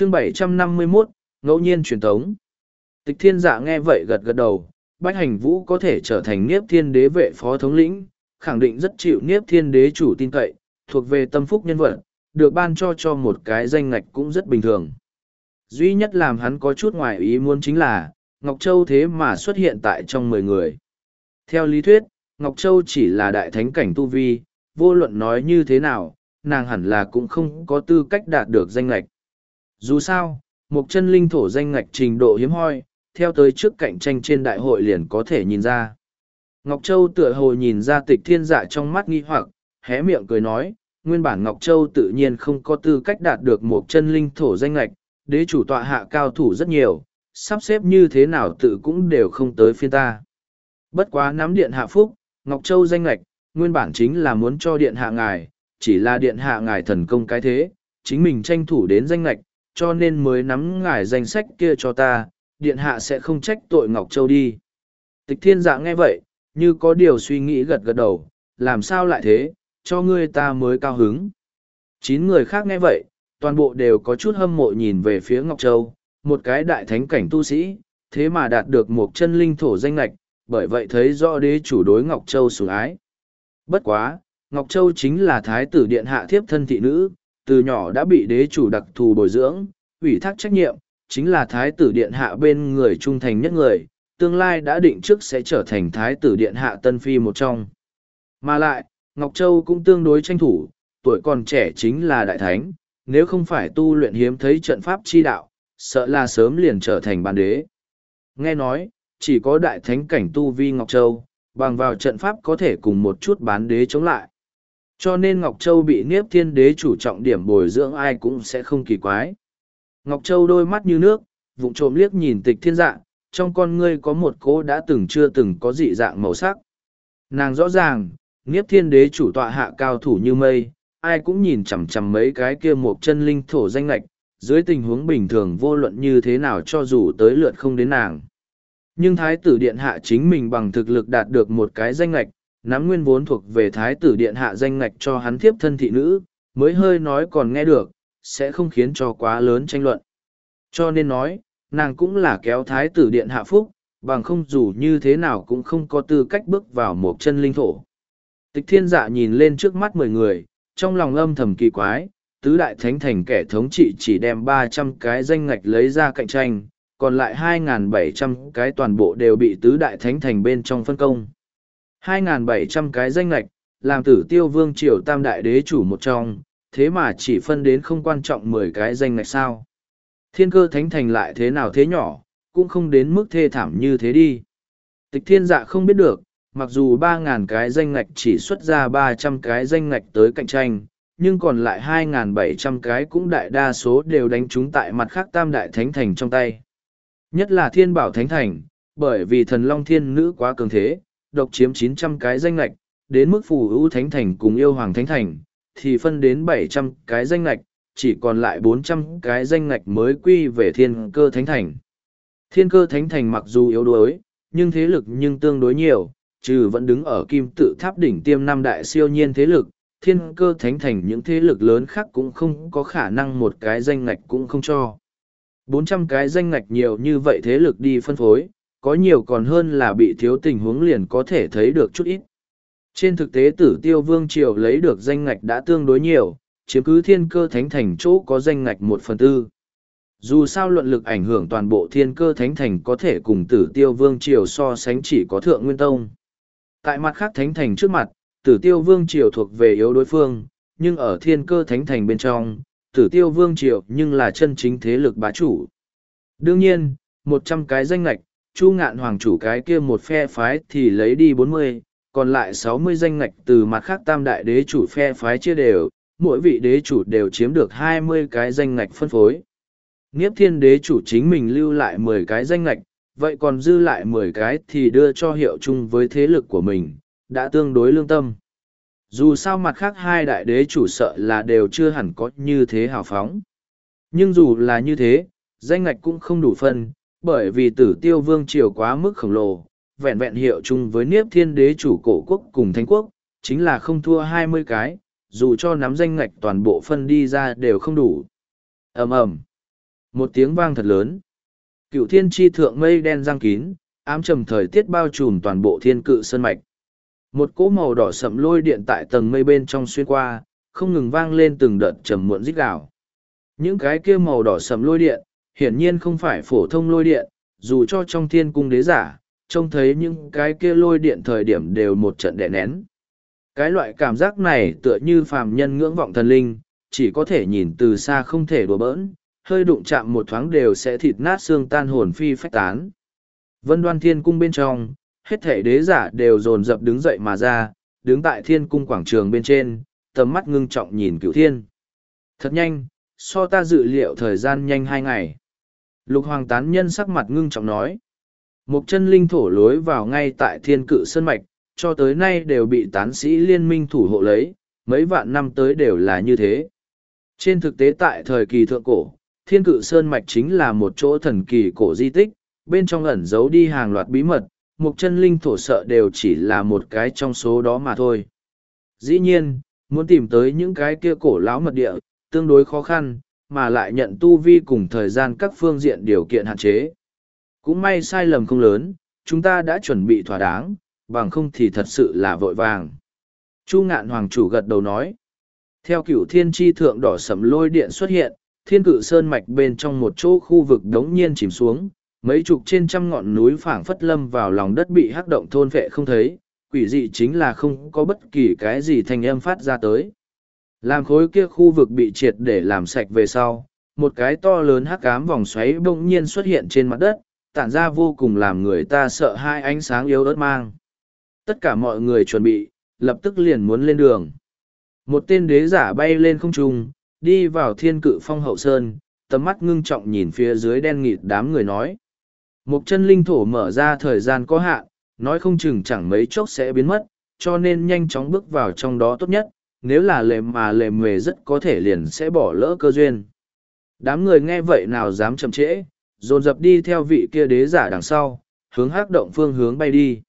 chương 751, ngẫu nhiên truyền thống. Tịch thiên dạ nghe vậy gật gật đầu, Bách Hành Vũ có thể trở thành Niếp Thiên Đế vệ phó thống lĩnh, khẳng định rất chịu Niếp Thiên Đế chủ tin cậy, thuộc về tâm phúc nhân vật, được ban cho cho một cái danh ngạch cũng rất bình thường. Duy nhất làm hắn có chút ngoài ý muốn chính là, Ngọc Châu thế mà xuất hiện tại trong mười người. Theo lý thuyết, Ngọc Châu chỉ là đại thánh cảnh tu vi, vô luận nói như thế nào, nàng hẳn là cũng không có tư cách đạt được danh ngạch. Dù sao, một chân linh thổ danh ngạch trình độ hiếm hoi, theo tới trước cạnh tranh trên đại hội liền có thể nhìn ra. Ngọc Châu tựa hồ nhìn ra tịch thiên dạ trong mắt nghi hoặc, hé miệng cười nói, nguyên bản Ngọc Châu tự nhiên không có tư cách đạt được một chân linh thổ danh lạch, đế chủ tọa hạ cao thủ rất nhiều, sắp xếp như thế nào tự cũng đều không tới phiên ta. Bất quá nắm điện hạ phúc, Ngọc Châu danh lạch, nguyên bản chính là muốn cho điện hạ ngài, chỉ là điện hạ ngài thần công cái thế, chính mình tranh thủ đến danh lạch, cho nên mới nắm ngài danh sách kia cho ta, điện hạ sẽ không trách tội Ngọc Châu đi. Tịch thiên dạ nghe vậy, như có điều suy nghĩ gật gật đầu, làm sao lại thế, cho ngươi ta mới cao hứng. Chín người khác nghe vậy, toàn bộ đều có chút hâm mộ nhìn về phía Ngọc Châu, một cái đại thánh cảnh tu sĩ, thế mà đạt được một chân linh thổ danh lạch, bởi vậy thấy rõ đế chủ đối Ngọc Châu sủng ái. Bất quá, Ngọc Châu chính là thái tử điện hạ thiếp thân thị nữ, từ nhỏ đã bị đế chủ đặc thù bồi dưỡng, ủy thác trách nhiệm, chính là thái tử điện hạ bên người trung thành nhất người, tương lai đã định trước sẽ trở thành thái tử điện hạ tân phi một trong. Mà lại, Ngọc Châu cũng tương đối tranh thủ, tuổi còn trẻ chính là đại thánh, nếu không phải tu luyện hiếm thấy trận pháp chi đạo, sợ là sớm liền trở thành bản đế. Nghe nói, chỉ có đại thánh cảnh tu vi Ngọc Châu, bằng vào trận pháp có thể cùng một chút bán đế chống lại. Cho nên Ngọc Châu bị Niếp Thiên Đế chủ trọng điểm bồi dưỡng ai cũng sẽ không kỳ quái. Ngọc Châu đôi mắt như nước, vụng trộm liếc nhìn tịch thiên dạng, trong con ngươi có một cỗ đã từng chưa từng có dị dạng màu sắc. Nàng rõ ràng, Niếp Thiên Đế chủ tọa hạ cao thủ như mây, ai cũng nhìn chằm chằm mấy cái kia một chân linh thổ danh lệch, dưới tình huống bình thường vô luận như thế nào cho dù tới lượt không đến nàng. Nhưng Thái tử Điện Hạ chính mình bằng thực lực đạt được một cái danh lệch, nắm nguyên vốn thuộc về Thái tử Điện Hạ danh ngạch cho hắn thiếp thân thị nữ, mới hơi nói còn nghe được, sẽ không khiến cho quá lớn tranh luận. Cho nên nói, nàng cũng là kéo Thái tử Điện Hạ phúc, bằng không dù như thế nào cũng không có tư cách bước vào một chân linh thổ. Tịch thiên dạ nhìn lên trước mắt mười người, trong lòng âm thầm kỳ quái, tứ đại thánh thành kẻ thống trị chỉ đem ba trăm cái danh ngạch lấy ra cạnh tranh, còn lại hai bảy trăm cái toàn bộ đều bị tứ đại thánh thành bên trong phân công hai bảy trăm cái danh lệch, làm tử tiêu vương triều tam đại đế chủ một trong, thế mà chỉ phân đến không quan trọng mười cái danh lệch sao. Thiên cơ thánh thành lại thế nào thế nhỏ, cũng không đến mức thê thảm như thế đi. Tịch thiên dạ không biết được, mặc dù 3.000 cái danh ngạch chỉ xuất ra ba trăm cái danh ngạch tới cạnh tranh nhưng còn lại hai ngàn bảy trăm cái cũng đại đa số đều đánh trúng tại mặt khác tam đại thánh thành trong tay nhất là thiên bảo thánh thành bởi vì thần long thiên nữ quá cường thế độc chiếm chín trăm cái danh ngạch đến mức phù hữu thánh thành cùng yêu hoàng thánh thành thì phân đến bảy trăm cái danh ngạch chỉ còn lại bốn trăm cái danh ngạch mới quy về thiên cơ thánh thành thiên cơ thánh thành mặc dù yếu đuối nhưng thế lực nhưng tương đối nhiều trừ vẫn đứng ở kim tự tháp đỉnh tiêm năm đại siêu nhiên thế lực, thiên cơ thánh thành những thế lực lớn khác cũng không có khả năng một cái danh ngạch cũng không cho. bốn trăm cái danh ngạch nhiều như vậy thế lực đi phân phối, có nhiều còn hơn là bị thiếu tình huống liền có thể thấy được chút ít. Trên thực tế tử tiêu vương triều lấy được danh ngạch đã tương đối nhiều, chiếm cứ thiên cơ thánh thành chỗ có danh ngạch một phần tư. Dù sao luận lực ảnh hưởng toàn bộ thiên cơ thánh thành có thể cùng tử tiêu vương triều so sánh chỉ có thượng nguyên tông. Tại mặt khác thánh thành trước mặt, tử tiêu vương triều thuộc về yếu đối phương, nhưng ở thiên cơ thánh thành bên trong, tử tiêu vương triều nhưng là chân chính thế lực bá chủ. Đương nhiên, một trăm cái danh ngạch chu ngạn hoàng chủ cái kia một phe phái thì lấy đi bốn mươi, còn lại sáu mươi danh ngạch từ mặt khác tam đại đế chủ phe phái chia đều, mỗi vị đế chủ đều chiếm được hai mươi cái danh ngạch phân phối. Nghiếp thiên đế chủ chính mình lưu lại mười cái danh ngạch, vậy còn dư lại mười cái thì đưa cho hiệu chung với thế lực của mình, đã tương đối lương tâm. Dù sao mặt khác hai đại đế chủ sợ là đều chưa hẳn có như thế hào phóng. Nhưng dù là như thế, danh ngạch cũng không đủ phân, bởi vì tử tiêu vương triều quá mức khổng lồ, vẹn vẹn hiệu chung với niếp thiên đế chủ cổ quốc cùng thánh quốc, chính là không thua hai mươi cái, dù cho nắm danh ngạch toàn bộ phân đi ra đều không đủ. ầm ầm Một tiếng vang thật lớn. Cựu thiên tri thượng mây đen răng kín, ám trầm thời tiết bao trùm toàn bộ thiên cự sơn mạch. Một cỗ màu đỏ sậm lôi điện tại tầng mây bên trong xuyên qua, không ngừng vang lên từng đợt trầm muộn rít gào. Những cái kia màu đỏ sậm lôi điện, hiển nhiên không phải phổ thông lôi điện, dù cho trong thiên cung đế giả, trông thấy những cái kia lôi điện thời điểm đều một trận đè nén. Cái loại cảm giác này tựa như phàm nhân ngưỡng vọng thần linh, chỉ có thể nhìn từ xa không thể đùa bỡn, hơi đụng chạm một thoáng đều sẽ thịt nát xương tan hồn phi phách tán. Vân đoan thiên cung bên trong, hết thể đế giả đều dồn dập đứng dậy mà ra, đứng tại thiên cung quảng trường bên trên, tầm mắt ngưng trọng nhìn cửu thiên. Thật nhanh, so ta dự liệu thời gian nhanh hai ngày. Lục hoàng tán nhân sắc mặt ngưng trọng nói. Một chân linh thổ lối vào ngay tại thiên cự sơn mạch, cho tới nay đều bị tán sĩ liên minh thủ hộ lấy, mấy vạn năm tới đều là như thế. Trên thực tế tại thời kỳ thượng cổ, thiên cự sơn mạch chính là một chỗ thần kỳ cổ di tích, bên trong ẩn giấu đi hàng loạt bí mật, một chân linh thổ sợ đều chỉ là một cái trong số đó mà thôi. Dĩ nhiên, muốn tìm tới những cái kia cổ lão mật địa, tương đối khó khăn, mà lại nhận tu vi cùng thời gian các phương diện điều kiện hạn chế. Cũng may sai lầm không lớn, chúng ta đã chuẩn bị thỏa đáng, bằng không thì thật sự là vội vàng. Chu ngạn hoàng chủ gật đầu nói. Theo cửu thiên tri thượng đỏ sầm lôi điện xuất hiện, thiên cự sơn mạch bên trong một chỗ khu vực đống nhiên chìm xuống, mấy chục trên trăm ngọn núi phảng phất lâm vào lòng đất bị hắc động thôn vệ không thấy, quỷ dị chính là không có bất kỳ cái gì thanh âm phát ra tới. Làm khối kia khu vực bị triệt để làm sạch về sau, một cái to lớn hắc ám vòng xoáy bỗng nhiên xuất hiện trên mặt đất, tản ra vô cùng làm người ta sợ hai ánh sáng yếu ớt mang. Tất cả mọi người chuẩn bị, lập tức liền muốn lên đường. Một tên đế giả bay lên không trung, đi vào thiên cự phong hậu sơn, tầm mắt ngưng trọng nhìn phía dưới đen nghịt đám người nói. Một chân linh thổ mở ra thời gian có hạn, nói không chừng chẳng mấy chốc sẽ biến mất, cho nên nhanh chóng bước vào trong đó tốt nhất, nếu là lề mà lề mề rất có thể liền sẽ bỏ lỡ cơ duyên. Đám người nghe vậy nào dám chậm trễ, dồn dập đi theo vị kia đế giả đằng sau, hướng hắc động phương hướng bay đi.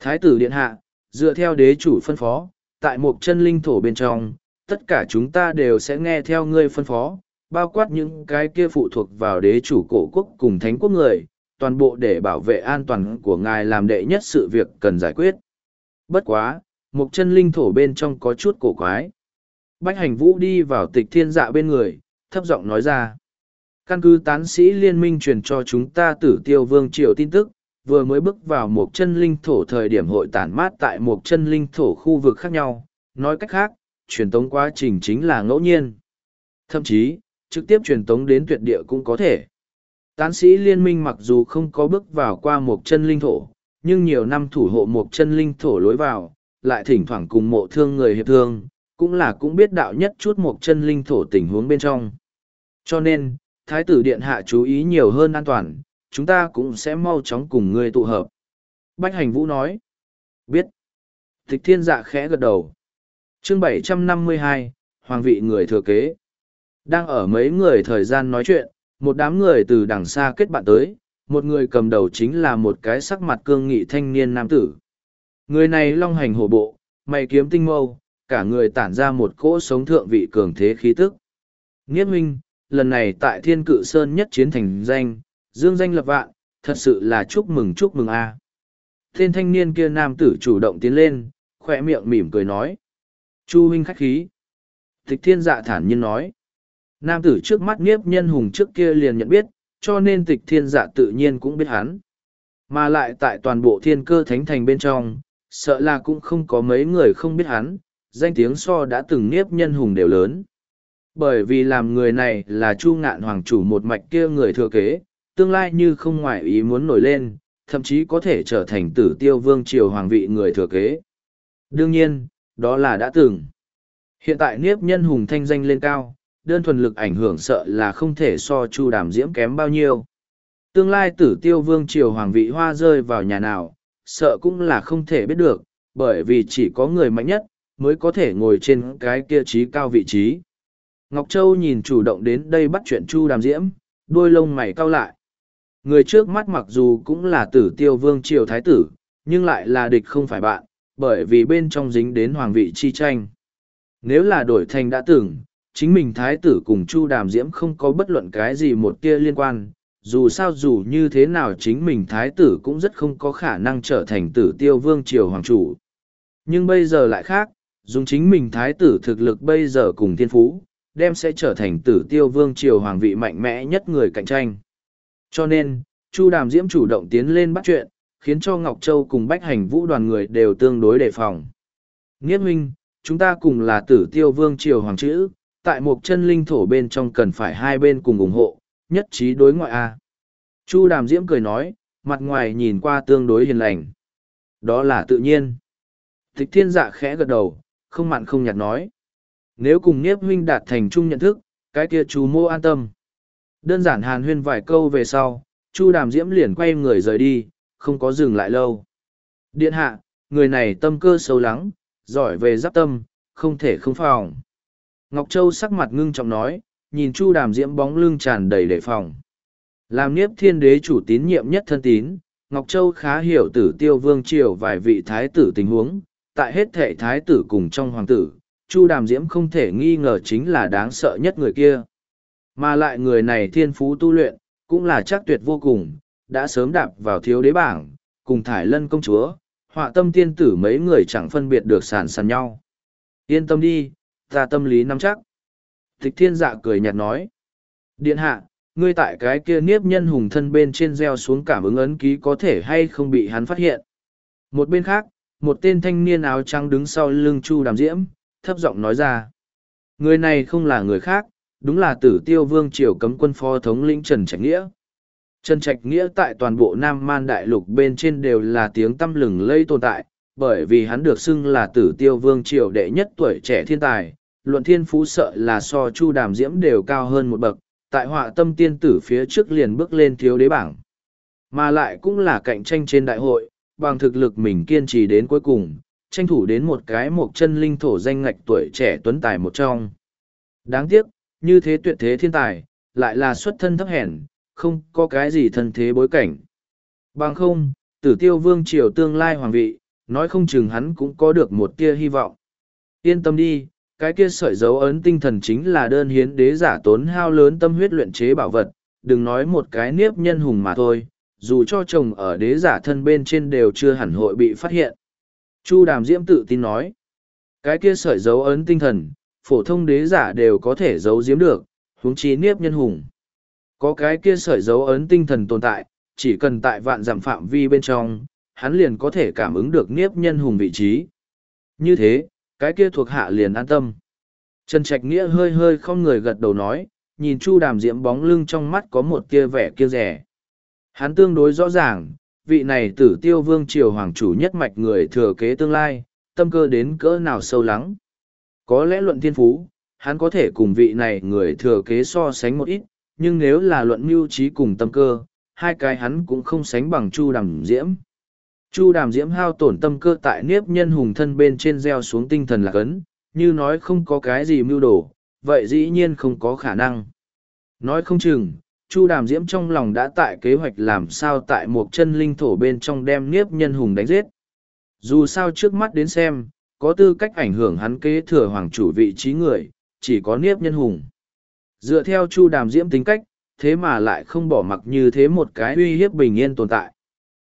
Thái tử điện hạ, dựa theo đế chủ phân phó, tại một chân linh thổ bên trong, tất cả chúng ta đều sẽ nghe theo ngươi phân phó, bao quát những cái kia phụ thuộc vào đế chủ cổ quốc cùng thánh quốc người, toàn bộ để bảo vệ an toàn của ngài làm đệ nhất sự việc cần giải quyết. Bất quá, một chân linh thổ bên trong có chút cổ quái. Bách hành vũ đi vào tịch thiên dạ bên người, thấp giọng nói ra. Căn cứ tán sĩ liên minh truyền cho chúng ta tử tiêu vương triều tin tức, vừa mới bước vào một chân linh thổ thời điểm hội tản mát tại một chân linh thổ khu vực khác nhau. Nói cách khác, truyền tống quá trình chính là ngẫu nhiên. Thậm chí, trực tiếp truyền tống đến tuyệt địa cũng có thể. Tán sĩ liên minh mặc dù không có bước vào qua một chân linh thổ, nhưng nhiều năm thủ hộ một chân linh thổ lối vào, lại thỉnh thoảng cùng mộ thương người hiệp thương, cũng là cũng biết đạo nhất chút một chân linh thổ tình huống bên trong. Cho nên, Thái tử Điện Hạ chú ý nhiều hơn an toàn, chúng ta cũng sẽ mau chóng cùng ngươi tụ hợp. Bách Hành Vũ nói. Biết. Tịch thiên dạ khẽ gật đầu. chương bảy trăm năm mươi hai Hoàng vị người thừa kế. Đang ở mấy người thời gian nói chuyện, một đám người từ đằng xa kết bạn tới, một người cầm đầu chính là một cái sắc mặt cương nghị thanh niên nam tử. Người này long hành hổ bộ, mày kiếm tinh mâu, cả người tản ra một cỗ sống thượng vị cường thế khí tức. Nghiết huynh, lần này tại thiên cự sơn nhất chiến thành danh, dương danh lập vạn, thật sự là chúc mừng chúc mừng a. Tên thanh niên kia nam tử chủ động tiến lên, khỏe miệng mỉm cười nói. Chu huynh khách khí. Tịch thiên dạ thản nhiên nói. Nam tử trước mắt nghiếp nhân hùng trước kia liền nhận biết, cho nên tịch thiên dạ tự nhiên cũng biết hắn. Mà lại tại toàn bộ thiên cơ thánh thành bên trong, sợ là cũng không có mấy người không biết hắn, danh tiếng so đã từng nghiếp nhân hùng đều lớn. Bởi vì làm người này là chu ngạn hoàng chủ một mạch kia người thừa kế, tương lai như không ngoại ý muốn nổi lên, thậm chí có thể trở thành tử tiêu vương triều hoàng vị người thừa kế. Đương nhiên, đó là đã từng. Hiện tại niếp nhân hùng thanh danh lên cao, đơn thuần lực ảnh hưởng sợ là không thể so chu đàm diễm kém bao nhiêu. Tương lai tử tiêu vương triều hoàng vị hoa rơi vào nhà nào, sợ cũng là không thể biết được, bởi vì chỉ có người mạnh nhất, mới có thể ngồi trên cái kia trí cao vị trí. Ngọc Châu nhìn chủ động đến đây bắt chuyện Chu Đàm Diễm, đôi lông mày cau lại. Người trước mắt mặc dù cũng là tử tiêu vương triều thái tử, nhưng lại là địch không phải bạn, bởi vì bên trong dính đến hoàng vị chi tranh. Nếu là đổi thành đã tưởng, chính mình thái tử cùng Chu Đàm Diễm không có bất luận cái gì một tia liên quan, dù sao dù như thế nào chính mình thái tử cũng rất không có khả năng trở thành tử tiêu vương triều hoàng chủ. Nhưng bây giờ lại khác, dùng chính mình thái tử thực lực bây giờ cùng thiên phú, đem sẽ trở thành tử tiêu vương triều hoàng vị mạnh mẽ nhất người cạnh tranh. Cho nên, Chu Đàm Diễm chủ động tiến lên bắt chuyện, khiến cho Ngọc Châu cùng Bách Hành Vũ đoàn người đều tương đối đề phòng. Nghiết huynh, chúng ta cùng là tử tiêu vương triều hoàng chữ, tại một chân linh thổ bên trong cần phải hai bên cùng ủng hộ, nhất trí đối ngoại A. Chu Đàm Diễm cười nói, mặt ngoài nhìn qua tương đối hiền lành. Đó là tự nhiên. Thích thiên dạ khẽ gật đầu, không mặn không nhạt nói. Nếu cùng Niếp huynh đạt thành chung nhận thức, cái kia chú mô an tâm. Đơn giản hàn huyên vài câu về sau, Chu Đàm Diễm liền quay người rời đi, không có dừng lại lâu. Điện hạ, người này tâm cơ sâu lắng, giỏi về giáp tâm, không thể không phòng. Ngọc Châu sắc mặt ngưng trọng nói, nhìn Chu Đàm Diễm bóng lưng tràn đầy đề phòng. Làm Niếp Thiên Đế chủ tín nhiệm nhất thân tín, Ngọc Châu khá hiểu tử tiêu vương triều vài vị thái tử tình huống, tại hết thệ thái tử cùng trong hoàng tử, Chu Đàm Diễm không thể nghi ngờ chính là đáng sợ nhất người kia. Mà lại người này thiên phú tu luyện, cũng là chắc tuyệt vô cùng, đã sớm đạp vào thiếu đế bảng, cùng thải lân công chúa, họa tâm tiên tử mấy người chẳng phân biệt được sàn sàn nhau. Yên tâm đi, ta tâm lý nắm chắc. Tịch thiên dạ cười nhạt nói. Điện hạ, ngươi tại cái kia niếp nhân hùng thân bên trên gieo xuống cảm ứng ấn ký có thể hay không bị hắn phát hiện. Một bên khác, một tên thanh niên áo trắng đứng sau lưng chu đàm diễm, thấp giọng nói ra. Người này không là người khác, đúng là tử tiêu vương triều cấm quân phó thống lĩnh Trần Trạch Nghĩa. Trần Trạch Nghĩa tại toàn bộ Nam Man Đại Lục bên trên đều là tiếng tăm lừng lây tồn tại, bởi vì hắn được xưng là tử tiêu vương triều đệ nhất tuổi trẻ thiên tài, luận thiên phú sợ là so chu đàm diễm đều cao hơn một bậc, tại họa tâm tiên tử phía trước liền bước lên thiếu đế bảng. Mà lại cũng là cạnh tranh trên đại hội, bằng thực lực mình kiên trì đến cuối cùng, tranh thủ đến một cái một chân linh thổ danh ngạch tuổi trẻ tuấn tài một trong. Đáng tiếc, như thế tuyệt thế thiên tài, lại là xuất thân thấp hèn, không có cái gì thân thế bối cảnh. Bằng không, tử tiêu vương triều tương lai hoàng vị, nói không chừng hắn cũng có được một tia hy vọng. Yên tâm đi, cái kia sợi dấu ấn tinh thần chính là đơn hiến đế giả tốn hao lớn tâm huyết luyện chế bảo vật, đừng nói một cái niếp nhân hùng mà thôi, dù cho chồng ở đế giả thân bên trên đều chưa hẳn hội bị phát hiện. Chu Đàm Diễm tự tin nói, cái kia sợi dấu ấn tinh thần, phổ thông đế giả đều có thể giấu giếm được, huống chi niếp nhân hùng. Có cái kia sợi dấu ấn tinh thần tồn tại, chỉ cần tại vạn giảm phạm vi bên trong, hắn liền có thể cảm ứng được niếp nhân hùng vị trí. Như thế, cái kia thuộc hạ liền an tâm. Trần Trạch Nghĩa hơi hơi không người gật đầu nói, nhìn Chu Đàm Diễm bóng lưng trong mắt có một tia vẻ kia rẻ. Hắn tương đối rõ ràng, vị này tử tiêu vương triều hoàng chủ nhất mạch người thừa kế tương lai, tâm cơ đến cỡ nào sâu lắng. Có lẽ luận thiên phú, hắn có thể cùng vị này người thừa kế so sánh một ít, nhưng nếu là luận mưu trí cùng tâm cơ, hai cái hắn cũng không sánh bằng Chu Đàm Diễm. Chu Đàm Diễm hao tổn tâm cơ tại niếp nhân hùng thân bên trên gieo xuống tinh thần lạc ấn, như nói không có cái gì mưu đồ, vậy dĩ nhiên không có khả năng. Nói không chừng, Chu Đàm Diễm trong lòng đã tại kế hoạch làm sao tại một chân linh thổ bên trong đem niếp nhân hùng đánh giết. Dù sao trước mắt đến xem, có tư cách ảnh hưởng hắn kế thừa hoàng chủ vị trí người, chỉ có niếp nhân hùng. Dựa theo Chu Đàm Diễm tính cách, thế mà lại không bỏ mặc như thế một cái uy hiếp bình yên tồn tại.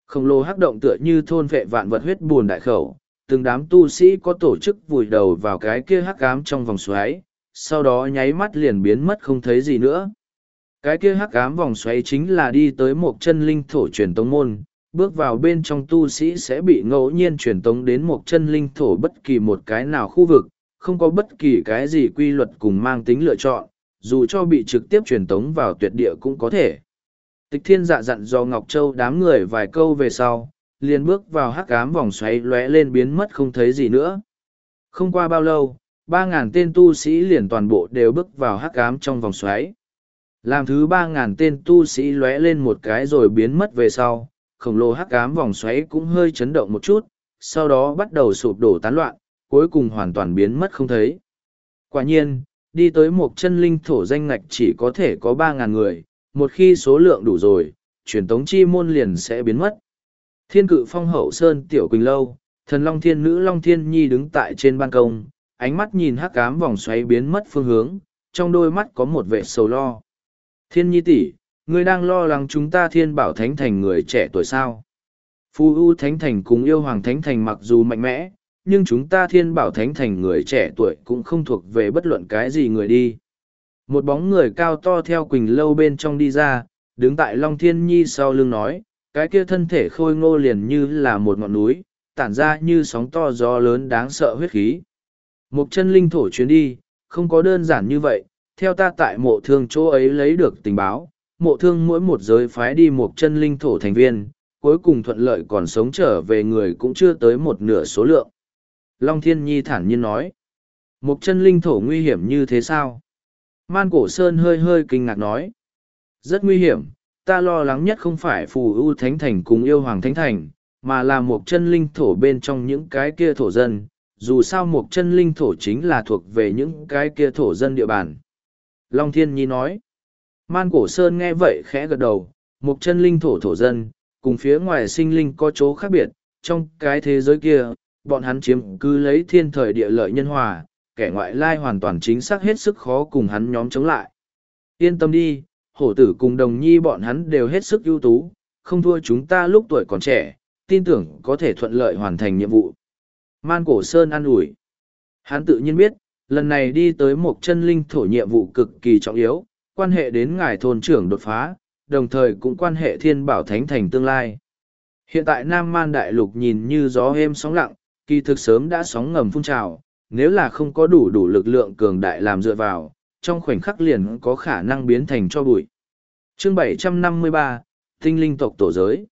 Khổng lồ hắc động tựa như thôn vệ vạn vật huyết buồn đại khẩu, từng đám tu sĩ có tổ chức vùi đầu vào cái kia hắc ám trong vòng xoáy, sau đó nháy mắt liền biến mất không thấy gì nữa. Cái kia hắc ám vòng xoáy chính là đi tới một chân linh thổ truyền tống môn, bước vào bên trong tu sĩ sẽ bị ngẫu nhiên truyền tống đến một chân linh thổ bất kỳ một cái nào khu vực, không có bất kỳ cái gì quy luật cùng mang tính lựa chọn, dù cho bị trực tiếp truyền tống vào tuyệt địa cũng có thể. Tịch thiên dạ dặn do Ngọc Châu đám người vài câu về sau, liền bước vào hắc ám vòng xoáy lóe lên biến mất không thấy gì nữa. Không qua bao lâu, ba ngàn tên tu sĩ liền toàn bộ đều bước vào hắc ám trong vòng xoáy. Làm thứ ba ngàn tên tu sĩ lóe lên một cái rồi biến mất về sau, khổng lồ hắc ám vòng xoáy cũng hơi chấn động một chút, sau đó bắt đầu sụp đổ tán loạn, cuối cùng hoàn toàn biến mất không thấy. Quả nhiên, đi tới một chân linh thổ danh ngạch chỉ có thể có ba ngàn người, một khi số lượng đủ rồi, truyền tống chi môn liền sẽ biến mất. Thiên cự phong hậu sơn tiểu quỳnh lâu, thần long thiên nữ long thiên nhi đứng tại trên ban công, ánh mắt nhìn hắc ám vòng xoáy biến mất phương hướng, trong đôi mắt có một vệ sầu lo. Thiên nhi tỷ, ngươi đang lo lắng chúng ta thiên bảo thánh thành người trẻ tuổi sao. Phu U Thánh Thành cùng yêu Hoàng Thánh Thành mặc dù mạnh mẽ, nhưng chúng ta thiên bảo Thánh Thành người trẻ tuổi cũng không thuộc về bất luận cái gì người đi. Một bóng người cao to theo Quỳnh Lâu bên trong đi ra, đứng tại Long Thiên Nhi sau lưng nói, cái kia thân thể khôi ngô liền như là một ngọn núi, tản ra như sóng to gió lớn đáng sợ huyết khí. Một chân linh thổ chuyến đi, không có đơn giản như vậy, theo ta tại mộ thương chỗ ấy lấy được tình báo, mộ thương mỗi một giới phái đi một chân linh thổ thành viên, cuối cùng thuận lợi còn sống trở về người cũng chưa tới một nửa số lượng. Long Thiên Nhi thản nhiên nói, một chân linh thổ nguy hiểm như thế sao? Man Cổ Sơn hơi hơi kinh ngạc nói, rất nguy hiểm, ta lo lắng nhất không phải phù ưu thánh thành cùng yêu hoàng thánh thành, mà là một chân linh thổ bên trong những cái kia thổ dân, dù sao một chân linh thổ chính là thuộc về những cái kia thổ dân địa bàn. Long Thiên Nhi nói, Man Cổ Sơn nghe vậy khẽ gật đầu, một chân linh thổ thổ dân, cùng phía ngoài sinh linh có chỗ khác biệt, trong cái thế giới kia, bọn hắn chiếm cứ lấy thiên thời địa lợi nhân hòa, kẻ ngoại lai hoàn toàn chính xác hết sức khó cùng hắn nhóm chống lại. Yên tâm đi, hổ tử cùng đồng nhi bọn hắn đều hết sức ưu tú, không thua chúng ta lúc tuổi còn trẻ, tin tưởng có thể thuận lợi hoàn thành nhiệm vụ. Man Cổ Sơn an ủi. Hắn tự nhiên biết, lần này đi tới một chân linh thổ nhiệm vụ cực kỳ trọng yếu, quan hệ đến ngài thôn trưởng đột phá, đồng thời cũng quan hệ thiên bảo thánh thành tương lai. Hiện tại Nam Man Đại Lục nhìn như gió êm sóng lặng, kỳ thực sớm đã sóng ngầm phun trào, nếu là không có đủ đủ lực lượng cường đại làm dựa vào, trong khoảnh khắc liền có khả năng biến thành cho bụi. Chương 753, Tinh linh tộc tổ giới.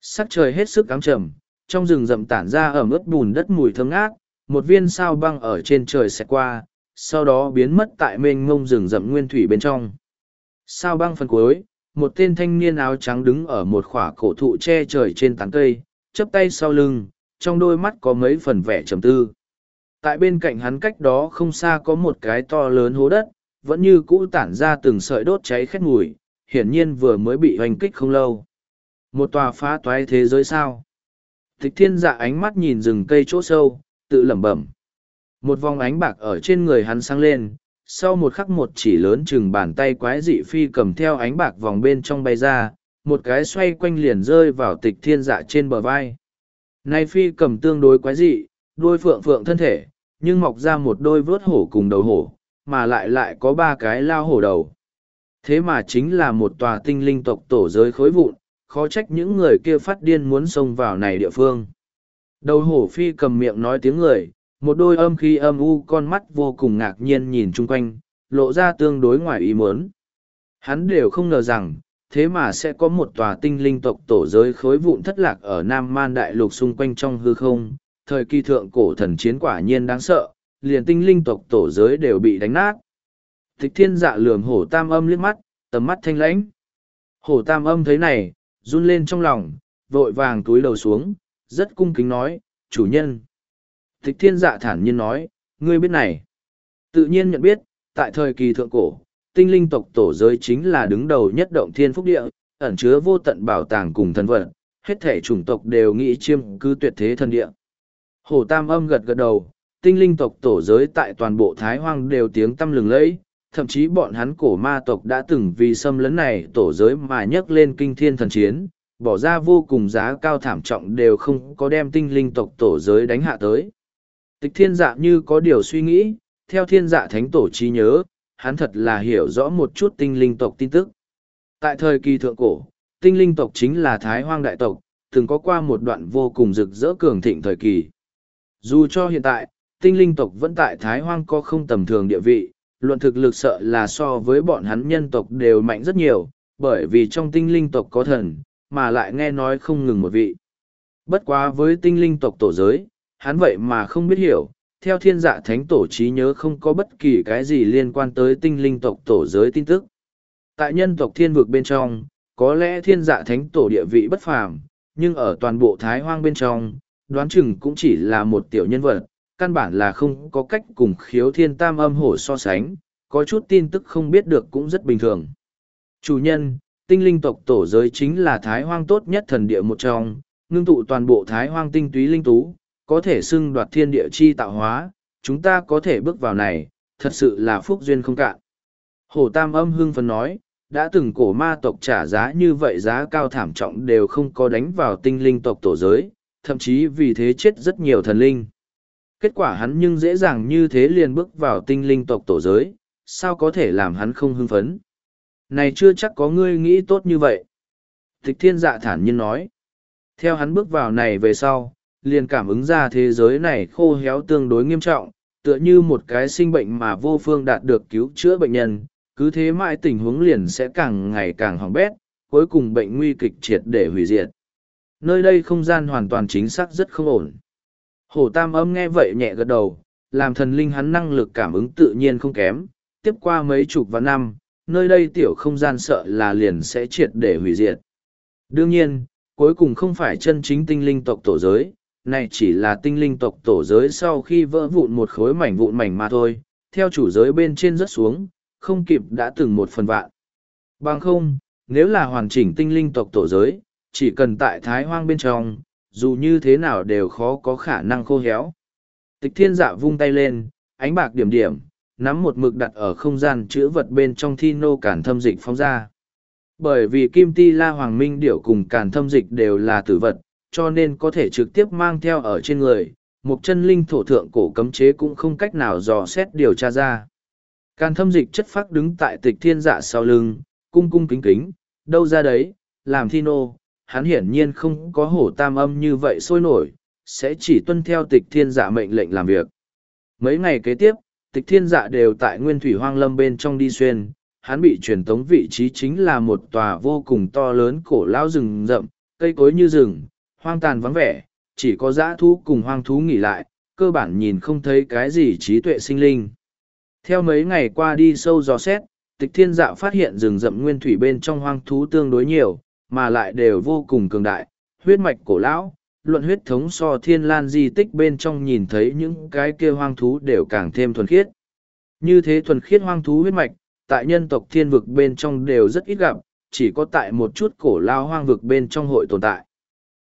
Sắc trời hết sức ám trầm, trong rừng rậm tản ra ẩm ướt bùn đất mùi thơm ngát, một viên sao băng ở trên trời sẽ qua, sau đó biến mất tại mênh ngông rừng rậm nguyên thủy bên trong. Sao băng phần cuối, một tên thanh niên áo trắng đứng ở một khỏa cổ thụ che trời trên tán cây, chấp tay sau lưng, trong đôi mắt có mấy phần vẻ trầm tư. Tại bên cạnh hắn cách đó không xa có một cái to lớn hố đất, vẫn như cũ tản ra từng sợi đốt cháy khét mùi, hiển nhiên vừa mới bị oanh kích không lâu. Một tòa phá toái thế giới sao? Tịch thiên dạ ánh mắt nhìn rừng cây chỗ sâu, tự lẩm bẩm. Một vòng ánh bạc ở trên người hắn sáng lên, sau một khắc một chỉ lớn chừng bàn tay quái dị phi cầm theo ánh bạc vòng bên trong bay ra, một cái xoay quanh liền rơi vào tịch thiên dạ trên bờ vai. Nay phi cầm tương đối quái dị, đôi phượng phượng thân thể, nhưng mọc ra một đôi vớt hổ cùng đầu hổ, mà lại lại có ba cái lao hổ đầu. Thế mà chính là một tòa tinh linh tộc tổ giới khối vụn, khó trách những người kia phát điên muốn xông vào này địa phương. Đầu hổ phi cầm miệng nói tiếng người, một đôi âm khi âm u con mắt vô cùng ngạc nhiên nhìn chung quanh, lộ ra tương đối ngoài ý muốn. Hắn đều không ngờ rằng, thế mà sẽ có một tòa tinh linh tộc tổ giới khối vụn thất lạc ở Nam Man Đại Lục xung quanh trong hư không, thời kỳ thượng cổ thần chiến quả nhiên đáng sợ, liền tinh linh tộc tổ giới đều bị đánh nát. Thích thiên dạ lườm hổ tam âm liếc mắt, tầm mắt thanh lãnh. Hổ tam âm thấy này, run lên trong lòng, vội vàng túi đầu xuống, rất cung kính nói, chủ nhân. Thích thiên dạ thản nhiên nói, ngươi biết này. Tự nhiên nhận biết, tại thời kỳ thượng cổ, tinh linh tộc tổ giới chính là đứng đầu nhất động thiên phúc địa, ẩn chứa vô tận bảo tàng cùng thần vật, hết thể chủng tộc đều nghĩ chiêm cư tuyệt thế thần địa. Hổ Tam âm gật gật đầu, tinh linh tộc tổ giới tại toàn bộ Thái Hoang đều tiếng tâm lừng lẫy, thậm chí bọn hắn cổ ma tộc đã từng vì xâm lấn này tổ giới mà nhấc lên kinh thiên thần chiến, bỏ ra vô cùng giá cao thảm trọng đều không có đem tinh linh tộc tổ giới đánh hạ tới. Tịch thiên dạ như có điều suy nghĩ, theo thiên dạ thánh tổ trí nhớ, hắn thật là hiểu rõ một chút tinh linh tộc tin tức. Tại thời kỳ thượng cổ, tinh linh tộc chính là thái hoang đại tộc, từng có qua một đoạn vô cùng rực rỡ cường thịnh thời kỳ. Dù cho hiện tại, tinh linh tộc vẫn tại thái hoang có không tầm thường địa vị, luận thực lực sợ là so với bọn hắn nhân tộc đều mạnh rất nhiều, bởi vì trong tinh linh tộc có thần, mà lại nghe nói không ngừng một vị. Bất quá với tinh linh tộc tổ giới, hắn vậy mà không biết hiểu, theo thiên dạ thánh tổ trí nhớ không có bất kỳ cái gì liên quan tới tinh linh tộc tổ giới tin tức. Tại nhân tộc thiên vực bên trong, có lẽ thiên dạ thánh tổ địa vị bất phàm, nhưng ở toàn bộ thái hoang bên trong, đoán chừng cũng chỉ là một tiểu nhân vật, căn bản là không có cách cùng khiếu thiên tam âm hổ so sánh, có chút tin tức không biết được cũng rất bình thường. Chủ nhân, tinh linh tộc tổ giới chính là thái hoang tốt nhất thần địa một trong, ngưng tụ toàn bộ thái hoang tinh túy linh tú, có thể xưng đoạt thiên địa chi tạo hóa, chúng ta có thể bước vào này, thật sự là phúc duyên không cạn. Hổ tam âm hưng phấn nói, đã từng cổ ma tộc trả giá như vậy giá cao thảm trọng đều không có đánh vào tinh linh tộc tổ giới, thậm chí vì thế chết rất nhiều thần linh. Kết quả hắn nhưng dễ dàng như thế liền bước vào tinh linh tộc tổ giới, sao có thể làm hắn không hưng phấn. Này chưa chắc có ngươi nghĩ tốt như vậy. Tịch thiên dạ thản nhiên nói. Theo hắn bước vào này về sau, liền cảm ứng ra thế giới này khô héo tương đối nghiêm trọng, tựa như một cái sinh bệnh mà vô phương đạt được cứu chữa bệnh nhân, cứ thế mãi tình huống liền sẽ càng ngày càng hỏng bét, cuối cùng bệnh nguy kịch triệt để hủy diệt. Nơi đây không gian hoàn toàn chính xác rất không ổn. Hổ tam âm nghe vậy nhẹ gật đầu, làm thần linh hắn năng lực cảm ứng tự nhiên không kém, tiếp qua mấy chục vạn năm, nơi đây tiểu không gian sợ là liền sẽ triệt để hủy diệt. Đương nhiên, cuối cùng không phải chân chính tinh linh tộc tổ giới, này chỉ là tinh linh tộc tổ giới sau khi vỡ vụn một khối mảnh vụn mảnh mà thôi, theo chủ giới bên trên rất xuống, không kịp đã từng một phần vạn. Bằng không, nếu là hoàn chỉnh tinh linh tộc tổ giới, chỉ cần tại thái hoang bên trong, dù như thế nào đều khó có khả năng khô héo. Tịch thiên dạ vung tay lên, ánh bạc điểm điểm, nắm một mực đặt ở không gian chữ vật bên trong thi nô cản thâm dịch phóng ra. Bởi vì kim ti la hoàng minh điệu cùng cản thâm dịch đều là tử vật, cho nên có thể trực tiếp mang theo ở trên người, một chân linh thổ thượng cổ cấm chế cũng không cách nào dò xét điều tra ra. Càn thâm dịch chất phác đứng tại tịch thiên dạ sau lưng, cung cung kính kính, đâu ra đấy, làm thi nô, hắn hiển nhiên không có hổ tam âm như vậy sôi nổi, sẽ chỉ tuân theo tịch thiên dạ mệnh lệnh làm việc. Mấy ngày kế tiếp, tịch thiên dạ đều tại nguyên thủy hoang lâm bên trong đi xuyên, hắn bị truyền tống vị trí chính là một tòa vô cùng to lớn cổ lao rừng rậm, cây cối như rừng, hoang tàn vắng vẻ, chỉ có dã thú cùng hoang thú nghỉ lại, cơ bản nhìn không thấy cái gì trí tuệ sinh linh. Theo mấy ngày qua đi sâu dò xét, tịch thiên dạ phát hiện rừng rậm nguyên thủy bên trong hoang thú tương đối nhiều, mà lại đều vô cùng cường đại, huyết mạch cổ lão, luận huyết thống so thiên lan di tích bên trong nhìn thấy những cái kia hoang thú đều càng thêm thuần khiết. Như thế thuần khiết hoang thú huyết mạch, tại nhân tộc thiên vực bên trong đều rất ít gặp, chỉ có tại một chút cổ lao hoang vực bên trong hội tồn tại.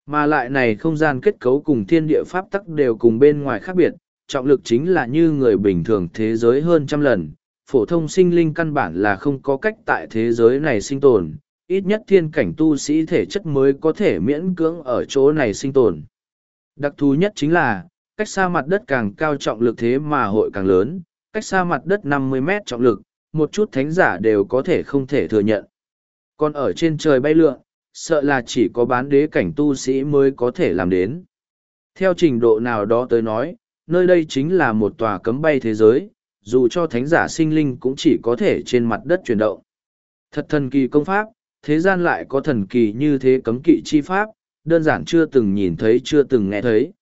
Mà lại này không gian kết cấu cùng thiên địa pháp tắc đều cùng bên ngoài khác biệt, trọng lực chính là như người bình thường thế giới hơn trăm lần, phổ thông sinh linh căn bản là không có cách tại thế giới này sinh tồn, ít nhất thiên cảnh tu sĩ thể chất mới có thể miễn cưỡng ở chỗ này sinh tồn. Đặc thù nhất chính là, cách xa mặt đất càng cao trọng lực thế mà hội càng lớn, cách xa mặt đất năm mươi mét trọng lực, một chút thánh giả đều có thể không thể thừa nhận. Còn ở trên trời bay lượn, sợ là chỉ có bán đế cảnh tu sĩ mới có thể làm đến. Theo trình độ nào đó tới nói, nơi đây chính là một tòa cấm bay thế giới, dù cho thánh giả sinh linh cũng chỉ có thể trên mặt đất chuyển động. Thật thần kỳ công pháp, thế gian lại có thần kỳ như thế cấm kỵ chi pháp, đơn giản chưa từng nhìn thấy chưa từng nghe thấy.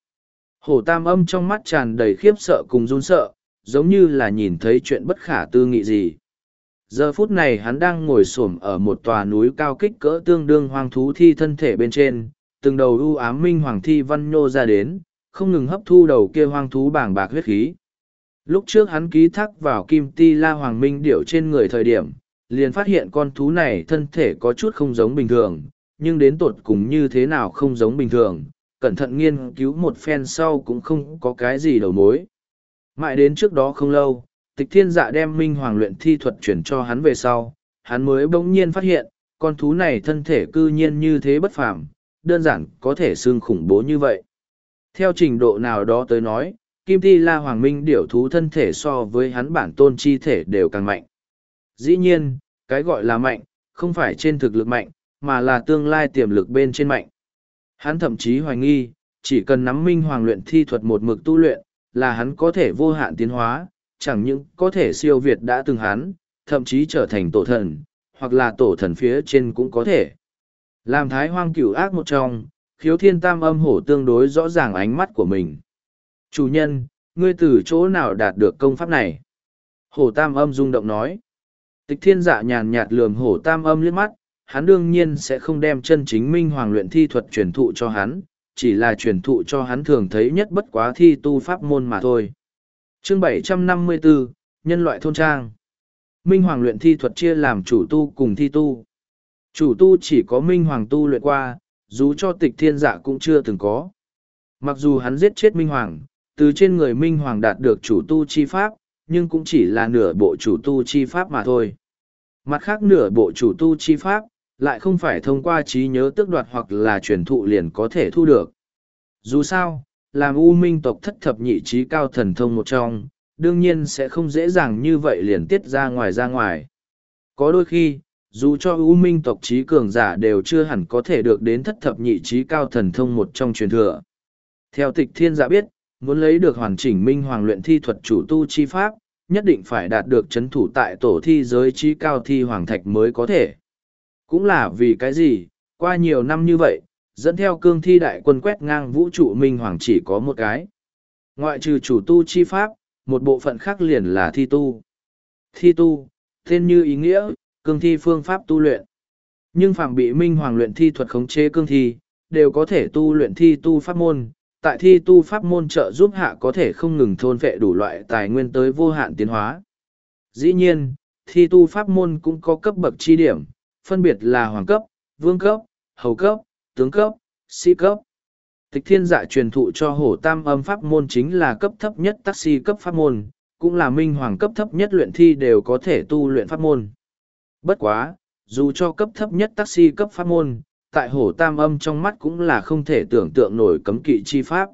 Hổ tam âm trong mắt tràn đầy khiếp sợ cùng run sợ, giống như là nhìn thấy chuyện bất khả tư nghị gì. Giờ phút này hắn đang ngồi xổm ở một tòa núi cao kích cỡ tương đương hoang thú thi thân thể bên trên, từng đầu ưu ám minh hoàng thi văn nhô ra đến, không ngừng hấp thu đầu kia hoang thú bảng bạc huyết khí. Lúc trước hắn ký thác vào kim ti la hoàng minh điểu trên người thời điểm, liền phát hiện con thú này thân thể có chút không giống bình thường, nhưng đến tột cùng như thế nào không giống bình thường, cẩn thận nghiên cứu một phen sau cũng không có cái gì đầu mối. Mãi đến trước đó không lâu, tịch thiên dạ đem minh hoàng luyện thi thuật chuyển cho hắn về sau, hắn mới bỗng nhiên phát hiện, con thú này thân thể cư nhiên như thế bất phàm, đơn giản có thể xương khủng bố như vậy. Theo trình độ nào đó tới nói, Kim Ti La Hoàng Minh điểu thú thân thể so với hắn bản tôn chi thể đều càng mạnh. Dĩ nhiên, cái gọi là mạnh, không phải trên thực lực mạnh, mà là tương lai tiềm lực bên trên mạnh. Hắn thậm chí hoài nghi, chỉ cần nắm minh hoàng luyện thi thuật một mực tu luyện, là hắn có thể vô hạn tiến hóa, chẳng những có thể siêu việt đã từng hắn, thậm chí trở thành tổ thần, hoặc là tổ thần phía trên cũng có thể. Làm thái hoang cửu ác một trong, khiếu thiên tam âm hổ tương đối rõ ràng ánh mắt của mình. Chủ nhân, ngươi từ chỗ nào đạt được công pháp này? Hổ tam âm rung động nói. Tịch thiên dạ nhàn nhạt lườm hổ tam âm liếc mắt, hắn đương nhiên sẽ không đem chân chính minh hoàng luyện thi thuật truyền thụ cho hắn, chỉ là truyền thụ cho hắn thường thấy nhất bất quá thi tu pháp môn mà thôi. Chương 754, Nhân loại thôn trang Minh hoàng luyện thi thuật chia làm chủ tu cùng thi tu. Chủ tu chỉ có minh hoàng tu luyện qua, dù cho tịch thiên dạ cũng chưa từng có. Mặc dù hắn giết chết minh hoàng, từ trên người minh hoàng đạt được chủ tu chi pháp, nhưng cũng chỉ là nửa bộ chủ tu chi pháp mà thôi. Mặt khác nửa bộ chủ tu chi pháp, lại không phải thông qua trí nhớ tước đoạt hoặc là truyền thụ liền có thể thu được. Dù sao, làm U Minh tộc thất thập nhị trí cao thần thông một trong, đương nhiên sẽ không dễ dàng như vậy liền tiết ra ngoài ra ngoài. Có đôi khi, dù cho U Minh tộc trí cường giả đều chưa hẳn có thể được đến thất thập nhị trí cao thần thông một trong truyền thừa. Theo tịch thiên giả biết, muốn lấy được hoàn chỉnh minh hoàng luyện thi thuật chủ tu chi pháp, nhất định phải đạt được chấn thủ tại tổ thi giới trí cao thi hoàng thạch mới có thể. Cũng là vì cái gì, qua nhiều năm như vậy, dẫn theo cương thi đại quân quét ngang vũ trụ minh hoàng chỉ có một cái. Ngoại trừ chủ tu chi pháp, một bộ phận khác liền là thi tu. Thi tu, tên như ý nghĩa, cương thi phương pháp tu luyện. Nhưng phạm bị minh hoàng luyện thi thuật khống chế cương thi, đều có thể tu luyện thi tu pháp môn. Tại thi tu pháp môn trợ giúp hạ có thể không ngừng thôn vệ đủ loại tài nguyên tới vô hạn tiến hóa. Dĩ nhiên, thi tu pháp môn cũng có cấp bậc chi điểm, phân biệt là hoàng cấp, vương cấp, hầu cấp, tướng cấp, sĩ cấp. Tịch thiên dạ truyền thụ cho hổ tam âm pháp môn chính là cấp thấp nhất taxi cấp pháp môn, cũng là minh hoàng cấp thấp nhất luyện thi đều có thể tu luyện pháp môn. Bất quá, dù cho cấp thấp nhất taxi cấp pháp môn, tại hổ tam âm trong mắt cũng là không thể tưởng tượng nổi cấm kỵ chi pháp.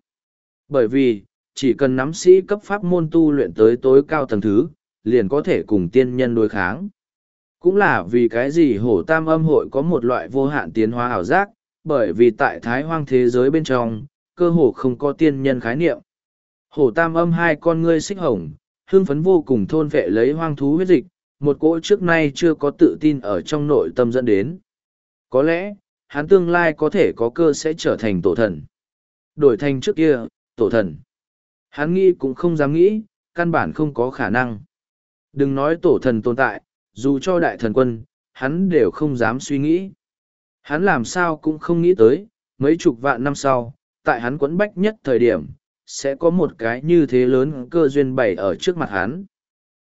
Bởi vì, chỉ cần nắm sĩ cấp pháp môn tu luyện tới tối cao tầng thứ, liền có thể cùng tiên nhân đối kháng. Cũng là vì cái gì hổ tam âm hội có một loại vô hạn tiến hóa ảo giác, bởi vì tại thái hoang thế giới bên trong, cơ hồ không có tiên nhân khái niệm. Hổ tam âm hai con ngươi xích hồng, hương phấn vô cùng thôn vệ lấy hoang thú huyết dịch, một cỗ trước nay chưa có tự tin ở trong nội tâm dẫn đến. Có lẽ, hắn tương lai có thể có cơ sẽ trở thành tổ thần. Đổi thành trước kia, tổ thần. Hắn nghĩ cũng không dám nghĩ, căn bản không có khả năng. Đừng nói tổ thần tồn tại, dù cho đại thần quân, hắn đều không dám suy nghĩ. Hắn làm sao cũng không nghĩ tới, mấy chục vạn năm sau, tại hắn quấn bách nhất thời điểm, sẽ có một cái như thế lớn cơ duyên bày ở trước mặt hắn.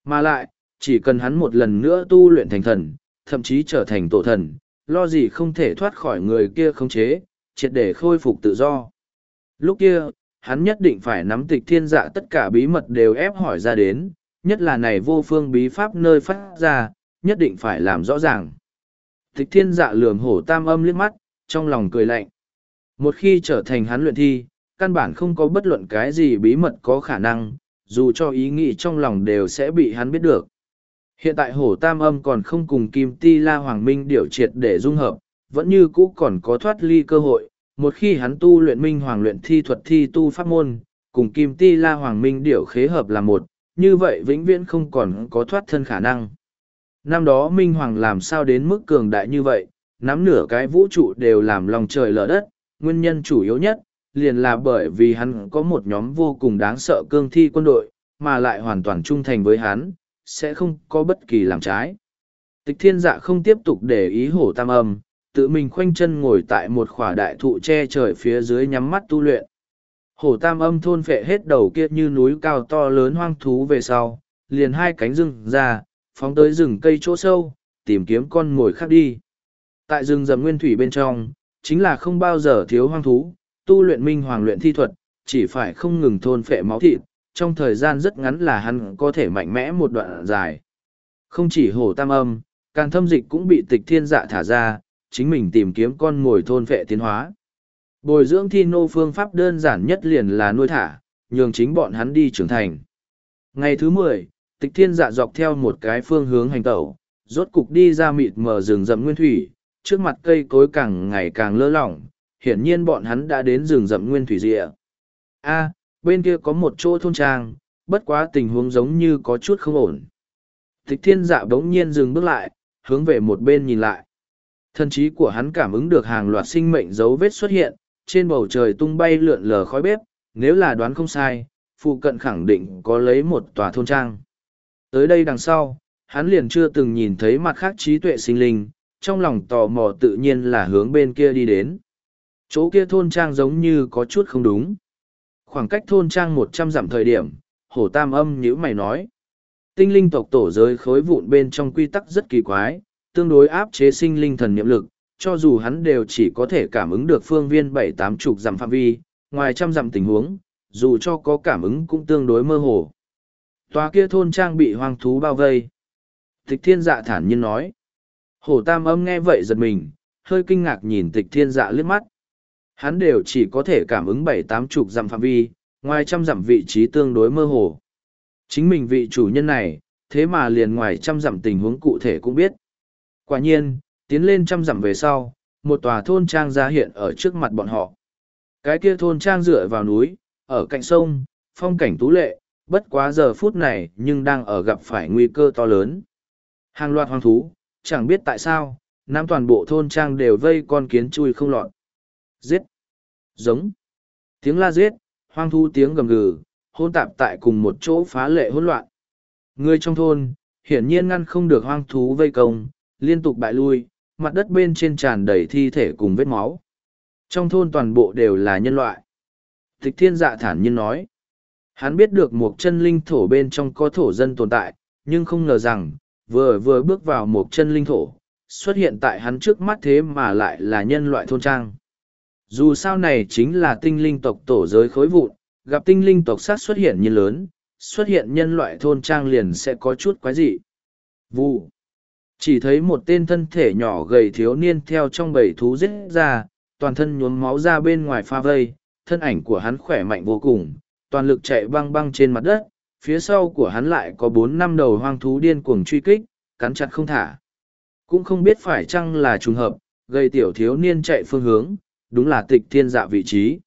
Mà lại, chỉ cần hắn một lần nữa tu luyện thành thần, thậm chí trở thành tổ thần, lo gì không thể thoát khỏi người kia khống chế, triệt để khôi phục tự do. Lúc kia, hắn nhất định phải nắm tịch thiên dạ tất cả bí mật đều ép hỏi ra đến, nhất là này vô phương bí pháp nơi phát ra, nhất định phải làm rõ ràng. Tịch thiên dạ lườm hổ tam âm liếc mắt, trong lòng cười lạnh. Một khi trở thành hắn luyện thi, căn bản không có bất luận cái gì bí mật có khả năng, dù cho ý nghĩ trong lòng đều sẽ bị hắn biết được. Hiện tại hổ tam âm còn không cùng kim ti la hoàng minh điều triệt để dung hợp, vẫn như cũ còn có thoát ly cơ hội. Một khi hắn tu luyện minh hoàng luyện thi thuật thi tu pháp môn, cùng kim ti la hoàng minh điều khế hợp là một, như vậy vĩnh viễn không còn có thoát thân khả năng. Năm đó Minh Hoàng làm sao đến mức cường đại như vậy, nắm nửa cái vũ trụ đều làm lòng trời lở đất, nguyên nhân chủ yếu nhất, liền là bởi vì hắn có một nhóm vô cùng đáng sợ cương thi quân đội, mà lại hoàn toàn trung thành với hắn, sẽ không có bất kỳ làm trái. Tịch thiên dạ không tiếp tục để ý hổ tam âm, tự mình khoanh chân ngồi tại một khỏa đại thụ che trời phía dưới nhắm mắt tu luyện. Hổ tam âm thôn phệ hết đầu kia như núi cao to lớn hoang thú về sau, liền hai cánh rừng ra, phóng tới rừng cây chỗ sâu, tìm kiếm con mồi khác đi. Tại rừng rầm nguyên thủy bên trong, chính là không bao giờ thiếu hoang thú, tu luyện minh hoàng luyện thi thuật, chỉ phải không ngừng thôn phệ máu thịt, trong thời gian rất ngắn là hắn có thể mạnh mẽ một đoạn dài. Không chỉ hổ tam âm, càng thâm dịch cũng bị tịch thiên dạ thả ra, chính mình tìm kiếm con ngồi thôn vệ tiến hóa. Bồi dưỡng thi nô phương pháp đơn giản nhất liền là nuôi thả, nhường chính bọn hắn đi trưởng thành. Ngày thứ mười, tịch thiên dạ dọc theo một cái phương hướng hành tẩu, rốt cục đi ra mịt mờ rừng rậm nguyên thủy, trước mặt cây cối càng ngày càng lơ lỏng, hiển nhiên bọn hắn đã đến rừng rậm nguyên thủy rịa. A, bên kia có một chỗ thôn trang, bất quá tình huống giống như có chút không ổn. Tịch thiên dạ bỗng nhiên dừng bước lại, hướng về một bên nhìn lại. Thân trí của hắn cảm ứng được hàng loạt sinh mệnh dấu vết xuất hiện, trên bầu trời tung bay lượn lờ khói bếp, nếu là đoán không sai, phụ cận khẳng định có lấy một tòa thôn trang. Tới đây đằng sau, hắn liền chưa từng nhìn thấy mặt khác trí tuệ sinh linh, trong lòng tò mò tự nhiên là hướng bên kia đi đến. Chỗ kia thôn trang giống như có chút không đúng. Khoảng cách thôn trang một trăm dặm thời điểm, hổ tam âm nhữ mày nói. Tinh linh tộc tổ giới khối vụn bên trong quy tắc rất kỳ quái, tương đối áp chế sinh linh thần niệm lực, cho dù hắn đều chỉ có thể cảm ứng được phương viên bảy tám chục dặm phạm vi, ngoài trăm dặm tình huống, dù cho có cảm ứng cũng tương đối mơ hồ. Tòa kia thôn trang bị hoang thú bao vây. Tịch thiên dạ thản nhiên nói. Hổ tam âm nghe vậy giật mình, hơi kinh ngạc nhìn tịch thiên dạ liếc mắt. Hắn đều chỉ có thể cảm ứng bảy tám chục dặm phạm vi, ngoài trăm dặm vị trí tương đối mơ hồ. Chính mình vị chủ nhân này, thế mà liền ngoài trăm dặm tình huống cụ thể cũng biết. Quả nhiên, tiến lên trăm dặm về sau, một tòa thôn trang ra hiện ở trước mặt bọn họ. Cái kia thôn trang dựa vào núi, ở cạnh sông, phong cảnh tú lệ, bất quá giờ phút này nhưng đang ở gặp phải nguy cơ to lớn. Hàng loạt hoang thú, chẳng biết tại sao, nam toàn bộ thôn trang đều vây con kiến chui không lọt. Giết! Giống! Tiếng la giết, hoang thú tiếng gầm gừ, hôn tạp tại cùng một chỗ phá lệ hỗn loạn. Người trong thôn, hiển nhiên ngăn không được hoang thú vây công, liên tục bại lui, mặt đất bên trên tràn đầy thi thể cùng vết máu. Trong thôn toàn bộ đều là nhân loại. Tịch thiên dạ thản nhiên nói. Hắn biết được một chân linh thổ bên trong có thổ dân tồn tại, nhưng không ngờ rằng, vừa vừa bước vào một chân linh thổ, xuất hiện tại hắn trước mắt thế mà lại là nhân loại thôn trang. Dù sao này chính là tinh linh tộc tổ giới khối vụn, gặp tinh linh tộc sát xuất hiện như lớn, xuất hiện nhân loại thôn trang liền sẽ có chút quái dị. vu Chỉ thấy một tên thân thể nhỏ gầy thiếu niên theo trong bầy thú giết ra, toàn thân nhuốm máu ra bên ngoài pha vây, thân ảnh của hắn khỏe mạnh vô cùng, toàn lực chạy băng băng trên mặt đất, phía sau của hắn lại có bốn năm đầu hoang thú điên cuồng truy kích, cắn chặt không thả. Cũng không biết phải chăng là trùng hợp, gây tiểu thiếu niên chạy phương hướng, đúng là tịch thiên dạ vị trí.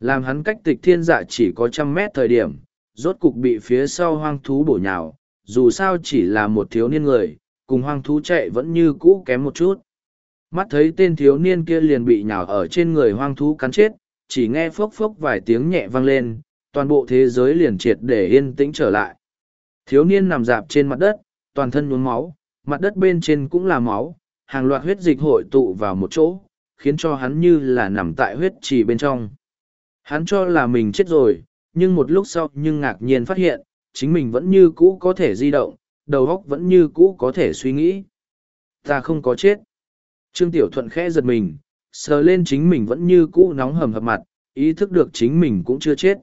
Làm hắn cách tịch thiên dạ chỉ có trăm mét thời điểm, rốt cục bị phía sau hoang thú bổ nhào, dù sao chỉ là một thiếu niên người, cùng hoang thú chạy vẫn như cũ kém một chút. Mắt thấy tên thiếu niên kia liền bị nhào ở trên người hoang thú cắn chết, chỉ nghe phốc phốc vài tiếng nhẹ vang lên, toàn bộ thế giới liền triệt để yên tĩnh trở lại. Thiếu niên nằm dạp trên mặt đất, toàn thân nhuốm máu, mặt đất bên trên cũng là máu, hàng loạt huyết dịch hội tụ vào một chỗ, khiến cho hắn như là nằm tại huyết trì bên trong. Hắn cho là mình chết rồi, nhưng một lúc sau nhưng ngạc nhiên phát hiện, chính mình vẫn như cũ có thể di động, đầu óc vẫn như cũ có thể suy nghĩ. Ta không có chết. Trương Tiểu Thuận khẽ giật mình, sờ lên chính mình vẫn như cũ nóng hầm hập mặt, ý thức được chính mình cũng chưa chết.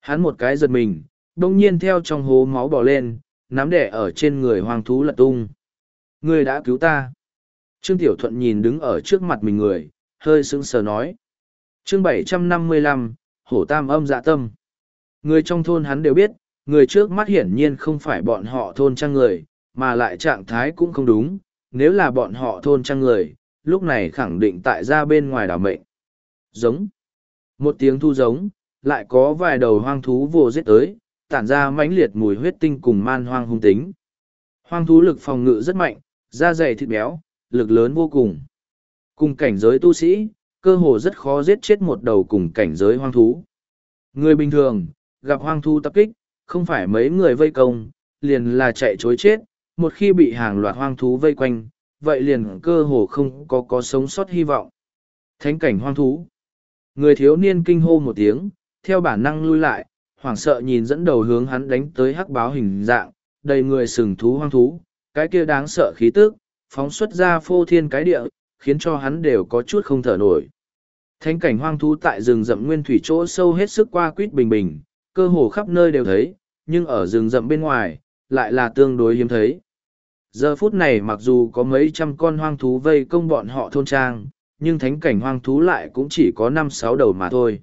Hắn một cái giật mình, đông nhiên theo trong hố máu bò lên, nắm đẻ ở trên người hoang thú lật tung. Người đã cứu ta. Trương Tiểu Thuận nhìn đứng ở trước mặt mình người, hơi sững sờ nói. Chương 755, Hổ Tam âm dạ tâm. Người trong thôn hắn đều biết, người trước mắt hiển nhiên không phải bọn họ thôn trang người, mà lại trạng thái cũng không đúng, nếu là bọn họ thôn trang người, lúc này khẳng định tại ra bên ngoài đảo mệnh. Giống. Một tiếng thu giống, lại có vài đầu hoang thú vô giết tới, tản ra mãnh liệt mùi huyết tinh cùng man hoang hung tính. Hoang thú lực phòng ngự rất mạnh, da dày thịt béo, lực lớn vô cùng. Cùng cảnh giới tu sĩ, cơ hồ rất khó giết chết một đầu cùng cảnh giới hoang thú. Người bình thường, gặp hoang thú tập kích, không phải mấy người vây công, liền là chạy chối chết, một khi bị hàng loạt hoang thú vây quanh, vậy liền cơ hồ không có có sống sót hy vọng. Thánh cảnh hoang thú. Người thiếu niên kinh hô một tiếng, theo bản năng lui lại, hoảng sợ nhìn dẫn đầu hướng hắn đánh tới hắc báo hình dạng, đầy người sừng thú hoang thú, cái kia đáng sợ khí tức, phóng xuất ra phô thiên cái địa, khiến cho hắn đều có chút không thở nổi. Thánh cảnh hoang thú tại rừng rậm nguyên thủy chỗ sâu hết sức qua quýt bình bình, cơ hồ khắp nơi đều thấy, nhưng ở rừng rậm bên ngoài, lại là tương đối hiếm thấy. Giờ phút này mặc dù có mấy trăm con hoang thú vây công bọn họ thôn trang, nhưng thánh cảnh hoang thú lại cũng chỉ có năm sáu đầu mà thôi.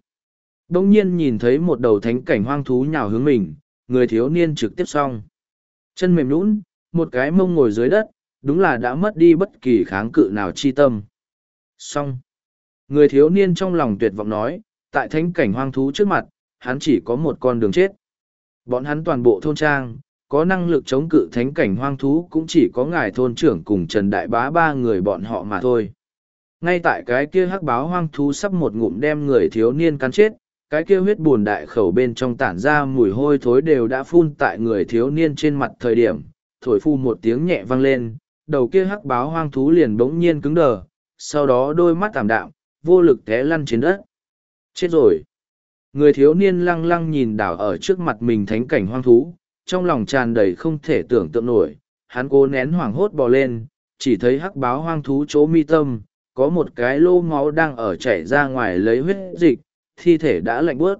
Đông nhiên nhìn thấy một đầu thánh cảnh hoang thú nhào hướng mình, người thiếu niên trực tiếp xong. Chân mềm nũng, một cái mông ngồi dưới đất, đúng là đã mất đi bất kỳ kháng cự nào chi tâm. Xong. Người thiếu niên trong lòng tuyệt vọng nói, tại thánh cảnh hoang thú trước mặt, hắn chỉ có một con đường chết. Bọn hắn toàn bộ thôn trang, có năng lực chống cự thánh cảnh hoang thú cũng chỉ có ngài thôn trưởng cùng Trần Đại Bá ba người bọn họ mà thôi. Ngay tại cái kia hắc báo hoang thú sắp một ngụm đem người thiếu niên cắn chết, cái kia huyết buồn đại khẩu bên trong tản ra mùi hôi thối đều đã phun tại người thiếu niên trên mặt thời điểm, thổi phu một tiếng nhẹ vang lên, đầu kia hắc báo hoang thú liền bỗng nhiên cứng đờ, sau đó đôi mắt tảm đạm, vô lực té lăn trên đất. Chết rồi. Người thiếu niên lăng lăng nhìn đảo ở trước mặt mình thánh cảnh hoang thú, trong lòng tràn đầy không thể tưởng tượng nổi, hắn cố nén hoảng hốt bò lên, chỉ thấy hắc báo hoang thú chỗ mi tâm, có một cái lô máu đang ở chảy ra ngoài lấy huyết dịch, thi thể đã lạnh bớt.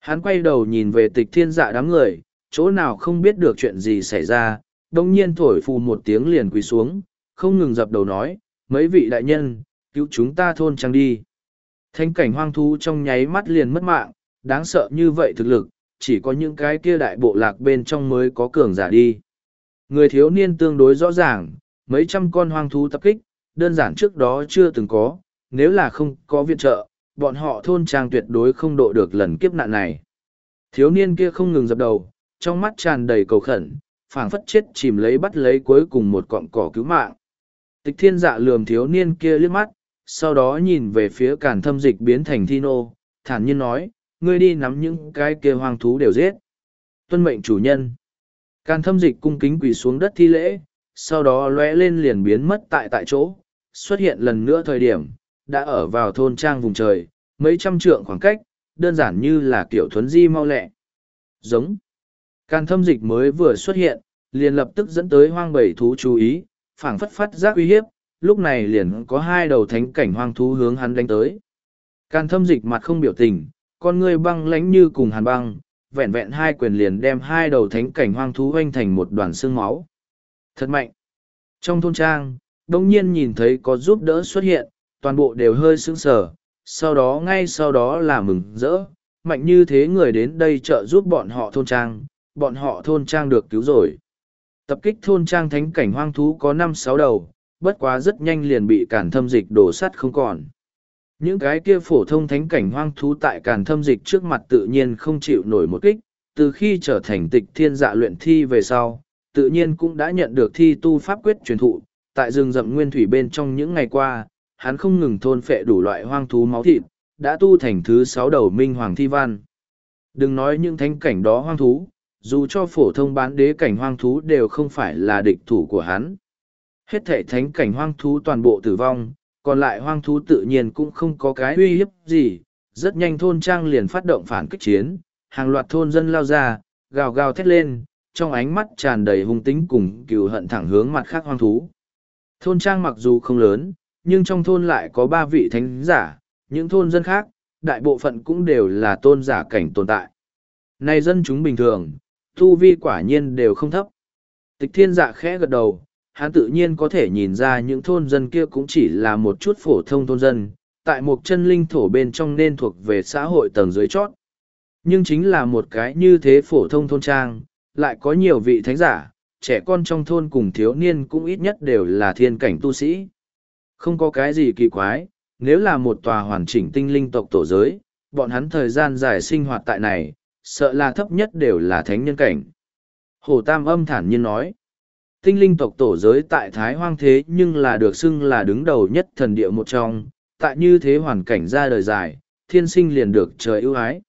Hắn quay đầu nhìn về tịch thiên dạ đám người, chỗ nào không biết được chuyện gì xảy ra, đông nhiên thổi phù một tiếng liền quỳ xuống, không ngừng dập đầu nói, mấy vị đại nhân, cứu chúng ta thôn trang đi. Thanh cảnh hoang thú trong nháy mắt liền mất mạng, đáng sợ như vậy thực lực, chỉ có những cái kia đại bộ lạc bên trong mới có cường giả đi. Người thiếu niên tương đối rõ ràng, mấy trăm con hoang thú tập kích, đơn giản trước đó chưa từng có, nếu là không có viện trợ, bọn họ thôn trang tuyệt đối không độ được lần kiếp nạn này. Thiếu niên kia không ngừng dập đầu, trong mắt tràn đầy cầu khẩn, phảng phất chết chìm lấy bắt lấy cuối cùng một cọng cỏ cứu mạng. Tịch thiên dạ lườm thiếu niên kia liếc mắt, sau đó nhìn về phía càn thâm dịch biến thành thi nô, thản nhiên nói, ngươi đi nắm những cái kia hoang thú đều giết. Tuân mệnh chủ nhân. Càn thâm dịch cung kính quỳ xuống đất thi lễ, sau đó lóe lên liền biến mất tại tại chỗ, xuất hiện lần nữa thời điểm, đã ở vào thôn trang vùng trời, mấy trăm trượng khoảng cách, đơn giản như là kiểu thuấn di mau lẹ. Giống. Càn thâm dịch mới vừa xuất hiện, liền lập tức dẫn tới hoang bảy thú chú ý, phảng phất phát giác uy hiếp, lúc này liền có hai đầu thánh cảnh hoang thú hướng hắn đánh tới. Càn thâm dịch mặt không biểu tình, con ngươi băng lánh như cùng hàn băng, vẹn vẹn hai quyền liền đem hai đầu thánh cảnh hoang thú hoanh thành một đoàn xương máu. Thật mạnh! Trong thôn trang, đông nhiên nhìn thấy có giúp đỡ xuất hiện, toàn bộ đều hơi sững sờ, sau đó ngay sau đó là mừng rỡ, mạnh như thế người đến đây trợ giúp bọn họ thôn trang, bọn họ thôn trang được cứu rồi. Tập kích thôn trang thánh cảnh hoang thú có năm sáu đầu, bất quá rất nhanh liền bị cản thâm dịch đổ sắt không còn. Những cái kia phổ thông thánh cảnh hoang thú tại càn thâm dịch trước mặt tự nhiên không chịu nổi một kích, từ khi trở thành tịch thiên dạ luyện thi về sau, tự nhiên cũng đã nhận được thi tu pháp quyết truyền thụ, tại rừng rậm nguyên thủy bên trong những ngày qua, hắn không ngừng thôn phệ đủ loại hoang thú máu thịt, đã tu thành thứ sáu đầu minh hoàng thi văn. Đừng nói những thánh cảnh đó hoang thú, dù cho phổ thông bán đế cảnh hoang thú đều không phải là địch thủ của hắn. Hết thể thánh cảnh hoang thú toàn bộ tử vong, còn lại hoang thú tự nhiên cũng không có cái uy hiếp gì. Rất nhanh thôn trang liền phát động phản kích chiến, hàng loạt thôn dân lao ra, gào gào thét lên, trong ánh mắt tràn đầy hung tính cùng cừu hận thẳng hướng mặt khác hoang thú. Thôn trang mặc dù không lớn, nhưng trong thôn lại có ba vị thánh giả, những thôn dân khác, đại bộ phận cũng đều là tôn giả cảnh tồn tại. Này dân chúng bình thường, tu vi quả nhiên đều không thấp. Tịch thiên dạ khẽ gật đầu, hắn tự nhiên có thể nhìn ra những thôn dân kia cũng chỉ là một chút phổ thông thôn dân, tại một chân linh thổ bên trong nên thuộc về xã hội tầng dưới chót. Nhưng chính là một cái như thế phổ thông thôn trang, lại có nhiều vị thánh giả, trẻ con trong thôn cùng thiếu niên cũng ít nhất đều là thiên cảnh tu sĩ. Không có cái gì kỳ quái, nếu là một tòa hoàn chỉnh tinh linh tộc tổ giới, bọn hắn thời gian dài sinh hoạt tại này, sợ là thấp nhất đều là thánh nhân cảnh. Hồ Tam âm thản nhiên nói, tinh linh tộc tổ giới tại Thái Hoang thế nhưng là được xưng là đứng đầu nhất thần địa một trong, tại như thế hoàn cảnh ra đời dài, thiên sinh liền được trời ưu ái.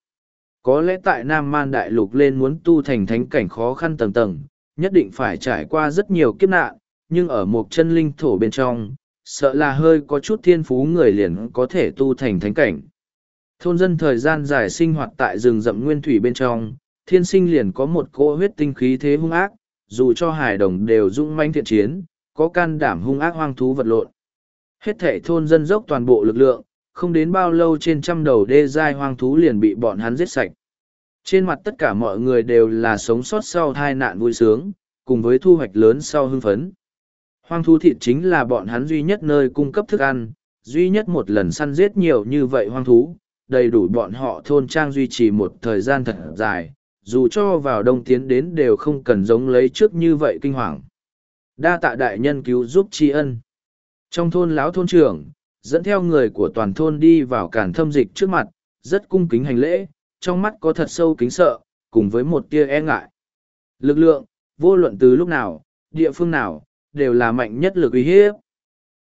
Có lẽ tại Nam Man Đại Lục lên muốn tu thành thánh cảnh khó khăn tầng tầng, nhất định phải trải qua rất nhiều kiếp nạn, nhưng ở một chân linh thổ bên trong, sợ là hơi có chút thiên phú người liền có thể tu thành thánh cảnh. Thôn dân thời gian dài sinh hoạt tại rừng rậm nguyên thủy bên trong, thiên sinh liền có một cỗ huyết tinh khí thế hung ác, dù cho hải đồng đều dũng manh thiện chiến, có can đảm hung ác hoang thú vật lộn. Hết thể thôn dân dốc toàn bộ lực lượng, không đến bao lâu trên trăm đầu đê giai hoang thú liền bị bọn hắn giết sạch. Trên mặt tất cả mọi người đều là sống sót sau tai nạn vui sướng, cùng với thu hoạch lớn sau hưng phấn. Hoang thú thịt chính là bọn hắn duy nhất nơi cung cấp thức ăn, duy nhất một lần săn giết nhiều như vậy hoang thú, đầy đủ bọn họ thôn trang duy trì một thời gian thật dài, dù cho vào đông tiến đến đều không cần giống lấy trước như vậy kinh hoàng. Đa tạ đại nhân cứu giúp tri ân. Trong thôn lão thôn trưởng, dẫn theo người của toàn thôn đi vào cản thâm dịch trước mặt, rất cung kính hành lễ, trong mắt có thật sâu kính sợ, cùng với một tia e ngại. Lực lượng, vô luận từ lúc nào, địa phương nào, đều là mạnh nhất lực uy hiếp.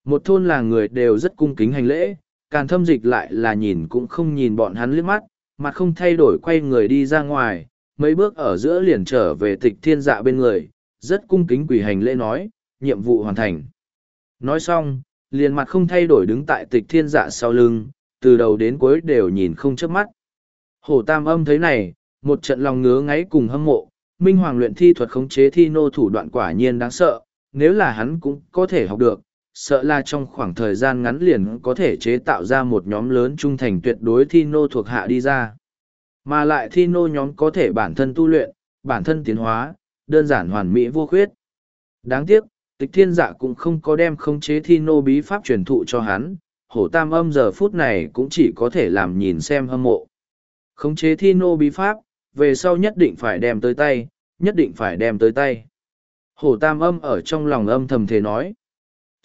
Một thôn làng người đều rất cung kính hành lễ, càn thâm dịch lại là nhìn cũng không nhìn bọn hắn liếc mắt, mặt không thay đổi quay người đi ra ngoài, mấy bước ở giữa liền trở về tịch thiên dạ bên người, rất cung kính quỳ hành lễ nói, nhiệm vụ hoàn thành. Nói xong, liền mặt không thay đổi đứng tại tịch thiên dạ sau lưng, từ đầu đến cuối đều nhìn không chớp mắt. Hổ tam âm thấy này, một trận lòng ngứa ngáy cùng hâm mộ, minh hoàng luyện thi thuật khống chế thi nô thủ đoạn quả nhiên đáng sợ, nếu là hắn cũng có thể học được, sợ là trong khoảng thời gian ngắn liền có thể chế tạo ra một nhóm lớn trung thành tuyệt đối thi nô thuộc hạ đi ra. Mà lại thi nô nhóm có thể bản thân tu luyện, bản thân tiến hóa, đơn giản hoàn mỹ vô khuyết. Đáng tiếc, tịch thiên dạ cũng không có đem khống chế thi nô bí pháp truyền thụ cho hắn, hổ tam âm giờ phút này cũng chỉ có thể làm nhìn xem hâm mộ. Khống chế thi nô bí pháp, về sau nhất định phải đem tới tay, nhất định phải đem tới tay. Hổ tam âm ở trong lòng âm thầm thế nói.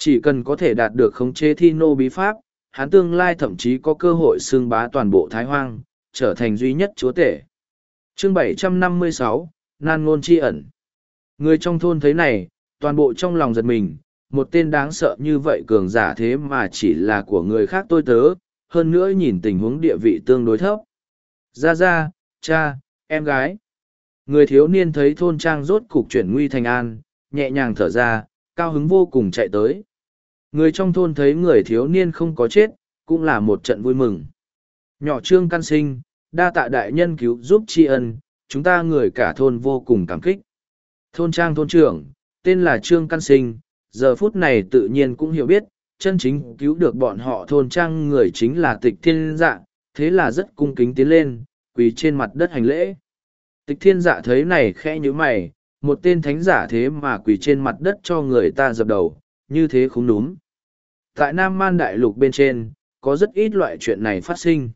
Chỉ cần có thể đạt được khống chế thi nô bí pháp, hắn tương lai thậm chí có cơ hội xương bá toàn bộ thái hoang, trở thành duy nhất chúa tể. Chương 756, Nan Ngôn Chi ẩn Người trong thôn thấy này, toàn bộ trong lòng giật mình, một tên đáng sợ như vậy cường giả thế mà chỉ là của người khác tôi tớ, hơn nữa nhìn tình huống địa vị tương đối thấp. Ra ra, cha, em gái. Người thiếu niên thấy thôn trang rốt cục chuyển nguy thành an, nhẹ nhàng thở ra, cao hứng vô cùng chạy tới. Người trong thôn thấy người thiếu niên không có chết, cũng là một trận vui mừng. Nhỏ trương căn sinh, đa tạ đại nhân cứu giúp tri ân, chúng ta người cả thôn vô cùng cảm kích. Thôn trang thôn trưởng, tên là Trương Căn Sinh, giờ phút này tự nhiên cũng hiểu biết, chân chính cứu được bọn họ thôn trang người chính là tịch thiên dạ, thế là rất cung kính tiến lên, quỳ trên mặt đất hành lễ. Tịch thiên dạ thấy này khẽ như mày, một tên thánh giả thế mà quỳ trên mặt đất cho người ta dập đầu, như thế không đúng. Tại Nam Man Đại Lục bên trên, có rất ít loại chuyện này phát sinh.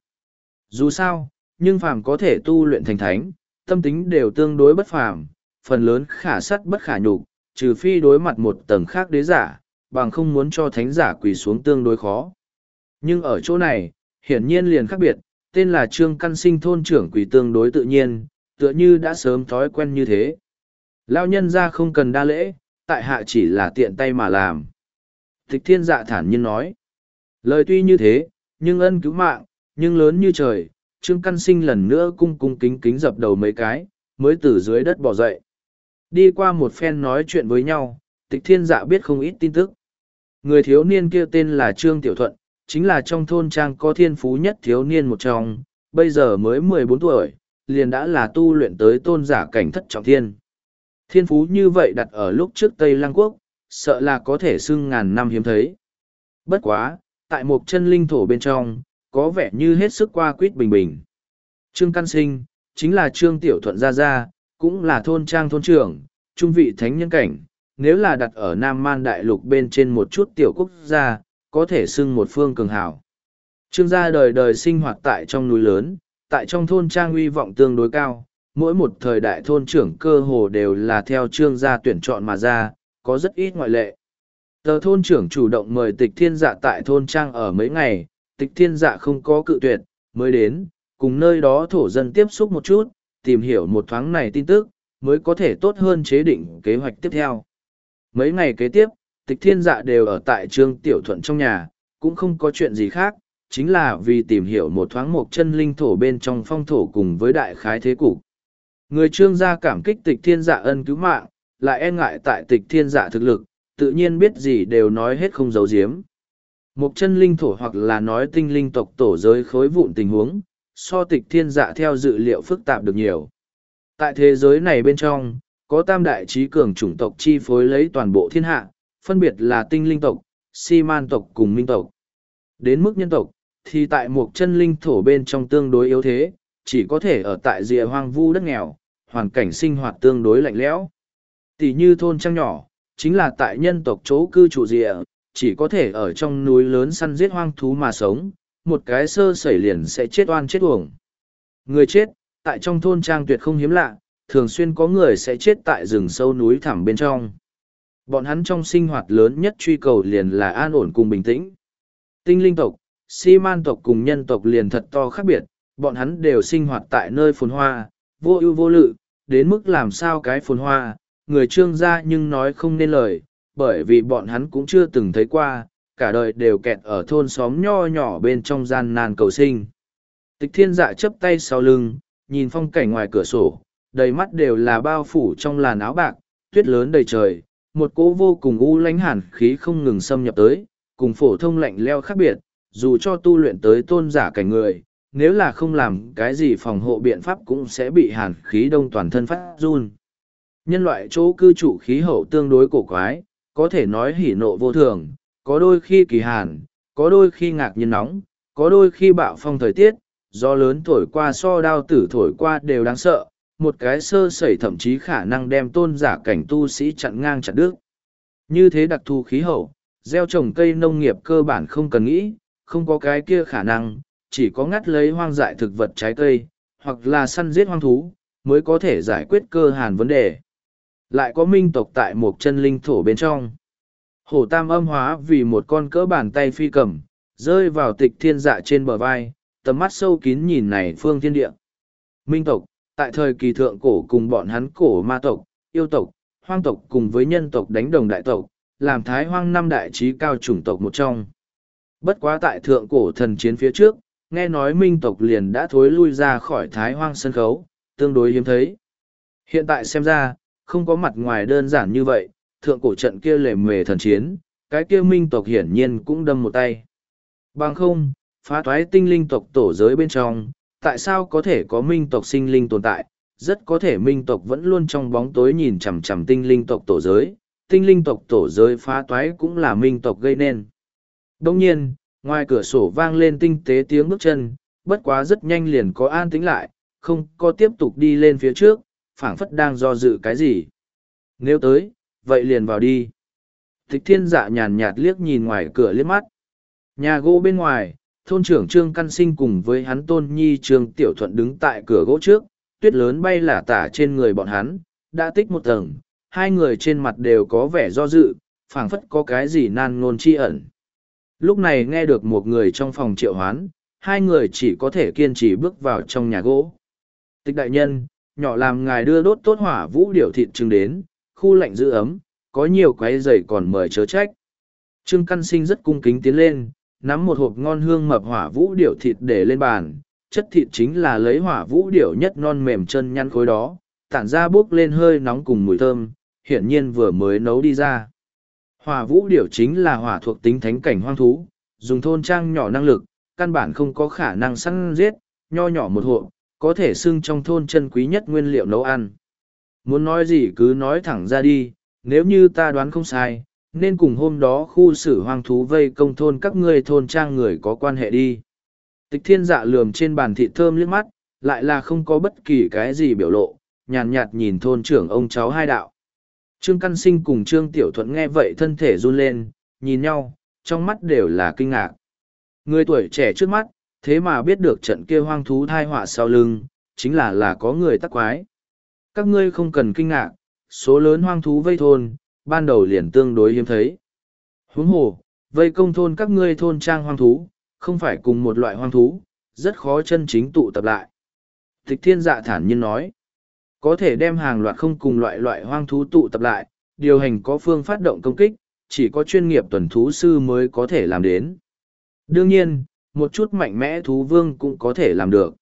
Dù sao, nhưng phàm có thể tu luyện thành thánh, tâm tính đều tương đối bất phàm, phần lớn khả sắt bất khả nhục, trừ phi đối mặt một tầng khác đế giả, bằng không muốn cho thánh giả quỳ xuống tương đối khó. Nhưng ở chỗ này, hiển nhiên liền khác biệt, tên là Trương Căn Sinh thôn trưởng quỳ tương đối tự nhiên, tựa như đã sớm thói quen như thế. Lao nhân ra không cần đa lễ, tại hạ chỉ là tiện tay mà làm. Tịch thiên dạ thản nhiên nói. Lời tuy như thế, nhưng ân cứu mạng, nhưng lớn như trời, Trương Căn Sinh lần nữa cung cung kính kính dập đầu mấy cái, mới từ dưới đất bỏ dậy. Đi qua một phen nói chuyện với nhau, tịch thiên dạ biết không ít tin tức. Người thiếu niên kia tên là Trương Tiểu Thuận, chính là trong thôn trang có thiên phú nhất thiếu niên một trong, bây giờ mới mười bốn tuổi, liền đã là tu luyện tới tôn giả cảnh thất trọng thiên. Thiên phú như vậy đặt ở lúc trước Tây Lăng Quốc, sợ là có thể xưng ngàn năm hiếm thấy. Bất quá, tại một chân linh thổ bên trong, có vẻ như hết sức qua quýt bình bình. Trương Căn Sinh, chính là Trương Tiểu Thuận Gia Gia, cũng là thôn trang thôn trưởng, trung vị thánh nhân cảnh, nếu là đặt ở Nam Man Đại Lục bên trên một chút tiểu quốc gia, có thể xưng một phương cường hảo. Trương gia đời đời sinh hoạt tại trong núi lớn, tại trong thôn trang uy vọng tương đối cao, mỗi một thời đại thôn trưởng cơ hồ đều là theo trương gia tuyển chọn mà ra, có rất ít ngoại lệ. Tờ thôn trưởng chủ động mời tịch thiên dạ tại thôn trang ở mấy ngày, tịch thiên dạ không có cự tuyệt, mới đến, cùng nơi đó thổ dân tiếp xúc một chút, tìm hiểu một thoáng này tin tức, mới có thể tốt hơn chế định kế hoạch tiếp theo. Mấy ngày kế tiếp, tịch thiên dạ đều ở tại trương tiểu thuận trong nhà, cũng không có chuyện gì khác, chính là vì tìm hiểu một thoáng một chân linh thổ bên trong phong thổ cùng với đại khái thế cục. Người trương gia cảm kích tịch thiên dạ ân cứu mạng, lại e ngại tại tịch thiên dạ thực lực, tự nhiên biết gì đều nói hết không giấu giếm. Một chân linh thổ hoặc là nói tinh linh tộc tổ giới khối vụn tình huống, so tịch thiên dạ theo dự liệu phức tạp được nhiều. Tại thế giới này bên trong, có tam đại trí cường chủng tộc chi phối lấy toàn bộ thiên hạ, phân biệt là tinh linh tộc, si man tộc cùng minh tộc. Đến mức nhân tộc, thì tại một chân linh thổ bên trong tương đối yếu thế, chỉ có thể ở tại rìa hoang vu đất nghèo, hoàn cảnh sinh hoạt tương đối lạnh lẽo. Tỷ như thôn trang nhỏ, chính là tại nhân tộc chỗ cư trụ rìa, chỉ có thể ở trong núi lớn săn giết hoang thú mà sống, một cái sơ sẩy liền sẽ chết oan chết uổng. Người chết, tại trong thôn trang tuyệt không hiếm lạ, thường xuyên có người sẽ chết tại rừng sâu núi thẳm bên trong. Bọn hắn trong sinh hoạt lớn nhất truy cầu liền là an ổn cùng bình tĩnh. Tinh linh tộc, si man tộc cùng nhân tộc liền thật to khác biệt, bọn hắn đều sinh hoạt tại nơi phồn hoa, vô ưu vô lự, đến mức làm sao cái phồn hoa, người trương gia nhưng nói không nên lời, bởi vì bọn hắn cũng chưa từng thấy qua, cả đời đều kẹt ở thôn xóm nho nhỏ bên trong gian nan cầu sinh. Tịch thiên dạ chấp tay sau lưng, nhìn phong cảnh ngoài cửa sổ, đầy mắt đều là bao phủ trong làn áo bạc, tuyết lớn đầy trời, một cỗ vô cùng u lánh hàn khí không ngừng xâm nhập tới, cùng phổ thông lạnh leo khác biệt, dù cho tu luyện tới tôn giả cảnh người, nếu là không làm cái gì phòng hộ biện pháp cũng sẽ bị hàn khí đông toàn thân phát run. Nhân loại chỗ cư trụ khí hậu tương đối cổ quái, có thể nói hỉ nộ vô thường, có đôi khi kỳ hàn, có đôi khi ngạc nhiên nóng, có đôi khi bạo phong thời tiết, do lớn thổi qua so đao tử thổi qua đều đáng sợ, một cái sơ sẩy thậm chí khả năng đem tôn giả cảnh tu sĩ chặn ngang chặt đứt. Như thế đặc thù khí hậu, gieo trồng cây nông nghiệp cơ bản không cần nghĩ, không có cái kia khả năng, chỉ có ngắt lấy hoang dại thực vật trái cây, hoặc là săn giết hoang thú, mới có thể giải quyết cơ hàn vấn đề. Lại có minh tộc tại một chân linh thổ bên trong. Hổ tam âm hóa vì một con cỡ bàn tay phi cầm, rơi vào tịch thiên dạ trên bờ vai, tầm mắt sâu kín nhìn này phương thiên địa. Minh tộc, tại thời kỳ thượng cổ cùng bọn hắn cổ ma tộc, yêu tộc, hoang tộc cùng với nhân tộc đánh đồng đại tộc, làm thái hoang năm đại trí cao chủng tộc một trong. Bất quá tại thượng cổ thần chiến phía trước, nghe nói minh tộc liền đã thối lui ra khỏi thái hoang sân khấu, tương đối hiếm thấy. Hiện tại xem ra, không có mặt ngoài đơn giản như vậy, thượng cổ trận kia lề mề thần chiến, cái kia minh tộc hiển nhiên cũng đâm một tay. Bằng không, phá thoái tinh linh tộc tổ giới bên trong, tại sao có thể có minh tộc sinh linh tồn tại, rất có thể minh tộc vẫn luôn trong bóng tối nhìn chằm chằm tinh linh tộc tổ giới, tinh linh tộc tổ giới phá toái cũng là minh tộc gây nên. Đồng nhiên, ngoài cửa sổ vang lên tinh tế tiếng bước chân, bất quá rất nhanh liền có an tĩnh lại, không có tiếp tục đi lên phía trước, phảng phất đang do dự cái gì. Nếu tới, vậy liền vào đi. Tịch thiên dạ nhàn nhạt liếc nhìn ngoài cửa liếc mắt. Nhà gỗ bên ngoài, thôn trưởng Trương Căn Sinh cùng với hắn tôn nhi Trương Tiểu Thuận đứng tại cửa gỗ trước, tuyết lớn bay lả tả trên người bọn hắn, đã tích một tầng, hai người trên mặt đều có vẻ do dự, phảng phất có cái gì nan ngôn chi ẩn. Lúc này nghe được một người trong phòng triệu hoán, hai người chỉ có thể kiên trì bước vào trong nhà gỗ. Tịch đại nhân, nhỏ làm ngài đưa đốt tốt hỏa vũ điểu thịt trứng đến, khu lạnh giữ ấm, có nhiều quái dày còn mời chớ trách. Trương Căn Sinh rất cung kính tiến lên, nắm một hộp ngon hương mập hỏa vũ điểu thịt để lên bàn, chất thịt chính là lấy hỏa vũ điểu nhất non mềm chân nhăn khối đó, tản ra bốc lên hơi nóng cùng mùi thơm, hiển nhiên vừa mới nấu đi ra. Hỏa vũ điểu chính là hỏa thuộc tính thánh cảnh hoang thú, dùng thôn trang nhỏ năng lực, căn bản không có khả năng săn giết, nho nhỏ một hộp, có thể xưng trong thôn chân quý nhất nguyên liệu nấu ăn. Muốn nói gì cứ nói thẳng ra đi, nếu như ta đoán không sai, nên cùng hôm đó khu xử hoang thú vây công thôn các ngươi thôn trang người có quan hệ đi. Tịch thiên dạ lườm trên bàn thịt thơm liếc mắt, lại là không có bất kỳ cái gì biểu lộ, nhàn nhạt, nhạt nhìn thôn trưởng ông cháu hai đạo. Trương Căn Sinh cùng Trương Tiểu Thuận nghe vậy thân thể run lên, nhìn nhau, trong mắt đều là kinh ngạc. Người tuổi trẻ trước mắt, thế mà biết được trận kia hoang thú thai họa sau lưng, chính là là có người tắc quái. Các ngươi không cần kinh ngạc, số lớn hoang thú vây thôn, ban đầu liền tương đối hiếm thấy. Huống hồ, vây công thôn các ngươi thôn trang hoang thú, không phải cùng một loại hoang thú, rất khó chân chính tụ tập lại. Tịch thiên dạ thản nhiên nói, có thể đem hàng loạt không cùng loại loại hoang thú tụ tập lại, điều hành có phương phát động công kích, chỉ có chuyên nghiệp tuần thú sư mới có thể làm đến. Đương nhiên, một chút mạnh mẽ thú vương cũng có thể làm được.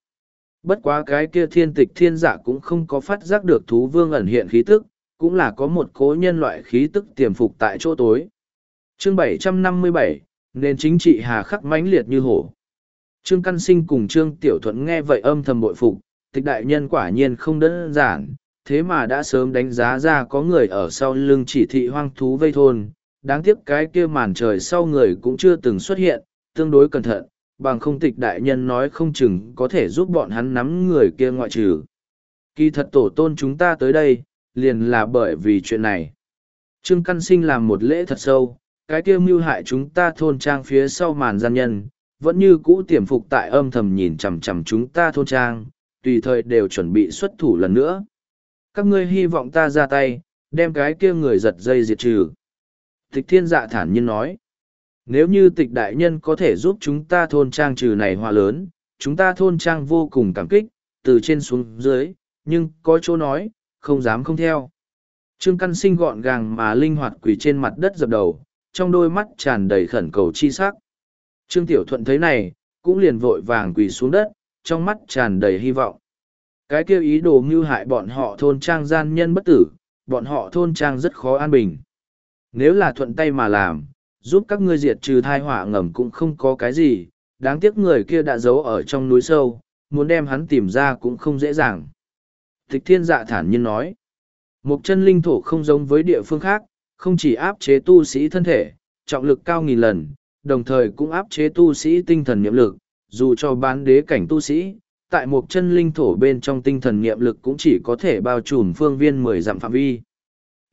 Bất quá cái kia thiên tịch thiên giả cũng không có phát giác được thú vương ẩn hiện khí tức, cũng là có một cố nhân loại khí tức tiềm phục tại chỗ tối. Chương 757, nên chính trị hà khắc mãnh liệt như hổ. Trương Căn Sinh cùng Trương Tiểu Thuận nghe vậy âm thầm bội phục, tịch đại nhân quả nhiên không đơn giản, thế mà đã sớm đánh giá ra có người ở sau lưng chỉ thị hoang thú vây thôn, đáng tiếc cái kia màn trời sau người cũng chưa từng xuất hiện, tương đối cẩn thận, bằng không tịch đại nhân nói không chừng có thể giúp bọn hắn nắm người kia ngoại trừ. Kỳ thật tổ tôn chúng ta tới đây, liền là bởi vì chuyện này. Trương Căn Sinh làm một lễ thật sâu, cái kia mưu hại chúng ta thôn trang phía sau màn gian nhân, vẫn như cũ tiềm phục tại âm thầm nhìn chằm chằm chúng ta thôn trang, tùy thời đều chuẩn bị xuất thủ lần nữa. Các ngươi hy vọng ta ra tay, đem cái kia người giật dây diệt trừ. Tịch thiên dạ thản nhiên nói, nếu như tịch đại nhân có thể giúp chúng ta thôn trang trừ này hoa lớn, chúng ta thôn trang vô cùng cảm kích, từ trên xuống dưới, nhưng có chỗ nói, không dám không theo. Trương Căn Sinh gọn gàng mà linh hoạt quỳ trên mặt đất dập đầu, trong đôi mắt tràn đầy khẩn cầu chi sắc. Trương Tiểu Thuận thấy này, cũng liền vội vàng quỳ xuống đất, trong mắt tràn đầy hy vọng. Cái kêu ý đồ mưu hại bọn họ thôn trang gian nhân bất tử, bọn họ thôn trang rất khó an bình. Nếu là thuận tay mà làm, giúp các ngươi diệt trừ thai họa ngầm cũng không có cái gì, đáng tiếc người kia đã giấu ở trong núi sâu, muốn đem hắn tìm ra cũng không dễ dàng. Tịch thiên dạ thản nhiên nói, một chân linh thổ không giống với địa phương khác, không chỉ áp chế tu sĩ thân thể, trọng lực cao nghìn lần, đồng thời cũng áp chế tu sĩ tinh thần niệm lực, dù cho bán đế cảnh tu sĩ, tại một chân linh thổ bên trong tinh thần niệm lực cũng chỉ có thể bao trùm phương viên mười dặm phạm vi.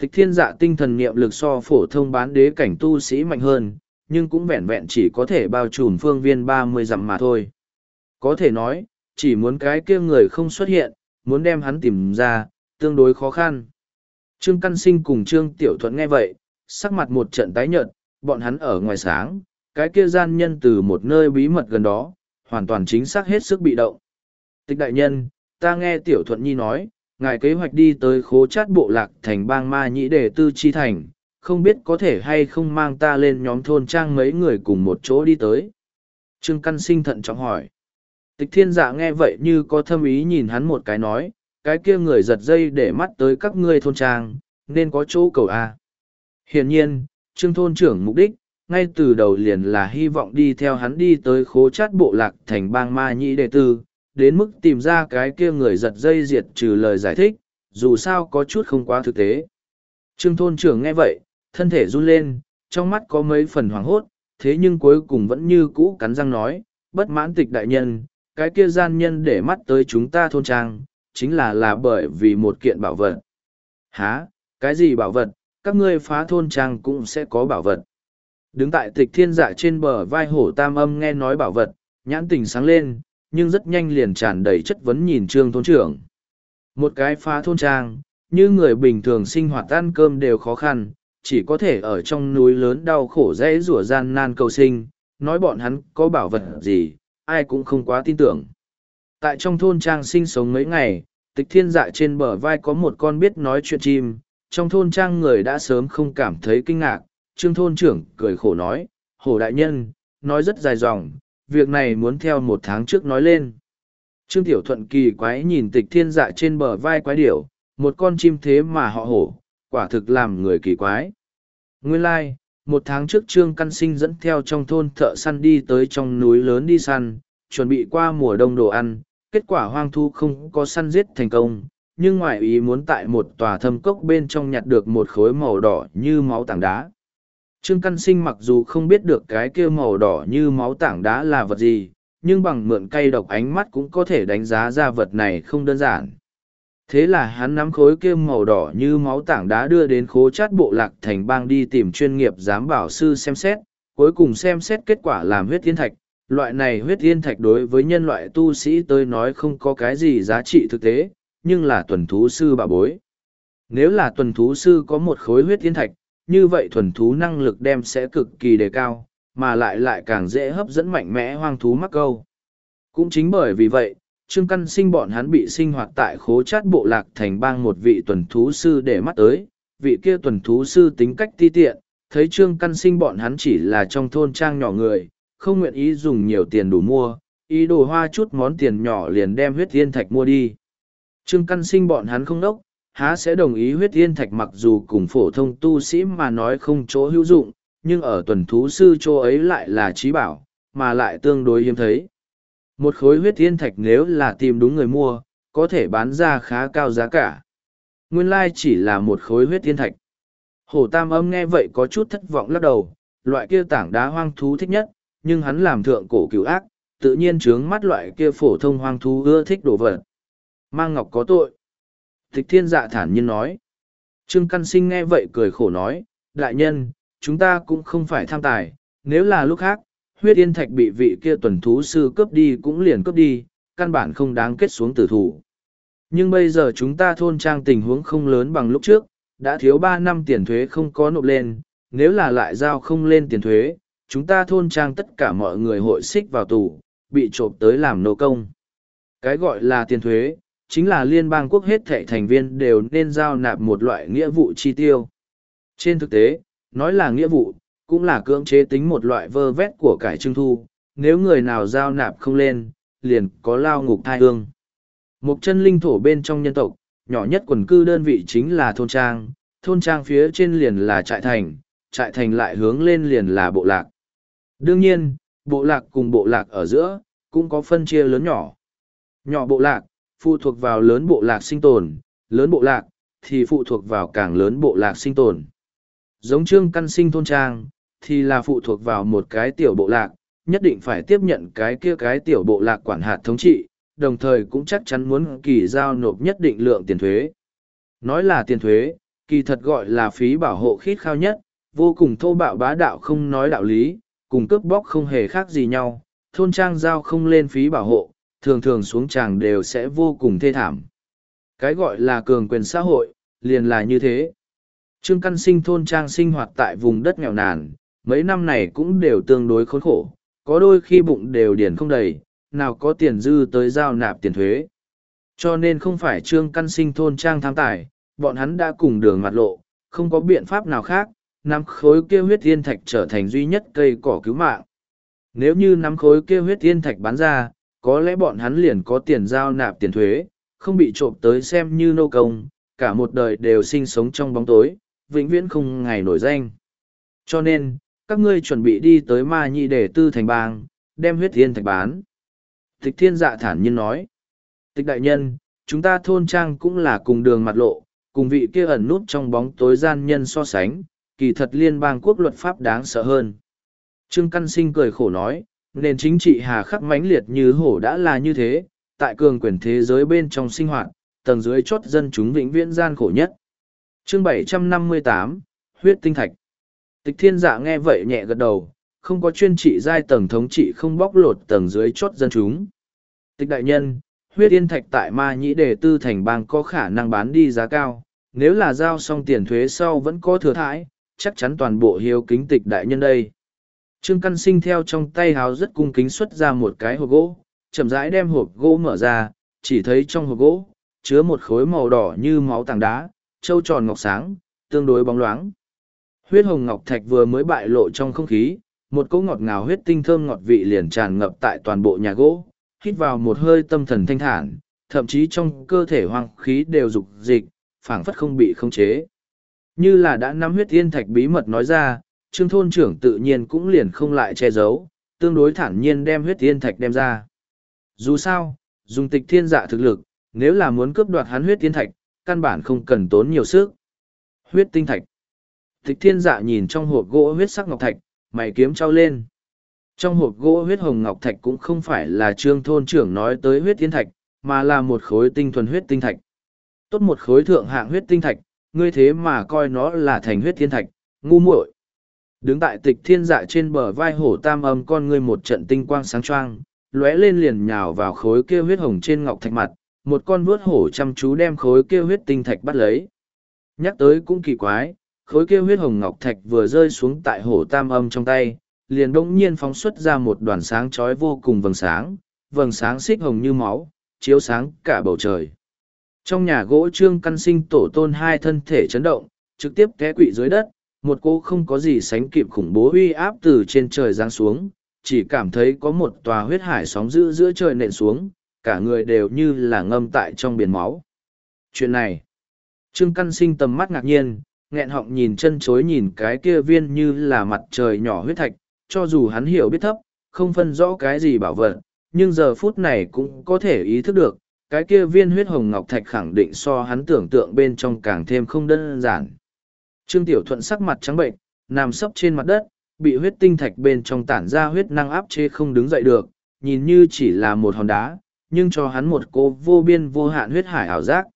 Tịch thiên dạ tinh thần niệm lực so phổ thông bán đế cảnh tu sĩ mạnh hơn, nhưng cũng vẹn vẹn chỉ có thể bao trùm phương viên ba mươi dặm mà thôi. Có thể nói, chỉ muốn cái kia người không xuất hiện, muốn đem hắn tìm ra, tương đối khó khăn. Trương Căn Sinh cùng Trương Tiểu Thuận nghe vậy, sắc mặt một trận tái nhợt, bọn hắn ở ngoài sáng, cái kia gian nhân từ một nơi bí mật gần đó, hoàn toàn chính xác hết sức bị động. Tịch đại nhân, ta nghe Tiểu Thuận Nhi nói, ngài kế hoạch đi tới khố chát bộ lạc thành bang ma nhĩ đề tư chi thành, không biết có thể hay không mang ta lên nhóm thôn trang mấy người cùng một chỗ đi tới. Trương Căn Sinh thận trọng hỏi. Tịch thiên dạ nghe vậy như có thâm ý nhìn hắn một cái nói, cái kia người giật dây để mắt tới các ngươi thôn trang, nên có chỗ cầu A. Hiển nhiên, trương thôn trưởng mục đích, ngay từ đầu liền là hy vọng đi theo hắn đi tới khố chát bộ lạc thành bang ma nhĩ đệ tư, đến mức tìm ra cái kia người giật dây diệt trừ lời giải thích, dù sao có chút không quá thực tế. Trương thôn trưởng nghe vậy, thân thể run lên, trong mắt có mấy phần hoảng hốt, thế nhưng cuối cùng vẫn như cũ cắn răng nói, bất mãn tịch đại nhân, cái kia gian nhân để mắt tới chúng ta thôn trang, chính là là bởi vì một kiện bảo vật. Hả, cái gì bảo vật, các ngươi phá thôn trang cũng sẽ có bảo vật. Đứng tại tịch thiên dạ trên bờ vai hổ tam âm nghe nói bảo vật, nhãn tình sáng lên, nhưng rất nhanh liền tràn đầy chất vấn nhìn trương thôn trưởng. Một cái phá thôn trang, như người bình thường sinh hoạt ăn cơm đều khó khăn, chỉ có thể ở trong núi lớn đau khổ dễ rủa gian nan cầu sinh, nói bọn hắn có bảo vật gì, ai cũng không quá tin tưởng. Tại trong thôn trang sinh sống mấy ngày, tịch thiên dạ trên bờ vai có một con biết nói chuyện chim, trong thôn trang người đã sớm không cảm thấy kinh ngạc, trương thôn trưởng cười khổ nói, hổ đại nhân, nói rất dài dòng, việc này muốn theo một tháng trước nói lên. Trương Tiểu Thuận kỳ quái nhìn tịch thiên dạ trên bờ vai quái điểu, một con chim thế mà họ hổ, quả thực làm người kỳ quái. Nguyên lai、like, một tháng trước Trương Căn Sinh dẫn theo trong thôn thợ săn đi tới trong núi lớn đi săn, chuẩn bị qua mùa đông đồ ăn, kết quả hoang thu không có săn giết thành công, nhưng ngoại ý muốn tại một tòa thâm cốc bên trong nhặt được một khối màu đỏ như máu tảng đá. Trương Căn Sinh mặc dù không biết được cái kia màu đỏ như máu tảng đá là vật gì, nhưng bằng mượn cây độc ánh mắt cũng có thể đánh giá ra vật này không đơn giản. Thế là hắn nắm khối kia màu đỏ như máu tảng đá đưa đến khố chát bộ lạc thành bang đi tìm chuyên nghiệp giám bảo sư xem xét, cuối cùng xem xét kết quả làm huyết thiên thạch. Loại này huyết thiên thạch đối với nhân loại tu sĩ tôi nói không có cái gì giá trị thực tế, nhưng là tuần thú sư bà bối. Nếu là tuần thú sư có một khối huyết thiên thạch, như vậy thuần thú năng lực đem sẽ cực kỳ đề cao, mà lại lại càng dễ hấp dẫn mạnh mẽ hoang thú mắc câu. Cũng chính bởi vì vậy, Trương Căn sinh bọn hắn bị sinh hoạt tại khố chát bộ lạc thành bang một vị tuần thú sư để mắt tới, vị kia tuần thú sư tính cách ti tiện, thấy Trương Căn sinh bọn hắn chỉ là trong thôn trang nhỏ người, không nguyện ý dùng nhiều tiền đủ mua, ý đồ hoa chút món tiền nhỏ liền đem huyết thiên thạch mua đi. Trương Căn sinh bọn hắn không đốc, há sẽ đồng ý huyết thiên thạch mặc dù cùng phổ thông tu sĩ mà nói không chỗ hữu dụng, nhưng ở tuần thú sư chỗ ấy lại là trí bảo, mà lại tương đối hiếm thấy. Một khối huyết thiên thạch nếu là tìm đúng người mua, có thể bán ra khá cao giá cả. Nguyên lai chỉ là một khối huyết thiên thạch. Hổ tam âm nghe vậy có chút thất vọng lắc đầu, loại kia tảng đá hoang thú thích nhất, nhưng hắn làm thượng cổ cửu ác, tự nhiên trướng mắt loại kia phổ thông hoang thú ưa thích đồ vật. Mang ngọc có tội. Thích thiên dạ thản nhiên nói. Trương Căn Sinh nghe vậy cười khổ nói, đại nhân, chúng ta cũng không phải tham tài, nếu là lúc khác, huyết yên thạch bị vị kia tuần thú sư cướp đi cũng liền cướp đi, căn bản không đáng kết xuống tử thủ. Nhưng bây giờ chúng ta thôn trang tình huống không lớn bằng lúc trước, đã thiếu ba năm tiền thuế không có nộp lên, nếu là lại giao không lên tiền thuế, chúng ta thôn trang tất cả mọi người hội xích vào tù, bị trộm tới làm nô công. Cái gọi là tiền thuế, chính là liên bang quốc hết thệ thành viên đều nên giao nạp một loại nghĩa vụ chi tiêu. Trên thực tế, nói là nghĩa vụ, cũng là cưỡng chế tính một loại vơ vét của cải trưng thu, nếu người nào giao nạp không lên, liền có lao ngục thai hương. Một chân linh thổ bên trong nhân tộc, nhỏ nhất quần cư đơn vị chính là thôn trang, thôn trang phía trên liền là trại thành, trại thành lại hướng lên liền là bộ lạc. Đương nhiên, bộ lạc cùng bộ lạc ở giữa, cũng có phân chia lớn nhỏ. Nhỏ bộ lạc, phụ thuộc vào lớn bộ lạc sinh tồn, lớn bộ lạc, thì phụ thuộc vào càng lớn bộ lạc sinh tồn. Giống trương căn sinh thôn trang, thì là phụ thuộc vào một cái tiểu bộ lạc, nhất định phải tiếp nhận cái kia cái tiểu bộ lạc quản hạt thống trị, đồng thời cũng chắc chắn muốn kỳ giao nộp nhất định lượng tiền thuế. Nói là tiền thuế, kỳ thật gọi là phí bảo hộ khít khao nhất, vô cùng thô bạo bá đạo không nói đạo lý, cùng cướp bóc không hề khác gì nhau, thôn trang giao không lên phí bảo hộ, thường thường xuống tràng đều sẽ vô cùng thê thảm. Cái gọi là cường quyền xã hội, liền là như thế. Trương Căn Sinh thôn trang sinh hoạt tại vùng đất nghèo nàn, mấy năm này cũng đều tương đối khốn khổ, có đôi khi bụng đều điển không đầy, nào có tiền dư tới giao nạp tiền thuế. Cho nên không phải Trương Căn Sinh thôn trang tham tài, bọn hắn đã cùng đường mặt lộ, không có biện pháp nào khác, nắm khối kia huyết thiên thạch trở thành duy nhất cây cỏ cứu mạng. Nếu như nắm khối kia huyết thiên thạch bán ra, có lẽ bọn hắn liền có tiền giao nạp tiền thuế, không bị trộm tới xem như nô công, cả một đời đều sinh sống trong bóng tối, vĩnh viễn không ngày nổi danh. Cho nên, các ngươi chuẩn bị đi tới ma nhị để tư thành bang, đem huyết thiên thạch bán. Tịch thiên dạ thản nhiên nói. Tịch đại nhân, chúng ta thôn trang cũng là cùng đường mặt lộ, cùng vị kia ẩn nút trong bóng tối gian nhân so sánh, kỳ thật liên bang quốc luật pháp đáng sợ hơn. Trương Căn Sinh cười khổ nói, nền chính trị hà khắc mãnh liệt như hổ đã là như thế, tại cường quyền thế giới bên trong sinh hoạt, tầng dưới chốt dân chúng vĩnh viễn gian khổ nhất. Chương 758, Huyết Tinh Thạch Tịch thiên dạ nghe vậy nhẹ gật đầu, không có chuyên trị giai tầng thống trị không bóc lột tầng dưới chốt dân chúng. Tịch đại nhân, huyết yên thạch tại ma nhĩ đề tư thành bang có khả năng bán đi giá cao, nếu là giao xong tiền thuế sau vẫn có thừa thãi, chắc chắn toàn bộ hiếu kính tịch đại nhân đây. Trương Căn Sinh theo trong tay háo rất cung kính xuất ra một cái hộp gỗ, chậm rãi đem hộp gỗ mở ra, chỉ thấy trong hộp gỗ, chứa một khối màu đỏ như máu tảng đá, trâu tròn ngọc sáng, tương đối bóng loáng. Huyết hồng ngọc thạch vừa mới bại lộ trong không khí, một cỗ ngọt ngào huyết tinh thơm ngọt vị liền tràn ngập tại toàn bộ nhà gỗ, hít vào một hơi tâm thần thanh thản, thậm chí trong cơ thể hoang khí đều dục dịch, phảng phất không bị khống chế. Như là đã nắm huyết yên thạch bí mật nói ra, trương thôn trưởng tự nhiên cũng liền không lại che giấu, tương đối thản nhiên đem huyết thiên thạch đem ra. Dù sao, dùng tịch thiên dạ thực lực, nếu là muốn cướp đoạt hắn huyết thiên thạch, căn bản không cần tốn nhiều sức. Huyết tinh thạch. Tịch thiên dạ nhìn trong hộp gỗ huyết sắc ngọc thạch, mày kiếm trao lên. Trong hộp gỗ huyết hồng ngọc thạch cũng không phải là trương thôn trưởng nói tới huyết thiên thạch, mà là một khối tinh thuần huyết tinh thạch. Tốt một khối thượng hạng huyết tinh thạch, ngươi thế mà coi nó là thành huyết thiên thạch, ngu muội. Đứng tại tịch thiên dạ trên bờ vai hổ tam âm con ngươi một trận tinh quang sáng choang, lóe lên liền nhào vào khối kia huyết hồng trên ngọc thạch mặt, một con vuốt hổ chăm chú đem khối kia huyết tinh thạch bắt lấy. Nhắc tới cũng kỳ quái, khối kia huyết hồng ngọc thạch vừa rơi xuống tại hổ tam âm trong tay, liền bỗng nhiên phóng xuất ra một đoàn sáng chói vô cùng vầng sáng, vầng sáng xích hồng như máu, chiếu sáng cả bầu trời. Trong nhà gỗ trương căn sinh tổ tôn hai thân thể chấn động, trực tiếp té quỵ dưới đất, một cô không có gì sánh kịp khủng bố uy áp từ trên trời giáng xuống, chỉ cảm thấy có một tòa huyết hải sóng dữ giữa trời nện xuống, cả người đều như là ngâm tại trong biển máu. Chuyện này, Trương Căn Sinh tầm mắt ngạc nhiên, nghẹn họng nhìn chân chối nhìn cái kia viên như là mặt trời nhỏ huyết thạch, cho dù hắn hiểu biết thấp, không phân rõ cái gì bảo vật, nhưng giờ phút này cũng có thể ý thức được, cái kia viên huyết hồng ngọc thạch khẳng định so hắn tưởng tượng bên trong càng thêm không đơn giản. Trương Tiểu Thuận sắc mặt trắng bệnh, nằm sấp trên mặt đất, bị huyết tinh thạch bên trong tản ra huyết năng áp chế không đứng dậy được, nhìn như chỉ là một hòn đá, nhưng cho hắn một cô vô biên vô hạn huyết hải ảo giác.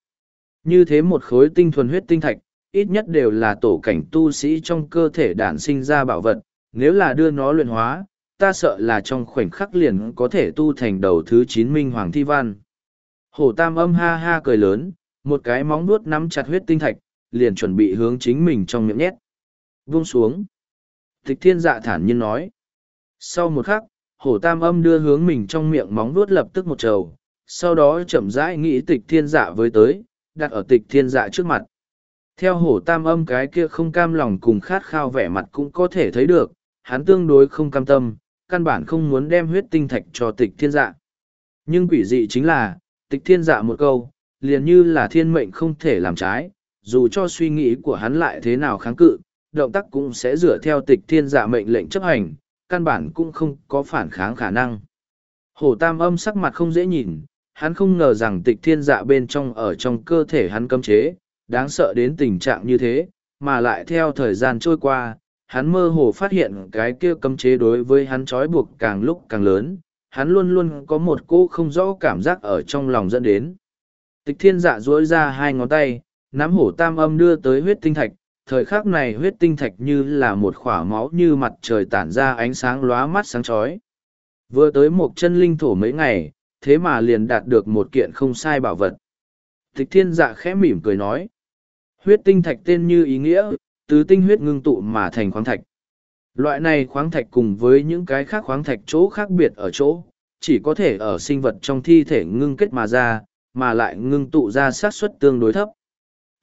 Như thế một khối tinh thuần huyết tinh thạch, ít nhất đều là tổ cảnh tu sĩ trong cơ thể đản sinh ra bảo vật, nếu là đưa nó luyện hóa, ta sợ là trong khoảnh khắc liền có thể tu thành đầu thứ chín minh hoàng thi văn. Hổ tam âm ha ha cười lớn, một cái móng nuốt nắm chặt huyết tinh thạch, liền chuẩn bị hướng chính mình trong miệng nhét. Vung xuống. Tịch thiên dạ thản nhiên nói. Sau một khắc, hổ tam âm đưa hướng mình trong miệng móng nuốt lập tức một trầu, sau đó chậm rãi nghĩ tịch thiên dạ với tới, đặt ở tịch thiên dạ trước mặt. Theo hổ tam âm cái kia không cam lòng cùng khát khao vẻ mặt cũng có thể thấy được, hắn tương đối không cam tâm, căn bản không muốn đem huyết tinh thạch cho tịch thiên dạ. Nhưng quỷ dị chính là, tịch thiên dạ một câu, liền như là thiên mệnh không thể làm trái, dù cho suy nghĩ của hắn lại thế nào kháng cự, động tác cũng sẽ dựa theo tịch thiên dạ mệnh lệnh chấp hành, căn bản cũng không có phản kháng khả năng. Hổ tam âm sắc mặt không dễ nhìn, hắn không ngờ rằng tịch thiên dạ bên trong ở trong cơ thể hắn cấm chế, đáng sợ đến tình trạng như thế, mà lại theo thời gian trôi qua, hắn mơ hồ phát hiện cái kia cấm chế đối với hắn trói buộc càng lúc càng lớn, hắn luôn luôn có một cô không rõ cảm giác ở trong lòng dẫn đến. Tịch thiên dạ duỗi ra hai ngón tay, nắm hổ tam âm đưa tới huyết tinh thạch, thời khắc này huyết tinh thạch như là một khỏa máu như mặt trời tản ra ánh sáng lóa mắt sáng chói. Vừa tới một chân linh thổ mấy ngày thế mà liền đạt được một kiện không sai bảo vật. Tịch thiên dạ khẽ mỉm cười nói huyết tinh thạch tên như ý nghĩa từ tinh huyết ngưng tụ mà thành khoáng thạch. Loại này khoáng thạch cùng với những cái khác khoáng thạch chỗ khác biệt ở chỗ chỉ có thể ở sinh vật trong thi thể ngưng kết mà ra mà lại ngưng tụ ra xác suất tương đối thấp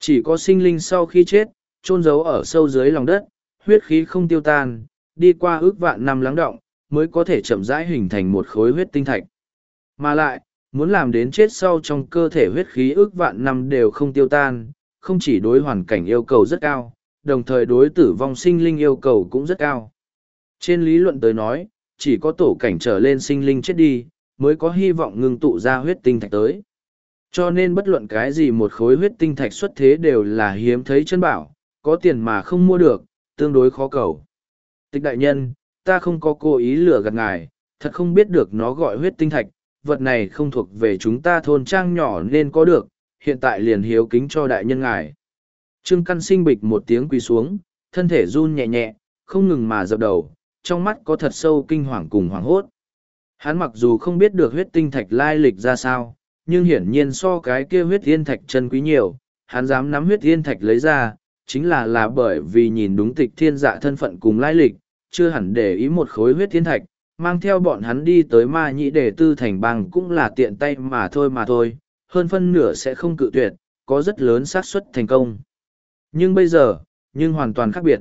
chỉ có sinh linh sau khi chết chôn giấu ở sâu dưới lòng đất, huyết khí không tiêu tan, đi qua ước vạn năm lắng động, mới có thể chậm rãi hình thành một khối huyết tinh thạch. Mà lại, muốn làm đến chết sau trong cơ thể huyết khí ước vạn năm đều không tiêu tan, không chỉ đối hoàn cảnh yêu cầu rất cao, đồng thời đối tử vong sinh linh yêu cầu cũng rất cao. Trên lý luận tới nói, chỉ có tổ cảnh trở lên sinh linh chết đi, mới có hy vọng ngưng tụ ra huyết tinh thạch tới. Cho nên bất luận cái gì một khối huyết tinh thạch xuất thế đều là hiếm thấy chân bảo, có tiền mà không mua được, tương đối khó cầu. Tịch đại nhân, ta không có cố ý lừa gạt ngài, thật không biết được nó gọi huyết tinh thạch, vật này không thuộc về chúng ta thôn trang nhỏ nên có được, hiện tại liền hiếu kính cho đại nhân ngài. Trương Căn sinh bịch một tiếng quỳ xuống, thân thể run nhẹ nhẹ, không ngừng mà dập đầu, trong mắt có thật sâu kinh hoàng cùng hoảng hốt. Hắn mặc dù không biết được huyết tinh thạch lai lịch ra sao, nhưng hiển nhiên so cái kia huyết yên thạch chân quý nhiều, hắn dám nắm huyết yên thạch lấy ra, chính là là bởi vì nhìn đúng tịch thiên dạ thân phận cùng lai lịch, chưa hẳn để ý một khối huyết thiên thạch, mang theo bọn hắn đi tới ma nhĩ để tư thành bằng cũng là tiện tay mà thôi mà thôi, hơn phân nửa sẽ không cự tuyệt, có rất lớn xác suất thành công. Nhưng bây giờ, nhưng hoàn toàn khác biệt.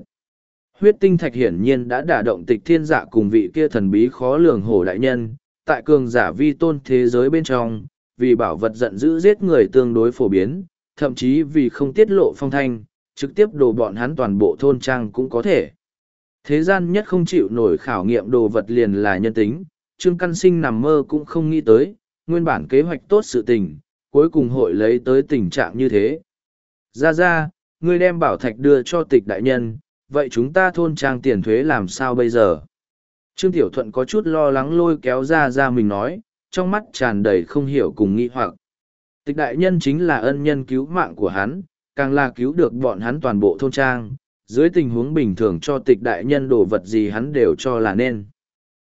Huyết tinh thạch hiển nhiên đã đả động tịch thiên dạ cùng vị kia thần bí khó lường hổ đại nhân, tại cường giả vi tôn thế giới bên trong, vì bảo vật giận dữ giết người tương đối phổ biến, thậm chí vì không tiết lộ phong thanh, trực tiếp đồ bọn hắn toàn bộ thôn trang cũng có thể. Thế gian nhất không chịu nổi khảo nghiệm đồ vật liền là nhân tính, Trương Căn Sinh nằm mơ cũng không nghĩ tới, nguyên bản kế hoạch tốt sự tình, cuối cùng hội lấy tới tình trạng như thế. Ra ra, ngươi đem bảo thạch đưa cho tịch đại nhân, vậy chúng ta thôn trang tiền thuế làm sao bây giờ? Trương Tiểu Thuận có chút lo lắng lôi kéo ra ra mình nói, trong mắt tràn đầy không hiểu cùng nghi hoặc. Tịch đại nhân chính là ân nhân cứu mạng của hắn, càng là cứu được bọn hắn toàn bộ thôn trang, dưới tình huống bình thường cho tịch đại nhân đồ vật gì hắn đều cho là nên.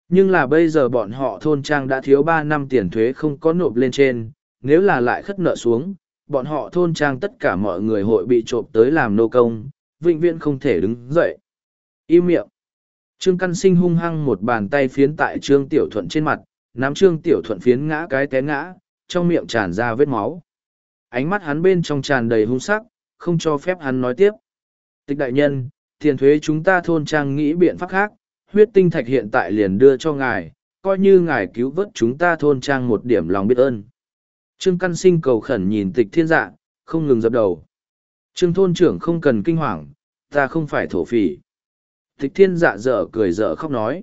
Nhưng là bây giờ bọn họ thôn trang đã thiếu ba năm tiền thuế không có nộp lên trên, nếu là lại khất nợ xuống, bọn họ thôn trang tất cả mọi người hội bị trộm tới làm nô công, vĩnh viễn không thể đứng dậy. Im miệng. Trương Căn Sinh hung hăng một bàn tay phiến tại Trương Tiểu Thuận trên mặt, nắm Trương Tiểu Thuận phiến ngã cái té ngã, trong miệng tràn ra vết máu. Ánh mắt hắn bên trong tràn đầy hung sắc, không cho phép hắn nói tiếp. Tịch đại nhân, tiền thuế chúng ta thôn trang nghĩ biện pháp khác, huyết tinh thạch hiện tại liền đưa cho ngài, coi như ngài cứu vớt chúng ta thôn trang một điểm lòng biết ơn. Trương Căn Sinh cầu khẩn nhìn tịch thiên dạ, không ngừng dập đầu. Trương thôn trưởng không cần kinh hoàng, ta không phải thổ phỉ. Tịch thiên dạ dở cười dở khóc nói.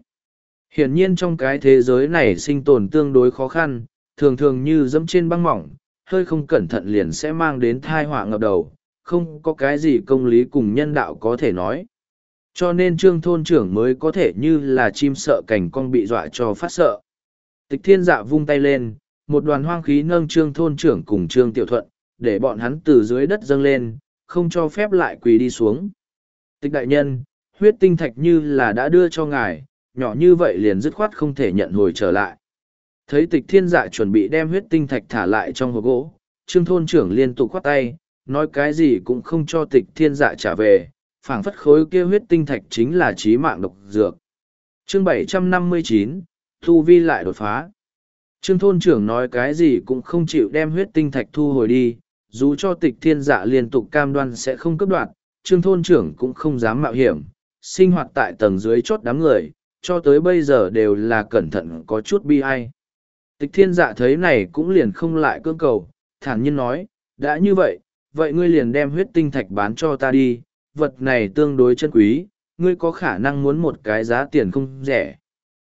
Hiển nhiên trong cái thế giới này sinh tồn tương đối khó khăn, thường thường như dẫm trên băng mỏng, hơi không cẩn thận liền sẽ mang đến thai họa ngập đầu, không có cái gì công lý cùng nhân đạo có thể nói. Cho nên trương thôn trưởng mới có thể như là chim sợ cảnh con bị dọa cho phát sợ. Tịch thiên dạ vung tay lên, một đoàn hoang khí nâng trương thôn trưởng cùng trương tiểu thuận, để bọn hắn từ dưới đất dâng lên, không cho phép lại quỳ đi xuống. Tịch đại nhân, huyết tinh thạch như là đã đưa cho ngài, nhỏ như vậy liền dứt khoát không thể nhận hồi trở lại. Thấy tịch thiên dạ chuẩn bị đem huyết tinh thạch thả lại trong hộp gỗ, trương thôn trưởng liên tục khoát tay, nói cái gì cũng không cho tịch thiên dạ trả về, phảng phất khối kia huyết tinh thạch chính là trí mạng độc dược. Chương 759, Thu Vi lại đột phá. Trương thôn trưởng nói cái gì cũng không chịu đem huyết tinh thạch thu hồi đi, dù cho tịch thiên dạ liên tục cam đoan sẽ không cấp đoạt, trương thôn trưởng cũng không dám mạo hiểm, sinh hoạt tại tầng dưới chốt đám người, cho tới bây giờ đều là cẩn thận có chút bi ai. Tịch thiên dạ thấy này cũng liền không lại cưỡng cầu, thản nhiên nói, đã như vậy, vậy ngươi liền đem huyết tinh thạch bán cho ta đi, vật này tương đối chân quý, ngươi có khả năng muốn một cái giá tiền không rẻ.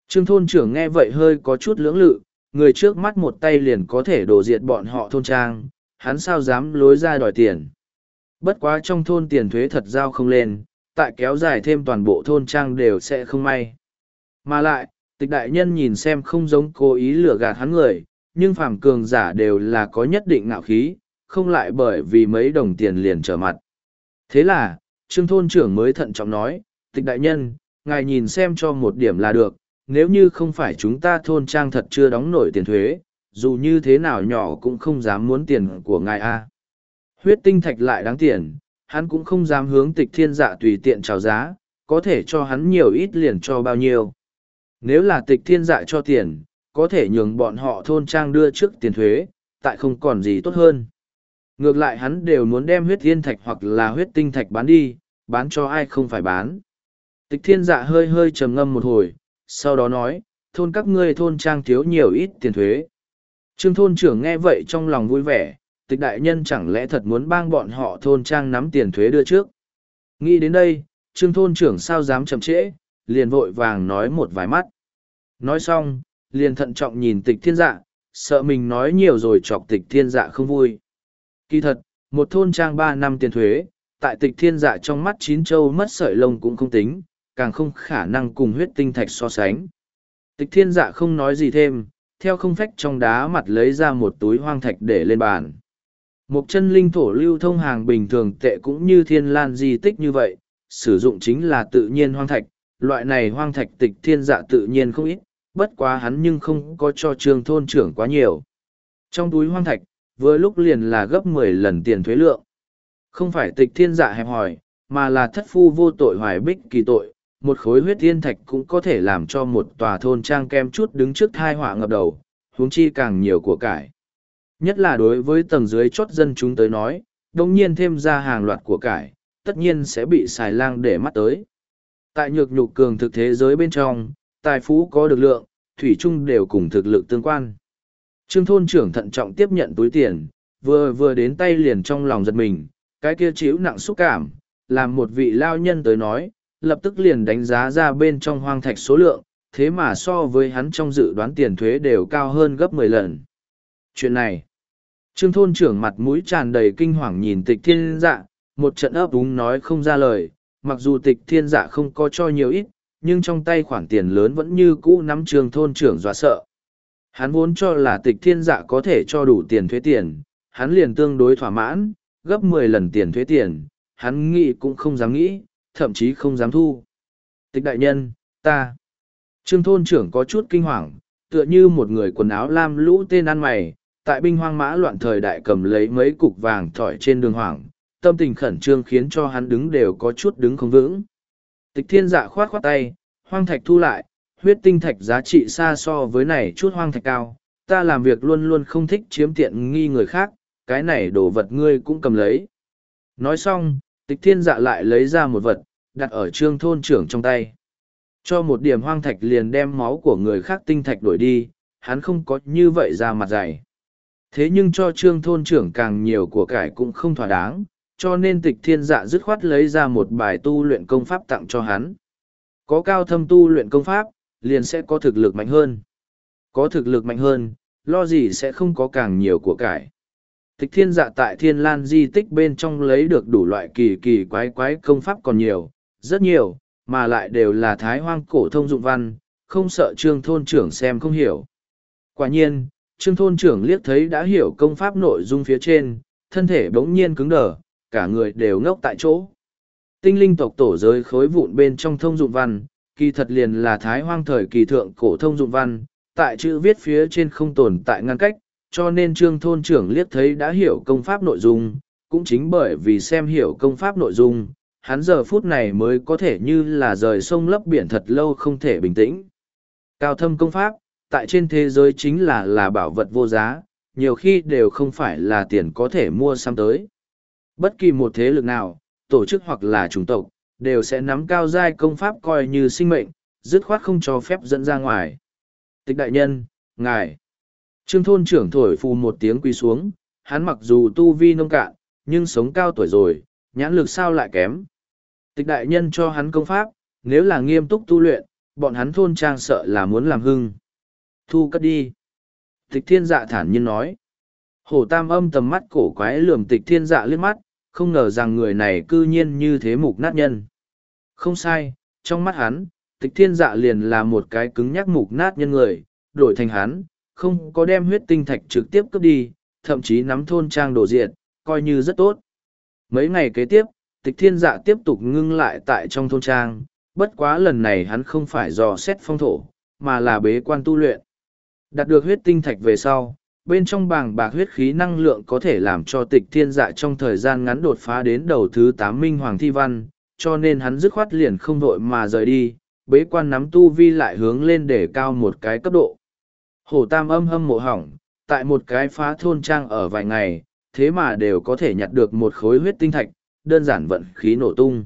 Trương thôn trưởng nghe vậy hơi có chút lưỡng lự, người trước mắt một tay liền có thể đổ diệt bọn họ thôn trang, hắn sao dám lối ra đòi tiền. Bất quá trong thôn tiền thuế thật giao không lên, tại kéo dài thêm toàn bộ thôn trang đều sẽ không may. Mà lại, tịch đại nhân nhìn xem không giống cố ý lừa gạt hắn người, nhưng phàm cường giả đều là có nhất định ngạo khí, không lại bởi vì mấy đồng tiền liền trở mặt. Thế là, trương thôn trưởng mới thận trọng nói, tịch đại nhân, ngài nhìn xem cho một điểm là được, nếu như không phải chúng ta thôn trang thật chưa đóng nổi tiền thuế, dù như thế nào nhỏ cũng không dám muốn tiền của ngài a. Huyết tinh thạch lại đáng tiền, hắn cũng không dám hướng tịch thiên dạ tùy tiện trào giá, có thể cho hắn nhiều ít liền cho bao nhiêu. Nếu là tịch thiên dạ cho tiền, có thể nhường bọn họ thôn trang đưa trước tiền thuế, tại không còn gì tốt hơn. Ngược lại hắn đều muốn đem huyết thiên thạch hoặc là huyết tinh thạch bán đi, bán cho ai không phải bán. Tịch thiên dạ hơi hơi trầm ngâm một hồi, sau đó nói, thôn các ngươi thôn trang thiếu nhiều ít tiền thuế. Trương thôn trưởng nghe vậy trong lòng vui vẻ, tịch đại nhân chẳng lẽ thật muốn bang bọn họ thôn trang nắm tiền thuế đưa trước. Nghĩ đến đây, trương thôn trưởng sao dám chậm trễ, liền vội vàng nói một vài mắt. Nói xong, liền thận trọng nhìn tịch thiên dạ, sợ mình nói nhiều rồi chọc tịch thiên dạ không vui. Kỳ thật, một thôn trang ba năm tiền thuế, tại tịch thiên dạ trong mắt chín châu mất sợi lông cũng không tính, càng không khả năng cùng huyết tinh thạch so sánh. Tịch thiên dạ không nói gì thêm, theo không phách trong đá mặt lấy ra một túi hoang thạch để lên bàn. Một chân linh thổ lưu thông hàng bình thường tệ cũng như thiên lan di tích như vậy, sử dụng chính là tự nhiên hoang thạch, loại này hoang thạch tịch thiên dạ tự nhiên không ít, bất quá hắn nhưng không có cho trường thôn trưởng quá nhiều. Trong túi hoang thạch, vừa lúc liền là gấp mười lần tiền thuế lượng. Không phải tịch thiên dạ hẹp hỏi, mà là thất phu vô tội hoài bích kỳ tội, một khối huyết thiên thạch cũng có thể làm cho một tòa thôn trang kem chút đứng trước thai họa ngập đầu, huống chi càng nhiều của cải. Nhất là đối với tầng dưới chốt dân chúng tới nói, đồng nhiên thêm ra hàng loạt của cải, tất nhiên sẽ bị xài lang để mắt tới. Tại nhược nhục cường thực thế giới bên trong, tài phú có được lượng, thủy chung đều cùng thực lực tương quan. Trương thôn trưởng thận trọng tiếp nhận túi tiền, vừa vừa đến tay liền trong lòng giật mình, cái kia chịu nặng xúc cảm, làm một vị lao nhân tới nói, lập tức liền đánh giá ra bên trong hoang thạch số lượng, thế mà so với hắn trong dự đoán tiền thuế đều cao hơn gấp mười lần. Chuyện này, trương thôn trưởng mặt mũi tràn đầy kinh hoàng nhìn tịch thiên dạ, một trận ấp úng nói không ra lời, mặc dù tịch thiên dạ không có cho nhiều ít, nhưng trong tay khoản tiền lớn vẫn như cũ nắm trường thôn trưởng dọa sợ. Hắn vốn cho là tịch thiên dạ có thể cho đủ tiền thuế tiền, hắn liền tương đối thỏa mãn, gấp mười lần tiền thuế tiền, hắn nghĩ cũng không dám nghĩ, thậm chí không dám thu. Tịch đại nhân, ta. Trương thôn trưởng có chút kinh hoàng, tựa như một người quần áo lam lũ tên ăn mày, tại binh hoang mã loạn thời đại cầm lấy mấy cục vàng thỏi trên đường hoảng, tâm tình khẩn trương khiến cho hắn đứng đều có chút đứng không vững. Tịch thiên dạ khoát khoát tay, hoang thạch thu lại, huyết tinh thạch giá trị xa so với này chút hoang thạch cao, ta làm việc luôn luôn không thích chiếm tiện nghi người khác, cái này đồ vật ngươi cũng cầm lấy. Nói xong, tịch thiên dạ lại lấy ra một vật, đặt ở trương thôn trưởng trong tay. Cho một điểm hoang thạch liền đem máu của người khác tinh thạch đổi đi, hắn không có như vậy ra mặt dày. Thế nhưng cho trương thôn trưởng càng nhiều của cải cũng không thỏa đáng, cho nên tịch thiên dạ dứt khoát lấy ra một bài tu luyện công pháp tặng cho hắn. Có cao thâm tu luyện công pháp, liền sẽ có thực lực mạnh hơn. Có thực lực mạnh hơn, lo gì sẽ không có càng nhiều của cải. Tịch thiên dạ tại thiên lan di tích bên trong lấy được đủ loại kỳ kỳ quái quái công pháp còn nhiều, rất nhiều, mà lại đều là thái hoang cổ thông dụng văn, không sợ trương thôn trưởng xem không hiểu. Quả nhiên, trương thôn trưởng liếc thấy đã hiểu công pháp nội dung phía trên, thân thể bỗng nhiên cứng đờ, cả người đều ngốc tại chỗ. Tinh linh tộc tổ giới khối vụn bên trong thông dụng văn, kỳ thật liền là thái hoang thời kỳ thượng cổ thông dụng văn, tại chữ viết phía trên không tồn tại ngăn cách, cho nên trương thôn trưởng liếc thấy đã hiểu công pháp nội dung, cũng chính bởi vì xem hiểu công pháp nội dung, hắn giờ phút này mới có thể như là rời sông lấp biển thật lâu không thể bình tĩnh. Cao thâm công pháp, tại trên thế giới chính là là bảo vật vô giá, nhiều khi đều không phải là tiền có thể mua xăm tới. Bất kỳ một thế lực nào, tổ chức hoặc là chủng tộc, đều sẽ nắm cao giai công pháp coi như sinh mệnh, dứt khoát không cho phép dẫn ra ngoài. Tịch đại nhân, ngài. Trương thôn trưởng thổi phù một tiếng quy xuống, hắn mặc dù tu vi nông cạn, nhưng sống cao tuổi rồi, nhãn lực sao lại kém. Tịch đại nhân cho hắn công pháp, nếu là nghiêm túc tu luyện, bọn hắn thôn trang sợ là muốn làm hưng. Thu cất đi. Tịch thiên dạ thản nhiên nói. Hổ tam âm tầm mắt cổ quái lườm tịch thiên dạ liếc mắt, không ngờ rằng người này cư nhiên như thế mục nát nhân. Không sai, trong mắt hắn, tịch thiên dạ liền là một cái cứng nhắc mục nát nhân người, đổi thành hắn, không có đem huyết tinh thạch trực tiếp cướp đi, thậm chí nắm thôn trang đổ diện, coi như rất tốt. Mấy ngày kế tiếp, tịch thiên dạ tiếp tục ngưng lại tại trong thôn trang, bất quá lần này hắn không phải dò xét phong thổ, mà là bế quan tu luyện. Đạt được huyết tinh thạch về sau, bên trong bảng bạc huyết khí năng lượng có thể làm cho tịch thiên dạ trong thời gian ngắn đột phá đến đầu thứ tám minh hoàng thi văn, cho nên hắn dứt khoát liền không vội mà rời đi, bế quan nắm tu vi lại hướng lên để cao một cái cấp độ. Hổ tam âm hâm mộ hỏng, tại một cái phá thôn trang ở vài ngày, thế mà đều có thể nhặt được một khối huyết tinh thạch, đơn giản vận khí nổ tung.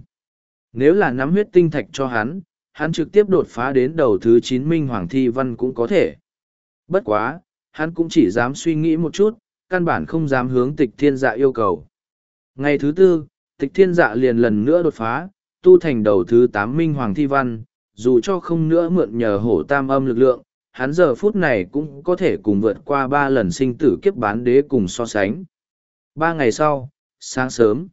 Nếu là nắm huyết tinh thạch cho hắn, hắn trực tiếp đột phá đến đầu thứ chín minh hoàng thi văn cũng có thể. Bất quá, hắn cũng chỉ dám suy nghĩ một chút, căn bản không dám hướng tịch thiên dạ yêu cầu. Ngày thứ tư, tịch thiên dạ liền lần nữa đột phá, tu thành đầu thứ tám minh hoàng thi văn, dù cho không nữa mượn nhờ hổ tam âm lực lượng, hắn giờ phút này cũng có thể cùng vượt qua ba lần sinh tử kiếp bán đế cùng so sánh. Ba ngày sau, sáng sớm,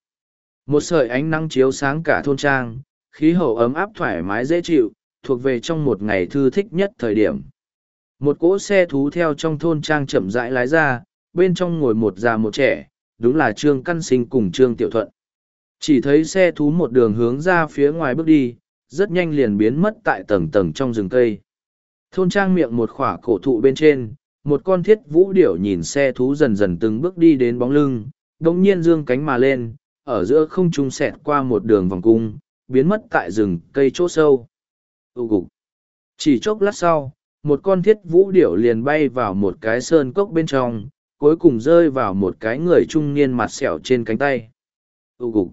một sợi ánh nắng chiếu sáng cả thôn trang, khí hậu ấm áp thoải mái dễ chịu, thuộc về trong một ngày thư thích nhất thời điểm. Một cỗ xe thú theo trong thôn trang chậm rãi lái ra, bên trong ngồi một già một trẻ, đúng là Trương Căn Sinh cùng Trương Tiểu Thuận. Chỉ thấy xe thú một đường hướng ra phía ngoài bước đi, rất nhanh liền biến mất tại tầng tầng trong rừng cây. Thôn trang miệng một khỏa cổ thụ bên trên, một con thiết vũ điểu nhìn xe thú dần dần từng bước đi đến bóng lưng, đồng nhiên dương cánh mà lên, ở giữa không trung xẹt qua một đường vòng cung, biến mất tại rừng cây chỗ sâu. ưu cục. Chỉ chốc lát sau, một con thiết vũ điểu liền bay vào một cái sơn cốc bên trong, cuối cùng rơi vào một cái người trung niên mặt sẹo trên cánh tay. Ú gục!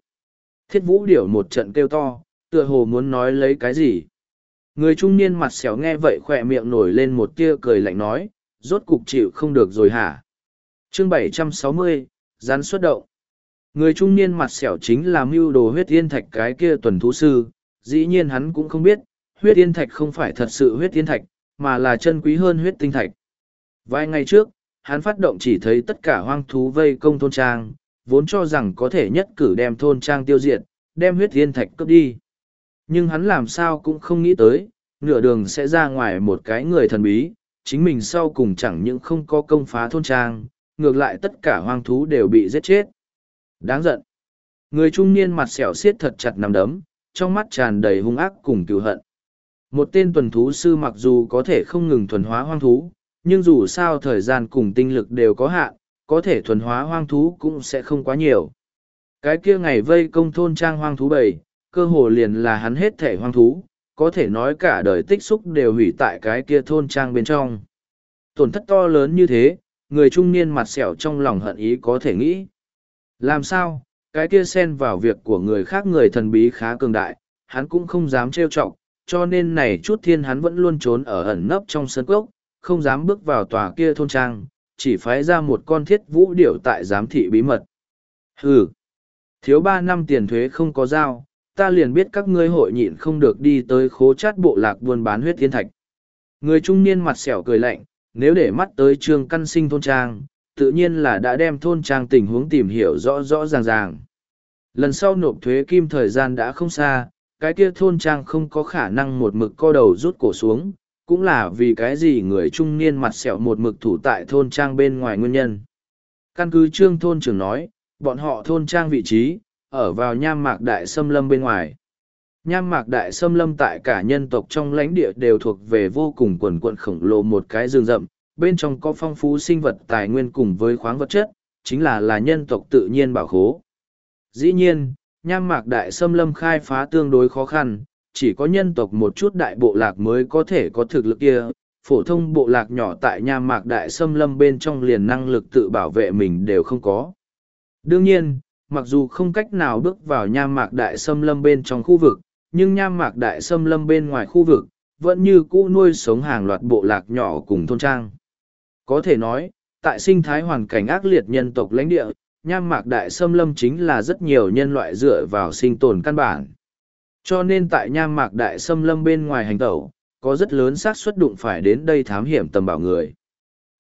Thiết vũ điểu một trận kêu to, tựa hồ muốn nói lấy cái gì. Người trung niên mặt sẹo nghe vậy khỏe miệng nổi lên một tia cười lạnh nói, rốt cục chịu không được rồi hả? chương 760, rắn xuất động. Người trung niên mặt sẹo chính là mưu đồ huyết yên thạch cái kia tuần thú sư, dĩ nhiên hắn cũng không biết, huyết yên thạch không phải thật sự huyết yên thạch, mà là chân quý hơn huyết tinh thạch. Vài ngày trước, hắn phát động chỉ thấy tất cả hoang thú vây công thôn trang, vốn cho rằng có thể nhất cử đem thôn trang tiêu diệt, đem huyết thiên thạch cướp đi. Nhưng hắn làm sao cũng không nghĩ tới, nửa đường sẽ ra ngoài một cái người thần bí, chính mình sau cùng chẳng những không có công phá thôn trang, ngược lại tất cả hoang thú đều bị giết chết. Đáng giận. Người trung niên mặt sẹo xiết thật chặt nằm đấm, trong mắt tràn đầy hung ác cùng cựu hận. Một tên tuần thú sư mặc dù có thể không ngừng thuần hóa hoang thú, nhưng dù sao thời gian cùng tinh lực đều có hạn, có thể thuần hóa hoang thú cũng sẽ không quá nhiều. Cái kia ngày vây công thôn trang hoang thú bầy, cơ hồ liền là hắn hết thể hoang thú, có thể nói cả đời tích xúc đều hủy tại cái kia thôn trang bên trong. Tổn thất to lớn như thế, người trung niên mặt sẹo trong lòng hận ý có thể nghĩ. Làm sao, cái kia xen vào việc của người khác người thần bí khá cường đại, hắn cũng không dám trêu chọc, cho nên này chút thiên hắn vẫn luôn trốn ở ẩn nấp trong sân cốc, không dám bước vào tòa kia thôn trang, chỉ phái ra một con thiết vũ điểu tại giám thị bí mật. Hừ, thiếu ba năm tiền thuế không có giao, ta liền biết các ngươi hội nhịn không được đi tới khố chát bộ lạc buôn bán huyết thiên thạch. Người trung niên mặt sẹo cười lạnh, nếu để mắt tới trương căn sinh thôn trang, tự nhiên là đã đem thôn trang tình huống tìm hiểu rõ rõ ràng ràng. Lần sau nộp thuế kim thời gian đã không xa, cái kia thôn trang không có khả năng một mực co đầu rút cổ xuống, cũng là vì cái gì người trung niên mặt sẹo một mực thủ tại thôn trang bên ngoài nguyên nhân. Căn cứ trương thôn trưởng nói, bọn họ thôn trang vị trí, ở vào nham mạc đại xâm lâm bên ngoài. Nham mạc đại xâm lâm tại cả nhân tộc trong lãnh địa đều thuộc về vô cùng quần quận khổng lồ một cái rừng rậm, bên trong có phong phú sinh vật tài nguyên cùng với khoáng vật chất, chính là là nhân tộc tự nhiên bảo khố. Dĩ nhiên, nham mạc đại xâm lâm khai phá tương đối khó khăn, chỉ có nhân tộc một chút đại bộ lạc mới có thể có thực lực kia. Phổ thông bộ lạc nhỏ tại nham mạc đại xâm lâm bên trong liền năng lực tự bảo vệ mình đều không có. Đương nhiên, mặc dù không cách nào bước vào nham mạc đại xâm lâm bên trong khu vực, nhưng nham mạc đại xâm lâm bên ngoài khu vực, vẫn như cũ nuôi sống hàng loạt bộ lạc nhỏ cùng thôn trang. Có thể nói, tại sinh thái hoàn cảnh ác liệt nhân tộc lãnh địa, nham mạc đại xâm lâm chính là rất nhiều nhân loại dựa vào sinh tồn căn bản. Cho nên tại nham mạc đại xâm lâm bên ngoài hành tẩu, có rất lớn xác suất đụng phải đến đây thám hiểm tầm bảo người.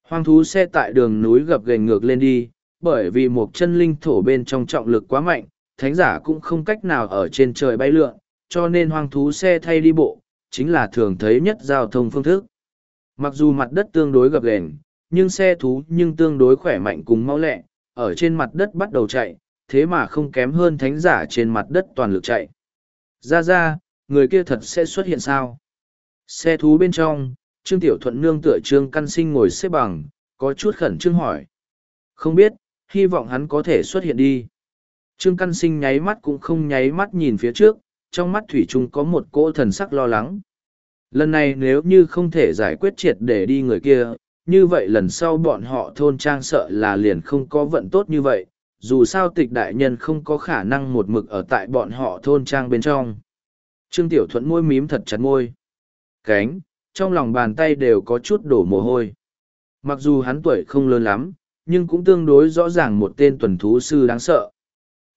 Hoang thú xe tại đường núi gập ghềnh ngược lên đi, bởi vì một chân linh thổ bên trong trọng lực quá mạnh, thánh giả cũng không cách nào ở trên trời bay lượn, cho nên hoang thú xe thay đi bộ, chính là thường thấy nhất giao thông phương thức. Mặc dù mặt đất tương đối gập ghềnh, nhưng xe thú nhưng tương đối khỏe mạnh cùng mau lẹ, ở trên mặt đất bắt đầu chạy, thế mà không kém hơn thánh giả trên mặt đất toàn lực chạy. Ra ra, người kia thật sẽ xuất hiện sao? Xe thú bên trong, Trương Tiểu Thuận nương tựa Trương Căn Sinh ngồi xếp bằng, có chút khẩn trương hỏi. Không biết, hy vọng hắn có thể xuất hiện đi. Trương Căn Sinh nháy mắt cũng không nháy mắt nhìn phía trước, trong mắt Thủy Trung có một cỗ thần sắc lo lắng. Lần này nếu như không thể giải quyết triệt để đi người kia, như vậy lần sau bọn họ thôn trang sợ là liền không có vận tốt như vậy, dù sao tịch đại nhân không có khả năng một mực ở tại bọn họ thôn trang bên trong. Trương Tiểu Thuận môi mím thật chặt môi. Cánh, trong lòng bàn tay đều có chút đổ mồ hôi. Mặc dù hắn tuổi không lớn lắm, nhưng cũng tương đối rõ ràng một tên tuần thú sư đáng sợ.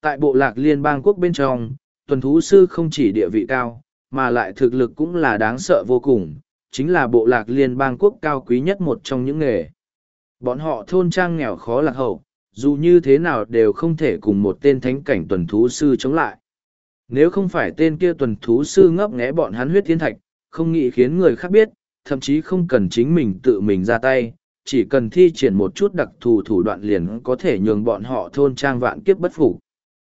Tại bộ lạc liên bang quốc bên trong, tuần thú sư không chỉ địa vị cao, mà lại thực lực cũng là đáng sợ vô cùng, chính là bộ lạc liên bang quốc cao quý nhất một trong những nghề. Bọn họ thôn trang nghèo khó lạc hậu, dù như thế nào đều không thể cùng một tên thánh cảnh tuần thú sư chống lại. Nếu không phải tên kia tuần thú sư ngấp nghé bọn hắn huyết thiên thạch, không nghĩ khiến người khác biết, thậm chí không cần chính mình tự mình ra tay, chỉ cần thi triển một chút đặc thù thủ đoạn liền có thể nhường bọn họ thôn trang vạn kiếp bất phục.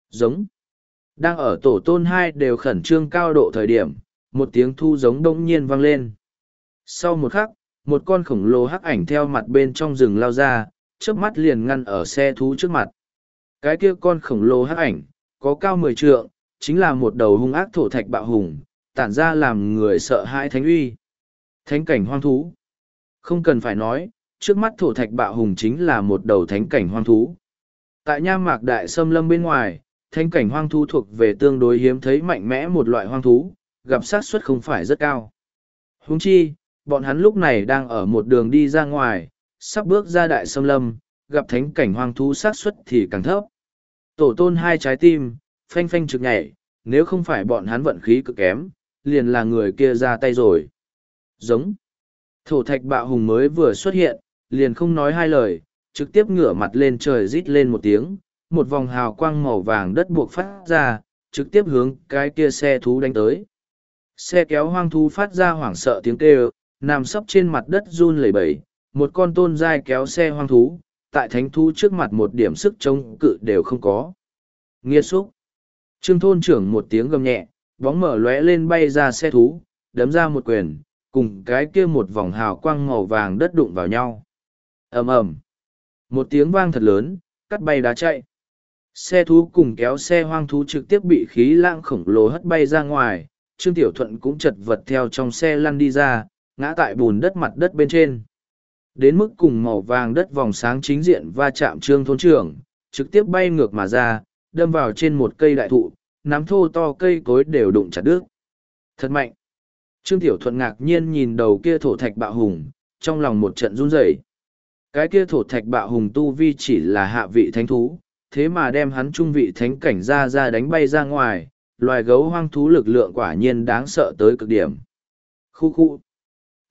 Giống. Đang ở tổ tôn hai đều khẩn trương cao độ thời điểm, một tiếng thu giống đông nhiên vang lên. Sau một khắc, một con khổng lồ hắc ảnh theo mặt bên trong rừng lao ra, trước mắt liền ngăn ở xe thú trước mặt. Cái kia con khổng lồ hắc ảnh, có cao mười trượng, chính là một đầu hung ác thổ thạch bạo hùng, tản ra làm người sợ hãi thánh uy. Thánh cảnh hoang thú. Không cần phải nói, trước mắt thổ thạch bạo hùng chính là một đầu thánh cảnh hoang thú. Tại nha mạc đại sâm lâm bên ngoài, thánh cảnh hoang thú thuộc về tương đối hiếm thấy mạnh mẽ một loại hoang thú, gặp sát suất không phải rất cao. Huống chi, bọn hắn lúc này đang ở một đường đi ra ngoài, sắp bước ra đại sâm lâm, gặp thánh cảnh hoang thú xác suất thì càng thấp. Tổ tôn hai trái tim, phanh phanh trực nhảy, nếu không phải bọn hắn vận khí cực kém, liền là người kia ra tay rồi. Giống. Thổ thạch bạo hùng mới vừa xuất hiện, liền không nói hai lời, trực tiếp ngửa mặt lên trời rít lên một tiếng, một vòng hào quang màu vàng đất buộc phát ra, trực tiếp hướng cái kia xe thú đánh tới. Xe kéo hoang thú phát ra hoảng sợ tiếng kêu, nằm sấp trên mặt đất run lẩy bẩy, một con tôn dai kéo xe hoang thú, tại thánh thú trước mặt một điểm sức chống cự đều không có. Nghiệt xúc. Trương thôn trưởng một tiếng gầm nhẹ, bóng mở lóe lên bay ra xe thú, đấm ra một quyền, cùng cái kia một vòng hào quang màu vàng đất đụng vào nhau. ầm ầm, Một tiếng vang thật lớn, cắt bay đá chạy. Xe thú cùng kéo xe hoang thú trực tiếp bị khí lãng khổng lồ hất bay ra ngoài, Trương Tiểu Thuận cũng chật vật theo trong xe lăn đi ra, ngã tại bùn đất mặt đất bên trên. Đến mức cùng màu vàng đất vòng sáng chính diện va chạm Trương Thôn trưởng, trực tiếp bay ngược mà ra, đâm vào trên một cây đại thụ, nắm thô to cây cối đều đụng chặt đứt. Thật mạnh! Trương Tiểu Thuận ngạc nhiên nhìn đầu kia thổ thạch bạo hùng, trong lòng một trận run rẩy. Cái kia thổ thạch bạo hùng tu vi chỉ là hạ vị thánh thú, thế mà đem hắn trung vị thánh cảnh ra ra đánh bay ra ngoài, loài gấu hoang thú lực lượng quả nhiên đáng sợ tới cực điểm. Khu khu.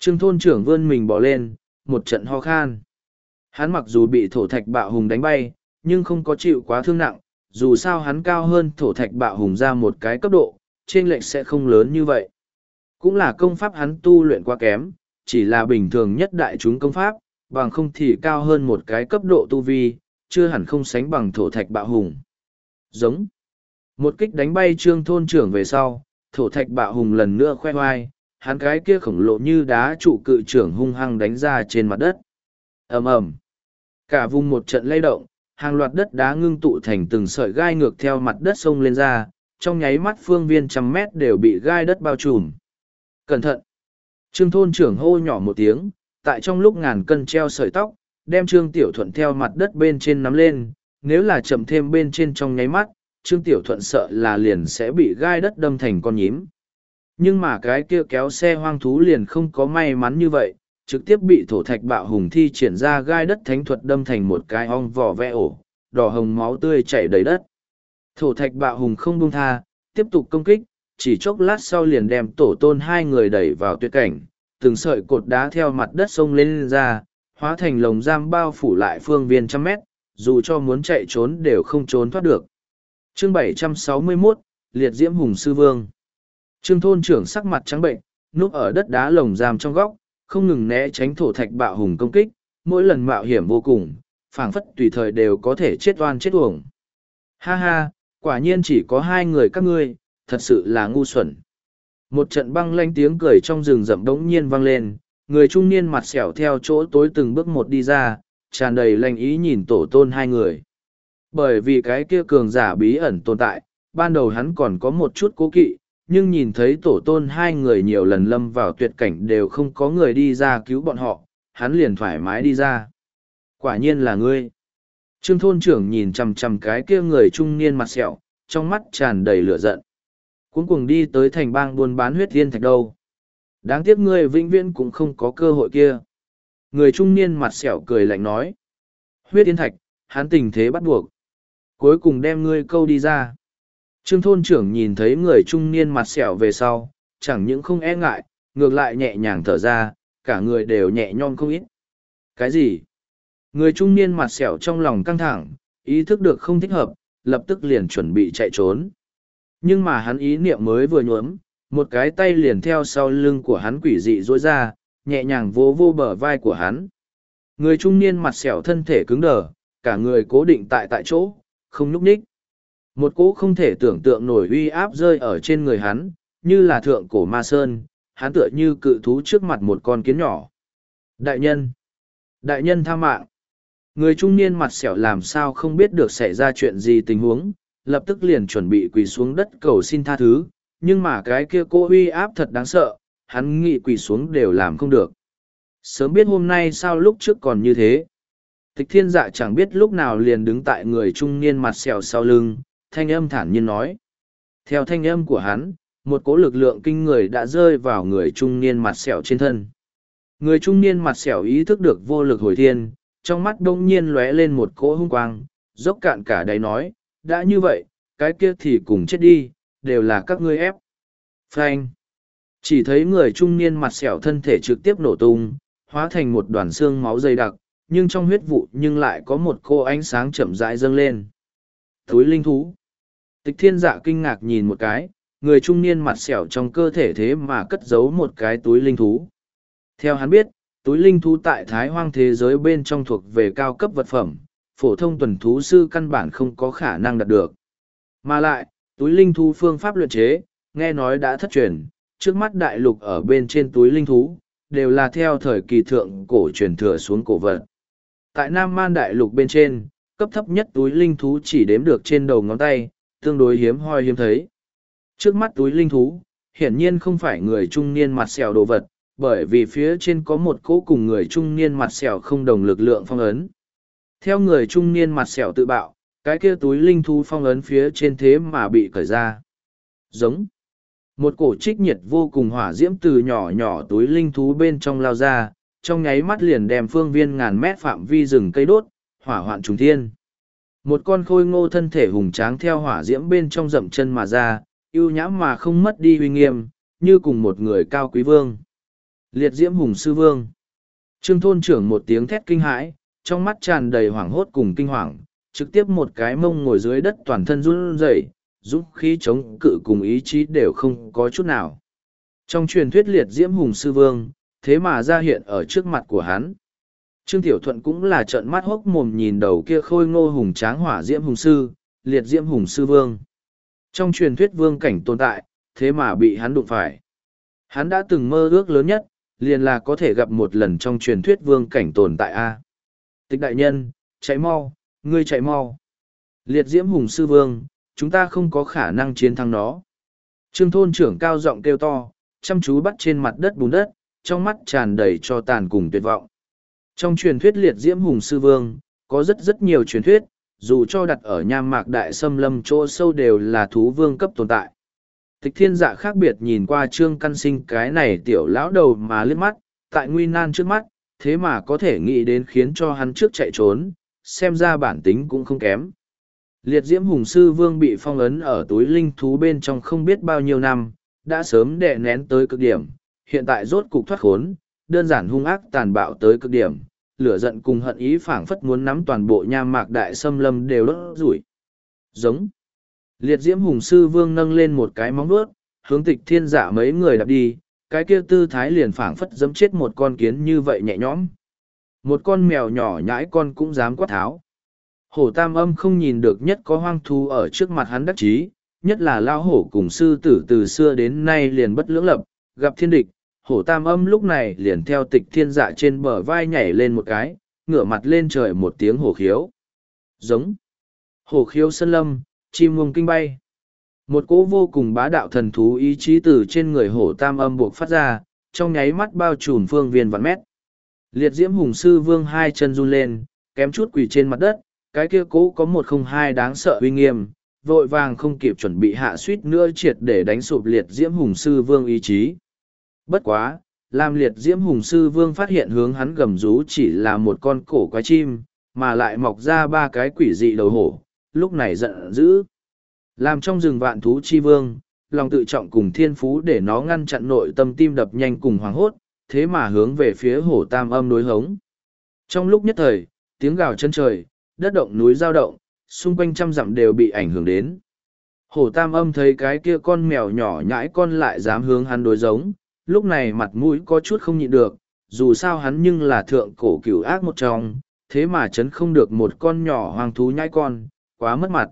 Trương thôn trưởng vươn mình bỏ lên, một trận ho khan. Hắn mặc dù bị thổ thạch bạo hùng đánh bay, nhưng không có chịu quá thương nặng, dù sao hắn cao hơn thổ thạch bạo hùng ra một cái cấp độ, trên lệch sẽ không lớn như vậy. Cũng là công pháp hắn tu luyện quá kém, chỉ là bình thường nhất đại chúng công pháp, bằng không thì cao hơn một cái cấp độ tu vi, chưa hẳn không sánh bằng thổ thạch bạo hùng. Giống. Một kích đánh bay trương thôn trưởng về sau, thổ thạch bạo hùng lần nữa khoe hoai, hắn cái kia khổng lồ như đá trụ cự trưởng hung hăng đánh ra trên mặt đất. ầm ầm Cả vùng một trận lay động, hàng loạt đất đá ngưng tụ thành từng sợi gai ngược theo mặt đất sông lên ra, trong nháy mắt phương viên trăm mét đều bị gai đất bao trùm. Cẩn thận! Trương thôn trưởng hô nhỏ một tiếng, tại trong lúc ngàn cân treo sợi tóc, đem Trương Tiểu Thuận theo mặt đất bên trên nắm lên, nếu là chậm thêm bên trên trong nháy mắt, Trương Tiểu Thuận sợ là liền sẽ bị gai đất đâm thành con nhím. Nhưng mà cái kia kéo xe hoang thú liền không có may mắn như vậy, trực tiếp bị thổ thạch bạo hùng thi triển ra gai đất thánh thuật đâm thành một cái ong vỏ vẽ ổ, đỏ hồng máu tươi chảy đầy đất. Thổ thạch bạo hùng không buông tha, tiếp tục công kích, chỉ chốc lát sau liền đem tổ tôn hai người đẩy vào tuyệt cảnh, từng sợi cột đá theo mặt đất sông lên, lên ra, hóa thành lồng giam bao phủ lại phương viên trăm mét, dù cho muốn chạy trốn đều không trốn thoát được. Chương 761, Liệt Diễm Hùng Sư Vương Trương thôn trưởng sắc mặt trắng bệnh, núp ở đất đá lồng giam trong góc, không ngừng né tránh thổ thạch bạo hùng công kích, mỗi lần mạo hiểm vô cùng, phảng phất tùy thời đều có thể chết oan chết uổng. Ha ha, quả nhiên chỉ có hai người các ngươi, thật sự là ngu xuẩn. Một trận băng lanh tiếng cười trong rừng rậm đống nhiên vang lên, người trung niên mặt xẻo theo chỗ tối từng bước một đi ra, tràn đầy lanh ý nhìn tổ tôn hai người. Bởi vì cái kia cường giả bí ẩn tồn tại, ban đầu hắn còn có một chút cố kỵ, nhưng nhìn thấy tổ tôn hai người nhiều lần lâm vào tuyệt cảnh đều không có người đi ra cứu bọn họ, hắn liền thoải mái đi ra. Quả nhiên là ngươi. Trương thôn trưởng nhìn chằm chằm cái kia người trung niên mặt sẹo, trong mắt tràn đầy lửa giận. Cuốn cùng đi tới thành bang buôn bán huyết thiên thạch đâu. Đáng tiếc ngươi vĩnh viễn cũng không có cơ hội kia. Người trung niên mặt sẹo cười lạnh nói. Huyết thiên thạch, hắn tình thế bắt buộc. Cuối cùng đem ngươi câu đi ra. Trương thôn trưởng nhìn thấy người trung niên mặt sẹo về sau, chẳng những không e ngại, ngược lại nhẹ nhàng thở ra, cả người đều nhẹ nhon không ít. Cái gì? Người trung niên mặt sẹo trong lòng căng thẳng, ý thức được không thích hợp, lập tức liền chuẩn bị chạy trốn. Nhưng mà hắn ý niệm mới vừa nhuốm, một cái tay liền theo sau lưng của hắn quỷ dị rối ra, nhẹ nhàng vô vô bờ vai của hắn. Người trung niên mặt sẹo thân thể cứng đờ, cả người cố định tại tại chỗ, không nhúc nhích. Một cỗ không thể tưởng tượng nổi uy áp rơi ở trên người hắn, như là thượng cổ ma sơn, hắn tựa như cự thú trước mặt một con kiến nhỏ. Đại nhân! Đại nhân tha mạng! Người trung niên mặt sẹo làm sao không biết được xảy ra chuyện gì tình huống, lập tức liền chuẩn bị quỳ xuống đất cầu xin tha thứ, nhưng mà cái kia cô uy áp thật đáng sợ, hắn nghĩ quỳ xuống đều làm không được. Sớm biết hôm nay sao lúc trước còn như thế. Tịch thiên dạ chẳng biết lúc nào liền đứng tại người trung niên mặt sẹo sau lưng, thanh âm thản nhiên nói. Theo thanh âm của hắn, một cỗ lực lượng kinh người đã rơi vào người trung niên mặt sẹo trên thân. Người trung niên mặt sẹo ý thức được vô lực hồi thiên, trong mắt đông nhiên lóe lên một cỗ hung quang, dốc cạn cả đáy nói, đã như vậy, cái kia thì cùng chết đi, đều là các ngươi ép. Frank! Chỉ thấy người trung niên mặt sẹo thân thể trực tiếp nổ tung, hóa thành một đoàn xương máu dày đặc, nhưng trong huyết vụ nhưng lại có một cô ánh sáng chậm rãi dâng lên. Túi linh thú! Tịch thiên dạ kinh ngạc nhìn một cái, người trung niên mặt sẹo trong cơ thể thế mà cất giấu một cái túi linh thú. Theo hắn biết, túi linh thú tại thái hoang thế giới bên trong thuộc về cao cấp vật phẩm, phổ thông tuần thú sư căn bản không có khả năng đạt được. Mà lại, túi linh thú phương pháp luyện chế, nghe nói đã thất truyền, trước mắt đại lục ở bên trên túi linh thú, đều là theo thời kỳ thượng cổ truyền thừa xuống cổ vật. Tại Nam Man đại lục bên trên, cấp thấp nhất túi linh thú chỉ đếm được trên đầu ngón tay, tương đối hiếm hoi hiếm thấy. Trước mắt túi linh thú, hiển nhiên không phải người trung niên mặt xèo đồ vật, bởi vì phía trên có một cỗ cùng người trung niên mặt xèo không đồng lực lượng phong ấn. Theo người trung niên mặt xèo tự bạo, cái kia túi linh thú phong ấn phía trên thế mà bị cởi ra. Giống. Một cổ trích nhiệt vô cùng hỏa diễm từ nhỏ nhỏ túi linh thú bên trong lao ra, trong nháy mắt liền đem phương viên ngàn mét phạm vi rừng cây đốt, hỏa hoạn trùng thiên. Một con khôi ngô thân thể hùng tráng theo hỏa diễm bên trong dậm chân mà ra, yêu nhãm mà không mất đi uy nghiêm, như cùng một người cao quý vương. Liệt diễm hùng sư vương. Trương thôn trưởng một tiếng thét kinh hãi, trong mắt tràn đầy hoảng hốt cùng kinh hoàng, trực tiếp một cái mông ngồi dưới đất toàn thân run rẩy, giúp khí chống cự cùng ý chí đều không có chút nào. Trong truyền thuyết liệt diễm hùng sư vương, thế mà ra hiện ở trước mặt của hắn. Trương Tiểu Thuận cũng là trợn mắt hốc mồm nhìn đầu kia khôi ngô hùng tráng hỏa diễm hùng sư, liệt diễm hùng sư vương. Trong truyền thuyết vương cảnh tồn tại, thế mà bị hắn đụng phải. Hắn đã từng mơ ước lớn nhất, liền là có thể gặp một lần trong truyền thuyết vương cảnh tồn tại a tịch đại nhân chạy mau ngươi chạy mau liệt diễm hùng sư vương chúng ta không có khả năng chiến thắng nó trương thôn trưởng cao giọng kêu to chăm chú bắt trên mặt đất bùn đất trong mắt tràn đầy cho tàn cùng tuyệt vọng trong truyền thuyết liệt diễm hùng sư vương có rất rất nhiều truyền thuyết dù cho đặt ở nham mạc đại xâm lâm chỗ sâu đều là thú vương cấp tồn tại Tịch thiên dạ khác biệt nhìn qua trương căn sinh cái này tiểu lão đầu mà liếc mắt, tại nguy nan trước mắt, thế mà có thể nghĩ đến khiến cho hắn trước chạy trốn, xem ra bản tính cũng không kém. Liệt diễm hùng sư vương bị phong ấn ở túi linh thú bên trong không biết bao nhiêu năm, đã sớm đè nén tới cực điểm, hiện tại rốt cục thoát khốn, đơn giản hung ác tàn bạo tới cực điểm, lửa giận cùng hận ý phảng phất muốn nắm toàn bộ nham mạc đại xâm lâm đều đốt rủi. Giống. Liệt diễm hùng sư vương nâng lên một cái móng vuốt, hướng tịch thiên giả mấy người đạp đi, cái kia tư thái liền phảng phất giẫm chết một con kiến như vậy nhẹ nhõm. một con mèo nhỏ nhãi con cũng dám quát tháo hổ tam âm không nhìn được nhất có hoang thú ở trước mặt hắn đắc chí nhất là lao hổ cùng sư tử từ xưa đến nay liền bất lưỡng lập gặp thiên địch hổ tam âm lúc này liền theo tịch thiên dạ trên bờ vai nhảy lên một cái, ngửa mặt lên trời một tiếng hổ khiếu. Giống. Hổ khiếu sân lâm, chim mông kinh bay. Một cỗ vô cùng bá đạo thần thú ý chí từ trên người hổ tam âm buộc phát ra, trong nháy mắt bao trùm phương viên vạn mét. Liệt diễm hùng sư vương hai chân run lên, kém chút quỳ trên mặt đất, cái kia cỗ có một không hai đáng sợ uy nghiêm, vội vàng không kịp chuẩn bị hạ suýt nữa triệt để đánh sụp liệt diễm hùng sư vương ý chí bất quá làm liệt diễm hùng sư vương phát hiện hướng hắn gầm rú chỉ là một con cổ quái chim mà lại mọc ra ba cái quỷ dị đầu hổ lúc này giận dữ làm trong rừng vạn thú chi vương, lòng tự trọng cùng thiên phú để nó ngăn chặn nội tâm tim đập nhanh cùng hoảng hốt, thế mà hướng về phía hổ tam âm đối hống. Trong lúc nhất thời, tiếng gào chân trời, đất động núi giao động, xung quanh trăm dặm đều bị ảnh hưởng đến. Hổ tam âm thấy cái kia con mèo nhỏ nhãi con lại dám hướng hắn đối giống, lúc này mặt mũi có chút không nhịn được, dù sao hắn nhưng là thượng cổ cửu ác một trong, thế mà chấn không được một con nhỏ hoàng thú nhai con, quá mất mặt.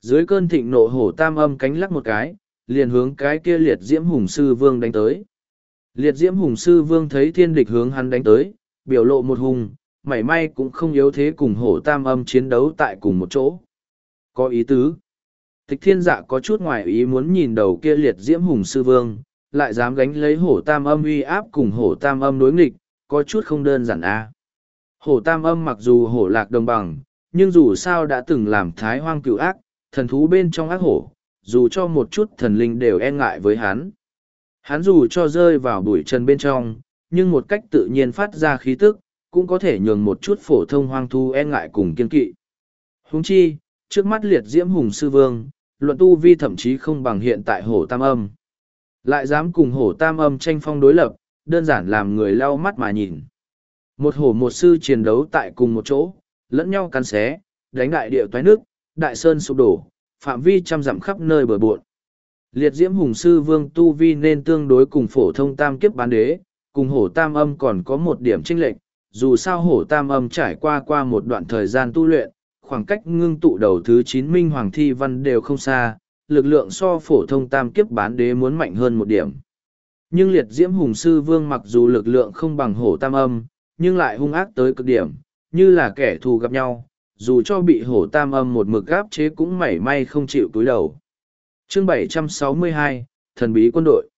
Dưới cơn thịnh nộ hổ tam âm cánh lắc một cái, liền hướng cái kia liệt diễm hùng sư vương đánh tới. Liệt diễm hùng sư vương thấy thiên địch hướng hắn đánh tới, biểu lộ một hùng, mảy may cũng không yếu thế cùng hổ tam âm chiến đấu tại cùng một chỗ. Có ý tứ. Tịch thiên dạ có chút ngoài ý muốn nhìn đầu kia liệt diễm hùng sư vương, lại dám gánh lấy hổ tam âm uy áp cùng hổ tam âm đối nghịch, có chút không đơn giản a. Hổ tam âm mặc dù hổ lạc đồng bằng, nhưng dù sao đã từng làm thái hoang cựu ác, thần thú bên trong ác hổ, dù cho một chút thần linh đều e ngại với hắn. Hắn dù cho rơi vào bụi trần bên trong, nhưng một cách tự nhiên phát ra khí tức, cũng có thể nhường một chút phổ thông hoang thu e ngại cùng kiên kỵ. Húng chi, trước mắt liệt diễm hùng sư vương, luận tu vi thậm chí không bằng hiện tại hổ tam âm. Lại dám cùng hổ tam âm tranh phong đối lập, đơn giản làm người lau mắt mà nhìn. Một hổ một sư chiến đấu tại cùng một chỗ, lẫn nhau cắn xé, đánh đại địa toái nước, đại sơn sụp đổ, phạm vi trăm dặm khắp nơi bờ bộn. Liệt diễm hùng sư vương tu vi nên tương đối cùng phổ thông tam kiếp bán đế, cùng hổ tam âm còn có một điểm chênh lệch, dù sao hổ tam âm trải qua qua một đoạn thời gian tu luyện, khoảng cách ngưng tụ đầu thứ chín minh hoàng thi văn đều không xa, lực lượng so phổ thông tam kiếp bán đế muốn mạnh hơn một điểm. Nhưng liệt diễm hùng sư vương mặc dù lực lượng không bằng hổ tam âm, nhưng lại hung ác tới cực điểm, như là kẻ thù gặp nhau, dù cho bị hổ tam âm một mực gáp chế cũng mảy may không chịu túi đầu. chương 762, thần bí quân đội.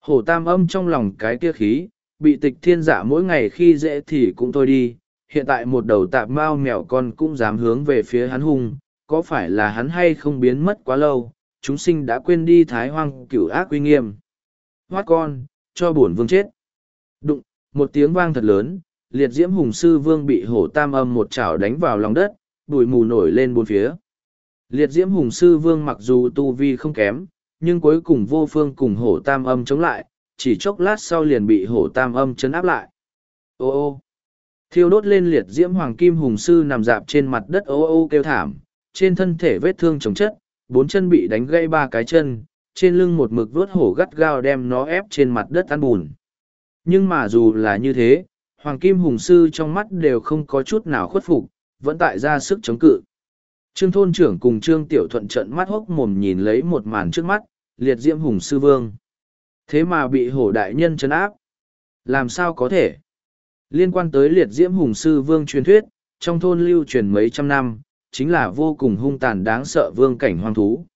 Hổ tam âm trong lòng cái kia khí, bị tịch thiên giả mỗi ngày khi dễ thì cũng thôi đi, hiện tại một đầu tạp mao mèo con cũng dám hướng về phía hắn hung, có phải là hắn hay không biến mất quá lâu, chúng sinh đã quên đi thái hoang cửu ác uy nghiêm. Hoát con, cho bổn vương chết. Đụng, một tiếng vang thật lớn, liệt diễm hùng sư vương bị hổ tam âm một chảo đánh vào lòng đất, bụi mù nổi lên bốn phía. Liệt diễm hùng sư vương mặc dù tu vi không kém, nhưng cuối cùng vô phương cùng hổ tam âm chống lại, chỉ chốc lát sau liền bị hổ tam âm chấn áp lại. Ô ô! Thiêu đốt lên liệt diễm hoàng kim hùng sư nằm dạp trên mặt đất ô ô kêu thảm, trên thân thể vết thương chống chất, bốn chân bị đánh gãy ba cái chân, trên lưng một mực vuốt hổ gắt gao đem nó ép trên mặt đất ăn bùn. Nhưng mà dù là như thế, Hoàng Kim Hùng Sư trong mắt đều không có chút nào khuất phục, vẫn tại ra sức chống cự. Trương thôn trưởng cùng Trương Tiểu Thuận trận mắt hốc mồm nhìn lấy một màn trước mắt, liệt diễm Hùng Sư Vương. Thế mà bị hổ đại nhân chấn áp. Làm sao có thể? Liên quan tới liệt diễm Hùng Sư Vương truyền thuyết, trong thôn lưu truyền mấy trăm năm, chính là vô cùng hung tàn đáng sợ vương cảnh hoang thú.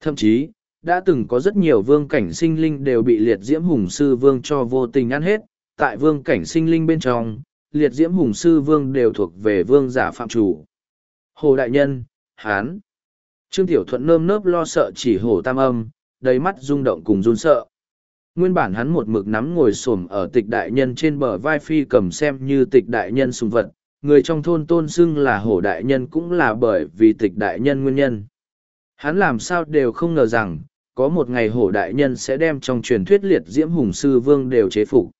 Thậm chí, đã từng có rất nhiều vương cảnh sinh linh đều bị liệt diễm hùng sư vương cho vô tình ăn hết, tại vương cảnh sinh linh bên trong, liệt diễm hùng sư vương đều thuộc về vương giả phạm chủ. Hồ Đại Nhân, Hán. Trương Tiểu Thuận nơm nớp lo sợ chỉ hổ tam âm, đầy mắt rung động cùng run sợ. Nguyên bản hắn một mực nắm ngồi xổm ở tịch đại nhân trên bờ vai phi cầm xem như tịch đại nhân sùng vật, người trong thôn tôn xưng là hổ đại nhân cũng là bởi vì tịch đại nhân nguyên nhân. Hắn làm sao đều không ngờ rằng, có một ngày hổ đại nhân sẽ đem trong truyền thuyết liệt diễm hùng sư vương đều chế phục.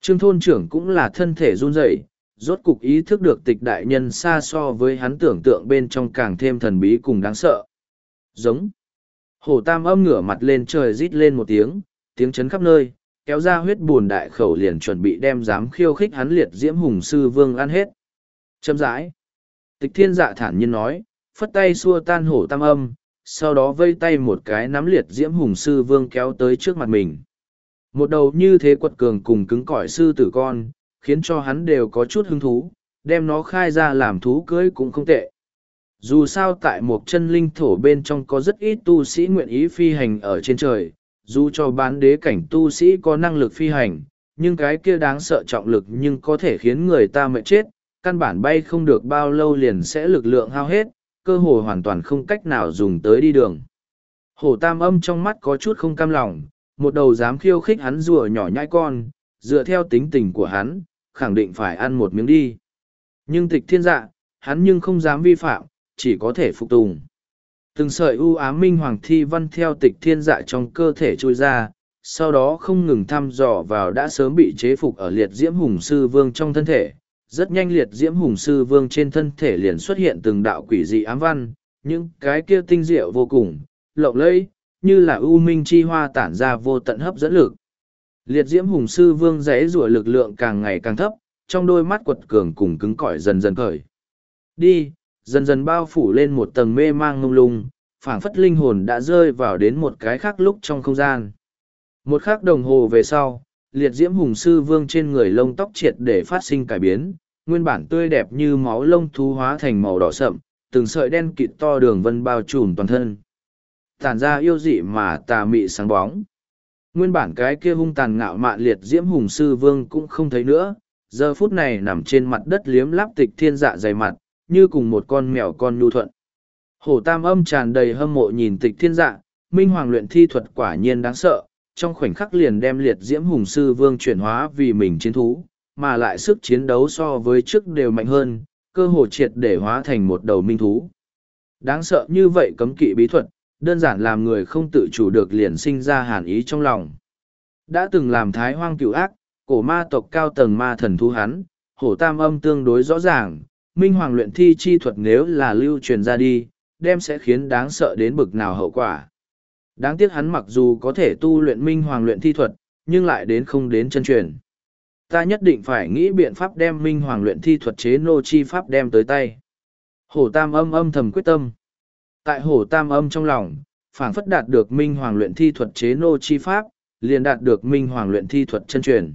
Trương thôn trưởng cũng là thân thể run rẩy, rốt cục ý thức được tịch đại nhân xa so với hắn tưởng tượng bên trong càng thêm thần bí cùng đáng sợ. Giống. Hổ tam âm ngửa mặt lên trời rít lên một tiếng, tiếng chấn khắp nơi, kéo ra huyết buồn đại khẩu liền chuẩn bị đem dám khiêu khích hắn liệt diễm hùng sư vương ăn hết. Châm rãi. Tịch thiên dạ thản nhiên nói, phất tay xua tan hổ tam âm, sau đó vây tay một cái nắm liệt diễm hùng sư vương kéo tới trước mặt mình. Một đầu như thế quật cường cùng cứng cỏi sư tử con, khiến cho hắn đều có chút hứng thú, đem nó khai ra làm thú cưới cũng không tệ. Dù sao tại một chân linh thổ bên trong có rất ít tu sĩ nguyện ý phi hành ở trên trời, dù cho bán đế cảnh tu sĩ có năng lực phi hành, nhưng cái kia đáng sợ trọng lực nhưng có thể khiến người ta mệt chết, căn bản bay không được bao lâu liền sẽ lực lượng hao hết, cơ hồ hoàn toàn không cách nào dùng tới đi đường. Hổ tam âm trong mắt có chút không cam lòng, một đầu dám khiêu khích hắn rùa nhỏ nhãi con, dựa theo tính tình của hắn, khẳng định phải ăn một miếng đi. Nhưng tịch thiên dạ, hắn nhưng không dám vi phạm, chỉ có thể phục tùng. Từng sợi u ám minh hoàng thi văn theo tịch thiên dạ trong cơ thể trôi ra, sau đó không ngừng thăm dò vào đã sớm bị chế phục ở liệt diễm hùng sư vương trong thân thể. Rất nhanh liệt diễm hùng sư vương trên thân thể liền xuất hiện từng đạo quỷ dị ám văn, những cái kia tinh diệu vô cùng, lộng lẫy, như là u minh chi hoa tản ra vô tận hấp dẫn lực. Liệt diễm hùng sư vương rẽ rủa lực lượng càng ngày càng thấp, trong đôi mắt quật cường cùng cứng cỏi dần dần khởi. Đi, dần dần bao phủ lên một tầng mê mang ngông lung, phảng phất linh hồn đã rơi vào đến một cái khác lúc trong không gian. Một khắc đồng hồ về sau, liệt diễm hùng sư vương trên người lông tóc triệt để phát sinh cải biến, nguyên bản tươi đẹp như máu lông thú hóa thành màu đỏ sậm, từng sợi đen kịt to đường vân bao trùm toàn thân. Tản ra yêu dị mà tà mị sáng bóng. Nguyên bản cái kia hung tàn ngạo mạn liệt diễm hùng sư vương cũng không thấy nữa, giờ phút này nằm trên mặt đất liếm láp tịch thiên dạ dày mặt, như cùng một con mèo con nhu thuận. Hổ tam âm tràn đầy hâm mộ nhìn tịch thiên dạ, minh hoàng luyện thi thuật quả nhiên đáng sợ, trong khoảnh khắc liền đem liệt diễm hùng sư vương chuyển hóa vì mình chiến thú, mà lại sức chiến đấu so với trước đều mạnh hơn, cơ hồ triệt để hóa thành một đầu minh thú. Đáng sợ như vậy cấm kỵ bí thuật, đơn giản làm người không tự chủ được liền sinh ra hàn ý trong lòng. Đã từng làm thái hoang cựu ác, cổ ma tộc cao tầng ma thần thu hắn, hổ tam âm tương đối rõ ràng, minh hoàng luyện thi chi thuật nếu là lưu truyền ra đi, đem sẽ khiến đáng sợ đến bực nào hậu quả. Đáng tiếc hắn mặc dù có thể tu luyện minh hoàng luyện thi thuật, nhưng lại đến không đến chân truyền. Ta nhất định phải nghĩ biện pháp đem minh hoàng luyện thi thuật chế nô chi pháp đem tới tay. Hổ tam âm âm thầm quyết tâm. Tại hổ tam âm trong lòng, phảng phất đạt được minh hoàng luyện thi thuật chế nô chi pháp, liền đạt được minh hoàng luyện thi thuật chân truyền.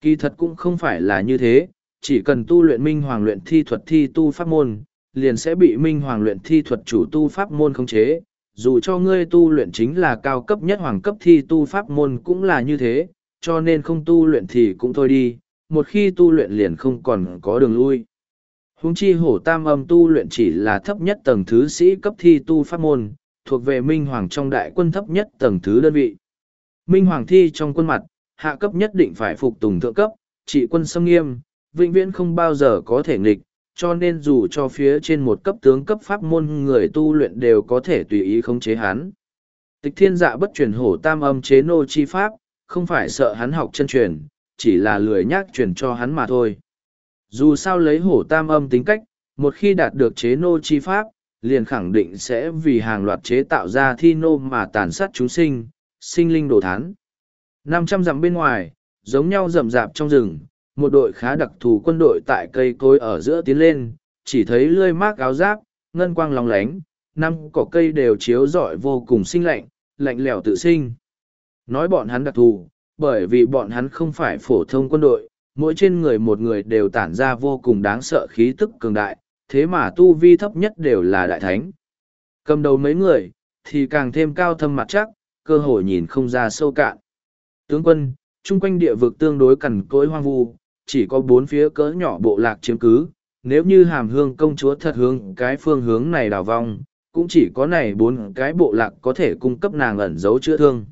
Kỳ thật cũng không phải là như thế, chỉ cần tu luyện minh hoàng luyện thi thuật thi tu pháp môn, liền sẽ bị minh hoàng luyện thi thuật chủ tu pháp môn khống chế. Dù cho ngươi tu luyện chính là cao cấp nhất hoàng cấp thi tu pháp môn cũng là như thế, cho nên không tu luyện thì cũng thôi đi, một khi tu luyện liền không còn có đường lui. Húng chi hổ tam âm tu luyện chỉ là thấp nhất tầng thứ sĩ cấp thi tu pháp môn, thuộc về minh hoàng trong đại quân thấp nhất tầng thứ đơn vị. Minh hoàng thi trong quân mặt, hạ cấp nhất định phải phục tùng thượng cấp, trị quân xâm nghiêm, vĩnh viễn không bao giờ có thể nghịch, cho nên dù cho phía trên một cấp tướng cấp pháp môn người tu luyện đều có thể tùy ý khống chế hắn. Tịch thiên dạ bất truyền hổ tam âm chế nô chi pháp, không phải sợ hắn học chân truyền, chỉ là lười nhác truyền cho hắn mà thôi. Dù sao lấy hổ tam âm tính cách, một khi đạt được chế nô chi pháp, liền khẳng định sẽ vì hàng loạt chế tạo ra thi nô mà tàn sát chúng sinh, sinh linh đồ thán. năm trăm dặm bên ngoài, giống nhau rậm rạp trong rừng, một đội khá đặc thù quân đội tại cây cối ở giữa tiến lên, chỉ thấy lươi mác áo giáp, ngân quang lóng lánh, năm cỏ cây đều chiếu rọi vô cùng sinh lạnh, lạnh lẽo tự sinh. Nói bọn hắn đặc thù, bởi vì bọn hắn không phải phổ thông quân đội, mỗi trên người một người đều tản ra vô cùng đáng sợ khí tức cường đại, thế mà tu vi thấp nhất đều là đại thánh. Cầm đầu mấy người, thì càng thêm cao thâm mặt chắc, cơ hội nhìn không ra sâu cạn. Tướng quân, chung quanh địa vực tương đối cằn cỗi hoang vu, chỉ có bốn phía cỡ nhỏ bộ lạc chiếm cứ, nếu như hàm hương công chúa thật hướng cái phương hướng này đào vong, cũng chỉ có này bốn cái bộ lạc có thể cung cấp nàng ẩn giấu chữa thương.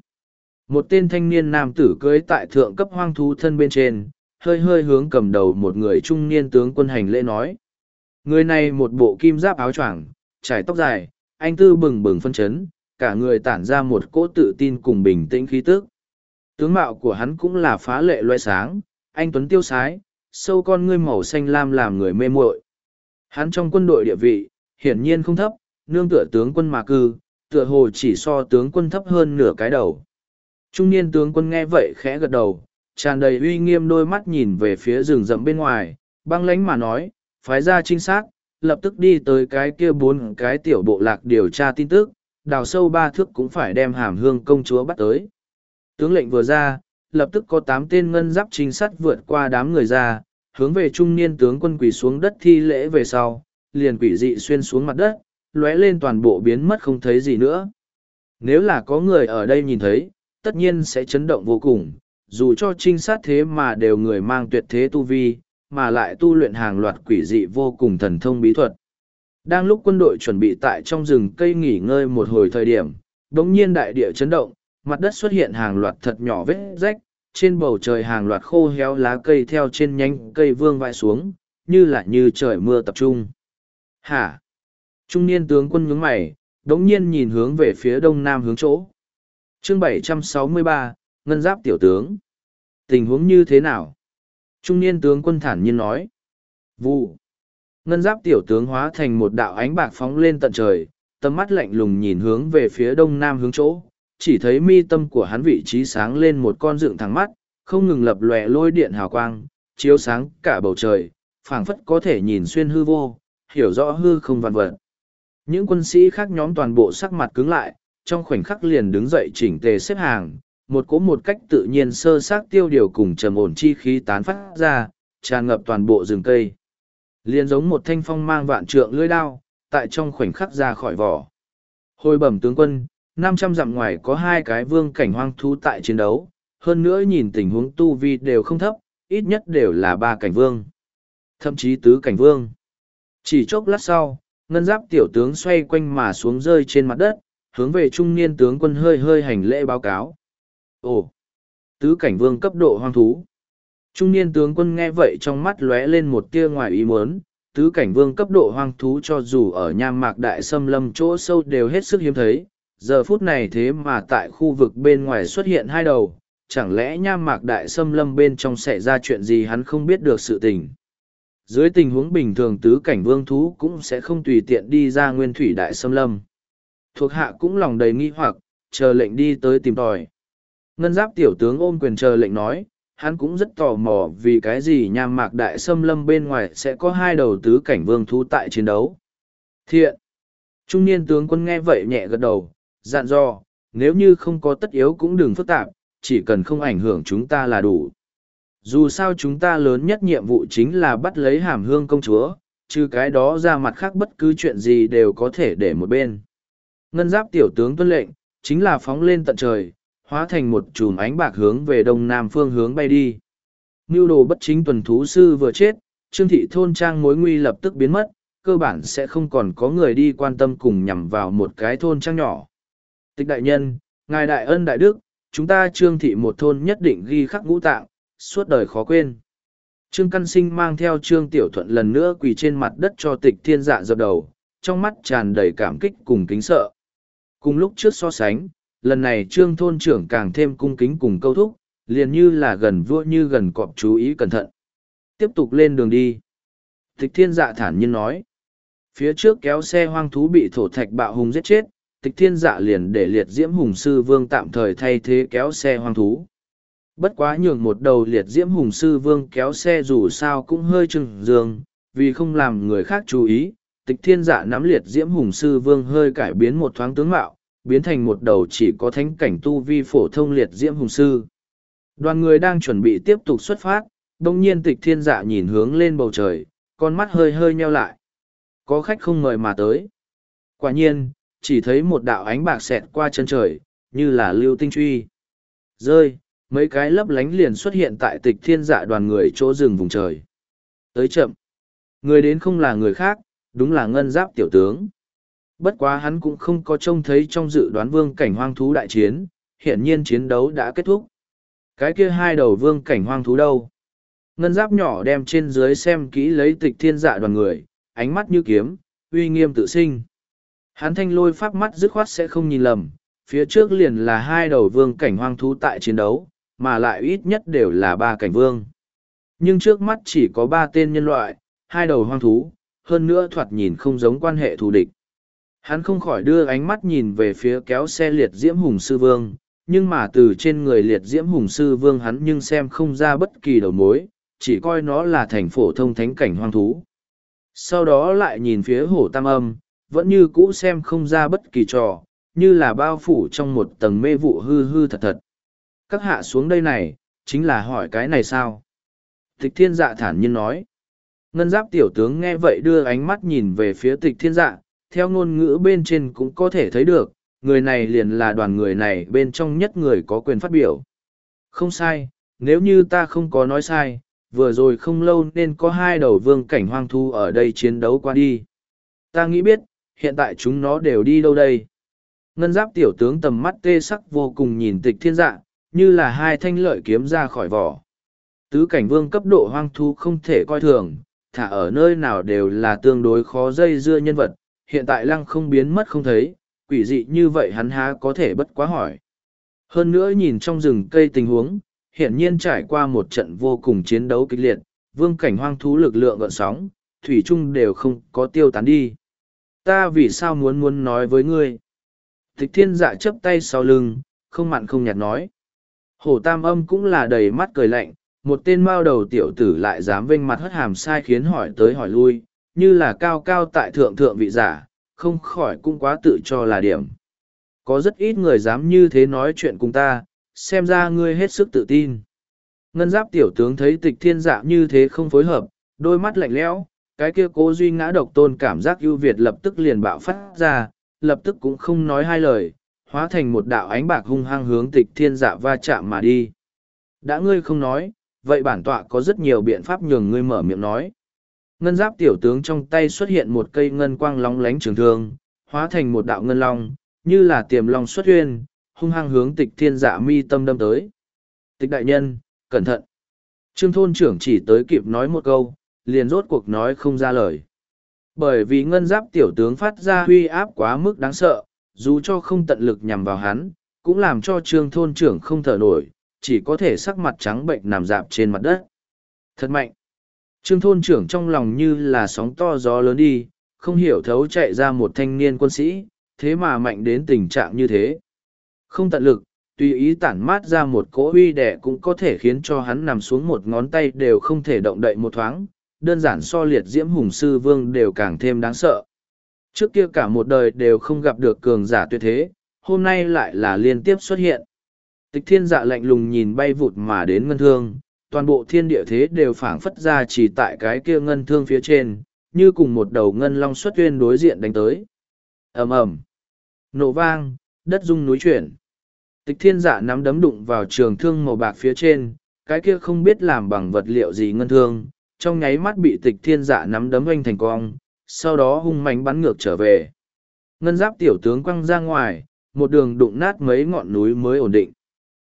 Một tên thanh niên nam tử cưới tại thượng cấp hoang thú thân bên trên, hơi hơi hướng cầm đầu một người trung niên tướng quân hành lễ nói. Người này một bộ kim giáp áo choàng, trải tóc dài, anh tư bừng bừng phân chấn, cả người tản ra một cỗ tự tin cùng bình tĩnh khí tức. Tướng mạo của hắn cũng là phá lệ loe sáng, anh Tuấn tiêu sái, sâu con ngươi màu xanh lam làm người mê muội. Hắn trong quân đội địa vị, hiển nhiên không thấp, nương tựa tướng quân mà cư, tựa hồ chỉ so tướng quân thấp hơn nửa cái đầu. Trung niên tướng quân nghe vậy khẽ gật đầu, tràn đầy uy nghiêm đôi mắt nhìn về phía rừng rậm bên ngoài, băng lánh mà nói, phái ra trinh sát, lập tức đi tới cái kia bốn cái tiểu bộ lạc điều tra tin tức, đào sâu ba thước cũng phải đem hàm hương công chúa bắt tới. Tướng lệnh vừa ra, lập tức có tám tên ngân giáp trinh sát vượt qua đám người ra, hướng về trung niên tướng quân quỳ xuống đất thi lễ về sau, liền quỷ dị xuyên xuống mặt đất, lóe lên toàn bộ biến mất không thấy gì nữa. Nếu là có người ở đây nhìn thấy, tất nhiên sẽ chấn động vô cùng, dù cho trinh sát thế mà đều người mang tuyệt thế tu vi, mà lại tu luyện hàng loạt quỷ dị vô cùng thần thông bí thuật. Đang lúc quân đội chuẩn bị tại trong rừng cây nghỉ ngơi một hồi thời điểm, đống nhiên đại địa chấn động, mặt đất xuất hiện hàng loạt thật nhỏ vết rách, trên bầu trời hàng loạt khô héo lá cây theo trên nhánh cây vương vãi xuống, như là như trời mưa tập trung. Hả? Trung niên tướng quân nhướng mày, đống nhiên nhìn hướng về phía đông nam hướng chỗ. chương 763, Ngân Giáp Tiểu Tướng. Tình huống như thế nào? Trung niên tướng quân thản nhiên nói. Vụ. Ngân Giáp Tiểu Tướng hóa thành một đạo ánh bạc phóng lên tận trời, tầm mắt lạnh lùng nhìn hướng về phía đông nam hướng chỗ. Chỉ thấy mi tâm của hắn vị trí sáng lên một con dựng thẳng mắt, không ngừng lập lòe lôi điện hào quang, chiếu sáng cả bầu trời, phảng phất có thể nhìn xuyên hư vô, hiểu rõ hư không vạn vật. Những quân sĩ khác nhóm toàn bộ sắc mặt cứng lại, trong khoảnh khắc liền đứng dậy chỉnh tề xếp hàng, một cố một cách tự nhiên sơ xác tiêu điều cùng trầm ổn chi khí tán phát ra, tràn ngập toàn bộ rừng cây. Liền giống một thanh phong mang vạn trượng lưỡi đao, tại trong khoảnh khắc ra khỏi vỏ. Hồi bẩm tướng quân, năm trăm dặm ngoài có hai cái vương cảnh hoang thú tại chiến đấu, hơn nữa nhìn tình huống tu vi đều không thấp, ít nhất đều là ba cảnh vương. Thậm chí tứ cảnh vương. Chỉ chốc lát sau, ngân giáp tiểu tướng xoay quanh mà xuống rơi trên mặt đất, hướng về trung niên tướng quân hơi hơi hành lễ báo cáo. Ồ! Tứ cảnh vương cấp độ hoang thú. Trung niên tướng quân nghe vậy trong mắt lóe lên một tia ngoài ý muốn, tứ cảnh vương cấp độ hoang thú cho dù ở nham mạc đại xâm lâm chỗ sâu đều hết sức hiếm thấy, giờ phút này thế mà tại khu vực bên ngoài xuất hiện hai đầu, chẳng lẽ nham mạc đại xâm lâm bên trong xảy ra chuyện gì hắn không biết được sự tình dưới tình huống bình thường tứ cảnh vương thú cũng sẽ không tùy tiện đi ra nguyên thủy đại xâm lâm. Thuộc hạ cũng lòng đầy nghi hoặc, chờ lệnh đi tới tìm tòi. Ngân giáp tiểu tướng ôm quyền chờ lệnh nói, hắn cũng rất tò mò vì cái gì nham mạc đại xâm lâm bên ngoài sẽ có hai đầu tứ cảnh vương thú tại chiến đấu. Thiện! Trung niên tướng quân nghe vậy nhẹ gật đầu, dặn dò, nếu như không có tất yếu cũng đừng phức tạp, chỉ cần không ảnh hưởng chúng ta là đủ. Dù sao chúng ta lớn nhất nhiệm vụ chính là bắt lấy hàm hương công chúa trừ cái đó ra mặt khác bất cứ chuyện gì đều có thể để một bên. Ngân giáp tiểu tướng tuân lệnh chính là phóng lên tận trời hóa thành một chùm ánh bạc hướng về đông nam phương hướng bay đi. Mưu đồ bất chính tuần thú sư vừa chết trương thị thôn trang mối nguy lập tức biến mất cơ bản sẽ không còn có người đi quan tâm cùng nhằm vào một cái thôn trang nhỏ tịch đại nhân ngài đại ân đại đức chúng ta trương thị một thôn nhất định ghi khắc ngũ tạng suốt đời khó quên. Trương Căn Sinh mang theo Trương Tiểu Thuận lần nữa quỳ trên mặt đất cho tịch thiên dạ dập đầu, trong mắt tràn đầy cảm kích cùng kính sợ. Cùng lúc trước so sánh, lần này Trương Thôn trưởng càng thêm cung kính cùng câu thúc, liền như là gần vua như gần cọp chú ý cẩn thận. Tiếp tục lên đường đi. Tịch thiên dạ thản nhiên nói. Phía trước kéo xe hoang thú bị thổ thạch bạo hùng giết chết, tịch thiên dạ liền để liệt diễm hùng sư vương tạm thời thay thế kéo xe hoang thú. Bất quá nhường một đầu liệt diễm hùng sư vương kéo xe dù sao cũng hơi trừng dương, vì không làm người khác chú ý, tịch thiên dạ nắm liệt diễm hùng sư vương hơi cải biến một thoáng tướng mạo, biến thành một đầu chỉ có thánh cảnh tu vi phổ thông liệt diễm hùng sư. Đoàn người đang chuẩn bị tiếp tục xuất phát, đông nhiên tịch thiên dạ nhìn hướng lên bầu trời, con mắt hơi hơi nheo lại. Có khách không mời mà tới. Quả nhiên, chỉ thấy một đạo ánh bạc xẹt qua chân trời, như là lưu tinh truy. Rơi, mấy cái lấp lánh liền xuất hiện tại tịch thiên dạ đoàn người chỗ rừng vùng trời. Tới chậm. Người đến không là người khác đúng là ngân giáp tiểu tướng. Bất quá hắn cũng không có trông thấy trong dự đoán vương cảnh hoang thú đại chiến hiển nhiên chiến đấu đã kết thúc. Cái kia hai đầu vương cảnh hoang thú đâu? Ngân giáp nhỏ đem trên dưới xem kỹ lấy tịch thiên dạ đoàn người ánh mắt như kiếm uy nghiêm tự sinh hắn thanh lôi pháp mắt dứt khoát sẽ không nhìn lầm phía trước liền là hai đầu vương cảnh hoang thú tại chiến đấu mà lại ít nhất đều là ba cảnh vương. Nhưng trước mắt chỉ có ba tên nhân loại, hai đầu hoang thú, hơn nữa thoạt nhìn không giống quan hệ thù địch. Hắn không khỏi đưa ánh mắt nhìn về phía kéo xe liệt diễm hùng sư vương, nhưng mà từ trên người liệt diễm hùng sư vương hắn nhưng xem không ra bất kỳ đầu mối, chỉ coi nó là thành phổ thông thánh cảnh hoang thú. Sau đó lại nhìn phía hổ tam âm, vẫn như cũ xem không ra bất kỳ trò, như là bao phủ trong một tầng mê vụ hư hư thật thật. Các hạ xuống đây này, chính là hỏi cái này sao? Tịch thiên dạ thản nhiên nói. Ngân giáp tiểu tướng nghe vậy đưa ánh mắt nhìn về phía tịch thiên dạ, theo ngôn ngữ bên trên cũng có thể thấy được, người này liền là đoàn người này bên trong nhất người có quyền phát biểu. Không sai, nếu như ta không có nói sai, vừa rồi không lâu nên có hai đầu vương cảnh hoang thu ở đây chiến đấu qua đi. Ta nghĩ biết, hiện tại chúng nó đều đi đâu đây? Ngân giáp tiểu tướng tầm mắt tê sắc vô cùng nhìn tịch thiên dạ, như là hai thanh lợi kiếm ra khỏi vỏ. Tứ cảnh vương cấp độ hoang thu không thể coi thường, thả ở nơi nào đều là tương đối khó dây dưa nhân vật, hiện tại lăng không biến mất không thấy, quỷ dị như vậy hắn há có thể bất quá hỏi. Hơn nữa nhìn trong rừng cây tình huống, hiển nhiên trải qua một trận vô cùng chiến đấu kịch liệt, vương cảnh hoang thú lực lượng gợn sóng, thủy chung đều không có tiêu tán đi. Ta vì sao muốn muốn nói với ngươi? Tịch thiên dạ chấp tay sau lưng, không mặn không nhạt nói. Hổ tam âm cũng là đầy mắt cười lạnh, một tên mao đầu tiểu tử lại dám vênh mặt hất hàm sai khiến hỏi tới hỏi lui, như là cao cao tại thượng thượng vị giả, không khỏi cũng quá tự cho là điểm. Có rất ít người dám như thế nói chuyện cùng ta, xem ra ngươi hết sức tự tin. Ngân giáp tiểu tướng thấy tịch thiên dạ như thế không phối hợp, đôi mắt lạnh lẽo, cái kia cố duy ngã độc tôn cảm giác ưu việt lập tức liền bạo phát ra, lập tức cũng không nói hai lời, hóa thành một đạo ánh bạc hung hăng hướng tịch thiên dạ va chạm mà đi. Đã ngươi không nói, vậy bản tọa có rất nhiều biện pháp nhường ngươi mở miệng nói. Ngân giáp tiểu tướng trong tay xuất hiện một cây ngân quang lóng lánh trường thương, hóa thành một đạo ngân long, như là tiềm long xuất huyên, hung hăng hướng tịch thiên dạ mi tâm đâm tới. Tịch đại nhân, cẩn thận. Trương thôn trưởng chỉ tới kịp nói một câu, liền rốt cuộc nói không ra lời. Bởi vì ngân giáp tiểu tướng phát ra huy áp quá mức đáng sợ, dù cho không tận lực nhằm vào hắn, cũng làm cho trương thôn trưởng không thở nổi, chỉ có thể sắc mặt trắng bệnh nằm dạp trên mặt đất. Thật mạnh. Trương thôn trưởng trong lòng như là sóng to gió lớn đi, không hiểu thấu chạy ra một thanh niên quân sĩ, thế mà mạnh đến tình trạng như thế. Không tận lực, tùy ý tản mát ra một cỗ uy đẻ cũng có thể khiến cho hắn nằm xuống một ngón tay đều không thể động đậy một thoáng, đơn giản so liệt diễm hùng sư vương đều càng thêm đáng sợ. Trước kia cả một đời đều không gặp được cường giả tuyệt thế, hôm nay lại là liên tiếp xuất hiện. Tịch thiên dạ lạnh lùng nhìn bay vụt mà đến ngân thương, toàn bộ thiên địa thế đều phảng phất ra chỉ tại cái kia ngân thương phía trên, như cùng một đầu ngân long xuất tuyên đối diện đánh tới. ầm ầm Nổ vang, đất rung núi chuyển. Tịch thiên dạ nắm đấm đụng vào trường thương màu bạc phía trên, cái kia không biết làm bằng vật liệu gì ngân thương, trong nháy mắt bị tịch thiên dạ nắm đấm oanh thành cong, sau đó hung mánh bắn ngược trở về. Ngân giáp tiểu tướng quăng ra ngoài, một đường đụng nát mấy ngọn núi mới ổn định.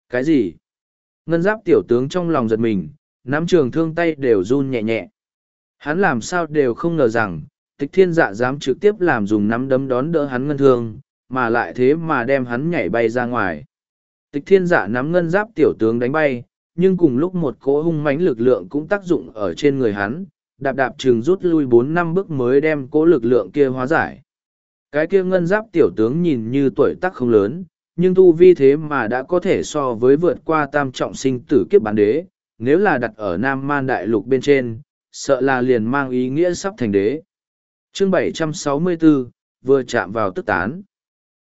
Cái gì? Ngân giáp tiểu tướng trong lòng giật mình, nắm trường thương tay đều run nhẹ nhẹ. Hắn làm sao đều không ngờ rằng, tịch thiên dạ dám trực tiếp làm dùng nắm đấm đón đỡ hắn ngân thương, mà lại thế mà đem hắn nhảy bay ra ngoài. Tịch thiên dạ nắm ngân giáp tiểu tướng đánh bay, nhưng cùng lúc một cỗ hung mãnh lực lượng cũng tác dụng ở trên người hắn, đạp đạp trường rút lui bốn năm bước mới đem cỗ lực lượng kia hóa giải. Cái kia ngân giáp tiểu tướng nhìn như tuổi tác không lớn, nhưng tu vi thế mà đã có thể so với vượt qua tam trọng sinh tử kiếp bản đế, nếu là đặt ở Nam Man Đại Lục bên trên, sợ là liền mang ý nghĩa sắp thành đế. Chương 764, vừa chạm vào tức tán.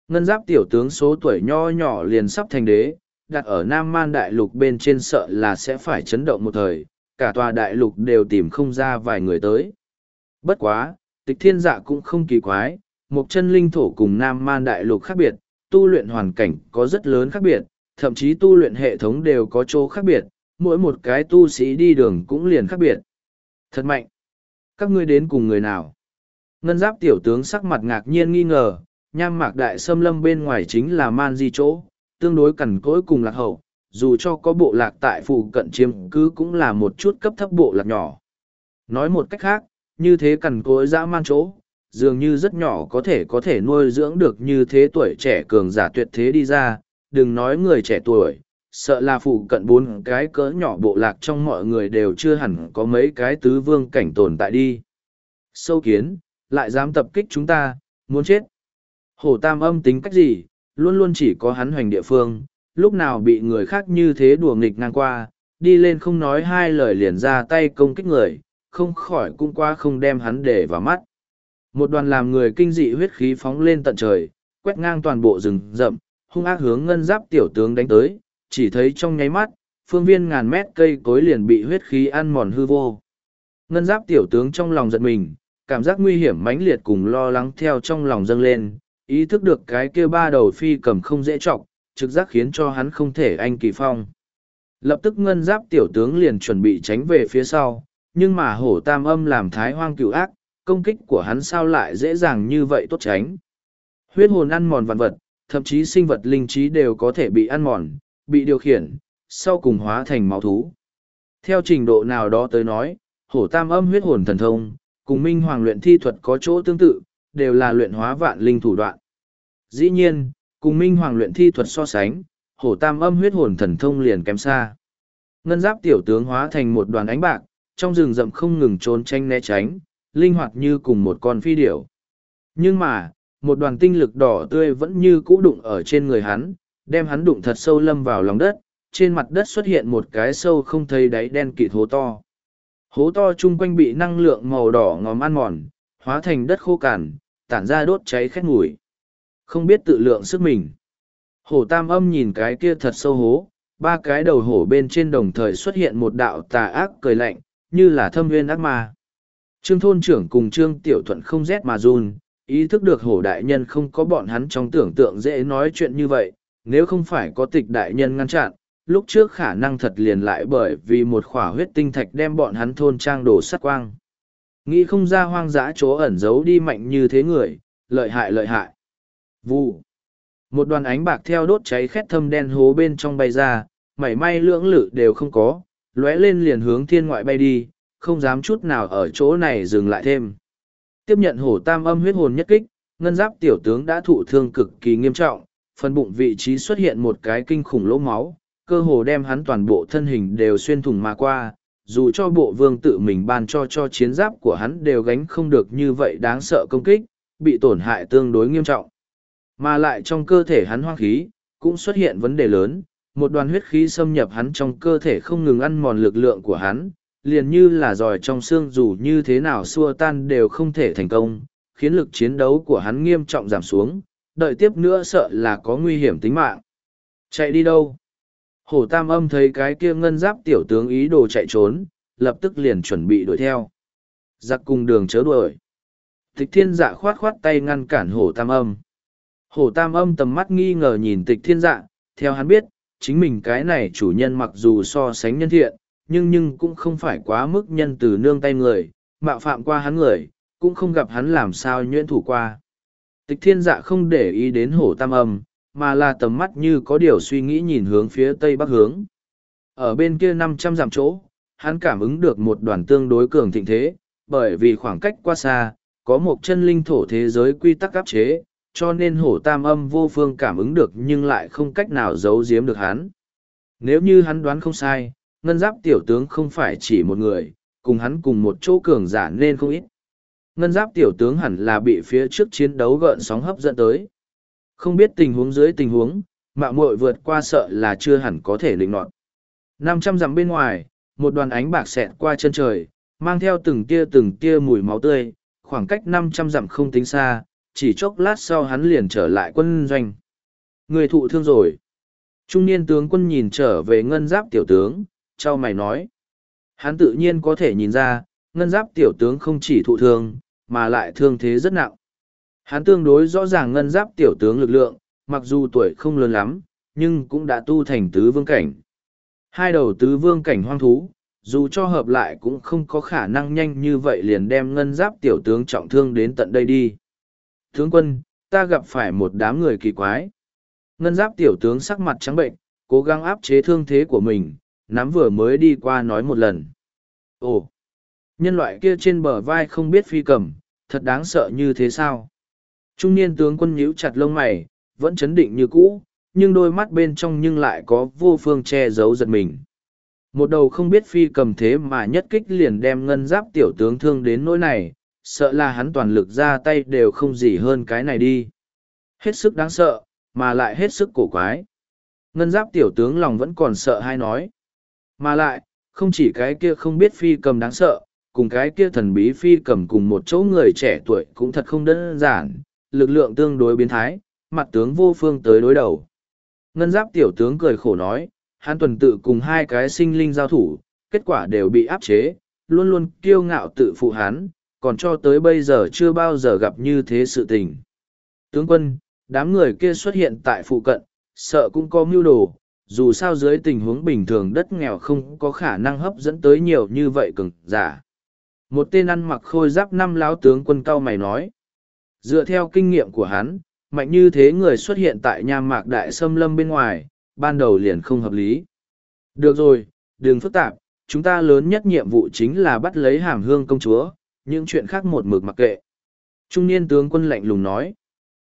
Ngân giáp tiểu tướng số tuổi nho nhỏ liền sắp thành đế, đặt ở Nam Man Đại Lục bên trên sợ là sẽ phải chấn động một thời, cả tòa đại lục đều tìm không ra vài người tới. Bất quá, tịch thiên dạ cũng không kỳ quái, một chân linh thổ cùng Nam Man Đại Lục khác biệt, tu luyện hoàn cảnh có rất lớn khác biệt, thậm chí tu luyện hệ thống đều có chỗ khác biệt, mỗi một cái tu sĩ đi đường cũng liền khác biệt. Thật mạnh! Các ngươi đến cùng người nào? Ngân giáp tiểu tướng sắc mặt ngạc nhiên nghi ngờ, nham mạc đại xâm lâm bên ngoài chính là man di chỗ, tương đối cằn cỗi cùng lạc hậu, dù cho có bộ lạc tại phụ cận chiếm cứ cũng là một chút cấp thấp bộ lạc nhỏ. Nói một cách khác, như thế cằn cỗi dã man chỗ, dường như rất nhỏ có thể có thể nuôi dưỡng được như thế tuổi trẻ cường giả tuyệt thế đi ra, đừng nói người trẻ tuổi, sợ là phụ cận bốn cái cỡ nhỏ bộ lạc trong mọi người đều chưa hẳn có mấy cái tứ vương cảnh tồn tại đi. Sâu kiến, lại dám tập kích chúng ta, muốn chết. Hổ tam âm tính cách gì, luôn luôn chỉ có hắn hoành địa phương, lúc nào bị người khác như thế đùa nghịch ngang qua, đi lên không nói hai lời liền ra tay công kích người, không khỏi cũng qua không đem hắn để vào mắt. Một đoàn làm người kinh dị huyết khí phóng lên tận trời, quét ngang toàn bộ rừng rậm, hung ác hướng ngân giáp tiểu tướng đánh tới, chỉ thấy trong nháy mắt, phương viên ngàn mét cây cối liền bị huyết khí ăn mòn hư vô. Ngân giáp tiểu tướng trong lòng giật mình, cảm giác nguy hiểm mãnh liệt cùng lo lắng theo trong lòng dâng lên, ý thức được cái kia ba đầu phi cầm không dễ chọc, trực giác khiến cho hắn không thể anh kỳ phong. Lập tức ngân giáp tiểu tướng liền chuẩn bị tránh về phía sau, nhưng mà hổ tam âm làm thái hoang cựu ác, công kích của hắn sao lại dễ dàng như vậy tốt tránh. Huyết hồn ăn mòn vạn vật, thậm chí sinh vật linh trí đều có thể bị ăn mòn, bị điều khiển, sau cùng hóa thành máu thú. Theo trình độ nào đó tới nói, hổ tam âm huyết hồn thần thông, cùng minh hoàng luyện thi thuật có chỗ tương tự, đều là luyện hóa vạn linh thủ đoạn. Dĩ nhiên, cùng minh hoàng luyện thi thuật so sánh, hổ tam âm huyết hồn thần thông liền kém xa. Ngân giáp tiểu tướng hóa thành một đoàn ánh bạc, trong rừng rậm không ngừng trốn tranh né tránh, linh hoạt như cùng một con phi điểu. Nhưng mà, một đoàn tinh lực đỏ tươi vẫn như cũ đụng ở trên người hắn, đem hắn đụng thật sâu lâm vào lòng đất, trên mặt đất xuất hiện một cái sâu không thấy đáy đen kịt hố to. Hố to chung quanh bị năng lượng màu đỏ ngòm ăn mòn, hóa thành đất khô cằn, tản ra đốt cháy khét mùi. Không biết tự lượng sức mình. Hổ tam âm nhìn cái kia thật sâu hố, ba cái đầu hổ bên trên đồng thời xuất hiện một đạo tà ác cười lạnh, như là thâm nguyên ác ma. Trương thôn trưởng cùng Trương Tiểu Thuận không rét mà run, ý thức được hổ đại nhân không có bọn hắn trong tưởng tượng dễ nói chuyện như vậy, nếu không phải có tịch đại nhân ngăn chặn, lúc trước khả năng thật liền lại bởi vì một khỏa huyết tinh thạch đem bọn hắn thôn trang đổ sắt quang. Nghĩ không ra hoang dã chỗ ẩn giấu đi mạnh như thế người, lợi hại lợi hại. Vụ. Một đoàn ánh bạc theo đốt cháy khét thâm đen hố bên trong bay ra, mảy may lưỡng lự đều không có, lóe lên liền hướng thiên ngoại bay đi, không dám chút nào ở chỗ này dừng lại thêm. Tiếp nhận hổ tam âm huyết hồn nhất kích, ngân giáp tiểu tướng đã thụ thương cực kỳ nghiêm trọng, phần bụng vị trí xuất hiện một cái kinh khủng lỗ máu, cơ hồ đem hắn toàn bộ thân hình đều xuyên thủng mà qua, dù cho bộ vương tự mình ban cho cho chiến giáp của hắn đều gánh không được như vậy đáng sợ công kích, bị tổn hại tương đối nghiêm trọng. Mà lại trong cơ thể hắn hoang khí, cũng xuất hiện vấn đề lớn, một đoàn huyết khí xâm nhập hắn trong cơ thể không ngừng ăn mòn lực lượng của hắn, liền như là giỏi trong xương dù như thế nào xua tan đều không thể thành công, khiến lực chiến đấu của hắn nghiêm trọng giảm xuống, đợi tiếp nữa sợ là có nguy hiểm tính mạng. Chạy đi đâu? Hổ tam âm thấy cái kia ngân giáp tiểu tướng ý đồ chạy trốn, lập tức liền chuẩn bị đuổi theo. Giặc cùng đường chớ đuổi. Tịch thiên dạ khoát khoát tay ngăn cản hổ tam âm. Hổ tam âm tầm mắt nghi ngờ nhìn tịch thiên dạ, theo hắn biết, chính mình cái này chủ nhân mặc dù so sánh nhân thiện, nhưng nhưng cũng không phải quá mức nhân từ nương tay người, mạo phạm qua hắn người, cũng không gặp hắn làm sao nhuyễn thủ qua. Tịch thiên dạ không để ý đến hổ tam âm, mà là tầm mắt như có điều suy nghĩ nhìn hướng phía tây bắc hướng. Ở bên kia năm trăm dặm chỗ, hắn cảm ứng được một đoàn tương đối cường thịnh thế, bởi vì khoảng cách quá xa, có một chân linh thổ thế giới quy tắc áp chế, cho nên hổ tam âm vô phương cảm ứng được nhưng lại không cách nào giấu giếm được hắn. Nếu như hắn đoán không sai, ngân giáp tiểu tướng không phải chỉ một người, cùng hắn cùng một chỗ cường giả nên không ít. Ngân giáp tiểu tướng hẳn là bị phía trước chiến đấu gợn sóng hấp dẫn tới. Không biết tình huống dưới tình huống, mạo muội vượt qua sợ là chưa hẳn có thể lĩnh nọt. Năm trăm dặm bên ngoài, một đoàn ánh bạc xẹt qua chân trời, mang theo từng tia từng tia mùi máu tươi, khoảng cách năm trăm dặm không tính xa, chỉ chốc lát sau hắn liền trở lại quân doanh. Người thụ thương rồi. Trung niên tướng quân nhìn trở về ngân giáp tiểu tướng, trao mày nói. Hắn tự nhiên có thể nhìn ra, ngân giáp tiểu tướng không chỉ thụ thương, mà lại thương thế rất nặng. Hắn tương đối rõ ràng ngân giáp tiểu tướng lực lượng, mặc dù tuổi không lớn lắm, nhưng cũng đã tu thành tứ vương cảnh. Hai đầu tứ vương cảnh hoang thú, dù cho hợp lại cũng không có khả năng nhanh như vậy liền đem ngân giáp tiểu tướng trọng thương đến tận đây đi. Tướng quân, ta gặp phải một đám người kỳ quái. Ngân giáp tiểu tướng sắc mặt trắng bệnh, cố gắng áp chế thương thế của mình, nắm vừa mới đi qua nói một lần. Ồ, nhân loại kia trên bờ vai không biết phi cầm, thật đáng sợ như thế sao? Trung niên tướng quân nhíu chặt lông mày, vẫn chấn định như cũ, nhưng đôi mắt bên trong nhưng lại có vô phương che giấu giật mình. Một đầu không biết phi cầm thế mà nhất kích liền đem ngân giáp tiểu tướng thương đến nỗi này, sợ là hắn toàn lực ra tay đều không gì hơn cái này đi. Hết sức đáng sợ, mà lại hết sức cổ quái. Ngân giáp tiểu tướng lòng vẫn còn sợ hay nói. Mà lại, không chỉ cái kia không biết phi cầm đáng sợ, cùng cái kia thần bí phi cầm cùng một chỗ người trẻ tuổi cũng thật không đơn giản, lực lượng tương đối biến thái, mặt tướng vô phương tới đối đầu. Ngân giáp tiểu tướng cười khổ nói, hắn tuần tự cùng hai cái sinh linh giao thủ, kết quả đều bị áp chế, luôn luôn kiêu ngạo tự phụ hắn, còn cho tới bây giờ chưa bao giờ gặp như thế sự tình. Tướng quân, đám người kia xuất hiện tại phụ cận, sợ cũng có mưu đồ, dù sao dưới tình huống bình thường đất nghèo không có khả năng hấp dẫn tới nhiều như vậy cường giả. Một tên ăn mặc khôi giáp năm láo tướng quân cao mày nói. Dựa theo kinh nghiệm của hắn, mạnh như thế người xuất hiện tại nham mạc đại xâm lâm bên ngoài, ban đầu liền không hợp lý. Được rồi, đừng phức tạp, chúng ta lớn nhất nhiệm vụ chính là bắt lấy hàm hương công chúa, những chuyện khác một mực mặc kệ. Trung niên tướng quân lạnh lùng nói,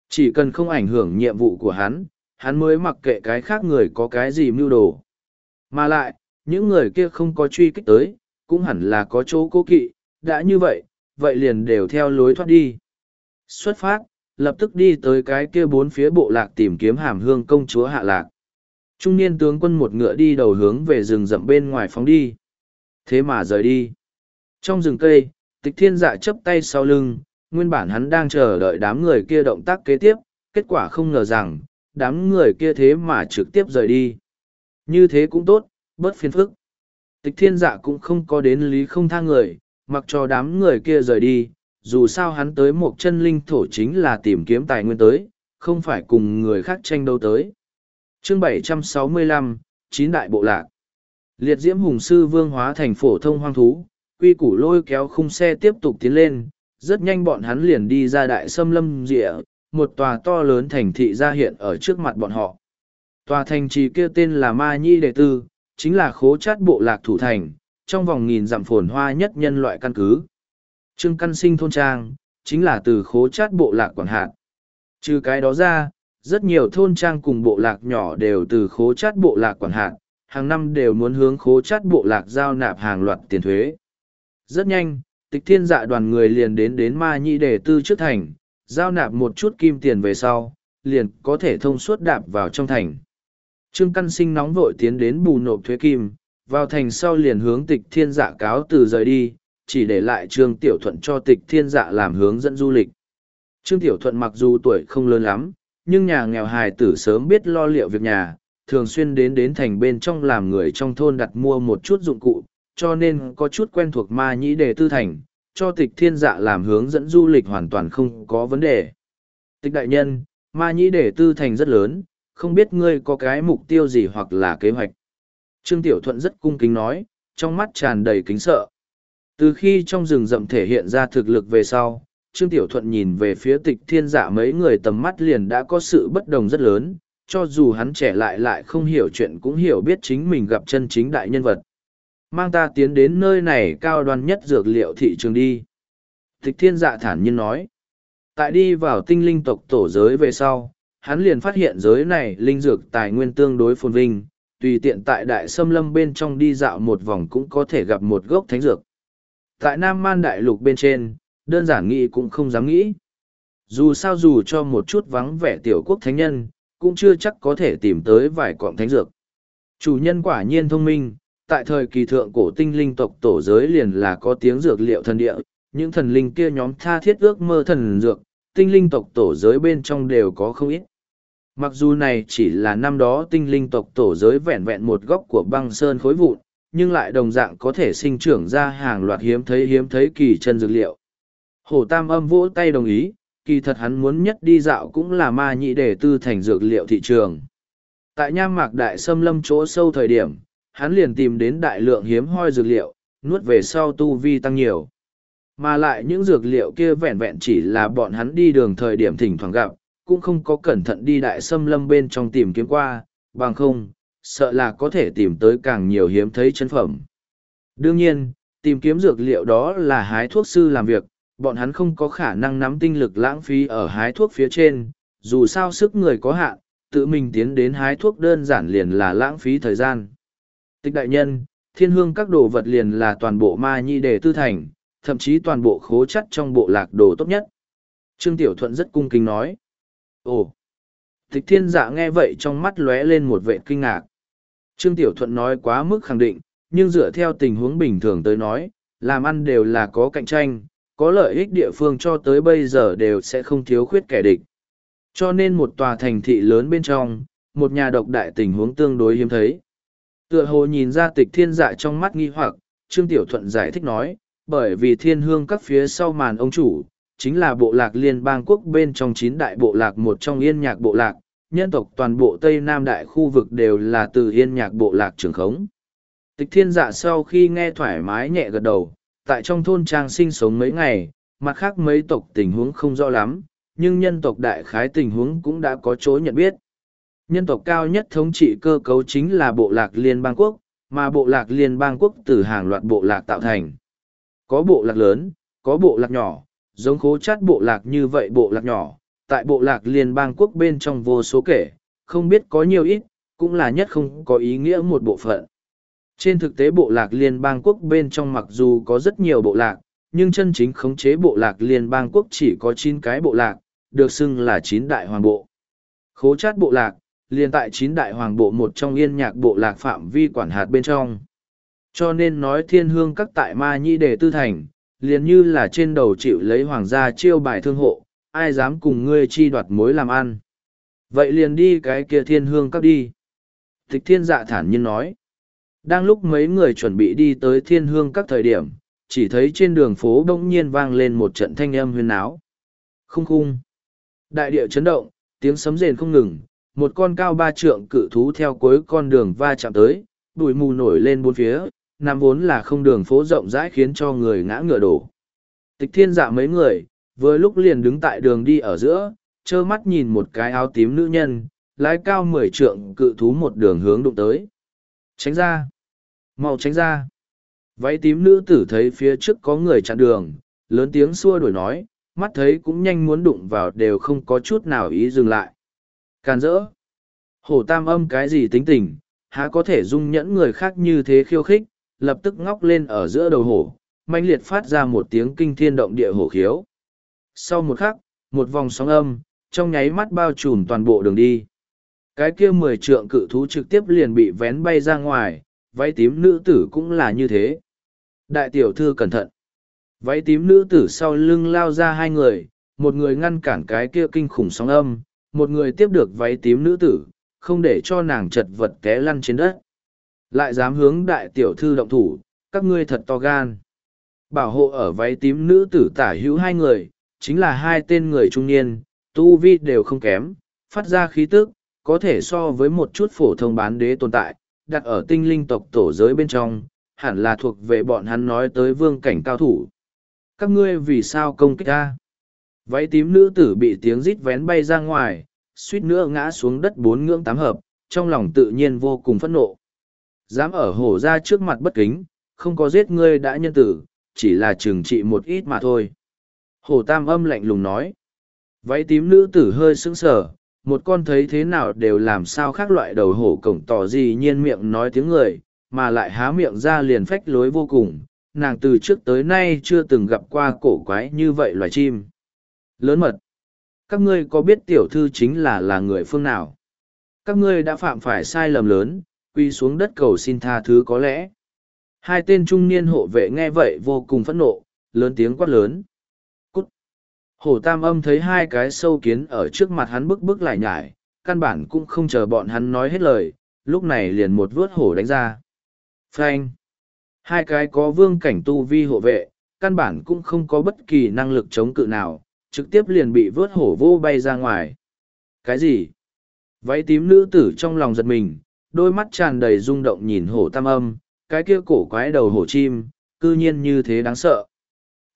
chỉ cần không ảnh hưởng nhiệm vụ của hắn, hắn mới mặc kệ cái khác người có cái gì mưu đồ. Mà lại, những người kia không có truy kích tới, cũng hẳn là có chỗ cố kỵ, đã như vậy, vậy liền đều theo lối thoát đi. Xuất phát, lập tức đi tới cái kia bốn phía bộ lạc tìm kiếm hàm hương công chúa hạ lạc. Trung niên tướng quân một ngựa đi đầu hướng về rừng rậm bên ngoài phóng đi. Thế mà rời đi. Trong rừng cây, tịch thiên dạ chấp tay sau lưng, nguyên bản hắn đang chờ đợi đám người kia động tác kế tiếp, kết quả không ngờ rằng, đám người kia thế mà trực tiếp rời đi. Như thế cũng tốt, bớt phiền phức. Tịch thiên dạ cũng không có đến lý không tha người, mặc cho đám người kia rời đi, dù sao hắn tới một chân linh thổ chính là tìm kiếm tài nguyên tới, không phải cùng người khác tranh đấu tới. chương 765, chín đại bộ lạc. Liệt diễm hùng sư vương hóa thành phổ thông hoang thú, quy củ lôi kéo khung xe tiếp tục tiến lên, rất nhanh bọn hắn liền đi ra đại sâm lâm rịa, một tòa to lớn thành thị ra hiện ở trước mặt bọn họ. Tòa thành trì kia tên là Ma Nhi Đệ Tư, chính là khố chát bộ lạc thủ thành, trong vòng nghìn dặm phồn hoa nhất nhân loại căn cứ. Trương Căn Sinh Thôn Trang, chính là từ khố chát bộ lạc quản hạt. Trừ cái đó ra, rất nhiều thôn trang cùng bộ lạc nhỏ đều từ khố chát bộ lạc quản hạt, hàng năm đều muốn hướng khố chát bộ lạc giao nạp hàng loạt tiền thuế. Rất nhanh, tịch thiên dạ đoàn người liền đến đến ma nhi đề tư trước thành, giao nạp một chút kim tiền về sau, liền có thể thông suốt đạp vào trong thành. Trương Căn Sinh nóng vội tiến đến bù nộp thuế kim, vào thành sau liền hướng tịch thiên dạ cáo từ rời đi, chỉ để lại Trương Tiểu Thuận cho tịch thiên dạ làm hướng dẫn du lịch. Trương Tiểu Thuận mặc dù tuổi không lớn lắm, nhưng nhà nghèo hài tử sớm biết lo liệu việc nhà, thường xuyên đến đến thành bên trong làm người trong thôn đặt mua một chút dụng cụ, cho nên có chút quen thuộc ma nhĩ đề tư thành, cho tịch thiên dạ làm hướng dẫn du lịch hoàn toàn không có vấn đề. Tịch đại nhân, ma nhĩ đề tư thành rất lớn, không biết ngươi có cái mục tiêu gì hoặc là kế hoạch. Trương Tiểu Thuận rất cung kính nói, trong mắt tràn đầy kính sợ. Từ khi trong rừng rậm thể hiện ra thực lực về sau, Trương Tiểu Thuận nhìn về phía tịch thiên dạ mấy người tầm mắt liền đã có sự bất đồng rất lớn, cho dù hắn trẻ lại lại không hiểu chuyện cũng hiểu biết chính mình gặp chân chính đại nhân vật. Mang ta tiến đến nơi này cao đoan nhất dược liệu thị trường đi. Tịch thiên dạ thản nhiên nói. Tại đi vào tinh linh tộc tổ giới về sau, hắn liền phát hiện giới này linh dược tài nguyên tương đối phồn vinh, tùy tiện tại đại sâm lâm bên trong đi dạo một vòng cũng có thể gặp một gốc thánh dược. Tại Nam Man Đại Lục bên trên, đơn giản nghĩ cũng không dám nghĩ. Dù sao dù cho một chút vắng vẻ tiểu quốc thánh nhân, cũng chưa chắc có thể tìm tới vài cọng thánh dược. Chủ nhân quả nhiên thông minh, tại thời kỳ thượng cổ tinh linh tộc tổ giới liền là có tiếng dược liệu thần địa, những thần linh kia nhóm tha thiết ước mơ thần dược, tinh linh tộc tổ giới bên trong đều có không ít. Mặc dù này chỉ là năm đó tinh linh tộc tổ giới vẹn vẹn một góc của băng sơn khối vụn, nhưng lại đồng dạng có thể sinh trưởng ra hàng loạt hiếm thấy hiếm thấy kỳ chân dược liệu. Hổ Tam âm vỗ tay đồng ý, kỳ thật hắn muốn nhất đi dạo cũng là ma nhị để tư thành dược liệu thị trường. Tại nham mạc đại xâm lâm chỗ sâu thời điểm, hắn liền tìm đến đại lượng hiếm hoi dược liệu, nuốt về sau tu vi tăng nhiều. Mà lại những dược liệu kia vẹn vẹn chỉ là bọn hắn đi đường thời điểm thỉnh thoảng gặp, cũng không có cẩn thận đi đại xâm lâm bên trong tìm kiếm qua, bằng không, sợ là có thể tìm tới càng nhiều hiếm thấy chân phẩm. Đương nhiên, tìm kiếm dược liệu đó là hái thuốc sư làm việc, bọn hắn không có khả năng nắm tinh lực lãng phí ở hái thuốc phía trên, dù sao sức người có hạn, tự mình tiến đến hái thuốc đơn giản liền là lãng phí thời gian. Tịch đại nhân, thiên hương các đồ vật liền là toàn bộ ma nhi đề tư thành, thậm chí toàn bộ khố chất trong bộ lạc đồ tốt nhất. Trương Tiểu Thuận rất cung kính nói. Ồ, Tịch thiên dạ nghe vậy trong mắt lóe lên một vệ kinh ngạc. Trương Tiểu Thuận nói quá mức khẳng định, nhưng dựa theo tình huống bình thường tới nói, làm ăn đều là có cạnh tranh, có lợi ích địa phương cho tới bây giờ đều sẽ không thiếu khuyết kẻ địch. Cho nên một tòa thành thị lớn bên trong, một nhà độc đại tình huống tương đối hiếm thấy. Tựa hồ nhìn ra tịch thiên dạ trong mắt nghi hoặc, Trương Tiểu Thuận giải thích nói, bởi vì thiên hương các phía sau màn ông chủ, chính là bộ lạc liên bang quốc bên trong chín đại bộ lạc một trong yên nhạc bộ lạc, nhân tộc toàn bộ Tây Nam đại khu vực đều là từ yên nhạc bộ lạc trường khống. Tịch thiên dạ sau khi nghe thoải mái nhẹ gật đầu, tại trong thôn trang sinh sống mấy ngày, mặt khác mấy tộc tình huống không rõ lắm, nhưng nhân tộc đại khái tình huống cũng đã có chỗ nhận biết. Nhân tộc cao nhất thống trị cơ cấu chính là bộ lạc liên bang quốc, mà bộ lạc liên bang quốc từ hàng loạt bộ lạc tạo thành. Có bộ lạc lớn, có bộ lạc nhỏ, giống khố chát bộ lạc như vậy bộ lạc nhỏ, tại bộ lạc liên bang quốc bên trong vô số kể, không biết có nhiều ít, cũng là nhất không có ý nghĩa một bộ phận. Trên thực tế bộ lạc liên bang quốc bên trong mặc dù có rất nhiều bộ lạc, nhưng chân chính khống chế bộ lạc liên bang quốc chỉ có chín cái bộ lạc, được xưng là chín đại hoàng bộ. Khố chát bộ lạc, liền tại chín đại hoàng bộ một trong yên nhạc bộ lạc phạm vi quản hạt bên trong. Cho nên nói thiên hương các tại ma nhi đề tư thành, liền như là trên đầu chịu lấy hoàng gia chiêu bài thương hộ, ai dám cùng ngươi chi đoạt mối làm ăn. Vậy liền đi cái kia thiên hương các đi. Tịch thiên dạ thản nhiên nói. Đang lúc mấy người chuẩn bị đi tới thiên hương các thời điểm, chỉ thấy trên đường phố bỗng nhiên vang lên một trận thanh âm huyên náo. Khung khung. Đại địa chấn động, tiếng sấm rền không ngừng, một con cao ba trượng cự thú theo cuối con đường va chạm tới, bụi mù nổi lên bốn phía, nằm vốn là không đường phố rộng rãi khiến cho người ngã ngựa đổ. Tịch thiên dạ mấy người, vừa lúc liền đứng tại đường đi ở giữa, trơ mắt nhìn một cái áo tím nữ nhân, lái cao mười trượng cự thú một đường hướng đụng tới. Tránh ra! mau tránh ra! Váy tím nữ tử thấy phía trước có người chặn đường, lớn tiếng xua đuổi nói, mắt thấy cũng nhanh muốn đụng vào đều không có chút nào ý dừng lại. Càn rỡ! Hổ tam âm cái gì tính tình, há có thể dung nhẫn người khác như thế khiêu khích, lập tức ngóc lên ở giữa đầu hổ, manh liệt phát ra một tiếng kinh thiên động địa hổ khiếu. Sau một khắc, một vòng sóng âm, trong nháy mắt bao trùm toàn bộ đường đi. Cái kia mười trượng cự thú trực tiếp liền bị vén bay ra ngoài, váy tím nữ tử cũng là như thế. Đại tiểu thư cẩn thận. Váy tím nữ tử sau lưng lao ra hai người, một người ngăn cản cái kia kinh khủng sóng âm, một người tiếp được váy tím nữ tử, không để cho nàng chật vật té lăn trên đất. Lại dám hướng đại tiểu thư động thủ, các ngươi thật to gan. Bảo hộ ở váy tím nữ tử tả hữu hai người, chính là hai tên người trung niên, tu vi đều không kém, phát ra khí tức, có thể so với một chút phổ thông bán đế tồn tại, đặt ở tinh linh tộc tổ giới bên trong, hẳn là thuộc về bọn hắn nói tới vương cảnh cao thủ. Các ngươi vì sao công kích ta? Váy tím nữ tử bị tiếng rít vén bay ra ngoài, suýt nữa ngã xuống đất bốn ngưỡng tám hợp, trong lòng tự nhiên vô cùng phẫn nộ. Dám ở hổ ra trước mặt bất kính, không có giết ngươi đã nhân tử, chỉ là trừng trị một ít mà thôi. Hổ tam âm lạnh lùng nói. Váy tím nữ tử hơi sững sờ, một con thấy thế nào đều làm sao khác loại đầu hổ cổng tỏ gì nhiên miệng nói tiếng người, mà lại há miệng ra liền phách lối vô cùng. Nàng từ trước tới nay chưa từng gặp qua cổ quái như vậy loài chim. Lớn mật. Các ngươi có biết tiểu thư chính là là người phương nào? Các ngươi đã phạm phải sai lầm lớn, quy xuống đất cầu xin tha thứ có lẽ. Hai tên trung niên hộ vệ nghe vậy vô cùng phẫn nộ, lớn tiếng quát lớn. Hổ tam âm thấy hai cái sâu kiến ở trước mặt hắn bức bức lại nhải, căn bản cũng không chờ bọn hắn nói hết lời, lúc này liền một vớt hổ đánh ra. Phanh! Hai cái có vương cảnh tu vi hộ vệ, căn bản cũng không có bất kỳ năng lực chống cự nào, trực tiếp liền bị vớt hổ vô bay ra ngoài. Cái gì? Váy tím nữ tử trong lòng giật mình, đôi mắt tràn đầy rung động nhìn hổ tam âm, cái kia cổ quái đầu hổ chim, cư nhiên như thế đáng sợ.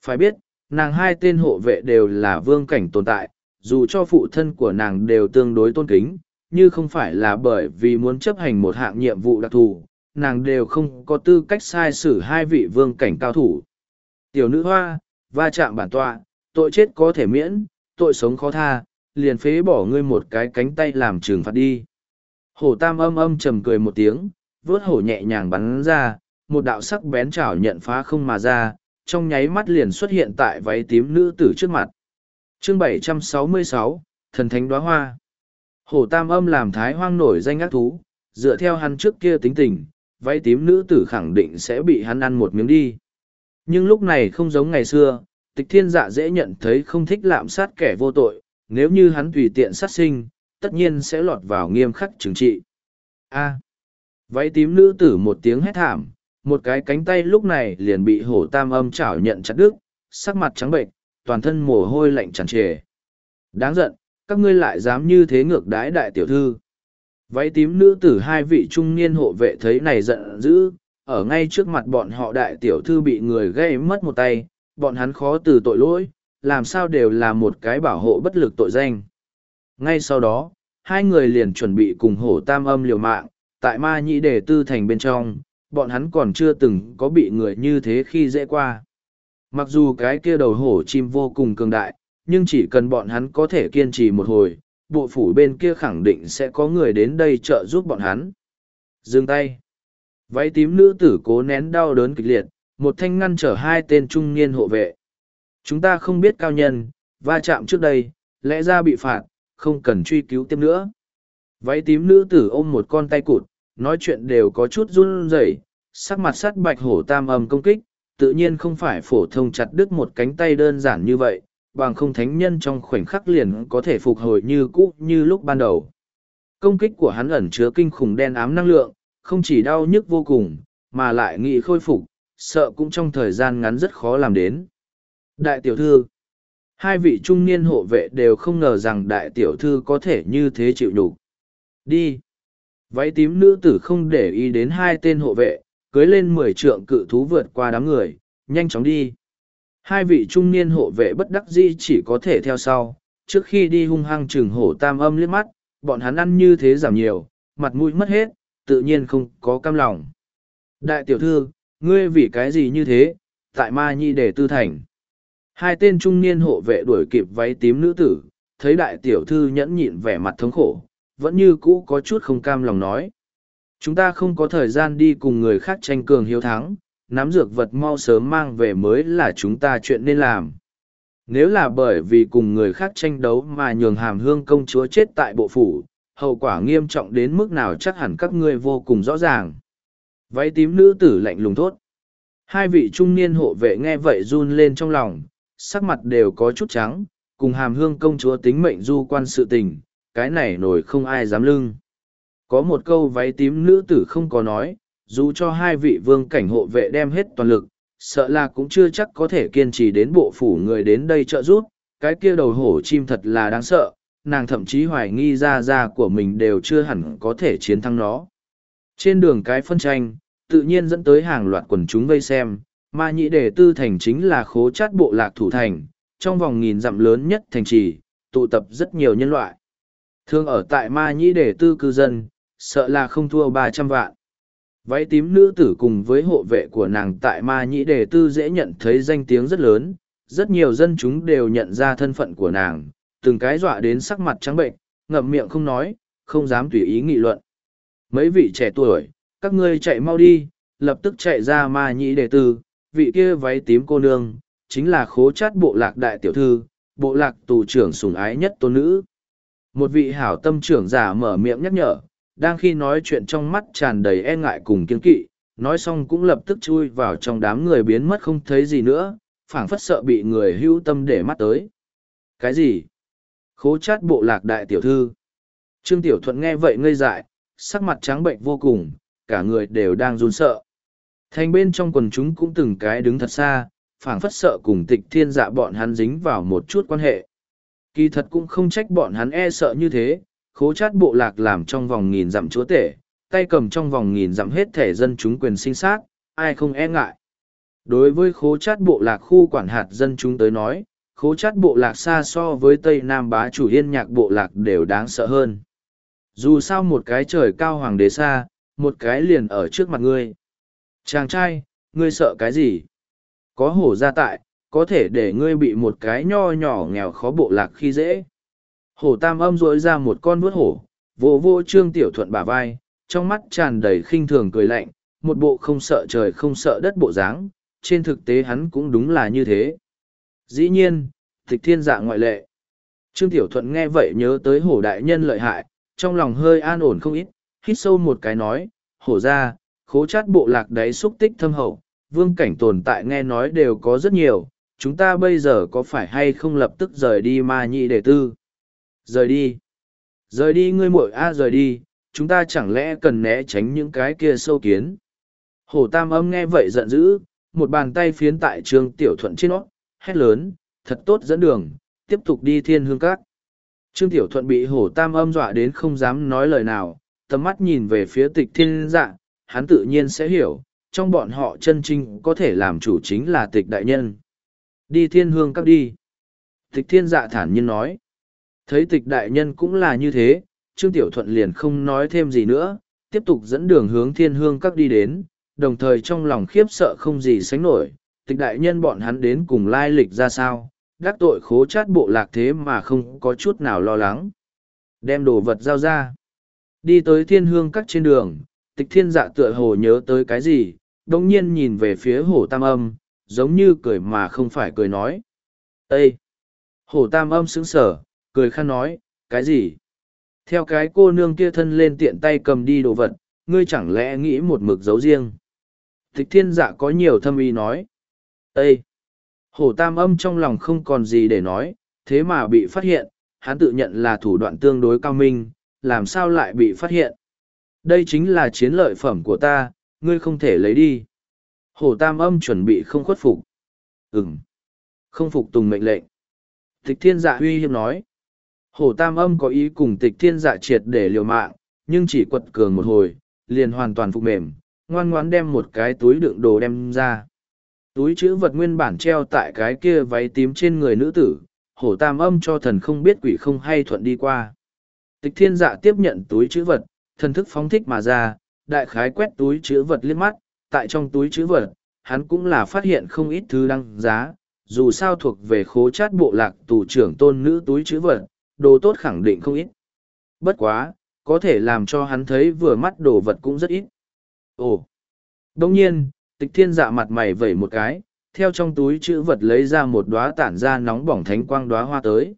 Phải biết, nàng hai tên hộ vệ đều là vương cảnh tồn tại, dù cho phụ thân của nàng đều tương đối tôn kính, như không phải là bởi vì muốn chấp hành một hạng nhiệm vụ đặc thù, nàng đều không có tư cách sai xử hai vị vương cảnh cao thủ. Tiểu nữ hoa, va chạm bản tọa, tội chết có thể miễn, tội sống khó tha, liền phế bỏ ngươi một cái cánh tay làm trừng phạt đi. Hổ tam âm âm trầm cười một tiếng, vớt hổ nhẹ nhàng bắn ra, một đạo sắc bén chảo nhận phá không mà ra, trong nháy mắt liền xuất hiện tại váy tím nữ tử trước mặt. chương 766, Thần Thánh Đóa Hoa. Hổ tam âm làm thái hoang nổi danh ác thú, dựa theo hắn trước kia tính tình, váy tím nữ tử khẳng định sẽ bị hắn ăn một miếng đi. Nhưng lúc này không giống ngày xưa, tịch thiên dạ dễ nhận thấy không thích lạm sát kẻ vô tội, nếu như hắn tùy tiện sát sinh, tất nhiên sẽ lọt vào nghiêm khắc trừng trị. A. váy tím nữ tử một tiếng hét thảm, một cái cánh tay lúc này liền bị hổ tam âm chảo nhận chặt đứt, sắc mặt trắng bệnh, toàn thân mồ hôi lạnh tràn trề. Đáng giận, các ngươi lại dám như thế ngược đái đại tiểu thư. Váy tím nữ tử hai vị trung niên hộ vệ thấy này giận dữ, ở ngay trước mặt bọn họ đại tiểu thư bị người gây mất một tay, bọn hắn khó từ tội lỗi, làm sao đều là một cái bảo hộ bất lực tội danh. Ngay sau đó, hai người liền chuẩn bị cùng hổ tam âm liều mạng, tại ma nhĩ đề tư thành bên trong, bọn hắn còn chưa từng có bị người như thế khi dễ qua. Mặc dù cái kia đầu hổ chim vô cùng cường đại, nhưng chỉ cần bọn hắn có thể kiên trì một hồi, bộ phủ bên kia khẳng định sẽ có người đến đây trợ giúp bọn hắn. Dừng tay. Váy tím nữ tử cố nén đau đớn kịch liệt, một thanh ngăn trở hai tên trung niên hộ vệ. Chúng ta không biết cao nhân, va chạm trước đây, lẽ ra bị phạt, không cần truy cứu tiếp nữa. Váy tím nữ tử ôm một con tay cụt, nói chuyện đều có chút run rẩy, sắc mặt sắt bạch hổ tam âm công kích, tự nhiên không phải phổ thông chặt đứt một cánh tay đơn giản như vậy, bằng không thánh nhân trong khoảnh khắc liền có thể phục hồi như cũ như lúc ban đầu. Công kích của hắn ẩn chứa kinh khủng đen ám năng lượng, không chỉ đau nhức vô cùng, mà lại nghị khôi phục, sợ cũng trong thời gian ngắn rất khó làm đến. Đại tiểu thư Hai vị trung niên hộ vệ đều không ngờ rằng đại tiểu thư có thể như thế chịu đủ. Đi! Váy tím nữ tử không để ý đến hai tên hộ vệ, cưới lên mười trượng cự thú vượt qua đám người, nhanh chóng đi. Hai vị trung niên hộ vệ bất đắc dĩ chỉ có thể theo sau, trước khi đi hung hăng trừng hổ tam âm liếc mắt, bọn hắn ăn như thế giảm nhiều, mặt mũi mất hết, tự nhiên không có cam lòng. Đại tiểu thư, ngươi vì cái gì như thế, tại ma nhi để tư thành. Hai tên trung niên hộ vệ đuổi kịp váy tím nữ tử, thấy đại tiểu thư nhẫn nhịn vẻ mặt thống khổ, vẫn như cũ có chút không cam lòng nói. Chúng ta không có thời gian đi cùng người khác tranh cường hiếu thắng, nắm dược vật mau sớm mang về mới là chúng ta chuyện nên làm. Nếu là bởi vì cùng người khác tranh đấu mà nhường hàm hương công chúa chết tại bộ phủ, hậu quả nghiêm trọng đến mức nào chắc hẳn các ngươi vô cùng rõ ràng. Váy tím nữ tử lạnh lùng thốt. Hai vị trung niên hộ vệ nghe vậy run lên trong lòng, sắc mặt đều có chút trắng, cùng hàm hương công chúa tính mệnh du quan sự tình, cái này nổi không ai dám lưng. Có một câu váy tím nữ tử không có nói, dù cho hai vị vương cảnh hộ vệ đem hết toàn lực, sợ là cũng chưa chắc có thể kiên trì đến bộ phủ người đến đây trợ giúp, cái kia đầu hổ chim thật là đáng sợ, nàng thậm chí hoài nghi ra ra của mình đều chưa hẳn có thể chiến thắng nó. Trên đường cái phân tranh, tự nhiên dẫn tới hàng loạt quần chúng vây xem, mà nhị đề tư thành chính là khố chát bộ lạc thủ thành, trong vòng nghìn dặm lớn nhất thành trì, tụ tập rất nhiều nhân loại. Thường ở tại ma nhị để tư cư dân, sợ là không thua ba trăm vạn. Váy tím nữ tử cùng với hộ vệ của nàng tại ma nhĩ đề tư dễ nhận thấy danh tiếng rất lớn, rất nhiều dân chúng đều nhận ra thân phận của nàng, từng cái dọa đến sắc mặt trắng bệnh, ngậm miệng không nói, không dám tùy ý nghị luận. Mấy vị trẻ tuổi, các ngươi chạy mau đi, lập tức chạy ra ma nhĩ đề tư, vị kia váy tím cô nương, chính là khố chát bộ lạc đại tiểu thư, bộ lạc tù trưởng sùng ái nhất tôn nữ. Một vị hảo tâm trưởng giả mở miệng nhắc nhở, đang khi nói chuyện trong mắt tràn đầy e ngại cùng kiên kỵ nói xong cũng lập tức chui vào trong đám người biến mất không thấy gì nữa phảng phất sợ bị người hữu tâm để mắt tới. Cái gì? Khố chát bộ lạc đại tiểu thư. Trương tiểu thuận nghe vậy ngây dại sắc mặt trắng bệnh vô cùng cả người đều đang run sợ. Thành bên trong quần chúng cũng từng cái đứng thật xa phảng phất sợ cùng tịch thiên dạ bọn hắn dính vào một chút quan hệ kỳ thật cũng không trách bọn hắn e sợ như thế khố chát bộ lạc làm trong vòng nghìn dặm chúa tể, tay cầm trong vòng nghìn dặm hết thể dân chúng quyền sinh sát, ai không e ngại. Đối với khố chát bộ lạc khu quản hạt dân chúng tới nói, khố chát bộ lạc xa so với Tây Nam bá chủ yên nhạc bộ lạc đều đáng sợ hơn. Dù sao một cái trời cao hoàng đế xa, một cái liền ở trước mặt ngươi. Chàng trai, ngươi sợ cái gì? Có hổ ra tại, có thể để ngươi bị một cái nho nhỏ nghèo khó bộ lạc khi dễ. Hổ tam âm rỗi ra một con vớt hổ, vô vô trương tiểu thuận bả vai, trong mắt tràn đầy khinh thường cười lạnh, một bộ không sợ trời không sợ đất bộ dáng, trên thực tế hắn cũng đúng là như thế. Dĩ nhiên, tịch thiên dạ ngoại lệ. Trương Tiểu Thuận nghe vậy nhớ tới hổ đại nhân lợi hại, trong lòng hơi an ổn không ít, hít sâu một cái nói, hổ ra, khố chát bộ lạc đáy xúc tích thâm hậu, vương cảnh tồn tại nghe nói đều có rất nhiều, chúng ta bây giờ có phải hay không lập tức rời đi ma nhị đệ tư? Rời đi. Rời đi ngươi muội a rời đi, chúng ta chẳng lẽ cần né tránh những cái kia sâu kiến. Hổ tam âm nghe vậy giận dữ, một bàn tay phiến tại trương tiểu thuận trên nó, hét lớn, thật tốt dẫn đường, tiếp tục đi thiên hương các. Trương tiểu thuận bị hổ tam âm dọa đến không dám nói lời nào, tầm mắt nhìn về phía tịch thiên dạ, hắn tự nhiên sẽ hiểu, trong bọn họ chân trinh có thể làm chủ chính là tịch đại nhân. Đi thiên hương các đi. Tịch thiên dạ thản nhiên nói. Thấy tịch đại nhân cũng là như thế, Trương Tiểu Thuận liền không nói thêm gì nữa, tiếp tục dẫn đường hướng thiên hương các đi đến, đồng thời trong lòng khiếp sợ không gì sánh nổi, tịch đại nhân bọn hắn đến cùng lai lịch ra sao, đắc tội khố chát bộ lạc thế mà không có chút nào lo lắng. Đem đồ vật giao ra. Đi tới thiên hương các trên đường, tịch thiên dạ tựa hồ nhớ tới cái gì, đồng nhiên nhìn về phía hồ tam âm, giống như cười mà không phải cười nói. Ê! Hồ tam âm sững sở, cười khăn nói, cái gì? Theo cái cô nương kia thân lên tiện tay cầm đi đồ vật, ngươi chẳng lẽ nghĩ một mực giấu riêng? Thích thiên dạ có nhiều thâm ý nói. Ê! Hổ tam âm trong lòng không còn gì để nói, thế mà bị phát hiện, hắn tự nhận là thủ đoạn tương đối cao minh, làm sao lại bị phát hiện. Đây chính là chiến lợi phẩm của ta, ngươi không thể lấy đi. Hổ tam âm chuẩn bị không khuất phục. Ừm. Không phục tùng mệnh lệnh. Tịch thiên dạ huy hiếp nói. Hổ tam âm có ý cùng tịch thiên dạ triệt để liều mạng, nhưng chỉ quật cường một hồi, liền hoàn toàn phục mềm, ngoan ngoãn đem một cái túi đựng đồ đem ra. Túi chữ vật nguyên bản treo tại cái kia váy tím trên người nữ tử, hổ tam âm cho thần không biết quỷ không hay thuận đi qua. Tịch thiên dạ tiếp nhận túi chữ vật, thần thức phóng thích mà ra, đại khái quét túi chữ vật liếc mắt, tại trong túi chữ vật, hắn cũng là phát hiện không ít thứ đăng giá, dù sao thuộc về khố chát bộ lạc tù trưởng tôn nữ túi chữ vật, đồ tốt khẳng định không ít. Bất quá, có thể làm cho hắn thấy vừa mắt đồ vật cũng rất ít. Ồ! Đông nhiên, tịch thiên dạ mặt mày vẩy một cái, theo trong túi chữ vật lấy ra một đóa tản ra nóng bỏng thánh quang đóa hoa tới.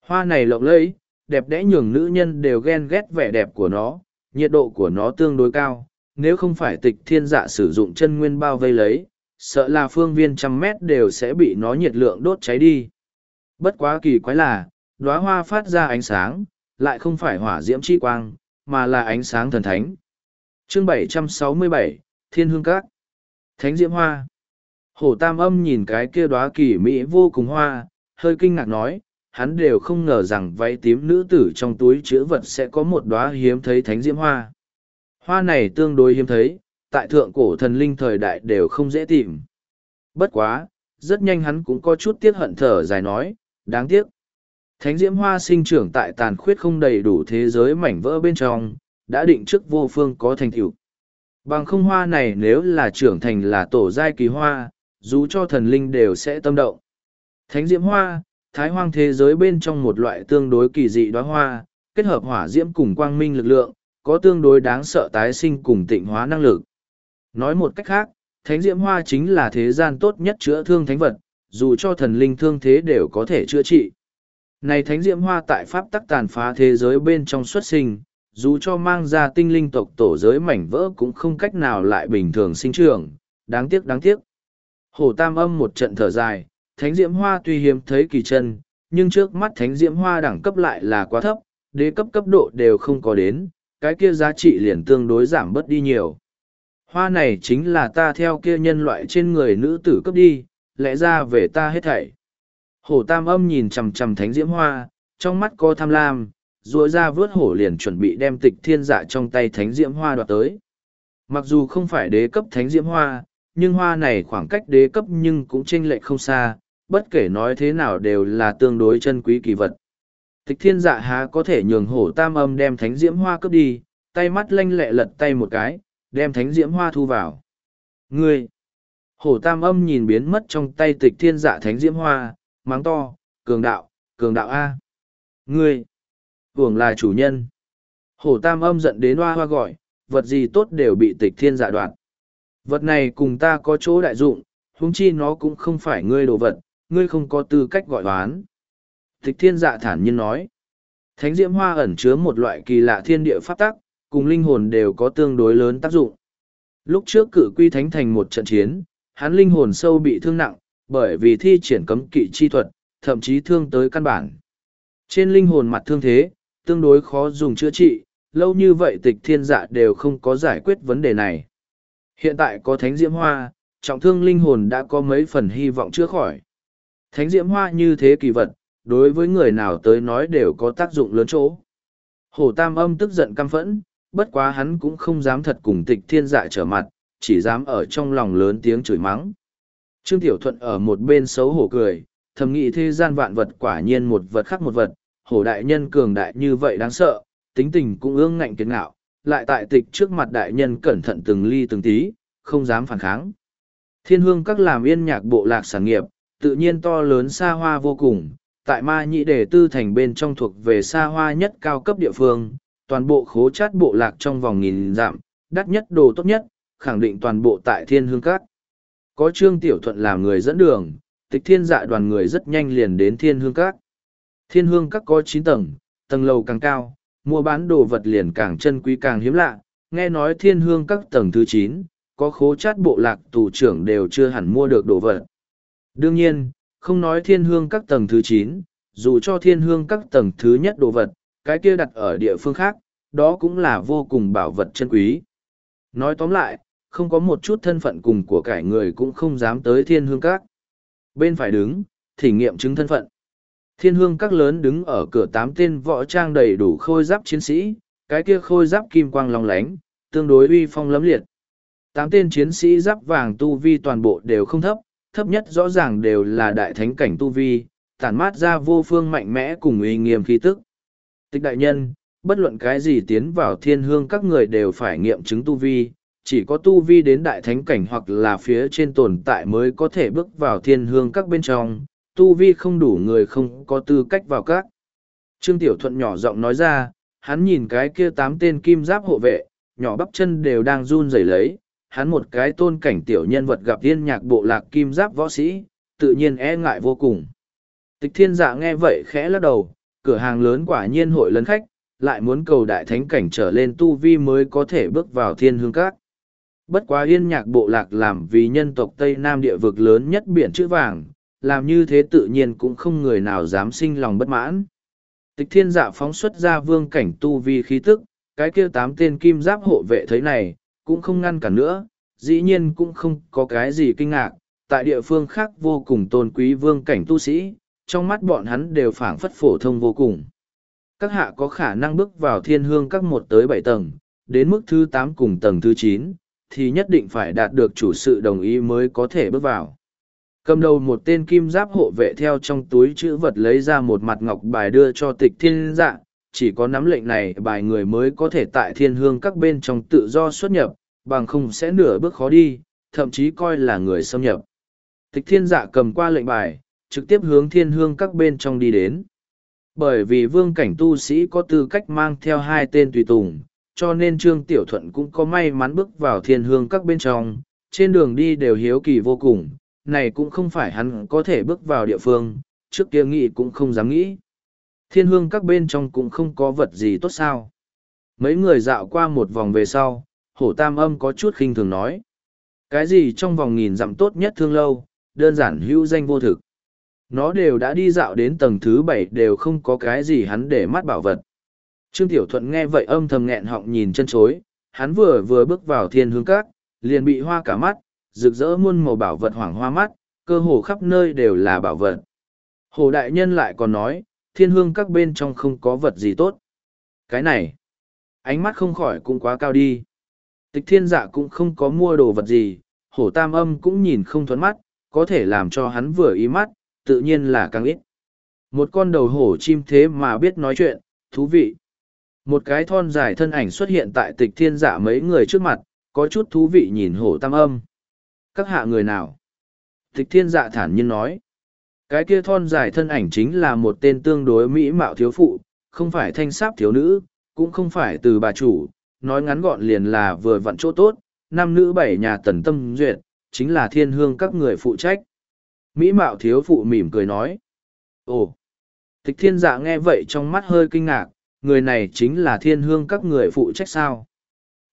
Hoa này lộng lẫy, đẹp đẽ nhường nữ nhân đều ghen ghét vẻ đẹp của nó, nhiệt độ của nó tương đối cao, nếu không phải tịch thiên dạ sử dụng chân nguyên bao vây lấy, sợ là phương viên trăm mét đều sẽ bị nó nhiệt lượng đốt cháy đi. Bất quá kỳ quái là, đóa hoa phát ra ánh sáng, lại không phải hỏa diễm chi quang, mà là ánh sáng thần thánh. Chương 767, Thiên Hương Các Thánh Diễm Hoa Hổ Tam Âm nhìn cái kia đóa kỳ mỹ vô cùng hoa, hơi kinh ngạc nói, hắn đều không ngờ rằng váy tím nữ tử trong túi chữ vật sẽ có một đóa hiếm thấy thánh diễm hoa. Hoa này tương đối hiếm thấy, tại thượng cổ thần linh thời đại đều không dễ tìm. Bất quá, rất nhanh hắn cũng có chút tiếc hận thở dài nói, đáng tiếc. Thánh diễm hoa sinh trưởng tại tàn khuyết không đầy đủ thế giới mảnh vỡ bên trong, đã định trước vô phương có thành tựu. Bằng không hoa này nếu là trưởng thành là tổ giai kỳ hoa, dù cho thần linh đều sẽ tâm động. Thánh diễm hoa, thái hoang thế giới bên trong một loại tương đối kỳ dị đóa hoa, kết hợp hỏa diễm cùng quang minh lực lượng, có tương đối đáng sợ tái sinh cùng tịnh hóa năng lực. Nói một cách khác, thánh diễm hoa chính là thế gian tốt nhất chữa thương thánh vật, dù cho thần linh thương thế đều có thể chữa trị. Này thánh diễm hoa tại pháp tắc tàn phá thế giới bên trong xuất sinh, dù cho mang ra tinh linh tộc tổ giới mảnh vỡ cũng không cách nào lại bình thường sinh trưởng, đáng tiếc đáng tiếc. Hổ tam âm một trận thở dài, thánh diễm hoa tuy hiếm thấy kỳ chân, nhưng trước mắt thánh diễm hoa đẳng cấp lại là quá thấp, đế cấp cấp độ đều không có đến, cái kia giá trị liền tương đối giảm bớt đi nhiều. Hoa này chính là ta theo kia nhân loại trên người nữ tử cấp đi, lẽ ra về ta hết thảy. Hổ tam âm nhìn chằm chằm thánh diễm hoa, trong mắt có tham lam, ruội ra vớt hổ liền chuẩn bị đem tịch thiên dạ trong tay thánh diễm hoa đoạt tới. Mặc dù không phải đế cấp thánh diễm hoa, nhưng hoa này khoảng cách đế cấp nhưng cũng chênh lệch không xa, bất kể nói thế nào đều là tương đối chân quý kỳ vật. Tịch thiên dạ há có thể nhường hổ tam âm đem thánh diễm hoa cướp đi, tay mắt lanh lẹ lật tay một cái, đem thánh diễm hoa thu vào. Ngươi! Hổ tam âm nhìn biến mất trong tay tịch thiên dạ thánh diễm hoa, mắng to, cường đạo, cường đạo A. Ngươi! Hưởng là chủ nhân. Hổ tam âm giận đến hoa hoa gọi, vật gì tốt đều bị tịch thiên dạ đoạn. Vật này cùng ta có chỗ đại dụng, huống chi nó cũng không phải ngươi đồ vật, ngươi không có tư cách gọi oán. Tịch thiên dạ thản nhiên nói. Thánh diễm hoa ẩn chứa một loại kỳ lạ thiên địa pháp tắc, cùng linh hồn đều có tương đối lớn tác dụng. Lúc trước cử quy thánh thành một trận chiến, hắn linh hồn sâu bị thương nặng, bởi vì thi triển cấm kỵ chi thuật, thậm chí thương tới căn bản. Trên linh hồn mặt thương thế, tương đối khó dùng chữa trị, lâu như vậy tịch thiên dạ đều không có giải quyết vấn đề này. Hiện tại có thánh diễm hoa, trọng thương linh hồn đã có mấy phần hy vọng chữa khỏi. Thánh diễm hoa như thế kỳ vật, đối với người nào tới nói đều có tác dụng lớn chỗ. Hổ tam âm tức giận căm phẫn, bất quá hắn cũng không dám thật cùng tịch thiên dạ trở mặt, chỉ dám ở trong lòng lớn tiếng chửi mắng. Trương Tiểu Thuận ở một bên xấu hổ cười, thầm nghĩ thế gian vạn vật quả nhiên một vật khác một vật, hổ đại nhân cường đại như vậy đáng sợ, tính tình cũng ương ngạnh kiệt ngạo, lại tại tịch trước mặt đại nhân cẩn thận từng ly từng tí, không dám phản kháng. Thiên hương các làm yên nhạc bộ lạc sản nghiệp, tự nhiên to lớn xa hoa vô cùng, tại ma nhị đề tư thành bên trong thuộc về xa hoa nhất cao cấp địa phương, toàn bộ khố chát bộ lạc trong vòng nghìn dặm, đắt nhất đồ tốt nhất, khẳng định toàn bộ tại thiên hương Cát. Có trương tiểu thuận làm người dẫn đường, tịch thiên dạ đoàn người rất nhanh liền đến thiên hương Cát. Thiên hương Cát có chín tầng, tầng lầu càng cao, mua bán đồ vật liền càng chân quý càng hiếm lạ, nghe nói thiên hương các tầng thứ chín có khố chát bộ lạc tù trưởng đều chưa hẳn mua được đồ vật. Đương nhiên, không nói thiên hương các tầng thứ chín dù cho thiên hương các tầng thứ nhất đồ vật, cái kia đặt ở địa phương khác, đó cũng là vô cùng bảo vật chân quý. Nói tóm lại, không có một chút thân phận cùng của cải người cũng không dám tới thiên hương các. Bên phải đứng, thỉ nghiệm chứng thân phận. Thiên hương các lớn đứng ở cửa tám tên võ trang đầy đủ khôi giáp chiến sĩ, cái kia khôi giáp kim quang long lánh, tương đối uy phong lấm liệt. Tám tên chiến sĩ giáp vàng tu vi toàn bộ đều không thấp, thấp nhất rõ ràng đều là đại thánh cảnh tu vi, tản mát ra vô phương mạnh mẽ cùng uy nghiêm khí tức. Tịch đại nhân, bất luận cái gì tiến vào thiên hương các người đều phải nghiệm chứng tu vi, chỉ có tu vi đến đại thánh cảnh hoặc là phía trên tồn tại mới có thể bước vào thiên hương các bên trong, tu vi không đủ người không có tư cách vào các. Trương Tiểu Thuận nhỏ giọng nói ra, hắn nhìn cái kia tám tên kim giáp hộ vệ, nhỏ bắp chân đều đang run rẩy lấy, hắn một cái tôn cảnh tiểu nhân vật gặp thiên nhạc bộ lạc kim giáp võ sĩ, tự nhiên e ngại vô cùng. Tịch thiên dạ nghe vậy khẽ lắc đầu, cửa hàng lớn quả nhiên hội lấn khách, lại muốn cầu đại thánh cảnh trở lên tu vi mới có thể bước vào thiên hương các. Bất quá yên nhạc bộ lạc làm vì nhân tộc Tây Nam địa vực lớn nhất biển chữ vàng, làm như thế tự nhiên cũng không người nào dám sinh lòng bất mãn. Tịch thiên dạ phóng xuất ra vương cảnh tu vi khí tức, cái kia tám tên kim giáp hộ vệ thấy này, cũng không ngăn cản nữa, dĩ nhiên cũng không có cái gì kinh ngạc, tại địa phương khác vô cùng tôn quý vương cảnh tu sĩ, trong mắt bọn hắn đều phảng phất phổ thông vô cùng. Các hạ có khả năng bước vào thiên hương các một tới bảy tầng, đến mức thứ tám cùng tầng thứ chín thì nhất định phải đạt được chủ sự đồng ý mới có thể bước vào. Cầm đầu một tên kim giáp hộ vệ theo trong túi chữ vật lấy ra một mặt ngọc bài đưa cho tịch thiên dạ, chỉ có nắm lệnh này bài người mới có thể tại thiên hương các bên trong tự do xuất nhập, bằng không sẽ nửa bước khó đi, thậm chí coi là người xâm nhập. Tịch thiên dạ cầm qua lệnh bài, trực tiếp hướng thiên hương các bên trong đi đến. Bởi vì vương cảnh tu sĩ có tư cách mang theo hai tên tùy tùng, cho nên Trương Tiểu Thuận cũng có may mắn bước vào thiên hương các bên trong, trên đường đi đều hiếu kỳ vô cùng, này cũng không phải hắn có thể bước vào địa phương, trước kia nghĩ cũng không dám nghĩ. Thiên hương các bên trong cũng không có vật gì tốt sao. Mấy người dạo qua một vòng về sau, hổ tam âm có chút khinh thường nói. Cái gì trong vòng nghìn dặm tốt nhất thương lâu, đơn giản hữu danh vô thực. Nó đều đã đi dạo đến tầng thứ bảy đều không có cái gì hắn để mắt bảo vật. Trương Tiểu Thuận nghe vậy âm thầm nghẹn họng nhìn chân chối, hắn vừa vừa bước vào thiên hương các, liền bị hoa cả mắt, rực rỡ muôn màu bảo vật hoảng hoa mắt, cơ hồ khắp nơi đều là bảo vật. Hồ Đại Nhân lại còn nói, thiên hương các bên trong không có vật gì tốt. Cái này, ánh mắt không khỏi cũng quá cao đi. Tịch thiên dạ cũng không có mua đồ vật gì, hổ tam âm cũng nhìn không thuẫn mắt, có thể làm cho hắn vừa ý mắt, tự nhiên là càng ít. Một con đầu hổ chim thế mà biết nói chuyện, thú vị. Một cái thon dài thân ảnh xuất hiện tại tịch thiên dạ mấy người trước mặt, có chút thú vị nhìn hổ tam âm. Các hạ người nào? Tịch thiên dạ thản nhiên nói. Cái kia thon dài thân ảnh chính là một tên tương đối mỹ mạo thiếu phụ, không phải thanh sáp thiếu nữ, cũng không phải từ bà chủ, nói ngắn gọn liền là vừa vặn chỗ tốt, nam nữ bảy nhà tần tâm duyệt, chính là thiên hương các người phụ trách. Mỹ mạo thiếu phụ mỉm cười nói. Ồ! Tịch thiên dạ nghe vậy trong mắt hơi kinh ngạc, người này chính là thiên hương các người phụ trách sao.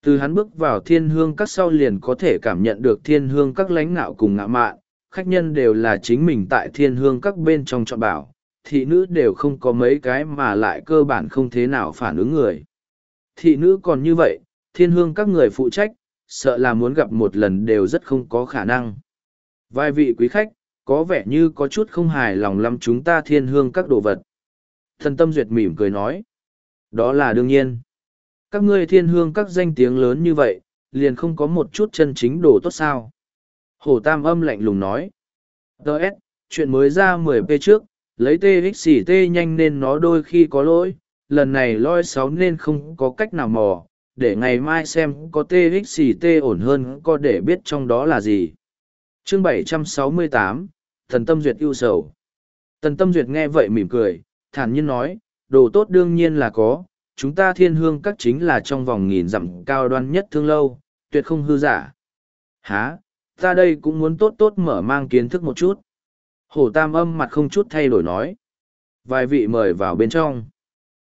Từ hắn bước vào thiên hương các sau liền có thể cảm nhận được thiên hương các lãnh ngạo cùng ngạ mạn, khách nhân đều là chính mình tại thiên hương các bên trong chọn bảo, thị nữ đều không có mấy cái mà lại cơ bản không thế nào phản ứng người. Thị nữ còn như vậy, thiên hương các người phụ trách, sợ là muốn gặp một lần đều rất không có khả năng. Vài vị quý khách, có vẻ như có chút không hài lòng lắm chúng ta thiên hương các đồ vật. Thần tâm duyệt mỉm cười nói. Đó là đương nhiên. Các ngươi thiên hương các danh tiếng lớn như vậy, liền không có một chút chân chính đồ tốt sao. Hổ tam âm lạnh lùng nói. Đợt, chuyện mới ra 10p trước, lấy TXT nhanh nên nó đôi khi có lỗi, lần này loi sáu nên không có cách nào mò, để ngày mai xem có TXT ổn hơn có để biết trong đó là gì. Chương 768, Thần Tâm Duyệt ưu sầu. Thần Tâm Duyệt nghe vậy mỉm cười, thản nhiên nói, đồ tốt đương nhiên là có, chúng ta thiên hương các chính là trong vòng nghìn dặm cao đoan nhất thương lâu, tuyệt không hư giả. Hả, ta đây cũng muốn tốt tốt mở mang kiến thức một chút. Hổ tam âm mặt không chút thay đổi nói. Vài vị mời vào bên trong.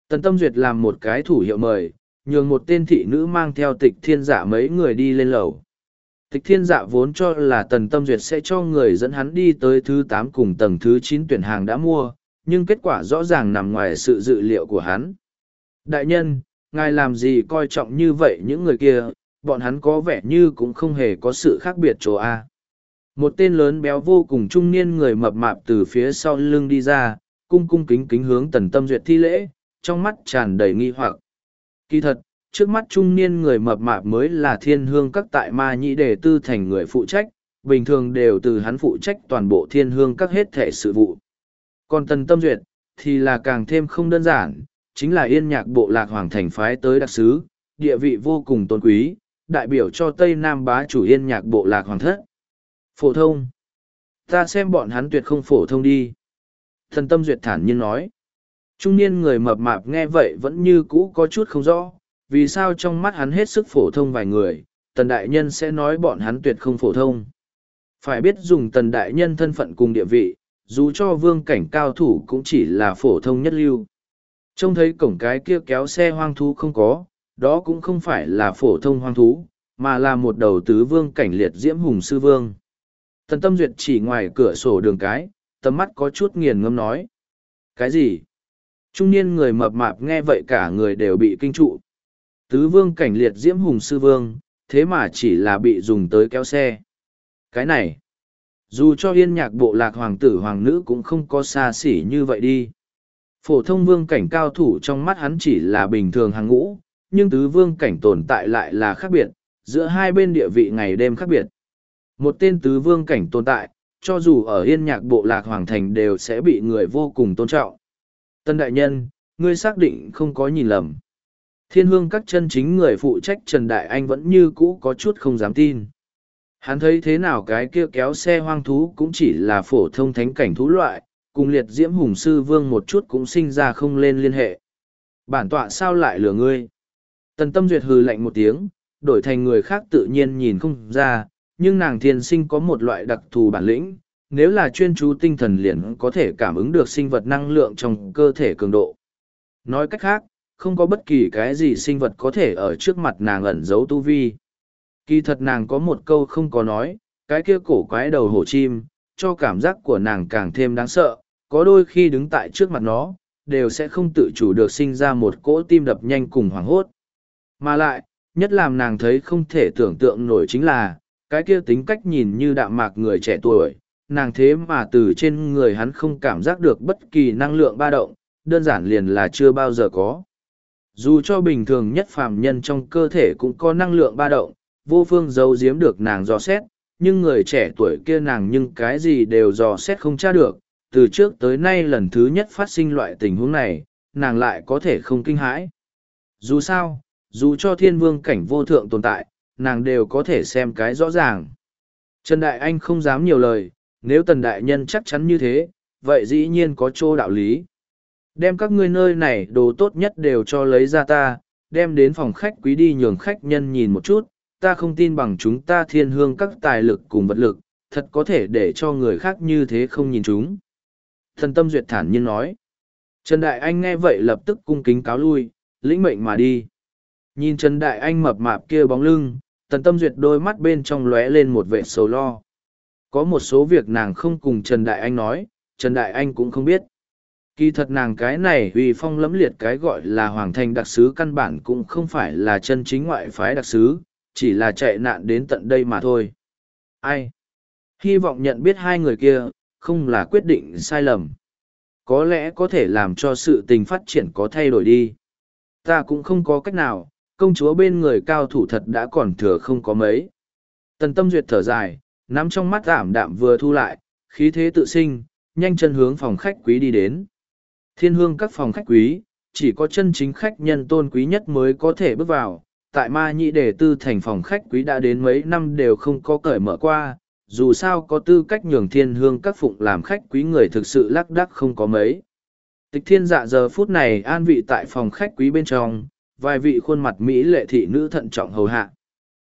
Tần Tâm Duyệt làm một cái thủ hiệu mời, nhường một tên thị nữ mang theo tịch thiên dạ mấy người đi lên lầu. Tịch thiên dạ vốn cho là tần tâm duyệt sẽ cho người dẫn hắn đi tới thứ tám cùng tầng thứ chín tuyển hàng đã mua, nhưng kết quả rõ ràng nằm ngoài sự dự liệu của hắn. Đại nhân, ngài làm gì coi trọng như vậy những người kia, bọn hắn có vẻ như cũng không hề có sự khác biệt chỗ A. Một tên lớn béo vô cùng trung niên người mập mạp từ phía sau lưng đi ra, cung cung kính kính hướng tần tâm duyệt thi lễ, trong mắt tràn đầy nghi hoặc. Kỳ thật, trước mắt trung niên người mập mạp mới là thiên hương các tại ma nhĩ đề tư thành người phụ trách, bình thường đều từ hắn phụ trách toàn bộ thiên hương các hết thể sự vụ. Còn tần tâm duyệt, thì là càng thêm không đơn giản, chính là yên nhạc bộ lạc hoàng thành phái tới đặc sứ, địa vị vô cùng tôn quý, đại biểu cho Tây Nam bá chủ yên nhạc bộ lạc hoàng thất. Phổ thông. Ta xem bọn hắn tuyệt không phổ thông đi. Thần tâm duyệt thản nhiên nói. Trung niên người mập mạp nghe vậy vẫn như cũ có chút không rõ, vì sao trong mắt hắn hết sức phổ thông vài người, tần đại nhân sẽ nói bọn hắn tuyệt không phổ thông. Phải biết dùng tần đại nhân thân phận cùng địa vị, dù cho vương cảnh cao thủ cũng chỉ là phổ thông nhất lưu. Trông thấy cổng cái kia kéo xe hoang thú không có, đó cũng không phải là phổ thông hoang thú, mà là một đầu tứ vương cảnh liệt diễm hùng sư vương. Tần tâm duyệt chỉ ngoài cửa sổ đường cái, tầm mắt có chút nghiền ngâm nói. Cái gì? Trung niên người mập mạp nghe vậy cả người đều bị kinh trụ. Tứ vương cảnh liệt diễm hùng sư vương, thế mà chỉ là bị dùng tới kéo xe. Cái này, dù cho yên nhạc bộ lạc hoàng tử hoàng nữ cũng không có xa xỉ như vậy đi. Phổ thông vương cảnh cao thủ trong mắt hắn chỉ là bình thường hàng ngũ, nhưng tứ vương cảnh tồn tại lại là khác biệt, giữa hai bên địa vị ngày đêm khác biệt. Một tên tứ vương cảnh tồn tại, cho dù ở yên nhạc bộ lạc hoàng thành đều sẽ bị người vô cùng tôn trọng. Tân đại nhân, ngươi xác định không có nhìn lầm. Thiên hương các chân chính người phụ trách Trần Đại Anh vẫn như cũ có chút không dám tin. Hắn thấy thế nào cái kia kéo xe hoang thú cũng chỉ là phổ thông thánh cảnh thú loại, cùng liệt diễm hùng sư vương một chút cũng sinh ra không lên liên hệ. Bản tọa sao lại lừa ngươi? Tần tâm duyệt hừ lạnh một tiếng, đổi thành người khác tự nhiên nhìn không ra, nhưng nàng thiên sinh có một loại đặc thù bản lĩnh, nếu là chuyên chú tinh thần liền có thể cảm ứng được sinh vật năng lượng trong cơ thể cường độ. Nói cách khác, không có bất kỳ cái gì sinh vật có thể ở trước mặt nàng ẩn giấu tu vi. Kỳ thật nàng có một câu không có nói, cái kia cổ quái đầu hổ chim, cho cảm giác của nàng càng thêm đáng sợ, có đôi khi đứng tại trước mặt nó, đều sẽ không tự chủ được sinh ra một cỗ tim đập nhanh cùng hoảng hốt. Mà lại, nhất làm nàng thấy không thể tưởng tượng nổi chính là, cái kia tính cách nhìn như đạm mạc người trẻ tuổi, nàng thế mà từ trên người hắn không cảm giác được bất kỳ năng lượng ba động, đơn giản liền là chưa bao giờ có. Dù cho bình thường nhất phàm nhân trong cơ thể cũng có năng lượng ba động, vô phương giấu giếm được nàng dò xét, nhưng người trẻ tuổi kia nàng nhưng cái gì đều dò xét không tra được, từ trước tới nay lần thứ nhất phát sinh loại tình huống này, nàng lại có thể không kinh hãi. Dù sao, dù cho thiên vương cảnh vô thượng tồn tại, nàng đều có thể xem cái rõ ràng. Trần Đại Anh không dám nhiều lời, nếu tần đại nhân chắc chắn như thế, vậy dĩ nhiên có chỗ đạo lý. Đem các ngươi nơi này đồ tốt nhất đều cho lấy ra ta, đem đến phòng khách quý đi nhường khách nhân nhìn một chút, ta không tin bằng chúng ta thiên hương các tài lực cùng vật lực, thật có thể để cho người khác như thế không nhìn chúng. Thần tâm duyệt thản nhiên nói. Trần Đại Anh nghe vậy lập tức cung kính cáo lui, lĩnh mệnh mà đi. Nhìn Trần Đại Anh mập mạp kia bóng lưng, tần tâm duyệt đôi mắt bên trong lóe lên một vệ sầu lo. Có một số việc nàng không cùng Trần Đại Anh nói, Trần Đại Anh cũng không biết. Kỳ thật nàng cái này uy phong lẫm liệt cái gọi là hoàng thành đặc sứ căn bản cũng không phải là chân chính ngoại phái đặc sứ, chỉ là chạy nạn đến tận đây mà thôi. Ai? Hy vọng nhận biết hai người kia, không là quyết định sai lầm. Có lẽ có thể làm cho sự tình phát triển có thay đổi đi. Ta cũng không có cách nào, công chúa bên người cao thủ thật đã còn thừa không có mấy. Tần tâm duyệt thở dài, nắm trong mắt ảm đạm vừa thu lại, khí thế tự sinh, nhanh chân hướng phòng khách quý đi đến. Thiên hương các phòng khách quý, chỉ có chân chính khách nhân tôn quý nhất mới có thể bước vào. Tại ma nhị đề tư thành phòng khách quý đã đến mấy năm đều không có cởi mở qua, dù sao có tư cách nhường thiên hương các phụng làm khách quý người thực sự lác đắc không có mấy. Tịch thiên dạ giờ phút này an vị tại phòng khách quý bên trong, vài vị khuôn mặt Mỹ lệ thị nữ thận trọng hầu hạ.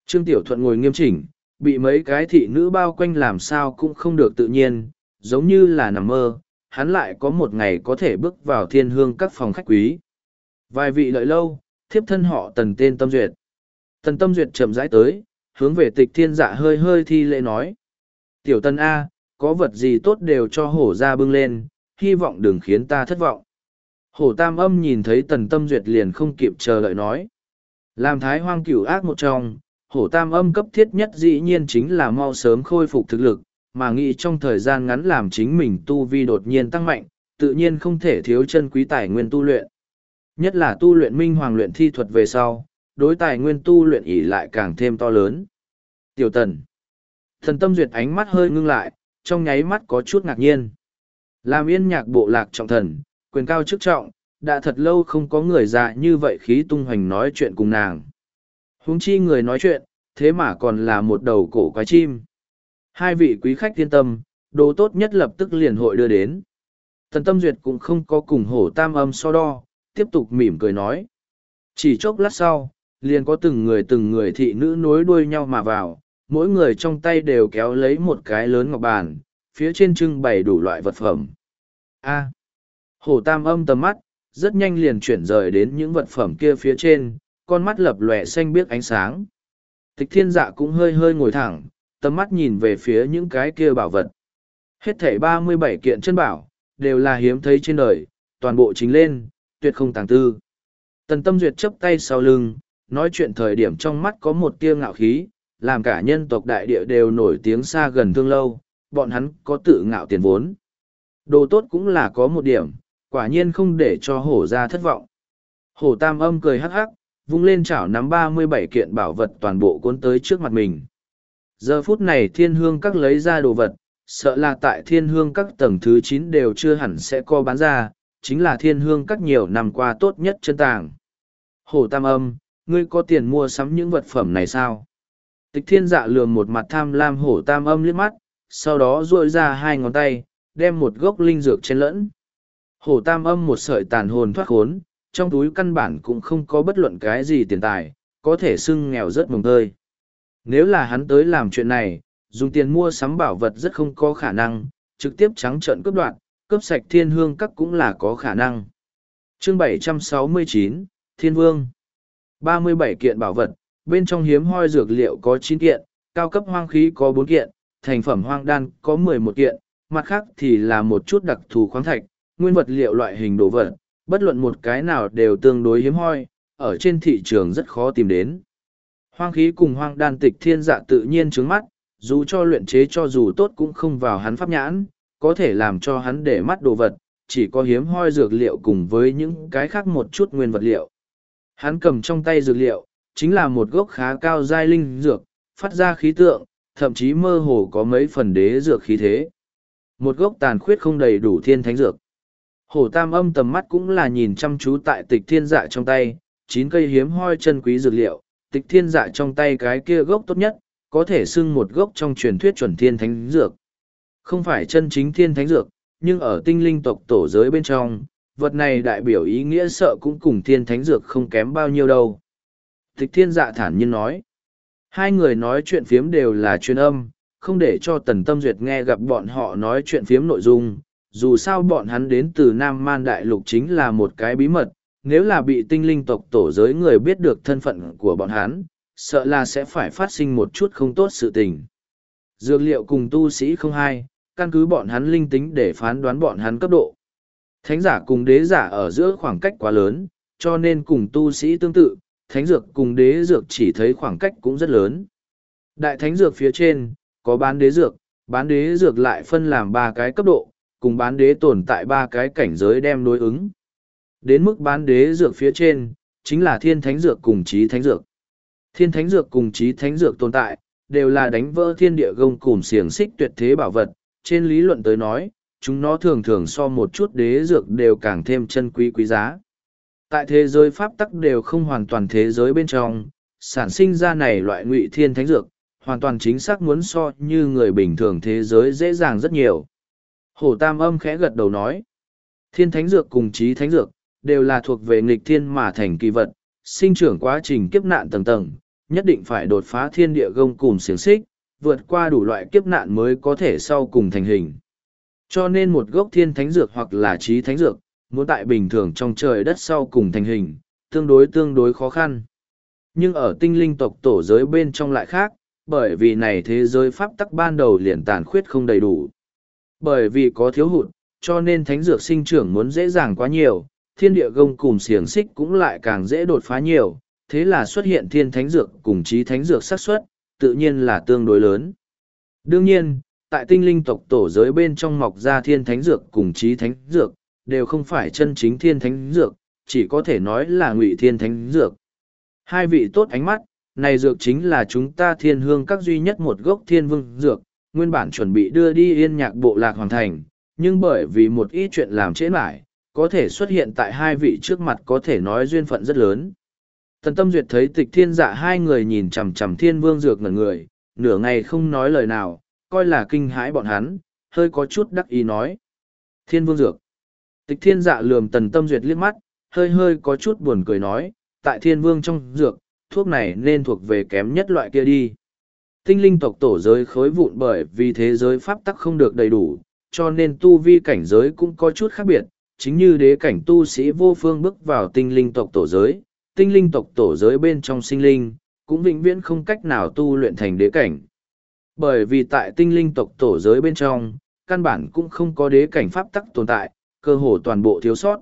Trương Tiểu Thuận ngồi nghiêm chỉnh, bị mấy cái thị nữ bao quanh làm sao cũng không được tự nhiên, giống như là nằm mơ, hắn lại có một ngày có thể bước vào thiên hương các phòng khách quý. Vài vị lợi lâu, thiếp thân họ tần tên tâm duyệt. Tần tâm duyệt chậm rãi tới, hướng về tịch thiên dạ hơi hơi thi lễ nói. Tiểu tân A, có vật gì tốt đều cho hổ ra bưng lên, hy vọng đừng khiến ta thất vọng. Hổ tam âm nhìn thấy tần tâm duyệt liền không kịp chờ đợi nói. Làm thái hoang cửu ác một trong, hổ tam âm cấp thiết nhất dĩ nhiên chính là mau sớm khôi phục thực lực, mà nghĩ trong thời gian ngắn làm chính mình tu vi đột nhiên tăng mạnh, tự nhiên không thể thiếu chân quý tài nguyên tu luyện. Nhất là tu luyện minh hoàng luyện thi thuật về sau, đối tài nguyên tu luyện ỉ lại càng thêm to lớn. Tiểu tần. Thần tâm duyệt ánh mắt hơi ngưng lại, trong nháy mắt có chút ngạc nhiên. Làm yên nhạc bộ lạc trọng thần, quyền cao chức trọng, đã thật lâu không có người già như vậy khí tung hoành nói chuyện cùng nàng. Huống chi người nói chuyện, thế mà còn là một đầu cổ quái chim. Hai vị quý khách thiên tâm, đồ tốt nhất lập tức liền hội đưa đến. Thần tâm duyệt cũng không có cùng hổ tam âm so đo, tiếp tục mỉm cười nói. Chỉ chốc lát sau, liền có từng người từng người thị nữ nối đuôi nhau mà vào, mỗi người trong tay đều kéo lấy một cái lớn ngọc bàn, phía trên trưng bày đủ loại vật phẩm. A hổ tam âm tầm mắt, rất nhanh liền chuyển rời đến những vật phẩm kia phía trên, con mắt lập lòe xanh biếc ánh sáng. Tịch thiên dạ cũng hơi hơi ngồi thẳng, tầm mắt nhìn về phía những cái kia bảo vật. Hết thảy ba mươi bảy kiện chân bảo, đều là hiếm thấy trên đời, toàn bộ chính lên, tuyệt không tàng tư. Tần tâm duyệt chấp tay sau lưng, nói chuyện thời điểm trong mắt có một tia ngạo khí, làm cả nhân tộc đại địa đều nổi tiếng xa gần thương lâu, bọn hắn có tự ngạo tiền vốn. Đồ tốt cũng là có một điểm, quả nhiên không để cho hổ ra thất vọng. Hổ tam âm cười hắc hắc, vung lên chảo nắm ba mươi bảy kiện bảo vật toàn bộ cuốn tới trước mặt mình. Giờ phút này thiên hương các lấy ra đồ vật, sợ là tại thiên hương các tầng thứ chín đều chưa hẳn sẽ co bán ra, chính là thiên hương các nhiều năm qua tốt nhất chân tàng. Hổ tam âm, ngươi có tiền mua sắm những vật phẩm này sao? Tịch thiên dạ lườm một mặt tham lam hổ tam âm liếc mắt, sau đó duỗi ra hai ngón tay, đem một gốc linh dược trên lẫn. Hổ tam âm một sợi tàn hồn thoát khốn, trong túi căn bản cũng không có bất luận cái gì tiền tài, có thể xưng nghèo rất mồng tơi. Nếu là hắn tới làm chuyện này, dùng tiền mua sắm bảo vật rất không có khả năng, trực tiếp trắng trợn cướp đoạt, cướp sạch thiên hương các cũng là có khả năng. Chương 769, Thiên Vương 37 kiện bảo vật, bên trong hiếm hoi dược liệu có chín kiện, cao cấp hoang khí có bốn kiện, thành phẩm hoang đan có mười một kiện, mặt khác thì là một chút đặc thù khoáng thạch, nguyên vật liệu loại hình đồ vật, bất luận một cái nào đều tương đối hiếm hoi, ở trên thị trường rất khó tìm đến. Hoang khí cùng hoang đan tịch thiên dạ tự nhiên trứng mắt, dù cho luyện chế cho dù tốt cũng không vào hắn pháp nhãn, có thể làm cho hắn để mắt đồ vật, chỉ có hiếm hoi dược liệu cùng với những cái khác một chút nguyên vật liệu. Hắn cầm trong tay dược liệu, chính là một gốc khá cao giai linh dược, phát ra khí tượng, thậm chí mơ hồ có mấy phần đế dược khí thế. Một gốc tàn khuyết không đầy đủ thiên thánh dược. Hổ tam âm tầm mắt cũng là nhìn chăm chú tại tịch thiên dạ trong tay, chín cây hiếm hoi chân quý dược liệu, tịch thiên dạ trong tay cái kia gốc tốt nhất, có thể xưng một gốc trong truyền thuyết chuẩn thiên thánh dược. Không phải chân chính thiên thánh dược, nhưng ở tinh linh tộc tổ giới bên trong, vật này đại biểu ý nghĩa sợ cũng cùng thiên thánh dược không kém bao nhiêu đâu. Tịch thiên dạ thản nhiên nói. Hai người nói chuyện phiếm đều là chuyên âm, không để cho tần tâm duyệt nghe gặp bọn họ nói chuyện phiếm nội dung, dù sao bọn hắn đến từ Nam Man Đại Lục chính là một cái bí mật, nếu là bị tinh linh tộc tổ giới người biết được thân phận của bọn hắn, sợ là sẽ phải phát sinh một chút không tốt sự tình. Dược liệu cùng tu sĩ không hai, căn cứ bọn hắn linh tính để phán đoán bọn hắn cấp độ. Thánh giả cùng đế giả ở giữa khoảng cách quá lớn, cho nên cùng tu sĩ tương tự, thánh dược cùng đế dược chỉ thấy khoảng cách cũng rất lớn. Đại thánh dược phía trên, có bán đế dược, bán đế dược lại phân làm ba cái cấp độ, cùng bán đế tồn tại ba cái cảnh giới đem đối ứng. Đến mức bán đế dược phía trên, chính là thiên thánh dược cùng trí thánh dược. Thiên thánh dược cùng trí thánh dược tồn tại, đều là đánh vỡ thiên địa gông cùng xiềng xích tuyệt thế bảo vật. Trên lý luận tới nói, chúng nó thường thường so một chút đế dược đều càng thêm chân quý quý giá. Tại thế giới pháp tắc đều không hoàn toàn thế giới bên trong, sản sinh ra này loại ngụy thiên thánh dược, hoàn toàn chính xác muốn so như người bình thường thế giới dễ dàng rất nhiều. Hổ Tam âm khẽ gật đầu nói, thiên thánh dược cùng trí thánh dược, đều là thuộc về nghịch thiên mà thành kỳ vật, sinh trưởng quá trình kiếp nạn tầng tầng, nhất định phải đột phá thiên địa gông cùng xiềng xích, vượt qua đủ loại kiếp nạn mới có thể sau cùng thành hình. Cho nên một gốc thiên thánh dược hoặc là trí thánh dược, muốn tại bình thường trong trời đất sau cùng thành hình, tương đối tương đối khó khăn. Nhưng ở tinh linh tộc tổ giới bên trong lại khác, bởi vì này thế giới pháp tắc ban đầu liền tàn khuyết không đầy đủ. Bởi vì có thiếu hụt, cho nên thánh dược sinh trưởng muốn dễ dàng quá nhiều, thiên địa gông cùng xiềng xích cũng lại càng dễ đột phá nhiều, thế là xuất hiện thiên thánh dược cùng trí thánh dược xác suất tự nhiên là tương đối lớn. Đương nhiên, tại tinh linh tộc tổ giới bên trong mọc ra thiên thánh dược cùng trí thánh dược, đều không phải chân chính thiên thánh dược, chỉ có thể nói là ngụy thiên thánh dược. Hai vị tốt ánh mắt, này dược chính là chúng ta thiên hương các duy nhất một gốc thiên vương dược, nguyên bản chuẩn bị đưa đi yên nhạc bộ lạc hoàn thành, nhưng bởi vì một ít chuyện làm trễ mãi, có thể xuất hiện tại hai vị trước mặt có thể nói duyên phận rất lớn. Tần tâm duyệt thấy tịch thiên dạ hai người nhìn chằm chằm thiên vương dược ngẩn người, nửa ngày không nói lời nào, coi là kinh hãi bọn hắn, hơi có chút đắc ý nói. Thiên vương dược. Tịch thiên dạ lườm tần tâm duyệt liếc mắt, hơi hơi có chút buồn cười nói, tại thiên vương trong dược, thuốc này nên thuộc về kém nhất loại kia đi. Tinh linh tộc tổ giới khối vụn bởi vì thế giới pháp tắc không được đầy đủ, cho nên tu vi cảnh giới cũng có chút khác biệt, chính như đế cảnh tu sĩ vô phương bước vào tinh linh tộc tổ giới, tinh linh tộc tổ giới bên trong sinh linh, cũng vĩnh viễn không cách nào tu luyện thành đế cảnh. Bởi vì tại tinh linh tộc tổ giới bên trong, căn bản cũng không có đế cảnh pháp tắc tồn tại, cơ hồ toàn bộ thiếu sót.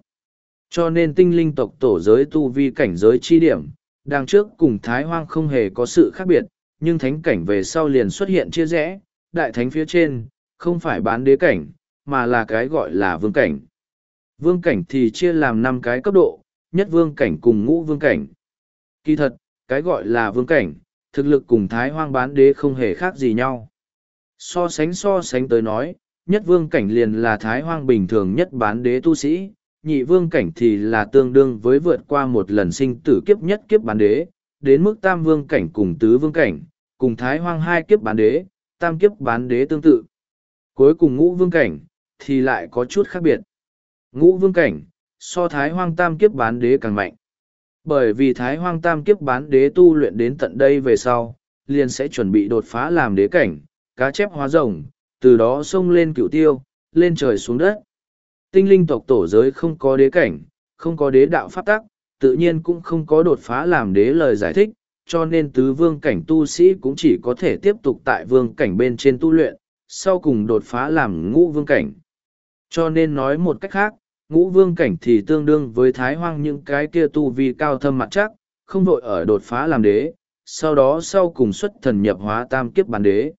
Cho nên tinh linh tộc tổ giới tu vi cảnh giới chi điểm, đằng trước cùng thái hoang không hề có sự khác biệt, nhưng thánh cảnh về sau liền xuất hiện chia rẽ, đại thánh phía trên, không phải bán đế cảnh, mà là cái gọi là vương cảnh. Vương cảnh thì chia làm năm cái cấp độ, nhất vương cảnh cùng ngũ vương cảnh. Kỳ thật, cái gọi là vương cảnh, thực lực cùng thái hoang bán đế không hề khác gì nhau. So sánh so sánh tới nói, nhất vương cảnh liền là thái hoang bình thường nhất bán đế tu sĩ, nhị vương cảnh thì là tương đương với vượt qua một lần sinh tử kiếp nhất kiếp bán đế, đến mức tam vương cảnh cùng tứ vương cảnh, cùng thái hoang hai kiếp bán đế, tam kiếp bán đế tương tự. Cuối cùng ngũ vương cảnh, thì lại có chút khác biệt. Ngũ vương cảnh, so thái hoang tam kiếp bán đế càng mạnh. Bởi vì thái hoang tam kiếp bán đế tu luyện đến tận đây về sau, liền sẽ chuẩn bị đột phá làm đế cảnh, cá chép hóa rồng, từ đó xông lên cựu tiêu, lên trời xuống đất. Tinh linh tộc tổ giới không có đế cảnh, không có đế đạo pháp tắc, tự nhiên cũng không có đột phá làm đế lời giải thích, cho nên tứ vương cảnh tu sĩ cũng chỉ có thể tiếp tục tại vương cảnh bên trên tu luyện, sau cùng đột phá làm ngũ vương cảnh. Cho nên nói một cách khác, ngũ vương cảnh thì tương đương với thái hoang những cái kia tu vi cao thâm mặt chắc, không vội ở đột phá làm đế, sau đó sau cùng xuất thần nhập hóa tam kiếp bản đế.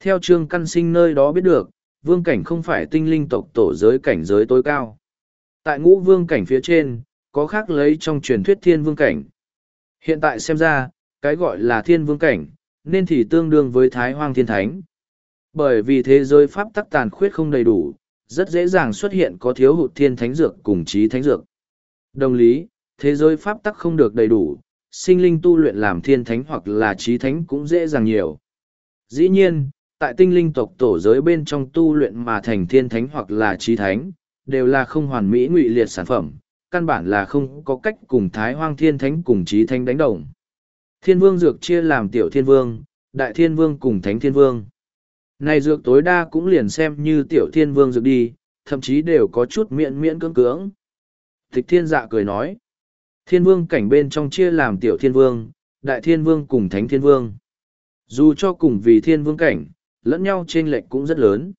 Theo trương căn sinh nơi đó biết được, vương cảnh không phải tinh linh tộc tổ giới cảnh giới tối cao. Tại ngũ vương cảnh phía trên, có khác lấy trong truyền thuyết thiên vương cảnh. Hiện tại xem ra, cái gọi là thiên vương cảnh, nên thì tương đương với thái hoang thiên thánh. Bởi vì thế giới pháp tắc tàn khuyết không đầy đủ, rất dễ dàng xuất hiện có thiếu hụt thiên thánh dược cùng trí thánh dược. Đồng lý, thế giới pháp tắc không được đầy đủ, sinh linh tu luyện làm thiên thánh hoặc là trí thánh cũng dễ dàng nhiều. Dĩ nhiên, tại tinh linh tộc tổ giới bên trong tu luyện mà thành thiên thánh hoặc là trí thánh, đều là không hoàn mỹ ngụy liệt sản phẩm, căn bản là không có cách cùng thái hoang thiên thánh cùng trí thánh đánh đồng. Thiên vương dược chia làm tiểu thiên vương, đại thiên vương cùng thánh thiên vương. Này dược tối đa cũng liền xem như tiểu thiên vương dược đi, thậm chí đều có chút miễn miễn cưỡng cưỡng. Tịch thiên dạ cười nói, thiên vương cảnh bên trong chia làm tiểu thiên vương, đại thiên vương cùng thánh thiên vương. Dù cho cùng vì thiên vương cảnh, lẫn nhau trên lệch cũng rất lớn.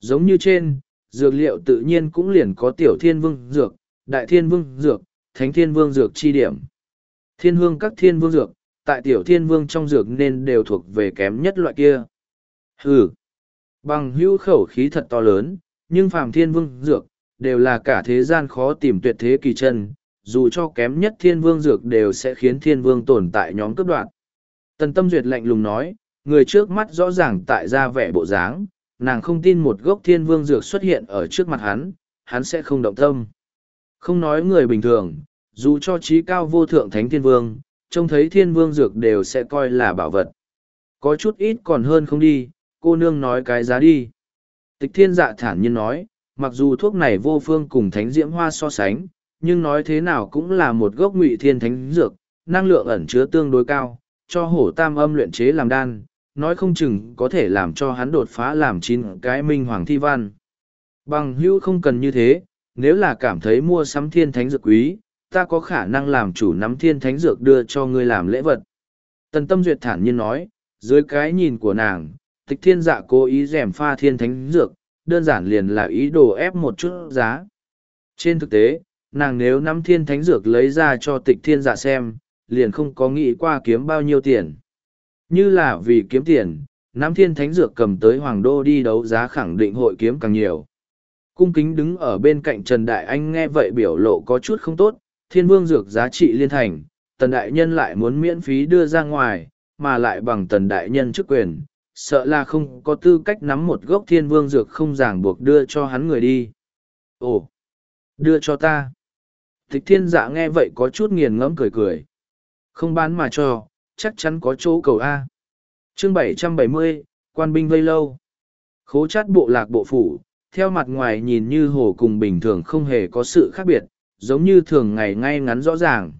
Giống như trên, dược liệu tự nhiên cũng liền có tiểu thiên vương dược, đại thiên vương dược, thánh thiên vương dược chi điểm. Thiên hương các thiên vương dược, tại tiểu thiên vương trong dược nên đều thuộc về kém nhất loại kia. Hừ, bằng hữu khẩu khí thật to lớn, nhưng phàm thiên vương dược, đều là cả thế gian khó tìm tuyệt thế kỳ chân, dù cho kém nhất thiên vương dược đều sẽ khiến thiên vương tồn tại nhóm cấp đoạn. Tần tâm duyệt lạnh lùng nói, người trước mắt rõ ràng tại ra vẻ bộ dáng, nàng không tin một gốc thiên vương dược xuất hiện ở trước mặt hắn, hắn sẽ không động tâm. Không nói người bình thường, dù cho trí cao vô thượng thánh thiên vương, trông thấy thiên vương dược đều sẽ coi là bảo vật. Có chút ít còn hơn không đi, cô nương nói cái giá đi. Tịch thiên dạ thản nhiên nói, mặc dù thuốc này vô phương cùng thánh diễm hoa so sánh, nhưng nói thế nào cũng là một gốc ngụy thiên thánh dược, năng lượng ẩn chứa tương đối cao, cho hổ tam âm luyện chế làm đan, nói không chừng có thể làm cho hắn đột phá làm chín cái minh hoàng thi văn. Bằng hữu không cần như thế, nếu là cảm thấy mua sắm thiên thánh dược quý, ta có khả năng làm chủ nắm thiên thánh dược đưa cho ngươi làm lễ vật. Tần tâm duyệt thản nhiên nói, dưới cái nhìn của nàng, tịch thiên dạ cố ý rèm pha thiên thánh dược, đơn giản liền là ý đồ ép một chút giá. Trên thực tế, nàng nếu nắm thiên thánh dược lấy ra cho tịch thiên dạ xem, liền không có nghĩ qua kiếm bao nhiêu tiền. Như là vì kiếm tiền, nắm thiên thánh dược cầm tới hoàng đô đi đấu giá khẳng định hội kiếm càng nhiều. Cung kính đứng ở bên cạnh Trần Đại Anh nghe vậy biểu lộ có chút không tốt, thiên vương dược giá trị liên thành, tần đại nhân lại muốn miễn phí đưa ra ngoài, mà lại bằng tần đại nhân chức quyền, sợ là không có tư cách nắm một gốc thiên vương dược không ràng buộc đưa cho hắn người đi. Ồ, đưa cho ta. Tịch thiên dạ nghe vậy có chút nghiền ngẫm cười cười. Không bán mà cho, chắc chắn có chỗ cầu A. chương bảy trăm bảy mươi quan binh vây lâu. Khố chát bộ lạc bộ phủ, theo mặt ngoài nhìn như hồ cùng bình thường không hề có sự khác biệt, giống như thường ngày ngay ngắn rõ ràng.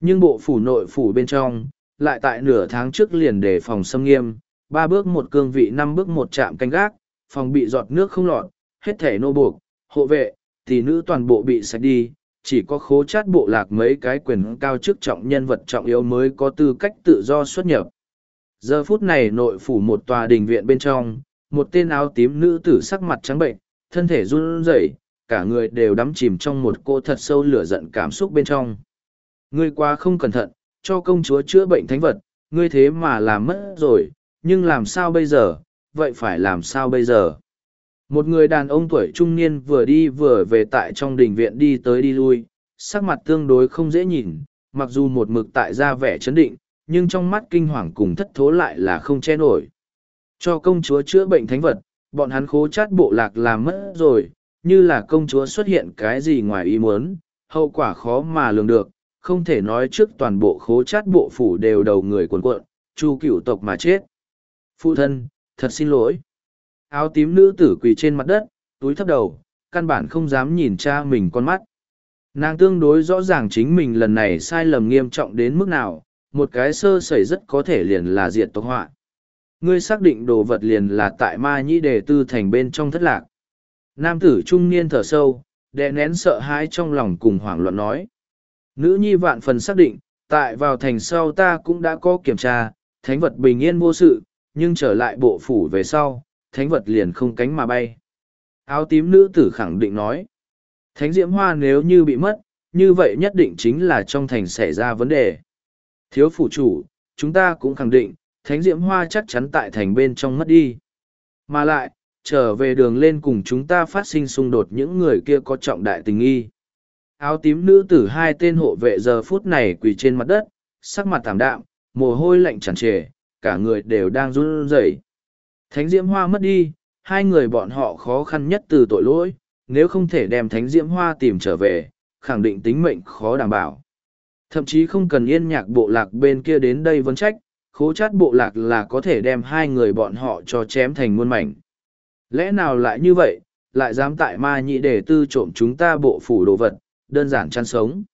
Nhưng bộ phủ nội phủ bên trong, lại tại nửa tháng trước liền đề phòng xâm nghiêm, ba bước một cương vị năm bước một chạm canh gác, phòng bị giọt nước không lọt, hết thể nô buộc, hộ vệ, tỷ nữ toàn bộ bị sạch đi, chỉ có khố chát bộ lạc mấy cái quyền cao chức trọng nhân vật trọng yếu mới có tư cách tự do xuất nhập. Giờ phút này nội phủ một tòa đình viện bên trong, một tên áo tím nữ tử sắc mặt trắng bệnh, thân thể run rẩy, cả người đều đắm chìm trong một cô thật sâu lửa giận cảm xúc bên trong. Ngươi quá không cẩn thận, cho công chúa chữa bệnh thánh vật, ngươi thế mà làm mất rồi, nhưng làm sao bây giờ, vậy phải làm sao bây giờ? Một người đàn ông tuổi trung niên vừa đi vừa về tại trong đình viện đi tới đi lui, sắc mặt tương đối không dễ nhìn, mặc dù một mực tại ra vẻ chấn định, nhưng trong mắt kinh hoàng cùng thất thố lại là không che nổi. Cho công chúa chữa bệnh thánh vật, bọn hắn khố chát bộ lạc làm mất rồi, như là công chúa xuất hiện cái gì ngoài ý muốn, hậu quả khó mà lường được, không thể nói trước toàn bộ khố chát bộ phủ đều đầu người cuộn cuộn, chu cửu tộc mà chết. Phụ thân, thật xin lỗi. Áo tím nữ tử quỳ trên mặt đất, túi thấp đầu, căn bản không dám nhìn cha mình con mắt. Nàng tương đối rõ ràng chính mình lần này sai lầm nghiêm trọng đến mức nào, một cái sơ sẩy rất có thể liền là diệt tộc họa. Ngươi xác định đồ vật liền là tại ma nhĩ đề tư thành bên trong thất lạc. Nam tử trung niên thở sâu, đè nén sợ hãi trong lòng cùng hoảng loạn nói. Nữ nhi vạn phần xác định, tại vào thành sau ta cũng đã có kiểm tra, thánh vật bình yên vô sự, nhưng trở lại bộ phủ về sau, thánh vật liền không cánh mà bay. Áo tím nữ tử khẳng định nói. Thánh diễm hoa nếu như bị mất, như vậy nhất định chính là trong thành xảy ra vấn đề. Thiếu phủ chủ, chúng ta cũng khẳng định, thánh diễm hoa chắc chắn tại thành bên trong mất đi. Mà lại, trở về đường lên cùng chúng ta phát sinh xung đột những người kia có trọng đại tình nghi. Áo tím nữ tử hai tên hộ vệ giờ phút này quỳ trên mặt đất, sắc mặt tảm đạm, mồ hôi lạnh tràn trề, cả người đều đang run rẩy. Thánh diễm hoa mất đi, hai người bọn họ khó khăn nhất từ tội lỗi, nếu không thể đem thánh diễm hoa tìm trở về, khẳng định tính mệnh khó đảm bảo. Thậm chí không cần yên nhạc bộ lạc bên kia đến đây vấn trách, khố chát bộ lạc là có thể đem hai người bọn họ cho chém thành muôn mảnh. Lẽ nào lại như vậy, lại dám tại ma nhị để tư trộm chúng ta bộ phủ đồ vật, đơn giản chăn sống.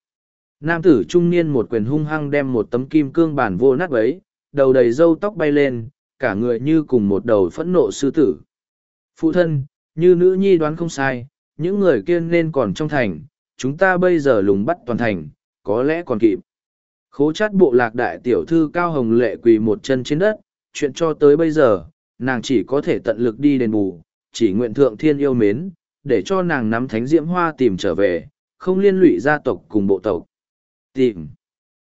Nam tử trung niên một quyền hung hăng đem một tấm kim cương bản vô nát ấy, đầu đầy râu tóc bay lên, cả người như cùng một đầu phẫn nộ sư tử. Phụ thân, Như nữ nhi đoán không sai, những người kia nên còn trong thành, chúng ta bây giờ lùng bắt toàn thành, có lẽ còn kịp. Khố chát bộ lạc đại tiểu thư Cao Hồng Lệ quỳ một chân trên đất, chuyện cho tới bây giờ, nàng chỉ có thể tận lực đi đền bù, chỉ nguyện thượng thiên yêu mến, để cho nàng nắm thánh diễm hoa tìm trở về, không liên lụy gia tộc cùng bộ tộc. Tìm.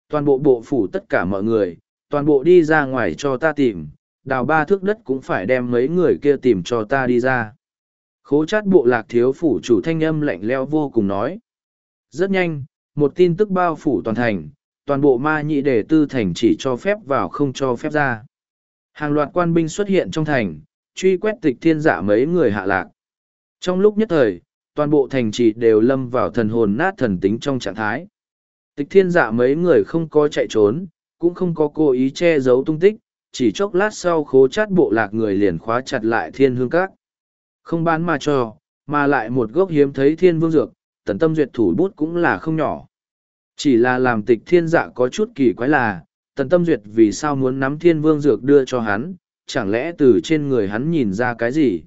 Toàn bộ bộ phủ tất cả mọi người, toàn bộ đi ra ngoài cho ta tìm, đào ba thước đất cũng phải đem mấy người kia tìm cho ta đi ra. Khố chát bộ lạc thiếu phủ chủ thanh âm lạnh leo vô cùng nói. Rất nhanh, một tin tức bao phủ toàn thành, toàn bộ ma nhị đề tư thành chỉ cho phép vào không cho phép ra. Hàng loạt quan binh xuất hiện trong thành, truy quét tịch thiên giả mấy người hạ lạc. Trong lúc nhất thời, toàn bộ thành trì đều lâm vào thần hồn nát thần tính trong trạng thái. Tịch thiên giả mấy người không có chạy trốn, cũng không có cố ý che giấu tung tích, chỉ chốc lát sau khố chát bộ lạc người liền khóa chặt lại thiên hương các. Không bán mà cho, mà lại một gốc hiếm thấy thiên vương dược, tần tâm duyệt thủ bút cũng là không nhỏ. Chỉ là làm tịch thiên dạ có chút kỳ quái là, tần tâm duyệt vì sao muốn nắm thiên vương dược đưa cho hắn, chẳng lẽ từ trên người hắn nhìn ra cái gì?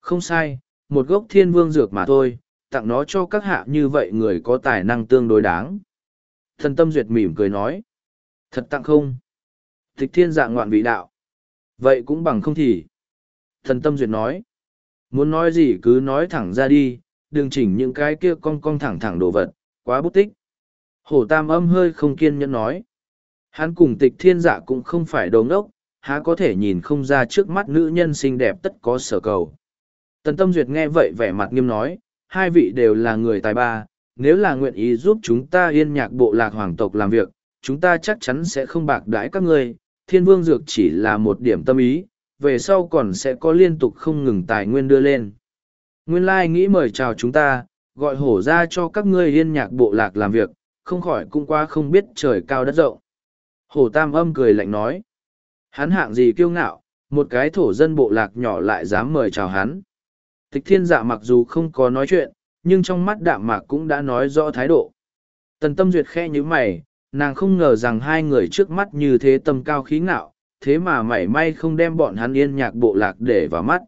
Không sai, một gốc thiên vương dược mà thôi, tặng nó cho các hạ như vậy người có tài năng tương đối đáng. Thần tâm duyệt mỉm cười nói. Thật tặng không? Tịch thiên dạ ngoạn vị đạo. Vậy cũng bằng không thì. Thần tâm duyệt nói. Muốn nói gì cứ nói thẳng ra đi, đừng chỉnh những cái kia cong cong thẳng thẳng đồ vật, quá bút tích. Hổ tam âm hơi không kiên nhẫn nói. Hắn cùng tịch thiên dạ cũng không phải đồ ngốc, há có thể nhìn không ra trước mắt nữ nhân xinh đẹp tất có sở cầu. Tần Tâm Duyệt nghe vậy vẻ mặt nghiêm nói, hai vị đều là người tài ba, nếu là nguyện ý giúp chúng ta yên nhạc bộ lạc hoàng tộc làm việc, chúng ta chắc chắn sẽ không bạc đãi các ngươi, thiên vương dược chỉ là một điểm tâm ý, về sau còn sẽ có liên tục không ngừng tài nguyên đưa lên. Nguyên lai nghĩ mời chào chúng ta, gọi hổ ra cho các ngươi yên nhạc bộ lạc làm việc, không khỏi cũng qua không biết trời cao đất rộng. Hổ tam âm cười lạnh nói, hắn hạng gì kiêu ngạo, một cái thổ dân bộ lạc nhỏ lại dám mời chào hắn. Tịch thiên dạ mặc dù không có nói chuyện, nhưng trong mắt đạm mạc cũng đã nói rõ thái độ. Tần tâm duyệt khe như mày, nàng không ngờ rằng hai người trước mắt như thế tâm cao khí ngạo, thế mà mảy may không đem bọn hắn yên nhạc bộ lạc để vào mắt.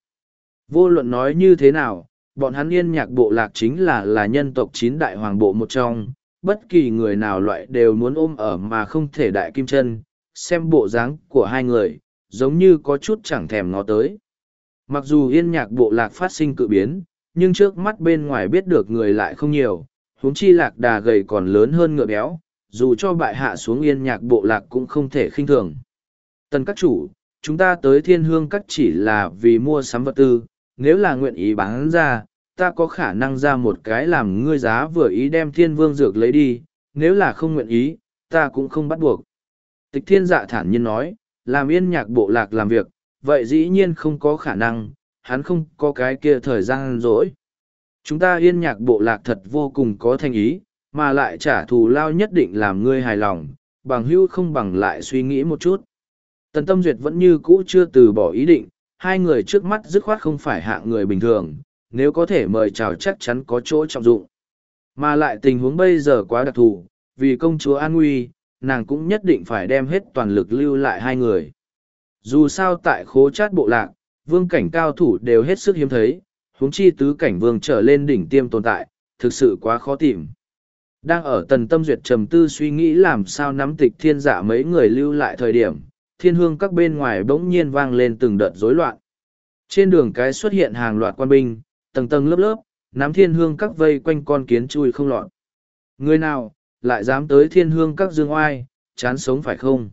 Vô luận nói như thế nào, bọn hắn yên nhạc bộ lạc chính là là nhân tộc chín đại hoàng bộ một trong, bất kỳ người nào loại đều muốn ôm ở mà không thể đại kim chân, xem bộ dáng của hai người, giống như có chút chẳng thèm ngó tới. Mặc dù yên nhạc bộ lạc phát sinh cự biến, nhưng trước mắt bên ngoài biết được người lại không nhiều, huống chi lạc đà gầy còn lớn hơn ngựa béo, dù cho bại hạ xuống yên nhạc bộ lạc cũng không thể khinh thường. Tần các chủ, chúng ta tới thiên hương các chỉ là vì mua sắm vật tư, nếu là nguyện ý bán ra, ta có khả năng ra một cái làm ngươi giá vừa ý đem thiên vương dược lấy đi, nếu là không nguyện ý, ta cũng không bắt buộc. Tịch thiên dạ thản nhiên nói, làm yên nhạc bộ lạc làm việc, vậy dĩ nhiên không có khả năng, hắn không có cái kia thời gian rỗi. Chúng ta yên nhạc bộ lạc thật vô cùng có thành ý, mà lại trả thù lao nhất định làm ngươi hài lòng, bằng hưu không bằng lại suy nghĩ một chút. Tần Tâm Duyệt vẫn như cũ chưa từ bỏ ý định, hai người trước mắt dứt khoát không phải hạng người bình thường, nếu có thể mời chào chắc chắn có chỗ trọng dụng. Mà lại tình huống bây giờ quá đặc thù, vì công chúa an nguy, nàng cũng nhất định phải đem hết toàn lực lưu lại hai người. Dù sao tại khố chát bộ lạc, vương cảnh cao thủ đều hết sức hiếm thấy, huống chi tứ cảnh vương trở lên đỉnh tiêm tồn tại, thực sự quá khó tìm. Đang ở tần tâm duyệt trầm tư suy nghĩ làm sao nắm tịch thiên giả mấy người lưu lại thời điểm, thiên hương các bên ngoài bỗng nhiên vang lên từng đợt rối loạn. Trên đường cái xuất hiện hàng loạt quan binh, tầng tầng lớp lớp, nắm thiên hương các vây quanh con kiến chui không lọt. Người nào, lại dám tới thiên hương các dương oai, chán sống phải không?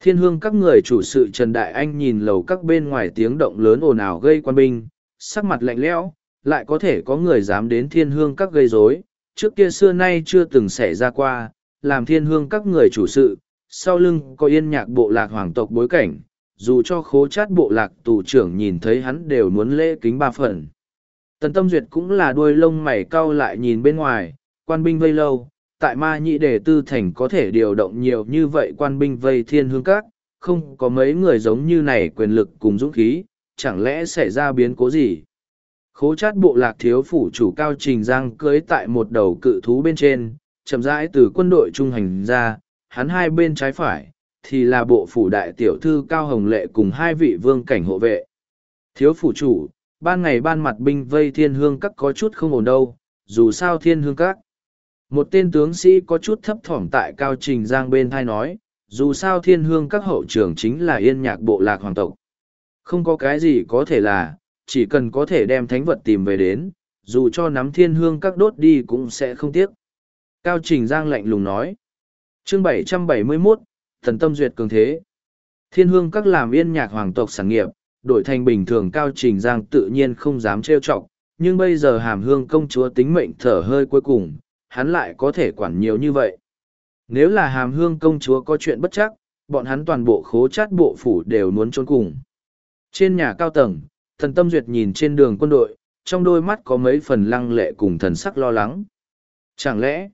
Thiên hương các người chủ sự Trần Đại Anh nhìn lầu các bên ngoài tiếng động lớn ồn ào gây quan binh, sắc mặt lạnh lẽo, lại có thể có người dám đến thiên hương các gây rối. trước kia xưa nay chưa từng xảy ra qua, làm thiên hương các người chủ sự, sau lưng có yên nhạc bộ lạc hoàng tộc bối cảnh, dù cho khố chát bộ lạc tù trưởng nhìn thấy hắn đều muốn lễ kính ba phần. Tần Tâm Duyệt cũng là đuôi lông mày cau lại nhìn bên ngoài, quan binh vây lâu, tại ma nhị đề tư thành có thể điều động nhiều như vậy quan binh vây thiên hương các, không có mấy người giống như này quyền lực cùng dũng khí, chẳng lẽ xảy ra biến cố gì? Khố chát bộ lạc thiếu phủ chủ cao trình giang cưới tại một đầu cự thú bên trên, chậm rãi từ quân đội trung hành ra, hắn hai bên trái phải, thì là bộ phủ đại tiểu thư cao hồng lệ cùng hai vị vương cảnh hộ vệ. Thiếu phủ chủ, ban ngày ban mặt binh vây thiên hương các có chút không ổn đâu, dù sao thiên hương các. Một tên tướng sĩ có chút thấp thỏm tại cao trình giang bên thai nói, dù sao thiên hương các hậu trưởng chính là yên nhạc bộ lạc hoàng tộc. Không có cái gì có thể là, chỉ cần có thể đem thánh vật tìm về đến, dù cho nắm thiên hương các đốt đi cũng sẽ không tiếc. Cao Trình Giang lạnh lùng nói. chương 771, Thần Tâm Duyệt Cường Thế. Thiên hương các làm yên nhạc hoàng tộc sản nghiệp, đổi thành bình thường Cao Trình Giang tự nhiên không dám trêu chọc, nhưng bây giờ hàm hương công chúa tính mệnh thở hơi cuối cùng, hắn lại có thể quản nhiều như vậy. Nếu là hàm hương công chúa có chuyện bất chắc, bọn hắn toàn bộ khố chát bộ phủ đều muốn trốn cùng. Trên nhà cao tầng, thần tâm duyệt nhìn trên đường quân đội, trong đôi mắt có mấy phần lăng lệ cùng thần sắc lo lắng. Chẳng lẽ,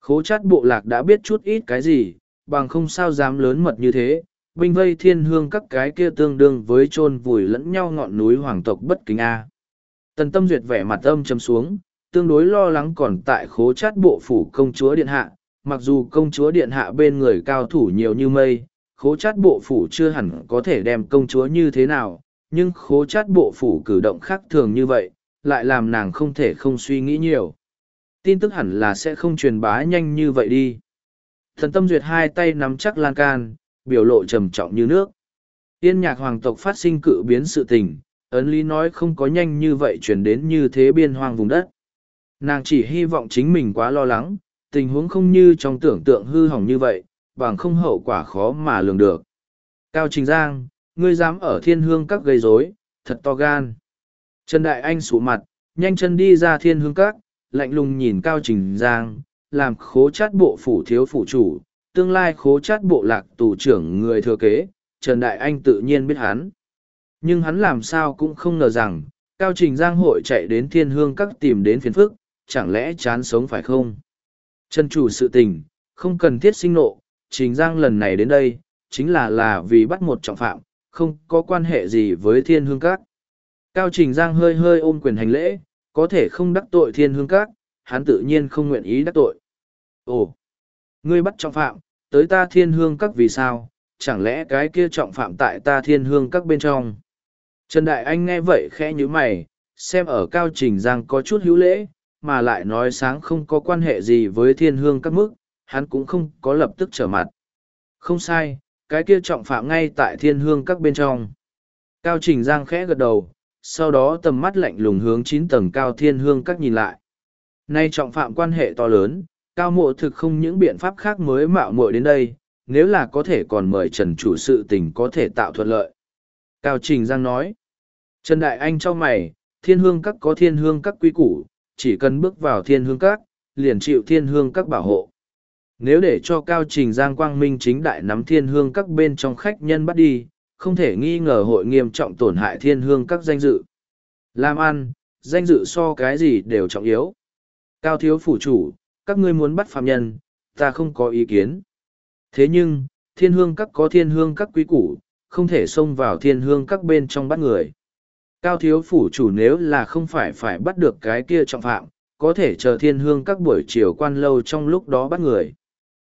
khố chát bộ lạc đã biết chút ít cái gì, bằng không sao dám lớn mật như thế, binh vây thiên hương các cái kia tương đương với chôn vùi lẫn nhau ngọn núi hoàng tộc bất kính A. Tần tâm duyệt vẻ mặt âm chấm xuống, tương đối lo lắng còn tại khố chát bộ phủ công chúa điện hạ, mặc dù công chúa điện hạ bên người cao thủ nhiều như mây, khố chát bộ phủ chưa hẳn có thể đem công chúa như thế nào, nhưng khố chát bộ phủ cử động khác thường như vậy, lại làm nàng không thể không suy nghĩ nhiều. Tin tức hẳn là sẽ không truyền bá nhanh như vậy đi. Thần tâm duyệt hai tay nắm chắc lan can, biểu lộ trầm trọng như nước. Tiên nhạc hoàng tộc phát sinh cự biến sự tình, ấn lý nói không có nhanh như vậy truyền đến như thế biên hoang vùng đất. Nàng chỉ hy vọng chính mình quá lo lắng, tình huống không như trong tưởng tượng hư hỏng như vậy, bằng không hậu quả khó mà lường được. Cao Trình Giang, ngươi dám ở thiên hương các gây rối, thật to gan. Trần Đại Anh sủ mặt, nhanh chân đi ra thiên hương các, lạnh lùng nhìn Cao Trình Giang, làm khố chát bộ phủ thiếu phủ chủ, tương lai khố chát bộ lạc tù trưởng người thừa kế, Trần Đại Anh tự nhiên biết hắn. Nhưng hắn làm sao cũng không ngờ rằng, Cao Trình Giang hội chạy đến thiên hương các tìm đến phiền phức, chẳng lẽ chán sống phải không? Trần chủ sự tình, không cần thiết sinh nộ, Trình Giang lần này đến đây, chính là là vì bắt một trọng phạm, không có quan hệ gì với thiên hương các. Cao Trình Giang hơi hơi ôm quyền hành lễ, có thể không đắc tội thiên hương các, hắn tự nhiên không nguyện ý đắc tội. Ồ, ngươi bắt trọng phạm, tới ta thiên hương các vì sao, chẳng lẽ cái kia trọng phạm tại ta thiên hương các bên trong. Trần Đại Anh nghe vậy khẽ như mày, xem ở Cao Trình Giang có chút hữu lễ, mà lại nói sáng không có quan hệ gì với thiên hương các mức, hắn cũng không có lập tức trở mặt. Không sai, cái kia trọng phạm ngay tại thiên hương các bên trong. Cao Trình Giang khẽ gật đầu, sau đó tầm mắt lạnh lùng hướng chín tầng cao thiên hương các nhìn lại. Nay trọng phạm quan hệ to lớn, cao mộ thực không những biện pháp khác mới mạo muội đến đây, nếu là có thể còn mời Trần chủ sự tình có thể tạo thuận lợi. Cao Trình Giang nói, Trần Đại Anh cho mày, thiên hương các có thiên hương các quy củ, chỉ cần bước vào thiên hương các, liền chịu thiên hương các bảo hộ. Nếu để cho Cao Trình Giang Quang Minh chính đại nắm thiên hương các bên trong khách nhân bắt đi, không thể nghi ngờ hội nghiêm trọng tổn hại thiên hương các danh dự. Làm ăn, danh dự so cái gì đều trọng yếu. Cao thiếu phủ chủ, các ngươi muốn bắt phạm nhân, ta không có ý kiến. Thế nhưng, thiên hương các có thiên hương các quý củ, không thể xông vào thiên hương các bên trong bắt người. Cao thiếu phủ chủ nếu là không phải phải bắt được cái kia trọng phạm, có thể chờ thiên hương các buổi chiều quan lâu trong lúc đó bắt người.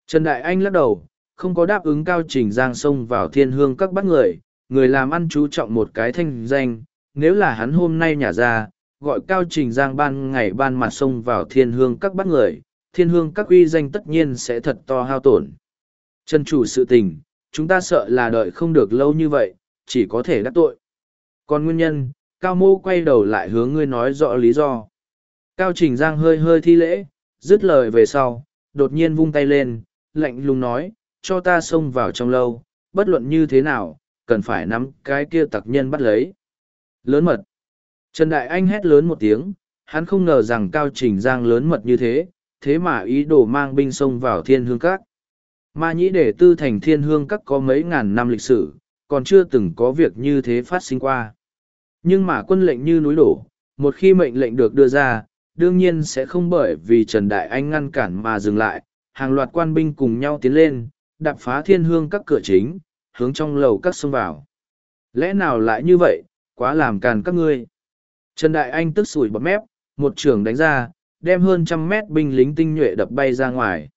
Trần Đại Anh lắc đầu, không có đáp ứng cao trình giang xông vào thiên hương các bắt người, người làm ăn chú trọng một cái thanh danh, nếu là hắn hôm nay nhả ra, gọi cao trình giang ban ngày ban mặt xông vào thiên hương các bắt người, thiên hương các uy danh tất nhiên sẽ thật to hao tổn. Trần chủ sự tình, chúng ta sợ là đợi không được lâu như vậy, chỉ có thể đắc tội. Còn nguyên nhân, Cao Mô quay đầu lại hướng ngươi nói rõ lý do. Cao Trình Giang hơi hơi thi lễ, dứt lời về sau, đột nhiên vung tay lên, lạnh lùng nói, cho ta xông vào trong lâu, bất luận như thế nào, cần phải nắm cái kia tặc nhân bắt lấy. Lớn mật. Trần Đại Anh hét lớn một tiếng, hắn không ngờ rằng Cao Trình Giang lớn mật như thế, thế mà ý đồ mang binh xông vào thiên hương các. Ma nhĩ để tư thành thiên hương các có mấy ngàn năm lịch sử, còn chưa từng có việc như thế phát sinh qua. Nhưng mà quân lệnh như núi đổ, một khi mệnh lệnh được đưa ra, đương nhiên sẽ không bởi vì Trần Đại Anh ngăn cản mà dừng lại, hàng loạt quan binh cùng nhau tiến lên, đạp phá thiên hương các cửa chính, hướng trong lầu các sông vào. Lẽ nào lại như vậy, quá làm càn các ngươi. Trần Đại Anh tức sủi bọt mép, một trường đánh ra, đem hơn trăm mét binh lính tinh nhuệ đập bay ra ngoài.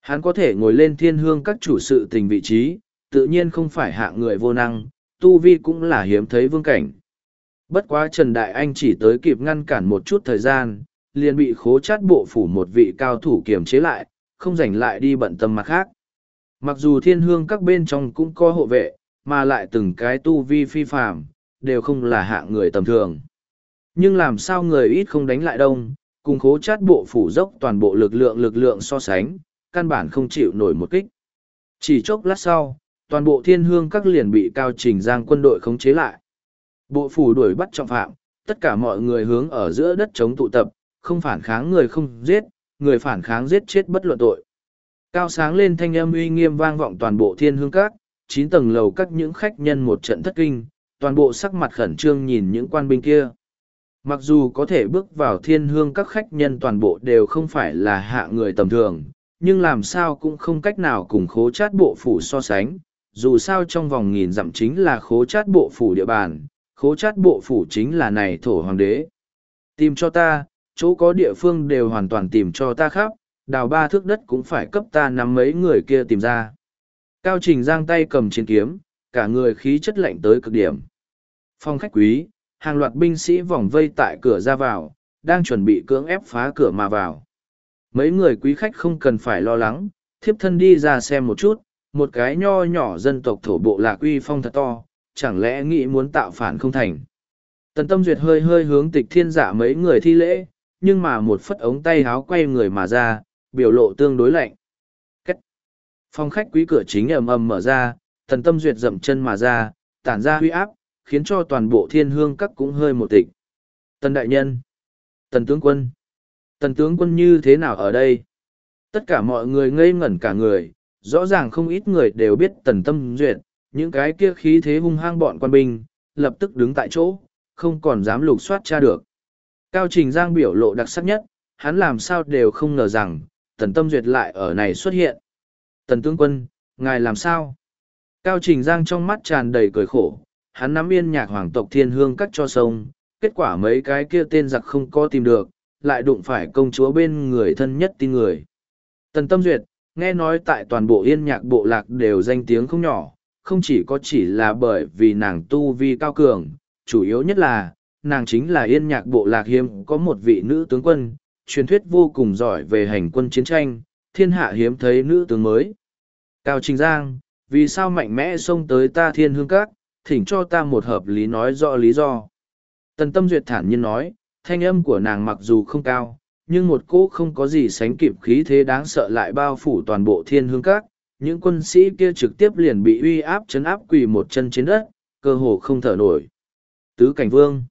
Hắn có thể ngồi lên thiên hương các chủ sự tình vị trí, tự nhiên không phải hạ người vô năng, tu vi cũng là hiếm thấy vương cảnh. Bất quá Trần Đại Anh chỉ tới kịp ngăn cản một chút thời gian, liền bị khố chát bộ phủ một vị cao thủ kiềm chế lại, không rảnh lại đi bận tâm mặt khác. Mặc dù thiên hương các bên trong cũng có hộ vệ, mà lại từng cái tu vi phi phạm, đều không là hạng người tầm thường. Nhưng làm sao người ít không đánh lại đông, cùng khố chát bộ phủ dốc toàn bộ lực lượng lực lượng so sánh, căn bản không chịu nổi một kích. Chỉ chốc lát sau, toàn bộ thiên hương các liền bị cao trình giang quân đội khống chế lại. Bộ phủ đuổi bắt trọng phạm, tất cả mọi người hướng ở giữa đất chống tụ tập, không phản kháng người không giết, người phản kháng giết chết bất luận tội. Cao sáng lên thanh âm uy nghiêm vang vọng toàn bộ thiên hương các, chín tầng lầu các những khách nhân một trận thất kinh, toàn bộ sắc mặt khẩn trương nhìn những quan binh kia. Mặc dù có thể bước vào thiên hương các khách nhân toàn bộ đều không phải là hạ người tầm thường, nhưng làm sao cũng không cách nào cùng khố chát bộ phủ so sánh. Dù sao trong vòng nghìn dặm chính là khố chát bộ phủ địa bàn, khố chát bộ phủ chính là này thổ hoàng đế. Tìm cho ta, chỗ có địa phương đều hoàn toàn tìm cho ta khắp, đào ba thước đất cũng phải cấp ta nắm mấy người kia tìm ra. Cao Trình giang tay cầm chiến kiếm, cả người khí chất lạnh tới cực điểm. Phong khách quý, hàng loạt binh sĩ vòng vây tại cửa ra vào, đang chuẩn bị cưỡng ép phá cửa mà vào. Mấy người quý khách không cần phải lo lắng, thiếp thân đi ra xem một chút, một cái nho nhỏ dân tộc thổ bộ lạc uy phong thật to, chẳng lẽ nghĩ muốn tạo phản không thành. Tần tâm duyệt hơi hơi hướng tịch thiên giả mấy người thi lễ, nhưng mà một phất ống tay háo quay người mà ra, biểu lộ tương đối lạnh. Cách. Phong khách quý cửa chính ầm ầm mở ra, tần tâm duyệt dậm chân mà ra, tản ra huy áp, khiến cho toàn bộ thiên hương các cũng hơi một tịch. Tần đại nhân. Tần tướng quân. Tần tướng quân như thế nào ở đây? Tất cả mọi người ngây ngẩn cả người, rõ ràng không ít người đều biết tần tâm duyệt, những cái kia khí thế hung hăng bọn quan binh, lập tức đứng tại chỗ, không còn dám lục soát tra được. Cao Trình Giang biểu lộ đặc sắc nhất, hắn làm sao đều không ngờ rằng, tần tâm duyệt lại ở này xuất hiện. Tần tướng quân, ngài làm sao? Cao Trình Giang trong mắt tràn đầy cười khổ, hắn nắm yên nhạc hoàng tộc thiên hương cắt cho sông, kết quả mấy cái kia tên giặc không có tìm được, lại đụng phải công chúa bên người thân nhất tin người. Tần Tâm Duyệt, nghe nói tại toàn bộ yên nhạc bộ lạc đều danh tiếng không nhỏ, không chỉ có chỉ là bởi vì nàng tu vi cao cường, chủ yếu nhất là, nàng chính là yên nhạc bộ lạc hiếm có một vị nữ tướng quân, truyền thuyết vô cùng giỏi về hành quân chiến tranh, thiên hạ hiếm thấy nữ tướng mới. Cao Trình Giang, vì sao mạnh mẽ xông tới ta thiên hương các, thỉnh cho ta một hợp lý nói rõ lý do. Tần Tâm Duyệt thản nhiên nói, thanh âm của nàng mặc dù không cao, nhưng một cỗ không có gì sánh kịp khí thế đáng sợ lại bao phủ toàn bộ thiên hương các. Những quân sĩ kia trực tiếp liền bị uy áp chấn áp quỳ một chân trên đất, cơ hồ không thở nổi. Tứ cảnh vương.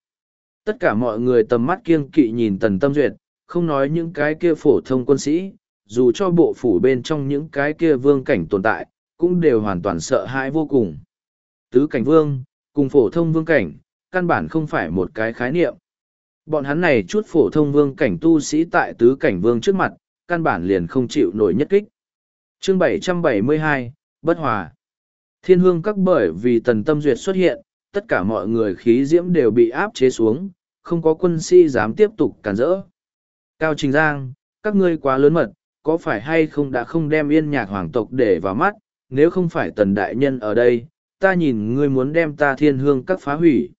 Tất cả mọi người tầm mắt kiêng kỵ nhìn tần tâm duyệt, không nói những cái kia phổ thông quân sĩ, dù cho bộ phủ bên trong những cái kia vương cảnh tồn tại, cũng đều hoàn toàn sợ hãi vô cùng. Tứ cảnh vương, cùng phổ thông vương cảnh, căn bản không phải một cái khái niệm. Bọn hắn này chút phổ thông vương cảnh tu sĩ tại tứ cảnh vương trước mặt, căn bản liền không chịu nổi nhất kích. Chương 772, Bất Hòa Thiên hương các bởi vì tần tâm duyệt xuất hiện, tất cả mọi người khí diễm đều bị áp chế xuống, không có quân sĩ dám tiếp tục cản rỡ. Cao Trình Giang, các ngươi quá lớn mật, có phải hay không đã không đem yên nhạc hoàng tộc để vào mắt, nếu không phải tần đại nhân ở đây, ta nhìn ngươi muốn đem ta thiên hương các phá hủy.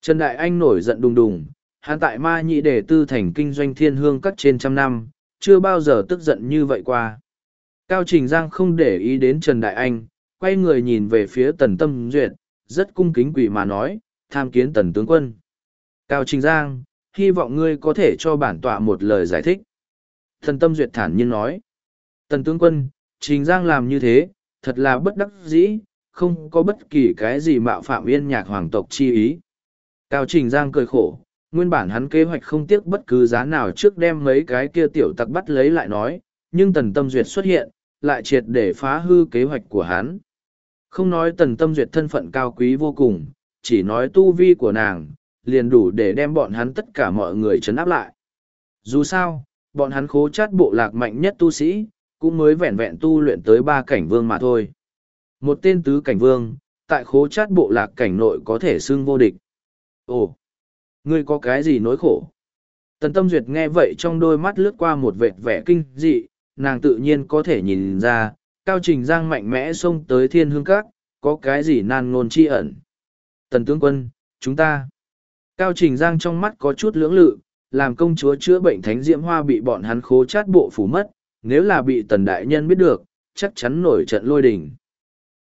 Trần Đại Anh nổi giận đùng đùng, hắn tại ma nhị để tư thành kinh doanh thiên hương các trên trăm năm, chưa bao giờ tức giận như vậy qua. Cao Trình Giang không để ý đến Trần Đại Anh, quay người nhìn về phía tần tâm duyệt, rất cung kính quỷ mà nói, tham kiến tần tướng quân. Cao Trình Giang, hy vọng ngươi có thể cho bản tọa một lời giải thích. Thần tâm duyệt thản nhiên nói, tần tướng quân, Trình Giang làm như thế, thật là bất đắc dĩ, không có bất kỳ cái gì mạo phạm yên nhạc hoàng tộc chi ý. Cao Trình Giang cười khổ, nguyên bản hắn kế hoạch không tiếc bất cứ giá nào trước đem mấy cái kia tiểu tặc bắt lấy lại nói, nhưng tần tâm duyệt xuất hiện, lại triệt để phá hư kế hoạch của hắn. Không nói tần tâm duyệt thân phận cao quý vô cùng, chỉ nói tu vi của nàng, liền đủ để đem bọn hắn tất cả mọi người chấn áp lại. Dù sao, bọn hắn khố chát bộ lạc mạnh nhất tu sĩ, cũng mới vẹn vẹn tu luyện tới ba cảnh vương mà thôi. Một tên tứ cảnh vương, tại khố chát bộ lạc cảnh nội có thể xưng vô địch. Ồ, ngươi có cái gì nỗi khổ? Tần Tâm Duyệt nghe vậy trong đôi mắt lướt qua một vệt vẻ kinh dị, nàng tự nhiên có thể nhìn ra, Cao Trình Giang mạnh mẽ xông tới thiên hương các, có cái gì nan ngôn chi ẩn. Tần tướng quân, chúng ta. Cao Trình Giang trong mắt có chút lưỡng lự, làm công chúa chữa bệnh thánh diễm hoa bị bọn hắn khố chát bộ phủ mất, nếu là bị tần đại nhân biết được, chắc chắn nổi trận lôi đình.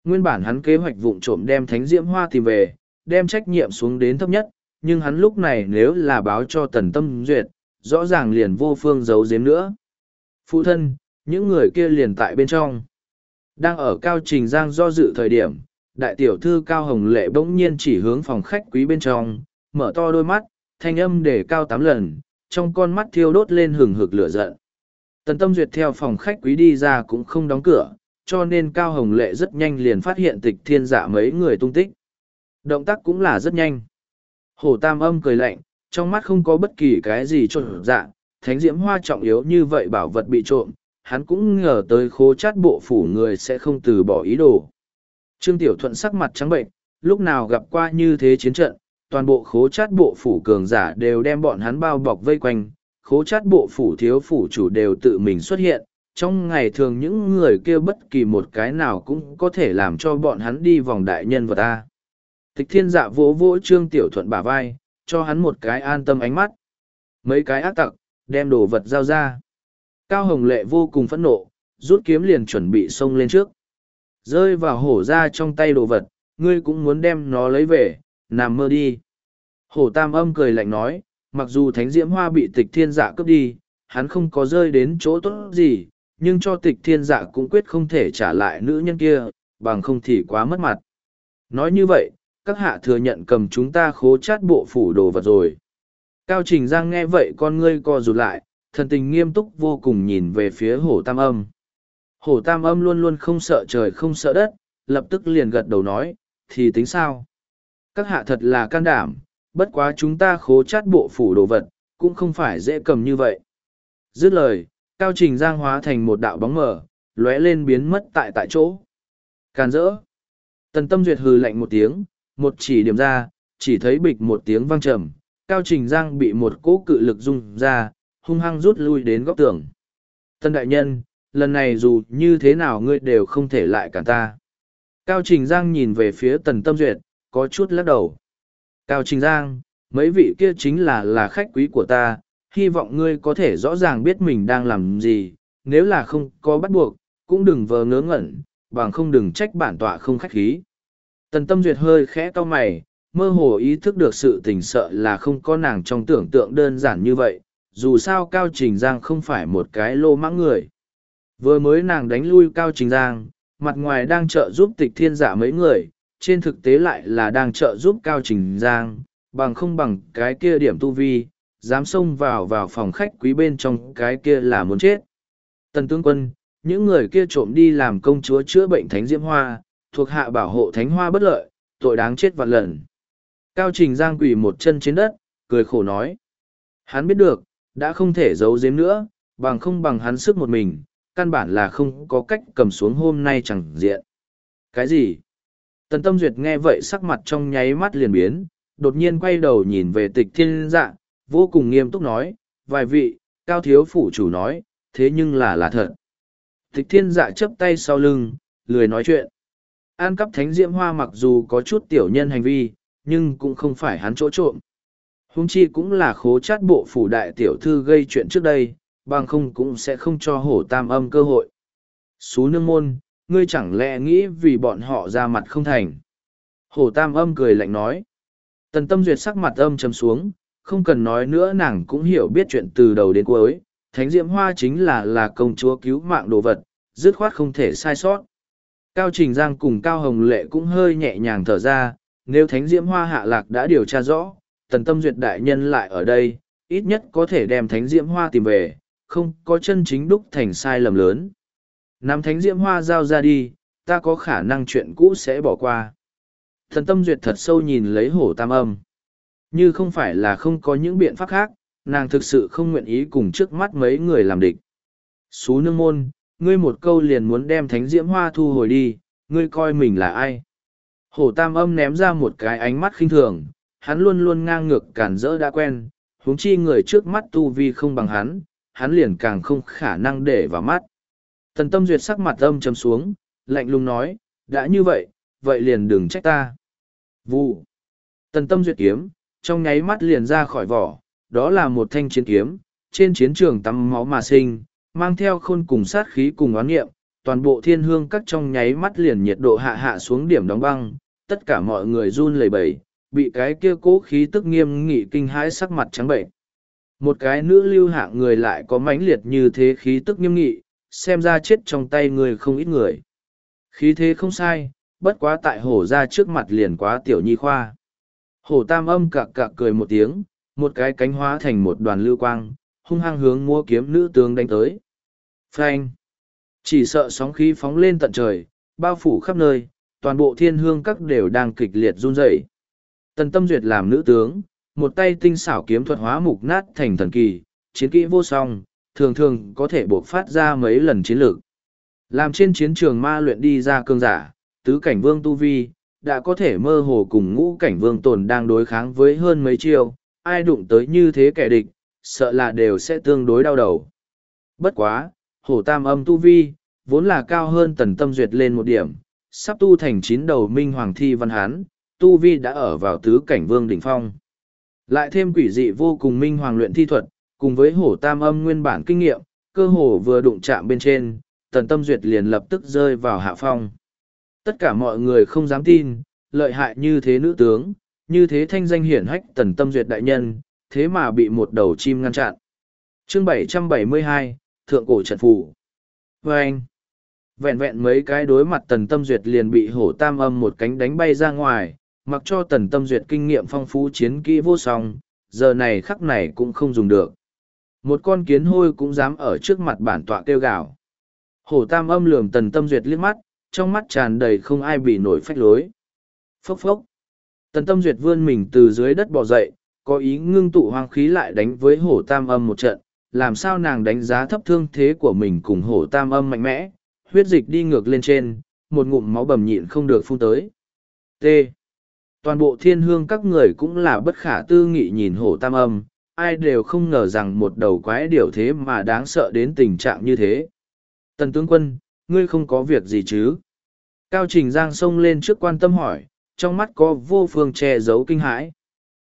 Nguyên bản hắn kế hoạch vụng trộm đem thánh diễm hoa tìm về, đem trách nhiệm xuống đến thấp nhất, nhưng hắn lúc này nếu là báo cho tần tâm duyệt, rõ ràng liền vô phương giấu giếm nữa. Phụ thân, những người kia liền tại bên trong. Đang ở cao trình giang do dự thời điểm, đại tiểu thư cao hồng lệ bỗng nhiên chỉ hướng phòng khách quý bên trong, mở to đôi mắt, thanh âm để cao tám lần, trong con mắt thiêu đốt lên hừng hực lửa giận. Tần tâm duyệt theo phòng khách quý đi ra cũng không đóng cửa, cho nên cao hồng lệ rất nhanh liền phát hiện tịch thiên dạ mấy người tung tích. Động tác cũng là rất nhanh. Hổ tam âm cười lạnh, trong mắt không có bất kỳ cái gì trộn dạ, thánh diễm hoa trọng yếu như vậy bảo vật bị trộm, hắn cũng ngờ tới khố chát bộ phủ người sẽ không từ bỏ ý đồ. Trương Tiểu Thuận sắc mặt trắng bệnh, lúc nào gặp qua như thế chiến trận, toàn bộ khố chát bộ phủ cường giả đều đem bọn hắn bao bọc vây quanh, khố chát bộ phủ thiếu phủ chủ đều tự mình xuất hiện, trong ngày thường những người kia bất kỳ một cái nào cũng có thể làm cho bọn hắn đi vòng đại nhân vật ta. Tịch thiên dạ vỗ vỗ Trương Tiểu Thuận bả vai, cho hắn một cái an tâm ánh mắt. Mấy cái ác tặc, đem đồ vật giao ra. Cao Hồng Lệ vô cùng phẫn nộ, rút kiếm liền chuẩn bị xông lên trước. Rơi vào hổ ra trong tay đồ vật, ngươi cũng muốn đem nó lấy về, nằm mơ đi. Hổ tam âm cười lạnh nói, mặc dù thánh diễm hoa bị tịch thiên dạ cướp đi, hắn không có rơi đến chỗ tốt gì, nhưng cho tịch thiên dạ cũng quyết không thể trả lại nữ nhân kia, bằng không thì quá mất mặt. Nói như vậy, các hạ thừa nhận cầm chúng ta khố chát bộ phủ đồ vật rồi. Cao Trình Giang nghe vậy con ngươi co rụt lại, thần tình nghiêm túc vô cùng nhìn về phía hổ tam âm. Hổ tam âm luôn luôn không sợ trời không sợ đất, lập tức liền gật đầu nói, thì tính sao? Các hạ thật là can đảm, bất quá chúng ta khố chát bộ phủ đồ vật, cũng không phải dễ cầm như vậy. Dứt lời, Cao Trình Giang hóa thành một đạo bóng mờ, lóe lên biến mất tại tại chỗ. Càn rỡ. Tần tâm duyệt hừ lạnh một tiếng, một chỉ điểm ra, chỉ thấy bịch một tiếng vang trầm, Cao Trình Giang bị một cỗ cự lực rung ra, hung hăng rút lui đến góc tường. Tân đại nhân, lần này dù như thế nào ngươi đều không thể lại cản ta. Cao Trình Giang nhìn về phía Tần Tâm Duyệt, có chút lắc đầu. Cao Trình Giang, mấy vị kia chính là là khách quý của ta, hy vọng ngươi có thể rõ ràng biết mình đang làm gì, nếu là không có bắt buộc, cũng đừng vờ ngớ ngẩn, bằng không đừng trách bản tọa không khách khí. Tần Tâm Duyệt hơi khẽ to mày, mơ hồ ý thức được sự tình sợ là không có nàng trong tưởng tượng đơn giản như vậy, dù sao Cao Trình Giang không phải một cái lô mãng người. Vừa mới nàng đánh lui Cao Trình Giang, mặt ngoài đang trợ giúp tịch thiên giả mấy người, trên thực tế lại là đang trợ giúp Cao Trình Giang, bằng không bằng cái kia điểm tu vi, dám xông vào vào phòng khách quý bên trong cái kia là muốn chết. Tần tướng quân, những người kia trộm đi làm công chúa chữa bệnh thánh diễm hoa, thuộc hạ bảo hộ thánh hoa bất lợi, tội đáng chết vạn lần. Cao Trình Giang quỳ một chân trên đất, cười khổ nói. Hắn biết được, đã không thể giấu giếm nữa, bằng không bằng hắn sức một mình, căn bản là không có cách cầm xuống hôm nay chẳng diện. Cái gì? Tần Tâm Duyệt nghe vậy sắc mặt trong nháy mắt liền biến, đột nhiên quay đầu nhìn về tịch thiên dạ, vô cùng nghiêm túc nói, vài vị, cao thiếu phủ chủ nói, thế nhưng là là thật. Thích thiên dạ chấp tay sau lưng, lười nói chuyện. An cắp thánh diễm hoa mặc dù có chút tiểu nhân hành vi, nhưng cũng không phải hắn chỗ trộm. Hung chi cũng là khố chát bộ phủ đại tiểu thư gây chuyện trước đây, bằng không cũng sẽ không cho hổ tam âm cơ hội. Xú nương môn, ngươi chẳng lẽ nghĩ vì bọn họ ra mặt không thành. Hổ tam âm cười lạnh nói. Tần tâm duyệt sắc mặt âm trầm xuống, không cần nói nữa nàng cũng hiểu biết chuyện từ đầu đến cuối. Thánh diễm hoa chính là là công chúa cứu mạng đồ vật, dứt khoát không thể sai sót. Cao Trình Giang cùng Cao Hồng Lệ cũng hơi nhẹ nhàng thở ra, nếu Thánh Diễm Hoa hạ lạc đã điều tra rõ, Tần Tâm Duyệt Đại Nhân lại ở đây, ít nhất có thể đem Thánh Diễm Hoa tìm về, không có chân chính đúc thành sai lầm lớn. Nắm Thánh Diễm Hoa giao ra đi, ta có khả năng chuyện cũ sẽ bỏ qua. Thần Tâm Duyệt thật sâu nhìn lấy hổ tam âm. Như không phải là không có những biện pháp khác, nàng thực sự không nguyện ý cùng trước mắt mấy người làm địch. Xú nương môn, ngươi một câu liền muốn đem thánh diễm hoa thu hồi đi, ngươi coi mình là ai? Hổ tam âm ném ra một cái ánh mắt khinh thường, hắn luôn luôn ngang ngược cản rỡ đã quen, huống chi người trước mắt tu vi không bằng hắn, hắn liền càng không khả năng để vào mắt. Tần tâm duyệt sắc mặt âm chấm xuống, lạnh lùng nói, đã như vậy, vậy liền đừng trách ta. Vụ. Tần tâm duyệt kiếm, trong nháy mắt liền ra khỏi vỏ, đó là một thanh chiến kiếm, trên chiến trường tắm máu mà sinh, mang theo khôn cùng sát khí cùng oán nghiệm, toàn bộ thiên hương các trong nháy mắt liền nhiệt độ hạ hạ xuống điểm đóng băng, tất cả mọi người run lẩy bẩy, bị cái kia cố khí tức nghiêm nghị kinh hãi sắc mặt trắng bệnh. Một cái nữ lưu hạng người lại có mãnh liệt như thế khí tức nghiêm nghị, xem ra chết trong tay người không ít người. Khí thế không sai, bất quá tại hổ ra trước mặt liền quá tiểu nhi khoa. Hổ tam âm cạc cạc cười một tiếng, một cái cánh hóa thành một đoàn lưu quang, hung hăng hướng mua kiếm nữ tướng đánh tới. Phanh! Chỉ sợ sóng khí phóng lên tận trời, bao phủ khắp nơi, toàn bộ thiên hương các đều đang kịch liệt run rẩy. Tần tâm duyệt làm nữ tướng, một tay tinh xảo kiếm thuật hóa mục nát thành thần kỳ, chiến kỹ vô song, thường thường có thể buộc phát ra mấy lần chiến lược. Làm trên chiến trường ma luyện đi ra cương giả, tứ cảnh vương tu vi, đã có thể mơ hồ cùng ngũ cảnh vương tồn đang đối kháng với hơn mấy chiêu, ai đụng tới như thế kẻ địch, sợ là đều sẽ tương đối đau đầu. Bất quá, hổ tam âm tu vi, vốn là cao hơn tần tâm duyệt lên một điểm, sắp tu thành chín đầu minh hoàng thi văn hán, tu vi đã ở vào tứ cảnh vương đỉnh phong. Lại thêm quỷ dị vô cùng minh hoàng luyện thi thuật, cùng với hổ tam âm nguyên bản kinh nghiệm, cơ hồ vừa đụng chạm bên trên, tần tâm duyệt liền lập tức rơi vào hạ phong. Tất cả mọi người không dám tin, lợi hại như thế nữ tướng, như thế thanh danh hiển hách tần tâm duyệt đại nhân, thế mà bị một đầu chim ngăn chặn. chương 772, Thượng Cổ Trận Phủ. Và anh, vẹn vẹn mấy cái đối mặt tần tâm duyệt liền bị hổ tam âm một cánh đánh bay ra ngoài, mặc cho tần tâm duyệt kinh nghiệm phong phú chiến kỹ vô song, giờ này khắc này cũng không dùng được. Một con kiến hôi cũng dám ở trước mặt bản tọa kêu gào. Hổ tam âm lườm tần tâm duyệt liếc mắt, trong mắt tràn đầy không ai bị nổi phách lối. Phốc phốc. Tần tâm duyệt vươn mình từ dưới đất bò dậy, có ý ngưng tụ hoang khí lại đánh với hổ tam âm một trận, làm sao nàng đánh giá thấp thương thế của mình cùng hổ tam âm mạnh mẽ, huyết dịch đi ngược lên trên, một ngụm máu bầm nhịn không được phun tới. T. Toàn bộ thiên hương các người cũng là bất khả tư nghị nhìn hổ tam âm, ai đều không ngờ rằng một đầu quái điều thế mà đáng sợ đến tình trạng như thế. Tần tướng quân, ngươi không có việc gì chứ? Cao Trình Giang xông lên trước quan tâm hỏi, trong mắt có vô phương che giấu kinh hãi.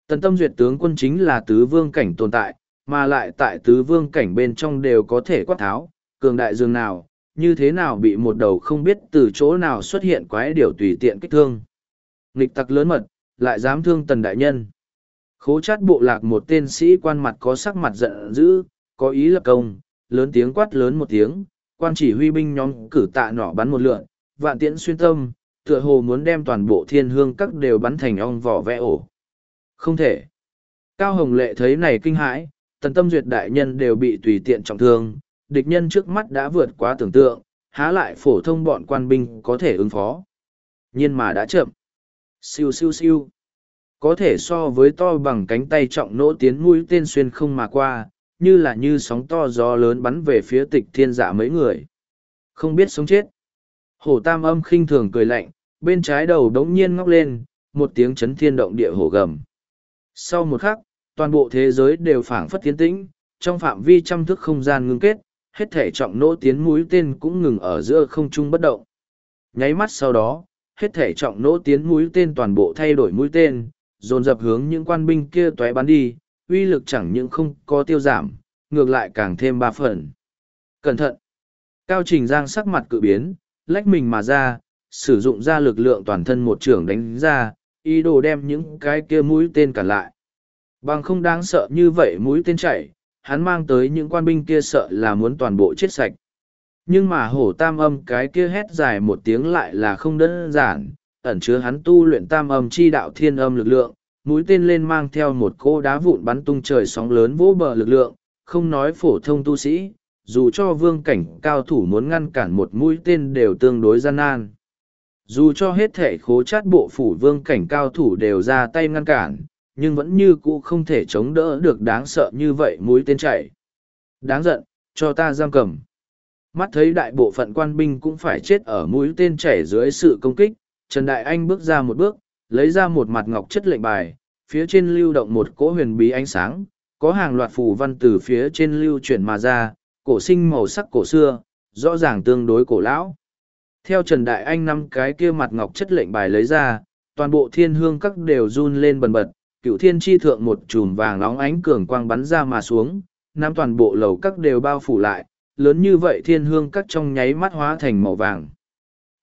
Tần tâm duyệt tướng quân chính là tứ vương cảnh tồn tại, mà lại tại tứ vương cảnh bên trong đều có thể quát tháo, cường đại dường nào, như thế nào bị một đầu không biết từ chỗ nào xuất hiện quái điều tùy tiện kích thương. Nghịch tặc lớn mật, lại dám thương tần đại nhân. Khố chát bộ lạc một tên sĩ quan mặt có sắc mặt giận dữ, có ý lập công, lớn tiếng quát lớn một tiếng, quan chỉ huy binh nhóm cử tạ nỏ bắn một lượn, vạn tiễn xuyên tâm, tựa hồ muốn đem toàn bộ thiên hương các đều bắn thành ong vỏ vẽ ổ. Không thể. Cao Hồng Lệ thấy này kinh hãi, tần tâm duyệt đại nhân đều bị tùy tiện trọng thương, địch nhân trước mắt đã vượt quá tưởng tượng, há lại phổ thông bọn quan binh có thể ứng phó. Nhưng mà đã chậm. Siêu siêu siêu. Có thể so với to bằng cánh tay trọng nỗ tiến mũi tên xuyên không mà qua, như là như sóng to gió lớn bắn về phía tịch thiên dạ mấy người. Không biết sống chết. Hổ tam âm khinh thường cười lạnh, bên trái đầu đống nhiên ngóc lên, một tiếng chấn thiên động địa hổ gầm. Sau một khắc, toàn bộ thế giới đều phảng phất tiến tĩnh, trong phạm vi trăm thước không gian ngưng kết, hết thể trọng nỗ tiến mũi tên cũng ngừng ở giữa không trung bất động. Nháy mắt sau đó, hết thể trọng nỗ tiến mũi tên toàn bộ thay đổi mũi tên, dồn dập hướng những quan binh kia toé bắn đi, uy lực chẳng những không có tiêu giảm, ngược lại càng thêm ba phần. Cẩn thận! Cao Trình Giang sắc mặt cự biến, lách mình mà ra, sử dụng ra lực lượng toàn thân một trường đánh ra, ý đồ đem những cái kia mũi tên cản lại. Bằng không đáng sợ như vậy mũi tên chạy, hắn mang tới những quan binh kia sợ là muốn toàn bộ chết sạch. Nhưng mà hổ tam âm cái kia hét dài một tiếng lại là không đơn giản, ẩn chứa hắn tu luyện tam âm chi đạo thiên âm lực lượng, mũi tên lên mang theo một cô đá vụn bắn tung trời sóng lớn vỗ bờ lực lượng, không nói phổ thông tu sĩ, dù cho vương cảnh cao thủ muốn ngăn cản một mũi tên đều tương đối gian nan. Dù cho hết thể khố chát bộ phủ vương cảnh cao thủ đều ra tay ngăn cản, nhưng vẫn như cũ không thể chống đỡ được đáng sợ như vậy mũi tên chạy. Đáng giận, cho ta giam cầm. Mắt thấy đại bộ phận quan binh cũng phải chết ở mũi tên chảy dưới sự công kích, Trần Đại Anh bước ra một bước, lấy ra một mặt ngọc chất lệnh bài, phía trên lưu động một cỗ huyền bí ánh sáng, có hàng loạt phù văn từ phía trên lưu chuyển mà ra, cổ sinh màu sắc cổ xưa, rõ ràng tương đối cổ lão. Theo Trần Đại Anh năm cái kia mặt ngọc chất lệnh bài lấy ra, toàn bộ thiên hương các đều run lên bần bật, cựu thiên chi thượng một chùm vàng nóng ánh cường quang bắn ra mà xuống, nam toàn bộ lầu các đều bao phủ lại, lớn như vậy thiên hương các trong nháy mắt hóa thành màu vàng.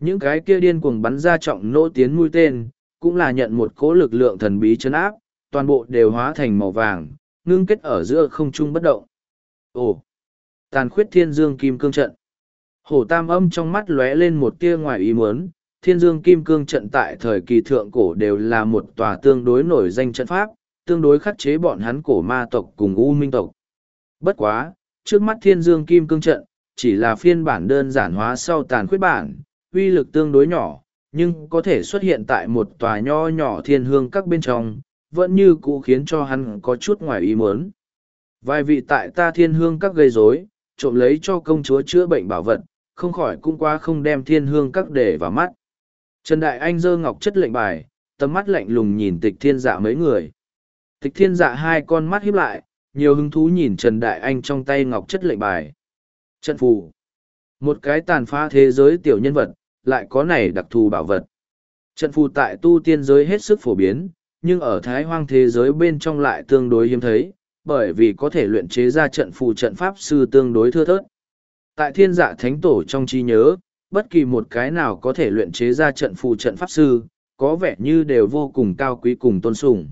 Những cái kia điên cuồng bắn ra trọng nỗ tiến mũi tên, cũng là nhận một cỗ lực lượng thần bí chấn áp, toàn bộ đều hóa thành màu vàng, ngưng kết ở giữa không trung bất động. Ồ! Tàn khuyết thiên dương kim cương trận. Hổ tam âm trong mắt lóe lên một tia ngoài ý muốn, thiên dương kim cương trận tại thời kỳ thượng cổ đều là một tòa tương đối nổi danh trận pháp, tương đối khắc chế bọn hắn cổ ma tộc cùng u minh tộc. Bất quá, trước mắt thiên dương kim cương trận, chỉ là phiên bản đơn giản hóa sau tàn khuyết bản, uy lực tương đối nhỏ, nhưng có thể xuất hiện tại một tòa nho nhỏ thiên hương các bên trong, vẫn như cũ khiến cho hắn có chút ngoài ý muốn. Vài vị tại ta thiên hương các gây rối, trộm lấy cho công chúa chữa bệnh bảo vật, không khỏi cũng qua không đem thiên hương các để vào mắt. Trần Đại Anh dơ ngọc chất lệnh bài, tầm mắt lạnh lùng nhìn tịch thiên dạ mấy người. Tịch thiên dạ hai con mắt híp lại, nhiều hứng thú nhìn Trần Đại Anh trong tay ngọc chất lệnh bài. Trận phù. Một cái tàn phá thế giới tiểu nhân vật, lại có này đặc thù bảo vật. Trận phù tại tu tiên giới hết sức phổ biến, nhưng ở thái hoang thế giới bên trong lại tương đối hiếm thấy, bởi vì có thể luyện chế ra trận phù trận pháp sư tương đối thưa thớt. Tại thiên dạ thánh tổ trong trí nhớ, bất kỳ một cái nào có thể luyện chế ra trận phù trận pháp sư, có vẻ như đều vô cùng cao quý cùng tôn sùng.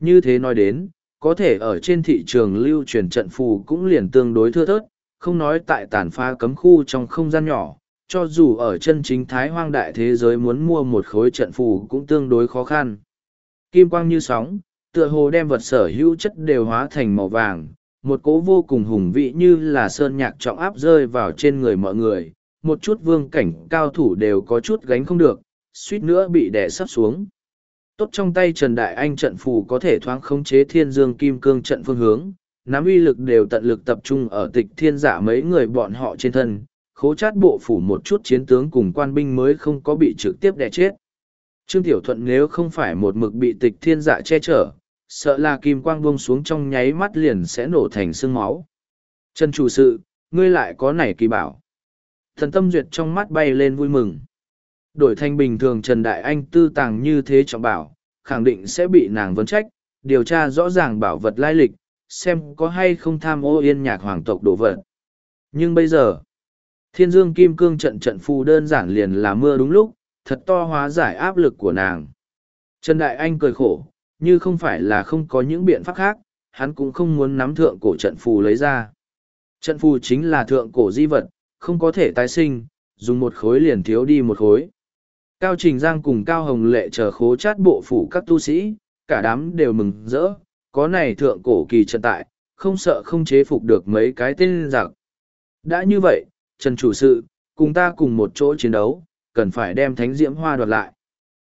Như thế nói đến, có thể ở trên thị trường lưu truyền trận phù cũng liền tương đối thưa thớt, không nói tại tàn pha cấm khu trong không gian nhỏ, cho dù ở chân chính thái hoang đại thế giới muốn mua một khối trận phù cũng tương đối khó khăn. Kim quang như sóng, tựa hồ đem vật sở hữu chất đều hóa thành màu vàng, một cỗ vô cùng hùng vị như là sơn nhạc trọng áp rơi vào trên người mọi người, một chút vương cảnh cao thủ đều có chút gánh không được, suýt nữa bị đè sắp xuống. Tốt trong tay Trần Đại Anh trận phù có thể thoáng khống chế thiên dương kim cương trận phương hướng, nắm uy lực đều tận lực tập trung ở tịch thiên giả mấy người bọn họ trên thân, khố chát bộ phủ một chút chiến tướng cùng quan binh mới không có bị trực tiếp đè chết. Trương Tiểu Thuận nếu không phải một mực bị tịch thiên dạ che chở, sợ là kim quang buông xuống trong nháy mắt liền sẽ nổ thành sương máu. Trần chủ sự, ngươi lại có nảy kỳ bảo. Thần tâm duyệt trong mắt bay lên vui mừng. Đổi thành bình thường Trần Đại Anh tư tàng như thế trọng bảo, khẳng định sẽ bị nàng vấn trách, điều tra rõ ràng bảo vật lai lịch, xem có hay không tham ô yên nhạc hoàng tộc đồ vật. Nhưng bây giờ, thiên dương kim cương trận trận phù đơn giản liền là mưa đúng lúc, thật to hóa giải áp lực của nàng. Trần Đại Anh cười khổ, như không phải là không có những biện pháp khác, hắn cũng không muốn nắm thượng cổ trận phù lấy ra. Trận phù chính là thượng cổ di vật, không có thể tái sinh, dùng một khối liền thiếu đi một khối. Cao Trình Giang cùng Cao Hồng Lệ chờ khố chát bộ phủ các tu sĩ, cả đám đều mừng rỡ, có này thượng cổ kỳ trận tại, không sợ không chế phục được mấy cái tên giặc. Đã như vậy, Trần Chủ Sự, cùng ta cùng một chỗ chiến đấu, cần phải đem thánh diễm hoa đoạt lại.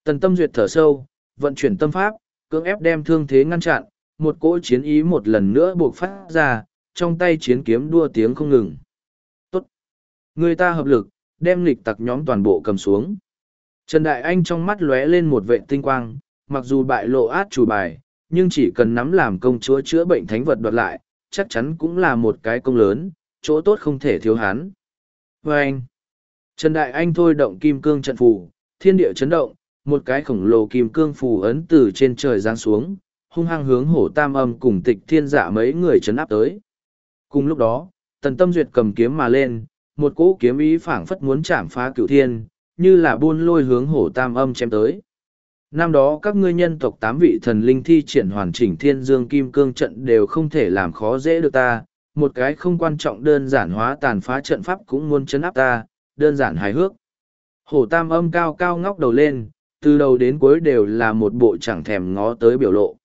Tần tâm duyệt thở sâu, vận chuyển tâm pháp, cưỡng ép đem thương thế ngăn chặn, một cỗ chiến ý một lần nữa buộc phát ra, trong tay chiến kiếm đua tiếng không ngừng. Tốt! Người ta hợp lực, đem lịch tặc nhóm toàn bộ cầm xuống. Trần Đại Anh trong mắt lóe lên một vệ tinh quang, mặc dù bại lộ át chủ bài, nhưng chỉ cần nắm làm công chúa chữa bệnh thánh vật đoạt lại, chắc chắn cũng là một cái công lớn, chỗ tốt không thể thiếu hắn. Và anh, Trần Đại Anh thôi động kim cương trận phù, thiên địa chấn động, một cái khổng lồ kim cương phù ấn từ trên trời giáng xuống, hung hăng hướng hổ tam âm cùng tịch thiên dạ mấy người chấn áp tới. Cùng lúc đó, tần tâm duyệt cầm kiếm mà lên, một cỗ kiếm ý phảng phất muốn chạm phá cửu thiên, như là buôn lôi hướng hổ tam âm chém tới. Năm đó các ngươi nhân tộc tám vị thần linh thi triển hoàn chỉnh thiên dương kim cương trận đều không thể làm khó dễ được ta, một cái không quan trọng đơn giản hóa tàn phá trận pháp cũng muốn chấn áp ta, đơn giản hài hước. Hổ tam âm cao cao ngóc đầu lên, từ đầu đến cuối đều là một bộ chẳng thèm ngó tới biểu lộ.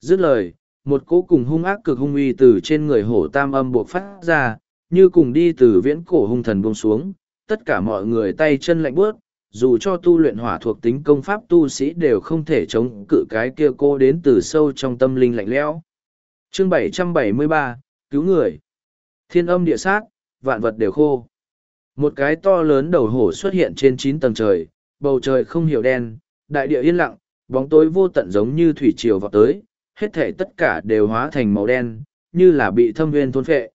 Dứt lời, một cỗ cùng hung ác cực hung uy từ trên người hổ tam âm buộc phát ra, như cùng đi từ viễn cổ hung thần buông xuống, tất cả mọi người tay chân lạnh bước, dù cho tu luyện hỏa thuộc tính công pháp tu sĩ đều không thể chống cự cái kia cô đến từ sâu trong tâm linh lạnh lẽo. Chương 773, Cứu người. Thiên âm địa sát, vạn vật đều khô. Một cái to lớn đầu hổ xuất hiện trên chín tầng trời, bầu trời không hiểu đen, đại địa yên lặng, bóng tối vô tận giống như thủy triều vào tới, hết thể tất cả đều hóa thành màu đen, như là bị thâm viên thôn phệ.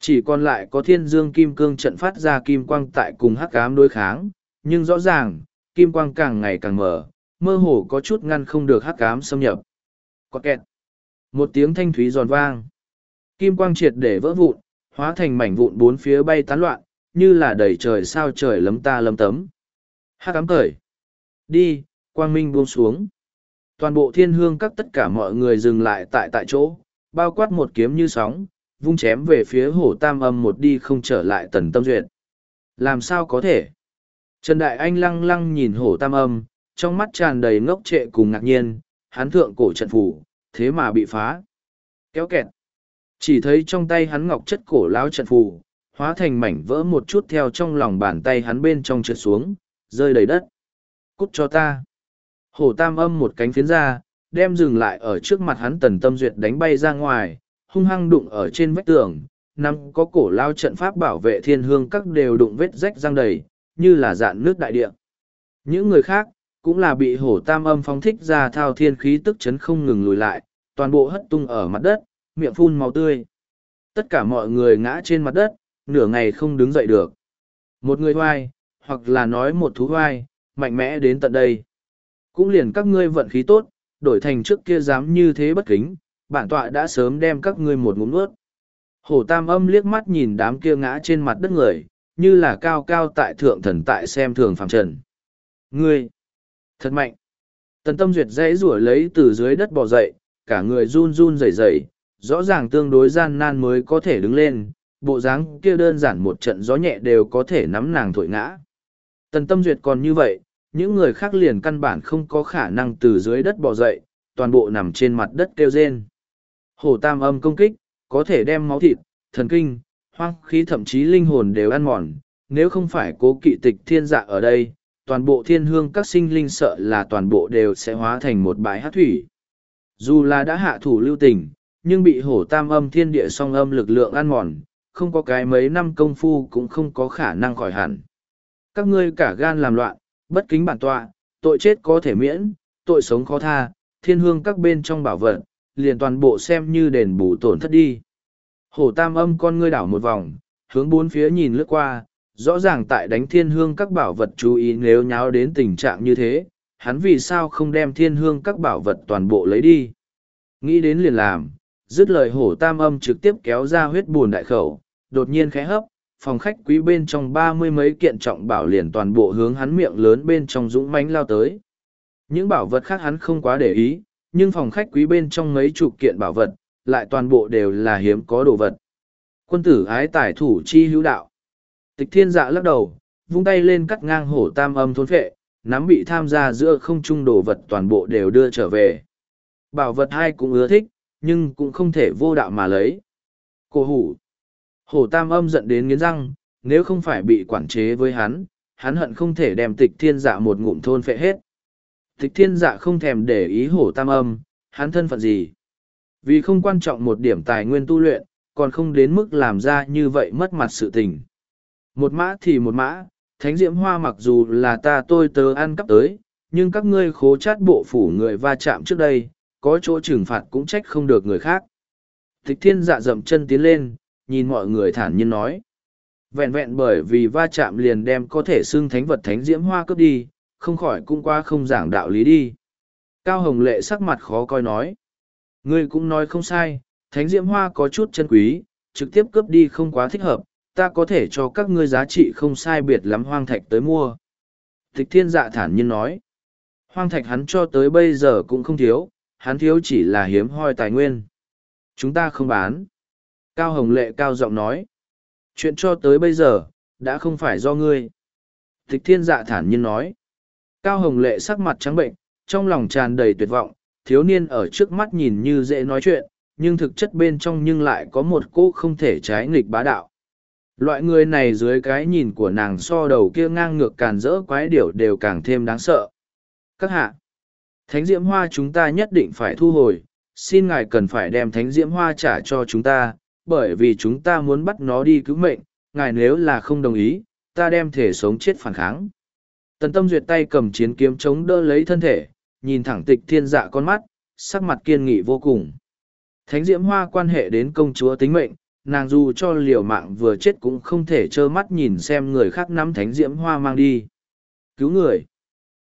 Chỉ còn lại có thiên dương kim cương trận phát ra kim quang tại cùng hắc ám đối kháng, nhưng rõ ràng, kim quang càng ngày càng mở, mơ hồ có chút ngăn không được hắc ám xâm nhập. Có kẹt. Một tiếng thanh thúy giòn vang. Kim quang triệt để vỡ vụn, hóa thành mảnh vụn bốn phía bay tán loạn, như là đầy trời sao trời lấm ta lấm tấm. Hát cắm cởi. Đi, quang minh buông xuống. Toàn bộ thiên hương các tất cả mọi người dừng lại tại tại chỗ, bao quát một kiếm như sóng, vung chém về phía hổ tam âm một đi không trở lại tần tâm duyệt. Làm sao có thể? Trần Đại Anh lăng lăng nhìn hổ tam âm, trong mắt tràn đầy ngốc trệ cùng ngạc nhiên, Hán thượng cổ trận phủ, thế mà bị phá. Kéo kẹt. Chỉ thấy trong tay hắn ngọc chất cổ lão trận phù, hóa thành mảnh vỡ một chút theo trong lòng bàn tay hắn bên trong trượt xuống, rơi đầy đất. Cút cho ta. Hổ tam âm một cánh phiến ra, đem dừng lại ở trước mặt hắn tần tâm duyệt đánh bay ra ngoài, hung hăng đụng ở trên vách tường, năm có cổ lao trận pháp bảo vệ thiên hương các đều đụng vết rách răng đầy, như là dạn nước đại địa. Những người khác, cũng là bị hổ tam âm phóng thích ra thao thiên khí tức chấn không ngừng lùi lại, toàn bộ hất tung ở mặt đất, miệng phun máu tươi. Tất cả mọi người ngã trên mặt đất, nửa ngày không đứng dậy được. Một người hoai, hoặc là nói một thú hoai, mạnh mẽ đến tận đây. Cũng liền các ngươi vận khí tốt, đổi thành trước kia dám như thế bất kính, bản tọa đã sớm đem các ngươi một ngụm nuốt. Hổ tam âm liếc mắt nhìn đám kia ngã trên mặt đất người, như là cao cao tại thượng thần tại xem thường phàm trần. Ngươi! Thật mạnh! Tần tâm duyệt dãy rủa lấy từ dưới đất bò dậy, cả người run run rẩy rẩy, rõ ràng tương đối gian nan mới có thể đứng lên, bộ dáng kia đơn giản một trận gió nhẹ đều có thể nắm nàng thổi ngã. Tần tâm duyệt còn như vậy, những người khác liền căn bản không có khả năng từ dưới đất bò dậy, toàn bộ nằm trên mặt đất kêu rên. Hổ tam âm công kích, có thể đem máu thịt, thần kinh, hoang khí thậm chí linh hồn đều ăn mòn, nếu không phải cố kỵ tịch thiên dạ ở đây, toàn bộ thiên hương các sinh linh sợ là toàn bộ đều sẽ hóa thành một bãi hát thủy. Dù là đã hạ thủ lưu tình, nhưng bị hổ tam âm thiên địa song âm lực lượng ăn mòn, không có cái mấy năm công phu cũng không có khả năng khỏi hẳn. Các ngươi cả gan làm loạn, bất kính bản tọa, tội chết có thể miễn, tội sống khó tha, thiên hương các bên trong bảo vật, liền toàn bộ xem như đền bù tổn thất đi. Hổ tam âm con ngươi đảo một vòng, hướng bốn phía nhìn lướt qua, rõ ràng tại đánh thiên hương các bảo vật chú ý nếu nháo đến tình trạng như thế, hắn vì sao không đem thiên hương các bảo vật toàn bộ lấy đi. Nghĩ đến liền làm, dứt lời hổ tam âm trực tiếp kéo ra huyết buồn đại khẩu, đột nhiên khẽ hấp, phòng khách quý bên trong ba mươi mấy kiện trọng bảo liền toàn bộ hướng hắn miệng lớn bên trong dũng mánh lao tới. Những bảo vật khác hắn không quá để ý, nhưng phòng khách quý bên trong mấy chục kiện bảo vật, lại toàn bộ đều là hiếm có đồ vật. Quân tử ái tài thủ chi hữu đạo. Tịch thiên dạ lắc đầu, vung tay lên cắt ngang hổ tam âm thôn phệ, nắm bị tham gia giữa không trung đồ vật toàn bộ đều đưa trở về. Bảo vật hai cũng ưa thích, nhưng cũng không thể vô đạo mà lấy. Cổ hủ. Hổ tam âm giận đến nghiến răng, nếu không phải bị quản chế với hắn, hắn hận không thể đem tịch thiên dạ một ngụm thôn phệ hết. Tịch thiên dạ không thèm để ý hổ tam âm, hắn thân phận gì. Vì không quan trọng một điểm tài nguyên tu luyện, còn không đến mức làm ra như vậy mất mặt sự tình. Một mã thì một mã, thánh diễm hoa mặc dù là ta tôi tớ ăn cắp tới, nhưng các ngươi khố chát bộ phủ người va chạm trước đây, có chỗ trừng phạt cũng trách không được người khác. Tịch thiên dạ dậm chân tiến lên, nhìn mọi người thản nhiên nói. Vẹn vẹn bởi vì va chạm liền đem có thể xưng thánh vật thánh diễm hoa cướp đi, không khỏi cũng qua không giảng đạo lý đi. Cao Hồng Lệ sắc mặt khó coi nói. Ngươi cũng nói không sai, thánh diễm hoa có chút chân quý, trực tiếp cướp đi không quá thích hợp, ta có thể cho các ngươi giá trị không sai biệt lắm hoang thạch tới mua. Tịch thiên dạ thản nhiên nói. Hoang thạch hắn cho tới bây giờ cũng không thiếu, hắn thiếu chỉ là hiếm hoi tài nguyên. Chúng ta không bán. Cao Hồng Lệ cao giọng nói. Chuyện cho tới bây giờ, đã không phải do ngươi. Tịch thiên dạ thản nhiên nói. Cao Hồng Lệ sắc mặt trắng bệnh, trong lòng tràn đầy tuyệt vọng, thiếu niên ở trước mắt nhìn như dễ nói chuyện, nhưng thực chất bên trong nhưng lại có một cô không thể trái nghịch bá đạo. Loại người này dưới cái nhìn của nàng so đầu kia ngang ngược càn rỡ quái điểu đều càng thêm đáng sợ. Các hạ, thánh diễm hoa chúng ta nhất định phải thu hồi, xin ngài cần phải đem thánh diễm hoa trả cho chúng ta, bởi vì chúng ta muốn bắt nó đi cứu mệnh, ngài nếu là không đồng ý, ta đem thể sống chết phản kháng. Tần tâm duyệt tay cầm chiến kiếm chống đỡ lấy thân thể, nhìn thẳng tịch thiên dạ con mắt, sắc mặt kiên nghị vô cùng. Thánh diễm hoa quan hệ đến công chúa tính mệnh, nàng dù cho liều mạng vừa chết cũng không thể trơ mắt nhìn xem người khác nắm thánh diễm hoa mang đi. Cứu người.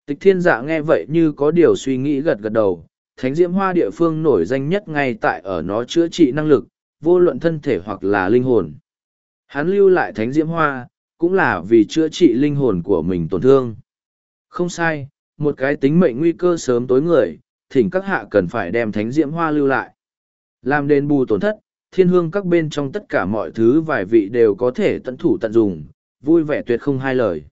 Tịch thiên dạ nghe vậy như có điều suy nghĩ gật gật đầu, thánh diễm hoa địa phương nổi danh nhất ngay tại ở nó chữa trị năng lực, vô luận thân thể hoặc là linh hồn. Hắn lưu lại thánh diễm hoa, cũng là vì chữa trị linh hồn của mình tổn thương. Không sai, một cái tính mệnh nguy cơ sớm tối người, thỉnh các hạ cần phải đem thánh diễm hoa lưu lại. Làm đền bù tổn thất, thiên hương các bên trong tất cả mọi thứ vài vị đều có thể tận thủ tận dùng, vui vẻ tuyệt không hai lời.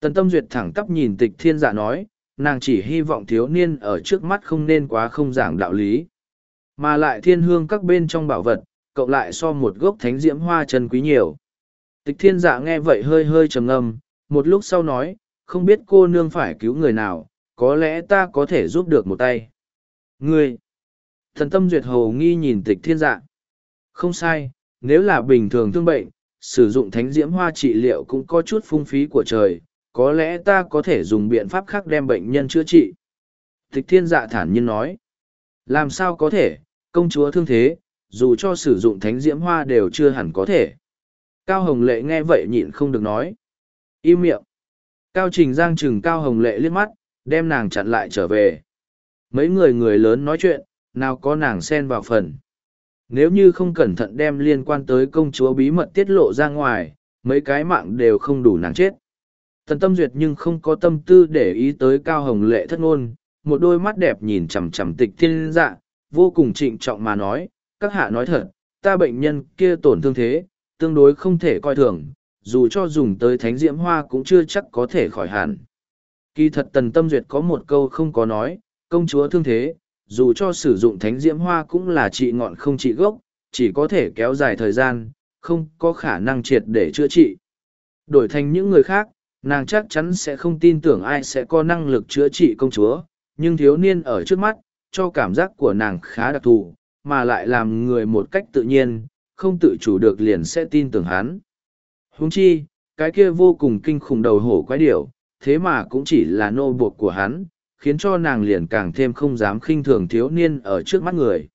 Tần tâm duyệt thẳng tắp nhìn tịch thiên dạ nói, nàng chỉ hy vọng thiếu niên ở trước mắt không nên quá không giảng đạo lý. Mà lại thiên hương các bên trong bảo vật, cộng lại so một gốc thánh diễm hoa chân quý nhiều. Tịch thiên dạ nghe vậy hơi hơi trầm ngâm, một lúc sau nói, không biết cô nương phải cứu người nào, có lẽ ta có thể giúp được một tay. Ngươi! Thần tâm duyệt hầu nghi nhìn tịch thiên dạ. Không sai, nếu là bình thường thương bệnh, sử dụng thánh diễm hoa trị liệu cũng có chút phung phí của trời, có lẽ ta có thể dùng biện pháp khác đem bệnh nhân chữa trị. Tịch thiên dạ thản nhiên nói. Làm sao có thể, công chúa thương thế, dù cho sử dụng thánh diễm hoa đều chưa hẳn có thể. Cao Hồng Lệ nghe vậy nhịn không được nói. Im miệng. Cao Trình Giang chừng Cao Hồng Lệ liếc mắt, đem nàng chặn lại trở về. Mấy người người lớn nói chuyện, nào có nàng xen vào phần. Nếu như không cẩn thận đem liên quan tới công chúa bí mật tiết lộ ra ngoài, mấy cái mạng đều không đủ nàng chết. Tần tâm duyệt nhưng không có tâm tư để ý tới Cao Hồng Lệ thất ngôn, một đôi mắt đẹp nhìn chằm chằm tịch thiên dạ, vô cùng trịnh trọng mà nói, các hạ nói thật, ta bệnh nhân kia tổn thương thế, tương đối không thể coi thường, dù cho dùng tới thánh diễm hoa cũng chưa chắc có thể khỏi hẳn. Kỳ thật tần tâm duyệt có một câu không có nói, công chúa thương thế, dù cho sử dụng thánh diễm hoa cũng là trị ngọn không trị gốc, chỉ có thể kéo dài thời gian, không có khả năng triệt để chữa trị. Đổi thành những người khác, nàng chắc chắn sẽ không tin tưởng ai sẽ có năng lực chữa trị công chúa, nhưng thiếu niên ở trước mắt, cho cảm giác của nàng khá đặc thù, mà lại làm người một cách tự nhiên, không tự chủ được liền sẽ tin tưởng hắn. Huống chi, cái kia vô cùng kinh khủng đầu hổ quái điểu, thế mà cũng chỉ là nô buộc của hắn, khiến cho nàng liền càng thêm không dám khinh thường thiếu niên ở trước mắt người.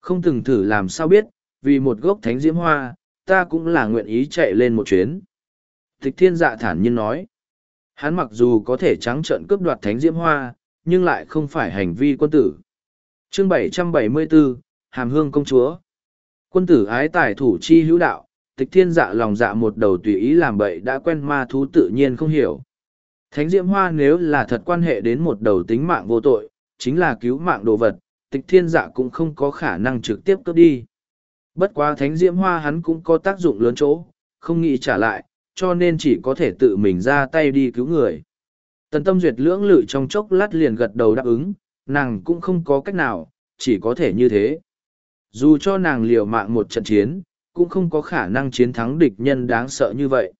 Không từng thử làm sao biết, vì một gốc thánh diễm hoa, ta cũng là nguyện ý chạy lên một chuyến. Tịch thiên dạ thản nhiên nói, hắn mặc dù có thể trắng trợn cướp đoạt thánh diễm hoa, nhưng lại không phải hành vi quân tử. Chương 774, Hàm Hương Công Chúa Quân tử ái tài thủ chi hữu đạo, tịch thiên dạ lòng dạ một đầu tùy ý làm bậy đã quen ma thú tự nhiên không hiểu. Thánh diễm hoa nếu là thật quan hệ đến một đầu tính mạng vô tội, chính là cứu mạng đồ vật, tịch thiên dạ cũng không có khả năng trực tiếp cướp đi. Bất quá thánh diễm hoa hắn cũng có tác dụng lớn chỗ, không nghĩ trả lại, cho nên chỉ có thể tự mình ra tay đi cứu người. Tần tâm duyệt lưỡng lự trong chốc lát liền gật đầu đáp ứng, nàng cũng không có cách nào, chỉ có thể như thế. Dù cho nàng liều mạng một trận chiến, cũng không có khả năng chiến thắng địch nhân đáng sợ như vậy.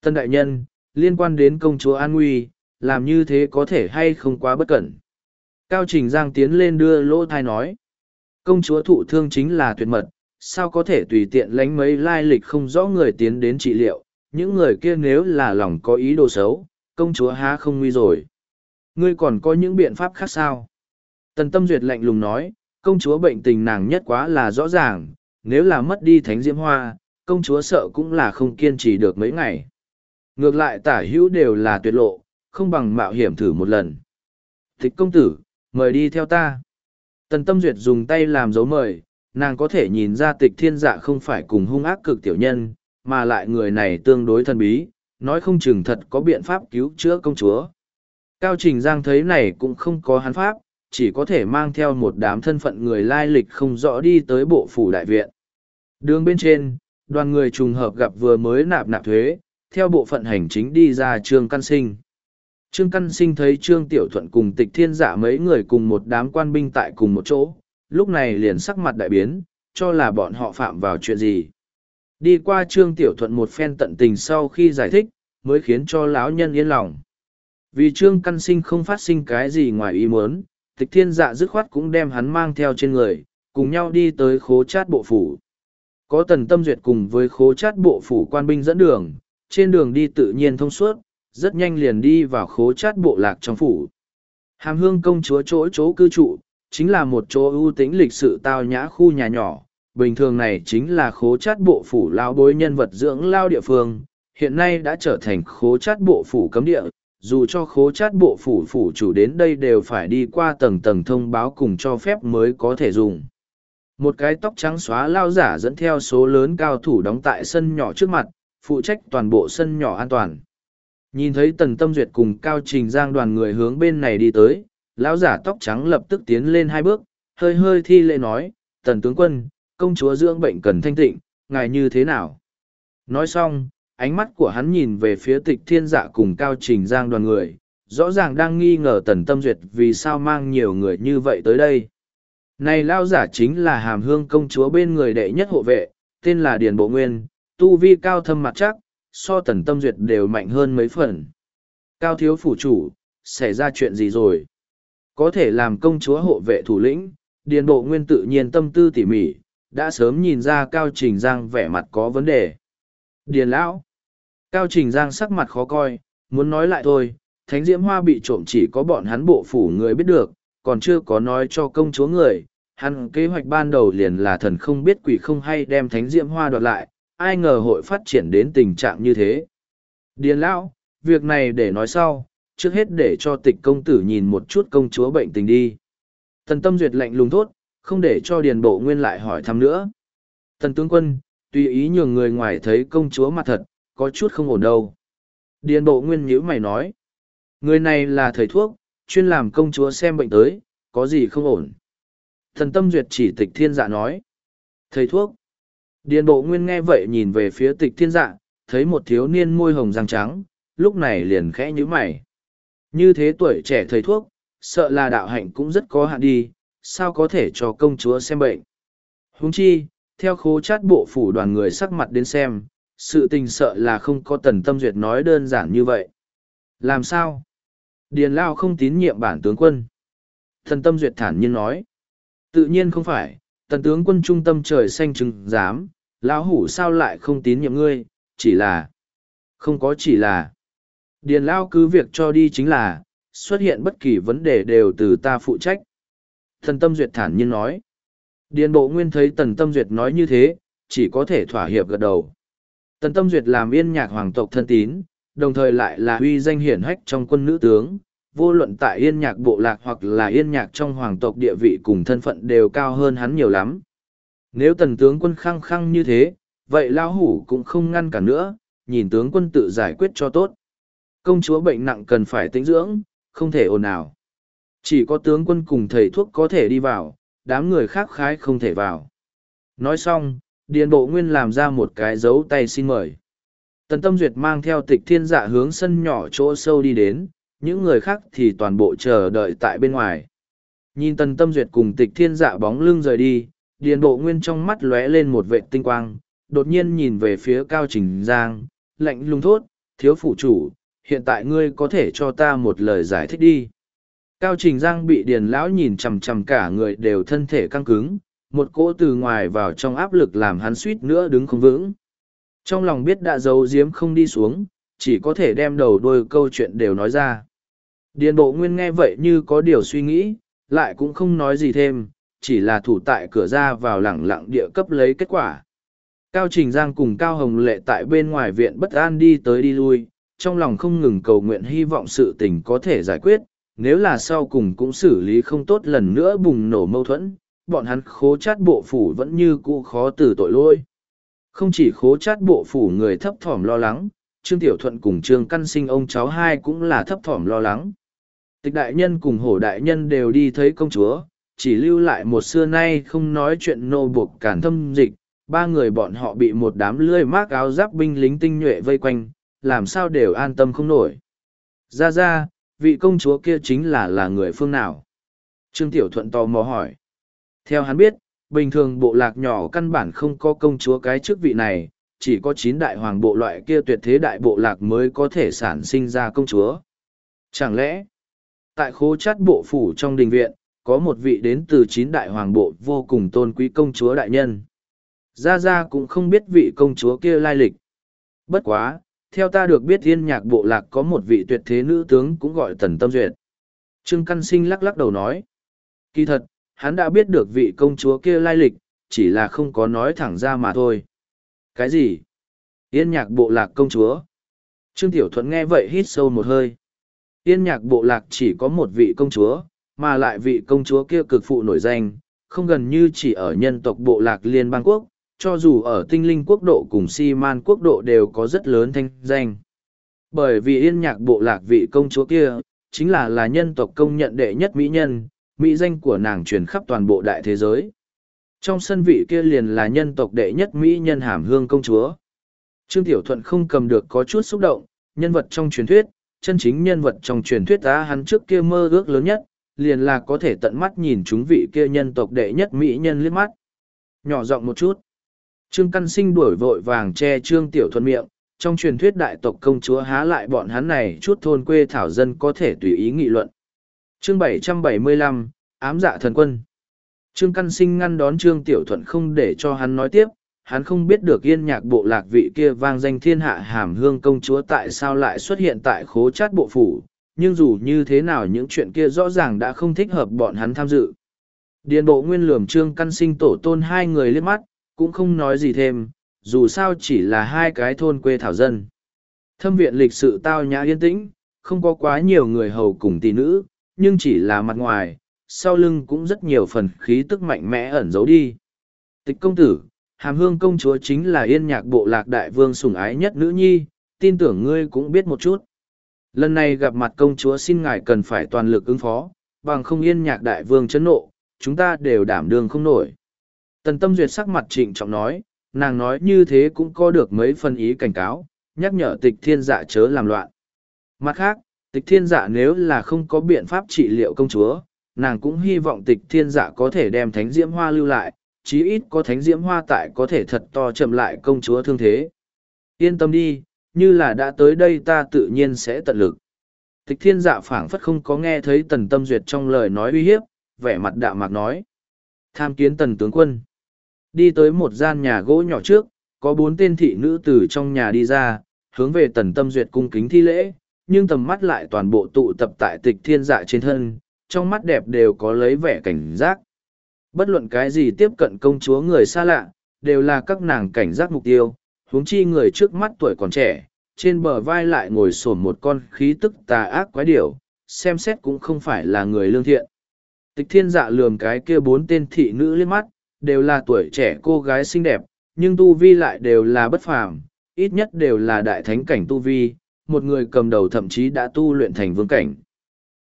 Tân đại nhân, liên quan đến công chúa An Nguy, làm như thế có thể hay không quá bất cẩn. Cao Trình Giang tiến lên đưa lỗ thai nói. Công chúa thụ thương chính là tuyệt mật, sao có thể tùy tiện lánh mấy lai lịch không rõ người tiến đến trị liệu, những người kia nếu là lòng có ý đồ xấu, công chúa há không nguy rồi. Ngươi còn có những biện pháp khác sao? Tần Tâm Duyệt lạnh lùng nói, công chúa bệnh tình nàng nhất quá là rõ ràng, nếu là mất đi thánh diễm hoa, công chúa sợ cũng là không kiên trì được mấy ngày. Ngược lại tả hữu đều là tuyệt lộ, không bằng mạo hiểm thử một lần. Thích công tử, mời đi theo ta. Tần Tâm Duyệt dùng tay làm dấu mời, nàng có thể nhìn ra tịch thiên dạ không phải cùng hung ác cực tiểu nhân, mà lại người này tương đối thần bí, nói không chừng thật có biện pháp cứu chữa công chúa. Cao Trình Giang thấy này cũng không có hắn pháp, chỉ có thể mang theo một đám thân phận người lai lịch không rõ đi tới bộ phủ đại viện. Đường bên trên, đoàn người trùng hợp gặp vừa mới nạp nạp thuế, theo bộ phận hành chính đi ra Trương Căn Sinh. Trương Căn Sinh thấy Trương Tiểu Thuận cùng tịch thiên giả mấy người cùng một đám quan binh tại cùng một chỗ, lúc này liền sắc mặt đại biến, cho là bọn họ phạm vào chuyện gì. Đi qua Trương Tiểu Thuận một phen tận tình sau khi giải thích, mới khiến cho lão nhân yên lòng. Vì Trương Căn Sinh không phát sinh cái gì ngoài ý muốn, tịch thiên dạ dứt khoát cũng đem hắn mang theo trên người, cùng nhau đi tới khố chát bộ phủ. Có tần tâm duyệt cùng với khố chát bộ phủ quan binh dẫn đường, trên đường đi tự nhiên thông suốt, rất nhanh liền đi vào khố chát bộ lạc trong phủ. Hàm hương công chúa chỗ chỗ cư trụ, chính là một chỗ ưu tính lịch sự tao nhã khu nhà nhỏ. Bình thường này chính là khố chát bộ phủ lao bối nhân vật dưỡng lao địa phương, hiện nay đã trở thành khố chát bộ phủ cấm địa, dù cho khố chát bộ phủ phủ chủ đến đây đều phải đi qua tầng tầng thông báo cùng cho phép mới có thể dùng. Một cái tóc trắng xóa lao giả dẫn theo số lớn cao thủ đóng tại sân nhỏ trước mặt, phụ trách toàn bộ sân nhỏ an toàn. Nhìn thấy tần tâm duyệt cùng cao trình giang đoàn người hướng bên này đi tới, lão giả tóc trắng lập tức tiến lên hai bước, hơi hơi thi lễ nói, tần tướng quân, công chúa dưỡng bệnh cần thanh tịnh, ngài như thế nào? Nói xong, ánh mắt của hắn nhìn về phía tịch thiên dạ cùng cao trình giang đoàn người, rõ ràng đang nghi ngờ tần tâm duyệt vì sao mang nhiều người như vậy tới đây. Này lao giả chính là hàm hương công chúa bên người đệ nhất hộ vệ, tên là Điền Bộ Nguyên, tu vi cao thâm mặt chắc, so tần tâm duyệt đều mạnh hơn mấy phần. Cao thiếu phủ chủ, xảy ra chuyện gì rồi? Có thể làm công chúa hộ vệ thủ lĩnh, Điền Bộ Nguyên tự nhiên tâm tư tỉ mỉ, đã sớm nhìn ra Cao Trình Giang vẻ mặt có vấn đề. Điền Lão Cao Trình Giang sắc mặt khó coi, muốn nói lại thôi, Thánh Diễm Hoa bị trộm chỉ có bọn hắn bộ phủ người biết được, còn chưa có nói cho công chúa người. Hắn kế hoạch ban đầu liền là thần không biết quỷ không hay đem Thánh Diễm Hoa đoạt lại, ai ngờ hội phát triển đến tình trạng như thế. Điền Lão, việc này để nói sau, trước hết để cho tịch công tử nhìn một chút công chúa bệnh tình đi. Tần tâm duyệt lệnh lùng thốt, không để cho điền bộ nguyên lại hỏi thăm nữa. Tần tướng quân, tùy ý nhường người ngoài thấy công chúa mặt thật, có chút không ổn đâu. Điền bộ nguyên nhữ mày nói. Người này là thầy thuốc, chuyên làm công chúa xem bệnh tới, có gì không ổn. Thần tâm duyệt chỉ tịch thiên dạ nói. Thầy thuốc. Điền bộ nguyên nghe vậy nhìn về phía tịch thiên dạ, thấy một thiếu niên môi hồng răng trắng, lúc này liền khẽ nhíu mày. Như thế tuổi trẻ thầy thuốc, sợ là đạo hạnh cũng rất có hạn đi, sao có thể cho công chúa xem bệnh. Huống chi, theo khố chát bộ phủ đoàn người sắc mặt đến xem, sự tình sợ là không có tần tâm duyệt nói đơn giản như vậy. Làm sao? Điền Lao không tín nhiệm bản tướng quân. Thần tâm duyệt thản nhiên nói. Tự nhiên không phải, tần tướng quân trung tâm trời xanh trừng dám, lão hủ sao lại không tín nhiệm ngươi, chỉ là... Không có chỉ là... Điền Lao cứ việc cho đi chính là, xuất hiện bất kỳ vấn đề đều từ ta phụ trách. Thần Tâm Duyệt thản nhiên nói. Điền Bộ Nguyên thấy Tần Tâm Duyệt nói như thế, chỉ có thể thỏa hiệp gật đầu. Tần Tâm Duyệt làm yên nhạc hoàng tộc thân tín, đồng thời lại là uy danh hiển hách trong quân nữ tướng, vô luận tại yên nhạc bộ lạc hoặc là yên nhạc trong hoàng tộc địa vị cùng thân phận đều cao hơn hắn nhiều lắm. Nếu tần tướng quân khăng khăng như thế, vậy lao hủ cũng không ngăn cản nữa, nhìn tướng quân tự giải quyết cho tốt. Công chúa bệnh nặng cần phải tĩnh dưỡng, không thể ồn ào. Chỉ có tướng quân cùng thầy thuốc có thể đi vào, đám người khác khái không thể vào. Nói xong, Điền Bộ Nguyên làm ra một cái dấu tay xin mời. Tần Tâm Duyệt mang theo tịch thiên dạ hướng sân nhỏ chỗ sâu đi đến, những người khác thì toàn bộ chờ đợi tại bên ngoài. Nhìn Tần Tâm Duyệt cùng tịch thiên dạ bóng lưng rời đi, Điền Bộ Nguyên trong mắt lóe lên một vệ tinh quang, đột nhiên nhìn về phía Cao Trình Giang, lạnh lùng thốt, thiếu phủ chủ, hiện tại ngươi có thể cho ta một lời giải thích đi. Cao Trình Giang bị Điền Lão nhìn chằm chằm cả người đều thân thể căng cứng, một cỗ từ ngoài vào trong áp lực làm hắn suýt nữa đứng không vững. Trong lòng biết đã giấu giếm không đi xuống, chỉ có thể đem đầu đôi câu chuyện đều nói ra. Điền bộ nguyên nghe vậy như có điều suy nghĩ, lại cũng không nói gì thêm, chỉ là thủ tại cửa ra vào lẳng lặng địa cấp lấy kết quả. Cao Trình Giang cùng Cao Hồng Lệ tại bên ngoài viện bất an đi tới đi lui, trong lòng không ngừng cầu nguyện hy vọng sự tình có thể giải quyết, nếu là sau cùng cũng xử lý không tốt lần nữa bùng nổ mâu thuẫn, bọn hắn khố chát bộ phủ vẫn như cũ khó từ tội lỗi. Không chỉ khố chát bộ phủ người thấp thỏm lo lắng, Trương Tiểu Thuận cùng Trương Căn Sinh ông cháu hai cũng là thấp thỏm lo lắng. Tịch đại nhân cùng hổ đại nhân đều đi thấy công chúa, chỉ lưu lại một xưa nay không nói chuyện nô buộc cản thâm dịch, ba người bọn họ bị một đám lươi mác áo giáp binh lính tinh nhuệ vây quanh, làm sao đều an tâm không nổi. Ra ra, vị công chúa kia chính là là người phương nào? Trương Tiểu Thuận tò mò hỏi. Theo hắn biết, bình thường bộ lạc nhỏ căn bản không có công chúa cái chức vị này, chỉ có chín đại hoàng bộ loại kia tuyệt thế đại bộ lạc mới có thể sản sinh ra công chúa. Chẳng lẽ, tại khố chát bộ phủ trong đình viện, có một vị đến từ chín đại hoàng bộ vô cùng tôn quý công chúa đại nhân. Gia Gia cũng không biết vị công chúa kia lai lịch. Bất quá, theo ta được biết thiên nhạc bộ lạc có một vị tuyệt thế nữ tướng cũng gọi tần tâm duyệt. Trương Căn Sinh lắc lắc đầu nói. Kỳ thật, hắn đã biết được vị công chúa kia lai lịch, chỉ là không có nói thẳng ra mà thôi. Cái gì? Yên nhạc bộ lạc công chúa. Trương Tiểu Thuận nghe vậy hít sâu một hơi. Yên nhạc bộ lạc chỉ có một vị công chúa, mà lại vị công chúa kia cực phụ nổi danh, không gần như chỉ ở nhân tộc bộ lạc liên bang quốc, cho dù ở tinh linh quốc độ cùng si man quốc độ đều có rất lớn thanh danh. Bởi vì yên nhạc bộ lạc vị công chúa kia, chính là là nhân tộc công nhận đệ nhất mỹ nhân, mỹ danh của nàng truyền khắp toàn bộ đại thế giới. Trong sân vị kia liền là nhân tộc đệ nhất mỹ nhân hàm hương công chúa. Trương Tiểu Thuận không cầm được có chút xúc động, nhân vật trong truyền thuyết, chân chính nhân vật trong truyền thuyết ta hắn trước kia mơ ước lớn nhất, liền là có thể tận mắt nhìn chúng vị kia nhân tộc đệ nhất mỹ nhân liếc mắt. Nhỏ giọng một chút. Trương Căn Sinh đuổi vội vàng che Trương Tiểu Thuận miệng, trong truyền thuyết đại tộc công chúa há lại bọn hắn này chút thôn quê thảo dân có thể tùy ý nghị luận. Chương 775, ám dạ thần quân. Trương Căn Sinh ngăn đón Trương Tiểu Thuận không để cho hắn nói tiếp, hắn không biết được yên nhạc bộ lạc vị kia vang danh thiên hạ hàm hương công chúa tại sao lại xuất hiện tại khố chát bộ phủ, nhưng dù như thế nào những chuyện kia rõ ràng đã không thích hợp bọn hắn tham dự. Điền bộ nguyên lườm Trương Căn Sinh tổ tôn hai người liếc mắt, cũng không nói gì thêm, dù sao chỉ là hai cái thôn quê thảo dân. Thâm viện lịch sự tao nhã yên tĩnh, không có quá nhiều người hầu cùng tỷ nữ, nhưng chỉ là mặt ngoài, sau lưng cũng rất nhiều phần khí tức mạnh mẽ ẩn giấu đi. Tịch công tử, hàm hương công chúa chính là yên nhạc bộ lạc đại vương sủng ái nhất nữ nhi, tin tưởng ngươi cũng biết một chút. Lần này gặp mặt công chúa xin ngài cần phải toàn lực ứng phó, bằng không yên nhạc đại vương chấn nộ, chúng ta đều đảm đương không nổi. Tần tâm duyệt sắc mặt trịnh trọng nói, nàng nói như thế cũng có được mấy phần ý cảnh cáo, nhắc nhở tịch thiên dạ chớ làm loạn. Mặt khác, tịch thiên dạ nếu là không có biện pháp trị liệu công chúa, nàng cũng hy vọng tịch thiên dạ có thể đem thánh diễm hoa lưu lại, chí ít có thánh diễm hoa tại có thể thật to chậm lại công chúa thương thế. Yên tâm đi, như là đã tới đây ta tự nhiên sẽ tận lực. Tịch thiên dạ phảng phất không có nghe thấy tần tâm duyệt trong lời nói uy hiếp, vẻ mặt đạm mạc nói. Tham kiến tần tướng quân. Đi tới một gian nhà gỗ nhỏ trước, có bốn tên thị nữ từ trong nhà đi ra, hướng về tần tâm duyệt cung kính thi lễ, nhưng tầm mắt lại toàn bộ tụ tập tại tịch thiên dạ trên thân, trong mắt đẹp đều có lấy vẻ cảnh giác. Bất luận cái gì tiếp cận công chúa người xa lạ, đều là các nàng cảnh giác mục tiêu, huống chi người trước mắt tuổi còn trẻ, trên bờ vai lại ngồi sổn một con khí tức tà ác quái điểu, xem xét cũng không phải là người lương thiện. Tịch thiên dạ lườm cái kia bốn tên thị nữ liếc mắt, đều là tuổi trẻ cô gái xinh đẹp, nhưng tu vi lại đều là bất phàm, ít nhất đều là đại thánh cảnh tu vi, một người cầm đầu thậm chí đã tu luyện thành vương cảnh.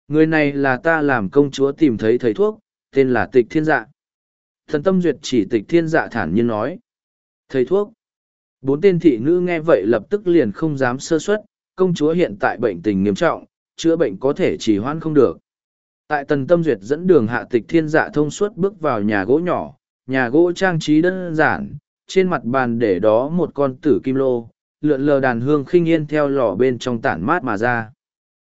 Người này là ta làm công chúa tìm thấy thầy thuốc, tên là tịch thiên dạ. Thần tâm duyệt chỉ tịch thiên dạ thản nhiên nói. Thầy thuốc. Bốn tên thị nữ nghe vậy lập tức liền không dám sơ suất, công chúa hiện tại bệnh tình nghiêm trọng, chữa bệnh có thể chỉ hoãn không được. Tại tần tâm duyệt dẫn đường hạ tịch thiên dạ thông suốt bước vào nhà gỗ nhỏ, nhà gỗ trang trí đơn giản, trên mặt bàn để đó một con tử kim lô, lượn lờ đàn hương khinh yên theo lò bên trong tản mát mà ra.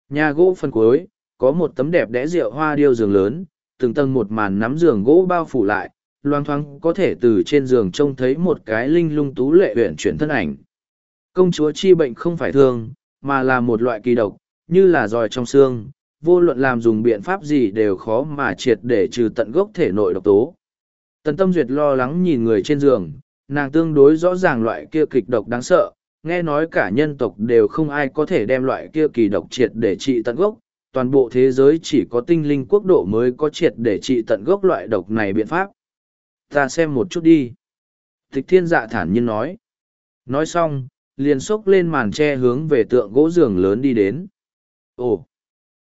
Nhà gỗ phần cuối, có một tấm đẹp đẽ rượu hoa điêu giường lớn, từng tầng một màn nắm giường gỗ bao phủ lại, loang thoáng có thể từ trên giường trông thấy một cái linh lung tú lệ huyện chuyển thân ảnh. Công chúa chi bệnh không phải thương, mà là một loại kỳ độc, như là giòi trong xương, vô luận làm dùng biện pháp gì đều khó mà triệt để trừ tận gốc thể nội độc tố. Tần Tâm Duyệt lo lắng nhìn người trên giường, nàng tương đối rõ ràng loại kia kịch độc đáng sợ, nghe nói cả nhân tộc đều không ai có thể đem loại kia kỳ độc triệt để trị tận gốc, toàn bộ thế giới chỉ có tinh linh quốc độ mới có triệt để trị tận gốc loại độc này biện pháp. Ta xem một chút đi. Tịch thiên dạ thản nhiên nói. Nói xong, liền xốc lên màn tre hướng về tượng gỗ giường lớn đi đến. Ồ!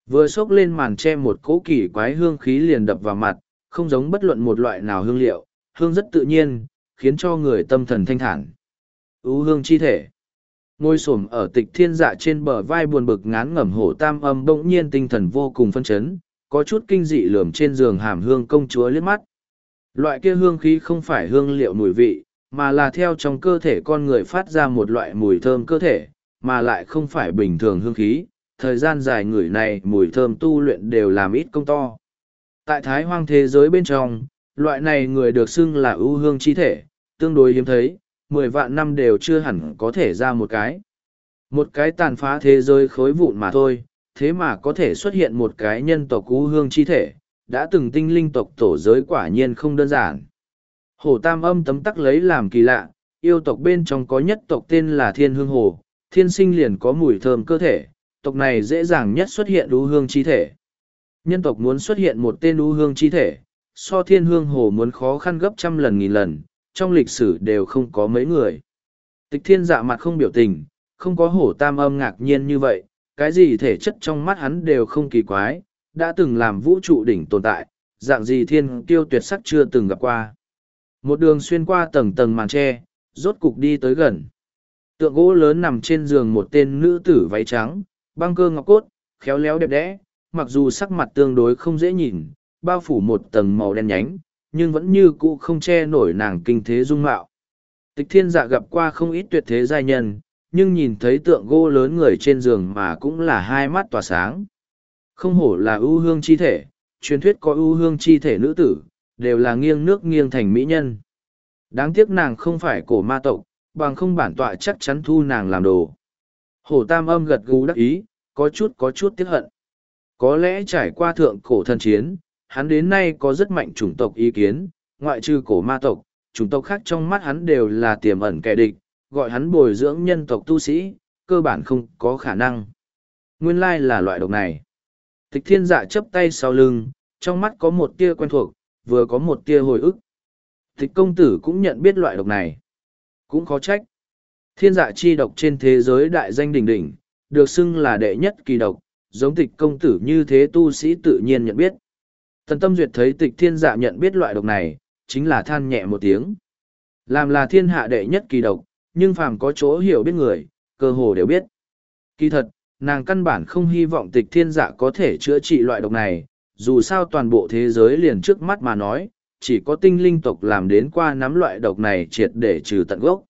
Vừa xốc lên màn tre một cỗ kỳ quái hương khí liền đập vào mặt, không giống bất luận một loại nào hương liệu, hương rất tự nhiên, khiến cho người tâm thần thanh thản. Ú hương chi thể. Ngôi sổm ở tịch thiên dạ trên bờ vai buồn bực ngán ngẩm hổ tam âm bỗng nhiên tinh thần vô cùng phân chấn, có chút kinh dị lườm trên giường hàm hương công chúa liếc mắt. Loại kia hương khí không phải hương liệu mùi vị, mà là theo trong cơ thể con người phát ra một loại mùi thơm cơ thể, mà lại không phải bình thường hương khí. Thời gian dài người này mùi thơm tu luyện đều làm ít công to. Tại thái hoang thế giới bên trong, loại này người được xưng là ưu hương chi thể, tương đối hiếm thấy, mười vạn năm đều chưa hẳn có thể ra một cái. Một cái tàn phá thế giới khối vụn mà thôi, thế mà có thể xuất hiện một cái nhân tộc ưu hương chi thể, đã từng tinh linh tộc tổ giới quả nhiên không đơn giản. Hồ Tam âm tấm tắc lấy làm kỳ lạ, yêu tộc bên trong có nhất tộc tên là Thiên Hương Hồ, thiên sinh liền có mùi thơm cơ thể, tộc này dễ dàng nhất xuất hiện ưu hương chi thể. Nhân tộc muốn xuất hiện một tên ưu hương chi thể, so thiên hương hồ muốn khó khăn gấp trăm lần nghìn lần, trong lịch sử đều không có mấy người. Tịch thiên dạ mặt không biểu tình, không có hổ tam âm ngạc nhiên như vậy, cái gì thể chất trong mắt hắn đều không kỳ quái, đã từng làm vũ trụ đỉnh tồn tại, dạng gì thiên tiêu tuyệt sắc chưa từng gặp qua. Một đường xuyên qua tầng tầng màn tre, rốt cục đi tới gần. Tượng gỗ lớn nằm trên giường một tên nữ tử váy trắng, băng cơ ngọc cốt, khéo léo đẹp đẽ, mặc dù sắc mặt tương đối không dễ nhìn, bao phủ một tầng màu đen nhánh, nhưng vẫn như cũ không che nổi nàng kinh thế dung mạo. Tịch thiên dạ gặp qua không ít tuyệt thế giai nhân, nhưng nhìn thấy tượng gỗ lớn người trên giường mà cũng là hai mắt tỏa sáng. Không hổ là ưu hương chi thể, truyền thuyết có ưu hương chi thể nữ tử, đều là nghiêng nước nghiêng thành mỹ nhân. Đáng tiếc nàng không phải cổ ma tộc, bằng không bản tọa chắc chắn thu nàng làm đồ. Hổ tam âm gật gù đắc ý, có chút có chút tiếc hận. Có lẽ trải qua thượng cổ thần chiến, hắn đến nay có rất mạnh chủng tộc ý kiến, ngoại trừ cổ ma tộc, chủng tộc khác trong mắt hắn đều là tiềm ẩn kẻ địch, gọi hắn bồi dưỡng nhân tộc tu sĩ, cơ bản không có khả năng. Nguyên lai là loại độc này. Tịch thiên dạ chấp tay sau lưng, trong mắt có một tia quen thuộc, vừa có một tia hồi ức. Tịch công tử cũng nhận biết loại độc này. Cũng khó trách. Thiên dạ chi độc trên thế giới đại danh đỉnh đỉnh, được xưng là đệ nhất kỳ độc, giống tịch công tử như thế tu sĩ tự nhiên nhận biết. Tần tâm duyệt thấy tịch thiên dạ nhận biết loại độc này, chính là than nhẹ một tiếng. Làm là thiên hạ đệ nhất kỳ độc, nhưng phàm có chỗ hiểu biết người, cơ hồ đều biết. Kỳ thật, nàng căn bản không hy vọng tịch thiên dạ có thể chữa trị loại độc này, dù sao toàn bộ thế giới liền trước mắt mà nói, chỉ có tinh linh tộc làm đến qua nắm loại độc này triệt để trừ tận gốc.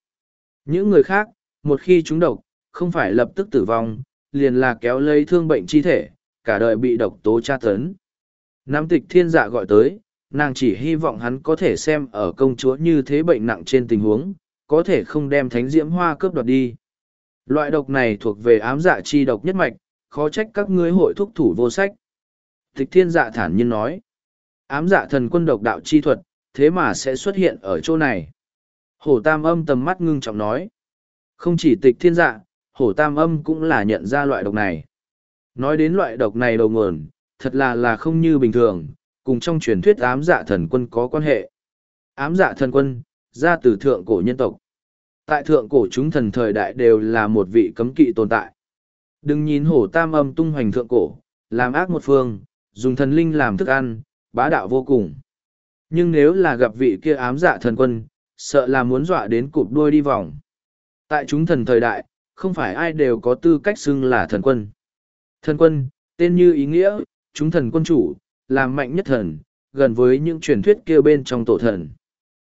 Những người khác, một khi chúng độc, không phải lập tức tử vong, liền là kéo lấy thương bệnh chi thể, cả đời bị độc tố tra tấn. Nam tịch thiên dạ gọi tới, nàng chỉ hy vọng hắn có thể xem ở công chúa như thế bệnh nặng trên tình huống, có thể không đem thánh diễm hoa cướp đoạt đi. Loại độc này thuộc về ám dạ chi độc nhất mạch, khó trách các ngươi hội thúc thủ vô sách. Tịch thiên dạ thản nhiên nói, ám dạ thần quân độc đạo chi thuật, thế mà sẽ xuất hiện ở chỗ này. Hổ tam âm tầm mắt ngưng trọng nói, không chỉ tịch thiên dạ, hổ tam âm cũng là nhận ra loại độc này. Nói đến loại độc này đầu nguồn, thật là là không như bình thường, cùng trong truyền thuyết ám dạ thần quân có quan hệ. Ám dạ thần quân, ra từ thượng cổ nhân tộc. Tại thượng cổ chúng thần thời đại đều là một vị cấm kỵ tồn tại. Đừng nhìn hổ tam âm tung hoành thượng cổ, làm ác một phương, dùng thần linh làm thức ăn, bá đạo vô cùng. Nhưng nếu là gặp vị kia ám dạ thần quân, sợ là muốn dọa đến cụp đuôi đi vòng. Tại chúng thần thời đại, không phải ai đều có tư cách xưng là thần quân. Thần quân, tên như ý nghĩa, chúng thần quân chủ, làm mạnh nhất thần, gần với những truyền thuyết kia bên trong tổ thần.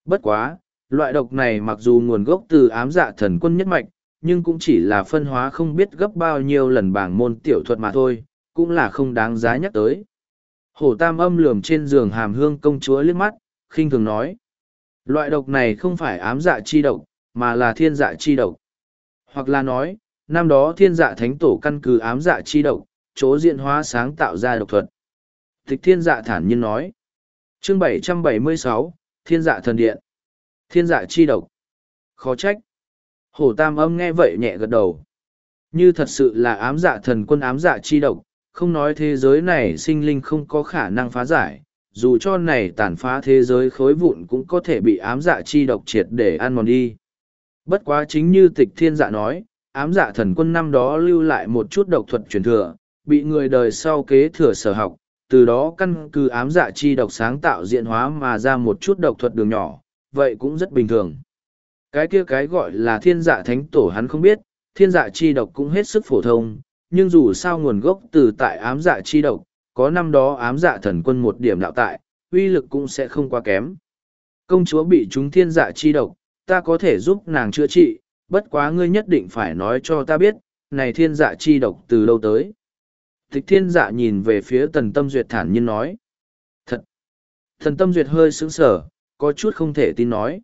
Bất quá, loại độc này mặc dù nguồn gốc từ ám dạ thần quân nhất mạch, nhưng cũng chỉ là phân hóa không biết gấp bao nhiêu lần bảng môn tiểu thuật mà thôi, cũng là không đáng giá nhắc tới. Hổ tam âm lườm trên giường hàm hương công chúa liếc mắt, khinh thường nói. Loại độc này không phải ám dạ chi độc, mà là thiên dạ chi độc. Hoặc là nói, năm đó thiên dạ thánh tổ căn cứ ám dạ chi độc, chỗ diện hóa sáng tạo ra độc thuật. Tịch thiên dạ thản nhiên nói. Chương 776, Thiên dạ thần điện. Thiên dạ chi độc. Khó trách. Hổ tam âm nghe vậy nhẹ gật đầu. Như thật sự là ám dạ thần quân ám dạ chi độc, không nói thế giới này sinh linh không có khả năng phá giải, dù cho này tàn phá thế giới khối vụn cũng có thể bị ám dạ chi độc triệt để ăn mòn đi. Bất quá chính như tịch thiên dạ nói, ám dạ thần quân năm đó lưu lại một chút độc thuật truyền thừa, bị người đời sau kế thừa sở học, từ đó căn cứ ám dạ chi độc sáng tạo diện hóa mà ra một chút độc thuật đường nhỏ, vậy cũng rất bình thường. Cái kia cái gọi là thiên dạ thánh tổ hắn không biết, thiên dạ chi độc cũng hết sức phổ thông, nhưng dù sao nguồn gốc từ tại ám dạ chi độc, có năm đó ám dạ thần quân một điểm đạo tại, uy lực cũng sẽ không quá kém. Công chúa bị chúng thiên dạ chi độc, ta có thể giúp nàng chữa trị, bất quá ngươi nhất định phải nói cho ta biết, này thiên dạ chi độc từ lâu tới. Thích thiên dạ nhìn về phía tần tâm duyệt thản nhiên nói. Thật! Thần tâm duyệt hơi sững sở, có chút không thể tin nói.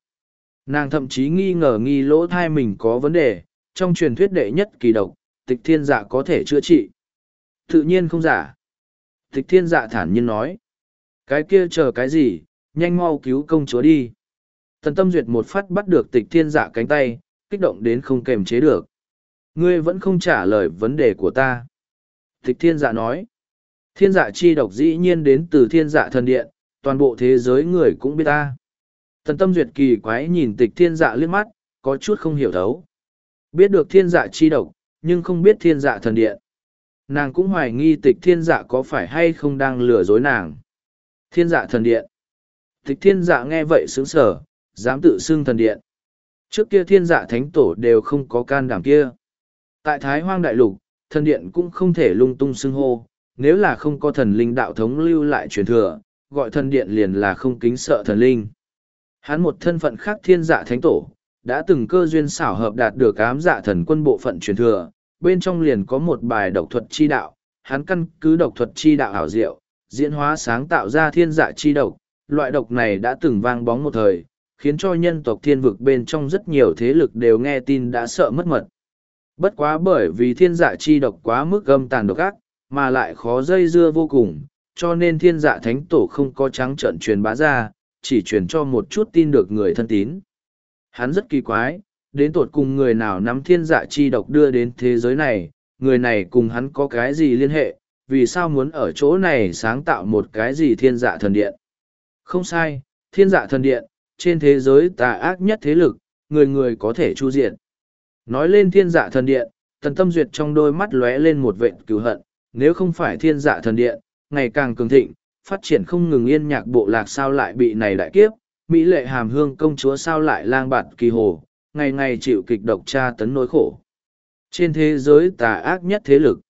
Nàng thậm chí nghi ngờ nghi lỗ thai mình có vấn đề, trong truyền thuyết đệ nhất kỳ độc, tịch thiên dạ có thể chữa trị. Tự nhiên không giả. Tịch thiên dạ thản nhiên nói. Cái kia chờ cái gì, nhanh mau cứu công chúa đi. Thần tâm duyệt một phát bắt được tịch thiên dạ cánh tay, kích động đến không kềm chế được. Ngươi vẫn không trả lời vấn đề của ta. Tịch thiên dạ nói, thiên dạ chi độc dĩ nhiên đến từ thiên dạ thần điện, toàn bộ thế giới người cũng biết ta. Tần tâm duyệt kỳ quái nhìn tịch thiên dạ liếc mắt, có chút không hiểu thấu. Biết được thiên dạ chi độc, nhưng không biết thiên dạ thần điện. Nàng cũng hoài nghi tịch thiên dạ có phải hay không đang lừa dối nàng. Thiên dạ thần điện. Tịch thiên dạ nghe vậy sướng sở, dám tự xưng thần điện. Trước kia thiên dạ thánh tổ đều không có can đảm kia. Tại Thái Hoang Đại Lục, thần điện cũng không thể lung tung xưng hô, nếu là không có thần linh đạo thống lưu lại truyền thừa, gọi thần điện liền là không kính sợ thần linh. Hắn một thân phận khác thiên dạ thánh tổ, đã từng cơ duyên xảo hợp đạt được ám dạ thần quân bộ phận truyền thừa, bên trong liền có một bài độc thuật chi đạo, hắn căn cứ độc thuật chi đạo hảo diệu, diễn hóa sáng tạo ra thiên dạ chi độc, loại độc này đã từng vang bóng một thời, khiến cho nhân tộc thiên vực bên trong rất nhiều thế lực đều nghe tin đã sợ mất mật. Bất quá bởi vì thiên dạ chi độc quá mức gâm tàn độc ác, mà lại khó dây dưa vô cùng, cho nên thiên dạ thánh tổ không có trắng trận truyền bá ra, chỉ truyền cho một chút tin được người thân tín. Hắn rất kỳ quái, đến tột cùng người nào nắm thiên dạ chi độc đưa đến thế giới này, người này cùng hắn có cái gì liên hệ, vì sao muốn ở chỗ này sáng tạo một cái gì thiên dạ thần điện. Không sai, thiên dạ thần điện, trên thế giới tà ác nhất thế lực, người người có thể chu diện. Nói lên thiên dạ thần điện, tần tâm duyệt trong đôi mắt lóe lên một vệt cứu hận, nếu không phải thiên dạ thần điện, ngày càng cường thịnh, phát triển không ngừng yên nhạc bộ lạc sao lại bị này đại kiếp, Mỹ lệ hàm hương công chúa sao lại lang bạt kỳ hồ, ngày ngày chịu kịch độc tra tấn nỗi khổ. Trên thế giới tà ác nhất thế lực.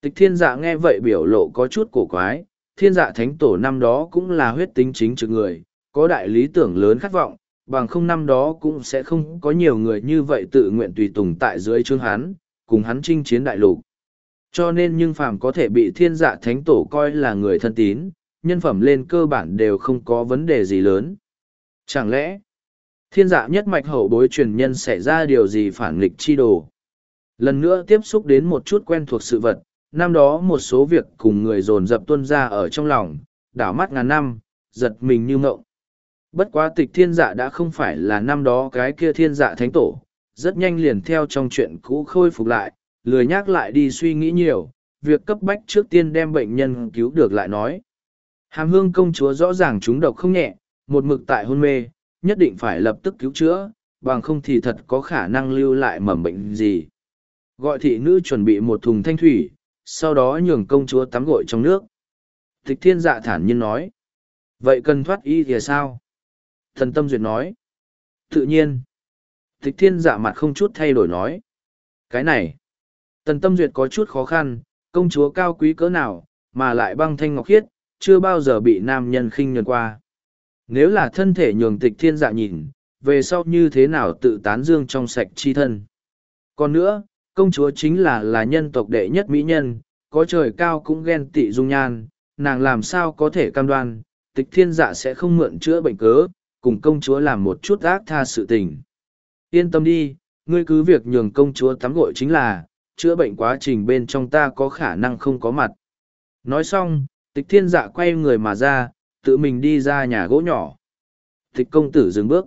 Tịch thiên dạ nghe vậy biểu lộ có chút cổ quái, thiên dạ thánh tổ năm đó cũng là huyết tính chính trực người, có đại lý tưởng lớn khát vọng, bằng không năm đó cũng sẽ không có nhiều người như vậy tự nguyện tùy tùng tại dưới chương hắn, cùng hắn chinh chiến đại lục. Cho nên nhưng phàm có thể bị thiên dạ thánh tổ coi là người thân tín, nhân phẩm lên cơ bản đều không có vấn đề gì lớn. Chẳng lẽ, thiên dạ nhất mạch hậu bối truyền nhân xảy ra điều gì phản nghịch chi đồ? Lần nữa tiếp xúc đến một chút quen thuộc sự vật, năm đó một số việc cùng người dồn dập tuân ra ở trong lòng, đảo mắt ngàn năm, giật mình như ngộng. Bất quá tịch thiên dạ đã không phải là năm đó cái kia thiên dạ thánh tổ, rất nhanh liền theo trong chuyện cũ khôi phục lại, lười nhắc lại đi suy nghĩ nhiều, việc cấp bách trước tiên đem bệnh nhân cứu được lại nói. Hàm hương công chúa rõ ràng chúng độc không nhẹ, một mực tại hôn mê, nhất định phải lập tức cứu chữa, bằng không thì thật có khả năng lưu lại mầm bệnh gì. Gọi thị nữ chuẩn bị một thùng thanh thủy, sau đó nhường công chúa tắm gội trong nước. Tịch thiên dạ thản nhiên nói. Vậy cần thoát y thì sao? Thần tâm duyệt nói. Tự nhiên. Tịch thiên dạ mặt không chút thay đổi nói. Cái này. Tần tâm duyệt có chút khó khăn, công chúa cao quý cỡ nào, mà lại băng thanh ngọc khiết, chưa bao giờ bị nam nhân khinh nhường qua. Nếu là thân thể nhường tịch thiên dạ nhìn, về sau như thế nào tự tán dương trong sạch chi thân. Còn nữa, công chúa chính là là nhân tộc đệ nhất mỹ nhân, có trời cao cũng ghen tị dung nhan, nàng làm sao có thể cam đoan, tịch thiên dạ sẽ không mượn chữa bệnh cớ, cùng công chúa làm một chút ác tha sự tình. Yên tâm đi, ngươi cứ việc nhường công chúa tắm gội chính là, chữa bệnh quá trình bên trong ta có khả năng không có mặt. Nói xong, tịch thiên dạ quay người mà ra, tự mình đi ra nhà gỗ nhỏ. Tịch công tử dừng bước.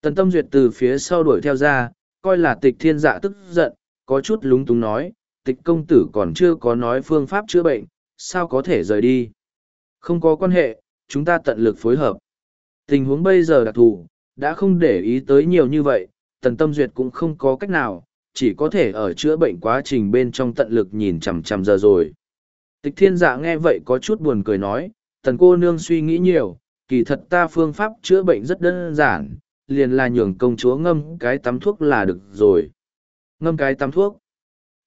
Tần tâm duyệt từ phía sau đuổi theo ra, coi là tịch thiên dạ tức giận, có chút lúng túng nói, tịch công tử còn chưa có nói phương pháp chữa bệnh, sao có thể rời đi. Không có quan hệ, chúng ta tận lực phối hợp. Tình huống bây giờ đặc thù, đã không để ý tới nhiều như vậy, tần tâm duyệt cũng không có cách nào, chỉ có thể ở chữa bệnh quá trình bên trong tận lực nhìn chằm chằm giờ rồi. Tịch thiên dạ nghe vậy có chút buồn cười nói, tần cô nương suy nghĩ nhiều, kỳ thật ta phương pháp chữa bệnh rất đơn giản, liền là nhường công chúa ngâm cái tắm thuốc là được rồi. Ngâm cái tắm thuốc.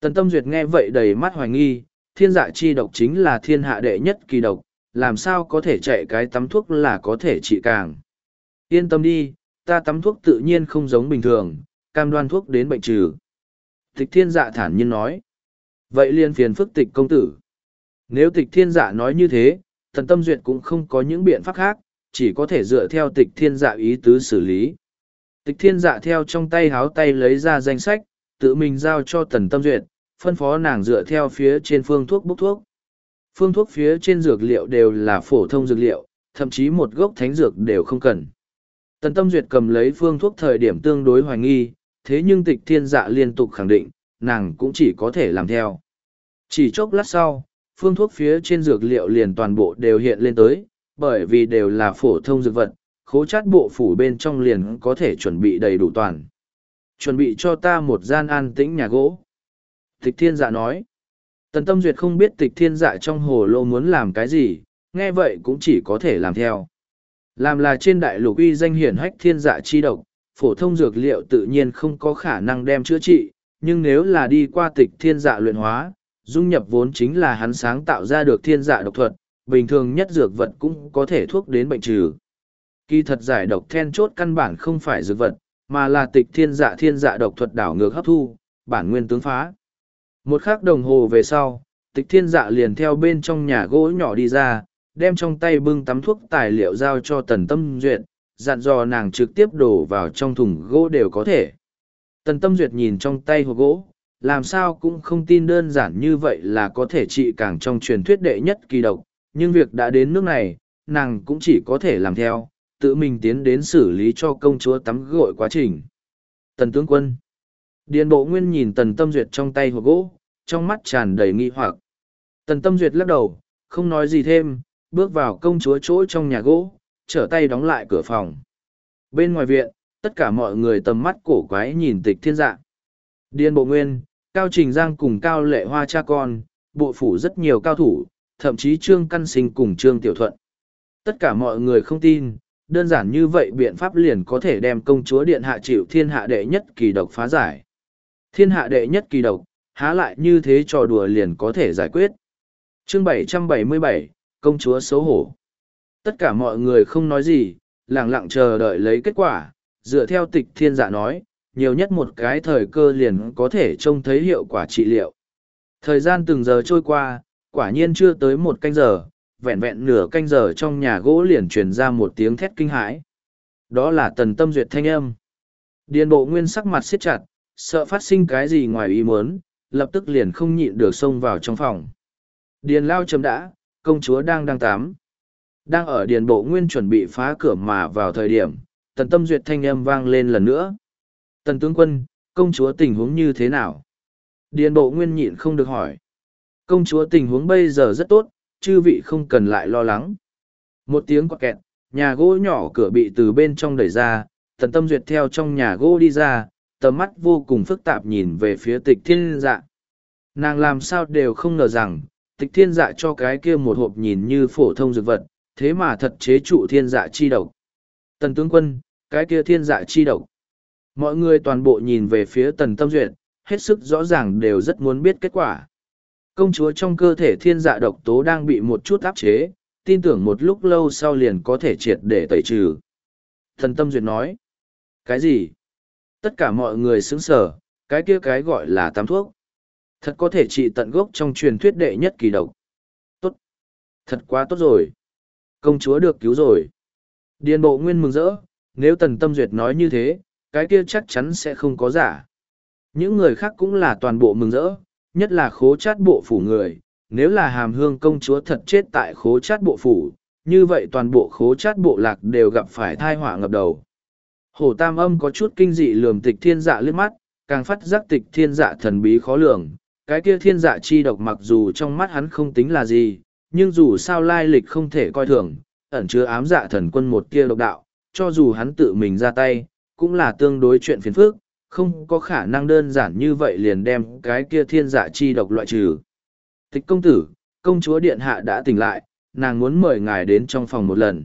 Tần tâm duyệt nghe vậy đầy mắt hoài nghi, thiên dạ chi độc chính là thiên hạ đệ nhất kỳ độc, làm sao có thể chạy cái tắm thuốc là có thể trị càng. Yên tâm đi, ta tắm thuốc tự nhiên không giống bình thường, cam đoan thuốc đến bệnh trừ. Tịch thiên dạ thản nhiên nói. Vậy liên phiền phức tịch công tử. Nếu tịch thiên dạ nói như thế, thần tâm duyệt cũng không có những biện pháp khác, chỉ có thể dựa theo tịch thiên dạ ý tứ xử lý. Tịch thiên dạ theo trong tay háo tay lấy ra danh sách, tự mình giao cho tần tâm duyệt, phân phó nàng dựa theo phía trên phương thuốc bốc thuốc. Phương thuốc phía trên dược liệu đều là phổ thông dược liệu, thậm chí một gốc thánh dược đều không cần. Tần tâm duyệt cầm lấy phương thuốc thời điểm tương đối hoài nghi, thế nhưng tịch thiên dạ liên tục khẳng định, nàng cũng chỉ có thể làm theo. Chỉ chốc lát sau, phương thuốc phía trên dược liệu liền toàn bộ đều hiện lên tới, bởi vì đều là phổ thông dược vật, khố chát bộ phủ bên trong liền có thể chuẩn bị đầy đủ toàn. Chuẩn bị cho ta một gian an tĩnh nhà gỗ. Tịch thiên dạ nói. Tần tâm duyệt không biết tịch thiên dạ trong hồ lô muốn làm cái gì, nghe vậy cũng chỉ có thể làm theo. Làm là trên đại lục uy danh hiển hách thiên dạ chi độc, phổ thông dược liệu tự nhiên không có khả năng đem chữa trị, nhưng nếu là đi qua tịch thiên dạ luyện hóa, dung nhập vốn chính là hắn sáng tạo ra được thiên dạ độc thuật, bình thường nhất dược vật cũng có thể thuốc đến bệnh trừ. Kỳ thật giải độc then chốt căn bản không phải dược vật, mà là tịch thiên dạ thiên dạ độc thuật đảo ngược hấp thu, bản nguyên tướng phá. Một khắc đồng hồ về sau, tịch thiên dạ liền theo bên trong nhà gỗ nhỏ đi ra, đem trong tay bưng tắm thuốc tài liệu giao cho tần tâm duyệt, dặn dò nàng trực tiếp đổ vào trong thùng gỗ đều có thể. Tần tâm duyệt nhìn trong tay hộp gỗ, làm sao cũng không tin đơn giản như vậy là có thể trị càng trong truyền thuyết đệ nhất kỳ độc, nhưng việc đã đến nước này, nàng cũng chỉ có thể làm theo, tự mình tiến đến xử lý cho công chúa tắm gội quá trình. Tần tướng quân Điền bộ nguyên nhìn tần tâm duyệt trong tay hộp gỗ, trong mắt tràn đầy nghi hoặc. Tần tâm duyệt lắc đầu, không nói gì thêm, bước vào công chúa chỗ trong nhà gỗ, trở tay đóng lại cửa phòng. Bên ngoài viện, tất cả mọi người tầm mắt cổ quái nhìn tịch thiên dạ. Điền bộ nguyên, Cao Trình Giang cùng Cao Lệ Hoa cha con, bộ phủ rất nhiều cao thủ, thậm chí Trương Căn Sinh cùng Trương Tiểu Thuận. Tất cả mọi người không tin, đơn giản như vậy biện pháp liền có thể đem công chúa điện hạ chịu thiên hạ đệ nhất kỳ độc phá giải. Thiên hạ đệ nhất kỳ độc, há lại như thế trò đùa liền có thể giải quyết. Chương 777, Công chúa xấu hổ. Tất cả mọi người không nói gì, lặng lặng chờ đợi lấy kết quả, dựa theo tịch thiên giả nói, nhiều nhất một cái thời cơ liền có thể trông thấy hiệu quả trị liệu. Thời gian từng giờ trôi qua, quả nhiên chưa tới một canh giờ, vẹn vẹn nửa canh giờ trong nhà gỗ liền truyền ra một tiếng thét kinh hãi. Đó là tần tâm duyệt thanh âm. Điền bộ nguyên sắc mặt siết chặt, sợ phát sinh cái gì ngoài ý muốn, lập tức liền không nhịn được xông vào trong phòng. Điền lao chấm đã, công chúa đang đang tắm. Đang ở điền bộ nguyên chuẩn bị phá cửa mà vào thời điểm, tần tâm duyệt thanh âm vang lên lần nữa. Tần tướng quân, công chúa tình huống như thế nào? Điền bộ nguyên nhịn không được hỏi. Công chúa tình huống bây giờ rất tốt, chư vị không cần lại lo lắng. Một tiếng quạt kẹt, nhà gỗ nhỏ cửa bị từ bên trong đẩy ra, tần tâm duyệt theo trong nhà gỗ đi ra, tầm mắt vô cùng phức tạp nhìn về phía tịch thiên dạ. Nàng làm sao đều không ngờ rằng, tịch thiên dạ cho cái kia một hộp nhìn như phổ thông dược vật, thế mà thật chế trụ thiên dạ chi độc. Tần tướng quân, cái kia thiên dạ chi độc. Mọi người toàn bộ nhìn về phía tần tâm duyệt, hết sức rõ ràng đều rất muốn biết kết quả. Công chúa trong cơ thể thiên dạ độc tố đang bị một chút áp chế, tin tưởng một lúc lâu sau liền có thể triệt để tẩy trừ. Thần tâm duyệt nói. Cái gì? Tất cả mọi người xứng sở, cái kia cái gọi là tắm thuốc. Thật có thể trị tận gốc trong truyền thuyết đệ nhất kỳ độc. Tốt. Thật quá tốt rồi. Công chúa được cứu rồi. Điền bộ nguyên mừng rỡ, nếu tần tâm duyệt nói như thế, cái kia chắc chắn sẽ không có giả. Những người khác cũng là toàn bộ mừng rỡ, nhất là khố chát bộ phủ người. Nếu là hàm hương công chúa thật chết tại khố chát bộ phủ, như vậy toàn bộ khố chát bộ lạc đều gặp phải thai họa ngập đầu. Hổ tam âm có chút kinh dị lườm tịch thiên dạ liếc mắt, càng phát giác tịch thiên dạ thần bí khó lường. Cái kia thiên dạ chi độc mặc dù trong mắt hắn không tính là gì, nhưng dù sao lai lịch không thể coi thường, ẩn chứa ám dạ thần quân một kia độc đạo, cho dù hắn tự mình ra tay, cũng là tương đối chuyện phiền phức, không có khả năng đơn giản như vậy liền đem cái kia thiên dạ chi độc loại trừ. Tịch công tử, công chúa điện hạ đã tỉnh lại, nàng muốn mời ngài đến trong phòng một lần.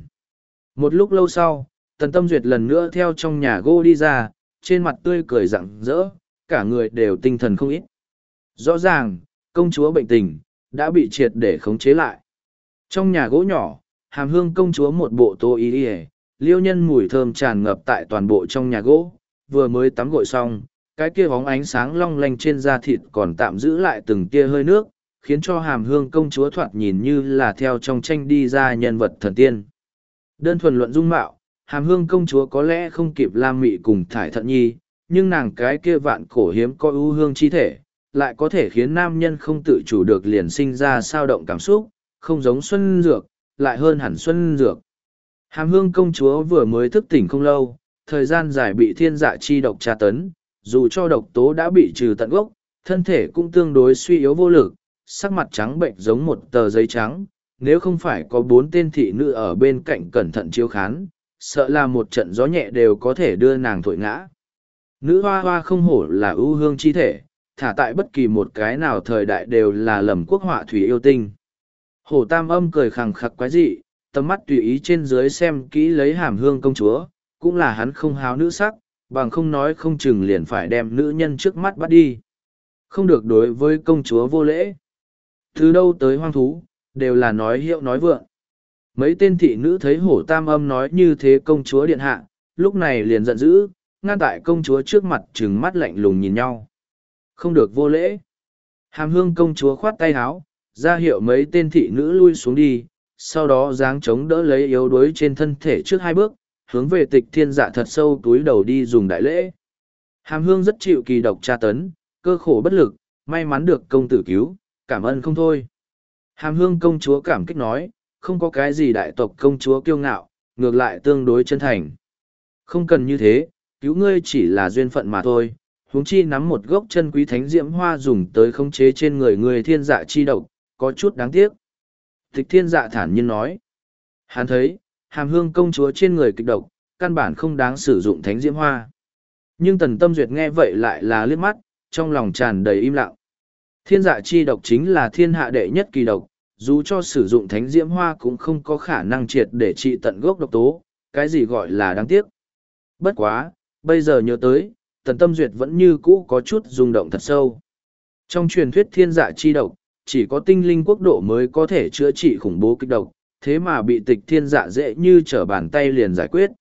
Một lúc lâu sau, tần tâm duyệt lần nữa theo trong nhà gỗ đi ra, trên mặt tươi cười rặng rỡ, cả người đều tinh thần không ít. Rõ ràng, công chúa bệnh tình, đã bị triệt để khống chế lại. Trong nhà gỗ nhỏ, hàm hương công chúa một bộ tô y y liêu nhân mùi thơm tràn ngập tại toàn bộ trong nhà gỗ, vừa mới tắm gội xong, cái kia bóng ánh sáng long lanh trên da thịt còn tạm giữ lại từng tia hơi nước, khiến cho hàm hương công chúa thoạt nhìn như là theo trong tranh đi ra nhân vật thần tiên. Đơn thuần luận dung mạo, hàm hương công chúa có lẽ không kịp lam mị cùng thải thận nhi, nhưng nàng cái kia vạn cổ hiếm có ưu hương chi thể, lại có thể khiến nam nhân không tự chủ được liền sinh ra sao động cảm xúc, không giống xuân dược, lại hơn hẳn xuân dược. Hàm hương công chúa vừa mới thức tỉnh không lâu, thời gian dài bị thiên dạ chi độc tra tấn, dù cho độc tố đã bị trừ tận gốc, thân thể cũng tương đối suy yếu vô lực, sắc mặt trắng bệnh giống một tờ giấy trắng, nếu không phải có bốn tên thị nữ ở bên cạnh cẩn thận chiếu khán, sợ là một trận gió nhẹ đều có thể đưa nàng thổi ngã. Nữ hoa hoa không hổ là ưu hương chi thể, thả tại bất kỳ một cái nào thời đại đều là lầm quốc họa thủy yêu tinh. Hổ tam âm cười khẳng khặc quái dị, tầm mắt tùy ý trên dưới xem kỹ lấy hàm hương công chúa, cũng là hắn không háo nữ sắc, bằng không nói không chừng liền phải đem nữ nhân trước mắt bắt đi. Không được đối với công chúa vô lễ. Từ đâu tới hoang thú, đều là nói hiệu nói vượng. Mấy tên thị nữ thấy hổ tam âm nói như thế công chúa điện hạ, lúc này liền giận dữ, ngăn tại công chúa trước mặt trừng mắt lạnh lùng nhìn nhau. Không được vô lễ. Hàm hương công chúa khoát tay háo, ra hiệu mấy tên thị nữ lui xuống đi, sau đó dáng chống đỡ lấy yếu đuối trên thân thể trước hai bước, hướng về tịch thiên dạ thật sâu túi đầu đi dùng đại lễ. Hàm hương rất chịu kỳ độc tra tấn, cơ khổ bất lực, may mắn được công tử cứu, cảm ơn không thôi. Hàm hương công chúa cảm kích nói, không có cái gì đại tộc công chúa kiêu ngạo, ngược lại tương đối chân thành. Không cần như thế, cứu ngươi chỉ là duyên phận mà thôi, huống chi nắm một gốc chân quý thánh diễm hoa dùng tới khống chế trên người người thiên dạ chi độc, có chút đáng tiếc. Tịch thiên dạ thản nhiên nói. Hắn thấy, hàm hương công chúa trên người kịch độc, căn bản không đáng sử dụng thánh diễm hoa. Nhưng tần tâm duyệt nghe vậy lại là liếc mắt, trong lòng tràn đầy im lặng. Thiên dạ chi độc chính là thiên hạ đệ nhất kỳ độc, dù cho sử dụng thánh diễm hoa cũng không có khả năng triệt để trị tận gốc độc tố, cái gì gọi là đáng tiếc. Bất quá, bây giờ nhớ tới, tần tâm duyệt vẫn như cũ có chút rung động thật sâu. Trong truyền thuyết thiên dạ chi độc, chỉ có tinh linh quốc độ mới có thể chữa trị khủng bố kích độc, thế mà bị tịch thiên dạ dễ như trở bàn tay liền giải quyết.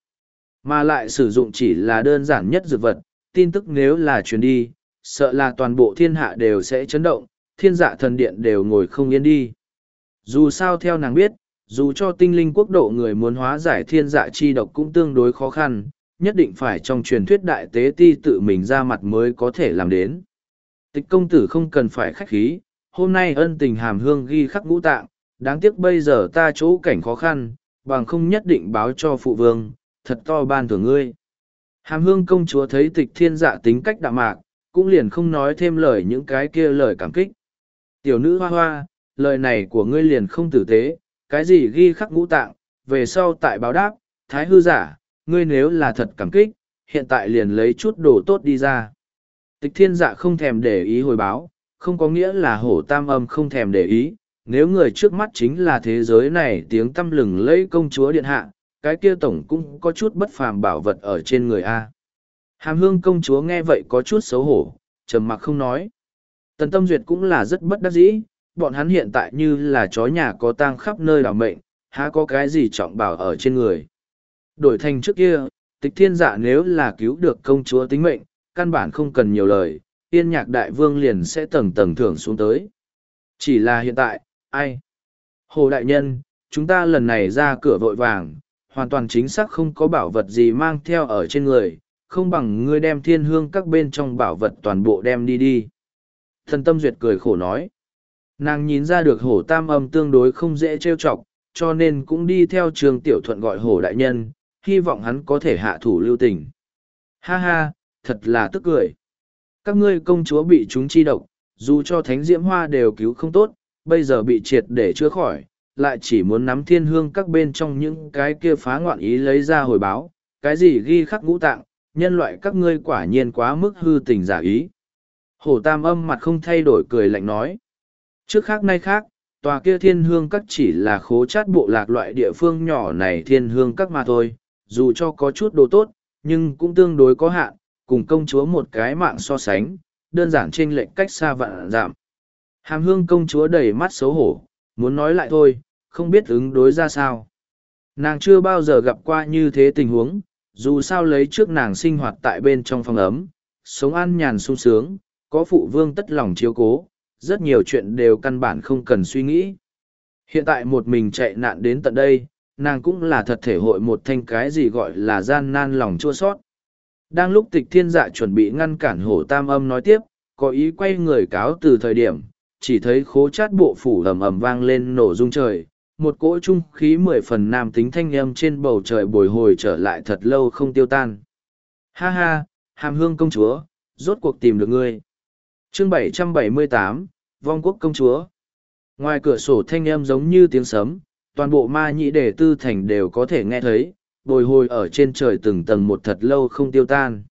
Mà lại sử dụng chỉ là đơn giản nhất dược vật, tin tức nếu là truyền đi, sợ là toàn bộ thiên hạ đều sẽ chấn động, thiên dạ thần điện đều ngồi không yên đi. Dù sao theo nàng biết, dù cho tinh linh quốc độ người muốn hóa giải thiên dạ chi độc cũng tương đối khó khăn, nhất định phải trong truyền thuyết đại tế ti tự mình ra mặt mới có thể làm đến. Tịch công tử không cần phải khách khí, hôm nay ân tình hàm hương ghi khắc ngũ tạng, đáng tiếc bây giờ ta chỗ cảnh khó khăn, bằng không nhất định báo cho phụ vương, thật to ban thưởng ngươi. Hàm hương công chúa thấy tịch thiên dạ tính cách đạm mạc, cũng liền không nói thêm lời những cái kia lời cảm kích. Tiểu nữ hoa hoa, lời này của ngươi liền không tử tế, cái gì ghi khắc ngũ tạng, về sau tại báo đáp, thái hư giả, ngươi nếu là thật cảm kích, hiện tại liền lấy chút đồ tốt đi ra. Tịch thiên dạ không thèm để ý hồi báo, không có nghĩa là hổ tam âm không thèm để ý, nếu người trước mắt chính là thế giới này tiếng tâm lừng lấy công chúa điện hạ, cái kia tổng cũng có chút bất phàm bảo vật ở trên người A. Hàm hương công chúa nghe vậy có chút xấu hổ, trầm mặc không nói. Tần tâm duyệt cũng là rất bất đắc dĩ, bọn hắn hiện tại như là chó nhà có tang khắp nơi đảo mệnh, há có cái gì trọng bảo ở trên người. Đổi thành trước kia, tịch thiên dạ nếu là cứu được công chúa tính mệnh, căn bản không cần nhiều lời, tiên nhạc đại vương liền sẽ tầng tầng thưởng xuống tới. Chỉ là hiện tại, ai? Hồ đại nhân, chúng ta lần này ra cửa vội vàng, hoàn toàn chính xác không có bảo vật gì mang theo ở trên người, không bằng ngươi đem thiên hương các bên trong bảo vật toàn bộ đem đi đi. Thần tâm duyệt cười khổ nói. Nàng nhìn ra được hổ tam âm tương đối không dễ trêu chọc, cho nên cũng đi theo trường tiểu thuận gọi hổ đại nhân, hy vọng hắn có thể hạ thủ lưu tình. Ha ha, thật là tức cười. Các ngươi công chúa bị chúng chi độc, dù cho thánh diễm hoa đều cứu không tốt, bây giờ bị triệt để chữa khỏi, lại chỉ muốn nắm thiên hương các bên trong những cái kia phá ngoạn ý lấy ra hồi báo, cái gì ghi khắc ngũ tạng, nhân loại các ngươi quả nhiên quá mức hư tình giả ý. Hổ tam âm mặt không thay đổi cười lạnh nói. Trước khác nay khác, tòa kia thiên hương các chỉ là khố chát bộ lạc loại địa phương nhỏ này thiên hương các mà thôi, dù cho có chút đồ tốt, nhưng cũng tương đối có hạn, cùng công chúa một cái mạng so sánh, đơn giản trên lệnh cách xa vạn giảm. Hàm hương công chúa đầy mắt xấu hổ, muốn nói lại thôi, không biết ứng đối ra sao. Nàng chưa bao giờ gặp qua như thế tình huống, dù sao lấy trước nàng sinh hoạt tại bên trong phòng ấm, sống an nhàn sung sướng, có phụ vương tất lòng chiếu cố, rất nhiều chuyện đều căn bản không cần suy nghĩ. Hiện tại một mình chạy nạn đến tận đây, nàng cũng là thật thể hội một thanh cái gì gọi là gian nan lòng chua sót. Đang lúc tịch thiên dạ chuẩn bị ngăn cản hổ tam âm nói tiếp, có ý quay người cáo từ thời điểm, chỉ thấy khố chát bộ phủ ầm ầm vang lên nổ rung trời, một cỗ trung khí mười phần nam tính thanh âm trên bầu trời bồi hồi trở lại thật lâu không tiêu tan. Ha ha, hàm hương công chúa, rốt cuộc tìm được ngươi chương bảy trăm bảy mươi tám vong quốc công chúa, Ngoài cửa sổ thanh âm giống như tiếng sấm, toàn bộ ma nhĩ đề tư thành đều có thể nghe thấy, bồi hồi ở trên trời từng tầng một thật lâu không tiêu tan.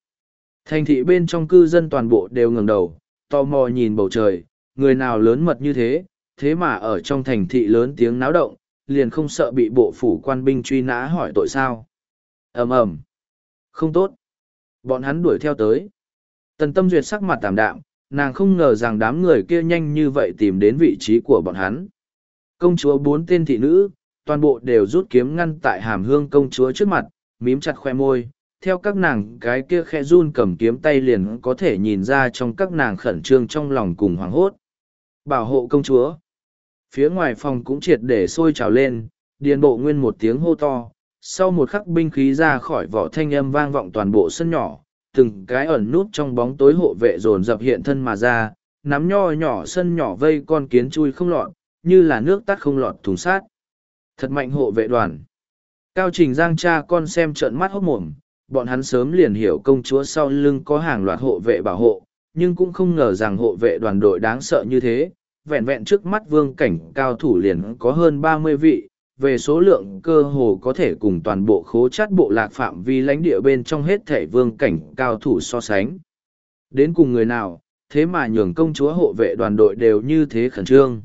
Thành thị bên trong cư dân toàn bộ đều ngẩng đầu, tò mò nhìn bầu trời, người nào lớn mật như thế, thế mà ở trong thành thị lớn tiếng náo động, liền không sợ bị bộ phủ quan binh truy nã hỏi tội sao. ầm ầm Không tốt. Bọn hắn đuổi theo tới. Tần tâm duyệt sắc mặt tạm đạm, nàng không ngờ rằng đám người kia nhanh như vậy tìm đến vị trí của bọn hắn. Công chúa bốn tên thị nữ, toàn bộ đều rút kiếm ngăn tại hàm hương công chúa trước mặt, mím chặt khoe môi. Theo các nàng cái kia khe run cầm kiếm tay liền có thể nhìn ra trong các nàng khẩn trương trong lòng cùng hoảng hốt. Bảo hộ công chúa. Phía ngoài phòng cũng triệt để sôi trào lên, điền bộ nguyên một tiếng hô to. Sau một khắc binh khí ra khỏi vỏ thanh âm vang vọng toàn bộ sân nhỏ, từng cái ẩn nút trong bóng tối hộ vệ dồn dập hiện thân mà ra, nắm nho nhỏ sân nhỏ vây con kiến chui không lọt, như là nước tắt không lọt thùng sát. Thật mạnh hộ vệ đoàn. Cao Trình Giang cha con xem trợn mắt hốt mồm, bọn hắn sớm liền hiểu công chúa sau lưng có hàng loạt hộ vệ bảo hộ, nhưng cũng không ngờ rằng hộ vệ đoàn đội đáng sợ như thế. Vẹn vẹn trước mắt vương cảnh cao thủ liền có hơn ba mươi vị, về số lượng cơ hồ có thể cùng toàn bộ khố chát bộ lạc phạm vi lãnh địa bên trong hết thể vương cảnh cao thủ so sánh. Đến cùng người nào, thế mà nhường công chúa hộ vệ đoàn đội đều như thế khẩn trương.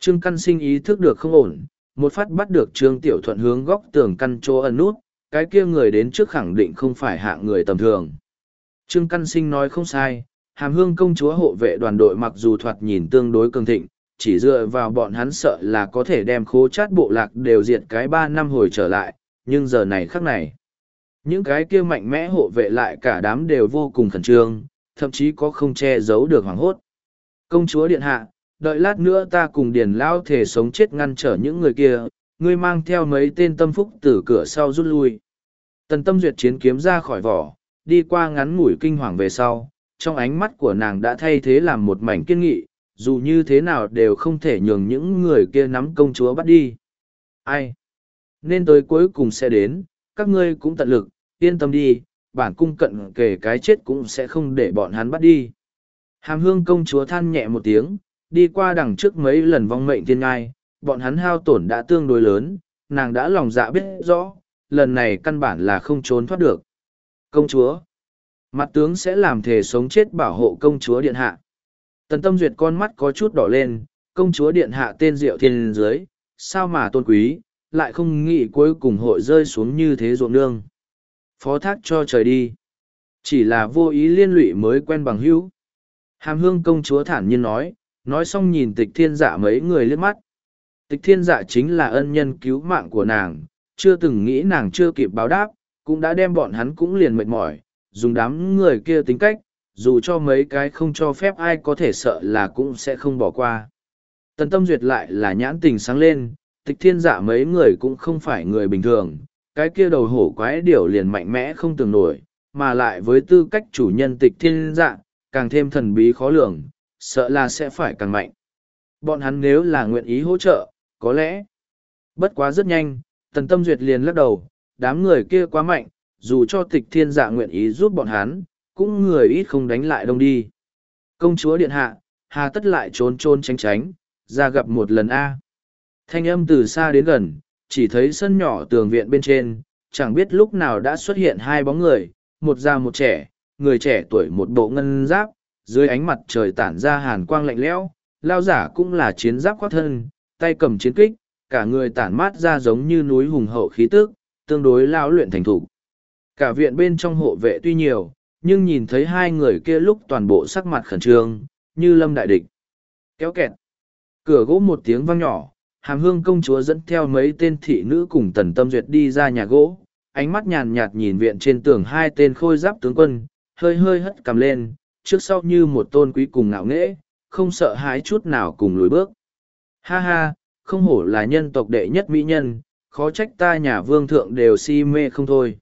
Trương Căn sinh ý thức được không ổn, một phát bắt được Trương Tiểu Thuận hướng góc tường căn chỗ ẩn nút, cái kia người đến trước khẳng định không phải hạng người tầm thường. Trương Căn sinh nói không sai, hàm hương công chúa hộ vệ đoàn đội mặc dù thoạt nhìn tương đối cường thịnh, chỉ dựa vào bọn hắn sợ là có thể đem khố chát bộ lạc đều diệt cái ba năm hồi trở lại, nhưng giờ này khắc này. Những cái kia mạnh mẽ hộ vệ lại cả đám đều vô cùng khẩn trương, thậm chí có không che giấu được hoảng hốt. Công chúa điện hạ, đợi lát nữa ta cùng điền lao thể sống chết ngăn trở những người kia, ngươi mang theo mấy tên tâm phúc từ cửa sau rút lui. Tần tâm duyệt chiến kiếm ra khỏi vỏ, đi qua ngắn ngủi kinh hoàng về sau, trong ánh mắt của nàng đã thay thế làm một mảnh kiên nghị, dù như thế nào đều không thể nhường những người kia nắm công chúa bắt đi. Ai? Nên tới cuối cùng sẽ đến, các ngươi cũng tận lực, yên tâm đi, bản cung cận kể cái chết cũng sẽ không để bọn hắn bắt đi. Hàm hương công chúa than nhẹ một tiếng, đi qua đằng trước mấy lần vong mệnh thiên ngai, bọn hắn hao tổn đã tương đối lớn, nàng đã lòng dạ biết rõ, lần này căn bản là không trốn thoát được. Công chúa, mặt tướng sẽ làm thể sống chết bảo hộ công chúa điện hạ. Tần tâm duyệt con mắt có chút đỏ lên, công chúa điện hạ tên diệu thiên dưới, sao mà tôn quý, lại không nghĩ cuối cùng hội rơi xuống như thế ruộng nương. Phó thác cho trời đi. Chỉ là vô ý liên lụy mới quen bằng hữu. Hàm hương công chúa thản nhiên nói, nói xong nhìn tịch thiên dạ mấy người liếc mắt. Tịch thiên dạ chính là ân nhân cứu mạng của nàng, chưa từng nghĩ nàng chưa kịp báo đáp, cũng đã đem bọn hắn cũng liền mệt mỏi, dùng đám người kia tính cách, dù cho mấy cái không cho phép ai có thể sợ là cũng sẽ không bỏ qua. Tần tâm duyệt lại là nhãn tình sáng lên, tịch thiên dạ mấy người cũng không phải người bình thường, cái kia đầu hổ quái điểu liền mạnh mẽ không tưởng nổi, mà lại với tư cách chủ nhân tịch thiên dạ, càng thêm thần bí khó lường, sợ là sẽ phải càng mạnh. Bọn hắn nếu là nguyện ý hỗ trợ, có lẽ. Bất quá rất nhanh, tần tâm duyệt liền lắc đầu, đám người kia quá mạnh, dù cho tịch thiên dạ nguyện ý giúp bọn hắn, cũng người ít không đánh lại đông đi. Công chúa điện hạ, hà tất lại trốn trôn tránh tránh, ra gặp một lần A. Thanh âm từ xa đến gần, chỉ thấy sân nhỏ tường viện bên trên, chẳng biết lúc nào đã xuất hiện hai bóng người, một già một trẻ, người trẻ tuổi một bộ ngân giáp, dưới ánh mặt trời tản ra hàn quang lạnh lẽo, lao giả cũng là chiến giáp khoác thân, tay cầm chiến kích, cả người tản mát ra giống như núi hùng hậu khí tức, tương đối lao luyện thành thủ. Cả viện bên trong hộ vệ tuy nhiều, nhưng nhìn thấy hai người kia lúc toàn bộ sắc mặt khẩn trương, như lâm đại địch. Kéo kẹt. Cửa gỗ một tiếng vang nhỏ, hàm hương công chúa dẫn theo mấy tên thị nữ cùng tần tâm duyệt đi ra nhà gỗ, ánh mắt nhàn nhạt nhìn viện trên tường hai tên khôi giáp tướng quân, hơi hơi hất cầm lên, trước sau như một tôn quý cùng ngạo nghễ, không sợ hãi chút nào cùng lùi bước. Ha ha, không hổ là nhân tộc đệ nhất mỹ nhân, khó trách ta nhà vương thượng đều si mê không thôi.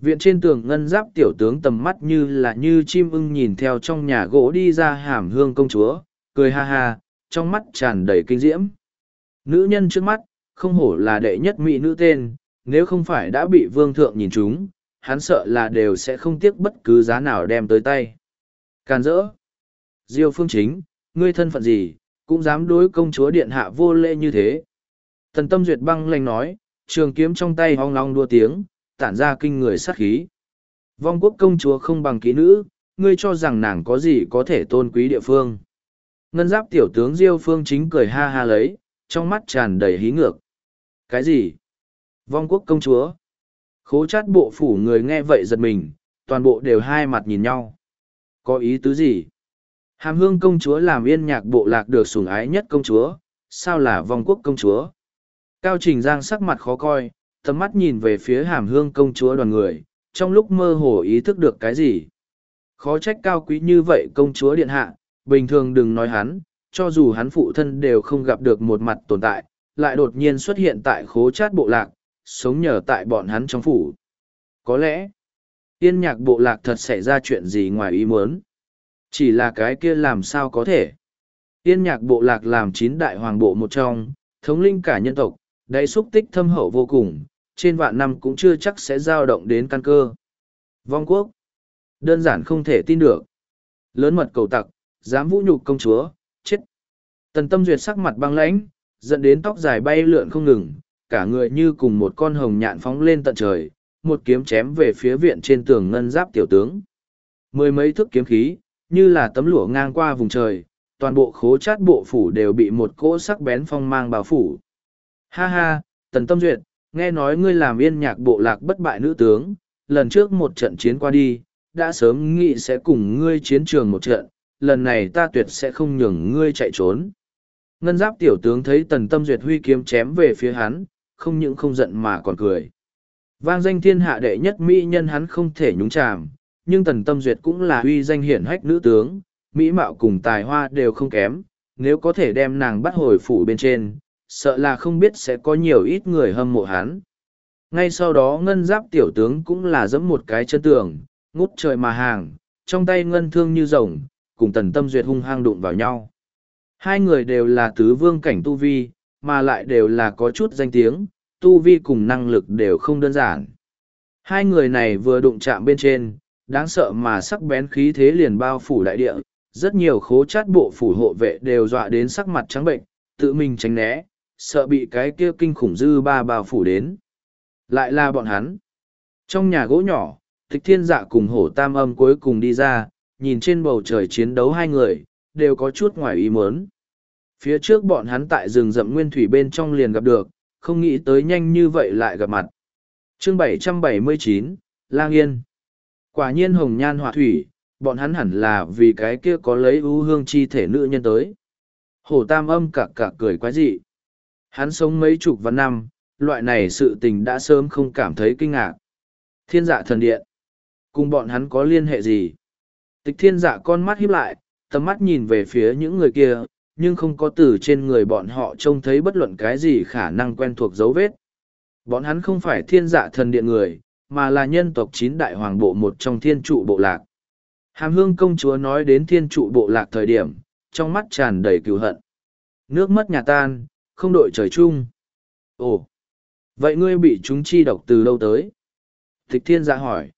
Viện trên tường ngân giáp tiểu tướng tầm mắt như là như chim ưng nhìn theo trong nhà gỗ đi ra hàm hương công chúa, cười ha ha, trong mắt tràn đầy kinh diễm. Nữ nhân trước mắt, không hổ là đệ nhất mỹ nữ tên, nếu không phải đã bị vương thượng nhìn chúng, hắn sợ là đều sẽ không tiếc bất cứ giá nào đem tới tay. can rỡ. Diêu phương chính, ngươi thân phận gì, cũng dám đối công chúa điện hạ vô lễ như thế. Tần tâm duyệt băng lanh nói, trường kiếm trong tay hoang long đua tiếng, tản ra kinh người sát khí. Vong quốc công chúa không bằng kỹ nữ, ngươi cho rằng nàng có gì có thể tôn quý địa phương. Ngân giáp tiểu tướng Diêu Phương chính cười ha ha lấy, trong mắt tràn đầy hí ngược. Cái gì? Vong quốc công chúa? Khố chát bộ phủ người nghe vậy giật mình, toàn bộ đều hai mặt nhìn nhau. Có ý tứ gì? Hàm hương công chúa làm yên nhạc bộ lạc được sủng ái nhất công chúa, sao là vong quốc công chúa? Cao Trình Giang sắc mặt khó coi, tầm mắt nhìn về phía hàm hương công chúa đoàn người, trong lúc mơ hồ ý thức được cái gì. Khó trách cao quý như vậy công chúa điện hạ, bình thường đừng nói hắn, cho dù hắn phụ thân đều không gặp được một mặt tồn tại, lại đột nhiên xuất hiện tại khố chát bộ lạc, sống nhờ tại bọn hắn trong phủ. Có lẽ, yên nhạc bộ lạc thật xảy ra chuyện gì ngoài ý muốn. Chỉ là cái kia làm sao có thể. Yên nhạc bộ lạc làm chín đại hoàng bộ một trong, thống linh cả nhân tộc, đáy xúc tích thâm hậu vô cùng, trên vạn năm cũng chưa chắc sẽ dao động đến căn cơ. Vong quốc. Đơn giản không thể tin được. Lớn mật cầu tặc, dám vũ nhục công chúa, chết. Tần tâm duyệt sắc mặt băng lãnh, dẫn đến tóc dài bay lượn không ngừng, cả người như cùng một con hồng nhạn phóng lên tận trời, một kiếm chém về phía viện trên tường ngân giáp tiểu tướng. Mười mấy thước kiếm khí, như là tấm lụa ngang qua vùng trời, toàn bộ khố chát bộ phủ đều bị một cỗ sắc bén phong mang bao phủ. Ha ha, tần tâm duyệt, nghe nói ngươi làm yên nhạc bộ lạc bất bại nữ tướng, lần trước một trận chiến qua đi, đã sớm nghĩ sẽ cùng ngươi chiến trường một trận, lần này ta tuyệt sẽ không nhường ngươi chạy trốn. Ngân giáp tiểu tướng thấy tần tâm duyệt huy kiếm chém về phía hắn, không những không giận mà còn cười. Vang danh thiên hạ đệ nhất mỹ nhân hắn không thể nhúng chàm, nhưng tần tâm duyệt cũng là uy danh hiển hách nữ tướng, mỹ mạo cùng tài hoa đều không kém, nếu có thể đem nàng bắt hồi phủ bên trên, sợ là không biết sẽ có nhiều ít người hâm mộ hắn. Ngay sau đó ngân giáp tiểu tướng cũng là giẫm một cái chân tường, ngút trời mà hàng, trong tay ngân thương như rồng, cùng tần tâm duyệt hung hăng đụng vào nhau. Hai người đều là tứ vương cảnh tu vi, mà lại đều là có chút danh tiếng, tu vi cùng năng lực đều không đơn giản. Hai người này vừa đụng chạm bên trên, đáng sợ mà sắc bén khí thế liền bao phủ đại địa, rất nhiều khố chát bộ phủ hộ vệ đều dọa đến sắc mặt trắng bệnh, tự mình tránh né, sợ bị cái kia kinh khủng dư ba bao phủ đến. Lại là bọn hắn. Trong nhà gỗ nhỏ, tịch thiên dạ cùng hổ tam âm cuối cùng đi ra, nhìn trên bầu trời chiến đấu hai người, đều có chút ngoài ý muốn. Phía trước bọn hắn tại rừng rậm nguyên thủy bên trong liền gặp được, không nghĩ tới nhanh như vậy lại gặp mặt. chương 779, Lang Yên. Quả nhiên hồng nhan họa thủy, bọn hắn hẳn là vì cái kia có lấy ưu hương chi thể nữ nhân tới. Hổ tam âm cả cả cười quái dị. Hắn sống mấy chục vạn năm, loại này sự tình đã sớm không cảm thấy kinh ngạc. Thiên dạ thần điện. Cùng bọn hắn có liên hệ gì? Tịch thiên dạ con mắt híp lại, tầm mắt nhìn về phía những người kia, nhưng không có từ trên người bọn họ trông thấy bất luận cái gì khả năng quen thuộc dấu vết. Bọn hắn không phải thiên dạ thần điện người, mà là nhân tộc chín đại hoàng bộ một trong thiên trụ bộ lạc. Hàm hương công chúa nói đến thiên trụ bộ lạc thời điểm, trong mắt tràn đầy cựu hận. Nước mất nhà tan, không đội trời chung. Ồ, vậy ngươi bị chúng chi độc từ lâu tới? Tịch thiên dạ hỏi.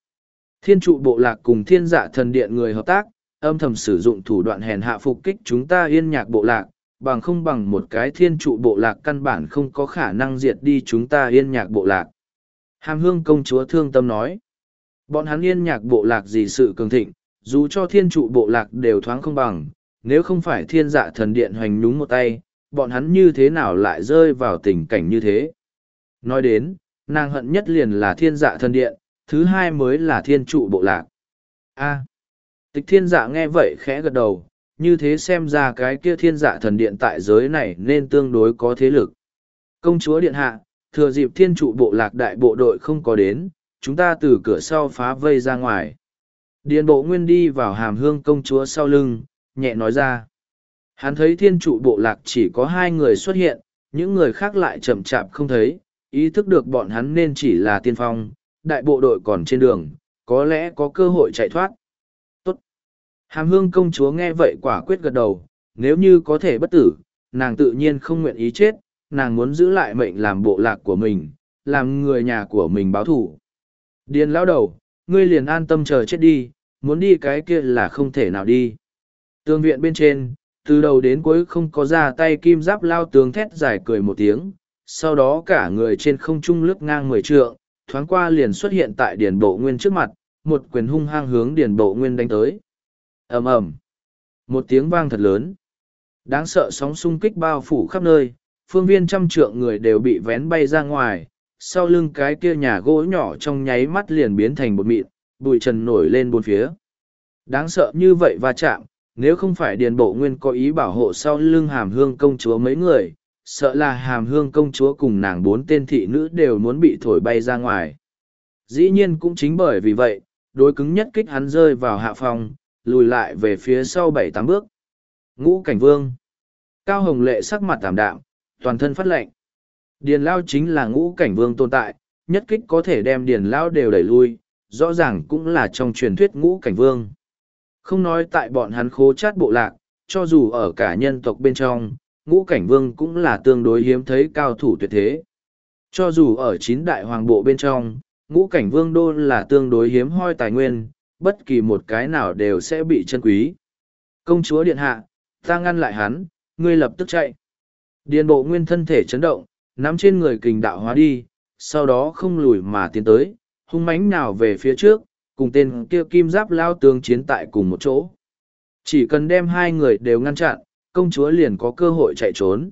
Thiên trụ bộ lạc cùng thiên dạ thần điện người hợp tác, âm thầm sử dụng thủ đoạn hèn hạ phục kích chúng ta yên nhạc bộ lạc, bằng không bằng một cái thiên trụ bộ lạc căn bản không có khả năng diệt đi chúng ta yên nhạc bộ lạc. Hàm hương công chúa thương tâm nói. Bọn hắn yên nhạc bộ lạc gì sự cường thịnh, dù cho thiên trụ bộ lạc đều thoáng không bằng, nếu không phải thiên dạ thần điện hoành nhúng một tay, bọn hắn như thế nào lại rơi vào tình cảnh như thế. Nói đến, nàng hận nhất liền là thiên dạ thần điện, thứ hai mới là thiên trụ bộ lạc. A. tịch thiên dạ nghe vậy khẽ gật đầu, như thế xem ra cái kia thiên dạ thần điện tại giới này nên tương đối có thế lực. Công chúa điện hạ, thừa dịp thiên trụ bộ lạc đại bộ đội không có đến, chúng ta từ cửa sau phá vây ra ngoài. Điện bộ nguyên đi vào hàm hương công chúa sau lưng, nhẹ nói ra. Hắn thấy thiên trụ bộ lạc chỉ có hai người xuất hiện, những người khác lại chậm chạp không thấy, ý thức được bọn hắn nên chỉ là tiên phong, đại bộ đội còn trên đường, có lẽ có cơ hội chạy thoát. Tốt. Hàm hương công chúa nghe vậy quả quyết gật đầu, nếu như có thể bất tử, nàng tự nhiên không nguyện ý chết, nàng muốn giữ lại mệnh làm bộ lạc của mình, làm người nhà của mình báo thủ. Điền lão đầu, ngươi liền an tâm chờ chết đi, muốn đi cái kia là không thể nào đi. Tương viện bên trên, từ đầu đến cuối không có ra tay kim giáp lao tướng thét dài cười một tiếng, sau đó cả người trên không trung lướt ngang mười trượng, thoáng qua liền xuất hiện tại điền bộ nguyên trước mặt, một quyền hung hăng hướng điền bộ nguyên đánh tới. Ầm ầm. Một tiếng vang thật lớn. Đáng sợ sóng xung kích bao phủ khắp nơi, phương viên trăm trượng người đều bị vén bay ra ngoài, sau lưng cái kia nhà gỗ nhỏ trong nháy mắt liền biến thành bột mịn, bụi trần nổi lên bốn phía. Đáng sợ như vậy va chạm nếu không phải điền bộ nguyên có ý bảo hộ sau lưng hàm hương công chúa mấy người, sợ là hàm hương công chúa cùng nàng bốn tên thị nữ đều muốn bị thổi bay ra ngoài. Dĩ nhiên cũng chính bởi vì vậy, đối cứng nhất kích hắn rơi vào hạ phòng, lùi lại về phía sau bảy tám bước. Ngũ cảnh vương. Cao hồng lệ sắc mặt tảm đạm, toàn thân phát lệnh điền lao chính là ngũ cảnh vương tồn tại, nhất kích có thể đem điền lao đều đẩy lui, rõ ràng cũng là trong truyền thuyết ngũ cảnh vương không nói tại bọn hắn khố chát bộ lạc, cho dù ở cả nhân tộc bên trong, ngũ cảnh vương cũng là tương đối hiếm thấy cao thủ tuyệt thế. Cho dù ở chín đại hoàng bộ bên trong, ngũ cảnh vương đô là tương đối hiếm hoi tài nguyên, bất kỳ một cái nào đều sẽ bị chân quý. Công chúa điện hạ, ta ngăn lại hắn, ngươi lập tức chạy. Điền bộ nguyên thân thể chấn động, nắm trên người kình đạo hóa đi, sau đó không lùi mà tiến tới, hung mãnh nào về phía trước cùng tên kia kim giáp lao tướng chiến tại cùng một chỗ. Chỉ cần đem hai người đều ngăn chặn, công chúa liền có cơ hội chạy trốn.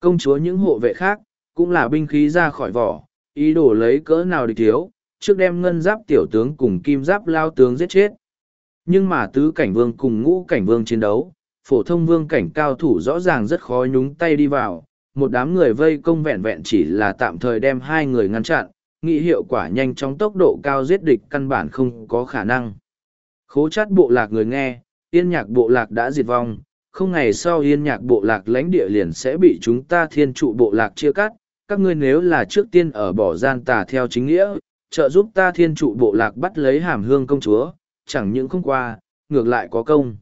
Công chúa những hộ vệ khác cũng là binh khí ra khỏi vỏ, ý đồ lấy cỡ nào địch thiếu, trước đem ngân giáp tiểu tướng cùng kim giáp lao tướng giết chết. Nhưng mà tứ cảnh vương cùng ngũ cảnh vương chiến đấu, phổ thông vương cảnh cao thủ rõ ràng rất khó nhúng tay đi vào. Một đám người vây công vẹn vẹn chỉ là tạm thời đem hai người ngăn chặn nghĩ hiệu quả nhanh chóng tốc độ cao giết địch căn bản không có khả năng. Khố chát bộ lạc người nghe, yên nhạc bộ lạc đã diệt vong, không ngày sau yên nhạc bộ lạc lãnh địa liền sẽ bị chúng ta thiên trụ bộ lạc chia cắt, các ngươi nếu là trước tiên ở bỏ gian tà theo chính nghĩa, trợ giúp ta thiên trụ bộ lạc bắt lấy hàm hương công chúa, chẳng những không qua, ngược lại có công.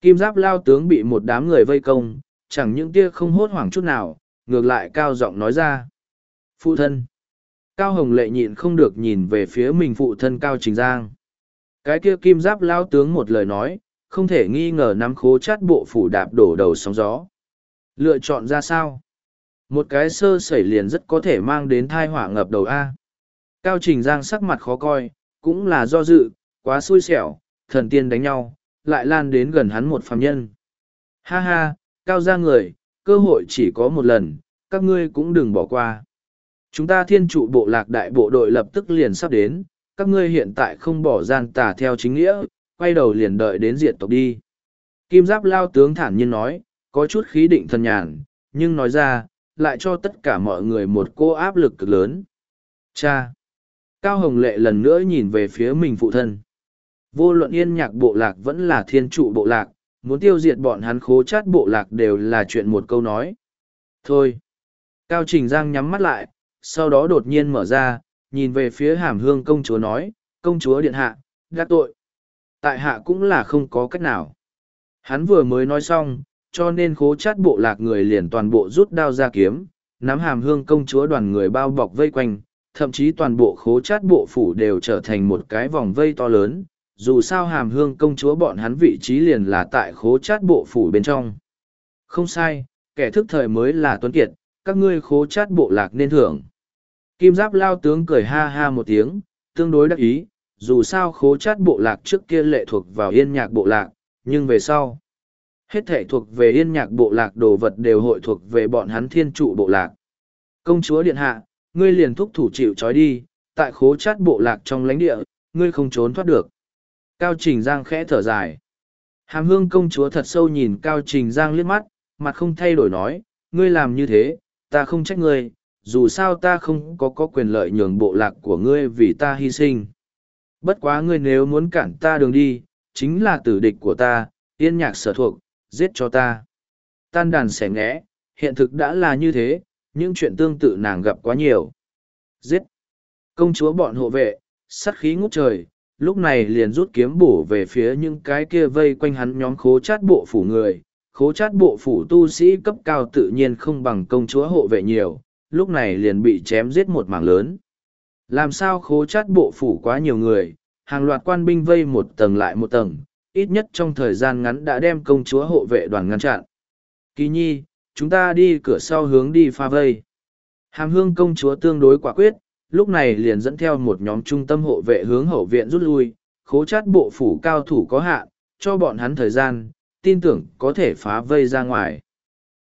Kim giáp lao tướng bị một đám người vây công, chẳng những tia không hốt hoảng chút nào, ngược lại cao giọng nói ra. Phụ thân cao hồng lệ nhịn không được nhìn về phía mình phụ thân cao trình giang. Cái kia kim giáp lao tướng một lời nói, không thể nghi ngờ nắm khố chát bộ phủ đạp đổ đầu sóng gió. Lựa chọn ra sao? Một cái sơ sẩy liền rất có thể mang đến thai họa ngập đầu a. Cao trình giang sắc mặt khó coi, cũng là do dự, quá xui xẻo, thần tiên đánh nhau, lại lan đến gần hắn một phạm nhân. Ha ha, cao ra người, cơ hội chỉ có một lần, các ngươi cũng đừng bỏ qua chúng ta thiên trụ bộ lạc đại bộ đội lập tức liền sắp đến, các ngươi hiện tại không bỏ gian tà theo chính nghĩa, quay đầu liền đợi đến diệt tộc đi. Kim giáp lao tướng thản nhiên nói, có chút khí định thần nhàn, nhưng nói ra, lại cho tất cả mọi người một cô áp lực cực lớn. Cha! Cao hồng lệ lần nữa nhìn về phía mình phụ thân. Vô luận yên nhạc bộ lạc vẫn là thiên trụ bộ lạc, muốn tiêu diệt bọn hắn khố chát bộ lạc đều là chuyện một câu nói. Thôi! Cao trình giang nhắm mắt lại sau đó đột nhiên mở ra nhìn về phía hàm hương công chúa nói công chúa điện hạ gác tội tại hạ cũng là không có cách nào hắn vừa mới nói xong cho nên khố chát bộ lạc người liền toàn bộ rút đao ra kiếm nắm hàm hương công chúa đoàn người bao bọc vây quanh thậm chí toàn bộ khố chát bộ phủ đều trở thành một cái vòng vây to lớn dù sao hàm hương công chúa bọn hắn vị trí liền là tại khố chát bộ phủ bên trong. Không sai, kẻ thức thời mới là tuấn kiệt, các ngươi khố chát bộ lạc nên thưởng. Kim giáp lao tướng cười ha ha một tiếng, tương đối đắc ý, dù sao khố chát bộ lạc trước kia lệ thuộc vào yên nhạc bộ lạc, nhưng về sau, hết thể thuộc về yên nhạc bộ lạc đồ vật đều hội thuộc về bọn hắn thiên trụ bộ lạc. Công chúa điện hạ, ngươi liền thúc thủ chịu trói đi, tại khố chát bộ lạc trong lãnh địa, ngươi không trốn thoát được. Cao Trình Giang khẽ thở dài. Hàm hương công chúa thật sâu nhìn Cao Trình Giang liếc mắt, mặt không thay đổi nói, ngươi làm như thế, ta không trách ngươi, dù sao ta không có có quyền lợi nhường bộ lạc của ngươi vì ta hy sinh. Bất quá ngươi nếu muốn cản ta đường đi, chính là tử địch của ta, yên nhạc sở thuộc, giết cho ta. Tan đàn xẻ ngẽ, hiện thực đã là như thế, những chuyện tương tự nàng gặp quá nhiều. Giết! Công chúa bọn hộ vệ, sắt khí ngút trời, lúc này liền rút kiếm bổ về phía những cái kia vây quanh hắn nhóm khố chát bộ phủ người khố chát bộ phủ tu sĩ cấp cao tự nhiên không bằng công chúa hộ vệ nhiều lúc này liền bị chém giết một mảng lớn làm sao khố chát bộ phủ quá nhiều người hàng loạt quan binh vây một tầng lại một tầng ít nhất trong thời gian ngắn đã đem công chúa hộ vệ đoàn ngăn chặn. Kỳ nhi, chúng ta đi cửa sau hướng đi pha vây. Hàm hương công chúa tương đối quả quyết, lúc này liền dẫn theo một nhóm trung tâm hộ vệ hướng hậu viện rút lui, khố chát bộ phủ cao thủ có hạn, cho bọn hắn thời gian, tin tưởng có thể phá vây ra ngoài.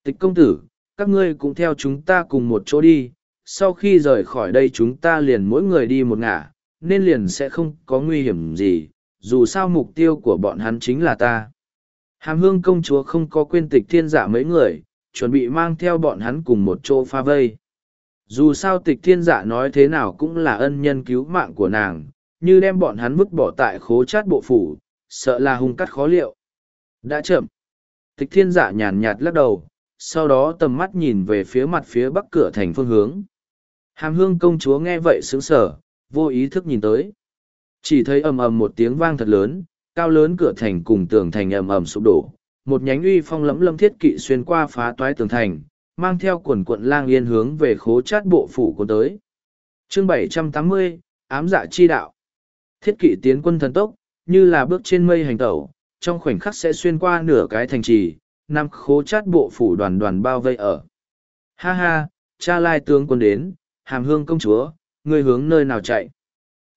Tịch công tử, các ngươi cũng theo chúng ta cùng một chỗ đi, sau khi rời khỏi đây chúng ta liền mỗi người đi một ngả, nên liền sẽ không có nguy hiểm gì, dù sao mục tiêu của bọn hắn chính là ta. Hàm hương công chúa không có quên tịch thiên giả mấy người, chuẩn bị mang theo bọn hắn cùng một chỗ pha vây. Dù sao tịch thiên giả nói thế nào cũng là ân nhân cứu mạng của nàng, như đem bọn hắn vứt bỏ tại khố chát bộ phủ, sợ là hung cắt khó liệu. Đã chậm. Tịch thiên giả nhàn nhạt lắc đầu, sau đó tầm mắt nhìn về phía mặt phía bắc cửa thành phương hướng. Hàm hương công chúa nghe vậy sướng sở, vô ý thức nhìn tới. Chỉ thấy ầm ầm một tiếng vang thật lớn, cao lớn cửa thành cùng tường thành ầm ầm sụp đổ, một nhánh uy phong lẫm lâm thiết kỵ xuyên qua phá toái tường thành, mang theo quần quận lang yên hướng về khố chát bộ phủ của tới. Chương 780, ám dạ chi đạo. Thiết kỵ tiến quân thần tốc, như là bước trên mây hành tẩu, trong khoảnh khắc sẽ xuyên qua nửa cái thành trì, năm khố chát bộ phủ đoàn đoàn bao vây ở. Ha ha, cha lai tướng quân đến, hàm hương công chúa, người hướng nơi nào chạy.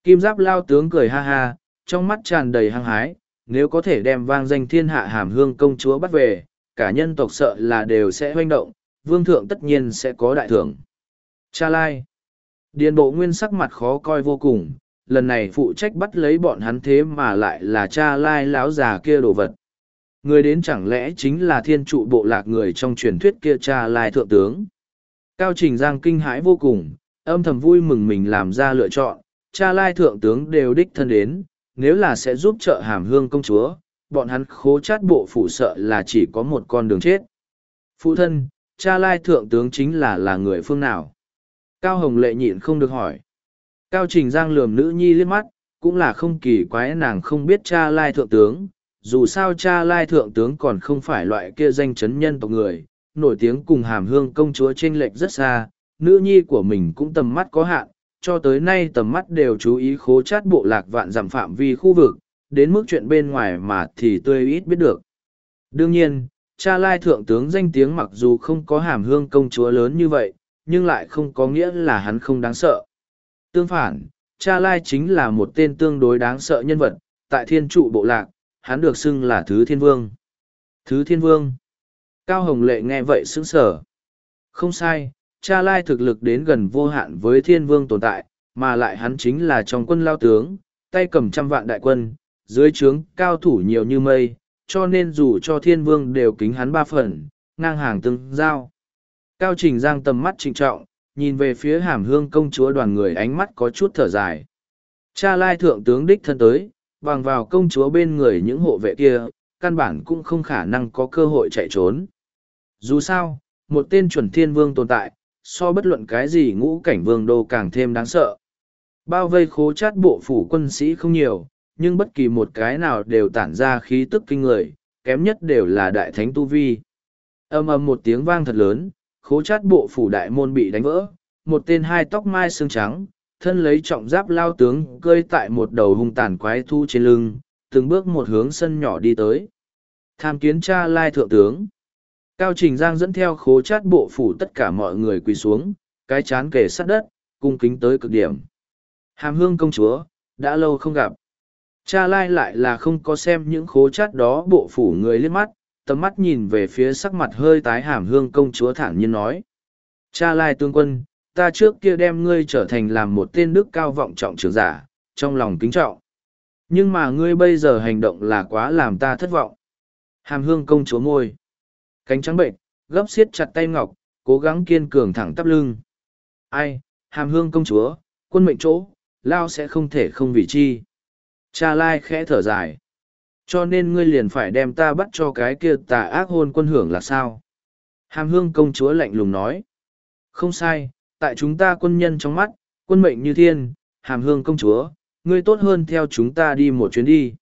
Kim giáp lao tướng cười ha ha, trong mắt tràn đầy hăng hái, nếu có thể đem vang danh thiên hạ hàm hương công chúa bắt về, cả nhân tộc sợ là đều sẽ hoanh động, vương thượng tất nhiên sẽ có đại thưởng. Cha lai. Điền bộ nguyên sắc mặt khó coi vô cùng, lần này phụ trách bắt lấy bọn hắn thế mà lại là cha lai láo già kia đồ vật. Người đến chẳng lẽ chính là thiên trụ bộ lạc người trong truyền thuyết kia cha lai thượng tướng. Cao Trình Giang kinh hãi vô cùng, âm thầm vui mừng mình làm ra lựa chọn, cha lai thượng tướng đều đích thân đến, nếu là sẽ giúp trợ hàm hương công chúa, bọn hắn khố chát bộ phụ sợ là chỉ có một con đường chết. Phụ thân, cha lai thượng tướng chính là là người phương nào? Cao Hồng lệ nhịn không được hỏi. Cao Trình Giang lườm nữ nhi liếc mắt, cũng là không kỳ quái nàng không biết cha lai thượng tướng, dù sao cha lai thượng tướng còn không phải loại kia danh chấn nhân tộc người, nổi tiếng cùng hàm hương công chúa chênh lệch rất xa, nữ nhi của mình cũng tầm mắt có hạn, cho tới nay tầm mắt đều chú ý khố chát bộ lạc vạn giảm phạm vi khu vực, đến mức chuyện bên ngoài mà thì tươi ít biết được. Đương nhiên, cha lai thượng tướng danh tiếng mặc dù không có hàm hương công chúa lớn như vậy, nhưng lại không có nghĩa là hắn không đáng sợ. Tương phản, cha lai chính là một tên tương đối đáng sợ nhân vật, tại thiên trụ bộ lạc, hắn được xưng là Thứ Thiên Vương. Thứ Thiên Vương. Cao Hồng Lệ nghe vậy sững sở. Không sai, cha lai thực lực đến gần vô hạn với Thiên Vương tồn tại, mà lại hắn chính là trong quân lao tướng, tay cầm trăm vạn đại quân, dưới trướng cao thủ nhiều như mây, cho nên dù cho Thiên Vương đều kính hắn ba phần, ngang hàng tương giao. Cao Trình Giang tầm mắt trịnh trọng, nhìn về phía hàm hương công chúa đoàn người ánh mắt có chút thở dài. Cha lai thượng tướng đích thân tới, bằng vào công chúa bên người những hộ vệ kia, căn bản cũng không khả năng có cơ hội chạy trốn. Dù sao, một tên chuẩn thiên vương tồn tại, so bất luận cái gì ngũ cảnh vương đô càng thêm đáng sợ. Bao vây khố chát bộ phủ quân sĩ không nhiều, nhưng bất kỳ một cái nào đều tản ra khí tức kinh người, kém nhất đều là đại thánh tu vi. Âm âm một tiếng vang thật lớn, khố chát bộ phủ đại môn bị đánh vỡ, một tên hai tóc mai xương trắng, thân lấy trọng giáp lao tướng cơi tại một đầu hung tàn quái thu trên lưng, từng bước một hướng sân nhỏ đi tới. Tham kiến cha lai thượng tướng. Cao Trình Giang dẫn theo khố chát bộ phủ tất cả mọi người quỳ xuống, cái chán kề sát đất, cung kính tới cực điểm. Hàm hương công chúa, đã lâu không gặp. Cha lai lại là không có xem những khố chát đó bộ phủ người liếc mắt, tầm mắt nhìn về phía sắc mặt hơi tái hàm hương công chúa thản nhiên nói. Cha lai tương quân, ta trước kia đem ngươi trở thành làm một tên đức cao vọng trọng trưởng giả, trong lòng kính trọng. Nhưng mà ngươi bây giờ hành động là quá làm ta thất vọng. Hàm hương công chúa môi. Cánh trắng bệnh, gấp xiết chặt tay ngọc, cố gắng kiên cường thẳng tắp lưng. Ai, hàm hương công chúa, quân mệnh chỗ, lao sẽ không thể không vì chi. Cha lai khẽ thở dài. Cho nên ngươi liền phải đem ta bắt cho cái kia tà ác hôn quân hưởng là sao? Hàm hương công chúa lạnh lùng nói. Không sai, tại chúng ta quân nhân trong mắt, quân mệnh như thiên, hàm hương công chúa, ngươi tốt hơn theo chúng ta đi một chuyến đi.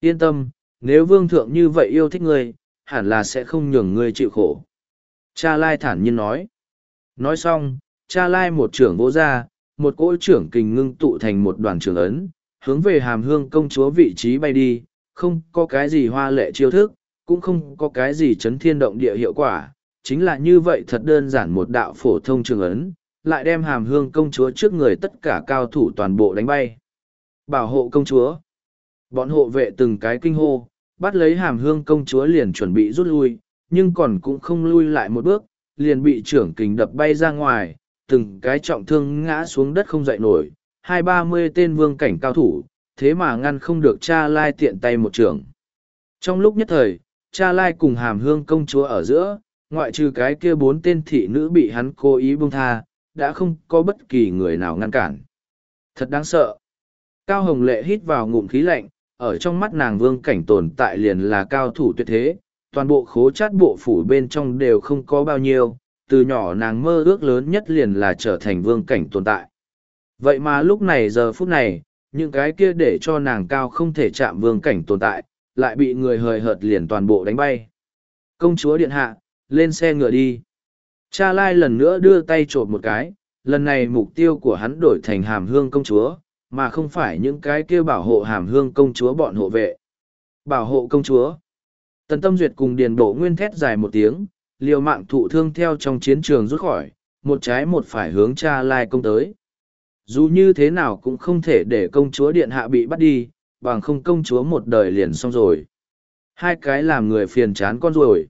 Yên tâm, nếu vương thượng như vậy yêu thích ngươi, hẳn là sẽ không nhường ngươi chịu khổ. Cha Lai thản nhiên nói. Nói xong, cha Lai một trưởng vỗ ra, một cỗ trưởng kình ngưng tụ thành một đoàn trưởng ấn, hướng về hàm hương công chúa vị trí bay đi, không có cái gì hoa lệ chiêu thức, cũng không có cái gì chấn thiên động địa hiệu quả, chính là như vậy thật đơn giản một đạo phổ thông trường ấn, lại đem hàm hương công chúa trước người tất cả cao thủ toàn bộ đánh bay. Bảo hộ công chúa. Bọn hộ vệ từng cái kinh hô, bắt lấy hàm hương công chúa liền chuẩn bị rút lui, nhưng còn cũng không lui lại một bước, liền bị trưởng kình đập bay ra ngoài, từng cái trọng thương ngã xuống đất không dậy nổi, hai ba mươi tên vương cảnh cao thủ, thế mà ngăn không được cha lai tiện tay một trưởng. Trong lúc nhất thời, cha lai cùng hàm hương công chúa ở giữa, ngoại trừ cái kia bốn tên thị nữ bị hắn cố ý buông tha, đã không có bất kỳ người nào ngăn cản. Thật đáng sợ. Cao Hồng Lệ hít vào ngụm khí lạnh, ở trong mắt nàng vương cảnh tồn tại liền là cao thủ tuyệt thế, toàn bộ khố chát bộ phủ bên trong đều không có bao nhiêu, từ nhỏ nàng mơ ước lớn nhất liền là trở thành vương cảnh tồn tại. Vậy mà lúc này giờ phút này, những cái kia để cho nàng cao không thể chạm vương cảnh tồn tại, lại bị người hời hợt liền toàn bộ đánh bay. Công chúa điện hạ, lên xe ngựa đi. Cha Lai lần nữa đưa tay trộm một cái, lần này mục tiêu của hắn đổi thành hàm hương công chúa, mà không phải những cái kia bảo hộ hàm hương công chúa bọn hộ vệ. Bảo hộ công chúa. Tần Tâm Duyệt cùng Điền Bộ Nguyên thét dài một tiếng, liều mạng thụ thương theo trong chiến trường rút khỏi, một trái một phải hướng cha Lai công tới. Dù như thế nào cũng không thể để công chúa điện hạ bị bắt đi, bằng không công chúa một đời liền xong rồi. Hai cái làm người phiền chán con rồi.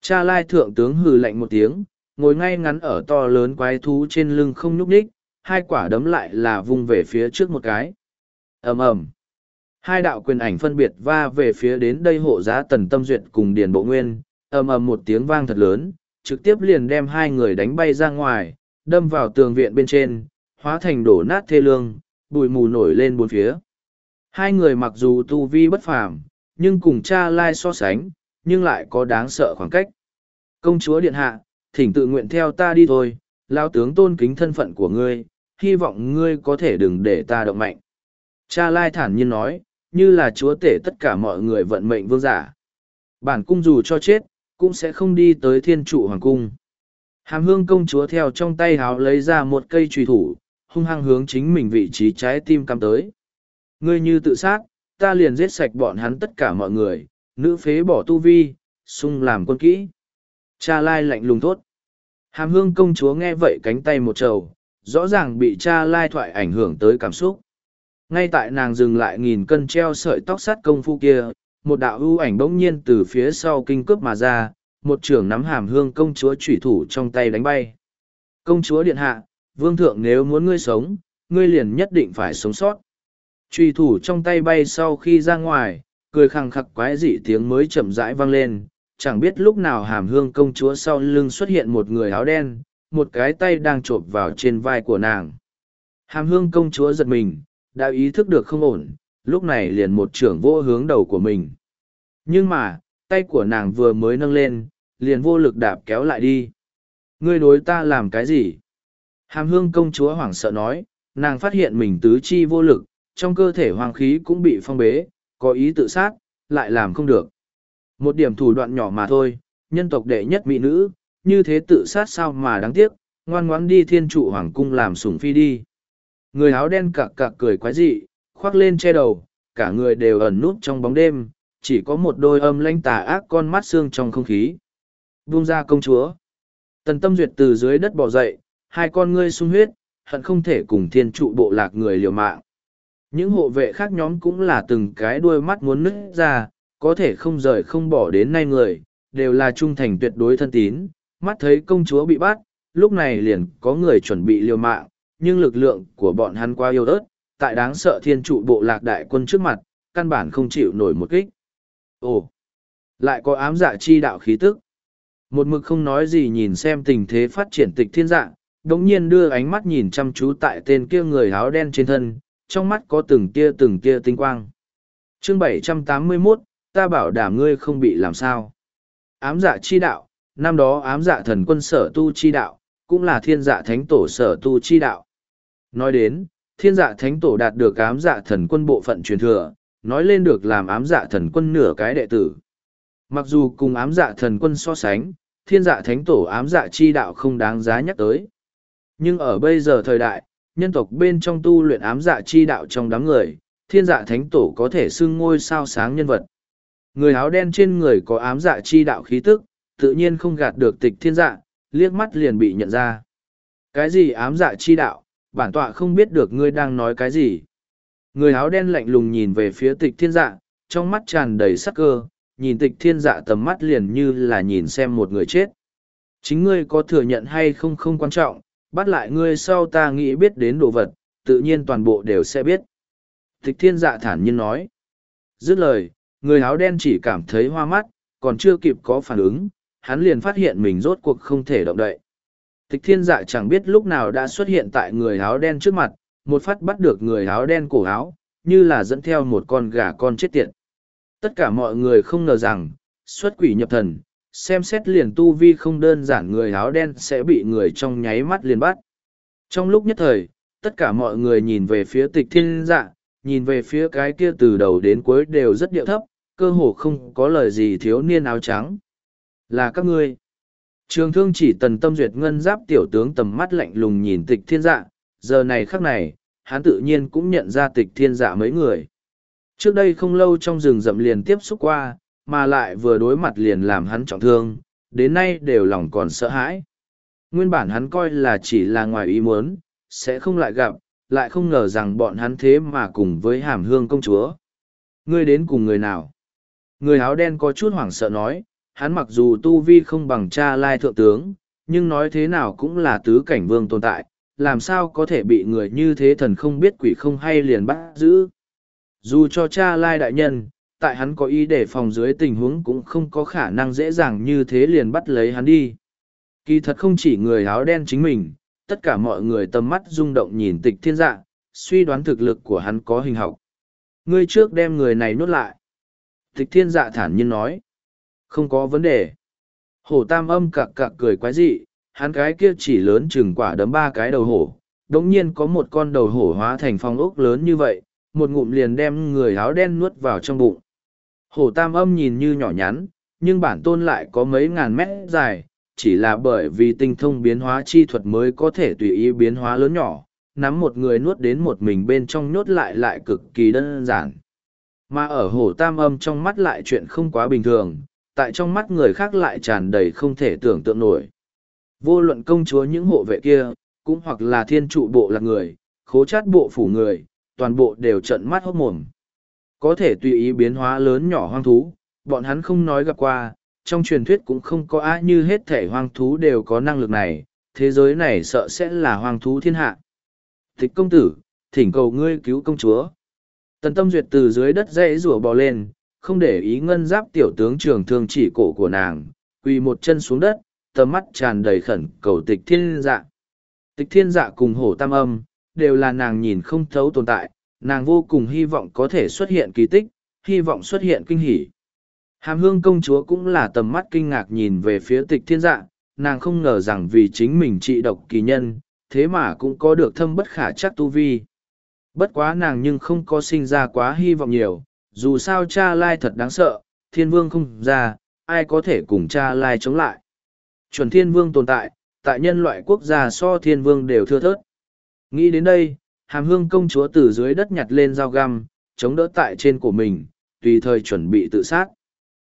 Cha Lai thượng tướng hừ lạnh một tiếng, ngồi ngay ngắn ở to lớn quái thú trên lưng không nhúc nhích, hai quả đấm lại là vung về phía trước một cái. ầm ầm Hai đạo quyền ảnh phân biệt va về phía đến đây hộ giá tần tâm duyệt cùng điền bộ nguyên, ầm ầm một tiếng vang thật lớn, trực tiếp liền đem hai người đánh bay ra ngoài, đâm vào tường viện bên trên, hóa thành đổ nát thê lương, bụi mù nổi lên bốn phía. Hai người mặc dù tu vi bất phàm, nhưng cùng cha lai so sánh, nhưng lại có đáng sợ khoảng cách. Công chúa điện hạ, thỉnh tự nguyện theo ta đi thôi, lao tướng tôn kính thân phận của ngươi, hy vọng ngươi có thể đừng để ta động mạnh. Cha Lai thản nhiên nói, như là chúa tể tất cả mọi người vận mệnh vương giả. Bản cung dù cho chết, cũng sẽ không đi tới thiên trụ hoàng cung. Hàm hương công chúa theo trong tay háo lấy ra một cây trùy thủ, hung hăng hướng chính mình vị trí trái tim cắm tới. Ngươi như tự sát, ta liền giết sạch bọn hắn tất cả mọi người, nữ phế bỏ tu vi, sung làm quân kỹ. Cha lai lạnh lùng thốt. Hàm hương công chúa nghe vậy cánh tay một trầu, rõ ràng bị cha lai thoại ảnh hưởng tới cảm xúc. Ngay tại nàng dừng lại nghìn cân treo sợi tóc sắt công phu kia, một đạo ưu ảnh bỗng nhiên từ phía sau kinh cướp mà ra, một trưởng nắm hàm hương công chúa trùy thủ trong tay đánh bay. Công chúa điện hạ, vương thượng nếu muốn ngươi sống, ngươi liền nhất định phải sống sót. Trùy thủ trong tay bay sau khi ra ngoài, cười khăng khặc quái dị tiếng mới chậm rãi vang lên, chẳng biết lúc nào hàm hương công chúa sau lưng xuất hiện một người áo đen, một cái tay đang chộp vào trên vai của nàng. Hàm hương công chúa giật mình, đã ý thức được không ổn, lúc này liền một trưởng vô hướng đầu của mình. Nhưng mà, tay của nàng vừa mới nâng lên, liền vô lực đạp kéo lại đi. Ngươi đối ta làm cái gì? Hàm hương công chúa hoảng sợ nói, nàng phát hiện mình tứ chi vô lực, trong cơ thể hoàng khí cũng bị phong bế, có ý tự sát, lại làm không được. Một điểm thủ đoạn nhỏ mà thôi, nhân tộc đệ nhất mỹ nữ, như thế tự sát sao mà đáng tiếc, ngoan ngoãn đi thiên trụ hoàng cung làm sủng phi đi. Người áo đen cặc cặc cười quái dị, khoác lên che đầu, cả người đều ẩn nút trong bóng đêm, chỉ có một đôi âm lanh tà ác con mắt xương trong không khí. Buông ra công chúa. Tần tâm duyệt từ dưới đất bỏ dậy, hai con ngươi sung huyết, hận không thể cùng thiên trụ bộ lạc người liều mạng. Những hộ vệ khác nhóm cũng là từng cái đuôi mắt muốn nứt ra, có thể không rời không bỏ đến nay người, đều là trung thành tuyệt đối thân tín, mắt thấy công chúa bị bắt, lúc này liền có người chuẩn bị liều mạng, nhưng lực lượng của bọn hắn quá yếu ớt, tại đáng sợ thiên trụ bộ lạc đại quân trước mặt, căn bản không chịu nổi một kích. Ồ, lại có ám dạ chi đạo khí tức. Một mực không nói gì nhìn xem tình thế phát triển tịch thiên dạ, đống nhiên đưa ánh mắt nhìn chăm chú tại tên kia người áo đen trên thân, trong mắt có từng tia từng tia tinh quang. Chương 781, ta bảo đảm ngươi không bị làm sao. Ám dạ chi đạo, năm đó ám dạ thần quân sở tu chi đạo, cũng là thiên dạ thánh tổ sở tu chi đạo. Nói đến, thiên dạ thánh tổ đạt được ám dạ thần quân bộ phận truyền thừa, nói lên được làm ám dạ thần quân nửa cái đệ tử. Mặc dù cùng ám dạ thần quân so sánh, thiên dạ thánh tổ ám dạ chi đạo không đáng giá nhắc tới. Nhưng ở bây giờ thời đại, nhân tộc bên trong tu luyện ám dạ chi đạo trong đám người, thiên dạ thánh tổ có thể xưng ngôi sao sáng nhân vật. Người áo đen trên người có ám dạ chi đạo khí tức, tự nhiên không gạt được tịch thiên dạ, liếc mắt liền bị nhận ra. Cái gì ám dạ chi đạo, bản tọa không biết được ngươi đang nói cái gì. Người áo đen lạnh lùng nhìn về phía tịch thiên dạ, trong mắt tràn đầy sắc cơ, nhìn tịch thiên dạ tầm mắt liền như là nhìn xem một người chết. Chính ngươi có thừa nhận hay không không quan trọng, bắt lại ngươi sau ta nghĩ biết đến đồ vật, tự nhiên toàn bộ đều sẽ biết. Tịch thiên dạ thản nhiên nói. Dứt lời, người áo đen chỉ cảm thấy hoa mắt, còn chưa kịp có phản ứng, hắn liền phát hiện mình rốt cuộc không thể động đậy. Tịch thiên dạ chẳng biết lúc nào đã xuất hiện tại người áo đen trước mặt, một phát bắt được người áo đen cổ áo, như là dẫn theo một con gà con chết tiệt. Tất cả mọi người không ngờ rằng, xuất quỷ nhập thần, xem xét liền tu vi không đơn giản người áo đen sẽ bị người trong nháy mắt liền bắt. Trong lúc nhất thời, tất cả mọi người nhìn về phía tịch thiên dạ, nhìn về phía cái kia từ đầu đến cuối đều rất điệu thấp, cơ hồ không có lời gì thiếu niên áo trắng. Là các ngươi. Trường thương chỉ tần tâm duyệt ngân giáp tiểu tướng tầm mắt lạnh lùng nhìn tịch thiên dạ, giờ này khắc này, hắn tự nhiên cũng nhận ra tịch thiên dạ mấy người. Trước đây không lâu trong rừng rậm liền tiếp xúc qua, mà lại vừa đối mặt liền làm hắn trọng thương, đến nay đều lòng còn sợ hãi. Nguyên bản hắn coi là chỉ là ngoài ý muốn, sẽ không lại gặp, lại không ngờ rằng bọn hắn thế mà cùng với hàm hương công chúa. Ngươi đến cùng người nào? Người áo đen có chút hoảng sợ nói, hắn mặc dù tu vi không bằng cha lai thượng tướng, nhưng nói thế nào cũng là tứ cảnh vương tồn tại, làm sao có thể bị người như thế thần không biết quỷ không hay liền bắt giữ. Dù cho cha lai đại nhân, tại hắn có ý để phòng dưới tình huống cũng không có khả năng dễ dàng như thế liền bắt lấy hắn đi. Kỳ thật không chỉ người áo đen chính mình, tất cả mọi người tầm mắt rung động nhìn tịch thiên dạ, suy đoán thực lực của hắn có hình học. Ngươi trước đem người này nuốt lại. Tịch thiên dạ thản nhiên nói. Không có vấn đề. Hổ tam âm cặc cặc cười quái dị, hắn cái kia chỉ lớn chừng quả đấm ba cái đầu hổ. Đống nhiên có một con đầu hổ hóa thành phong ốc lớn như vậy, một ngụm liền đem người áo đen nuốt vào trong bụng. Hổ tam âm nhìn như nhỏ nhắn, nhưng bản tôn lại có mấy ngàn mét dài, chỉ là bởi vì tinh thông biến hóa chi thuật mới có thể tùy ý biến hóa lớn nhỏ, nắm một người nuốt đến một mình bên trong nhốt lại lại cực kỳ đơn giản. Mà ở hổ tam âm trong mắt lại chuyện không quá bình thường, tại trong mắt người khác lại tràn đầy không thể tưởng tượng nổi. Vô luận công chúa những hộ vệ kia, cũng hoặc là thiên trụ bộ là người, khố chát bộ phủ người, toàn bộ đều trận mắt hốt mồm. Có thể tùy ý biến hóa lớn nhỏ hoang thú, bọn hắn không nói gặp qua, trong truyền thuyết cũng không có á như hết thể hoang thú đều có năng lực này, thế giới này sợ sẽ là hoang thú thiên hạ. Thích công tử, thỉnh cầu ngươi cứu công chúa. Tần tâm duyệt từ dưới đất dãy rủa bò lên, không để ý ngân giáp tiểu tướng trường thương chỉ cổ của nàng, quỳ một chân xuống đất, tầm mắt tràn đầy khẩn cầu tịch thiên dạ. Tịch thiên dạ cùng hổ tam âm, đều là nàng nhìn không thấu tồn tại, nàng vô cùng hy vọng có thể xuất hiện kỳ tích, hy vọng xuất hiện kinh hỷ. Hàm hương công chúa cũng là tầm mắt kinh ngạc nhìn về phía tịch thiên dạ, nàng không ngờ rằng vì chính mình trị độc kỳ nhân, thế mà cũng có được thâm bất khả chắc tu vi. Bất quá nàng nhưng không có sinh ra quá hy vọng nhiều, dù sao cha lai thật đáng sợ, thiên vương không ra, ai có thể cùng cha lai chống lại. Chuẩn thiên vương tồn tại, tại nhân loại quốc gia so thiên vương đều thưa thớt. Nghĩ đến đây, hàm hương công chúa từ dưới đất nhặt lên dao găm, chống đỡ tại trên của mình, tùy thời chuẩn bị tự sát.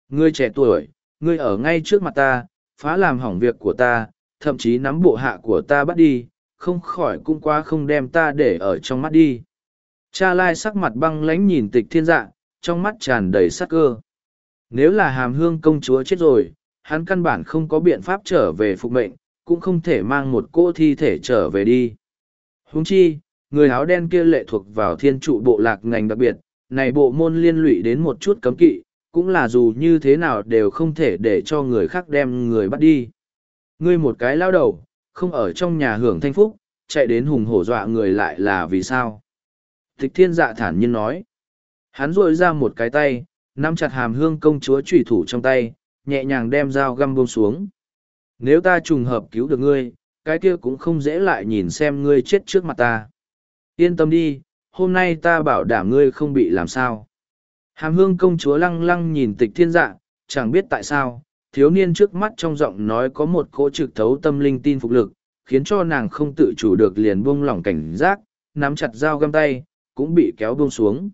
Ngươi trẻ tuổi, ngươi ở ngay trước mặt ta, phá làm hỏng việc của ta, thậm chí nắm bộ hạ của ta bắt đi, không khỏi cũng quá không đem ta để ở trong mắt đi. Cha lai sắc mặt băng lánh nhìn tịch thiên dạ, trong mắt tràn đầy sắc cơ. Nếu là hàm hương công chúa chết rồi, hắn căn bản không có biện pháp trở về phục mệnh, cũng không thể mang một cô thi thể trở về đi. Huống chi, người áo đen kia lệ thuộc vào thiên trụ bộ lạc ngành đặc biệt, này bộ môn liên lụy đến một chút cấm kỵ, cũng là dù như thế nào đều không thể để cho người khác đem người bắt đi. Ngươi một cái lao đầu, không ở trong nhà hưởng thanh phúc, chạy đến hùng hổ dọa người lại là vì sao? Tịch thiên dạ thản nhiên nói. Hắn rội ra một cái tay, nắm chặt hàm hương công chúa trùy thủ trong tay, nhẹ nhàng đem dao găm buông xuống. Nếu ta trùng hợp cứu được ngươi, cái kia cũng không dễ lại nhìn xem ngươi chết trước mặt ta. Yên tâm đi, hôm nay ta bảo đảm ngươi không bị làm sao. Hàm hương công chúa lăng lăng nhìn tịch thiên dạ, chẳng biết tại sao, thiếu niên trước mắt trong giọng nói có một cỗ trực thấu tâm linh tin phục lực, khiến cho nàng không tự chủ được liền buông lỏng cảnh giác, nắm chặt dao găm tay, cũng bị kéo buông xuống.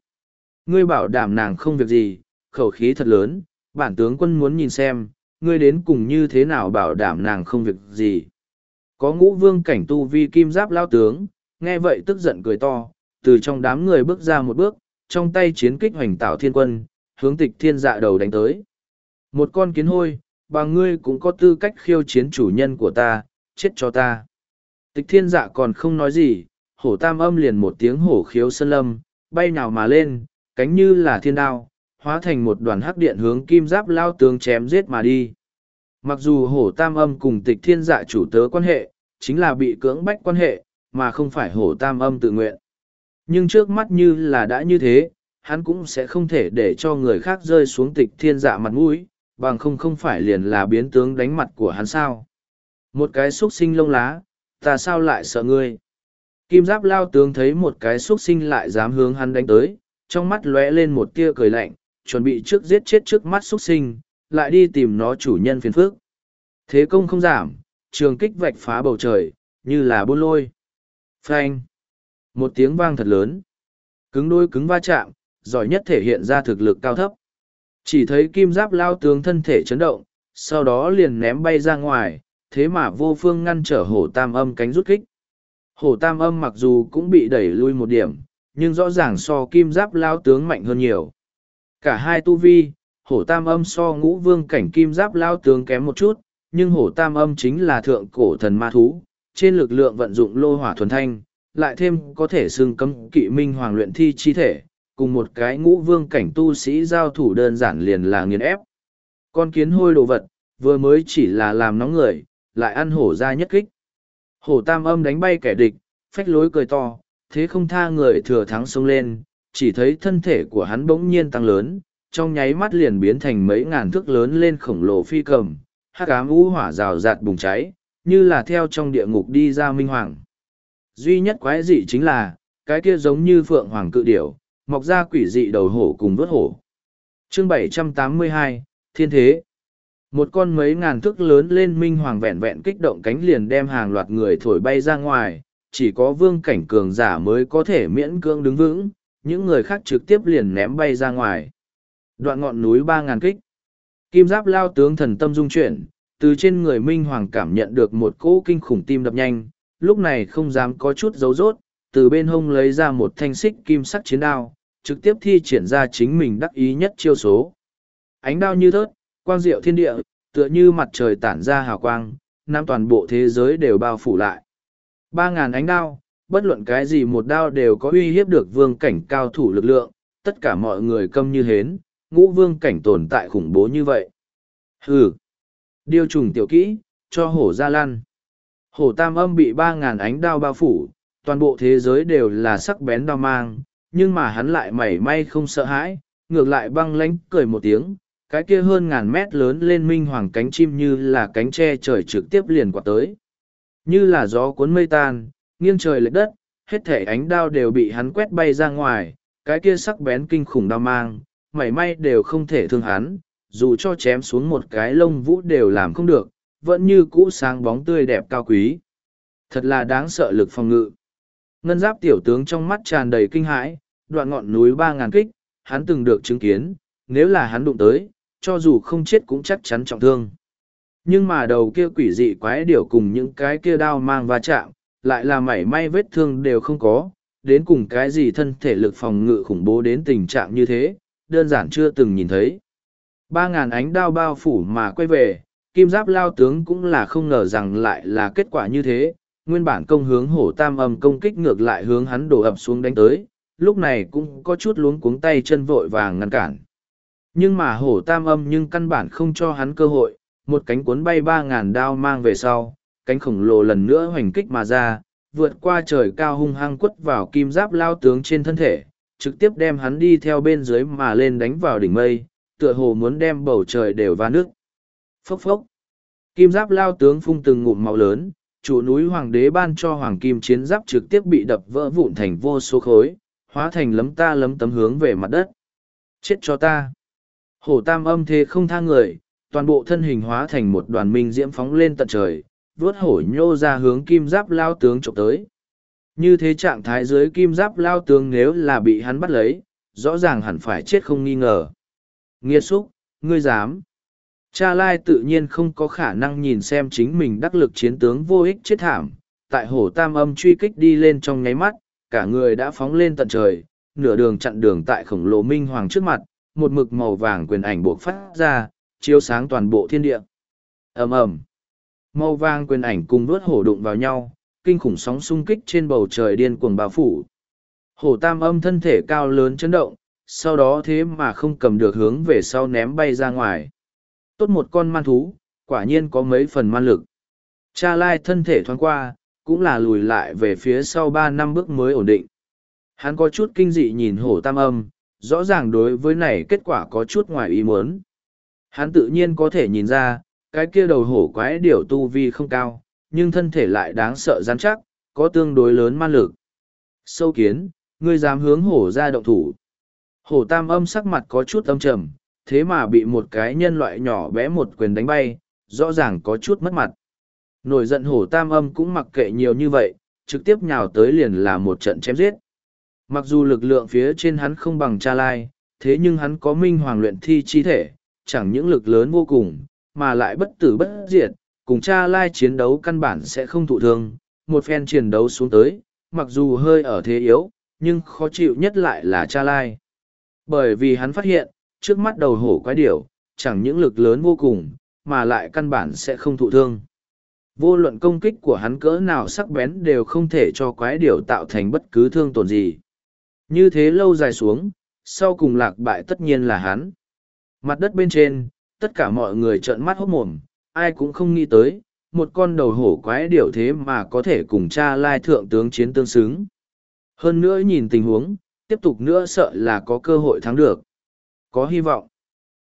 Ngươi bảo đảm nàng không việc gì, khẩu khí thật lớn, bản tướng quân muốn nhìn xem, ngươi đến cùng như thế nào bảo đảm nàng không việc gì. Có ngũ vương cảnh tu vi kim giáp lao tướng, nghe vậy tức giận cười to, từ trong đám người bước ra một bước, trong tay chiến kích hoành tạo thiên quân, hướng tịch thiên dạ đầu đánh tới. Một con kiến hôi, bà ngươi cũng có tư cách khiêu chiến chủ nhân của ta, chết cho ta. Tịch thiên dạ còn không nói gì, hổ tam âm liền một tiếng hổ khiếu sơn lâm, bay nào mà lên, cánh như là thiên đao, hóa thành một đoàn hắc điện hướng kim giáp lao tướng chém giết mà đi. Mặc dù hổ tam âm cùng tịch thiên dạ chủ tớ quan hệ, chính là bị cưỡng bách quan hệ, mà không phải hổ tam âm tự nguyện. Nhưng trước mắt như là đã như thế, hắn cũng sẽ không thể để cho người khác rơi xuống tịch thiên dạ mặt mũi, bằng không không phải liền là biến tướng đánh mặt của hắn sao. Một cái xúc sinh lông lá, ta sao lại sợ ngươi? Kim giáp lao tướng thấy một cái xúc sinh lại dám hướng hắn đánh tới, trong mắt lóe lên một tia cười lạnh, chuẩn bị trước giết chết trước mắt xúc sinh, lại đi tìm nó chủ nhân phiền phước. Thế công không giảm, trường kích vạch phá bầu trời, như là buôn lôi. Frank! Một tiếng vang thật lớn. Cứng đôi cứng va chạm, giỏi nhất thể hiện ra thực lực cao thấp. Chỉ thấy kim giáp lao tướng thân thể chấn động, sau đó liền ném bay ra ngoài, thế mà vô phương ngăn trở hổ tam âm cánh rút kích. Hổ tam âm mặc dù cũng bị đẩy lui một điểm, nhưng rõ ràng so kim giáp lao tướng mạnh hơn nhiều. Cả hai tu vi, hổ tam âm so ngũ vương cảnh kim giáp lao tướng kém một chút, nhưng hổ tam âm chính là thượng cổ thần ma thú, trên lực lượng vận dụng lô hỏa thuần thanh, lại thêm có thể xưng cấm kỵ minh hoàng luyện thi chi thể, cùng một cái ngũ vương cảnh tu sĩ giao thủ đơn giản liền là nghiền ép. Con kiến hôi đồ vật, vừa mới chỉ là làm nóng người, lại ăn hổ ra nhất kích. Hổ tam âm đánh bay kẻ địch, phách lối cười to, thế không tha người thừa thắng xông lên, chỉ thấy thân thể của hắn bỗng nhiên tăng lớn, trong nháy mắt liền biến thành mấy ngàn thước lớn lên khổng lồ phi cầm, hắc ám u hỏa rào rạt bùng cháy, như là theo trong địa ngục đi ra minh hoàng. Duy nhất quái dị chính là, cái kia giống như phượng hoàng cự điểu, mọc ra quỷ dị đầu hổ cùng vớt hổ. Chương 782, Thiên Thế Một con mấy ngàn thước lớn lên minh hoàng vẹn vẹn kích động cánh liền đem hàng loạt người thổi bay ra ngoài, chỉ có vương cảnh cường giả mới có thể miễn cưỡng đứng vững, những người khác trực tiếp liền ném bay ra ngoài. Đoạn ngọn núi ba ngàn kích. Kim giáp lao tướng thần tâm dung chuyển, từ trên người Minh Hoàng cảm nhận được một cỗ kinh khủng tim đập nhanh, lúc này không dám có chút dấu rốt, từ bên hông lấy ra một thanh xích kim sắc chiến đao, trực tiếp thi triển ra chính mình đắc ý nhất chiêu số. Ánh đao như thớt, quang diệu thiên địa, tựa như mặt trời tản ra hào quang, nam toàn bộ thế giới đều bao phủ lại. Ba ngàn ánh đao, bất luận cái gì một đao đều có uy hiếp được vương cảnh cao thủ lực lượng, tất cả mọi người câm như hến, ngũ vương cảnh tồn tại khủng bố như vậy. Hừ! Điều trùng tiểu kỹ, cho hổ ra lăn. Hổ tam âm bị ba ngàn ánh đao bao phủ, toàn bộ thế giới đều là sắc bén đao mang, nhưng mà hắn lại mảy may không sợ hãi, ngược lại băng lánh cười một tiếng, cái kia hơn ngàn mét lớn lên minh hoàng cánh chim như là cánh tre trời trực tiếp liền quạt tới. Như là gió cuốn mây tan, nghiêng trời lệch đất, hết thể ánh đao đều bị hắn quét bay ra ngoài, cái kia sắc bén kinh khủng đao mang, mảy may đều không thể thương hắn, dù cho chém xuống một cái lông vũ đều làm không được, vẫn như cũ sáng bóng tươi đẹp cao quý. Thật là đáng sợ lực phòng ngự. Ngân giáp tiểu tướng trong mắt tràn đầy kinh hãi, đoạn ngọn núi ba ngàn kích, hắn từng được chứng kiến, nếu là hắn đụng tới, cho dù không chết cũng chắc chắn trọng thương. Nhưng mà đầu kia quỷ dị quái điểu cùng những cái kia đao mang va chạm, lại là mảy may vết thương đều không có, đến cùng cái gì thân thể lực phòng ngự khủng bố đến tình trạng như thế, đơn giản chưa từng nhìn thấy. Ba ngàn ánh đao bao phủ mà quay về, kim giáp lao tướng cũng là không ngờ rằng lại là kết quả như thế, nguyên bản công hướng hổ tam âm công kích ngược lại hướng hắn đổ ập xuống đánh tới, lúc này cũng có chút luống cuống tay chân vội vàng ngăn cản. Nhưng mà hổ tam âm nhưng căn bản không cho hắn cơ hội, một cánh cuốn bay ba ngàn đao mang về sau, cánh khổng lồ lần nữa hoành kích mà ra, vượt qua trời cao hung hăng quất vào kim giáp lao tướng trên thân thể, trực tiếp đem hắn đi theo bên dưới mà lên đánh vào đỉnh mây, tựa hồ muốn đem bầu trời đều va nước. Phốc phốc. Kim giáp lao tướng phun từng ngụm máu lớn, chủ núi hoàng đế ban cho hoàng kim chiến giáp trực tiếp bị đập vỡ vụn thành vô số khối, hóa thành lấm ta lấm tấm hướng về mặt đất. Chết cho ta. Hổ tam âm thế không tha người, toàn bộ thân hình hóa thành một đoàn minh diễm phóng lên tận trời, vuốt hổ nhô ra hướng kim giáp lao tướng chụp tới. Như thế trạng thái dưới kim giáp lao tướng nếu là bị hắn bắt lấy, rõ ràng hẳn phải chết không nghi ngờ. Nghiệt xúc, ngươi dám. Cha Lai tự nhiên không có khả năng nhìn xem chính mình đắc lực chiến tướng vô ích chết thảm. Tại hổ tam âm truy kích đi lên trong nháy mắt, cả người đã phóng lên tận trời, nửa đường chặn đường tại khổng lồ minh hoàng trước mặt, một mực màu vàng quyền ảnh buộc phát ra, chiếu sáng toàn bộ thiên địa. ầm ầm Màu vàng quyền ảnh cùng vớt hổ đụng vào nhau, kinh khủng sóng xung kích trên bầu trời điên cuồng bao phủ. Hổ tam âm thân thể cao lớn chấn động, sau đó thế mà không cầm được hướng về sau ném bay ra ngoài. Tốt một con man thú, quả nhiên có mấy phần man lực. Cha lai thân thể thoáng qua, cũng là lùi lại về phía sau ba năm bước mới ổn định. Hắn có chút kinh dị nhìn hổ tam âm, rõ ràng đối với này kết quả có chút ngoài ý muốn. Hắn tự nhiên có thể nhìn ra, cái kia đầu hổ quái điểu tu vi không cao, nhưng thân thể lại đáng sợ rắn chắc, có tương đối lớn man lực. Sâu kiến, ngươi dám hướng hổ ra động thủ. Hổ tam âm sắc mặt có chút âm trầm, thế mà bị một cái nhân loại nhỏ bé một quyền đánh bay, rõ ràng có chút mất mặt. Nổi giận hổ tam âm cũng mặc kệ nhiều như vậy, trực tiếp nhào tới liền là một trận chém giết. Mặc dù lực lượng phía trên hắn không bằng cha lai, thế nhưng hắn có minh hoàng luyện thi chi thể, chẳng những lực lớn vô cùng, mà lại bất tử bất diệt, cùng cha lai chiến đấu căn bản sẽ không thụ thương, một phen chiến đấu xuống tới, mặc dù hơi ở thế yếu, nhưng khó chịu nhất lại là cha lai. Bởi vì hắn phát hiện, trước mắt đầu hổ quái điểu, chẳng những lực lớn vô cùng, mà lại căn bản sẽ không thụ thương. Vô luận công kích của hắn cỡ nào sắc bén đều không thể cho quái điểu tạo thành bất cứ thương tổn gì. Như thế lâu dài xuống, sau cùng lạc bại tất nhiên là hắn. Mặt đất bên trên, tất cả mọi người trợn mắt hốt mồm, ai cũng không nghĩ tới, một con đầu hổ quái điểu thế mà có thể cùng cha lai thượng tướng chiến tương xứng. Hơn nữa nhìn tình huống, tiếp tục nữa sợ là có cơ hội thắng được. Có hy vọng.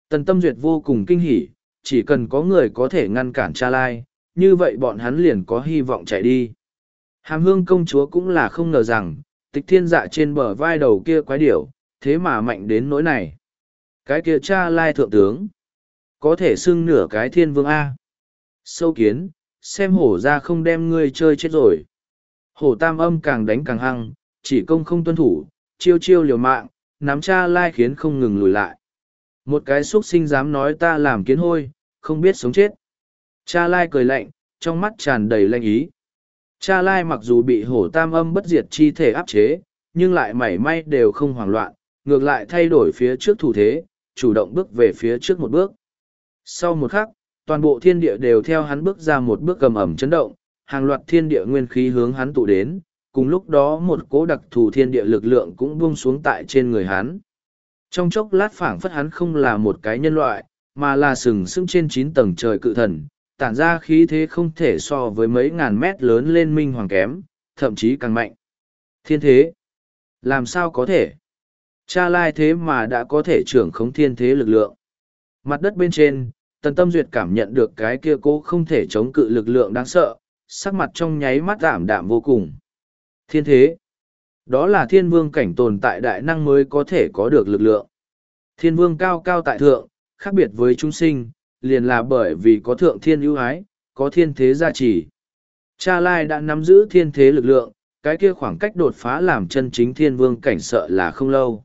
Tần Tâm Duyệt vô cùng kinh hỉ, chỉ cần có người có thể ngăn cản cha lai, như vậy bọn hắn liền có hy vọng chạy đi. Hàm hương công chúa cũng là không ngờ rằng, tịch thiên dạ trên bờ vai đầu kia quái điểu, thế mà mạnh đến nỗi này. Cái kia cha lai thượng tướng, có thể xưng nửa cái thiên vương A. Sâu kiến, xem hổ ra không đem ngươi chơi chết rồi. Hổ tam âm càng đánh càng hăng, chỉ công không tuân thủ, chiêu chiêu liều mạng, nắm cha lai khiến không ngừng lùi lại. Một cái xuất sinh dám nói ta làm kiến hôi, không biết sống chết. Cha lai cười lạnh, trong mắt tràn đầy lanh ý. Cha lai mặc dù bị hổ tam âm bất diệt chi thể áp chế, nhưng lại mảy may đều không hoảng loạn, ngược lại thay đổi phía trước thủ thế, chủ động bước về phía trước một bước. Sau một khắc, toàn bộ thiên địa đều theo hắn bước ra một bước cầm ẩm chấn động, hàng loạt thiên địa nguyên khí hướng hắn tụ đến, cùng lúc đó một cố đặc thù thiên địa lực lượng cũng buông xuống tại trên người hắn. Trong chốc lát phảng phất hắn không là một cái nhân loại, mà là sừng sững trên chín tầng trời cự thần, tản ra khí thế không thể so với mấy ngàn mét lớn lên minh hoàng kém, thậm chí càng mạnh. Thiên thế? Làm sao có thể? Cha lai thế mà đã có thể trưởng khống thiên thế lực lượng. Mặt đất bên trên, tần tâm duyệt cảm nhận được cái kia cố không thể chống cự lực lượng đáng sợ, sắc mặt trong nháy mắt giảm đạm vô cùng. Thiên thế. Đó là thiên vương cảnh tồn tại đại năng mới có thể có được lực lượng. Thiên vương cao cao tại thượng, khác biệt với chúng sinh, liền là bởi vì có thượng thiên ưu ái, có thiên thế gia trì. Cha Lai đã nắm giữ thiên thế lực lượng, cái kia khoảng cách đột phá làm chân chính thiên vương cảnh sợ là không lâu.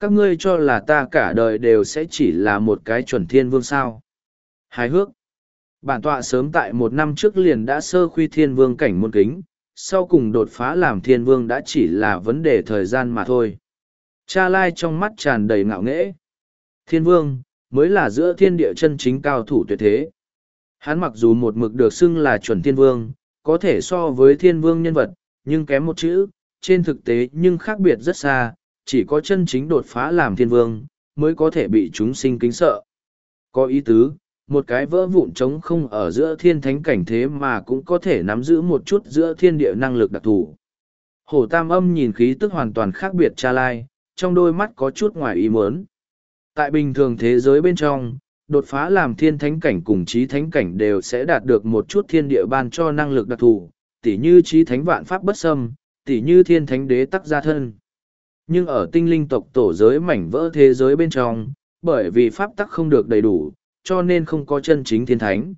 Các ngươi cho là ta cả đời đều sẽ chỉ là một cái chuẩn thiên vương sao. Hài hước. Bản tọa sớm tại một năm trước liền đã sơ khuy thiên vương cảnh môn kính, sau cùng đột phá làm thiên vương đã chỉ là vấn đề thời gian mà thôi. Cha Lai trong mắt tràn đầy ngạo nghễ. Thiên vương, mới là giữa thiên địa chân chính cao thủ tuyệt thế. Hắn mặc dù một mực được xưng là chuẩn thiên vương, có thể so với thiên vương nhân vật, nhưng kém một chữ, trên thực tế nhưng khác biệt rất xa, chỉ có chân chính đột phá làm thiên vương, mới có thể bị chúng sinh kính sợ. Có ý tứ, một cái vỡ vụn trống không ở giữa thiên thánh cảnh thế mà cũng có thể nắm giữ một chút giữa thiên địa năng lực đặc thù. Hổ tam âm nhìn khí tức hoàn toàn khác biệt cha lai, trong đôi mắt có chút ngoài ý muốn. Tại bình thường thế giới bên trong, đột phá làm thiên thánh cảnh cùng trí thánh cảnh đều sẽ đạt được một chút thiên địa ban cho năng lực đặc thù, tỉ như trí thánh vạn pháp bất xâm, tỉ như thiên thánh đế tắc gia thân. Nhưng ở tinh linh tộc tổ giới mảnh vỡ thế giới bên trong, bởi vì pháp tắc không được đầy đủ, cho nên không có chân chính thiên thánh.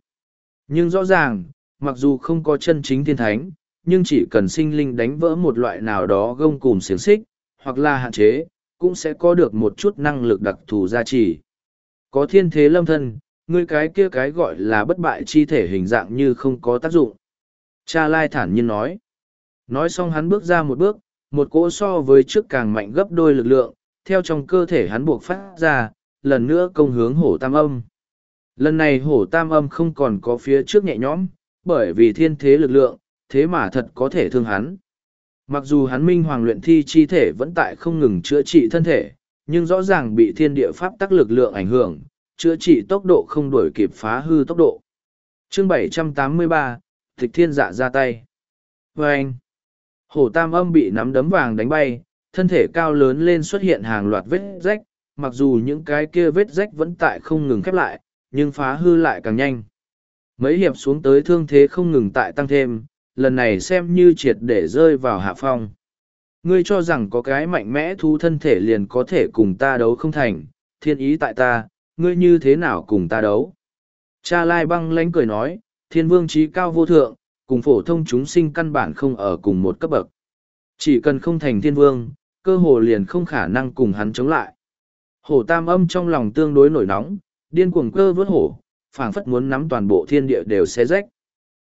Nhưng rõ ràng, mặc dù không có chân chính thiên thánh, nhưng chỉ cần sinh linh đánh vỡ một loại nào đó gông cùm xiềng xích, hoặc là hạn chế, cũng sẽ có được một chút năng lực đặc thù gia trì. Có thiên thế lâm thân, ngươi cái kia cái gọi là bất bại chi thể hình dạng như không có tác dụng. Cha Lai thản nhiên nói. Nói xong hắn bước ra một bước, một cỗ so với trước càng mạnh gấp đôi lực lượng, theo trong cơ thể hắn buộc phát ra, lần nữa công hướng hổ tam âm. Lần này hổ tam âm không còn có phía trước nhẹ nhõm, bởi vì thiên thế lực lượng, thế mà thật có thể thương hắn. Mặc dù hắn minh hoàng luyện thi chi thể vẫn tại không ngừng chữa trị thân thể, nhưng rõ ràng bị thiên địa pháp tắc lực lượng ảnh hưởng, chữa trị tốc độ không đổi kịp phá hư tốc độ. Chương 783, Tịch Thiên Dạ ra tay. Và anh, hổ tam âm bị nắm đấm vàng đánh bay, thân thể cao lớn lên xuất hiện hàng loạt vết rách, mặc dù những cái kia vết rách vẫn tại không ngừng khép lại, nhưng phá hư lại càng nhanh. Mấy hiệp xuống tới thương thế không ngừng tại tăng thêm, lần này xem như triệt để rơi vào hạ phong. Ngươi cho rằng có cái mạnh mẽ thu thân thể liền có thể cùng ta đấu không thành, thiên ý tại ta, ngươi như thế nào cùng ta đấu? Cha Lai băng lánh cười nói, thiên vương trí cao vô thượng, cùng phổ thông chúng sinh căn bản không ở cùng một cấp bậc. Chỉ cần không thành thiên vương, cơ hồ liền không khả năng cùng hắn chống lại. Hổ tam âm trong lòng tương đối nổi nóng, điên cuồng cơ vớt hổ, phảng phất muốn nắm toàn bộ thiên địa đều xé rách.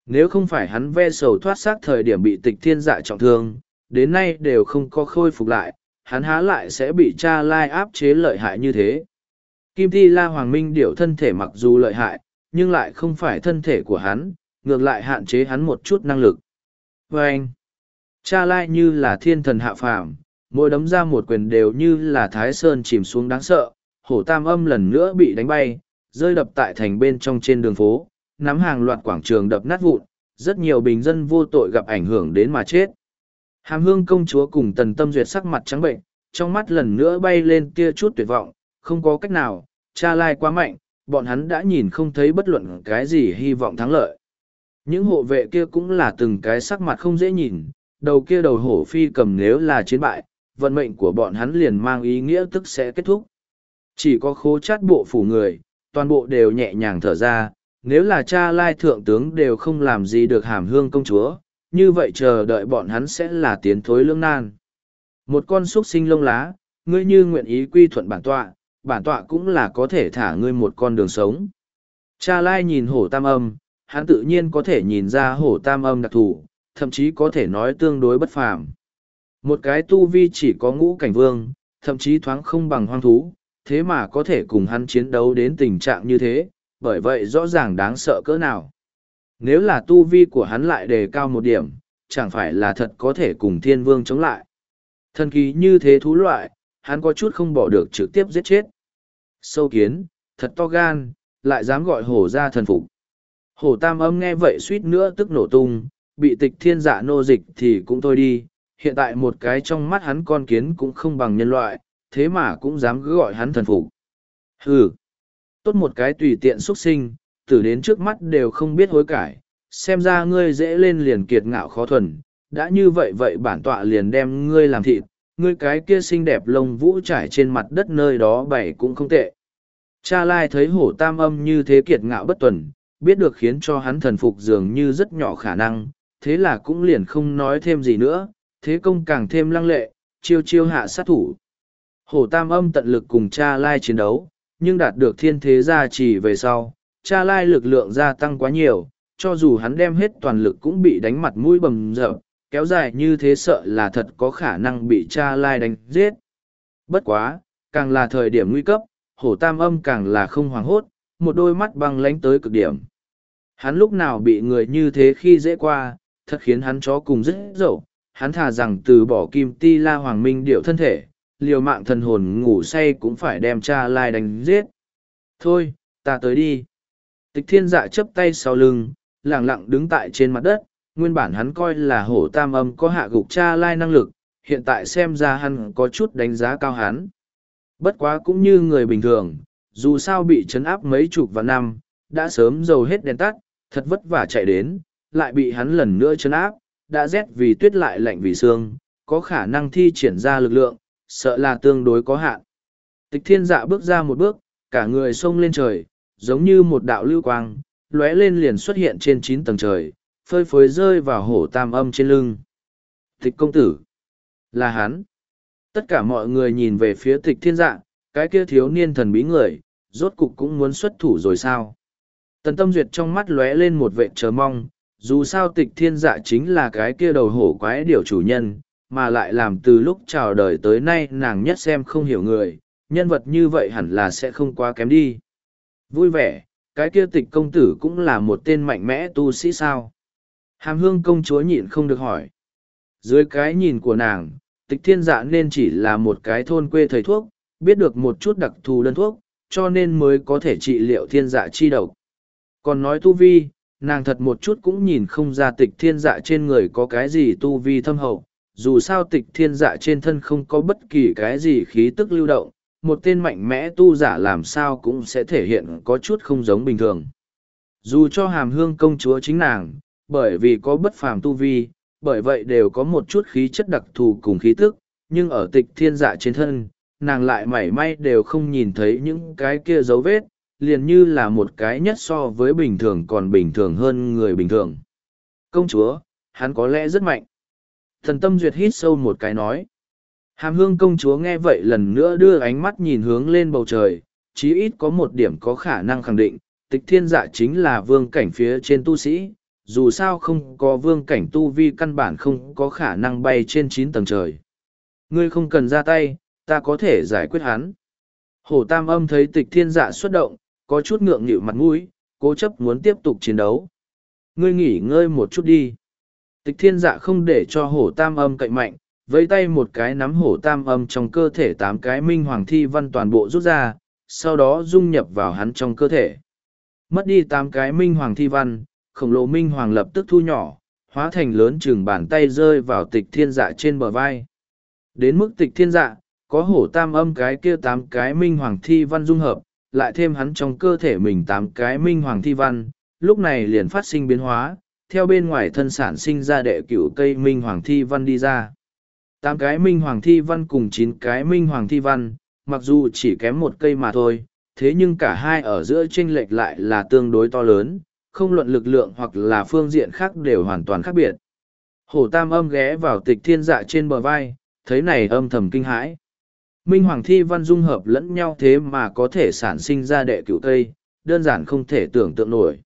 Nếu không phải hắn ve sầu thoát xác thời điểm bị tịch thiên dạ trọng thương, đến nay đều không có khôi phục lại, hắn há lại sẽ bị cha lai áp chế lợi hại như thế. Kim Thi La Hoàng Minh điệu thân thể mặc dù lợi hại, nhưng lại không phải thân thể của hắn, ngược lại hạn chế hắn một chút năng lực. Và anh, cha lai như là thiên thần hạ phàm, mỗi đấm ra một quyền đều như là thái sơn chìm xuống đáng sợ, hổ tam âm lần nữa bị đánh bay, rơi đập tại thành bên trong trên đường phố, nắm hàng loạt quảng trường đập nát vụn, rất nhiều bình dân vô tội gặp ảnh hưởng đến mà chết. Hàm hương công chúa cùng tần tâm duyệt sắc mặt trắng bệnh, trong mắt lần nữa bay lên tia chút tuyệt vọng, không có cách nào, cha lai quá mạnh, bọn hắn đã nhìn không thấy bất luận cái gì hy vọng thắng lợi. Những hộ vệ kia cũng là từng cái sắc mặt không dễ nhìn, đầu kia đầu hổ phi cầm nếu là chiến bại, vận mệnh của bọn hắn liền mang ý nghĩa tức sẽ kết thúc. Chỉ có khố chát bộ phủ người, toàn bộ đều nhẹ nhàng thở ra, nếu là cha lai thượng tướng đều không làm gì được hàm hương công chúa, như vậy chờ đợi bọn hắn sẽ là tiến thối lương nan. Một con xuất sinh lông lá, ngươi như nguyện ý quy thuận bản tọa, bản tọa cũng là có thể thả ngươi một con đường sống. Cha lai nhìn hổ tam âm, hắn tự nhiên có thể nhìn ra hổ tam âm đặc thù, thậm chí có thể nói tương đối bất phàm. Một cái tu vi chỉ có ngũ cảnh vương, thậm chí thoáng không bằng hoang thú, thế mà có thể cùng hắn chiến đấu đến tình trạng như thế, bởi vậy rõ ràng đáng sợ cỡ nào. Nếu là tu vi của hắn lại đề cao một điểm, chẳng phải là thật có thể cùng thiên vương chống lại. Thần kỳ như thế thú loại, hắn có chút không bỏ được trực tiếp giết chết. Sâu kiến, thật to gan, lại dám gọi hổ ra thần phục. Hổ tam âm nghe vậy suýt nữa tức nổ tung, bị tịch thiên dạ nô dịch thì cũng thôi đi, hiện tại một cái trong mắt hắn con kiến cũng không bằng nhân loại, thế mà cũng dám cứ gọi hắn thần phục. Hừ, tốt một cái tùy tiện xuất sinh, tử đến trước mắt đều không biết hối cải, xem ra ngươi dễ lên liền kiệt ngạo khó thuần, đã như vậy vậy bản tọa liền đem ngươi làm thịt, ngươi cái kia xinh đẹp lông vũ trải trên mặt đất nơi đó bày cũng không tệ. Cha Lai thấy hổ tam âm như thế kiệt ngạo bất tuần, biết được khiến cho hắn thần phục dường như rất nhỏ khả năng, thế là cũng liền không nói thêm gì nữa, thế công càng thêm lăng lệ, chiêu chiêu hạ sát thủ. Hổ tam âm tận lực cùng cha Lai chiến đấu, nhưng đạt được thiên thế gia trì về sau, cha Lai lực lượng gia tăng quá nhiều, cho dù hắn đem hết toàn lực cũng bị đánh mặt mũi bầm dập, kéo dài như thế sợ là thật có khả năng bị cha lai đánh giết. Bất quá, càng là thời điểm nguy cấp, hổ tam âm càng là không hoảng hốt, một đôi mắt băng lánh tới cực điểm. Hắn lúc nào bị người như thế khi dễ qua, thật khiến hắn chó cùng rất dậu, hắn thà rằng từ bỏ kim ti la hoàng minh điệu thân thể, liều mạng thần hồn ngủ say cũng phải đem cha lai đánh giết. Thôi, ta tới đi. Tịch thiên dạ chấp tay sau lưng, lẳng lặng đứng tại trên mặt đất, nguyên bản hắn coi là hổ tam âm có hạ gục cha lai năng lực, hiện tại xem ra hắn có chút đánh giá cao hắn. Bất quá cũng như người bình thường, dù sao bị chấn áp mấy chục vạn năm, đã sớm dầu hết đèn tắt, thật vất vả chạy đến, lại bị hắn lần nữa chấn áp, đã rét vì tuyết lại lạnh vì xương, có khả năng thi triển ra lực lượng, sợ là tương đối có hạn. Tịch thiên dạ bước ra một bước, cả người xông lên trời, giống như một đạo lưu quang, lóe lên liền xuất hiện trên chín tầng trời, phơi phới rơi vào hổ tam âm trên lưng. Tịch công tử. Là hắn. Tất cả mọi người nhìn về phía tịch thiên dạ, cái kia thiếu niên thần bí người, rốt cục cũng muốn xuất thủ rồi sao? Tần tâm duyệt trong mắt lóe lên một vệ chờ mong, dù sao tịch thiên dạ chính là cái kia đầu hổ quái điều chủ nhân, mà lại làm từ lúc chào đời tới nay nàng nhất xem không hiểu người, nhân vật như vậy hẳn là sẽ không quá kém đi. Vui vẻ, cái kia tịch công tử cũng là một tên mạnh mẽ tu sĩ sao? Hàm hương công chúa nhịn không được hỏi. Dưới cái nhìn của nàng, tịch thiên dạ nên chỉ là một cái thôn quê thầy thuốc, biết được một chút đặc thù đơn thuốc, cho nên mới có thể trị liệu thiên dạ chi độc. Còn nói tu vi, nàng thật một chút cũng nhìn không ra tịch thiên dạ trên người có cái gì tu vi thâm hậu, dù sao tịch thiên dạ trên thân không có bất kỳ cái gì khí tức lưu động, một tên mạnh mẽ tu giả làm sao cũng sẽ thể hiện có chút không giống bình thường. Dù cho hàm hương công chúa chính nàng, bởi vì có bất phàm tu vi, bởi vậy đều có một chút khí chất đặc thù cùng khí tức, nhưng ở tịch thiên dạ trên thân, nàng lại mảy may đều không nhìn thấy những cái kia dấu vết, liền như là một cái nhất so với bình thường còn bình thường hơn người bình thường. Công chúa, hắn có lẽ rất mạnh. Thần tâm duyệt hít sâu một cái nói. Hàm hương công chúa nghe vậy lần nữa đưa ánh mắt nhìn hướng lên bầu trời, chí ít có một điểm có khả năng khẳng định, tịch thiên dạ chính là vương cảnh phía trên tu sĩ, dù sao không có vương cảnh tu vi căn bản không có khả năng bay trên chín tầng trời. Ngươi không cần ra tay, ta có thể giải quyết hắn. Hổ tam âm thấy tịch thiên dạ xuất động, có chút ngượng nghịu mặt mũi, cố chấp muốn tiếp tục chiến đấu. Ngươi nghỉ ngơi một chút đi. Tịch thiên dạ không để cho hổ tam âm cậy mạnh, vẫy tay một cái nắm hổ tam âm trong cơ thể tám cái minh hoàng thi văn toàn bộ rút ra, sau đó dung nhập vào hắn trong cơ thể. Mất đi tám cái minh hoàng thi văn, khổng lồ minh hoàng lập tức thu nhỏ, hóa thành lớn chừng bàn tay rơi vào tịch thiên dạ trên bờ vai. Đến mức tịch thiên dạ, có hổ tam âm cái kia tám cái minh hoàng thi văn dung hợp, lại thêm hắn trong cơ thể mình tám cái minh hoàng thi văn, lúc này liền phát sinh biến hóa, theo bên ngoài thân sản sinh ra đệ cửu cây minh hoàng thi văn đi ra. Tám cái minh hoàng thi văn cùng chín cái minh hoàng thi văn, mặc dù chỉ kém một cây mà thôi, thế nhưng cả hai ở giữa chênh lệch lại là tương đối to lớn, không luận lực lượng hoặc là phương diện khác đều hoàn toàn khác biệt. Hổ tam âm ghé vào tịch thiên dạ trên bờ vai, thấy này âm thầm kinh hãi. Minh Hoàng Thi Văn dung hợp lẫn nhau thế mà có thể sản sinh ra đệ cửu cây, đơn giản không thể tưởng tượng nổi.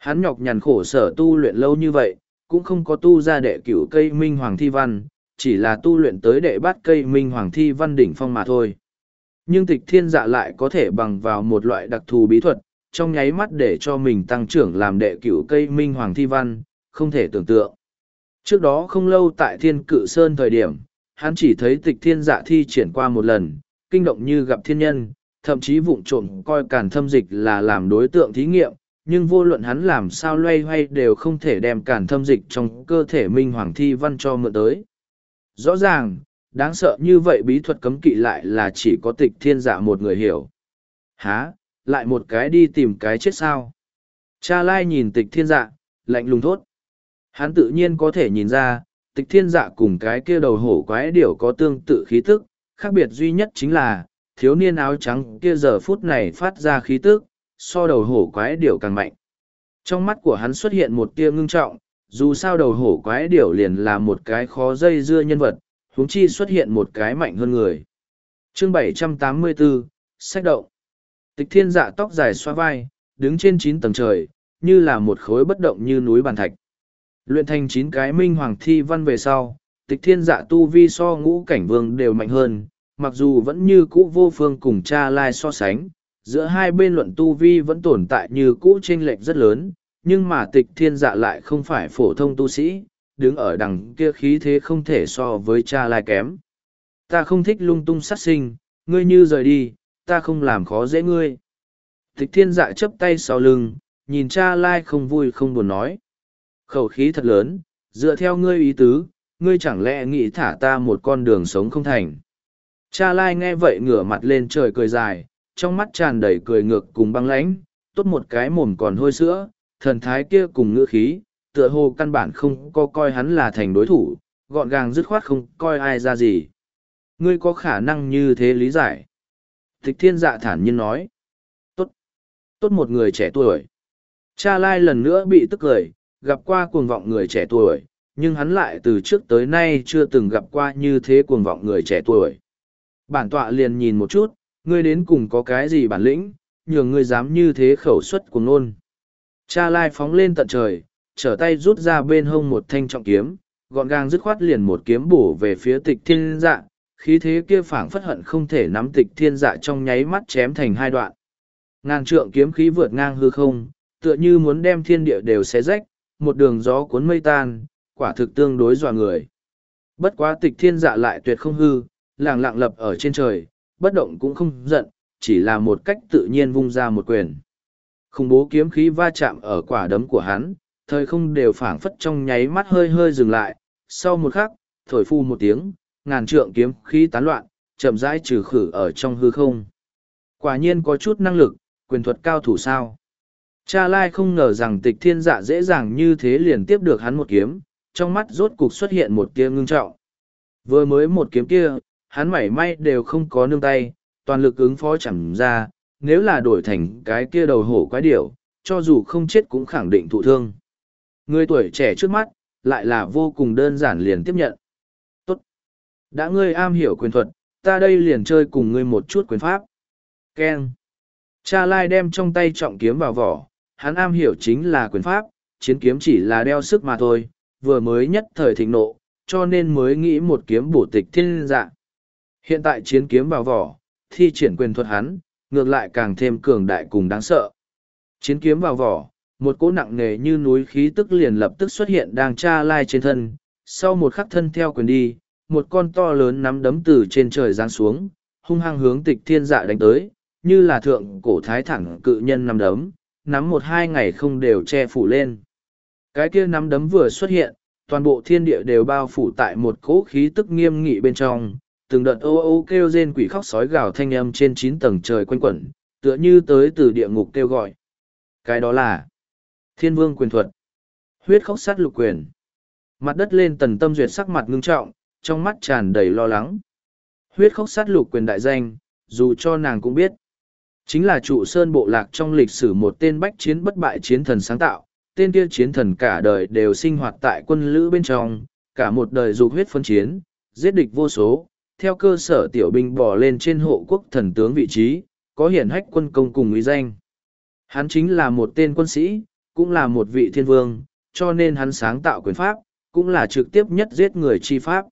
Hắn nhọc nhằn khổ sở tu luyện lâu như vậy, cũng không có tu ra đệ cửu cây Minh Hoàng Thi Văn, chỉ là tu luyện tới đệ bát cây Minh Hoàng Thi Văn đỉnh phong mà thôi. Nhưng tịch thiên dạ lại có thể bằng vào một loại đặc thù bí thuật, trong nháy mắt để cho mình tăng trưởng làm đệ cửu cây Minh Hoàng Thi Văn, không thể tưởng tượng. Trước đó không lâu tại Thiên Cự Sơn thời điểm, hắn chỉ thấy tịch thiên dạ thi triển qua một lần, kinh động như gặp thiên nhân, thậm chí vụng trộm coi càn thâm dịch là làm đối tượng thí nghiệm, nhưng vô luận hắn làm sao loay hoay đều không thể đem cản thâm dịch trong cơ thể minh hoàng thi văn cho mượn tới. Rõ ràng, đáng sợ như vậy bí thuật cấm kỵ lại là chỉ có tịch thiên dạ một người hiểu. Há, lại một cái đi tìm cái chết sao? Cha lai nhìn tịch thiên dạ, lạnh lùng thốt. Hắn tự nhiên có thể nhìn ra, tịch thiên dạ cùng cái kia đầu hổ quái điểu có tương tự khí tức, khác biệt duy nhất chính là, thiếu niên áo trắng kia giờ phút này phát ra khí tức, so đầu hổ quái điểu càng mạnh. Trong mắt của hắn xuất hiện một tia ngưng trọng, dù sao đầu hổ quái điểu liền là một cái khó dây dưa nhân vật, huống chi xuất hiện một cái mạnh hơn người. Chương 784, Sách động Tịch thiên dạ tóc dài xoa vai, đứng trên chín tầng trời, như là một khối bất động như núi bàn thạch. Luyện thành chín cái minh hoàng thi văn về sau, tịch thiên dạ tu vi so ngũ cảnh vương đều mạnh hơn, mặc dù vẫn như cũ vô phương cùng cha lai so sánh, giữa hai bên luận tu vi vẫn tồn tại như cũ tranh lệch rất lớn, nhưng mà tịch thiên dạ lại không phải phổ thông tu sĩ, đứng ở đằng kia khí thế không thể so với cha lai kém. Ta không thích lung tung sát sinh, ngươi như rời đi, ta không làm khó dễ ngươi. Tịch thiên dạ chấp tay sau lưng, nhìn cha lai không vui không buồn nói khẩu khí thật lớn, dựa theo ngươi ý tứ, ngươi chẳng lẽ nghĩ thả ta một con đường sống không thành. Cha Lai nghe vậy ngửa mặt lên trời cười dài, trong mắt tràn đầy cười ngược cùng băng lãnh, tốt một cái mồm còn hôi sữa, thần thái kia cùng ngữ khí, tựa hồ căn bản không có coi hắn là thành đối thủ, gọn gàng dứt khoát không coi ai ra gì. Ngươi có khả năng như thế lý giải. Tịch thiên dạ thản nhiên nói. Tốt. Tốt một người trẻ tuổi. Cha Lai lần nữa bị tức cười, gặp qua cuồng vọng người trẻ tuổi, nhưng hắn lại từ trước tới nay chưa từng gặp qua như thế cuồng vọng người trẻ tuổi. Bản tọa liền nhìn một chút, ngươi đến cùng có cái gì bản lĩnh, nhường ngươi dám như thế khẩu suất của nôn. Cha lai phóng lên tận trời, trở tay rút ra bên hông một thanh trọng kiếm, gọn gàng dứt khoát liền một kiếm bổ về phía tịch thiên dạ, khí thế kia phảng phất hận không thể nắm tịch thiên dạ trong nháy mắt chém thành hai đoạn. Ngàn trượng kiếm khí vượt ngang hư không, tựa như muốn đem thiên địa đều xé rách, một đường gió cuốn mây tan, quả thực tương đối dọa người. Bất quá tịch thiên dạ lại tuyệt không hư, làng lặng lập ở trên trời, bất động cũng không giận, chỉ là một cách tự nhiên vung ra một quyền. Khủng bố kiếm khí va chạm ở quả đấm của hắn, thời không đều phảng phất trong nháy mắt hơi hơi dừng lại, sau một khắc, thổi phu một tiếng, ngàn trượng kiếm khí tán loạn, chậm rãi trừ khử ở trong hư không. Quả nhiên có chút năng lực, quyền thuật cao thủ sao. Cha Lai không ngờ rằng tịch thiên dạ dễ dàng như thế liền tiếp được hắn một kiếm, trong mắt rốt cục xuất hiện một tia ngưng trọng. Vừa mới một kiếm kia, hắn mảy may đều không có nương tay, toàn lực ứng phó chẳng ra, nếu là đổi thành cái kia đầu hổ quái điểu, cho dù không chết cũng khẳng định thụ thương. Người tuổi trẻ trước mắt, lại là vô cùng đơn giản liền tiếp nhận. Tốt. Đã ngươi am hiểu quyền thuật, ta đây liền chơi cùng ngươi một chút quyền pháp. Ken. Cha Lai đem trong tay trọng kiếm vào vỏ, hắn am hiểu chính là quyền pháp, chiến kiếm chỉ là đeo sức mà thôi, vừa mới nhất thời thịnh nộ, cho nên mới nghĩ một kiếm bổ tịch thiên dạng. Hiện tại chiến kiếm vào vỏ, thi triển quyền thuật hắn, ngược lại càng thêm cường đại cùng đáng sợ. Chiến kiếm vào vỏ, một cỗ nặng nề như núi khí tức liền lập tức xuất hiện đang tra lai trên thân, sau một khắc thân theo quyền đi, một con to lớn nắm đấm từ trên trời giáng xuống, hung hăng hướng tịch thiên dạ đánh tới, như là thượng cổ thái thẳng cự nhân nắm đấm, nắm một hai ngày không đều che phủ lên. Cái kia nắm đấm vừa xuất hiện, toàn bộ thiên địa đều bao phủ tại một cỗ khí tức nghiêm nghị bên trong, từng đợt ô ô kêu rên quỷ khóc sói gào thanh âm trên chín tầng trời quanh quẩn, tựa như tới từ địa ngục kêu gọi. Cái đó là thiên vương quyền thuật, huyết khóc sát lục quyền. Mặt đất lên tần tâm duyệt sắc mặt ngưng trọng, trong mắt tràn đầy lo lắng. Huyết khóc sát lục quyền đại danh, dù cho nàng cũng biết. Chính là trụ sơn bộ lạc trong lịch sử một tên bách chiến bất bại chiến thần sáng tạo, tên kia chiến thần cả đời đều sinh hoạt tại quân lữ bên trong, cả một đời dục huyết phân chiến, giết địch vô số, theo cơ sở tiểu binh bỏ lên trên hộ quốc thần tướng vị trí, có hiển hách quân công cùng uy danh. Hắn chính là một tên quân sĩ, cũng là một vị thiên vương, cho nên hắn sáng tạo quyền pháp, cũng là trực tiếp nhất giết người chi pháp.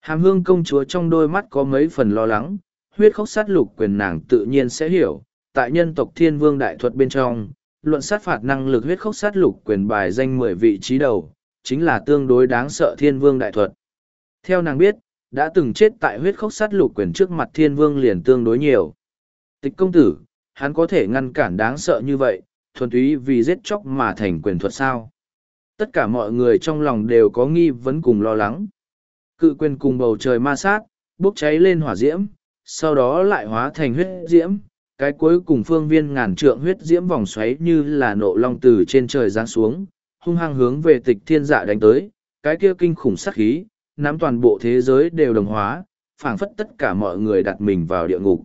Hàm hương công chúa trong đôi mắt có mấy phần lo lắng, huyết khốc sát lục quyền nàng tự nhiên sẽ hiểu, tại nhân tộc thiên vương đại thuật bên trong, luận sát phạt năng lực huyết khốc sát lục quyền bài danh mười vị trí đầu, chính là tương đối đáng sợ thiên vương đại thuật. Theo nàng biết, đã từng chết tại huyết khốc sát lục quyền trước mặt thiên vương liền tương đối nhiều. Tịch công tử, hắn có thể ngăn cản đáng sợ như vậy, thuần túy vì giết chóc mà thành quyền thuật sao. Tất cả mọi người trong lòng đều có nghi vấn cùng lo lắng. Cự quyền cùng bầu trời ma sát, bốc cháy lên hỏa diễm, sau đó lại hóa thành huyết diễm. Cái cuối cùng phương viên ngàn trượng huyết diễm vòng xoáy như là nộ long từ trên trời giáng xuống, hung hăng hướng về tịch thiên dạ đánh tới, cái kia kinh khủng sát khí, nắm toàn bộ thế giới đều đồng hóa, phảng phất tất cả mọi người đặt mình vào địa ngục.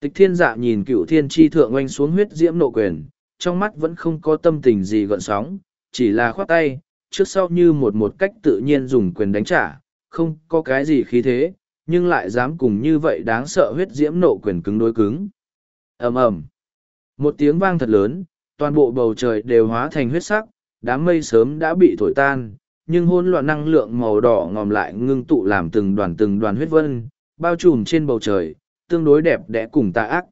Tịch thiên dạ nhìn cựu thiên tri thượng oanh xuống huyết diễm nộ quyền, trong mắt vẫn không có tâm tình gì gợn sóng, chỉ là khoát tay, trước sau như một một cách tự nhiên dùng quyền đánh trả, không có cái gì khí thế, nhưng lại dám cùng như vậy đáng sợ huyết diễm nộ quyền cứng đối cứng. ầm ầm Một tiếng vang thật lớn, toàn bộ bầu trời đều hóa thành huyết sắc, đám mây sớm đã bị thổi tan, nhưng hỗn loạn năng lượng màu đỏ ngòm lại ngưng tụ làm từng đoàn từng đoàn huyết vân, bao trùm trên bầu trời, tương đối đẹp đẽ cùng tà ác.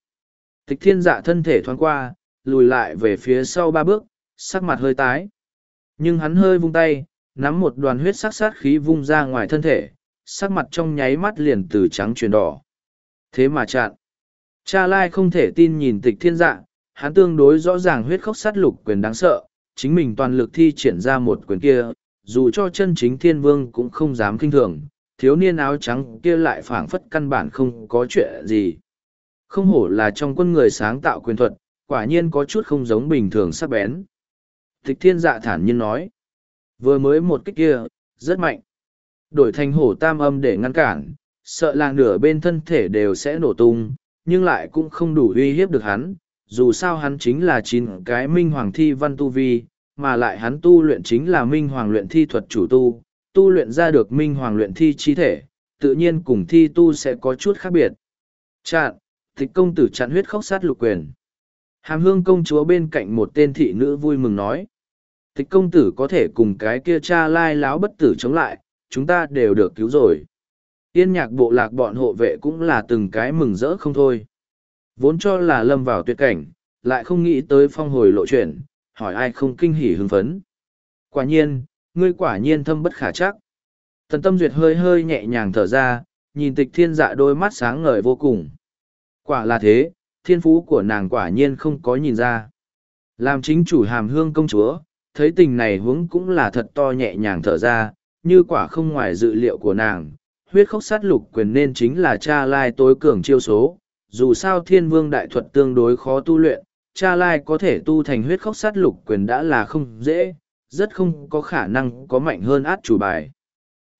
Tịch thiên dạ thân thể thoáng qua, lùi lại về phía sau ba bước, sắc mặt hơi tái. Nhưng hắn hơi vung tay, nắm một đoàn huyết sắc sát khí vung ra ngoài thân thể, sắc mặt trong nháy mắt liền từ trắng chuyển đỏ. Thế mà chặn. Cha Lai không thể tin nhìn tịch thiên dạ, hắn tương đối rõ ràng huyết khốc sát lục quyền đáng sợ, chính mình toàn lực thi triển ra một quyền kia, dù cho chân chính thiên vương cũng không dám kinh thường, thiếu niên áo trắng kia lại phảng phất căn bản không có chuyện gì. Không hổ là trong quân người sáng tạo quyền thuật, quả nhiên có chút không giống bình thường sắc bén. Tịch thiên dạ thản nhiên nói, vừa mới một kích kia, rất mạnh. Đổi thành hổ tam âm để ngăn cản, sợ là nửa bên thân thể đều sẽ nổ tung, nhưng lại cũng không đủ uy hiếp được hắn, dù sao hắn chính là chín cái minh hoàng thi văn tu vi, mà lại hắn tu luyện chính là minh hoàng luyện thi thuật chủ tu, tu luyện ra được minh hoàng luyện thi chi thể, tự nhiên cùng thi tu sẽ có chút khác biệt. Chặn, tịch công tử chặn huyết khóc sát lục quyền. Hàm hương công chúa bên cạnh một tên thị nữ vui mừng nói. Tịch công tử có thể cùng cái kia cha lai láo bất tử chống lại, chúng ta đều được cứu rồi. Tiên nhạc bộ lạc bọn hộ vệ cũng là từng cái mừng rỡ không thôi. Vốn cho là lâm vào tuyệt cảnh, lại không nghĩ tới phong hồi lộ chuyển, hỏi ai không kinh hỉ hưng phấn. Quả nhiên, ngươi quả nhiên thâm bất khả chắc. Tần tâm duyệt hơi hơi nhẹ nhàng thở ra, nhìn tịch thiên dạ đôi mắt sáng ngời vô cùng. Quả là thế, thiên phú của nàng quả nhiên không có nhìn ra. Làm chính chủ hàm hương công chúa, thấy tình này huống cũng là thật to nhẹ nhàng thở ra, như quả không ngoài dự liệu của nàng. Huyết khốc sát lục quyền nên chính là cha lai tối cường chiêu số, dù sao thiên vương đại thuật tương đối khó tu luyện, cha lai có thể tu thành huyết khốc sát lục quyền đã là không dễ, rất không có khả năng có mạnh hơn át chủ bài.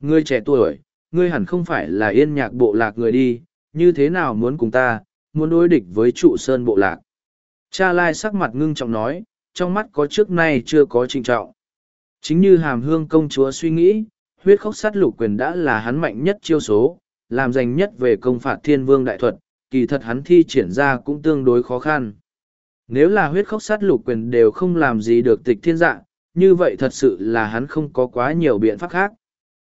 Ngươi trẻ tuổi, ngươi hẳn không phải là yên nhạc bộ lạc người đi, như thế nào muốn cùng ta, muốn đối địch với trụ sơn bộ lạc. Cha lai sắc mặt ngưng trọng nói, trong mắt có trước nay chưa có trinh trọng. Chính như hàm hương công chúa suy nghĩ, huyết khốc sát lục quyền đã là hắn mạnh nhất chiêu số, làm giành nhất về công phạt thiên vương đại thuật, kỳ thật hắn thi triển ra cũng tương đối khó khăn. Nếu là huyết khốc sát lục quyền đều không làm gì được tịch thiên dạng, như vậy thật sự là hắn không có quá nhiều biện pháp khác.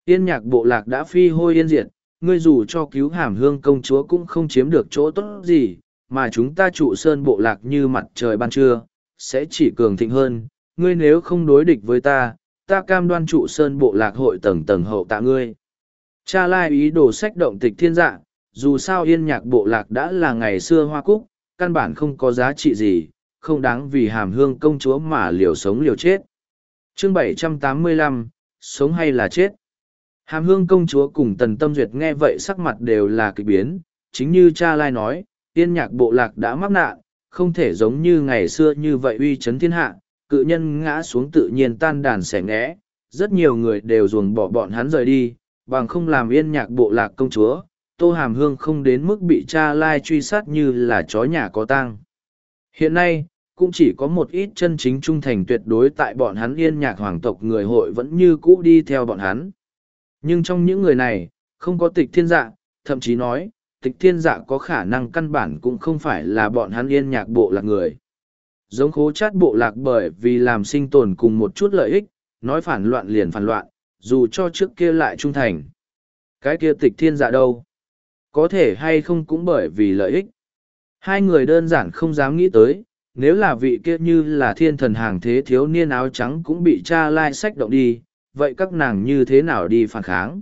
Yên nhạc bộ lạc đã phi hôi yên diệt, ngươi dù cho cứu hàm hương công chúa cũng không chiếm được chỗ tốt gì, mà chúng ta trụ sơn bộ lạc như mặt trời ban trưa, sẽ chỉ cường thịnh hơn. Ngươi nếu không đối địch với ta, ta cam đoan trụ sơn bộ lạc hội tầng tầng hậu tạ ngươi. Cha lai ý đồ sách động tịch thiên dạ, dù sao yên nhạc bộ lạc đã là ngày xưa hoa cúc, căn bản không có giá trị gì, không đáng vì hàm hương công chúa mà liều sống liều chết. Chương 785, sống hay là chết? Hàm hương công chúa cùng tần tâm duyệt nghe vậy sắc mặt đều là kịch biến, chính như cha lai nói, tiên nhạc bộ lạc đã mắc nạn, không thể giống như ngày xưa như vậy uy chấn thiên hạ, cự nhân ngã xuống tự nhiên tan đàn sẻ ngẽ, rất nhiều người đều ruồng bỏ bọn hắn rời đi, bằng không làm yên nhạc bộ lạc công chúa, tô hàm hương không đến mức bị cha lai truy sát như là chó nhà có tang. Hiện nay, cũng chỉ có một ít chân chính trung thành tuyệt đối tại bọn hắn yên nhạc hoàng tộc người hội vẫn như cũ đi theo bọn hắn. Nhưng trong những người này, không có tịch thiên dạ, thậm chí nói, tịch thiên dạ có khả năng căn bản cũng không phải là bọn hắn yên nhạc bộ lạc người. Giống khố chát bộ lạc bởi vì làm sinh tồn cùng một chút lợi ích, nói phản loạn liền phản loạn, dù cho trước kia lại trung thành. Cái kia tịch thiên dạ đâu? Có thể hay không cũng bởi vì lợi ích. Hai người đơn giản không dám nghĩ tới, nếu là vị kia như là thiên thần hàng thế thiếu niên áo trắng cũng bị cha lai sách động đi, vậy các nàng như thế nào đi phản kháng?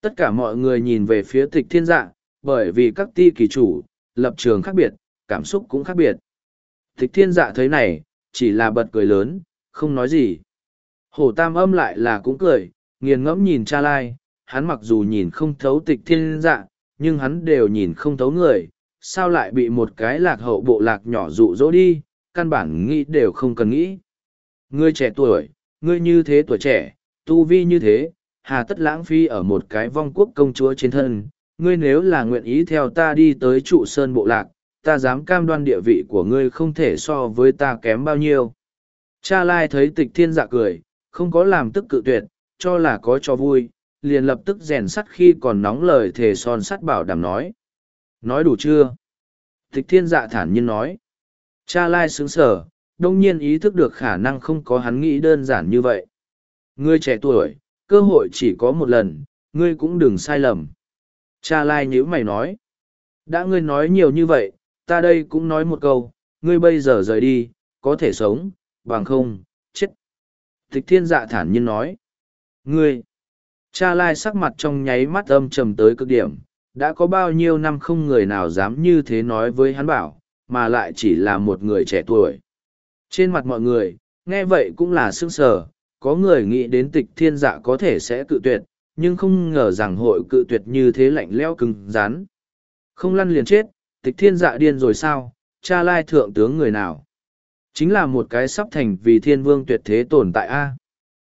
Tất cả mọi người nhìn về phía tịch thiên dạ, bởi vì các ti kỳ chủ, lập trường khác biệt, cảm xúc cũng khác biệt. Tịch thiên dạ thấy này, chỉ là bật cười lớn, không nói gì. Hổ tam âm lại là cũng cười, nghiền ngẫm nhìn cha lai, hắn mặc dù nhìn không thấu tịch thiên dạ, nhưng hắn đều nhìn không thấu người, sao lại bị một cái lạc hậu bộ lạc nhỏ dụ dỗ đi, căn bản nghĩ đều không cần nghĩ. Ngươi trẻ tuổi, ngươi như thế tuổi trẻ, tu vi như thế, hà tất lãng phi ở một cái vong quốc công chúa trên thân, ngươi nếu là nguyện ý theo ta đi tới trụ sơn bộ lạc, ta dám cam đoan địa vị của ngươi không thể so với ta kém bao nhiêu. Cha Lai thấy tịch thiên dạ cười, không có làm tức cự tuyệt, cho là có cho vui, liền lập tức rèn sắt khi còn nóng lời thề son sắt bảo đảm nói. Nói đủ chưa? Tịch thiên dạ thản nhiên nói. Cha Lai sướng sở, đông nhiên ý thức được khả năng không có hắn nghĩ đơn giản như vậy. Ngươi trẻ tuổi, cơ hội chỉ có một lần, ngươi cũng đừng sai lầm. Cha Lai nhữ mày nói. Đã ngươi nói nhiều như vậy, ta đây cũng nói một câu, ngươi bây giờ rời đi, có thể sống, bằng không, chết. Tịch thiên dạ thản nhiên nói. Ngươi, cha lai sắc mặt trong nháy mắt âm trầm tới cực điểm, đã có bao nhiêu năm không người nào dám như thế nói với hắn bảo, mà lại chỉ là một người trẻ tuổi. Trên mặt mọi người, nghe vậy cũng là sương sờ, có người nghĩ đến tịch thiên dạ có thể sẽ cự tuyệt, nhưng không ngờ rằng hội cự tuyệt như thế lạnh leo cứng rắn. Không lăn liền chết, tịch thiên dạ điên rồi sao, cha lai thượng tướng người nào? Chính là một cái sắp thành vì thiên vương tuyệt thế tồn tại a.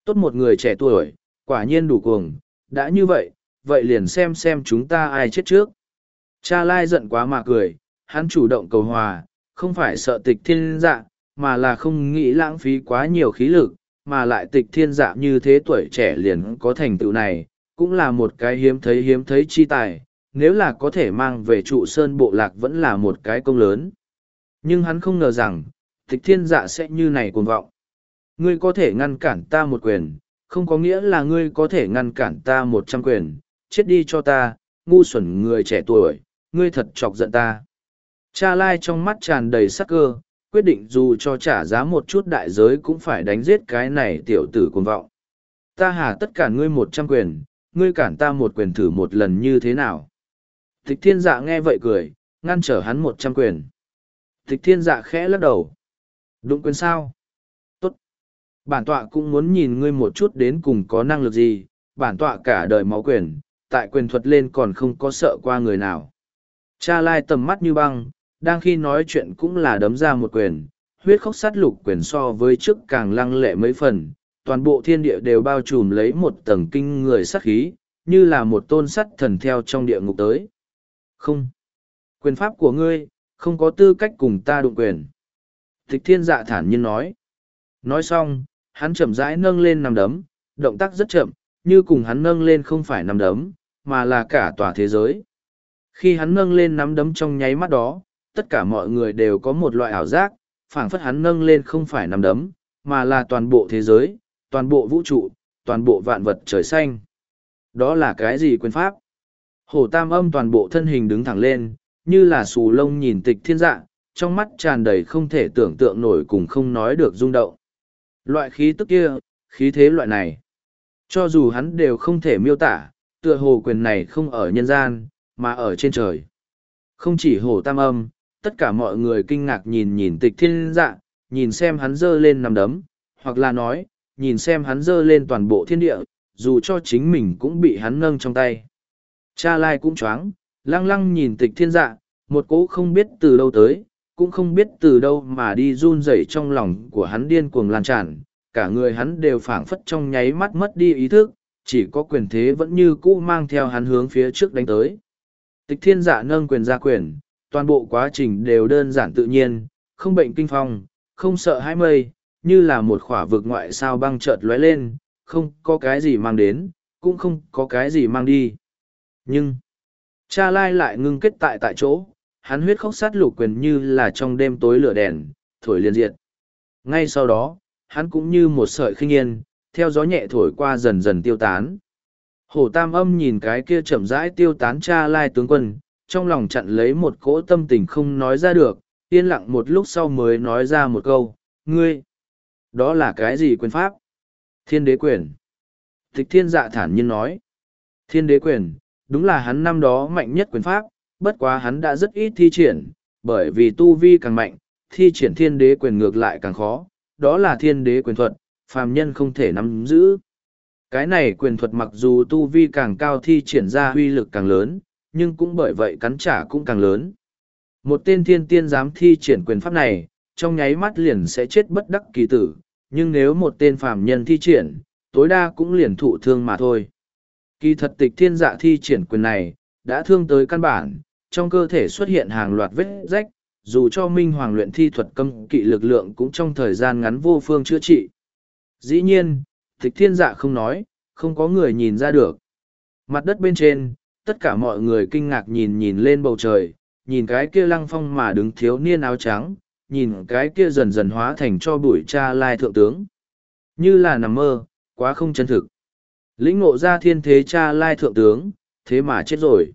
Tốt một người trẻ tuổi, quả nhiên đủ cuồng, đã như vậy, vậy liền xem xem chúng ta ai chết trước. Cha lai giận quá mà cười, hắn chủ động cầu hòa, không phải sợ tịch thiên dạ, mà là không nghĩ lãng phí quá nhiều khí lực, mà lại tịch thiên dạ như thế tuổi trẻ liền có thành tựu này, cũng là một cái hiếm thấy hiếm thấy chi tài, nếu là có thể mang về trụ sơn bộ lạc vẫn là một cái công lớn. Nhưng hắn không ngờ rằng, tịch thiên dạ sẽ như này cuồng vọng. Ngươi có thể ngăn cản ta một quyền, không có nghĩa là ngươi có thể ngăn cản ta một trăm quyền, chết đi cho ta, ngu xuẩn người trẻ tuổi, ngươi thật chọc giận ta. Cha lai trong mắt tràn đầy sắc cơ, quyết định dù cho trả giá một chút đại giới cũng phải đánh giết cái này tiểu tử cuồng vọng. Ta hà tất cả ngươi một trăm quyền, ngươi cản ta một quyền thử một lần như thế nào. Tịch thiên dạ nghe vậy cười, ngăn trở hắn một trăm quyền. Tịch thiên dạ khẽ lắc đầu. Đụng quyền sao? Bản tọa cũng muốn nhìn ngươi một chút đến cùng có năng lực gì, bản tọa cả đời máu quyền, tại quyền thuật lên còn không có sợ qua người nào. Cha lai tầm mắt như băng, đang khi nói chuyện cũng là đấm ra một quyền, huyết khốc sát lục quyền so với trước càng lăng lệ mấy phần, toàn bộ thiên địa đều bao trùm lấy một tầng kinh người sát khí, như là một tôn sắt thần theo trong địa ngục tới. Không. Quyền pháp của ngươi, không có tư cách cùng ta đụng quyền. Tịch thiên dạ thản nhiên nói. Nói xong, hắn chậm rãi nâng lên nằm đấm, động tác rất chậm, như cùng hắn nâng lên không phải nằm đấm, mà là cả tòa thế giới. Khi hắn nâng lên nắm đấm trong nháy mắt đó, tất cả mọi người đều có một loại ảo giác, phảng phất hắn nâng lên không phải nắm đấm, mà là toàn bộ thế giới, toàn bộ vũ trụ, toàn bộ vạn vật trời xanh. Đó là cái gì quyền pháp? Hổ tam âm toàn bộ thân hình đứng thẳng lên, như là xù lông nhìn tịch thiên dạ, trong mắt tràn đầy không thể tưởng tượng nổi cùng không nói được rung động. Loại khí tức kia, khí thế loại này. Cho dù hắn đều không thể miêu tả, tựa hồ quyền này không ở nhân gian, mà ở trên trời. Không chỉ hồ tam âm, tất cả mọi người kinh ngạc nhìn nhìn tịch thiên dạ, nhìn xem hắn dơ lên nằm đấm, hoặc là nói, nhìn xem hắn dơ lên toàn bộ thiên địa, dù cho chính mình cũng bị hắn nâng trong tay. Cha lai cũng choáng, lăng lăng nhìn tịch thiên dạ, một cỗ không biết từ đâu tới, cũng không biết từ đâu mà đi run rẩy trong lòng của hắn điên cuồng lan tràn, cả người hắn đều phảng phất trong nháy mắt mất đi ý thức, chỉ có quyền thế vẫn như cũ mang theo hắn hướng phía trước đánh tới. Tịch thiên dạ nâng quyền ra quyền, toàn bộ quá trình đều đơn giản tự nhiên, không bệnh kinh phong, không sợ hãi mây, như là một khỏa vực ngoại sao băng chợt lóe lên, không có cái gì mang đến, cũng không có cái gì mang đi. Nhưng, cha lai lại ngưng kết tại tại chỗ, hắn huyết khóc sát lục quyền như là trong đêm tối lửa đèn, thổi liền diệt. Ngay sau đó, hắn cũng như một sợi khinh yên, theo gió nhẹ thổi qua dần dần tiêu tán. Hổ tam âm nhìn cái kia chậm rãi tiêu tán cha lai tướng quân, trong lòng chặn lấy một cỗ tâm tình không nói ra được, yên lặng một lúc sau mới nói ra một câu, ngươi, đó là cái gì quyền pháp? Thiên đế quyền. Tịch thiên dạ thản nhiên nói, thiên đế quyền, đúng là hắn năm đó mạnh nhất quyền pháp, bất quá hắn đã rất ít thi triển, bởi vì tu vi càng mạnh, thi triển thiên đế quyền ngược lại càng khó, đó là thiên đế quyền thuật, phàm nhân không thể nắm giữ. Cái này quyền thuật mặc dù tu vi càng cao thi triển ra uy lực càng lớn, nhưng cũng bởi vậy cắn trả cũng càng lớn. Một tên thiên tiên dám thi triển quyền pháp này, trong nháy mắt liền sẽ chết bất đắc kỳ tử, nhưng nếu một tên phàm nhân thi triển, tối đa cũng liền thụ thương mà thôi. Kỳ thật tịch thiên dạ thi triển quyền này, đã thương tới căn bản, trong cơ thể xuất hiện hàng loạt vết rách, dù cho minh hoàng luyện thi thuật cấm kỵ lực lượng cũng trong thời gian ngắn vô phương chữa trị. Dĩ nhiên, tịch thiên dạ không nói, không có người nhìn ra được. Mặt đất bên trên, tất cả mọi người kinh ngạc nhìn nhìn lên bầu trời, nhìn cái kia lăng phong mà đứng thiếu niên áo trắng, nhìn cái kia dần dần hóa thành cho bụi cha lai thượng tướng. Như là nằm mơ, quá không chân thực. Lĩnh ngộ ra thiên thế cha lai thượng tướng, thế mà chết rồi.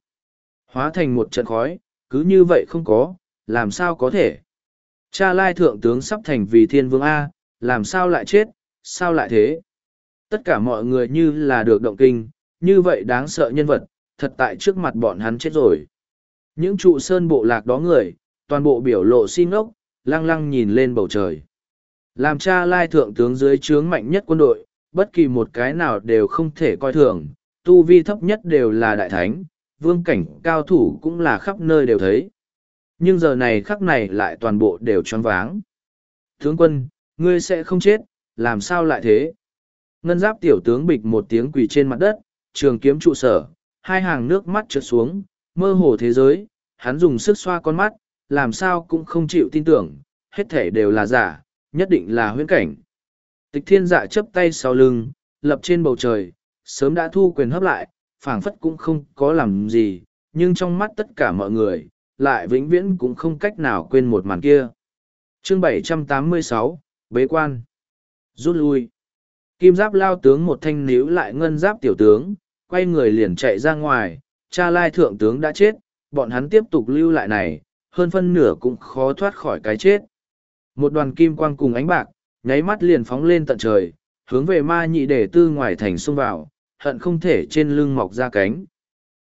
Hóa thành một trận khói, cứ như vậy không có, làm sao có thể. Cha lai thượng tướng sắp thành vì thiên vương A, làm sao lại chết, sao lại thế? Tất cả mọi người như là được động kinh, như vậy đáng sợ nhân vật, thật tại trước mặt bọn hắn chết rồi. Những trụ sơn bộ lạc đó người, toàn bộ biểu lộ xin ốc, lăng lăng nhìn lên bầu trời. Làm cha lai thượng tướng dưới trướng mạnh nhất quân đội, bất kỳ một cái nào đều không thể coi thường, tu vi thấp nhất đều là đại thánh, vương cảnh cao thủ cũng là khắp nơi đều thấy. Nhưng giờ này khắc này lại toàn bộ đều choáng váng. Tướng quân, ngươi sẽ không chết, làm sao lại thế? Ngân giáp tiểu tướng bịch một tiếng quỳ trên mặt đất, trường kiếm trụ sở, hai hàng nước mắt trượt xuống, mơ hồ thế giới, hắn dùng sức xoa con mắt, làm sao cũng không chịu tin tưởng, hết thể đều là giả, nhất định là huyễn cảnh. Tịch thiên dạ chấp tay sau lưng, lập trên bầu trời, sớm đã thu quyền hấp lại, phảng phất cũng không có làm gì, nhưng trong mắt tất cả mọi người, lại vĩnh viễn cũng không cách nào quên một màn kia. Chương 786, Bế quan Rút lui Kim giáp lao tướng một thanh níu lại ngân giáp tiểu tướng, quay người liền chạy ra ngoài, cha lai thượng tướng đã chết, bọn hắn tiếp tục lưu lại này, hơn phân nửa cũng khó thoát khỏi cái chết. Một đoàn kim quang cùng ánh bạc, nháy mắt liền phóng lên tận trời, hướng về ma nhị để tư ngoài thành xông vào, hận không thể trên lưng mọc ra cánh.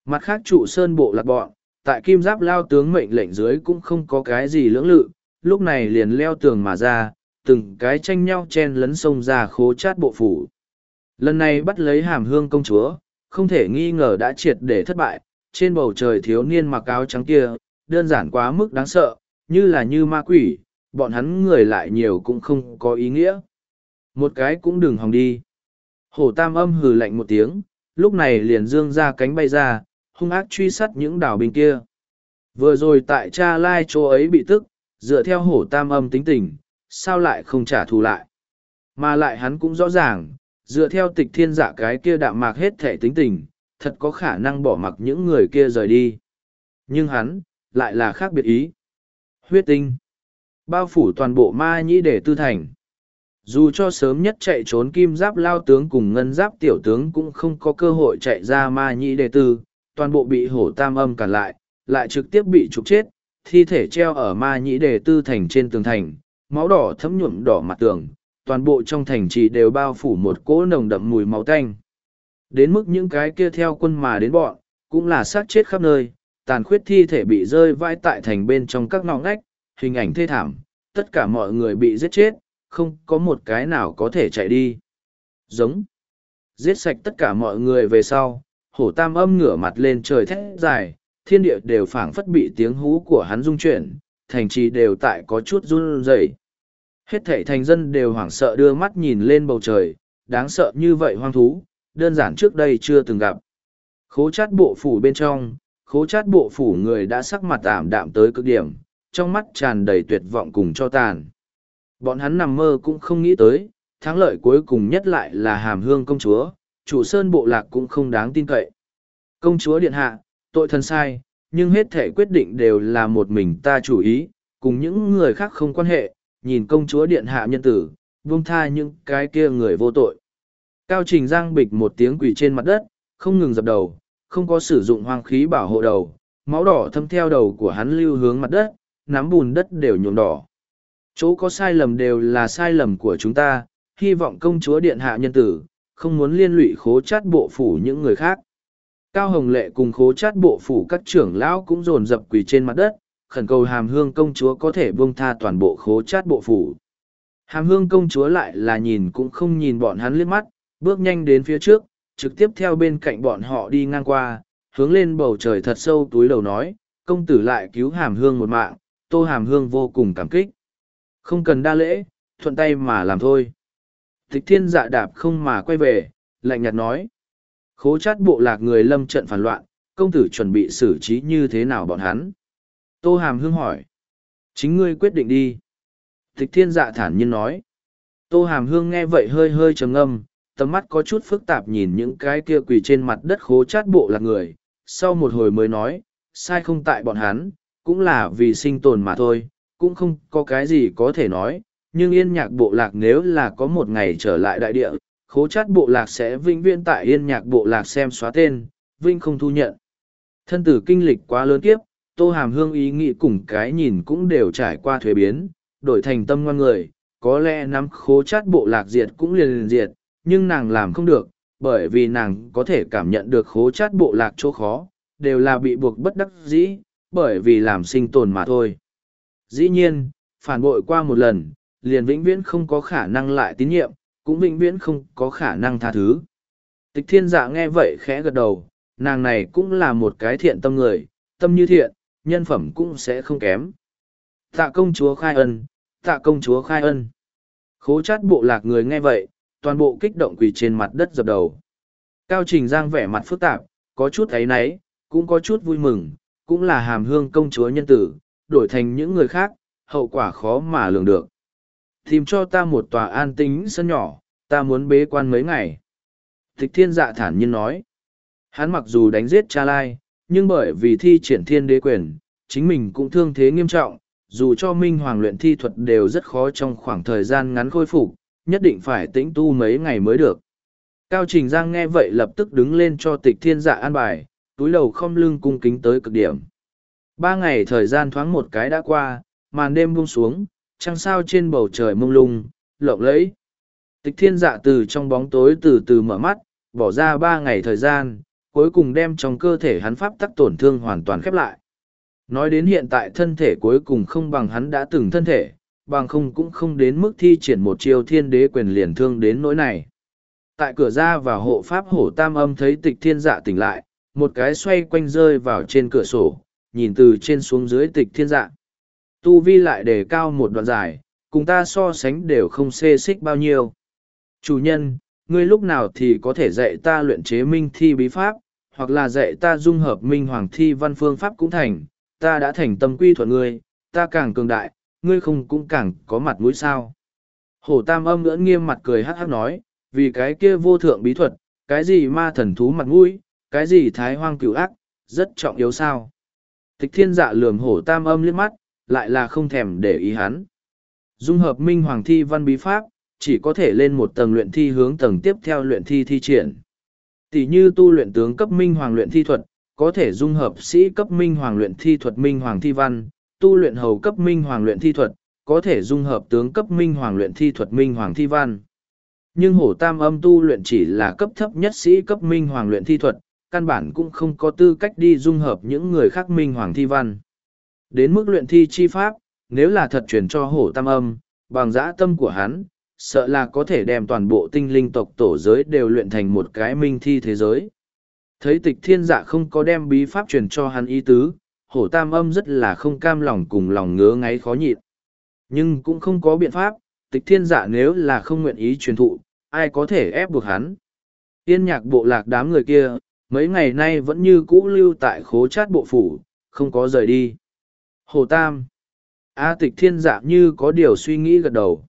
Mặt khác trụ sơn bộ lạc bọn, tại kim giáp lao tướng mệnh lệnh dưới cũng không có cái gì lưỡng lự, lúc này liền leo tường mà ra, từng cái tranh nhau chen lấn sông ra khố chát bộ phủ. Lần này bắt lấy hàm hương công chúa, không thể nghi ngờ đã triệt để thất bại, trên bầu trời thiếu niên mặc áo trắng kia, đơn giản quá mức đáng sợ, như là như ma quỷ, bọn hắn người lại nhiều cũng không có ý nghĩa. Một cái cũng đừng hòng đi. Hổ tam âm hừ lạnh một tiếng, lúc này liền dương ra cánh bay ra, hung ác truy sát những đảo binh kia. Vừa rồi tại cha lai chỗ ấy bị tức, dựa theo hổ tam âm tính tình, sao lại không trả thù lại. Mà lại hắn cũng rõ ràng, dựa theo tịch thiên dạ cái kia đạm mạc hết thể tính tình, thật có khả năng bỏ mặc những người kia rời đi. Nhưng hắn, lại là khác biệt ý. Huyết tinh. Bao phủ toàn bộ ma nhĩ để tư thành. Dù cho sớm nhất chạy trốn kim giáp lao tướng cùng ngân giáp tiểu tướng cũng không có cơ hội chạy ra ma nhĩ đề tư, toàn bộ bị hổ tam âm cản lại, lại trực tiếp bị trục chết, thi thể treo ở ma nhĩ đề tư thành trên tường thành, máu đỏ thấm nhuộm đỏ mặt tường, toàn bộ trong thành trì đều bao phủ một cỗ nồng đậm mùi máu tanh. Đến mức những cái kia theo quân mà đến bọn, cũng là sát chết khắp nơi, tàn khuyết thi thể bị rơi vãi tại thành bên trong các ngõ ngách, hình ảnh thê thảm, tất cả mọi người bị giết chết, không có một cái nào có thể chạy đi. Giống. Giết sạch tất cả mọi người về sau, hổ tam âm ngửa mặt lên trời thét dài, thiên địa đều phảng phất bị tiếng hú của hắn rung chuyển, thành trì đều tại có chút run rẩy. Hết thảy thành dân đều hoảng sợ đưa mắt nhìn lên bầu trời, đáng sợ như vậy hoang thú, đơn giản trước đây chưa từng gặp. Khố chát bộ phủ bên trong, khố chát bộ phủ người đã sắc mặt ảm đạm tới cực điểm, trong mắt tràn đầy tuyệt vọng cùng cho tàn. Bọn hắn nằm mơ cũng không nghĩ tới, thắng lợi cuối cùng nhất lại là hàm hương công chúa, chủ sơn bộ lạc cũng không đáng tin cậy. Công chúa điện hạ, tội thần sai, nhưng hết thể quyết định đều là một mình ta chủ ý, cùng những người khác không quan hệ, nhìn công chúa điện hạ nhân tử, buông tha những cái kia người vô tội. Cao Trình Giang bịch một tiếng quỳ trên mặt đất, không ngừng dập đầu, không có sử dụng hoang khí bảo hộ đầu, máu đỏ thâm theo đầu của hắn lưu hướng mặt đất, nắm bùn đất đều nhuộm đỏ. Chỗ có sai lầm đều là sai lầm của chúng ta, hy vọng công chúa điện hạ nhân tử, không muốn liên lụy khố chát bộ phủ những người khác. Cao Hồng Lệ cùng khố chát bộ phủ các trưởng lão cũng dồn dập quỳ trên mặt đất, khẩn cầu hàm hương công chúa có thể buông tha toàn bộ khố chát bộ phủ. Hàm hương công chúa lại là nhìn cũng không nhìn bọn hắn liếc mắt, bước nhanh đến phía trước, trực tiếp theo bên cạnh bọn họ đi ngang qua, hướng lên bầu trời thật sâu túi đầu nói, công tử lại cứu hàm hương một mạng, tô hàm hương vô cùng cảm kích. Không cần đa lễ, thuận tay mà làm thôi. Tịch thiên dạ đạp không mà quay về, lạnh nhạt nói. Khố chát bộ lạc người lâm trận phản loạn, công tử chuẩn bị xử trí như thế nào bọn hắn? Tô Hàm Hương hỏi. Chính ngươi quyết định đi. Tịch thiên dạ thản nhiên nói. Tô Hàm Hương nghe vậy hơi hơi trầm ngâm, tầm mắt có chút phức tạp nhìn những cái kia quỳ trên mặt đất khố chát bộ lạc người. Sau một hồi mới nói, sai không tại bọn hắn, cũng là vì sinh tồn mà thôi, cũng không có cái gì có thể nói. Nhưng yên nhạc bộ lạc nếu là có một ngày trở lại đại địa, khố chát bộ lạc sẽ vinh viễn tại yên nhạc bộ lạc xem xóa tên, vinh không thu nhận. Thân tử kinh lịch quá lớn kiếp, tô hàm hương ý nghĩ cùng cái nhìn cũng đều trải qua thuế biến, đổi thành tâm ngoan người, có lẽ nắm khố chát bộ lạc diệt cũng liền liền diệt, nhưng nàng làm không được, bởi vì nàng có thể cảm nhận được khố chát bộ lạc chỗ khó, đều là bị buộc bất đắc dĩ, bởi vì làm sinh tồn mà thôi. Dĩ nhiên, phản bội qua một lần, liền vĩnh viễn không có khả năng lại tín nhiệm, cũng vĩnh viễn không có khả năng tha thứ. Tịch thiên dạ nghe vậy khẽ gật đầu, nàng này cũng là một cái thiện tâm người, tâm như thiện, nhân phẩm cũng sẽ không kém. Tạ công chúa khai ân, tạ công chúa khai ân. Khố chát bộ lạc người nghe vậy, toàn bộ kích động quỳ trên mặt đất dập đầu. Cao Trình Giang vẻ mặt phức tạp, có chút thấy náy, cũng có chút vui mừng, cũng là hàm hương công chúa nhân tử, đổi thành những người khác, hậu quả khó mà lường được. Tìm cho ta một tòa an tính sân nhỏ, ta muốn bế quan mấy ngày. Tịch thiên dạ thản nhiên nói. Hắn mặc dù đánh giết cha lai, nhưng bởi vì thi triển thiên đế quyền, chính mình cũng thương thế nghiêm trọng, dù cho minh hoàng luyện thi thuật đều rất khó trong khoảng thời gian ngắn khôi phục, nhất định phải tĩnh tu mấy ngày mới được. Cao Trình Giang nghe vậy lập tức đứng lên cho tịch thiên dạ an bài, túi đầu không lưng cung kính tới cực điểm. Ba ngày thời gian thoáng một cái đã qua, màn đêm buông xuống, trăng sao trên bầu trời mông lung, lộng lẫy. Tịch thiên dạ từ trong bóng tối từ từ mở mắt, bỏ ra ba ngày thời gian, cuối cùng đem trong cơ thể hắn pháp tắc tổn thương hoàn toàn khép lại. Nói đến hiện tại thân thể cuối cùng không bằng hắn đã từng thân thể, bằng không cũng không đến mức thi triển một chiêu thiên đế quyền liền thương đến nỗi này. Tại cửa ra và hộ pháp hổ tam âm thấy tịch thiên dạ tỉnh lại, một cái xoay quanh rơi vào trên cửa sổ, nhìn từ trên xuống dưới tịch thiên dạ. Tu vi lại đề cao một đoạn dài, cùng ta so sánh đều không xê xích bao nhiêu. Chủ nhân, ngươi lúc nào thì có thể dạy ta luyện chế minh thi bí pháp, hoặc là dạy ta dung hợp minh hoàng thi văn phương pháp cũng thành, ta đã thành tâm quy thuận ngươi, ta càng cường đại, ngươi không cũng càng có mặt mũi sao. Hổ tam âm ngưỡng nghiêm mặt cười hát hát nói, vì cái kia vô thượng bí thuật, cái gì ma thần thú mặt mũi, cái gì thái hoang cửu ác, rất trọng yếu sao. Tịch thiên dạ lườm hổ tam âm liếc mắt, lại là không thèm để ý hắn. Dung hợp minh hoàng thi văn bí pháp, chỉ có thể lên một tầng luyện thi hướng tầng tiếp theo luyện thi thi triển. Tỷ như tu luyện tướng cấp minh hoàng luyện thi thuật, có thể dung hợp sĩ cấp minh hoàng luyện thi thuật minh hoàng thi văn, tu luyện hầu cấp minh hoàng luyện thi thuật, có thể dung hợp tướng cấp minh hoàng luyện thi thuật minh hoàng thi văn. Nhưng hổ tam âm tu luyện chỉ là cấp thấp nhất sĩ cấp minh hoàng luyện thi thuật, căn bản cũng không có tư cách đi dung hợp những người khác minh hoàng thi văn. Đến mức luyện thi chi pháp, nếu là thật truyền cho hổ tam âm, bằng dã tâm của hắn, sợ là có thể đem toàn bộ tinh linh tộc tổ giới đều luyện thành một cái minh thi thế giới. Thấy tịch thiên dạ không có đem bí pháp truyền cho hắn ý tứ, hổ tam âm rất là không cam lòng cùng lòng ngứa ngáy khó nhịn. Nhưng cũng không có biện pháp, tịch thiên dạ nếu là không nguyện ý truyền thụ, ai có thể ép buộc hắn. Tiên nhạc bộ lạc đám người kia, mấy ngày nay vẫn như cũ lưu tại khố chát bộ phủ, không có rời đi. Hồ Tam. A tịch thiên dạ như có điều suy nghĩ gật đầu.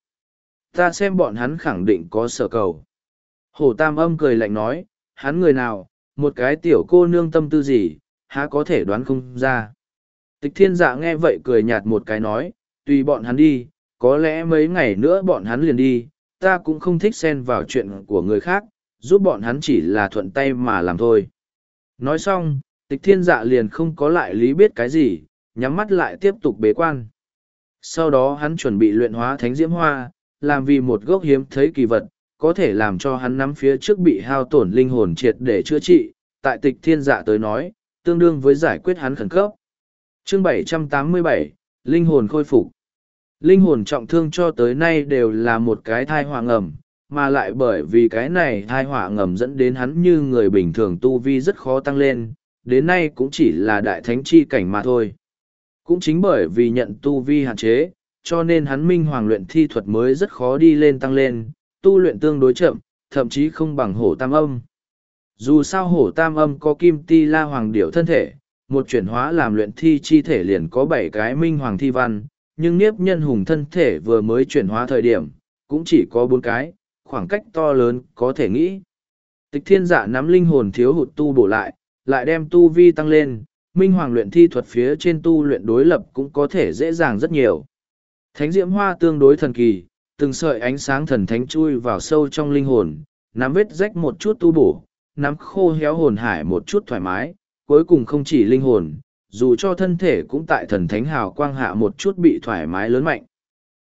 Ta xem bọn hắn khẳng định có sở cầu. Hồ Tam âm cười lạnh nói, hắn người nào, một cái tiểu cô nương tâm tư gì, há có thể đoán không ra. Tịch thiên dạ nghe vậy cười nhạt một cái nói, tùy bọn hắn đi, có lẽ mấy ngày nữa bọn hắn liền đi, ta cũng không thích xen vào chuyện của người khác, giúp bọn hắn chỉ là thuận tay mà làm thôi. Nói xong, tịch thiên dạ liền không có lại lý biết cái gì, nhắm mắt lại tiếp tục bế quan. Sau đó hắn chuẩn bị luyện hóa thánh diễm hoa, làm vì một gốc hiếm thấy kỳ vật, có thể làm cho hắn nắm phía trước bị hao tổn linh hồn triệt để chữa trị, tại tịch thiên dạ tới nói, tương đương với giải quyết hắn khẩn cấp. Chương 787, Linh hồn khôi phục. Linh hồn trọng thương cho tới nay đều là một cái thai hoàng ẩm, mà lại bởi vì cái này thai họa ngầm dẫn đến hắn như người bình thường tu vi rất khó tăng lên, đến nay cũng chỉ là đại thánh chi cảnh mà thôi. Cũng chính bởi vì nhận tu vi hạn chế, cho nên hắn minh hoàng luyện thi thuật mới rất khó đi lên tăng lên, tu luyện tương đối chậm, thậm chí không bằng hổ tam âm. Dù sao hổ tam âm có kim ti la hoàng điểu thân thể, một chuyển hóa làm luyện thi chi thể liền có bảy cái minh hoàng thi văn, nhưng niếp nhân hùng thân thể vừa mới chuyển hóa thời điểm, cũng chỉ có bốn cái, khoảng cách to lớn có thể nghĩ. Tịch thiên giả nắm linh hồn thiếu hụt tu bổ lại, lại đem tu vi tăng lên, minh hoàng luyện thi thuật phía trên tu luyện đối lập cũng có thể dễ dàng rất nhiều. Thánh diễm hoa tương đối thần kỳ, từng sợi ánh sáng thần thánh chui vào sâu trong linh hồn, nắm vết rách một chút tu bổ, nắm khô héo hồn hải một chút thoải mái, cuối cùng không chỉ linh hồn, dù cho thân thể cũng tại thần thánh hào quang hạ một chút bị thoải mái lớn mạnh.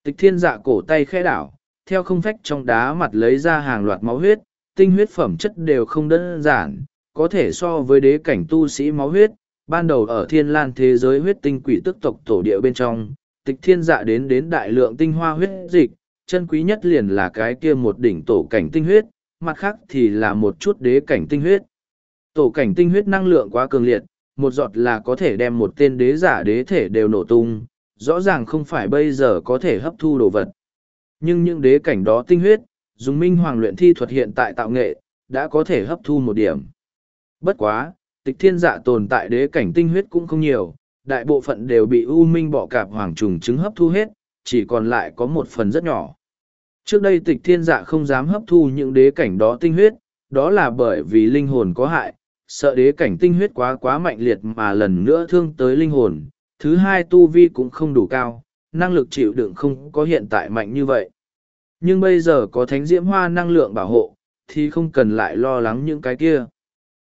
Tịch thiên dạ cổ tay khẽ đảo, theo không phách trong đá mặt lấy ra hàng loạt máu huyết, tinh huyết phẩm chất đều không đơn giản, có thể so với đế cảnh tu sĩ máu huyết, ban đầu ở thiên lan thế giới huyết tinh quỷ tức tộc tổ địa bên trong, tịch thiên dạ đến đến đại lượng tinh hoa huyết dịch, chân quý nhất liền là cái kia một đỉnh tổ cảnh tinh huyết, mặt khác thì là một chút đế cảnh tinh huyết. Tổ cảnh tinh huyết năng lượng quá cường liệt, một giọt là có thể đem một tên đế giả đế thể đều nổ tung, rõ ràng không phải bây giờ có thể hấp thu đồ vật. Nhưng những đế cảnh đó tinh huyết, dùng minh hoàng luyện thi thuật hiện tại tạo nghệ, đã có thể hấp thu một điểm. Bất quá, tịch thiên dạ tồn tại đế cảnh tinh huyết cũng không nhiều, đại bộ phận đều bị u minh bọ cạp hoàng trùng trứng hấp thu hết, chỉ còn lại có một phần rất nhỏ. Trước đây tịch thiên dạ không dám hấp thu những đế cảnh đó tinh huyết, đó là bởi vì linh hồn có hại, sợ đế cảnh tinh huyết quá quá mạnh liệt mà lần nữa thương tới linh hồn. Thứ hai tu vi cũng không đủ cao, năng lực chịu đựng không có hiện tại mạnh như vậy. Nhưng bây giờ có thánh diễm hoa năng lượng bảo hộ, thì không cần lại lo lắng những cái kia.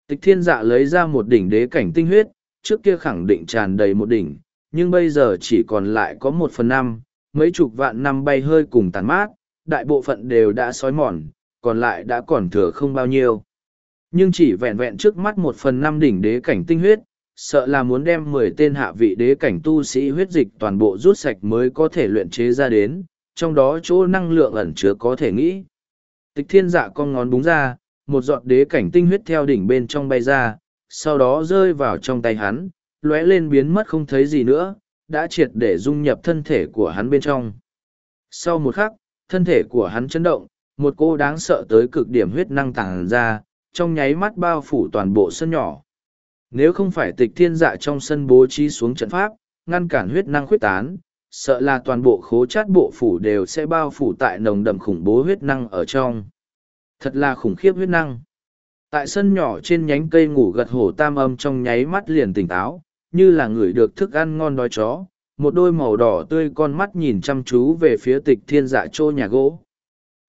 Tịch thiên dạ lấy ra một đỉnh đế cảnh tinh huyết, trước kia khẳng định tràn đầy một đỉnh, nhưng bây giờ chỉ còn lại có một phần năm, mấy chục vạn năm bay hơi cùng tàn mát, đại bộ phận đều đã sói mòn, còn lại đã còn thừa không bao nhiêu. Nhưng chỉ vẹn vẹn trước mắt một phần năm đỉnh đế cảnh tinh huyết, sợ là muốn đem mười tên hạ vị đế cảnh tu sĩ huyết dịch toàn bộ rút sạch mới có thể luyện chế ra đến, trong đó chỗ năng lượng ẩn chứa có thể nghĩ. Tịch thiên dạ con ngón búng ra, một giọt đế cảnh tinh huyết theo đỉnh bên trong bay ra, sau đó rơi vào trong tay hắn, lóe lên biến mất không thấy gì nữa, đã triệt để dung nhập thân thể của hắn bên trong. Sau một khắc, thân thể của hắn chấn động, một cô đáng sợ tới cực điểm huyết năng tàng ra, trong nháy mắt bao phủ toàn bộ sân nhỏ. Nếu không phải tịch thiên dạ trong sân bố trí xuống trận pháp, ngăn cản huyết năng khuyết tán, sợ là toàn bộ khố chát bộ phủ đều sẽ bao phủ tại nồng đậm khủng bố huyết năng ở trong. Thật là khủng khiếp huyết năng. Tại sân nhỏ trên nhánh cây ngủ gật hổ tam âm trong nháy mắt liền tỉnh táo, như là người được thức ăn ngon đói chó, một đôi màu đỏ tươi con mắt nhìn chăm chú về phía tịch thiên dạ trô nhà gỗ.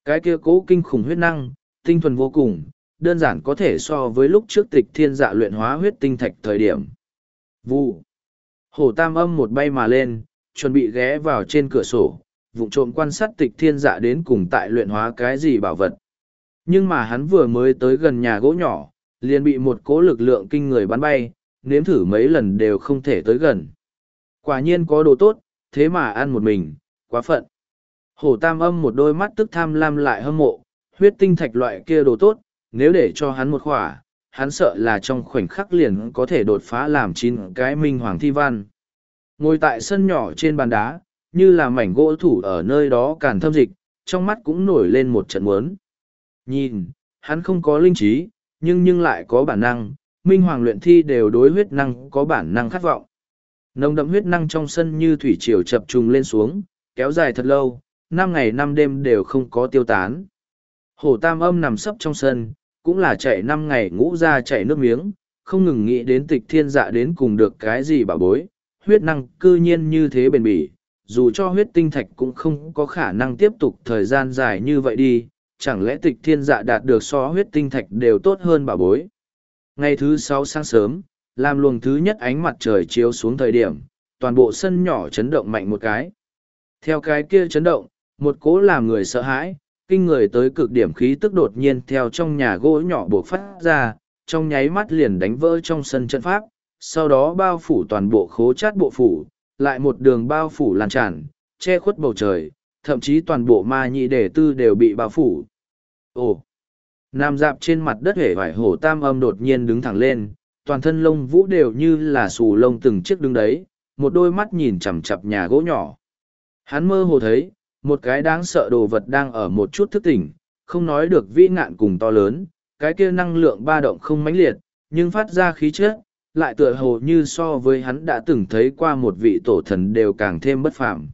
Cái kia cố kinh khủng huyết năng, tinh thuần vô cùng, đơn giản có thể so với lúc trước tịch thiên dạ luyện hóa huyết tinh thạch thời điểm. Vụ. Hổ tam âm một bay mà lên, chuẩn bị ghé vào trên cửa sổ, vụ trộm quan sát tịch thiên dạ đến cùng tại luyện hóa cái gì bảo vật. Nhưng mà hắn vừa mới tới gần nhà gỗ nhỏ, liền bị một cố lực lượng kinh người bắn bay, nếm thử mấy lần đều không thể tới gần. Quả nhiên có đồ tốt, thế mà ăn một mình, quá phận. Hổ tam âm một đôi mắt tức tham lam lại hâm mộ, huyết tinh thạch loại kia đồ tốt, nếu để cho hắn một khỏa, hắn sợ là trong khoảnh khắc liền có thể đột phá làm chín cái minh hoàng thi văn. Ngồi tại sân nhỏ trên bàn đá, như là mảnh gỗ thủ ở nơi đó càn thâm dịch, trong mắt cũng nổi lên một trận muốn. Nhìn, hắn không có linh trí, nhưng nhưng lại có bản năng, minh hoàng luyện thi đều đối huyết năng có bản năng khát vọng. Nồng đậm huyết năng trong sân như thủy triều chập trùng lên xuống, kéo dài thật lâu, năm ngày năm đêm đều không có tiêu tán. Hổ tam âm nằm sấp trong sân, cũng là chạy năm ngày ngũ ra chạy nước miếng, không ngừng nghĩ đến tịch thiên dạ đến cùng được cái gì bảo bối, huyết năng cư nhiên như thế bền bỉ, dù cho huyết tinh thạch cũng không có khả năng tiếp tục thời gian dài như vậy đi, chẳng lẽ tịch thiên dạ đạt được so huyết tinh thạch đều tốt hơn bảo bối. Ngày thứ sáu sáng sớm, làm luồng thứ nhất ánh mặt trời chiếu xuống thời điểm, toàn bộ sân nhỏ chấn động mạnh một cái. Theo cái kia chấn động, một cố làm người sợ hãi, kinh người tới cực điểm khí tức đột nhiên theo trong nhà gỗ nhỏ buộc phát ra, trong nháy mắt liền đánh vỡ trong sân trận pháp, sau đó bao phủ toàn bộ khố chát bộ phủ, lại một đường bao phủ lan tràn, che khuất bầu trời, thậm chí toàn bộ ma nhị đề tư đều bị bao phủ. Ồ! Nam dạp trên mặt đất hể vải hổ tam âm đột nhiên đứng thẳng lên, toàn thân lông vũ đều như là xù lông từng chiếc đứng đấy, một đôi mắt nhìn chằm chặp nhà gỗ nhỏ. Hắn mơ hồ thấy, một cái đáng sợ đồ vật đang ở một chút thức tỉnh, không nói được vĩ ngạn cùng to lớn, cái kia năng lượng ba động không mãnh liệt, nhưng phát ra khí chất, lại tựa hồ như so với hắn đã từng thấy qua một vị tổ thần đều càng thêm bất phàm.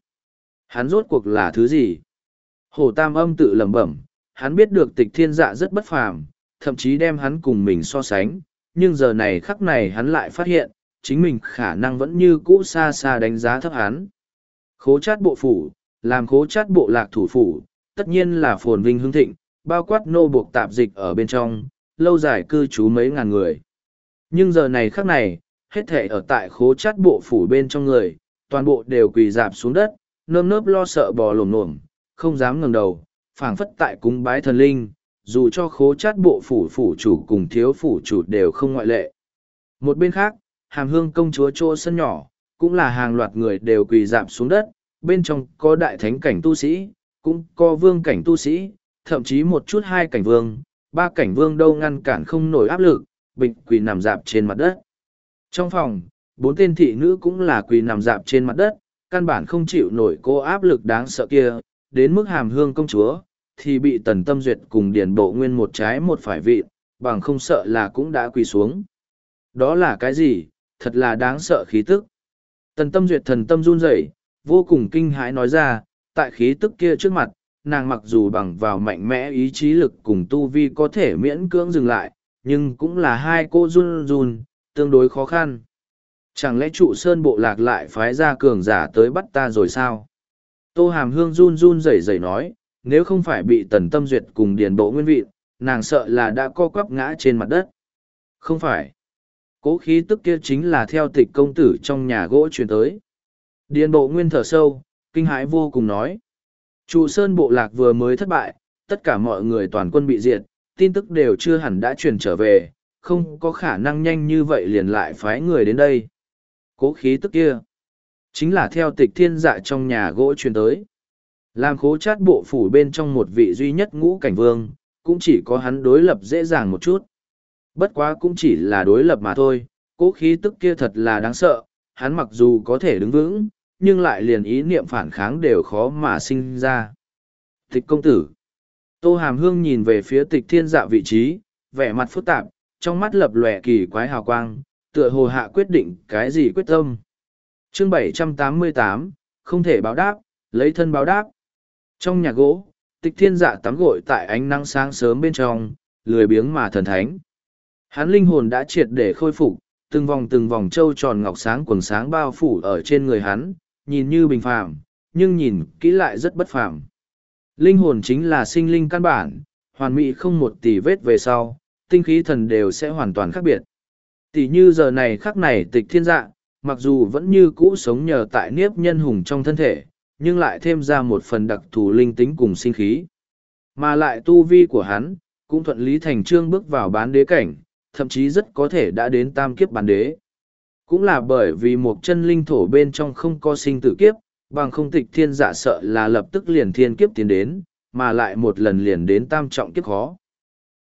Hắn rốt cuộc là thứ gì? Hồ Tam Âm tự lẩm bẩm, hắn biết được tịch thiên dạ rất bất phàm, thậm chí đem hắn cùng mình so sánh, nhưng giờ này khắc này hắn lại phát hiện, chính mình khả năng vẫn như cũ xa xa đánh giá thấp hắn. Khố chát bộ phủ, làm khố chát bộ lạc thủ phủ, tất nhiên là phồn vinh hương thịnh, bao quát nô buộc tạp dịch ở bên trong, lâu dài cư trú mấy ngàn người. Nhưng giờ này khắc này, hết thể ở tại khố chát bộ phủ bên trong người, toàn bộ đều quỳ dạp xuống đất, nơm nớp lo sợ bò lồm lồm, không dám ngẩng đầu, phảng phất tại cúng bái thần linh, dù cho khố chát bộ phủ phủ chủ cùng thiếu phủ chủ đều không ngoại lệ. Một bên khác, hàm hương công chúa chỗ sân nhỏ, cũng là hàng loạt người đều quỳ dạp xuống đất, bên trong có đại thánh cảnh tu sĩ, cũng có vương cảnh tu sĩ, thậm chí một chút hai cảnh vương, ba cảnh vương đâu ngăn cản không nổi áp lực, bịch quỳ nằm dạp trên mặt đất. Trong phòng, bốn tên thị nữ cũng là quỳ nằm dạp trên mặt đất, căn bản không chịu nổi cô áp lực đáng sợ kia, đến mức hàm hương công chúa, thì bị tần tâm duyệt cùng điển bộ nguyên một trái một phải vị, bằng không sợ là cũng đã quỳ xuống. Đó là cái gì, thật là đáng sợ khí tức. Tần tâm duyệt thần tâm run rẩy, vô cùng kinh hãi nói ra, tại khí tức kia trước mặt, nàng mặc dù bằng vào mạnh mẽ ý chí lực cùng tu vi có thể miễn cưỡng dừng lại, nhưng cũng là hai cô run run, tương đối khó khăn. Chẳng lẽ trụ sơn bộ lạc lại phái ra cường giả tới bắt ta rồi sao? Tô Hàm Hương run run rẩy rẩy nói, nếu không phải bị tần tâm duyệt cùng điền bộ nguyên vị, nàng sợ là đã co quắp ngã trên mặt đất. Không phải. Cố khí tức kia chính là theo tịch công tử trong nhà gỗ truyền tới. Điền bộ nguyên thở sâu, kinh hãi vô cùng nói. Trụ sơn bộ lạc vừa mới thất bại, tất cả mọi người toàn quân bị diệt, tin tức đều chưa hẳn đã truyền trở về, không có khả năng nhanh như vậy liền lại phái người đến đây. Cố khí tức kia, chính là theo tịch thiên dạ trong nhà gỗ truyền tới. Làm khố chát bộ phủ bên trong một vị duy nhất ngũ cảnh vương, cũng chỉ có hắn đối lập dễ dàng một chút. Bất quá cũng chỉ là đối lập mà thôi, cố khí tức kia thật là đáng sợ, hắn mặc dù có thể đứng vững, nhưng lại liền ý niệm phản kháng đều khó mà sinh ra. Tịch công tử Tô Hàm Hương nhìn về phía tịch thiên dạ vị trí, vẻ mặt phức tạp, trong mắt lập lòe kỳ quái hào quang, tựa hồ hạ quyết định cái gì quyết tâm. chương 788, không thể báo đáp, lấy thân báo đáp. Trong nhà gỗ, tịch thiên dạ tắm gội tại ánh nắng sáng sớm bên trong, lười biếng mà thần thánh. Hắn linh hồn đã triệt để khôi phục, từng vòng từng vòng trâu tròn ngọc sáng quần sáng bao phủ ở trên người hắn, nhìn như bình phàm, nhưng nhìn kỹ lại rất bất phàm. Linh hồn chính là sinh linh căn bản, hoàn mỹ không một tỷ vết về sau, tinh khí thần đều sẽ hoàn toàn khác biệt. Tỷ như giờ này khắc này tịch thiên dạ, mặc dù vẫn như cũ sống nhờ tại niếp nhân hùng trong thân thể, nhưng lại thêm ra một phần đặc thù linh tính cùng sinh khí. Mà lại tu vi của hắn, cũng thuận lý thành trương bước vào bán đế cảnh, thậm chí rất có thể đã đến tam kiếp bản đế. Cũng là bởi vì một chân linh thổ bên trong không có sinh tử kiếp, bằng không tịch thiên giả sợ là lập tức liền thiên kiếp tiến đến, mà lại một lần liền đến tam trọng kiếp khó.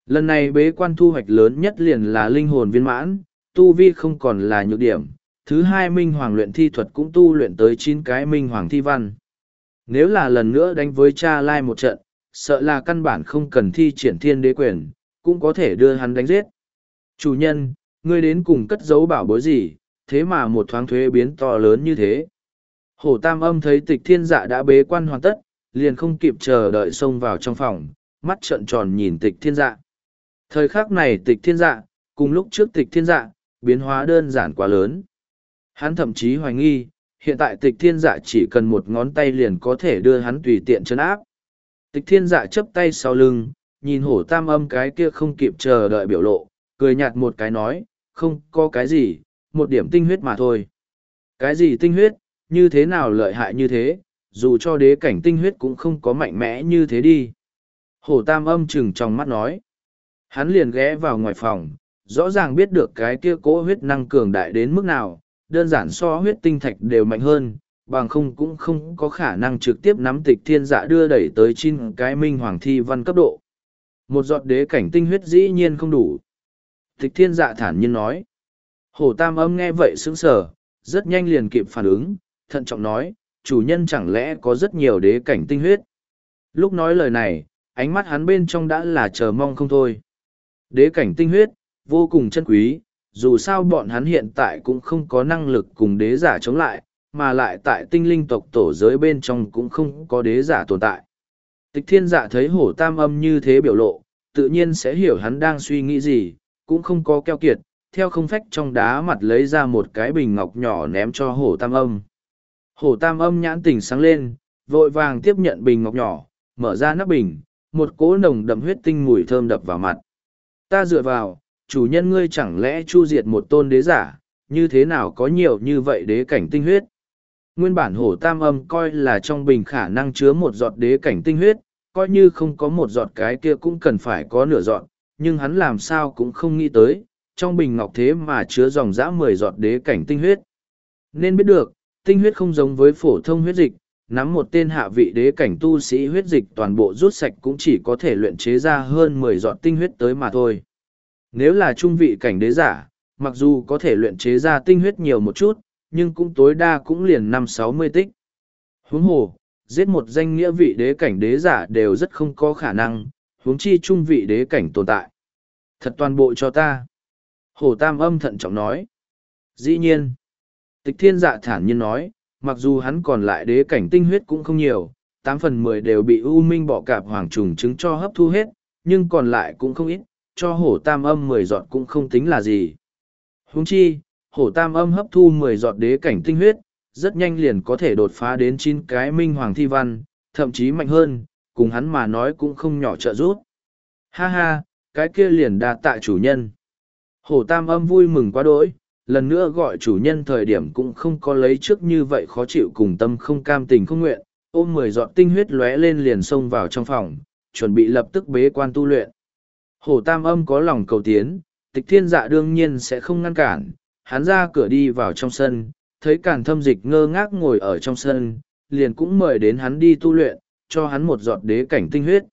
Lần này bế quan thu hoạch lớn nhất liền là linh hồn viên mãn, tu vi không còn là nhược điểm, thứ hai minh hoàng luyện thi thuật cũng tu luyện tới chín cái minh hoàng thi văn. Nếu là lần nữa đánh với cha lai một trận, sợ là căn bản không cần thi triển thiên đế quyền, cũng có thể đưa hắn đánh giết. Chủ nhân, ngươi đến cùng cất giấu bảo bối gì, thế mà một thoáng thuế biến to lớn như thế. Hổ tam âm thấy tịch thiên dạ đã bế quan hoàn tất, liền không kịp chờ đợi xông vào trong phòng, mắt trợn tròn nhìn tịch thiên dạ. Thời khắc này tịch thiên dạ, cùng lúc trước tịch thiên dạ, biến hóa đơn giản quá lớn. Hắn thậm chí hoài nghi, hiện tại tịch thiên dạ chỉ cần một ngón tay liền có thể đưa hắn tùy tiện chân áp. Tịch thiên dạ chấp tay sau lưng, nhìn hổ tam âm cái kia không kịp chờ đợi biểu lộ, cười nhạt một cái nói, không có cái gì, một điểm tinh huyết mà thôi. Cái gì tinh huyết, như thế nào lợi hại như thế, dù cho đế cảnh tinh huyết cũng không có mạnh mẽ như thế đi. Hổ tam âm chừng trong mắt nói. Hắn liền ghé vào ngoài phòng, rõ ràng biết được cái kia cỗ huyết năng cường đại đến mức nào, đơn giản so huyết tinh thạch đều mạnh hơn, bằng không cũng không có khả năng trực tiếp nắm tịch thiên dạ đưa đẩy tới chín cái minh hoàng thi văn cấp độ. Một giọt đế cảnh tinh huyết dĩ nhiên không đủ. Tịch thiên dạ thản nhiên nói. Hổ tam âm nghe vậy sững sờ, rất nhanh liền kịp phản ứng, thận trọng nói, chủ nhân chẳng lẽ có rất nhiều đế cảnh tinh huyết. Lúc nói lời này, ánh mắt hắn bên trong đã là chờ mong không thôi. Đế cảnh tinh huyết, vô cùng chân quý, dù sao bọn hắn hiện tại cũng không có năng lực cùng đế giả chống lại, mà lại tại tinh linh tộc tổ giới bên trong cũng không có đế giả tồn tại. Tịch thiên giả thấy hổ tam âm như thế biểu lộ, tự nhiên sẽ hiểu hắn đang suy nghĩ gì, cũng không có keo kiệt, theo không phách trong đá mặt lấy ra một cái bình ngọc nhỏ ném cho hổ tam âm. Hổ tam âm nhãn tỉnh sáng lên, vội vàng tiếp nhận bình ngọc nhỏ, mở ra nắp bình, một cỗ nồng đậm huyết tinh mùi thơm đập vào mặt. Ta dựa vào, chủ nhân ngươi chẳng lẽ chu diệt một tôn đế giả, như thế nào có nhiều như vậy đế cảnh tinh huyết. Nguyên bản hổ tam âm coi là trong bình khả năng chứa một giọt đế cảnh tinh huyết, coi như không có một giọt cái kia cũng cần phải có nửa giọt, nhưng hắn làm sao cũng không nghĩ tới, trong bình ngọc thế mà chứa dòng dã mười giọt đế cảnh tinh huyết. Nên biết được, tinh huyết không giống với phổ thông huyết dịch, nắm một tên hạ vị đế cảnh tu sĩ huyết dịch toàn bộ rút sạch cũng chỉ có thể luyện chế ra hơn mười giọt tinh huyết tới mà thôi. Nếu là trung vị cảnh đế giả, mặc dù có thể luyện chế ra tinh huyết nhiều một chút, nhưng cũng tối đa cũng liền năm sáu mươi tích. Huống hồ, giết một danh nghĩa vị đế cảnh đế giả đều rất không có khả năng, huống chi trung vị đế cảnh tồn tại. Thật toàn bộ cho ta. Hồ Tam âm thận trọng nói. Dĩ nhiên. Tịch thiên dạ thản nhiên nói, mặc dù hắn còn lại đế cảnh tinh huyết cũng không nhiều, tám phần mười đều bị U Minh bọ cạp hoàng trùng trứng cho hấp thu hết, nhưng còn lại cũng không ít, cho hổ tam âm mười giọt cũng không tính là gì. Huống chi, hổ tam âm hấp thu mười giọt đế cảnh tinh huyết, rất nhanh liền có thể đột phá đến chín cái minh hoàng thi văn, thậm chí mạnh hơn, cùng hắn mà nói cũng không nhỏ trợ giúp. Ha ha, cái kia liền đa tạ chủ nhân. Hổ tam âm vui mừng quá đỗi, lần nữa gọi chủ nhân thời điểm cũng không có lấy trước như vậy khó chịu cùng tâm không cam tình không nguyện, ôm mười giọt tinh huyết lóe lên liền xông vào trong phòng, chuẩn bị lập tức bế quan tu luyện. Hổ tam âm có lòng cầu tiến, tịch thiên dạ đương nhiên sẽ không ngăn cản, hắn ra cửa đi vào trong sân, thấy càn thâm dịch ngơ ngác ngồi ở trong sân, liền cũng mời đến hắn đi tu luyện, cho hắn một giọt đế cảnh tinh huyết.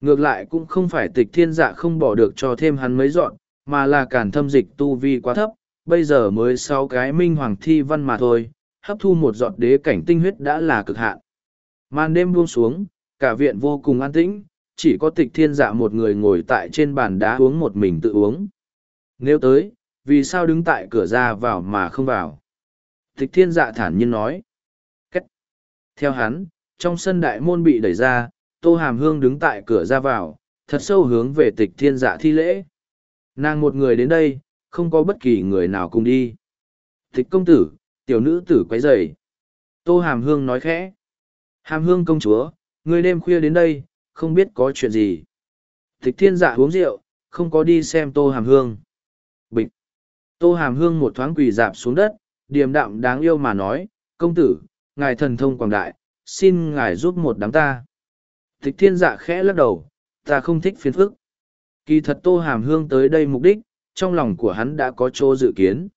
Ngược lại cũng không phải tịch thiên dạ không bỏ được cho thêm hắn mấy dọn, mà là càn thâm dịch tu vi quá thấp, bây giờ mới sáu cái minh hoàng thi văn mà thôi, hấp thu một giọt đế cảnh tinh huyết đã là cực hạn. Màn đêm buông xuống, cả viện vô cùng an tĩnh, chỉ có tịch thiên dạ một người ngồi tại trên bàn đá uống một mình tự uống. Nếu tới, vì sao đứng tại cửa ra vào mà không vào? Tịch thiên dạ thản nhiên nói. Cách. Theo hắn, trong sân đại môn bị đẩy ra, tô hàm hương đứng tại cửa ra vào, thật sâu hướng về tịch thiên dạ thi lễ. Nàng một người đến đây, không có bất kỳ người nào cùng đi. Tịch công tử, tiểu nữ tử quấy rầy. Tô hàm hương nói khẽ. Hàm hương công chúa, người đêm khuya đến đây, không biết có chuyện gì. Tịch thiên dạ uống rượu, không có đi xem tô hàm hương. Bịch. Tô hàm hương một thoáng quỳ dạp xuống đất, điềm đạm đáng yêu mà nói, công tử, ngài thần thông quảng đại, xin ngài giúp một đám ta. Thích thiên dạ khẽ lắc đầu, ta không thích phiền phức. Kỳ thật tô hàm hương tới đây mục đích, trong lòng của hắn đã có chỗ dự kiến.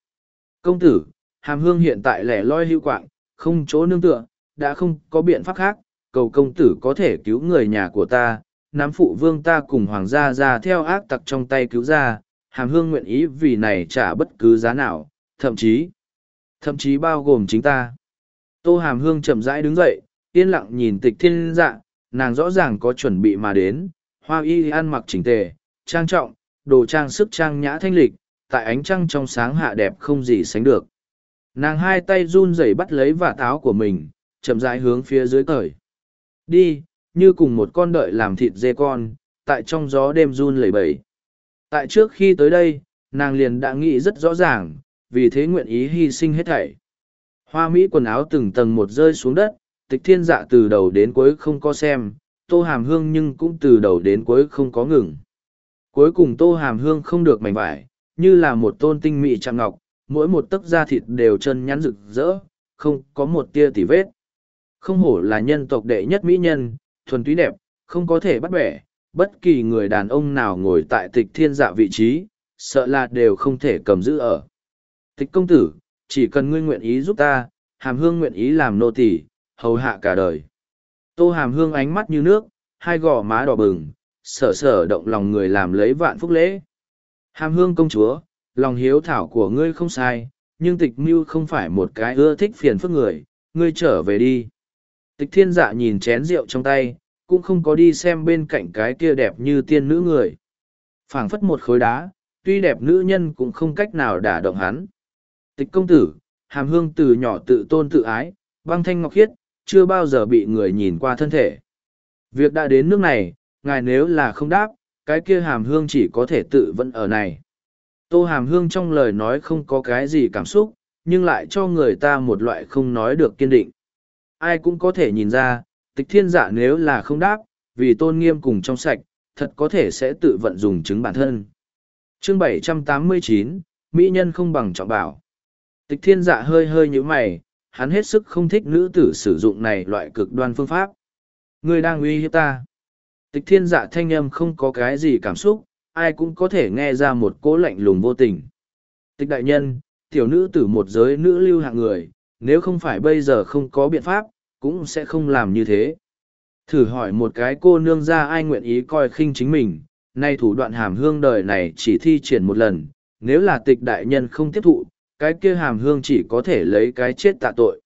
Công tử, hàm hương hiện tại lẻ loi hưu quạng, không chỗ nương tựa, đã không có biện pháp khác, cầu công tử có thể cứu người nhà của ta, nắm phụ vương ta cùng hoàng gia ra theo ác tặc trong tay cứu ra, hàm hương nguyện ý vì này trả bất cứ giá nào, thậm chí, thậm chí bao gồm chính ta. Tô hàm hương chậm rãi đứng dậy, yên lặng nhìn tịch thiên dạ, nàng rõ ràng có chuẩn bị mà đến, hoa y ăn mặc chỉnh tề, trang trọng, đồ trang sức trang nhã thanh lịch, tại ánh trăng trong sáng hạ đẹp không gì sánh được. Nàng hai tay run rẩy bắt lấy vạt áo của mình, chậm rãi hướng phía dưới cởi. Đi, như cùng một con đợi làm thịt dê con, tại trong gió đêm run lẩy bẩy. Tại trước khi tới đây, nàng liền đã nghĩ rất rõ ràng, vì thế nguyện ý hy sinh hết thảy. Hoa Mỹ quần áo từng tầng một rơi xuống đất, tịch thiên dạ từ đầu đến cuối không có xem, tô hàm hương nhưng cũng từ đầu đến cuối không có ngừng. Cuối cùng tô hàm hương không được mảnh vải, như là một tôn tinh mị trang ngọc, mỗi một tấc da thịt đều chân nhắn rực rỡ, không có một tia tỉ vết. Không hổ là nhân tộc đệ nhất mỹ nhân, thuần túy đẹp, không có thể bắt bẻ, bất kỳ người đàn ông nào ngồi tại tịch thiên dạ vị trí, sợ là đều không thể cầm giữ ở. Tịch công tử, chỉ cần ngươi nguyện ý giúp ta, hàm hương nguyện ý làm nô tỳ, hầu hạ cả đời. Tô hàm hương ánh mắt như nước, hai gò má đỏ bừng, sở sở động lòng người làm lấy vạn phúc lễ. Hàm hương công chúa, lòng hiếu thảo của ngươi không sai, nhưng tịch mưu không phải một cái ưa thích phiền phức người, ngươi trở về đi. Tịch thiên dạ nhìn chén rượu trong tay, cũng không có đi xem bên cạnh cái kia đẹp như tiên nữ người. phảng phất một khối đá, tuy đẹp nữ nhân cũng không cách nào đả động hắn. Tịch công tử, hàm hương từ nhỏ tự tôn tự ái, băng thanh ngọc khiết, chưa bao giờ bị người nhìn qua thân thể. Việc đã đến nước này, ngài nếu là không đáp, cái kia hàm hương chỉ có thể tự vẫn ở này. Tô hàm hương trong lời nói không có cái gì cảm xúc, nhưng lại cho người ta một loại không nói được kiên định. Ai cũng có thể nhìn ra, tịch thiên giả nếu là không đáp, vì tôn nghiêm cùng trong sạch, thật có thể sẽ tự vận dùng chứng bản thân. Chương 789, Mỹ nhân không bằng trọng bảo. Tịch thiên dạ hơi hơi như mày, hắn hết sức không thích nữ tử sử dụng này loại cực đoan phương pháp. Ngươi đang uy hiếp ta. Tịch thiên dạ thanh âm không có cái gì cảm xúc, ai cũng có thể nghe ra một cố lạnh lùng vô tình. Tịch đại nhân, tiểu nữ tử một giới nữ lưu hạng người, nếu không phải bây giờ không có biện pháp, cũng sẽ không làm như thế. Thử hỏi một cái cô nương ra ai nguyện ý coi khinh chính mình, nay thủ đoạn hàm hương đời này chỉ thi triển một lần, nếu là tịch đại nhân không tiếp thụ, cái kia hàm hương chỉ có thể lấy cái chết tạ tội.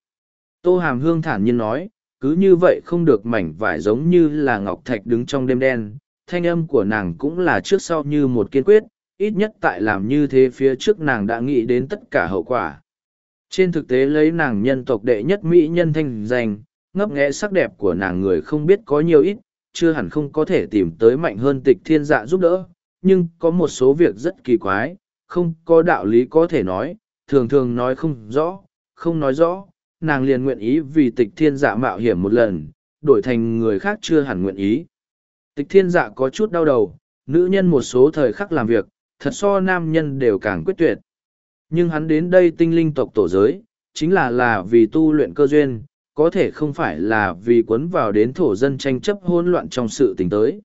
Tô hàm hương thản nhiên nói, cứ như vậy không được mảnh vải giống như là ngọc thạch đứng trong đêm đen, thanh âm của nàng cũng là trước sau như một kiên quyết, ít nhất tại làm như thế phía trước nàng đã nghĩ đến tất cả hậu quả. Trên thực tế lấy nàng nhân tộc đệ nhất Mỹ nhân thanh danh, ngấp nghẽ sắc đẹp của nàng người không biết có nhiều ít, chưa hẳn không có thể tìm tới mạnh hơn tịch thiên dạ giúp đỡ, nhưng có một số việc rất kỳ quái, không có đạo lý có thể nói, thường thường nói không rõ, không nói rõ, nàng liền nguyện ý vì tịch thiên dạ mạo hiểm một lần, đổi thành người khác chưa hẳn nguyện ý. Tịch thiên dạ có chút đau đầu, nữ nhân một số thời khắc làm việc, thật so nam nhân đều càng quyết tuyệt. Nhưng hắn đến đây tinh linh tộc tổ giới, chính là là vì tu luyện cơ duyên, có thể không phải là vì cuốn vào đến thổ dân tranh chấp hỗn loạn trong sự tình tới.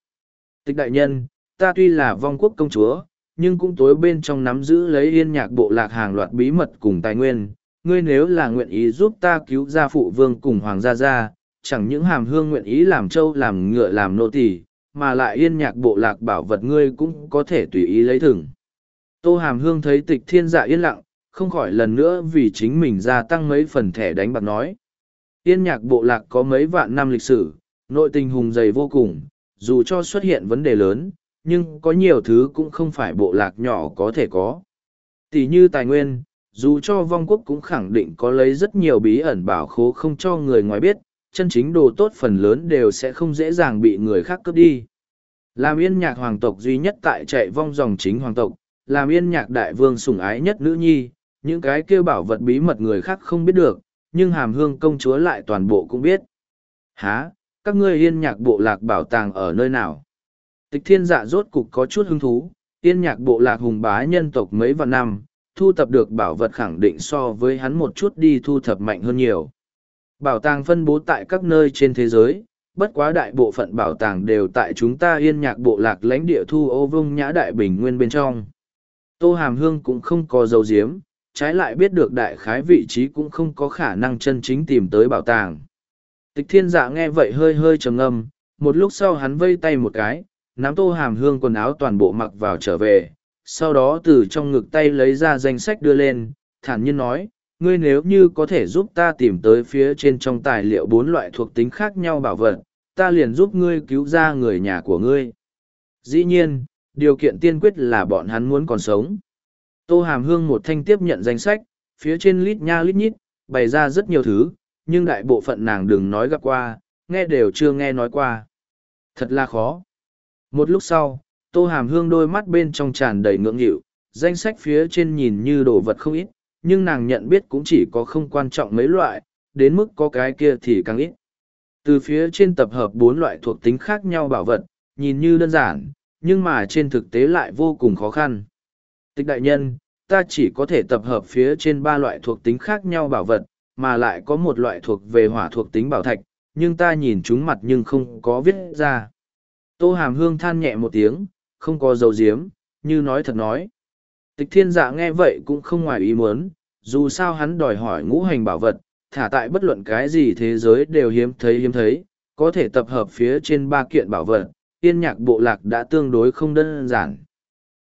Tịch đại nhân, ta tuy là vong quốc công chúa, nhưng cũng tối bên trong nắm giữ lấy yên nhạc bộ lạc hàng loạt bí mật cùng tài nguyên. Ngươi nếu là nguyện ý giúp ta cứu gia phụ vương cùng hoàng gia gia, chẳng những hàm hương nguyện ý làm trâu làm ngựa làm nô tỳ, mà lại yên nhạc bộ lạc bảo vật ngươi cũng có thể tùy ý lấy thưởng Tô hàm hương thấy tịch thiên dạ yên lặng, không khỏi lần nữa vì chính mình gia tăng mấy phần thẻ đánh bạc nói. Yên nhạc bộ lạc có mấy vạn năm lịch sử, nội tình hùng dày vô cùng, dù cho xuất hiện vấn đề lớn, nhưng có nhiều thứ cũng không phải bộ lạc nhỏ có thể có. Tỷ như tài nguyên, dù cho vong quốc cũng khẳng định có lấy rất nhiều bí ẩn bảo khố không cho người ngoài biết, chân chính đồ tốt phần lớn đều sẽ không dễ dàng bị người khác cướp đi. Làm yên nhạc hoàng tộc duy nhất tại chạy vong dòng chính hoàng tộc, làm yên nhạc đại vương sủng ái nhất nữ nhi, những cái kêu bảo vật bí mật người khác không biết được, nhưng hàm hương công chúa lại toàn bộ cũng biết. Há, các ngươi yên nhạc bộ lạc bảo tàng ở nơi nào? Tịch thiên dạ rốt cục có chút hứng thú, yên nhạc bộ lạc hùng bá nhân tộc mấy vạn năm, thu thập được bảo vật khẳng định so với hắn một chút đi thu thập mạnh hơn nhiều. Bảo tàng phân bố tại các nơi trên thế giới, bất quá đại bộ phận bảo tàng đều tại chúng ta yên nhạc bộ lạc lãnh địa thu ô vông nhã đại bình nguyên bên trong. Tô Hàm Hương cũng không có dấu diếm, trái lại biết được đại khái vị trí cũng không có khả năng chân chính tìm tới bảo tàng. Tịch thiên dạ nghe vậy hơi hơi trầm ngâm, một lúc sau hắn vây tay một cái, nắm tô hàm hương quần áo toàn bộ mặc vào trở về, sau đó từ trong ngực tay lấy ra danh sách đưa lên, thản nhiên nói, ngươi nếu như có thể giúp ta tìm tới phía trên trong tài liệu bốn loại thuộc tính khác nhau bảo vật, ta liền giúp ngươi cứu ra người nhà của ngươi. Dĩ nhiên, điều kiện tiên quyết là bọn hắn muốn còn sống. Tô Hàm Hương một thanh tiếp nhận danh sách, phía trên lít nha lít nhít, bày ra rất nhiều thứ, nhưng đại bộ phận nàng đừng nói gặp qua, nghe đều chưa nghe nói qua. Thật là khó. Một lúc sau, Tô Hàm Hương đôi mắt bên trong tràn đầy ngưỡng nghịu, danh sách phía trên nhìn như đồ vật không ít, nhưng nàng nhận biết cũng chỉ có không quan trọng mấy loại, đến mức có cái kia thì càng ít. Từ phía trên tập hợp bốn loại thuộc tính khác nhau bảo vật, nhìn như đơn giản, nhưng mà trên thực tế lại vô cùng khó khăn. Tịch đại nhân, ta chỉ có thể tập hợp phía trên ba loại thuộc tính khác nhau bảo vật, mà lại có một loại thuộc về hỏa thuộc tính bảo thạch, nhưng ta nhìn chúng mặt nhưng không có viết ra. Tô Hàm Hương than nhẹ một tiếng, không có dấu diếm, như nói thật nói. Tịch thiên dạ nghe vậy cũng không ngoài ý muốn, dù sao hắn đòi hỏi ngũ hành bảo vật, thả tại bất luận cái gì thế giới đều hiếm thấy hiếm thấy, có thể tập hợp phía trên ba kiện bảo vật, tiên nhạc bộ lạc đã tương đối không đơn giản.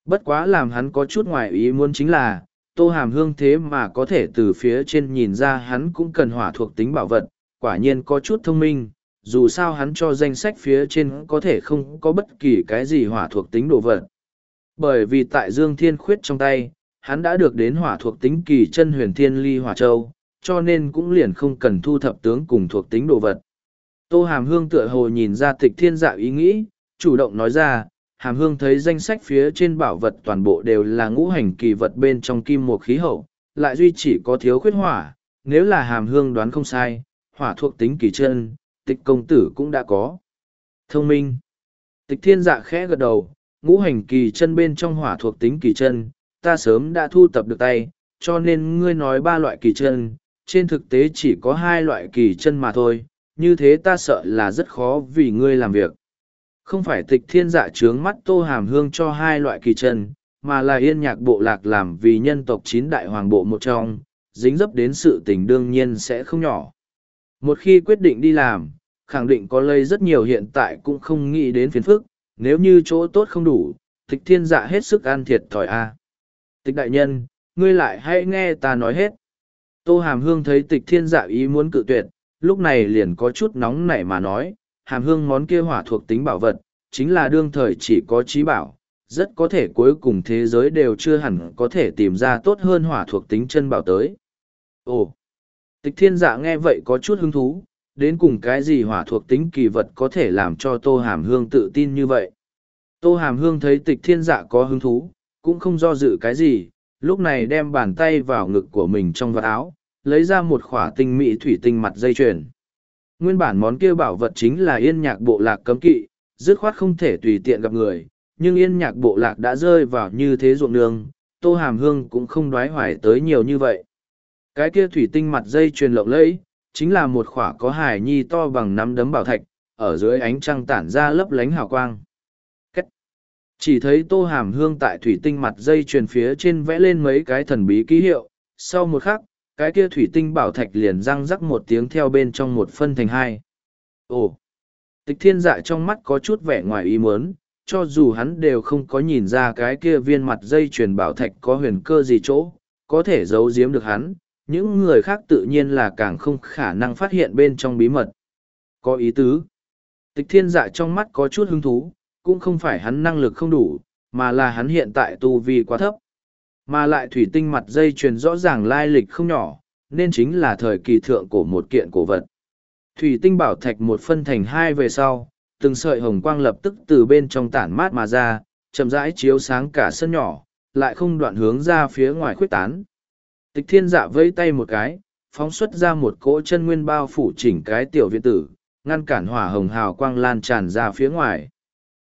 Bất quá làm hắn có chút ngoài ý muốn chính là, tô hàm hương thế mà có thể từ phía trên nhìn ra hắn cũng cần hỏa thuộc tính bảo vật, quả nhiên có chút thông minh, dù sao hắn cho danh sách phía trên có thể không có bất kỳ cái gì hỏa thuộc tính đồ vật. Bởi vì tại Dương Thiên Khuyết trong tay, hắn đã được đến hỏa thuộc tính kỳ chân huyền thiên ly hỏa châu, cho nên cũng liền không cần thu thập tướng cùng thuộc tính đồ vật. Tô Hàm Hương tựa hồ nhìn ra tịch thiên dạ ý nghĩ, chủ động nói ra, Hàm Hương thấy danh sách phía trên bảo vật toàn bộ đều là ngũ hành kỳ vật bên trong kim một khí hậu, lại duy chỉ có thiếu khuyết hỏa, nếu là Hàm Hương đoán không sai, hỏa thuộc tính kỳ chân, tịch công tử cũng đã có. Thông minh. Tịch thiên dạ khẽ gật đầu, ngũ hành kỳ chân bên trong hỏa thuộc tính kỳ chân, ta sớm đã thu tập được tay, cho nên ngươi nói ba loại kỳ chân, trên thực tế chỉ có hai loại kỳ chân mà thôi, như thế ta sợ là rất khó vì ngươi làm việc. Không phải tịch thiên dạ trướng mắt tô hàm hương cho hai loại kỳ chân, mà là yên nhạc bộ lạc làm vì nhân tộc chín đại hoàng bộ một trong, dính dấp đến sự tình đương nhiên sẽ không nhỏ. Một khi quyết định đi làm, khẳng định có lây rất nhiều hiện tại cũng không nghĩ đến phiền phức, nếu như chỗ tốt không đủ, tịch thiên dạ hết sức ăn thiệt thòi a. Tịch đại nhân, ngươi lại hãy nghe ta nói hết. Tô Hàm Hương thấy tịch thiên dạ ý muốn cự tuyệt, lúc này liền có chút nóng nảy mà nói, Hàm Hương món kia hỏa thuộc tính bảo vật, chính là đương thời chỉ có trí bảo, rất có thể cuối cùng thế giới đều chưa hẳn có thể tìm ra tốt hơn hỏa thuộc tính chân bảo tới. Ồ! Tịch thiên dạ nghe vậy có chút hứng thú, đến cùng cái gì hỏa thuộc tính kỳ vật có thể làm cho Tô Hàm Hương tự tin như vậy. Tô Hàm Hương thấy tịch thiên dạ có hứng thú, cũng không do dự cái gì, lúc này đem bàn tay vào ngực của mình trong vật áo, lấy ra một khỏa tinh mỹ thủy tinh mặt dây chuyền. Nguyên bản món kia bảo vật chính là yên nhạc bộ lạc cấm kỵ, dứt khoát không thể tùy tiện gặp người, nhưng yên nhạc bộ lạc đã rơi vào như thế ruộng đường, Tô Hàm Hương cũng không đoái hoài tới nhiều như vậy. Cái kia thủy tinh mặt dây chuyền lộng lẫy, chính là một khỏa có hài nhi to bằng nắm đấm bảo thạch, ở dưới ánh trăng tản ra lấp lánh hào quang. Cách. Chỉ thấy tô hàm hương tại thủy tinh mặt dây chuyền phía trên vẽ lên mấy cái thần bí ký hiệu, sau một khắc, cái kia thủy tinh bảo thạch liền răng rắc một tiếng theo bên trong một phân thành hai. Ồ! Tịch thiên dạ trong mắt có chút vẻ ngoài ý muốn, cho dù hắn đều không có nhìn ra cái kia viên mặt dây chuyền bảo thạch có huyền cơ gì chỗ, có thể giấu giếm được hắn, những người khác tự nhiên là càng không khả năng phát hiện bên trong bí mật. Có ý tứ. Tịch thiên dạ trong mắt có chút hứng thú, cũng không phải hắn năng lực không đủ, mà là hắn hiện tại tu vi quá thấp. Mà lại thủy tinh mặt dây chuyền rõ ràng lai lịch không nhỏ, nên chính là thời kỳ thượng của một kiện cổ vật. Thủy tinh bảo thạch một phân thành hai về sau, từng sợi hồng quang lập tức từ bên trong tản mát mà ra, chậm rãi chiếu sáng cả sân nhỏ, lại không đoạn hướng ra phía ngoài khuyết tán. Tịch thiên dạ vẫy tay một cái, phóng xuất ra một cỗ chân nguyên bao phủ chỉnh cái tiểu viện tử, ngăn cản hỏa hồng hào quang lan tràn ra phía ngoài.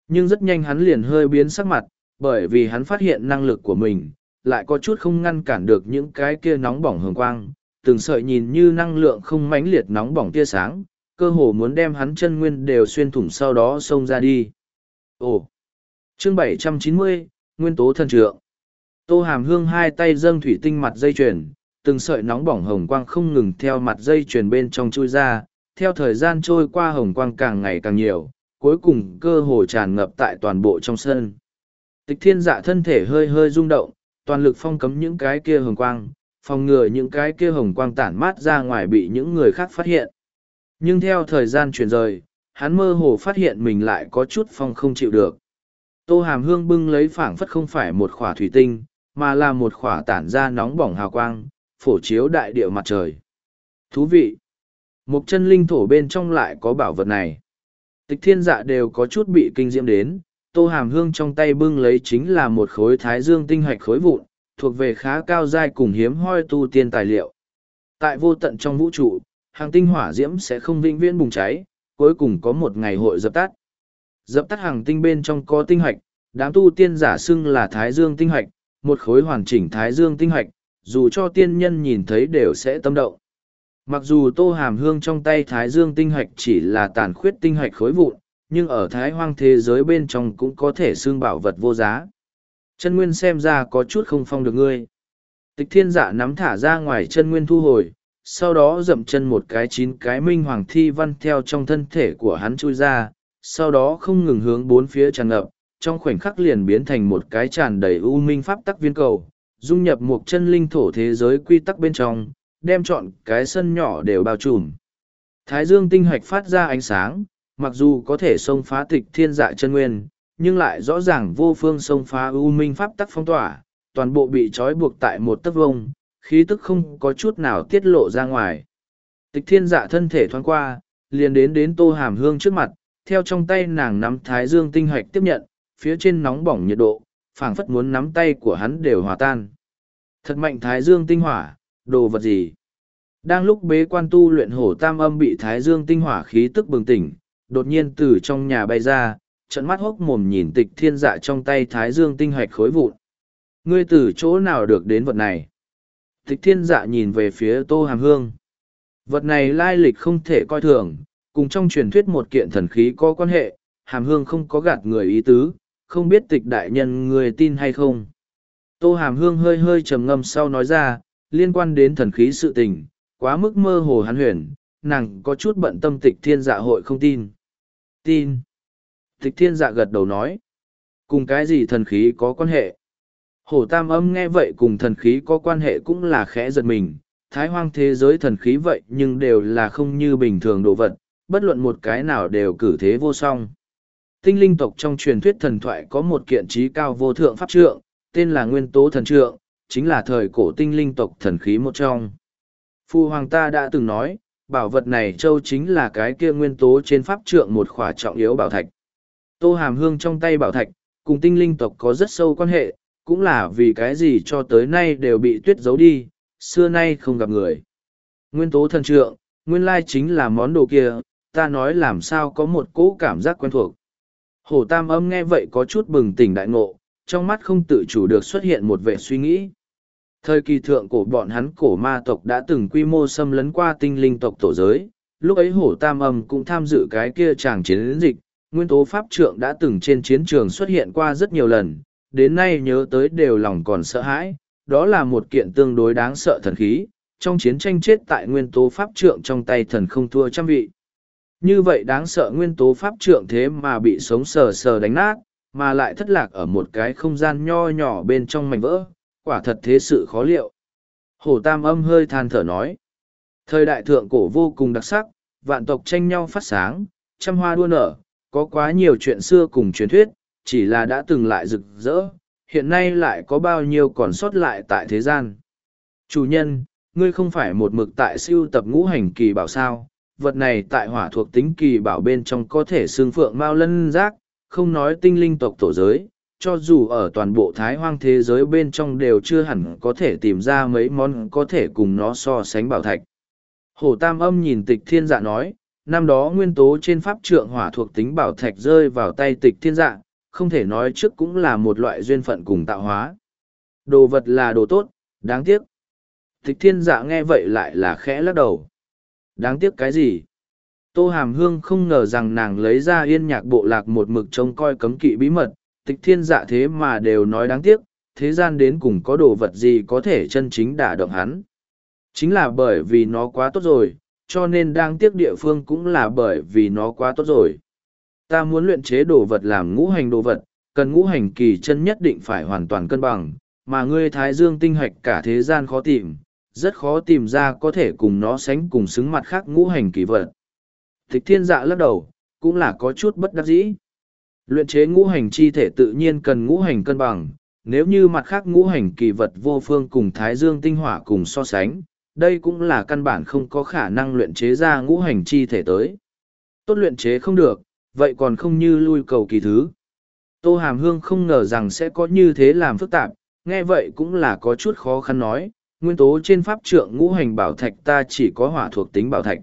Nhưng rất nhanh hắn liền hơi biến sắc mặt, bởi vì hắn phát hiện năng lực của mình, lại có chút không ngăn cản được những cái kia nóng bỏng hồng quang, từng sợi nhìn như năng lượng không mãnh liệt nóng bỏng tia sáng, cơ hồ muốn đem hắn chân nguyên đều xuyên thủng sau đó xông ra đi. Ồ! Chương 790, Nguyên tố thần trượng. Tô Hàm Hương hai tay dâng thủy tinh mặt dây chuyền, từng sợi nóng bỏng hồng quang không ngừng theo mặt dây chuyền bên trong chui ra, theo thời gian trôi qua hồng quang càng ngày càng nhiều, cuối cùng cơ hồ tràn ngập tại toàn bộ trong sân. Tịch thiên dạ thân thể hơi hơi rung động, toàn lực phong cấm những cái kia hồng quang, phòng ngừa những cái kia hồng quang tản mát ra ngoài bị những người khác phát hiện. Nhưng theo thời gian chuyển rời, hắn mơ hồ phát hiện mình lại có chút phong không chịu được. Tô Hàm Hương bưng lấy phảng phất không phải một khỏa thủy tinh, mà là một khỏa tản ra nóng bỏng hào quang, phổ chiếu đại địa mặt trời. Thú vị! Một chân linh thổ bên trong lại có bảo vật này. Tịch thiên dạ đều có chút bị kinh diễm đến, tô hàm hương trong tay bưng lấy chính là một khối thái dương tinh hạch khối vụn, thuộc về khá cao dai cùng hiếm hoi tu tiên tài liệu. Tại vô tận trong vũ trụ, hàng tinh hỏa diễm sẽ không vĩnh viễn bùng cháy, cuối cùng có một ngày hội dập tắt. Dập tắt hàng tinh bên trong có tinh hạch, đám tu tiên giả xưng là thái dương tinh hạch, một khối hoàn chỉnh thái dương tinh hạch, dù cho tiên nhân nhìn thấy đều sẽ tâm động. Mặc dù tô hàm hương trong tay thái dương tinh hạch chỉ là tàn khuyết tinh hạch khối vụn, nhưng ở thái hoang thế giới bên trong cũng có thể xương bảo vật vô giá. Chân nguyên xem ra có chút không phong được ngươi. Tịch thiên giả nắm thả ra ngoài chân nguyên thu hồi, sau đó dậm chân một cái chín cái minh hoàng thi văn theo trong thân thể của hắn chui ra, sau đó không ngừng hướng bốn phía tràn ngập, trong khoảnh khắc liền biến thành một cái tràn đầy u minh pháp tắc viên cầu, dung nhập một chân linh thổ thế giới quy tắc bên trong, đem chọn cái sân nhỏ đều bao trùm. Thái dương tinh hạch phát ra ánh sáng, mặc dù có thể xông phá tịch thiên dạ chân nguyên, nhưng lại rõ ràng vô phương xông phá u minh pháp tắc phong tỏa, toàn bộ bị trói buộc tại một tấc vông, khí tức không có chút nào tiết lộ ra ngoài. Tịch thiên dạ thân thể thoáng qua, liền đến đến tô hàm hương trước mặt, theo trong tay nàng nắm thái dương tinh hạch tiếp nhận, phía trên nóng bỏng nhiệt độ, phảng phất muốn nắm tay của hắn đều hòa tan. Thật mạnh thái dương tinh hỏa, đồ vật gì? Đang lúc bế quan tu luyện hổ tam âm bị thái dương tinh hỏa khí tức bừng tỉnh, đột nhiên từ trong nhà bay ra, trận mắt hốc mồm nhìn tịch thiên dạ trong tay thái dương tinh hoạch khối vụn. Ngươi từ chỗ nào được đến vật này? Tịch thiên dạ nhìn về phía tô hàm hương. Vật này lai lịch không thể coi thường, cùng trong truyền thuyết một kiện thần khí có quan hệ, hàm hương không có gạt người ý tứ, không biết tịch đại nhân người tin hay không. Tô hàm hương hơi hơi trầm ngâm sau nói ra, liên quan đến thần khí sự tình, quá mức mơ hồ hắn huyền, nàng có chút bận tâm tịch thiên dạ hội không tin. Tin. Tịch thiên dạ gật đầu nói. Cùng cái gì thần khí có quan hệ? Hổ tam âm nghe vậy cùng thần khí có quan hệ cũng là khẽ giật mình. Thái hoang thế giới thần khí vậy nhưng đều là không như bình thường đồ vật, bất luận một cái nào đều cử thế vô song. Tinh linh tộc trong truyền thuyết thần thoại có một kiện trí cao vô thượng pháp trượng, tên là Nguyên tố thần trượng, chính là thời cổ tinh linh tộc thần khí một trong. Phu hoàng ta đã từng nói, bảo vật này châu chính là cái kia nguyên tố trên pháp trượng một khỏa trọng yếu bảo thạch. Tô hàm hương trong tay bảo thạch, cùng tinh linh tộc có rất sâu quan hệ, cũng là vì cái gì cho tới nay đều bị tuyết giấu đi, xưa nay không gặp người. Nguyên tố thần trượng, nguyên lai chính là món đồ kia, ta nói làm sao có một cỗ cảm giác quen thuộc. Hổ tam âm nghe vậy có chút bừng tỉnh đại ngộ, trong mắt không tự chủ được xuất hiện một vẻ suy nghĩ. Thời kỳ thượng cổ bọn hắn cổ ma tộc đã từng quy mô xâm lấn qua tinh linh tộc tổ giới, lúc ấy hổ tam âm cũng tham dự cái kia tràng chiến dịch, nguyên tố pháp trượng đã từng trên chiến trường xuất hiện qua rất nhiều lần, đến nay nhớ tới đều lòng còn sợ hãi, đó là một kiện tương đối đáng sợ thần khí, trong chiến tranh chết tại nguyên tố pháp trượng trong tay thần không thua trăm vị. Như vậy đáng sợ nguyên tố pháp trượng thế mà bị sống sờ sờ đánh nát, mà lại thất lạc ở một cái không gian nho nhỏ bên trong mảnh vỡ, quả thật thế sự khó liệu. Hổ Tam âm hơi than thở nói. Thời đại thượng cổ vô cùng đặc sắc, vạn tộc tranh nhau phát sáng, trăm hoa đua nở, có quá nhiều chuyện xưa cùng truyền thuyết, chỉ là đã từng lại rực rỡ, hiện nay lại có bao nhiêu còn sót lại tại thế gian. Chủ nhân, ngươi không phải một mực tại siêu tập ngũ hành kỳ bảo sao, vật này tại hỏa thuộc tính kỳ bảo bên trong có thể xương phượng mao lân giác, không nói tinh linh tộc tổ giới, cho dù ở toàn bộ thái hoang thế giới bên trong đều chưa hẳn có thể tìm ra mấy món có thể cùng nó so sánh bảo thạch. Hổ Tam âm nhìn tịch thiên dạ nói, năm đó nguyên tố trên pháp trượng hỏa thuộc tính bảo thạch rơi vào tay tịch thiên dạ, không thể nói trước cũng là một loại duyên phận cùng tạo hóa. Đồ vật là đồ tốt, đáng tiếc. Tịch thiên dạ nghe vậy lại là khẽ lắc đầu. Đáng tiếc cái gì? Tô Hàm Hương không ngờ rằng nàng lấy ra yên nhạc bộ lạc một mực trông coi cấm kỵ bí mật, tịch thiên dạ thế mà đều nói đáng tiếc, thế gian đến cùng có đồ vật gì có thể chân chính đả động hắn. Chính là bởi vì nó quá tốt rồi, cho nên đang tiếc địa phương cũng là bởi vì nó quá tốt rồi. Ta muốn luyện chế đồ vật làm ngũ hành đồ vật, cần ngũ hành kỳ chân nhất định phải hoàn toàn cân bằng, mà ngươi thái dương tinh Hạch cả thế gian khó tìm, rất khó tìm ra có thể cùng nó sánh cùng xứng mặt khác ngũ hành kỳ vật. Thích thiên dạ lắc đầu, cũng là có chút bất đắc dĩ. Luyện chế ngũ hành chi thể tự nhiên cần ngũ hành cân bằng, nếu như mặt khác ngũ hành kỳ vật vô phương cùng thái dương tinh hỏa cùng so sánh, đây cũng là căn bản không có khả năng luyện chế ra ngũ hành chi thể tới. Tốt luyện chế không được, vậy còn không như lui cầu kỳ thứ. Tô Hàm Hương không ngờ rằng sẽ có như thế làm phức tạp, nghe vậy cũng là có chút khó khăn nói, nguyên tố trên pháp trượng ngũ hành bảo thạch ta chỉ có hỏa thuộc tính bảo thạch.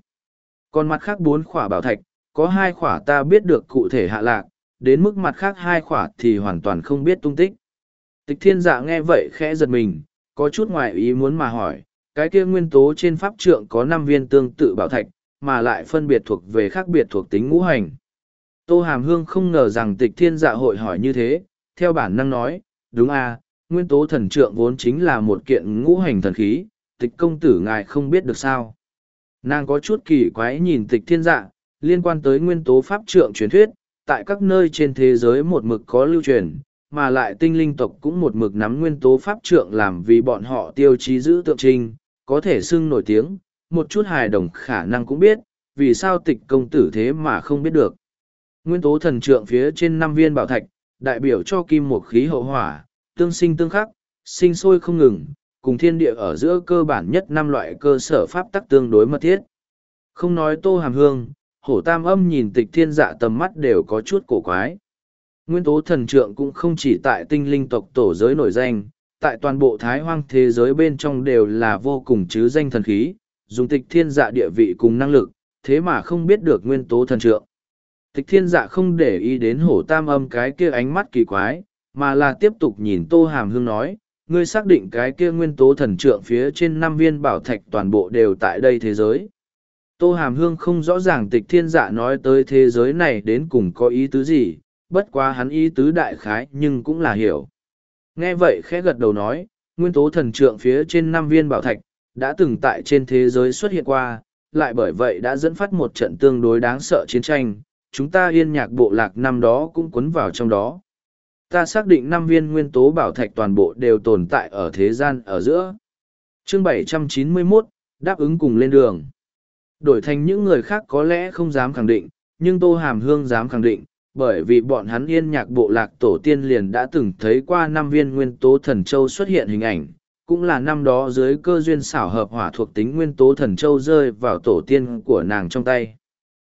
Còn mặt khác bốn khỏa bảo thạch, có hai khỏa ta biết được cụ thể hạ lạc, đến mức mặt khác hai khỏa thì hoàn toàn không biết tung tích. Tịch thiên dạ nghe vậy khẽ giật mình, có chút ngoài ý muốn mà hỏi, cái kia nguyên tố trên pháp trượng có năm viên tương tự bảo thạch, mà lại phân biệt thuộc về khác biệt thuộc tính ngũ hành. Tô Hàm Hương không ngờ rằng tịch thiên dạ hội hỏi như thế, theo bản năng nói, đúng à, nguyên tố thần trượng vốn chính là một kiện ngũ hành thần khí, tịch công tử ngài không biết được sao. Nàng có chút kỳ quái nhìn tịch thiên dạ, liên quan tới nguyên tố pháp trượng truyền thuyết, tại các nơi trên thế giới một mực có lưu truyền, mà lại tinh linh tộc cũng một mực nắm nguyên tố pháp trượng làm vì bọn họ tiêu chí giữ tượng trinh, có thể xưng nổi tiếng, một chút hài đồng khả năng cũng biết, vì sao tịch công tử thế mà không biết được. Nguyên tố thần trượng phía trên năm viên bảo thạch, đại biểu cho kim một khí hậu hỏa, tương sinh tương khắc, sinh sôi không ngừng, cùng thiên địa ở giữa cơ bản nhất năm loại cơ sở pháp tắc tương đối mật thiết. Không nói tô hàm hương, hổ tam âm nhìn tịch thiên dạ tầm mắt đều có chút cổ quái. Nguyên tố thần trượng cũng không chỉ tại tinh linh tộc tổ giới nổi danh, tại toàn bộ thái hoang thế giới bên trong đều là vô cùng chứ danh thần khí, dùng tịch thiên dạ địa vị cùng năng lực, thế mà không biết được nguyên tố thần trượng. Tịch thiên dạ không để ý đến hổ tam âm cái kia ánh mắt kỳ quái, mà là tiếp tục nhìn tô hàm hương nói, ngươi xác định cái kia nguyên tố thần trượng phía trên năm viên bảo thạch toàn bộ đều tại đây thế giới. Tô hàm hương không rõ ràng tịch thiên dạ nói tới thế giới này đến cùng có ý tứ gì, bất quá hắn ý tứ đại khái nhưng cũng là hiểu. Nghe vậy khẽ gật đầu nói, nguyên tố thần trượng phía trên năm viên bảo thạch, đã từng tại trên thế giới xuất hiện qua, lại bởi vậy đã dẫn phát một trận tương đối đáng sợ chiến tranh, chúng ta yên nhạc bộ lạc năm đó cũng cuốn vào trong đó. Ta xác định năm viên nguyên tố bảo thạch toàn bộ đều tồn tại ở thế gian ở giữa. Chương 791, đáp ứng cùng lên đường. Đổi thành những người khác có lẽ không dám khẳng định, nhưng Tô Hàm Hương dám khẳng định, bởi vì bọn hắn yên nhạc bộ lạc tổ tiên liền đã từng thấy qua năm viên nguyên tố thần châu xuất hiện hình ảnh, cũng là năm đó dưới cơ duyên xảo hợp hỏa thuộc tính nguyên tố thần châu rơi vào tổ tiên của nàng trong tay.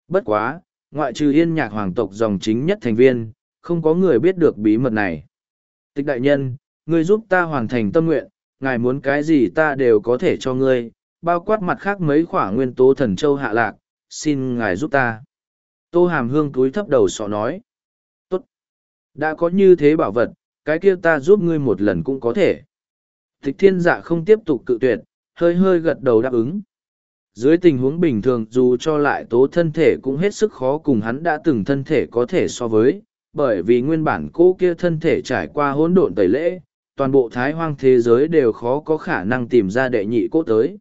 Bất quá, ngoại trừ yên nhạc hoàng tộc dòng chính nhất thành viên, không có người biết được bí mật này. Tịch đại nhân, ngươi giúp ta hoàn thành tâm nguyện, ngài muốn cái gì ta đều có thể cho ngươi, bao quát mặt khác mấy khỏa nguyên tố thần châu hạ lạc, xin ngài giúp ta. Tô hàm hương túi thấp đầu sọ nói. Tốt. Đã có như thế bảo vật, cái kia ta giúp ngươi một lần cũng có thể. Tịch thiên dạ không tiếp tục cự tuyệt, hơi hơi gật đầu đáp ứng. Dưới tình huống bình thường dù cho lại tố thân thể cũng hết sức khó cùng hắn đã từng thân thể có thể so với, bởi vì nguyên bản cô kia thân thể trải qua hỗn độn tẩy lễ, toàn bộ thái hoang thế giới đều khó có khả năng tìm ra đệ nhị cỗ tới.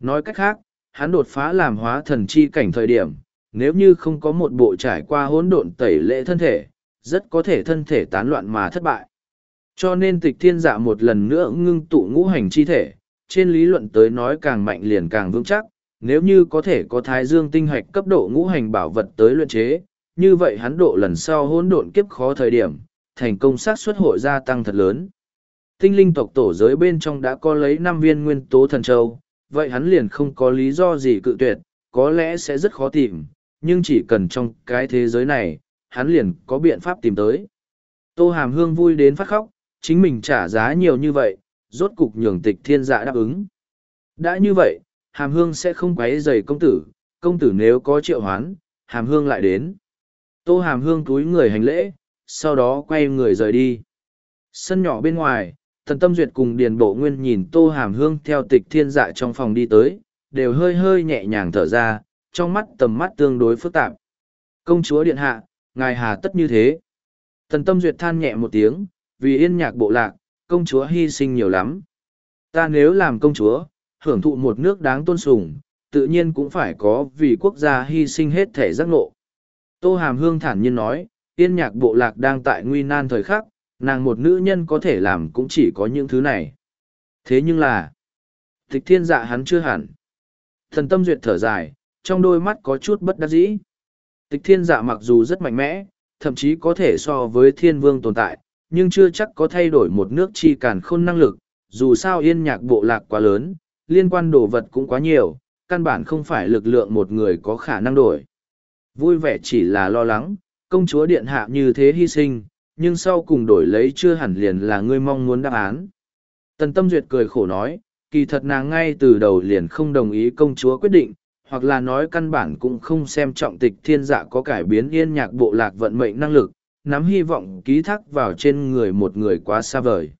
Nói cách khác, hắn đột phá làm hóa thần chi cảnh thời điểm, nếu như không có một bộ trải qua hỗn độn tẩy lễ thân thể, rất có thể thân thể tán loạn mà thất bại. Cho nên tịch thiên dạ một lần nữa ngưng tụ ngũ hành chi thể, trên lý luận tới nói càng mạnh liền càng vững chắc, nếu như có thể có thái dương tinh hạch cấp độ ngũ hành bảo vật tới luyện chế, như vậy hắn độ lần sau hỗn độn kiếp khó thời điểm, thành công xác suất hội gia tăng thật lớn. Tinh linh tộc tổ giới bên trong đã có lấy năm viên nguyên tố thần châu, vậy hắn liền không có lý do gì cự tuyệt, có lẽ sẽ rất khó tìm, nhưng chỉ cần trong cái thế giới này, hắn liền có biện pháp tìm tới. Tô Hàm Hương vui đến phát khóc, chính mình trả giá nhiều như vậy, rốt cục nhường tịch thiên dạ đáp ứng. Đã như vậy, Hàm Hương sẽ không quấy rầy công tử, công tử nếu có triệu hoán, Hàm Hương lại đến. Tô Hàm Hương túi người hành lễ, sau đó quay người rời đi. Sân nhỏ bên ngoài, Thần Tâm Duyệt cùng Điền Bộ Nguyên nhìn Tô Hàm Hương theo tịch thiên dạ trong phòng đi tới, đều hơi hơi nhẹ nhàng thở ra, trong mắt tầm mắt tương đối phức tạp. Công chúa Điện Hạ, ngài hà tất như thế. Thần Tâm Duyệt than nhẹ một tiếng, vì yên nhạc bộ lạc, công chúa hy sinh nhiều lắm. Ta nếu làm công chúa, hưởng thụ một nước đáng tôn sùng, tự nhiên cũng phải có vì quốc gia hy sinh hết thể giác ngộ. Tô Hàm Hương thản nhiên nói, yên nhạc bộ lạc đang tại nguy nan thời khắc, nàng một nữ nhân có thể làm cũng chỉ có những thứ này. Thế nhưng là, tịch thiên dạ hắn chưa hẳn. Thần tâm duyệt thở dài, trong đôi mắt có chút bất đắc dĩ. Tịch thiên dạ mặc dù rất mạnh mẽ, thậm chí có thể so với thiên vương tồn tại, nhưng chưa chắc có thay đổi một nước chi càn khôn năng lực, dù sao yên nhạc bộ lạc quá lớn, liên quan đồ vật cũng quá nhiều, căn bản không phải lực lượng một người có khả năng đổi. Vui vẻ chỉ là lo lắng, công chúa điện hạ như thế hy sinh, nhưng sau cùng đổi lấy chưa hẳn liền là ngươi mong muốn đáp án. Tần Tâm Duyệt cười khổ nói, kỳ thật nàng ngay từ đầu liền không đồng ý công chúa quyết định, hoặc là nói căn bản cũng không xem trọng tịch thiên dạ có cải biến yên nhạc bộ lạc vận mệnh năng lực, nắm hy vọng ký thác vào trên người một người quá xa vời.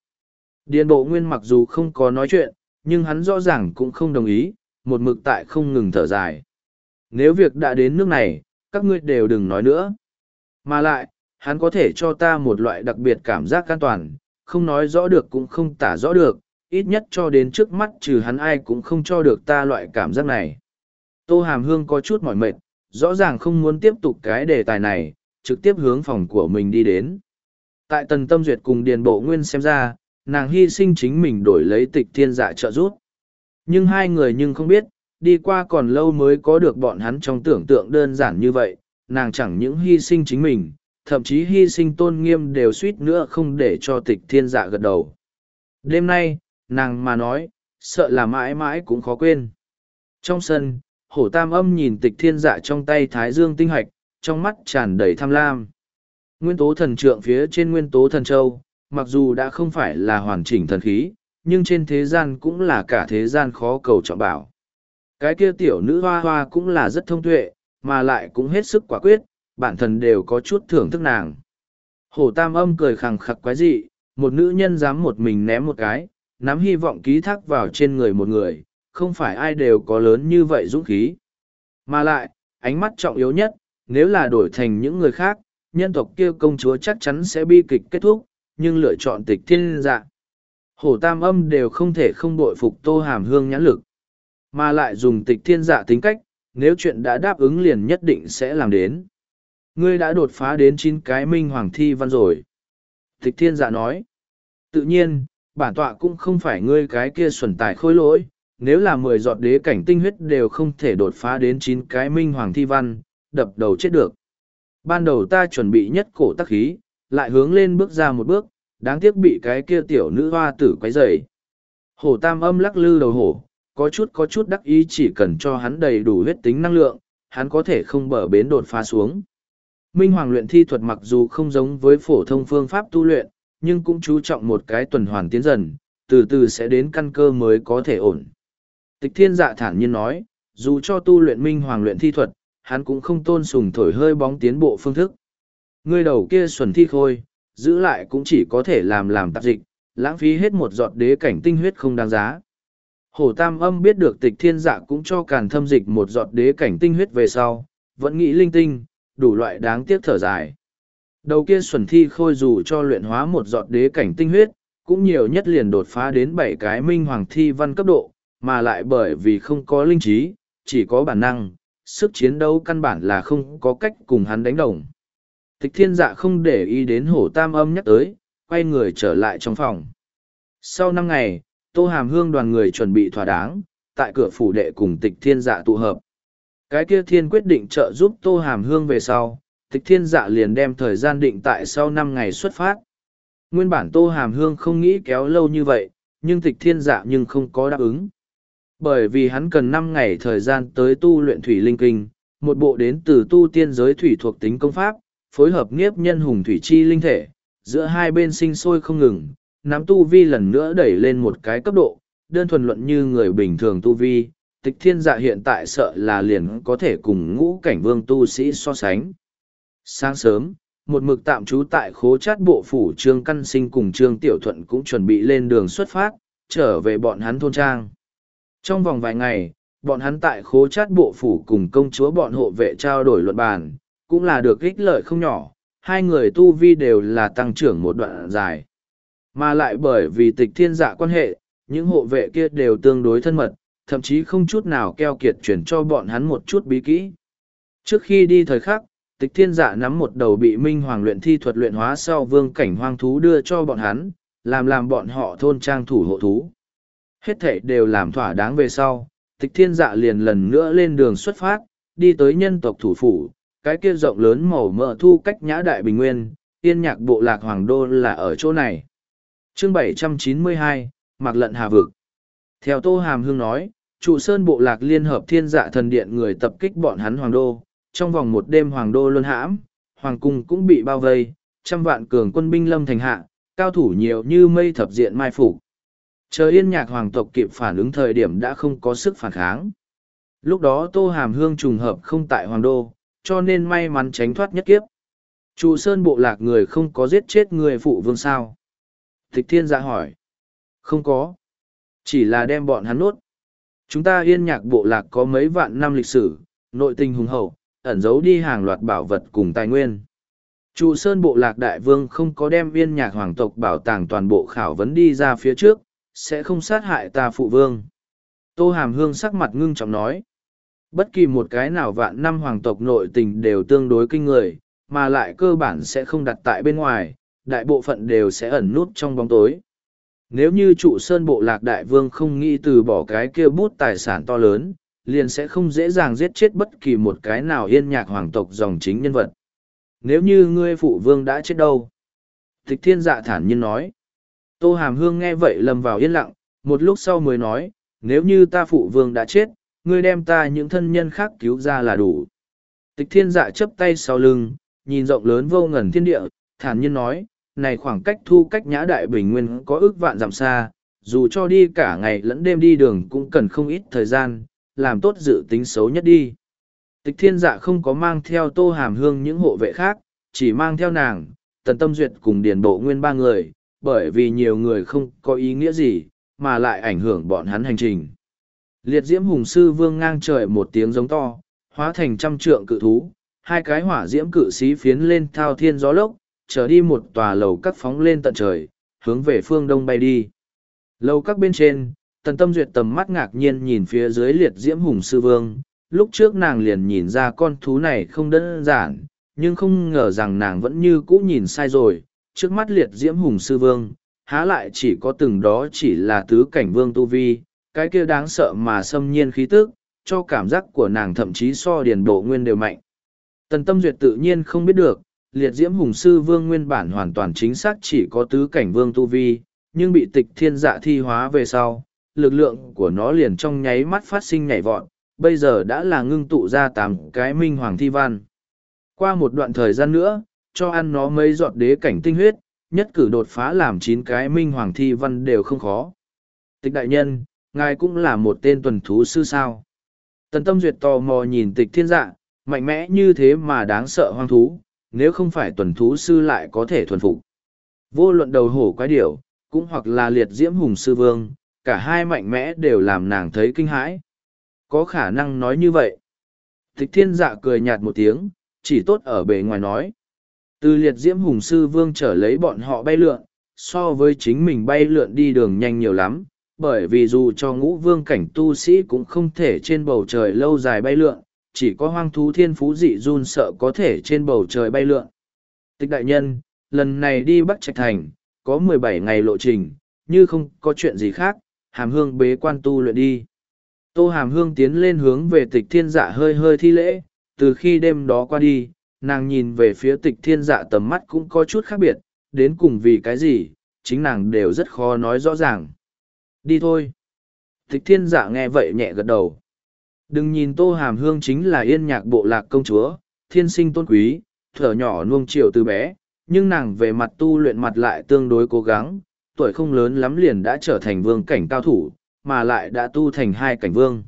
Điền bộ nguyên mặc dù không có nói chuyện, nhưng hắn rõ ràng cũng không đồng ý, một mực tại không ngừng thở dài. Nếu việc đã đến nước này, các ngươi đều đừng nói nữa. Mà lại, hắn có thể cho ta một loại đặc biệt cảm giác an toàn, không nói rõ được cũng không tả rõ được, ít nhất cho đến trước mắt trừ hắn ai cũng không cho được ta loại cảm giác này. Tô Hàm Hương có chút mỏi mệt, rõ ràng không muốn tiếp tục cái đề tài này, trực tiếp hướng phòng của mình đi đến. Tại tần tâm duyệt cùng điền bộ nguyên xem ra, nàng hy sinh chính mình đổi lấy tịch thiên dạ trợ giúp. Nhưng hai người nhưng không biết, đi qua còn lâu mới có được bọn hắn trong tưởng tượng đơn giản như vậy, nàng chẳng những hy sinh chính mình, thậm chí hy sinh tôn nghiêm đều suýt nữa không để cho tịch thiên dạ gật đầu. Đêm nay, nàng mà nói, sợ là mãi mãi cũng khó quên. Trong sân, hổ tam âm nhìn tịch thiên dạ trong tay thái dương tinh hạch, trong mắt tràn đầy tham lam. Nguyên tố thần trượng phía trên nguyên tố thần châu, mặc dù đã không phải là hoàn chỉnh thần khí, nhưng trên thế gian cũng là cả thế gian khó cầu trọng bảo. Cái kia tiểu nữ hoa hoa cũng là rất thông tuệ, mà lại cũng hết sức quả quyết, bản thân đều có chút thưởng thức nàng. Hổ tam âm cười khằng khặc quái dị, một nữ nhân dám một mình ném một cái, nắm hy vọng ký thác vào trên người một người, không phải ai đều có lớn như vậy dũng khí. Mà lại, ánh mắt trọng yếu nhất, nếu là đổi thành những người khác, nhân tộc kia công chúa chắc chắn sẽ bi kịch kết thúc, nhưng lựa chọn tịch thiên dạng Hổ tam âm đều không thể không bội phục tô hàm hương nhãn lực, mà lại dùng tịch thiên dạ tính cách, nếu chuyện đã đáp ứng liền nhất định sẽ làm đến. Ngươi đã đột phá đến chín cái minh hoàng thi văn rồi. Tịch thiên dạ nói. Tự nhiên, bản tọa cũng không phải ngươi cái kia xuẩn tài khôi lỗi, nếu là mười giọt đế cảnh tinh huyết đều không thể đột phá đến chín cái minh hoàng thi văn, đập đầu chết được. Ban đầu ta chuẩn bị nhất cổ tắc khí, lại hướng lên bước ra một bước, đáng tiếc bị cái kia tiểu nữ hoa tử quấy rầy. Hổ tam âm lắc lư đầu hổ, có chút có chút đắc ý chỉ cần cho hắn đầy đủ huyết tính năng lượng, hắn có thể không bở bến đột phá xuống. Minh Hoàng luyện thi thuật mặc dù không giống với phổ thông phương pháp tu luyện, nhưng cũng chú trọng một cái tuần hoàn tiến dần, từ từ sẽ đến căn cơ mới có thể ổn. Tịch thiên dạ thản nhiên nói, dù cho tu luyện Minh Hoàng luyện thi thuật, hắn cũng không tôn sùng thổi hơi bóng tiến bộ phương thức. Người đầu kia xuẩn thi khôi, giữ lại cũng chỉ có thể làm làm tạp dịch, lãng phí hết một giọt đế cảnh tinh huyết không đáng giá. Hổ Tam Âm biết được tịch thiên dạ cũng cho càn thâm dịch một giọt đế cảnh tinh huyết về sau, vẫn nghĩ linh tinh, đủ loại đáng tiếc thở dài. Đầu kia xuẩn thi khôi dù cho luyện hóa một giọt đế cảnh tinh huyết, cũng nhiều nhất liền đột phá đến bảy cái minh hoàng thi văn cấp độ, mà lại bởi vì không có linh trí, chỉ có bản năng, sức chiến đấu căn bản là không có cách cùng hắn đánh đồng. Tịch thiên dạ không để ý đến hổ tam âm nhắc tới, quay người trở lại trong phòng. Sau năm ngày, Tô Hàm Hương đoàn người chuẩn bị thỏa đáng, tại cửa phủ đệ cùng tịch thiên dạ tụ hợp. Cái kia thiên quyết định trợ giúp Tô Hàm Hương về sau, tịch thiên dạ liền đem thời gian định tại sau năm ngày xuất phát. Nguyên bản Tô Hàm Hương không nghĩ kéo lâu như vậy, nhưng tịch thiên dạ nhưng không có đáp ứng. Bởi vì hắn cần năm ngày thời gian tới tu luyện thủy linh kinh, một bộ đến từ tu tiên giới thủy thuộc tính công pháp, phối hợp nghiếp nhân hùng thủy chi linh thể, giữa hai bên sinh sôi không ngừng, nắm tu vi lần nữa đẩy lên một cái cấp độ, đơn thuần luận như người bình thường tu vi, tịch thiên dạ hiện tại sợ là liền có thể cùng ngũ cảnh vương tu sĩ so sánh. Sáng sớm, một mực tạm trú tại khố chát bộ phủ trương căn sinh cùng trương tiểu thuận cũng chuẩn bị lên đường xuất phát, trở về bọn hắn thôn trang. Trong vòng vài ngày, bọn hắn tại khố chát bộ phủ cùng công chúa bọn hộ vệ trao đổi luận bàn, cũng là được ích lợi không nhỏ, hai người tu vi đều là tăng trưởng một đoạn dài. Mà lại bởi vì tịch thiên dạ quan hệ, những hộ vệ kia đều tương đối thân mật, thậm chí không chút nào keo kiệt chuyển cho bọn hắn một chút bí kỹ. Trước khi đi thời khắc, tịch thiên dạ nắm một đầu bị minh hoàng luyện thi thuật luyện hóa sau vương cảnh hoang thú đưa cho bọn hắn, làm làm bọn họ thôn trang thủ hộ thú. Hết thể đều làm thỏa đáng về sau, tịch thiên dạ liền lần nữa lên đường xuất phát, đi tới nhân tộc thủ phủ, cái kia rộng lớn màu mỡ thu cách nhã đại bình nguyên, yên nhạc bộ lạc hoàng đô là ở chỗ này chương 792, Mạc Lận Hà Vực. Theo Tô Hàm Hương nói, trụ sơn bộ lạc liên hợp thiên dạ thần điện người tập kích bọn hắn hoàng đô, trong vòng một đêm hoàng đô luôn hãm, hoàng cung cũng bị bao vây, trăm vạn cường quân binh lâm thành hạ, cao thủ nhiều như mây thập diện mai phủ. chờ yên nhạc hoàng tộc kịp phản ứng thời điểm đã không có sức phản kháng. Lúc đó tô hàm hương trùng hợp không tại hoàng đô cho nên may mắn tránh thoát nhất kiếp. Trụ sơn bộ lạc người không có giết chết người phụ vương sao tịch thiên dạ hỏi không có chỉ là đem bọn hắn nuốt chúng ta yên nhạc bộ lạc có mấy vạn năm lịch sử nội tình hùng hậu ẩn giấu đi hàng loạt bảo vật cùng tài nguyên trụ sơn bộ lạc đại vương không có đem yên nhạc hoàng tộc bảo tàng toàn bộ khảo vấn đi ra phía trước sẽ không sát hại ta phụ vương. Tô Hàm Hương sắc mặt ngưng trọng nói. Bất kỳ một cái nào vạn năm hoàng tộc nội tình đều tương đối kinh người, mà lại cơ bản sẽ không đặt tại bên ngoài, đại bộ phận đều sẽ ẩn nút trong bóng tối. Nếu như trụ sơn bộ lạc đại vương không nghĩ từ bỏ cái kia bút tài sản to lớn, liền sẽ không dễ dàng giết chết bất kỳ một cái nào yên nhạc hoàng tộc dòng chính nhân vật. Nếu như ngươi phụ vương đã chết đâu? Tịch thiên dạ thản nhiên nói. Tô Hàm Hương nghe vậy lầm vào yên lặng, một lúc sau mới nói, nếu như ta phụ vương đã chết, ngươi đem ta những thân nhân khác cứu ra là đủ. Tịch thiên dạ chấp tay sau lưng, nhìn rộng lớn vô ngần thiên địa, thản nhiên nói, này khoảng cách thu cách nhã đại bình nguyên có ước vạn dặm xa, dù cho đi cả ngày lẫn đêm đi đường cũng cần không ít thời gian, làm tốt dự tính xấu nhất đi. Tịch thiên dạ không có mang theo tô hàm hương những hộ vệ khác, chỉ mang theo nàng, tần tâm duyệt cùng điền bộ nguyên ba người, bởi vì nhiều người không có ý nghĩa gì, mà lại ảnh hưởng bọn hắn hành trình. Liệt diễm hùng sư vương ngang trời một tiếng giống to, hóa thành trăm trượng cự thú, hai cái hỏa diễm cự xí phiến lên thao thiên gió lốc, trở đi một tòa lầu cắt phóng lên tận trời, hướng về phương đông bay đi. Lầu các bên trên, tần tâm duyệt tầm mắt ngạc nhiên nhìn phía dưới liệt diễm hùng sư vương, lúc trước nàng liền nhìn ra con thú này không đơn giản, nhưng không ngờ rằng nàng vẫn như cũ nhìn sai rồi, trước mắt liệt diễm hùng sư vương, há lại chỉ có từng đó chỉ là tứ cảnh vương tu vi, cái kia đáng sợ mà xâm nhiên khí tức, cho cảm giác của nàng thậm chí so điền bộ nguyên đều mạnh. Tần tâm duyệt tự nhiên không biết được, liệt diễm hùng sư vương nguyên bản hoàn toàn chính xác chỉ có tứ cảnh vương tu vi, nhưng bị tịch thiên dạ thi hóa về sau, lực lượng của nó liền trong nháy mắt phát sinh nhảy vọt, bây giờ đã là ngưng tụ ra tám cái minh hoàng thi văn. Qua một đoạn thời gian nữa, cho ăn nó mấy giọt đế cảnh tinh huyết, nhất cử đột phá làm chín cái minh hoàng thi văn đều không khó. Tịch đại nhân, ngài cũng là một tên tuần thú sư sao. Tần tâm duyệt tò mò nhìn tịch thiên dạ, mạnh mẽ như thế mà đáng sợ hoang thú, nếu không phải tuần thú sư lại có thể thuần phục. Vô luận đầu hổ quái điểu, cũng hoặc là liệt diễm hùng sư vương, cả hai mạnh mẽ đều làm nàng thấy kinh hãi. Có khả năng nói như vậy. Tịch thiên dạ cười nhạt một tiếng, chỉ tốt ở bề ngoài nói. Từ liệt diễm hùng sư vương trở lấy bọn họ bay lượn, so với chính mình bay lượn đi đường nhanh nhiều lắm, bởi vì dù cho ngũ vương cảnh tu sĩ cũng không thể trên bầu trời lâu dài bay lượn, chỉ có hoang thú thiên phú dị run sợ có thể trên bầu trời bay lượn. Tịch đại nhân, lần này đi Bắc Trạch Thành, có mười bảy ngày lộ trình, như không có chuyện gì khác, hàm hương bế quan tu luyện đi. Tô hàm hương tiến lên hướng về tịch thiên dạ hơi hơi thi lễ, từ khi đêm đó qua đi, nàng nhìn về phía tịch thiên dạ tầm mắt cũng có chút khác biệt, đến cùng vì cái gì, chính nàng đều rất khó nói rõ ràng. Đi thôi. Tịch thiên dạ nghe vậy nhẹ gật đầu. Đừng nhìn tô hàm hương chính là yên nhạc bộ lạc công chúa, thiên sinh tôn quý, thở nhỏ nuông chiều từ bé, nhưng nàng về mặt tu luyện mặt lại tương đối cố gắng, tuổi không lớn lắm liền đã trở thành vương cảnh cao thủ, mà lại đã tu thành hai cảnh vương.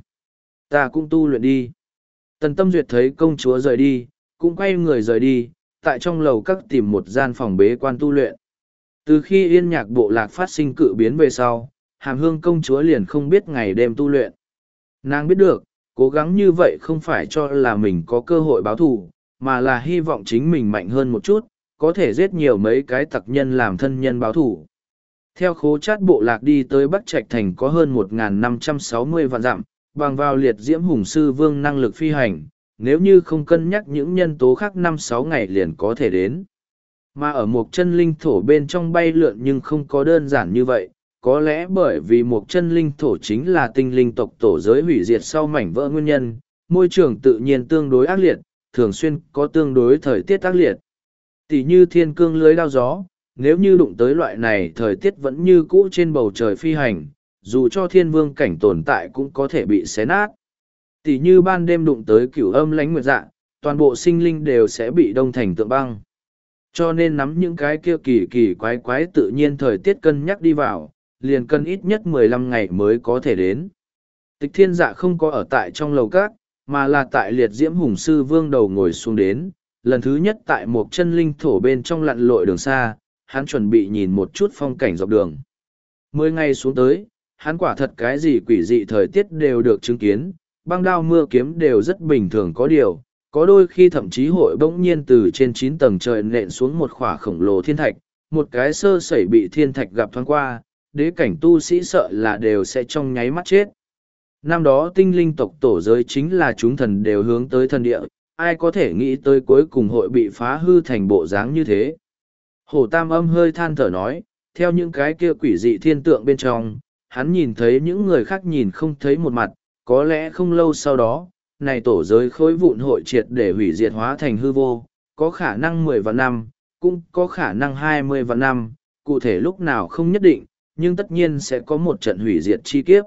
Ta cũng tu luyện đi. Tần Tâm Duyệt thấy công chúa rời đi, cũng quay người rời đi, tại trong lầu các tìm một gian phòng bế quan tu luyện. Từ khi yên nhạc bộ lạc phát sinh cự biến về sau, hàm hương công chúa liền không biết ngày đêm tu luyện. Nàng biết được, cố gắng như vậy không phải cho là mình có cơ hội báo thù, mà là hy vọng chính mình mạnh hơn một chút, có thể giết nhiều mấy cái tặc nhân làm thân nhân báo thù. Theo khố chát bộ lạc đi tới Bắc Trạch Thành có hơn 1.560 vạn dặm, bằng vào liệt diễm hùng sư vương năng lực phi hành, nếu như không cân nhắc những nhân tố khác năm sáu ngày liền có thể đến. Mà ở một chân linh thổ bên trong bay lượn nhưng không có đơn giản như vậy, có lẽ bởi vì một chân linh thổ chính là tinh linh tộc tổ giới hủy diệt sau mảnh vỡ nguyên nhân, môi trường tự nhiên tương đối ác liệt, thường xuyên có tương đối thời tiết ác liệt. Tỷ như thiên cương lưới đao gió, nếu như đụng tới loại này thời tiết vẫn như cũ trên bầu trời phi hành, dù cho thiên vương cảnh tồn tại cũng có thể bị xé nát. Tỷ như ban đêm đụng tới cửu âm lánh nguyệt dạ, toàn bộ sinh linh đều sẽ bị đông thành tượng băng. Cho nên nắm những cái kia kỳ kỳ quái quái tự nhiên thời tiết cân nhắc đi vào, liền cần ít nhất mười lăm ngày mới có thể đến. Tịch thiên dạ không có ở tại trong lầu cát, mà là tại liệt diễm hùng sư vương đầu ngồi xuống đến, lần thứ nhất tại một chân linh thổ bên trong lặn lội đường xa, hắn chuẩn bị nhìn một chút phong cảnh dọc đường. Mười ngày xuống tới, hắn quả thật cái gì quỷ dị thời tiết đều được chứng kiến, băng đao mưa kiếm đều rất bình thường có điều, có đôi khi thậm chí hội bỗng nhiên từ trên chín tầng trời nện xuống một khỏa khổng lồ thiên thạch, một cái sơ sẩy bị thiên thạch gặp thoáng qua, đế cảnh tu sĩ sợ là đều sẽ trong nháy mắt chết. Năm đó tinh linh tộc tổ giới chính là chúng thần đều hướng tới thần địa, ai có thể nghĩ tới cuối cùng hội bị phá hư thành bộ dáng như thế. Hổ tam âm hơi than thở nói, theo những cái kia quỷ dị thiên tượng bên trong, hắn nhìn thấy những người khác nhìn không thấy một mặt, có lẽ không lâu sau đó, này tổ giới khối vụn hội triệt để hủy diệt hóa thành hư vô, có khả năng mười vạn năm, cũng có khả năng hai mươi vạn năm, cụ thể lúc nào không nhất định, nhưng tất nhiên sẽ có một trận hủy diệt chi kiếp.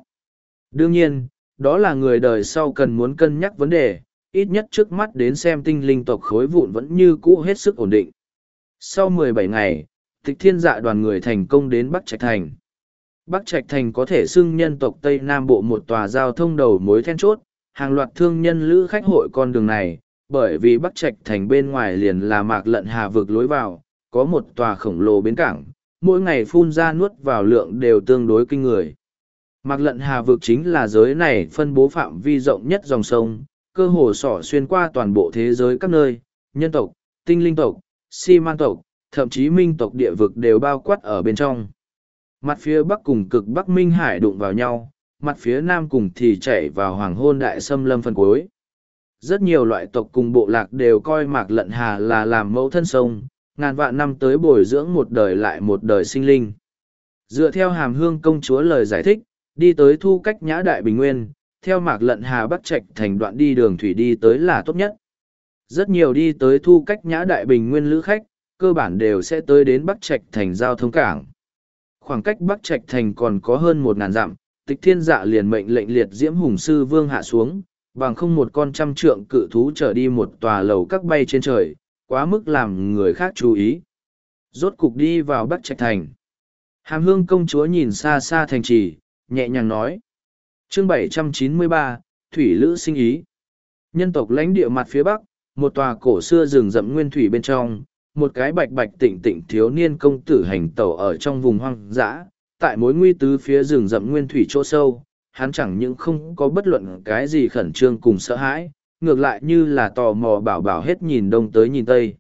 Đương nhiên, đó là người đời sau cần muốn cân nhắc vấn đề, ít nhất trước mắt đến xem tinh linh tộc khối vụn vẫn như cũ hết sức ổn định. Sau 17 ngày, tịch thiên dạ đoàn người thành công đến Bắc Trạch Thành. Bắc Trạch Thành có thể xưng nhân tộc Tây Nam Bộ một tòa giao thông đầu mối then chốt, hàng loạt thương nhân lữ khách hội con đường này, bởi vì Bắc Trạch Thành bên ngoài liền là mạc lận hà vực lối vào, có một tòa khổng lồ bến cảng, mỗi ngày phun ra nuốt vào lượng đều tương đối kinh người. Mạc lận hà vực chính là giới này phân bố phạm vi rộng nhất dòng sông, cơ hồ sỏ xuyên qua toàn bộ thế giới các nơi, nhân tộc, tinh linh tộc, si man tộc, thậm chí minh tộc địa vực đều bao quát ở bên trong. Mặt phía bắc cùng cực bắc minh hải đụng vào nhau, mặt phía nam cùng thì chảy vào hoàng hôn đại xâm lâm phân cuối. Rất nhiều loại tộc cùng bộ lạc đều coi mạc lận hà là làm mẫu thân sông, ngàn vạn năm tới bồi dưỡng một đời lại một đời sinh linh. Dựa theo hàm hương công chúa lời giải thích, đi tới thu cách nhã đại bình nguyên, theo mạc lận hà bắc trạch thành đoạn đi đường thủy đi tới là tốt nhất. Rất nhiều đi tới thu cách nhã đại bình nguyên lữ khách, cơ bản đều sẽ tới đến bắc trạch thành giao thông cảng. Khoảng cách bắc trạch thành còn có hơn một ngàn dặm, tịch thiên dạ liền mệnh lệnh liệt diễm hùng sư vương hạ xuống, bằng không một con trăm trượng cự thú trở đi một tòa lầu các bay trên trời, quá mức làm người khác chú ý. Rốt cục đi vào Bắc Trạch Thành. Hàm hương công chúa nhìn xa xa thành trì, nhẹ nhàng nói. chương 793, Thủy Lữ sinh ý. Nhân tộc lãnh địa mặt phía Bắc, một tòa cổ xưa rừng rậm nguyên thủy bên trong, một cái bạch bạch tịnh tịnh thiếu niên công tử hành tẩu ở trong vùng hoang dã, tại mối nguy tứ phía rừng rậm nguyên thủy chỗ sâu, hắn chẳng những không có bất luận cái gì khẩn trương cùng sợ hãi, ngược lại như là tò mò bảo bảo hết nhìn đông tới nhìn tây.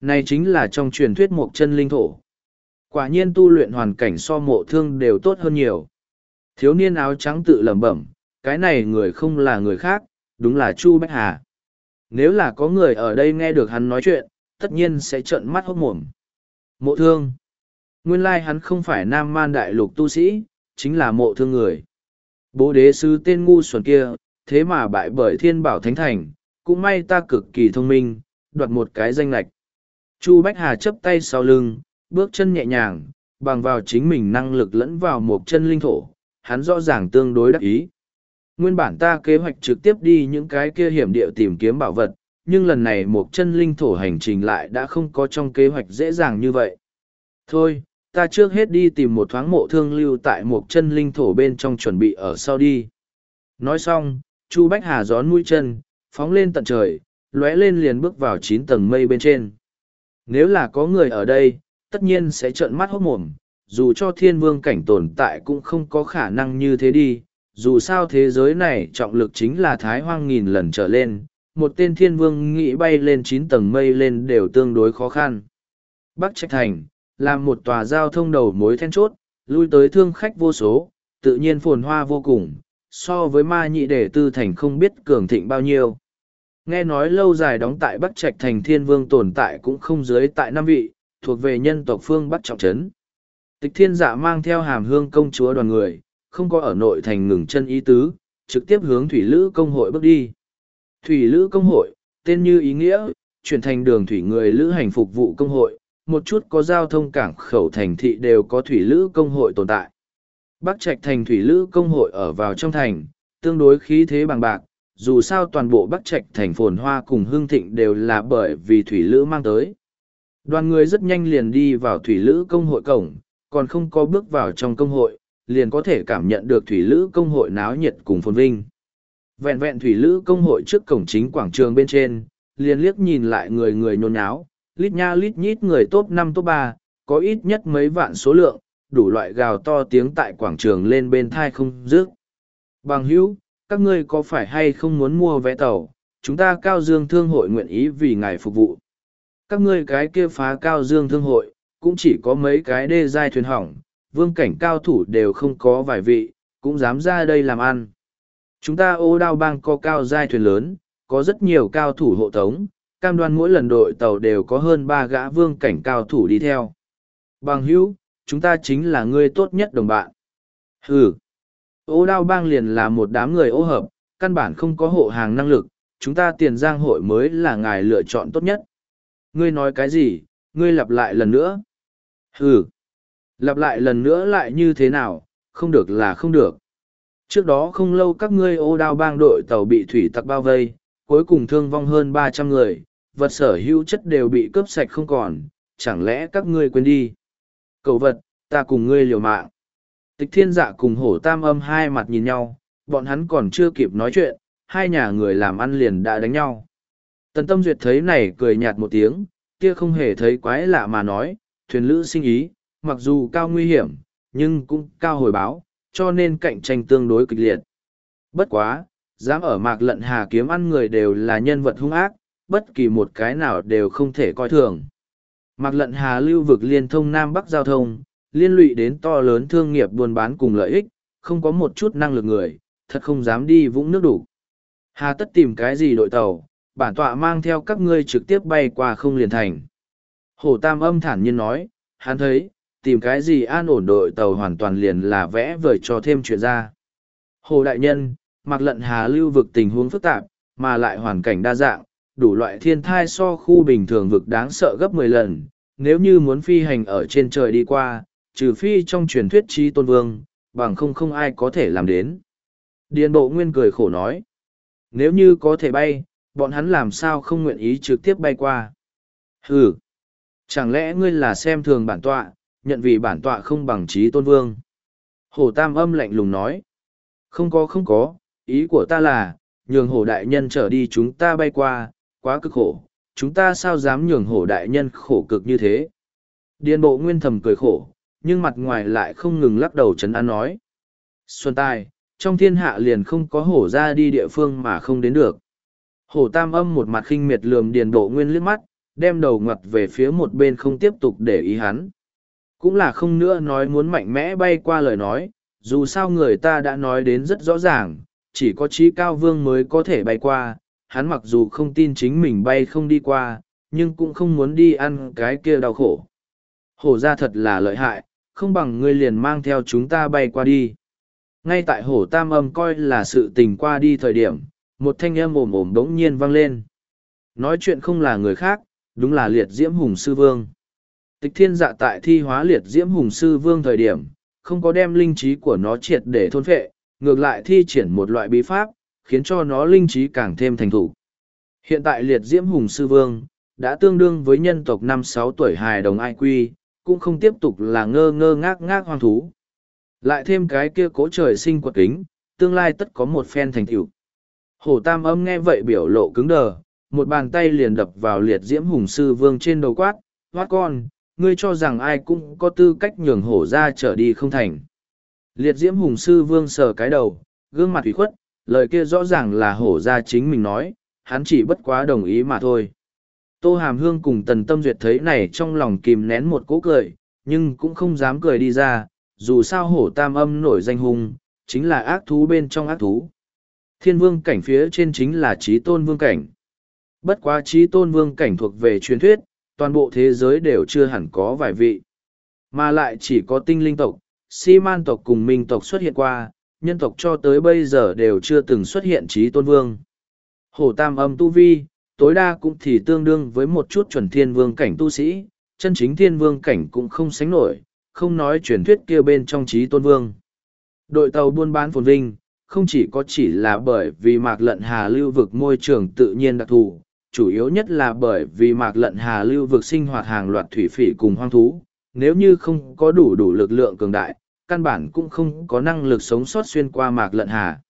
Này chính là trong truyền thuyết một chân linh thổ. Quả nhiên tu luyện hoàn cảnh so mộ thương đều tốt hơn nhiều. Thiếu niên áo trắng tự lẩm bẩm, cái này người không là người khác, đúng là Chu Bách Hà. Nếu là có người ở đây nghe được hắn nói chuyện, tất nhiên sẽ trợn mắt hốt mồm. Mộ thương. Nguyên lai hắn không phải nam man đại lục tu sĩ, chính là mộ thương người. Bố đế sứ tên ngu xuẩn kia, thế mà bại bởi thiên bảo thánh thành, cũng may ta cực kỳ thông minh, đoạt một cái danh lạch. Chu Bách Hà chấp tay sau lưng, bước chân nhẹ nhàng, bằng vào chính mình năng lực lẫn vào một chân linh thổ, hắn rõ ràng tương đối đắc ý. Nguyên bản ta kế hoạch trực tiếp đi những cái kia hiểm địa tìm kiếm bảo vật, nhưng lần này một chân linh thổ hành trình lại đã không có trong kế hoạch dễ dàng như vậy. Thôi, ta trước hết đi tìm một thoáng mộ thương lưu tại một chân linh thổ bên trong chuẩn bị ở sau đi. Nói xong, Chu Bách Hà gión mũi chân, phóng lên tận trời, lóe lên liền bước vào chín tầng mây bên trên. Nếu là có người ở đây, tất nhiên sẽ trợn mắt hốt mồm, dù cho thiên vương cảnh tồn tại cũng không có khả năng như thế đi, dù sao thế giới này trọng lực chính là thái hoang nghìn lần trở lên, một tên thiên vương nghĩ bay lên chín tầng mây lên đều tương đối khó khăn. Bắc Trạch Thành, làm một tòa giao thông đầu mối then chốt, lui tới thương khách vô số, tự nhiên phồn hoa vô cùng, so với ma nhị đệ tư thành không biết cường thịnh bao nhiêu. Nghe nói lâu dài đóng tại Bắc Trạch Thành thiên vương tồn tại cũng không dưới tại năm vị, thuộc về nhân tộc phương Bắc Trọng Trấn. Tịch thiên dạ mang theo hàm hương công chúa đoàn người, không có ở nội thành ngừng chân ý tứ, trực tiếp hướng thủy lữ công hội bước đi. Thủy lữ công hội, tên như ý nghĩa, chuyển thành đường thủy người lữ hành phục vụ công hội, một chút có giao thông cảng khẩu thành thị đều có thủy lữ công hội tồn tại. Bắc Trạch thành thủy lữ công hội ở vào trong thành, tương đối khí thế bằng bạc, dù sao toàn bộ Bắc Trạch thành phồn hoa cùng hương thịnh đều là bởi vì thủy lữ mang tới. Đoàn người rất nhanh liền đi vào thủy lữ công hội cổng, còn không có bước vào trong công hội, liền có thể cảm nhận được thủy lữ công hội náo nhiệt cùng phồn vinh. Vẹn vẹn thủy lữ công hội trước cổng chính quảng trường bên trên, liền liếc nhìn lại người người nhôn nháo, lít nha lít nhít người top năm top ba, có ít nhất mấy vạn số lượng, đủ loại gào to tiếng tại quảng trường lên bên thai không dứt. Bằng hữu, các ngươi có phải hay không muốn mua vé tàu, chúng ta cao dương thương hội nguyện ý vì ngài phục vụ. Các ngươi cái kia phá cao dương thương hội, cũng chỉ có mấy cái đê dai thuyền hỏng, vương cảnh cao thủ đều không có vài vị, cũng dám ra đây làm ăn. Chúng ta ô đao bang có cao dai thuyền lớn, có rất nhiều cao thủ hộ tống, cam đoan mỗi lần đội tàu đều có hơn ba gã vương cảnh cao thủ đi theo. Bằng hữu, chúng ta chính là người tốt nhất đồng bạn. Hừ, ô đao bang liền là một đám người ô hợp, căn bản không có hộ hàng năng lực, chúng ta tiền giang hội mới là ngài lựa chọn tốt nhất. Ngươi nói cái gì, ngươi lặp lại lần nữa. Hừ, lặp lại lần nữa lại như thế nào, không được là không được. Trước đó không lâu các ngươi ô đao bang đội tàu bị thủy tặc bao vây, cuối cùng thương vong hơn ba trăm người, vật sở hữu chất đều bị cướp sạch không còn, chẳng lẽ các ngươi quên đi. Cầu vật, ta cùng ngươi liều mạng. Tịch thiên dạ cùng hổ tam âm hai mặt nhìn nhau, bọn hắn còn chưa kịp nói chuyện, hai nhà người làm ăn liền đã đánh nhau. Tần tâm duyệt thấy này cười nhạt một tiếng, kia không hề thấy quái lạ mà nói, thuyền lữ sinh ý, mặc dù cao nguy hiểm, nhưng cũng cao hồi báo, cho nên cạnh tranh tương đối kịch liệt. Bất quá, dám ở mạc lận hà kiếm ăn người đều là nhân vật hung ác, bất kỳ một cái nào đều không thể coi thường. Mạc lận hà lưu vực liên thông Nam Bắc giao thông, liên lụy đến to lớn thương nghiệp buôn bán cùng lợi ích, không có một chút năng lực người, thật không dám đi vũng nước đủ. Hà tất tìm cái gì đội tàu, bản tọa mang theo các ngươi trực tiếp bay qua không liền thành. Hổ Tam âm thản nhiên nói, hắn thấy, tìm cái gì an ổn đội tàu hoàn toàn liền là vẽ vời cho thêm chuyện ra. Hồ Đại Nhân, mặc lận hà lưu vực tình huống phức tạp, mà lại hoàn cảnh đa dạng, đủ loại thiên thai so khu bình thường vực đáng sợ gấp mười lần. Nếu như muốn phi hành ở trên trời đi qua, trừ phi trong truyền thuyết trí tôn vương, bằng không không ai có thể làm đến. Điền bộ nguyên cười khổ nói. Nếu như có thể bay, bọn hắn làm sao không nguyện ý trực tiếp bay qua. Hừ, Chẳng lẽ ngươi là xem thường bản tọa, nhận vì bản tọa không bằng trí tôn vương. Hổ tam âm lạnh lùng nói. Không có không có, ý của ta là, nhường hổ đại nhân trở đi chúng ta bay qua, quá cực khổ, chúng ta sao dám nhường hổ đại nhân khổ cực như thế. Điền bộ nguyên thầm cười khổ, nhưng mặt ngoài lại không ngừng lắc đầu chấn an nói. Xuân tài, trong thiên hạ liền không có hổ ra đi địa phương mà không đến được. Hổ tam âm một mặt khinh miệt lườm điền bộ nguyên liếc mắt, đem đầu ngoặt về phía một bên không tiếp tục để ý hắn. Cũng là không nữa nói muốn mạnh mẽ bay qua lời nói, dù sao người ta đã nói đến rất rõ ràng, chỉ có trí cao vương mới có thể bay qua, hắn mặc dù không tin chính mình bay không đi qua, nhưng cũng không muốn đi ăn cái kia đau khổ. Hổ ra thật là lợi hại, không bằng ngươi liền mang theo chúng ta bay qua đi. Ngay tại hổ tam âm coi là sự tình qua đi thời điểm, một thanh âm ồm ồm đống nhiên vang lên. Nói chuyện không là người khác, đúng là liệt diễm hùng sư vương. Tịch thiên dạ tại thi hóa liệt diễm hùng sư vương thời điểm, không có đem linh trí của nó triệt để thôn phệ, ngược lại thi triển một loại bí pháp, khiến cho nó linh trí càng thêm thành thủ. Hiện tại liệt diễm hùng sư vương, đã tương đương với nhân tộc năm sáu tuổi hài đồng ai quy, cũng không tiếp tục là ngơ ngơ ngác ngác hoang thú. Lại thêm cái kia cố trời sinh quật kính, tương lai tất có một phen thành tựu. Hổ tam âm nghe vậy biểu lộ cứng đờ, một bàn tay liền đập vào liệt diễm hùng sư vương trên đầu quát, hoát con, ngươi cho rằng ai cũng có tư cách nhường hổ ra trở đi không thành. Liệt diễm hùng sư vương sờ cái đầu, gương mặt ủy khuất, lời kia rõ ràng là hổ ra chính mình nói, hắn chỉ bất quá đồng ý mà thôi. Tô Hàm Hương cùng Tần Tâm Duyệt thấy này trong lòng kìm nén một cỗ cười, nhưng cũng không dám cười đi ra, dù sao hổ tam âm nổi danh hùng, chính là ác thú bên trong ác thú. Thiên vương cảnh phía trên chính là trí tôn vương cảnh. Bất quá trí tôn vương cảnh thuộc về truyền thuyết, toàn bộ thế giới đều chưa hẳn có vài vị. Mà lại chỉ có tinh linh tộc, si man tộc cùng minh tộc xuất hiện qua, nhân tộc cho tới bây giờ đều chưa từng xuất hiện trí tôn vương. Hổ tam âm tu vi, tối đa cũng thì tương đương với một chút chuẩn thiên vương cảnh tu sĩ, chân chính thiên vương cảnh cũng không sánh nổi, không nói truyền thuyết kia bên trong trí tôn vương. Đội tàu buôn bán phồn vinh, không chỉ có chỉ là bởi vì mạc lận hà lưu vực môi trường tự nhiên đặc thù, chủ yếu nhất là bởi vì mạc lận hà lưu vực sinh hoạt hàng loạt thủy phỉ cùng hoang thú, nếu như không có đủ đủ lực lượng cường đại, căn bản cũng không có năng lực sống sót xuyên qua mạc lận hà.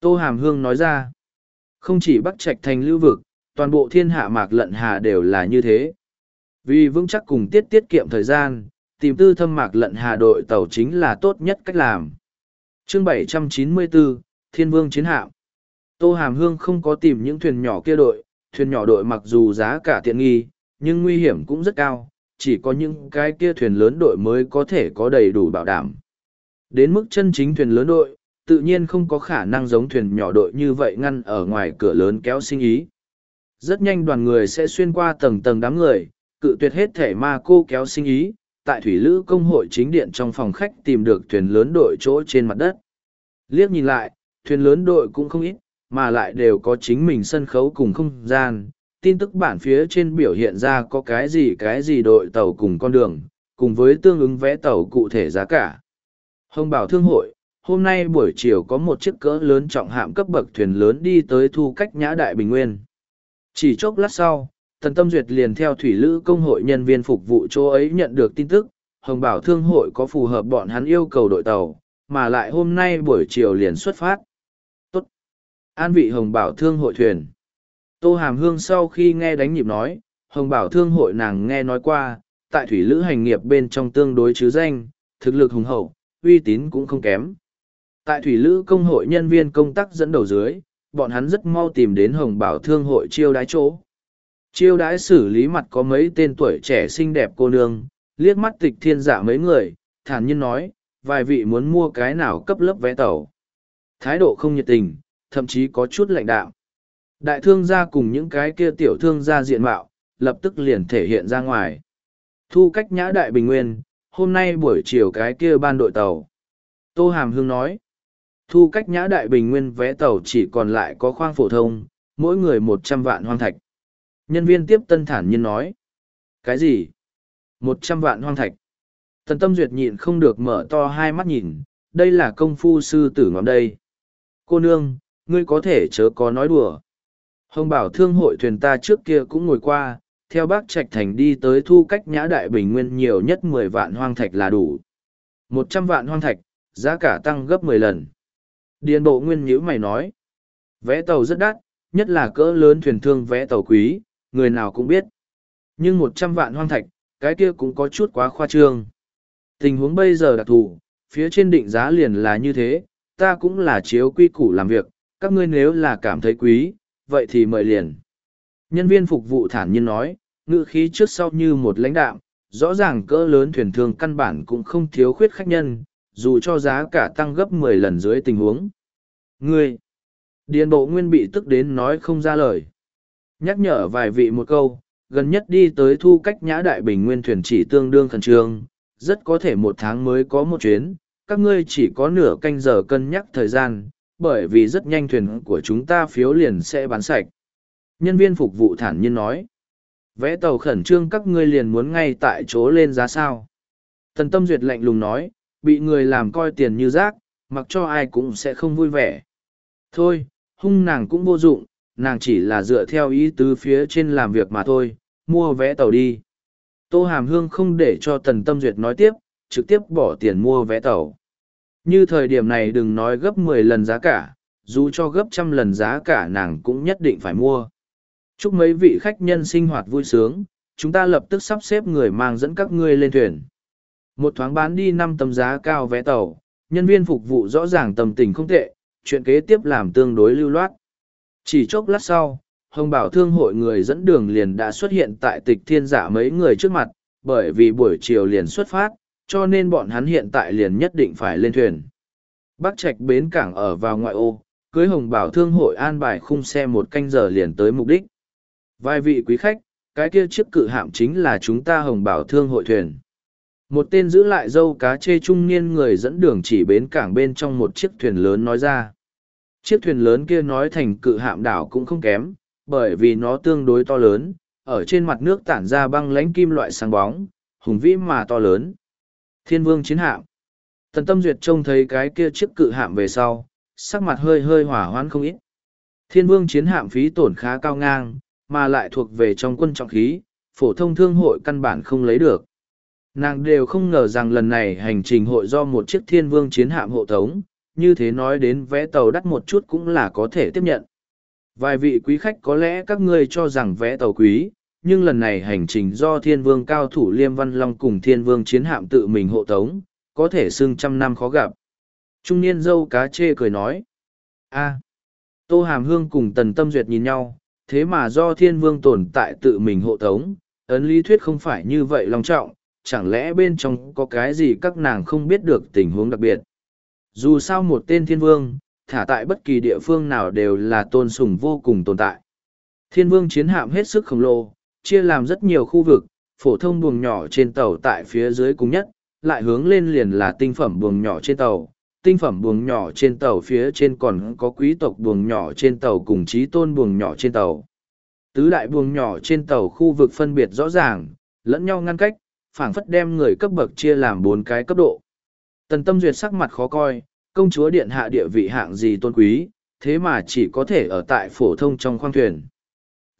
Tô Hàm Hương nói ra, không chỉ Bắc Trạch thành lưu vực, toàn bộ thiên hạ mạc lận hà đều là như thế. Vì vững chắc cùng tiết tiết kiệm thời gian, tìm tư thâm mạc lận hà đội tàu chính là tốt nhất cách làm. Chương 794, Thiên Vương Chiến Hạm Tô Hàm Hương không có tìm những thuyền nhỏ kia đội, thuyền nhỏ đội mặc dù giá cả tiện nghi, nhưng nguy hiểm cũng rất cao, chỉ có những cái kia thuyền lớn đội mới có thể có đầy đủ bảo đảm. Đến mức chân chính thuyền lớn đội, tự nhiên không có khả năng giống thuyền nhỏ đội như vậy ngăn ở ngoài cửa lớn kéo sinh ý. Rất nhanh đoàn người sẽ xuyên qua tầng tầng đám người, cự tuyệt hết thể ma cô kéo sinh ý, tại thủy lữ công hội chính điện trong phòng khách tìm được thuyền lớn đội chỗ trên mặt đất. Liếc nhìn lại, thuyền lớn đội cũng không ít, mà lại đều có chính mình sân khấu cùng không gian. Tin tức bản phía trên biểu hiện ra có cái gì cái gì đội tàu cùng con đường, cùng với tương ứng vẽ tàu cụ thể giá cả. Hồng bảo thương hội, hôm nay buổi chiều có một chiếc cỡ lớn trọng hạm cấp bậc thuyền lớn đi tới thu cách nhã đại bình nguyên. Chỉ chốc lát sau, Tần Tâm Duyệt liền theo thủy lữ công hội nhân viên phục vụ chỗ ấy nhận được tin tức, Hồng Bảo Thương hội có phù hợp bọn hắn yêu cầu đội tàu, mà lại hôm nay buổi chiều liền xuất phát. Tốt. An vị Hồng Bảo Thương hội thuyền. Tô Hàm Hương sau khi nghe đánh nhịp nói, Hồng Bảo Thương hội nàng nghe nói qua, tại thủy lữ hành nghiệp bên trong tương đối chứ danh, thực lực hùng hậu, uy tín cũng không kém. Tại thủy lữ công hội nhân viên công tác dẫn đầu dưới, bọn hắn rất mau tìm đến Hồng Bảo Thương hội chiêu đái chỗ. Chiêu đái xử lý mặt có mấy tên tuổi trẻ xinh đẹp cô nương, liếc mắt tịch thiên giả mấy người, thản nhiên nói, vài vị muốn mua cái nào cấp lớp vé tàu. Thái độ không nhiệt tình, thậm chí có chút lạnh đạo. Đại thương gia cùng những cái kia tiểu thương gia diện mạo, lập tức liền thể hiện ra ngoài. Thu cách nhã đại bình nguyên, hôm nay buổi chiều cái kia ban đội tàu. Tô Hàm Hương nói, thu cách nhã đại bình nguyên vé tàu chỉ còn lại có khoang phổ thông, mỗi người một trăm vạn hoang thạch. Nhân viên tiếp tân thản nhiên nói. Cái gì? Một trăm vạn hoang thạch. Tần tâm duyệt nhịn không được mở to hai mắt nhìn, đây là công phu sư tử ngón đây. Cô nương, ngươi có thể chớ có nói đùa. Hồng bảo thương hội thuyền ta trước kia cũng ngồi qua, theo bác Trạch Thành đi tới thu cách nhã đại bình nguyên nhiều nhất mười vạn hoang thạch là đủ. một trăm vạn hoang thạch, giá cả tăng gấp mười lần. Điền bộ nguyên nhữ mày nói, vé tàu rất đắt, nhất là cỡ lớn thuyền thương vé tàu quý, người nào cũng biết. Nhưng một trăm vạn hoang thạch, cái kia cũng có chút quá khoa trương. Tình huống bây giờ đặc thù, phía trên định giá liền là như thế, ta cũng là chiếu quy củ làm việc, các ngươi nếu là cảm thấy quý, vậy thì mời liền. Nhân viên phục vụ thản nhiên nói, ngự khí trước sau như một lãnh đạo, rõ ràng cỡ lớn thuyền thương căn bản cũng không thiếu khuyết khách nhân, dù cho giá cả tăng gấp mười lần dưới tình huống. Ngươi, điền bộ nguyên bị tức đến nói không ra lời. Nhắc nhở vài vị một câu, gần nhất đi tới thu cách nhã đại bình nguyên thuyền chỉ tương đương khẩn trương, rất có thể một tháng mới có một chuyến, các ngươi chỉ có nửa canh giờ cân nhắc thời gian, bởi vì rất nhanh thuyền của chúng ta phiếu liền sẽ bán sạch. Nhân viên phục vụ thản nhiên nói, vẽ tàu khẩn trương các ngươi liền muốn ngay tại chỗ lên giá sao. Tần tâm duyệt lạnh lùng nói, bị người làm coi tiền như rác, mặc cho ai cũng sẽ không vui vẻ. Thôi, hung nàng cũng vô dụng, nàng chỉ là dựa theo ý tứ phía trên làm việc mà thôi, mua vé tàu đi. Tô Hàm Hương không để cho Tần Tâm Duyệt nói tiếp, trực tiếp bỏ tiền mua vé tàu. Như thời điểm này đừng nói gấp mười lần giá cả, dù cho gấp trăm lần giá cả nàng cũng nhất định phải mua. Chúc mấy vị khách nhân sinh hoạt vui sướng, chúng ta lập tức sắp xếp người mang dẫn các ngươi lên thuyền. Một thoáng bán đi năm tấm giá cao vé tàu, nhân viên phục vụ rõ ràng tầm tình không tệ, chuyện kế tiếp làm tương đối lưu loát. Chỉ chốc lát sau, Hồng Bảo Thương hội người dẫn đường liền đã xuất hiện tại tịch thiên giả mấy người trước mặt, bởi vì buổi chiều liền xuất phát, cho nên bọn hắn hiện tại liền nhất định phải lên thuyền. Bắc Trạch bến cảng ở vào ngoại ô, cưới Hồng Bảo Thương hội an bài khung xe một canh giờ liền tới mục đích. Vài vị quý khách, cái kia chiếc cự hạm chính là chúng ta Hồng Bảo Thương hội thuyền. Một tên giữ lại dâu cá chê trung niên người dẫn đường chỉ bến cảng bên trong một chiếc thuyền lớn nói ra. Chiếc thuyền lớn kia nói thành cự hạm đảo cũng không kém, bởi vì nó tương đối to lớn, ở trên mặt nước tản ra băng lánh kim loại sáng bóng, hùng vĩ mà to lớn. Thiên vương chiến hạm. Tần tâm duyệt trông thấy cái kia chiếc cự hạm về sau, sắc mặt hơi hơi hỏa hoãn không ít. Thiên vương chiến hạm phí tổn khá cao ngang, mà lại thuộc về trong quân trọng khí, phổ thông thương hội căn bản không lấy được. Nàng đều không ngờ rằng lần này hành trình hội do một chiếc thiên vương chiến hạm hộ tống, như thế nói đến vé tàu đắt một chút cũng là có thể tiếp nhận. Vài vị quý khách có lẽ các ngươi cho rằng vé tàu quý, nhưng lần này hành trình do thiên vương cao thủ Liêm Văn Long cùng thiên vương chiến hạm tự mình hộ tống, có thể xưng trăm năm khó gặp. Trung niên dâu cá chê cười nói. a Tô Hàm Hương cùng Tần Tâm Duyệt nhìn nhau, thế mà do thiên vương tồn tại tự mình hộ tống, ấn lý thuyết không phải như vậy long trọng, chẳng lẽ bên trong có cái gì các nàng không biết được tình huống đặc biệt. Dù sao một tên thiên vương, thả tại bất kỳ địa phương nào đều là tôn sùng vô cùng tồn tại. Thiên vương chiến hạm hết sức khổng lồ, chia làm rất nhiều khu vực, phổ thông buồng nhỏ trên tàu tại phía dưới cùng nhất, lại hướng lên liền là tinh phẩm buồng nhỏ trên tàu. Tinh phẩm buồng nhỏ trên tàu phía trên còn có quý tộc buồng nhỏ trên tàu cùng trí tôn buồng nhỏ trên tàu. Tứ đại buồng nhỏ trên tàu khu vực phân biệt rõ ràng, lẫn nhau ngăn cách, phảng phất đem người cấp bậc chia làm bốn cái cấp độ. Tần tâm duyệt sắc mặt khó coi, công chúa điện hạ địa vị hạng gì tôn quý, thế mà chỉ có thể ở tại phổ thông trong khoang thuyền.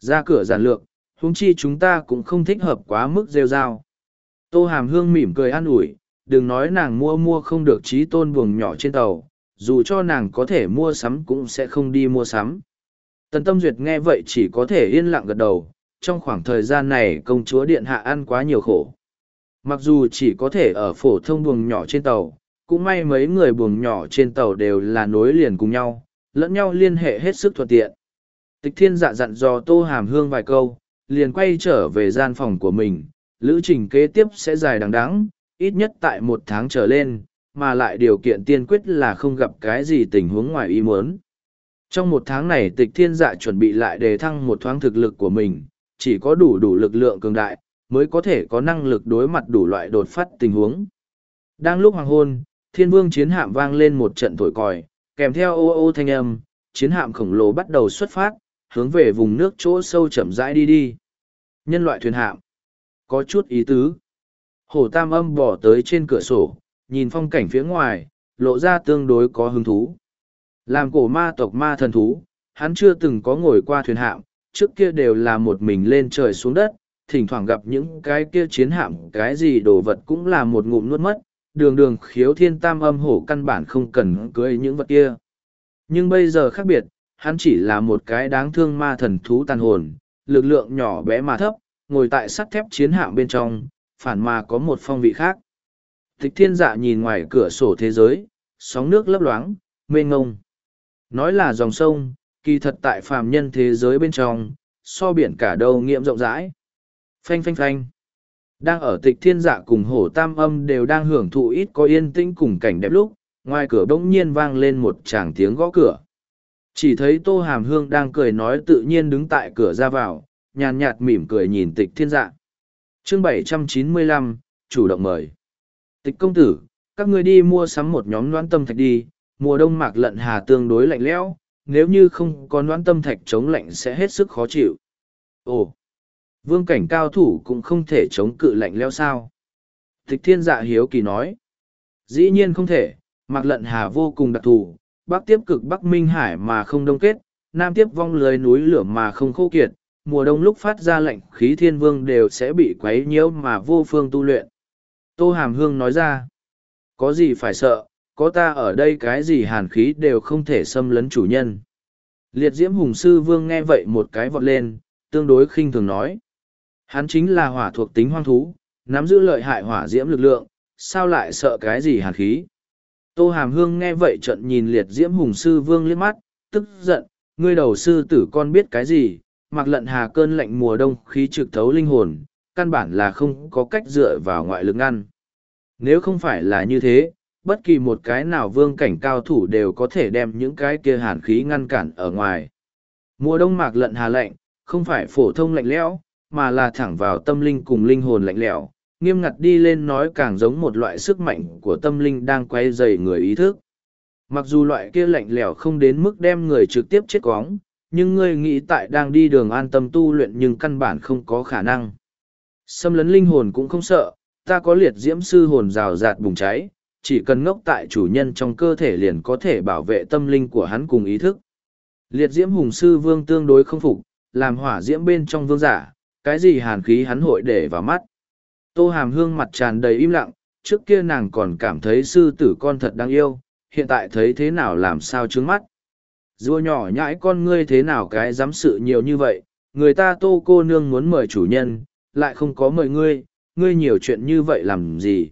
Ra cửa giản lược, huống chi chúng ta cũng không thích hợp quá mức rêu rao. Tô Hàm Hương mỉm cười an ủi, đừng nói nàng mua mua không được trí tôn buồng nhỏ trên tàu, dù cho nàng có thể mua sắm cũng sẽ không đi mua sắm. Tần Tâm Duyệt nghe vậy chỉ có thể yên lặng gật đầu, trong khoảng thời gian này công chúa điện hạ ăn quá nhiều khổ. Mặc dù chỉ có thể ở phổ thông buồng nhỏ trên tàu, cũng may mấy người buồng nhỏ trên tàu đều là nối liền cùng nhau, lẫn nhau liên hệ hết sức thuận tiện. Tịch thiên dạ dặn dò tô hàm hương vài câu, liền quay trở về gian phòng của mình, lữ trình kế tiếp sẽ dài đằng đẵng, ít nhất tại một tháng trở lên, mà lại điều kiện tiên quyết là không gặp cái gì tình huống ngoài ý muốn. Trong một tháng này tịch thiên dạ chuẩn bị lại đề thăng một thoáng thực lực của mình, chỉ có đủ đủ lực lượng cường đại, mới có thể có năng lực đối mặt đủ loại đột phát tình huống. Đang lúc hoàng hôn, thiên vương chiến hạm vang lên một trận thổi còi, kèm theo ô ô thanh âm, chiến hạm khổng lồ bắt đầu xuất phát, hướng về vùng nước chỗ sâu chậm rãi đi đi. Nhân loại thuyền hạm. Có chút ý tứ. Hổ tam âm bỏ tới trên cửa sổ, nhìn phong cảnh phía ngoài, lộ ra tương đối có hứng thú. Làm cổ ma tộc ma thần thú, hắn chưa từng có ngồi qua thuyền hạm, trước kia đều là một mình lên trời xuống đất, thỉnh thoảng gặp những cái kia chiến hạm cái gì đồ vật cũng là một ngụm nuốt mất, đường đường khiếu thiên tam âm hổ căn bản không cần cưới những vật kia. Nhưng bây giờ khác biệt, hắn chỉ là một cái đáng thương ma thần thú tàn hồn, lực lượng nhỏ bé mà thấp, ngồi tại sắt thép chiến hạm bên trong, phản mà có một phong vị khác. Tịch thiên dạ nhìn ngoài cửa sổ thế giới, sóng nước lấp loáng, mênh ngông. Nói là dòng sông, kỳ thật tại phàm nhân thế giới bên trong, so biển cả đâu nghiệm rộng rãi. Phanh phanh phanh. Đang ở tịch thiên dạ cùng hổ tam âm đều đang hưởng thụ ít có yên tĩnh cùng cảnh đẹp lúc, ngoài cửa bỗng nhiên vang lên một tràng tiếng gõ cửa. Chỉ thấy tô hàm hương đang cười nói tự nhiên đứng tại cửa ra vào, nhàn nhạt mỉm cười nhìn tịch thiên dạ chương bảy trăm chín mươi lăm chủ động mời. Tịch công tử, các ngươi đi mua sắm một nhóm noãn tâm thạch đi, mùa đông mạc lận hà tương đối lạnh lẽo, nếu như không có noãn tâm thạch chống lạnh sẽ hết sức khó chịu. Ồ, vương cảnh cao thủ cũng không thể chống cự lạnh lẽo sao? Tịch thiên dạ hiếu kỳ nói. Dĩ nhiên không thể, mạc lận hà vô cùng đặc thù, bắc tiếp cực bắc minh hải mà không đông kết, nam tiếp vong lưới núi lửa mà không khô kiệt, mùa đông lúc phát ra lệnh khí thiên vương đều sẽ bị quấy nhiễu mà vô phương tu luyện. Tô Hàm Hương nói ra, có gì phải sợ, có ta ở đây cái gì hàn khí đều không thể xâm lấn chủ nhân. Liệt diễm hùng sư vương nghe vậy một cái vọt lên, tương đối khinh thường nói. Hắn chính là hỏa thuộc tính hoang thú, nắm giữ lợi hại hỏa diễm lực lượng, sao lại sợ cái gì hàn khí. Tô Hàm Hương nghe vậy trận nhìn liệt diễm hùng sư vương liếc mắt, tức giận, ngươi đầu sư tử con biết cái gì, mặc lận hà cơn lạnh mùa đông khí trực thấu linh hồn, căn bản là không có cách dựa vào ngoại lực ngăn. Nếu không phải là như thế, bất kỳ một cái nào vương cảnh cao thủ đều có thể đem những cái kia hàn khí ngăn cản ở ngoài. Mùa đông mạc lận hà lạnh, không phải phổ thông lạnh lẽo, mà là thẳng vào tâm linh cùng linh hồn lạnh lẽo, nghiêm ngặt đi lên nói càng giống một loại sức mạnh của tâm linh đang quay dày người ý thức. Mặc dù loại kia lạnh lẽo không đến mức đem người trực tiếp chết cóng, nhưng ngươi nghĩ tại đang đi đường an tâm tu luyện nhưng căn bản không có khả năng. Xâm lấn linh hồn cũng không sợ, ta có liệt diễm sư hồn rào rạt bùng cháy, chỉ cần ngốc tại chủ nhân trong cơ thể liền có thể bảo vệ tâm linh của hắn cùng ý thức. Liệt diễm hùng sư vương tương đối không phục, làm hỏa diễm bên trong vương giả, cái gì hàn khí hắn hội để vào mắt. Tô hàm hương mặt tràn đầy im lặng, trước kia nàng còn cảm thấy sư tử con thật đáng yêu, hiện tại thấy thế nào làm sao trướng mắt. Rùa nhỏ nhãi con ngươi thế nào cái dám sự nhiều như vậy, người ta tô cô nương muốn mời chủ nhân, lại không có mời ngươi, ngươi nhiều chuyện như vậy làm gì.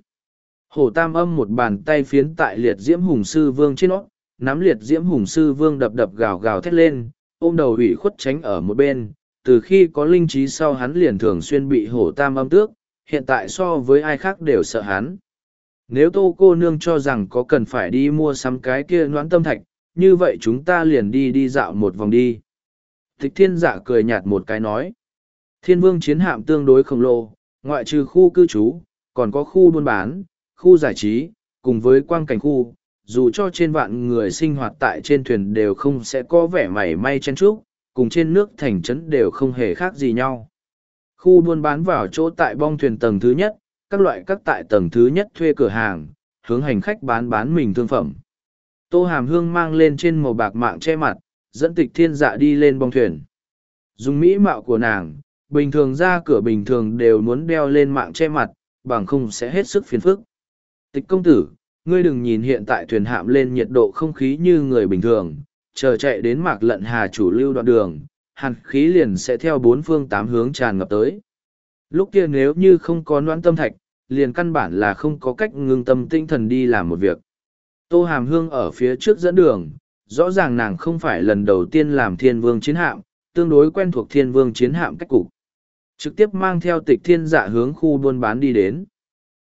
Hổ tam âm một bàn tay phiến tại liệt diễm hùng sư vương trên nó, nắm liệt diễm hùng sư vương đập đập gào gào thét lên, ôm đầu ủy khuất tránh ở một bên. Từ khi có linh trí sau hắn liền thường xuyên bị hổ tam âm tước, hiện tại so với ai khác đều sợ hắn. Nếu tô cô nương cho rằng có cần phải đi mua sắm cái kia noãn tâm thạch, như vậy chúng ta liền đi đi dạo một vòng đi. Tịch thiên dạ cười nhạt một cái nói. Thiên vương chiến hạm tương đối khổng lồ, ngoại trừ khu cư trú, còn có khu buôn bán, khu giải trí, cùng với quang cảnh khu, dù cho trên vạn người sinh hoạt tại trên thuyền đều không sẽ có vẻ mảy may chen trúc, cùng trên nước thành trấn đều không hề khác gì nhau. Khu buôn bán vào chỗ tại bong thuyền tầng thứ nhất, các loại các tại tầng thứ nhất thuê cửa hàng, hướng hành khách bán bán mình thương phẩm. Tô Hàm Hương mang lên trên màu bạc mạng che mặt, dẫn tịch thiên dạ đi lên bong thuyền. Dùng mỹ mạo của nàng, bình thường ra cửa bình thường đều muốn đeo lên mạng che mặt, bằng không sẽ hết sức phiền phức. Tịch công tử, ngươi đừng nhìn hiện tại thuyền hạm lên nhiệt độ không khí như người bình thường, chờ chạy đến mạc lận hà chủ lưu đoạn đường, hàn khí liền sẽ theo bốn phương tám hướng tràn ngập tới. Lúc kia nếu như không có noãn tâm thạch, liền căn bản là không có cách ngưng tâm tinh thần đi làm một việc. Tô Hàm Hương ở phía trước dẫn đường, rõ ràng nàng không phải lần đầu tiên làm thiên vương chiến hạm, tương đối quen thuộc thiên vương chiến hạm cách cục. Trực tiếp mang theo tịch thiên dạ hướng khu buôn bán đi đến.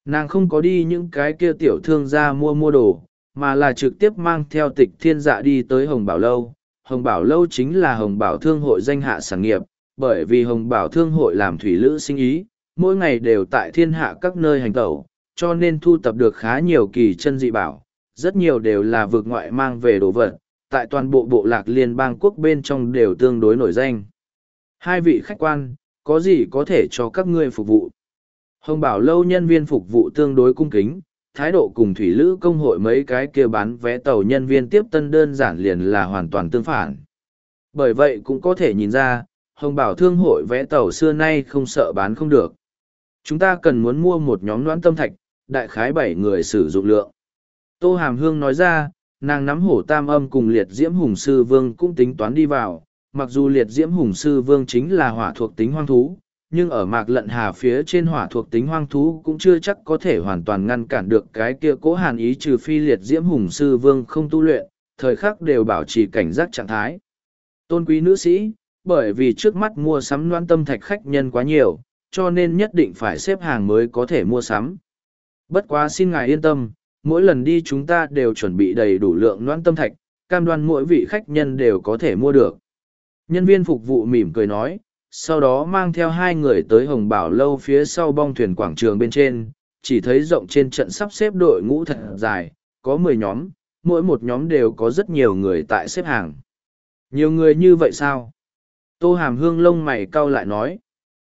Nàng không có đi những cái kia tiểu thương ra mua mua đồ, mà là trực tiếp mang theo tịch thiên dạ đi tới Hồng Bảo Lâu. Hồng Bảo Lâu chính là Hồng Bảo Thương hội danh hạ sản nghiệp, bởi vì Hồng Bảo Thương hội làm thủy lữ sinh ý, mỗi ngày đều tại thiên hạ các nơi hành tẩu, cho nên thu tập được khá nhiều kỳ chân dị bảo, rất nhiều đều là vực ngoại mang về đồ vật, tại toàn bộ bộ lạc liên bang quốc bên trong đều tương đối nổi danh. Hai vị khách quan, có gì có thể cho các ngươi phục vụ? Hồng bảo lâu nhân viên phục vụ tương đối cung kính, thái độ cùng thủy lữ công hội mấy cái kia bán vé tàu nhân viên tiếp tân đơn giản liền là hoàn toàn tương phản. Bởi vậy cũng có thể nhìn ra, Hồng Bảo Thương hội vé tàu xưa nay không sợ bán không được. Chúng ta cần muốn mua một nhóm noãn tâm thạch, đại khái bảy người sử dụng lượng. Tô Hàm Hương nói ra, nàng nắm hổ tam âm cùng liệt diễm hùng sư vương cũng tính toán đi vào, mặc dù liệt diễm hùng sư vương chính là hỏa thuộc tính hoang thú, nhưng ở mạc lận hà phía trên hỏa thuộc tính hoang thú cũng chưa chắc có thể hoàn toàn ngăn cản được cái kia cố hàn ý trừ phi liệt diễm hùng sư vương không tu luyện, thời khắc đều bảo trì cảnh giác trạng thái. Tôn quý nữ sĩ, bởi vì trước mắt mua sắm loan tâm thạch khách nhân quá nhiều, cho nên nhất định phải xếp hàng mới có thể mua sắm. Bất quá xin ngài yên tâm, mỗi lần đi chúng ta đều chuẩn bị đầy đủ lượng loan tâm thạch, cam đoan mỗi vị khách nhân đều có thể mua được. Nhân viên phục vụ mỉm cười nói, sau đó mang theo hai người tới hồng bảo lâu phía sau bong thuyền quảng trường bên trên, chỉ thấy rộng trên trận sắp xếp đội ngũ thật dài, có mười nhóm, mỗi một nhóm đều có rất nhiều người tại xếp hàng. Nhiều người như vậy sao? Tô Hàm Hương lông mày cau lại nói.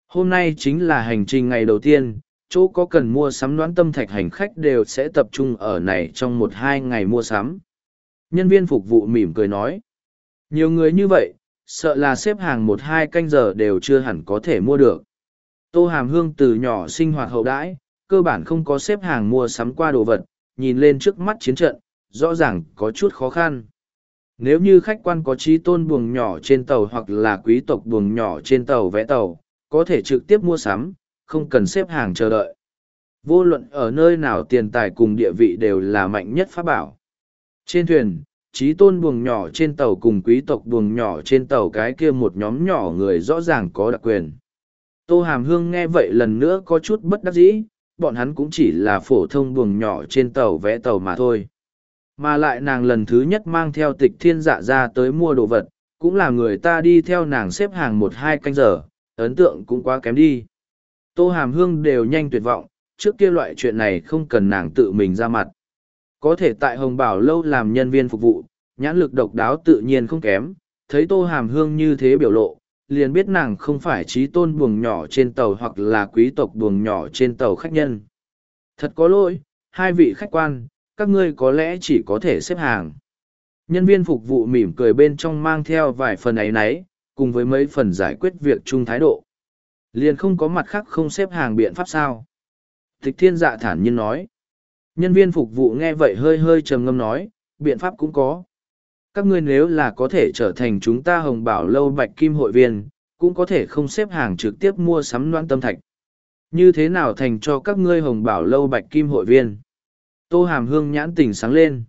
Hôm nay chính là hành trình ngày đầu tiên, chỗ có cần mua sắm đoán tâm thạch hành khách đều sẽ tập trung ở này trong một hai ngày mua sắm. Nhân viên phục vụ mỉm cười nói. Nhiều người như vậy, sợ là xếp hàng một hai canh giờ đều chưa hẳn có thể mua được. Tô Hàm Hương từ nhỏ sinh hoạt hậu đãi, cơ bản không có xếp hàng mua sắm qua đồ vật, nhìn lên trước mắt chiến trận, rõ ràng có chút khó khăn. Nếu như khách quan có trí tôn buồng nhỏ trên tàu hoặc là quý tộc buồng nhỏ trên tàu vẽ tàu, có thể trực tiếp mua sắm, không cần xếp hàng chờ đợi. Vô luận ở nơi nào tiền tài cùng địa vị đều là mạnh nhất pháp bảo. Trên thuyền, trí tôn buồng nhỏ trên tàu cùng quý tộc buồng nhỏ trên tàu cái kia một nhóm nhỏ người rõ ràng có đặc quyền. Tô Hàm Hương nghe vậy lần nữa có chút bất đắc dĩ, bọn hắn cũng chỉ là phổ thông buồng nhỏ trên tàu vẽ tàu mà thôi. Mà lại nàng lần thứ nhất mang theo tịch thiên dạ ra tới mua đồ vật, cũng là người ta đi theo nàng xếp hàng một hai canh giờ, ấn tượng cũng quá kém đi. Tô Hàm Hương đều nhanh tuyệt vọng, trước kia loại chuyện này không cần nàng tự mình ra mặt. Có thể tại Hồng Bảo lâu làm nhân viên phục vụ, nhãn lực độc đáo tự nhiên không kém, thấy Tô Hàm Hương như thế biểu lộ, liền biết nàng không phải trí tôn buồng nhỏ trên tàu hoặc là quý tộc buồng nhỏ trên tàu khách nhân. Thật có lỗi, hai vị khách quan, các ngươi có lẽ chỉ có thể xếp hàng. Nhân viên phục vụ mỉm cười bên trong mang theo vài phần ấy nấy, cùng với mấy phần giải quyết việc chung thái độ. Liền không có mặt khác không xếp hàng biện pháp sao. Tịch thiên dạ thản nhiên nói. Nhân viên phục vụ nghe vậy hơi hơi trầm ngâm nói, biện pháp cũng có. Các ngươi nếu là có thể trở thành chúng ta hồng bảo lâu bạch kim hội viên, cũng có thể không xếp hàng trực tiếp mua sắm loan tâm thạch. Như thế nào thành cho các ngươi hồng bảo lâu bạch kim hội viên? Tô Hàm Hương nhãn tình sáng lên.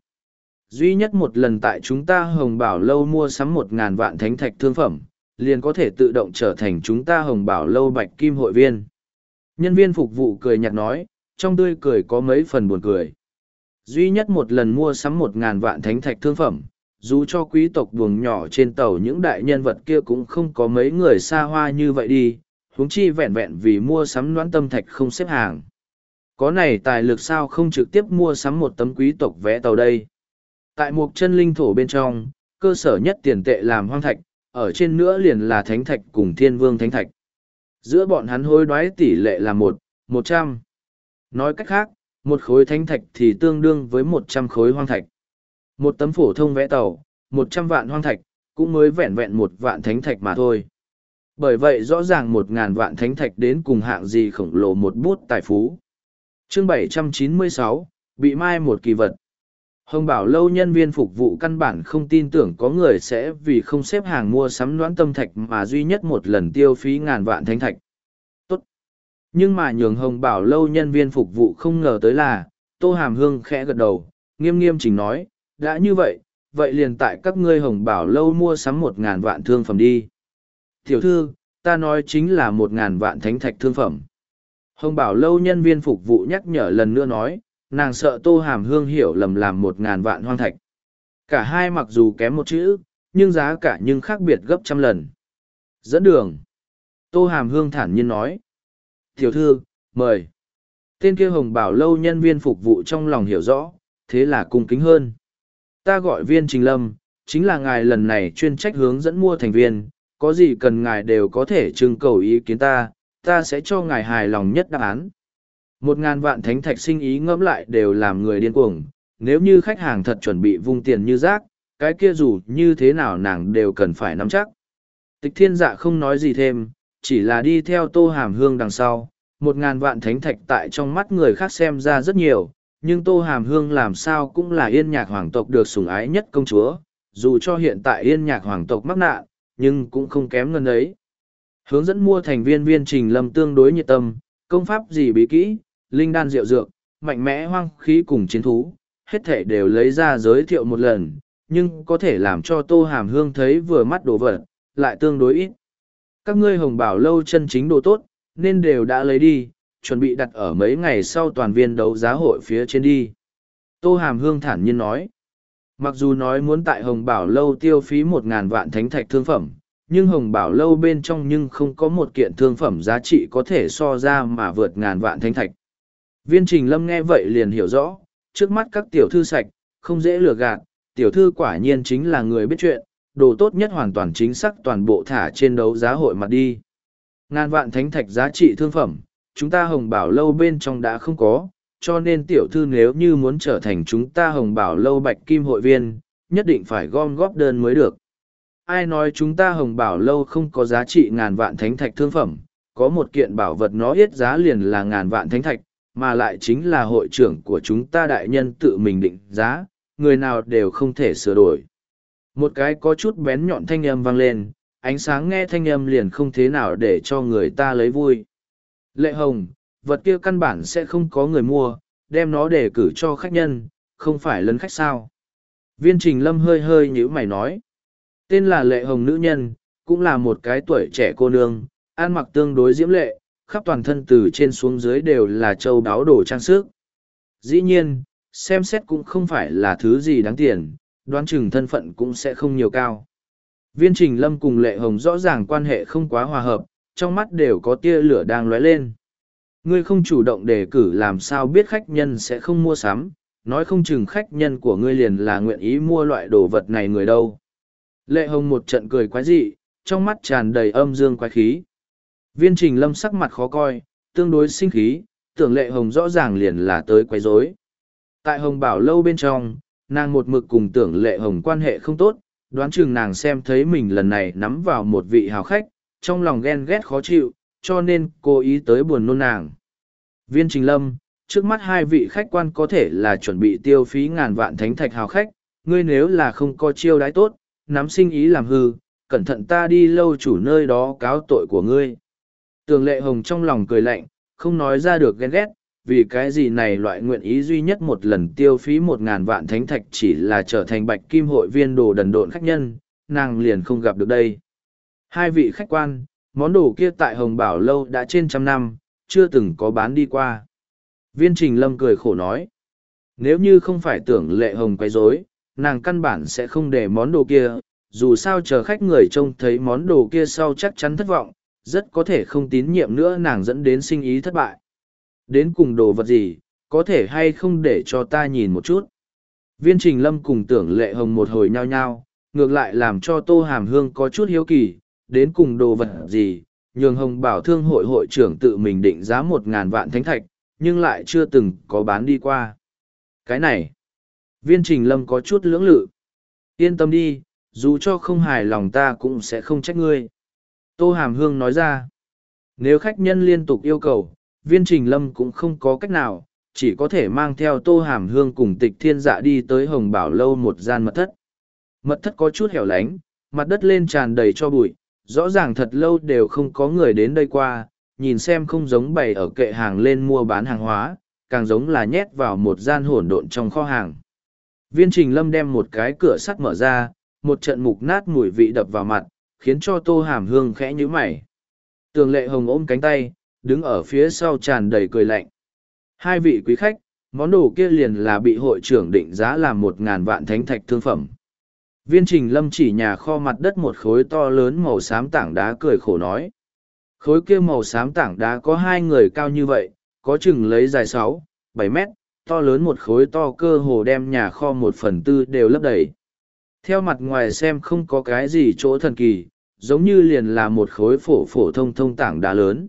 Duy nhất một lần tại chúng ta hồng bảo lâu mua sắm một ngàn vạn thánh thạch thương phẩm, liền có thể tự động trở thành chúng ta hồng bảo lâu bạch kim hội viên. Nhân viên phục vụ cười nhạt nói, trong tươi cười có mấy phần buồn cười. Duy nhất một lần mua sắm một ngàn vạn thánh thạch thương phẩm, dù cho quý tộc buồng nhỏ trên tàu những đại nhân vật kia cũng không có mấy người xa hoa như vậy đi, huống chi vẹn vẹn vì mua sắm noãn tâm thạch không xếp hàng. Có này tài lực sao không trực tiếp mua sắm một tấm quý tộc vẽ tàu đây. Tại một chân linh thổ bên trong, cơ sở nhất tiền tệ làm hoang thạch, ở trên nữa liền là thánh thạch cùng thiên vương thánh thạch. Giữa bọn hắn hối đoái tỷ lệ là một, một trăm. Nói cách khác, một khối thánh thạch thì tương đương với một trăm khối hoang thạch. Một tấm phổ thông vẽ tàu, một trăm vạn hoang thạch, cũng mới vẹn vẹn một vạn thánh thạch mà thôi. Bởi vậy rõ ràng một ngàn vạn thánh thạch đến cùng hạng gì khổng lồ một bút tài phú. chương bảy trăm chín mươi sáu bị mai một kỳ vật. Hồng bảo lâu nhân viên phục vụ căn bản không tin tưởng có người sẽ vì không xếp hàng mua sắm đoán tâm thạch mà duy nhất một lần tiêu phí ngàn vạn thánh thạch. Tốt. Nhưng mà nhường hồng bảo lâu nhân viên phục vụ không ngờ tới là, Tô Hàm Hương khẽ gật đầu, nghiêm nghiêm chỉnh nói, đã như vậy, vậy liền tại các ngươi hồng bảo lâu mua sắm một ngàn vạn thương phẩm đi. Tiểu thư, ta nói chính là một ngàn vạn thánh thạch thương phẩm. Hồng bảo lâu nhân viên phục vụ nhắc nhở lần nữa nói, nàng sợ tô hàm hương hiểu lầm làm một ngàn vạn hoang thạch. Cả hai mặc dù kém một chữ, nhưng giá cả nhưng khác biệt gấp trăm lần. Dẫn đường. Tô hàm hương thản nhiên nói. Tiểu thư, mời. Tên kia hồng bảo lâu nhân viên phục vụ trong lòng hiểu rõ, thế là cung kính hơn. Ta gọi viên Trình Lâm, chính là ngài lần này chuyên trách hướng dẫn mua thành viên, có gì cần ngài đều có thể trưng cầu ý kiến ta, ta sẽ cho ngài hài lòng nhất đáp án. Một ngàn vạn thánh thạch sinh ý ngẫm lại đều làm người điên cuồng, nếu như khách hàng thật chuẩn bị vung tiền như rác, cái kia dù như thế nào nàng đều cần phải nắm chắc. Tịch thiên dạ không nói gì thêm, chỉ là đi theo tô hàm hương đằng sau, một ngàn vạn thánh thạch tại trong mắt người khác xem ra rất nhiều, nhưng tô hàm hương làm sao cũng là yên nhạc hoàng tộc được sủng ái nhất công chúa, dù cho hiện tại yên nhạc hoàng tộc mắc nạn, nhưng cũng không kém ngân ấy. Hướng dẫn mua thành viên viên trình lâm tương đối nhiệt tâm, công pháp gì bí kỹ, linh đan diệu dược, mạnh mẽ hoang khí cùng chiến thú, hết thể đều lấy ra giới thiệu một lần, nhưng có thể làm cho tô hàm hương thấy vừa mắt đồ vật, lại tương đối ít. Các ngươi hồng bảo lâu chân chính đồ tốt, nên đều đã lấy đi, chuẩn bị đặt ở mấy ngày sau toàn viên đấu giá hội phía trên đi. Tô hàm hương thản nhiên nói, mặc dù nói muốn tại hồng bảo lâu tiêu phí một ngàn vạn thánh thạch thương phẩm, nhưng hồng bảo lâu bên trong nhưng không có một kiện thương phẩm giá trị có thể so ra mà vượt ngàn vạn thánh thạch. Viên trình lâm nghe vậy liền hiểu rõ, trước mắt các tiểu thư sạch, không dễ lừa gạt, tiểu thư quả nhiên chính là người biết chuyện, đồ tốt nhất hoàn toàn chính xác toàn bộ thả trên đấu giá hội mặt đi. Ngàn vạn thánh thạch giá trị thương phẩm, chúng ta hồng bảo lâu bên trong đã không có, cho nên tiểu thư nếu như muốn trở thành chúng ta hồng bảo lâu bạch kim hội viên, nhất định phải gom góp đơn mới được. Ai nói chúng ta hồng bảo lâu không có giá trị ngàn vạn thánh thạch thương phẩm, có một kiện bảo vật nó ít giá liền là ngàn vạn thánh thạch, mà lại chính là hội trưởng của chúng ta đại nhân tự mình định giá, người nào đều không thể sửa đổi. Một cái có chút bén nhọn thanh âm vang lên, ánh sáng nghe thanh âm liền không thế nào để cho người ta lấy vui. Lệ hồng, vật kia căn bản sẽ không có người mua, đem nó để cử cho khách nhân, không phải lấn khách sao. Viên trình lâm hơi hơi như mày nói. Tên là lệ hồng nữ nhân, cũng là một cái tuổi trẻ cô nương, ăn mặc tương đối diễm lệ, khắp toàn thân từ trên xuống dưới đều là châu đáo đồ trang sức. Dĩ nhiên, xem xét cũng không phải là thứ gì đáng tiền, đoán chừng thân phận cũng sẽ không nhiều cao. Viên trình lâm cùng lệ hồng rõ ràng quan hệ không quá hòa hợp, trong mắt đều có tia lửa đang lóe lên. Ngươi không chủ động đề cử làm sao biết khách nhân sẽ không mua sắm, nói không chừng khách nhân của ngươi liền là nguyện ý mua loại đồ vật này người đâu. Lệ hồng một trận cười quái dị, trong mắt tràn đầy âm dương quái khí. Viên trình lâm sắc mặt khó coi, tương đối sinh khí, tưởng lệ hồng rõ ràng liền là tới quấy rối. Tại hồng bảo lâu bên trong, nàng một mực cùng tưởng lệ hồng quan hệ không tốt, đoán chừng nàng xem thấy mình lần này nắm vào một vị hào khách, trong lòng ghen ghét khó chịu, cho nên cố ý tới buồn nôn nàng. Viên Trình Lâm, trước mắt hai vị khách quan có thể là chuẩn bị tiêu phí ngàn vạn thánh thạch hào khách, ngươi nếu là không có chiêu đãi tốt, nắm sinh ý làm hư, cẩn thận ta đi lâu chủ nơi đó cáo tội của ngươi. Tường lệ hồng trong lòng cười lạnh, không nói ra được ghen ghét, vì cái gì này loại nguyện ý duy nhất một lần tiêu phí một ngàn vạn thánh thạch chỉ là trở thành bạch kim hội viên đồ đần độn khách nhân, nàng liền không gặp được đây. Hai vị khách quan, món đồ kia tại Hồng Bảo Lâu đã trên trăm năm, chưa từng có bán đi qua. Viên Trình Lâm cười khổ nói, nếu như không phải tưởng lệ hồng quấy rối, nàng căn bản sẽ không để món đồ kia, dù sao chờ khách người trông thấy món đồ kia sau chắc chắn thất vọng, rất có thể không tín nhiệm nữa nàng dẫn đến sinh ý thất bại. Đến cùng đồ vật gì, có thể hay không để cho ta nhìn một chút. Viên Trình Lâm cùng tưởng lệ hồng một hồi nhao nhao, ngược lại làm cho Tô Hàm Hương có chút hiếu kỳ, đến cùng đồ vật gì, nhường hồng bảo thương hội hội trưởng tự mình định giá một ngàn vạn thánh thạch, nhưng lại chưa từng có bán đi qua. Cái này, viên trình lâm có chút lưỡng lự. Yên tâm đi, dù cho không hài lòng ta cũng sẽ không trách ngươi. Tô Hàm Hương nói ra, nếu khách nhân liên tục yêu cầu, viên trình lâm cũng không có cách nào, chỉ có thể mang theo Tô Hàm Hương cùng tịch thiên dạ đi tới Hồng Bảo Lâu một gian mật thất. Mật thất có chút hẻo lánh, mặt đất lên tràn đầy cho bụi, rõ ràng thật lâu đều không có người đến đây qua, nhìn xem không giống bày ở kệ hàng lên mua bán hàng hóa, càng giống là nhét vào một gian hỗn độn trong kho hàng. Viên trình lâm đem một cái cửa sắt mở ra, một trận mục nát mùi vị đập vào mặt, khiến cho tô hàm hương khẽ nhíu mày. Tường lệ hồng ôm cánh tay, đứng ở phía sau tràn đầy cười lạnh. Hai vị quý khách, món đồ kia liền là bị hội trưởng định giá là một ngàn vạn thánh thạch thương phẩm. Viên trình lâm chỉ nhà kho mặt đất một khối to lớn màu xám tảng đá cười khổ nói. Khối kia màu xám tảng đá có hai người cao như vậy, có chừng lấy dài sáu, bảy mét, to lớn một khối to cơ hồ đem nhà kho một phần tư đều lấp đầy. Theo mặt ngoài xem không có cái gì chỗ thần kỳ, giống như liền là một khối phổ phổ thông thông tảng đá lớn.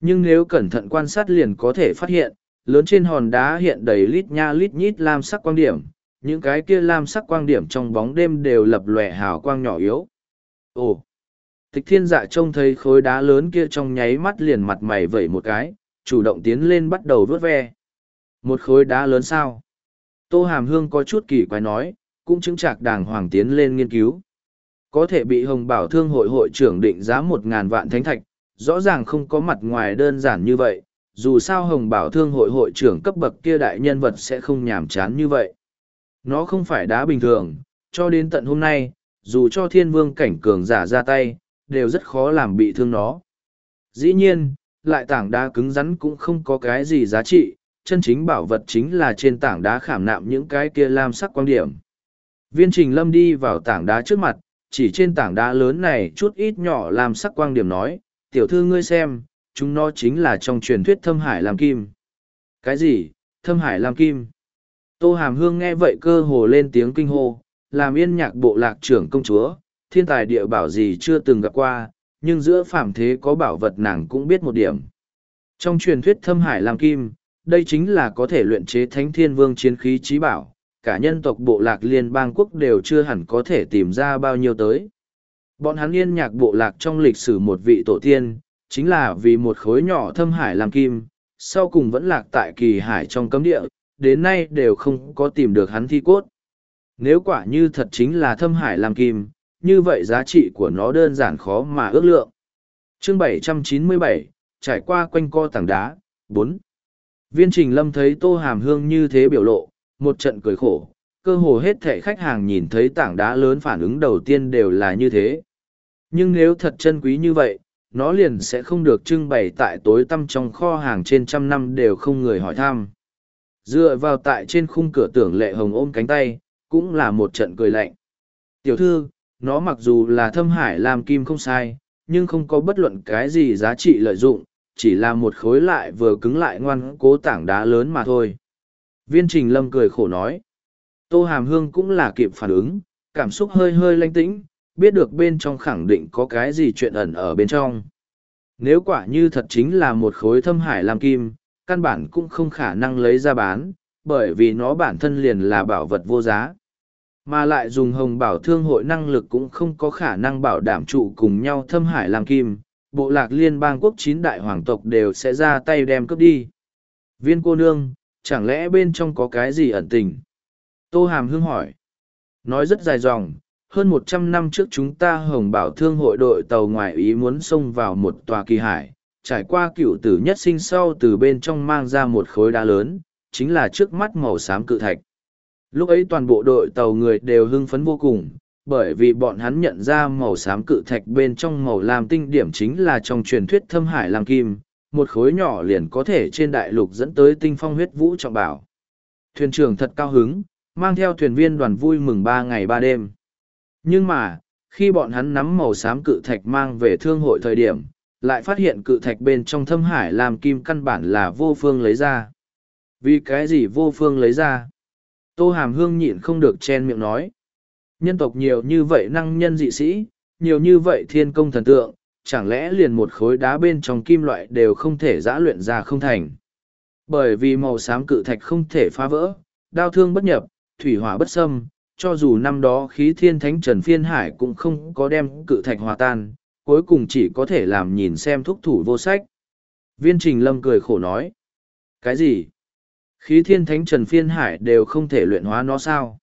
Nhưng nếu cẩn thận quan sát liền có thể phát hiện, lớn trên hòn đá hiện đầy lít nha lít nhít lam sắc quang điểm, những cái kia lam sắc quang điểm trong bóng đêm đều lập lòe hào quang nhỏ yếu. Ồ! Tịch thiên dạ trông thấy khối đá lớn kia trong nháy mắt liền mặt mày vẩy một cái, chủ động tiến lên bắt đầu vớt ve. Một khối đá lớn sao? Tô Hàm Hương có chút kỳ quái nói, cũng chứng chạc đàng hoàng tiến lên nghiên cứu. Có thể bị Hồng Bảo Thương hội hội trưởng định giá một ngàn vạn thánh thạch, rõ ràng không có mặt ngoài đơn giản như vậy, dù sao Hồng Bảo Thương hội hội trưởng cấp bậc kia đại nhân vật sẽ không nhàm chán như vậy. Nó không phải đá bình thường, cho đến tận hôm nay, dù cho thiên vương cảnh cường giả ra tay, đều rất khó làm bị thương nó. Dĩ nhiên, lại tảng đá cứng rắn cũng không có cái gì giá trị, chân chính bảo vật chính là trên tảng đá khảm nạm những cái kia lam sắc quan điểm. Viên trình lâm đi vào tảng đá trước mặt, chỉ trên tảng đá lớn này chút ít nhỏ làm sắc quang điểm nói, tiểu thư ngươi xem, chúng nó chính là trong truyền thuyết thâm hải làm kim. Cái gì, thâm hải làm kim? Tô Hàm Hương nghe vậy cơ hồ lên tiếng kinh hô, làm yên nhạc bộ lạc trưởng công chúa, thiên tài địa bảo gì chưa từng gặp qua, nhưng giữa phạm thế có bảo vật nàng cũng biết một điểm. Trong truyền thuyết thâm hải làm kim, đây chính là có thể luyện chế thánh thiên vương chiến khí trí bảo, cả nhân tộc bộ lạc liên bang quốc đều chưa hẳn có thể tìm ra bao nhiêu tới. Bọn hắn yên nhạc bộ lạc trong lịch sử một vị tổ tiên, chính là vì một khối nhỏ thâm hải làm kim, sau cùng vẫn lạc tại kỳ hải trong cấm địa, đến nay đều không có tìm được hắn thi cốt. Nếu quả như thật chính là thâm hải làm kim, như vậy giá trị của nó đơn giản khó mà ước lượng. Chương 797, trải qua quanh co tảng đá, 4. Viên trình lâm thấy tô hàm hương như thế biểu lộ, một trận cười khổ, cơ hồ hết thảy khách hàng nhìn thấy tảng đá lớn phản ứng đầu tiên đều là như thế. Nhưng nếu thật chân quý như vậy, nó liền sẽ không được trưng bày tại tối tăm trong kho hàng trên trăm năm đều không người hỏi thăm. Dựa vào tại trên khung cửa tưởng lệ hồng ôm cánh tay, cũng là một trận cười lạnh. Tiểu thư, nó mặc dù là thâm hải làm kim không sai, nhưng không có bất luận cái gì giá trị lợi dụng, chỉ là một khối lại vừa cứng lại ngoan cố tảng đá lớn mà thôi. Viên trình lâm cười khổ nói. Tô Hàm Hương cũng là kịp phản ứng, cảm xúc hơi hơi lanh tĩnh, biết được bên trong khẳng định có cái gì chuyện ẩn ở bên trong. Nếu quả như thật chính là một khối thâm hải làm kim, căn bản cũng không khả năng lấy ra bán, bởi vì nó bản thân liền là bảo vật vô giá. Mà lại dùng hồng bảo thương hội năng lực cũng không có khả năng bảo đảm trụ cùng nhau thâm hải làm kim, bộ lạc liên bang quốc chín đại hoàng tộc đều sẽ ra tay đem cướp đi. Viên cô nương, chẳng lẽ bên trong có cái gì ẩn tình? Tô Hàm Hương hỏi. Nói rất dài dòng, hơn một trăm năm trước chúng ta hồng bảo thương hội đội tàu ngoại ý muốn xông vào một tòa kỳ hải, trải qua cựu tử nhất sinh sau từ bên trong mang ra một khối đá lớn, chính là trước mắt màu xám cự thạch. Lúc ấy toàn bộ đội tàu người đều hưng phấn vô cùng, bởi vì bọn hắn nhận ra màu xám cự thạch bên trong màu lam tinh điểm chính là trong truyền thuyết thâm hải làm kim, một khối nhỏ liền có thể trên đại lục dẫn tới tinh phong huyết vũ trọng bảo. Thuyền trưởng thật cao hứng, mang theo thuyền viên đoàn vui mừng ba ngày ba đêm. Nhưng mà, khi bọn hắn nắm màu xám cự thạch mang về thương hội thời điểm, lại phát hiện cự thạch bên trong thâm hải làm kim căn bản là vô phương lấy ra. Vì cái gì vô phương lấy ra? Tô Hàm Hương nhịn không được chen miệng nói. Nhân tộc nhiều như vậy năng nhân dị sĩ, nhiều như vậy thiên công thần tượng, chẳng lẽ liền một khối đá bên trong kim loại đều không thể giã luyện ra không thành. Bởi vì màu xám cự thạch không thể phá vỡ, đao thương bất nhập, thủy hỏa bất xâm, cho dù năm đó khí thiên thánh Trần Phiên Hải cũng không có đem cự thạch hòa tan, cuối cùng chỉ có thể làm nhìn xem thúc thủ vô sách. Viên Trình Lâm cười khổ nói. Cái gì? Khí thiên thánh Trần Phiên Hải đều không thể luyện hóa nó sao?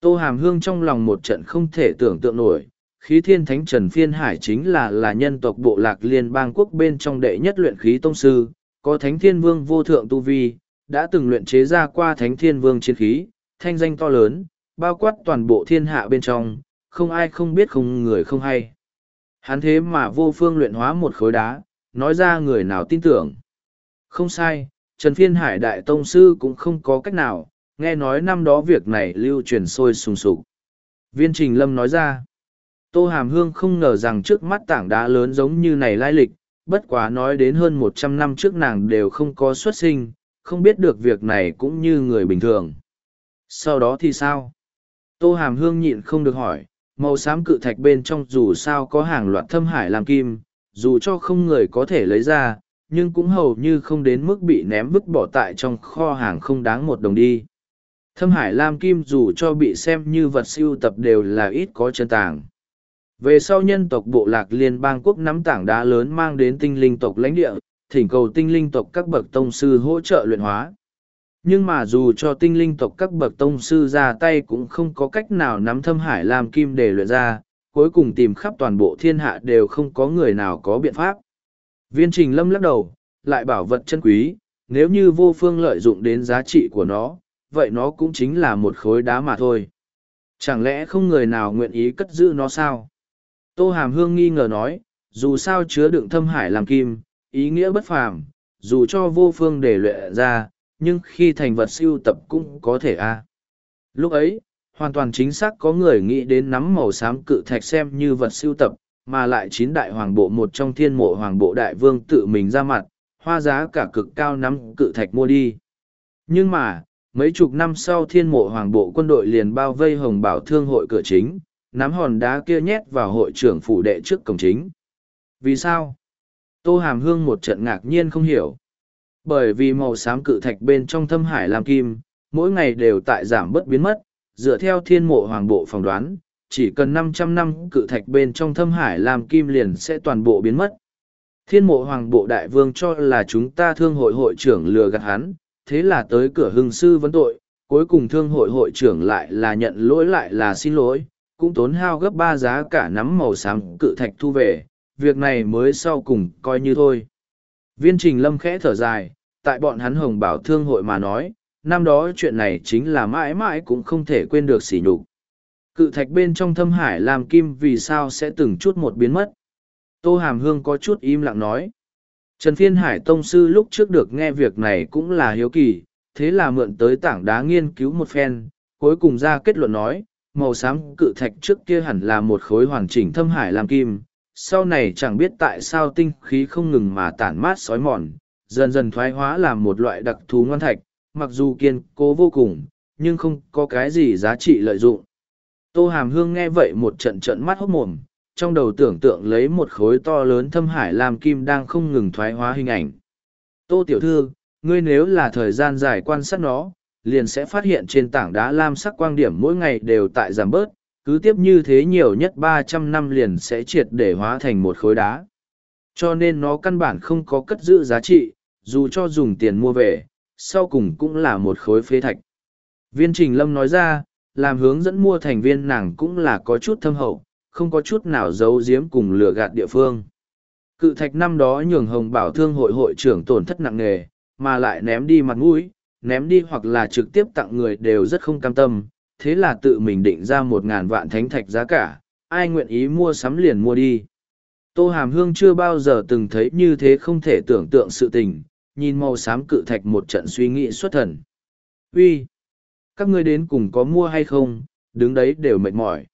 Tô Hàm Hương trong lòng một trận không thể tưởng tượng nổi, khí thiên thánh Trần Phiên Hải chính là là nhân tộc bộ lạc liên bang quốc bên trong đệ nhất luyện khí tông sư, có thánh thiên vương vô thượng tu vi, đã từng luyện chế ra qua thánh thiên vương chiến khí, thanh danh to lớn, bao quát toàn bộ thiên hạ bên trong, không ai không biết không người không hay. Hắn thế mà vô phương luyện hóa một khối đá, nói ra người nào tin tưởng. Không sai, Trần Phiên Hải Đại Tông Sư cũng không có cách nào, nghe nói năm đó việc này lưu truyền sôi sùng sục. Viên Trình Lâm nói ra, Tô Hàm Hương không ngờ rằng trước mắt tảng đá lớn giống như này lai lịch, bất quá nói đến hơn một trăm năm trước nàng đều không có xuất sinh, không biết được việc này cũng như người bình thường. Sau đó thì sao? Tô Hàm Hương nhịn không được hỏi, màu xám cự thạch bên trong dù sao có hàng loạt thâm hải làm kim, dù cho không người có thể lấy ra, nhưng cũng hầu như không đến mức bị ném vứt bỏ tại trong kho hàng không đáng một đồng đi. Thâm Hải Lam Kim dù cho bị xem như vật siêu tập đều là ít có chân tàng. Về sau nhân tộc bộ lạc liên bang quốc nắm tảng đá lớn mang đến tinh linh tộc lãnh địa, thỉnh cầu tinh linh tộc các bậc tông sư hỗ trợ luyện hóa. Nhưng mà dù cho tinh linh tộc các bậc tông sư ra tay cũng không có cách nào nắm thâm hải làm kim để luyện ra, cuối cùng tìm khắp toàn bộ thiên hạ đều không có người nào có biện pháp. Viên trình lâm lắc đầu, lại bảo vật chân quý, nếu như vô phương lợi dụng đến giá trị của nó, vậy nó cũng chính là một khối đá mà thôi. Chẳng lẽ không người nào nguyện ý cất giữ nó sao? Tô Hàm Hương nghi ngờ nói, dù sao chứa đựng thâm hải làm kim, ý nghĩa bất phàm, dù cho vô phương để luyện ra, nhưng khi thành vật siêu tập cũng có thể a. Lúc ấy, hoàn toàn chính xác có người nghĩ đến nắm màu xám cự thạch xem như vật siêu tập, mà lại chín đại hoàng bộ một trong thiên mộ hoàng bộ đại vương tự mình ra mặt, hoa giá cả cực cao nắm cự thạch mua đi. Nhưng mà, mấy chục năm sau thiên mộ hoàng bộ quân đội liền bao vây hồng bảo thương hội cửa chính, nắm hòn đá kia nhét vào hội trưởng phủ đệ trước cổng chính. Vì sao? Tô Hàm Hương một trận ngạc nhiên không hiểu. Bởi vì màu xám cự thạch bên trong thâm hải làm kim, mỗi ngày đều tại giảm bất biến mất, dựa theo thiên mộ hoàng bộ phỏng đoán, chỉ cần 500 năm cự thạch bên trong thâm hải làm kim liền sẽ toàn bộ biến mất. Thiên mộ hoàng bộ đại vương cho là chúng ta thương hội hội trưởng lừa gạt hắn, thế là tới cửa hưng sư vấn tội, cuối cùng thương hội hội trưởng lại là nhận lỗi lại là xin lỗi, cũng tốn hao gấp ba giá cả nắm màu xám cự thạch thu về, việc này mới sau cùng coi như thôi. Viên trình lâm khẽ thở dài, tại bọn hắn hồng bảo thương hội mà nói, năm đó chuyện này chính là mãi mãi cũng không thể quên được sỉ nhục. Cự thạch bên trong thâm hải làm kim vì sao sẽ từng chút một biến mất. Tô Hàm Hương có chút im lặng nói. Trần Phiên Hải Tông Sư lúc trước được nghe việc này cũng là hiếu kỳ, thế là mượn tới tảng đá nghiên cứu một phen, cuối cùng ra kết luận nói, màu xám cự thạch trước kia hẳn là một khối hoàn chỉnh thâm hải làm kim, sau này chẳng biết tại sao tinh khí không ngừng mà tản mát sói mòn, dần dần thoái hóa làm một loại đặc thù ngoan thạch, mặc dù kiên cố vô cùng, nhưng không có cái gì giá trị lợi dụng. Tô Hàm Hương nghe vậy một trận trận mắt hốt mồm, trong đầu tưởng tượng lấy một khối to lớn thâm hải làm kim đang không ngừng thoái hóa hình ảnh. Tô Tiểu Thư, ngươi nếu là thời gian dài quan sát nó, liền sẽ phát hiện trên tảng đá lam sắc quang điểm mỗi ngày đều tại giảm bớt, cứ tiếp như thế nhiều nhất ba trăm năm liền sẽ triệt để hóa thành một khối đá. Cho nên nó căn bản không có cất giữ giá trị, dù cho dùng tiền mua về, sau cùng cũng là một khối phế thạch. Viên Trình Lâm nói ra, làm hướng dẫn mua thành viên nàng cũng là có chút thâm hậu, không có chút nào giấu giếm cùng lừa gạt địa phương. Cự thạch năm đó nhường hồng bảo thương hội hội trưởng tổn thất nặng nề, mà lại ném đi mặt mũi, ném đi hoặc là trực tiếp tặng người đều rất không cam tâm, thế là tự mình định ra một ngàn vạn thánh thạch giá cả, ai nguyện ý mua sắm liền mua đi. Tô Hàm Hương chưa bao giờ từng thấy như thế không thể tưởng tượng sự tình, nhìn màu xám cự thạch một trận suy nghĩ xuất thần. Uy, Các ngươi đến cùng có mua hay không, đứng đấy đều mệt mỏi.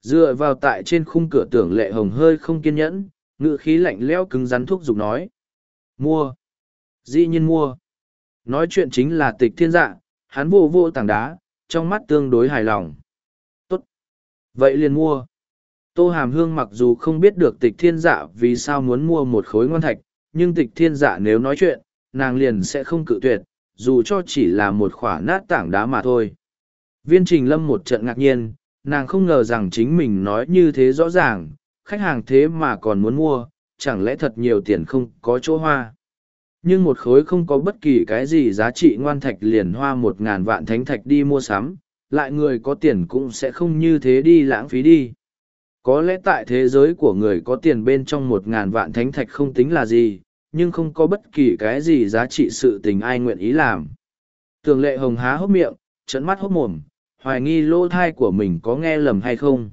Dựa vào tại trên khung cửa tưởng lệ hồng hơi không kiên nhẫn, ngự khí lạnh lẽo cứng rắn thuốc dục nói. Mua. Dĩ nhiên mua. Nói chuyện chính là tịch thiên dạ, hắn vô vô tảng đá, trong mắt tương đối hài lòng. Tốt. Vậy liền mua. Tô Hàm Hương mặc dù không biết được tịch thiên dạ vì sao muốn mua một khối ngon thạch, nhưng tịch thiên dạ nếu nói chuyện, nàng liền sẽ không cự tuyệt, dù cho chỉ là một khỏa nát tảng đá mà thôi. Viên trình lâm một trận ngạc nhiên, nàng không ngờ rằng chính mình nói như thế rõ ràng, khách hàng thế mà còn muốn mua, chẳng lẽ thật nhiều tiền không có chỗ hoa nhưng một khối không có bất kỳ cái gì giá trị ngoan thạch liền hoa một ngàn vạn thánh thạch đi mua sắm, lại người có tiền cũng sẽ không như thế đi lãng phí đi. Có lẽ tại thế giới của người có tiền bên trong một ngàn vạn thánh thạch không tính là gì, nhưng không có bất kỳ cái gì giá trị sự tình ai nguyện ý làm. Tường lệ hồng há hốc miệng trận mắt hốc mồm, hoài nghi lỗ thai của mình có nghe lầm hay không.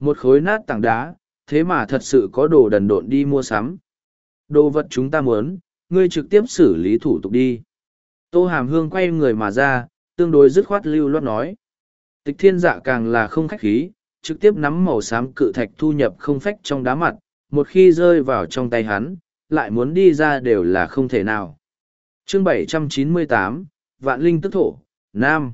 Một khối nát tảng đá, thế mà thật sự có đồ đần độn đi mua sắm. Đồ vật chúng ta muốn ngươi trực tiếp xử lý thủ tục đi. Tô Hàm Hương quay người mà ra, tương đối dứt khoát lưu loát nói. Tịch thiên dạ càng là không khách khí, trực tiếp nắm màu xám cự thạch thu nhập không phách trong đá mặt, một khi rơi vào trong tay hắn, lại muốn đi ra đều là không thể nào. chương 798, Vạn Linh Tức Thổ, Nam.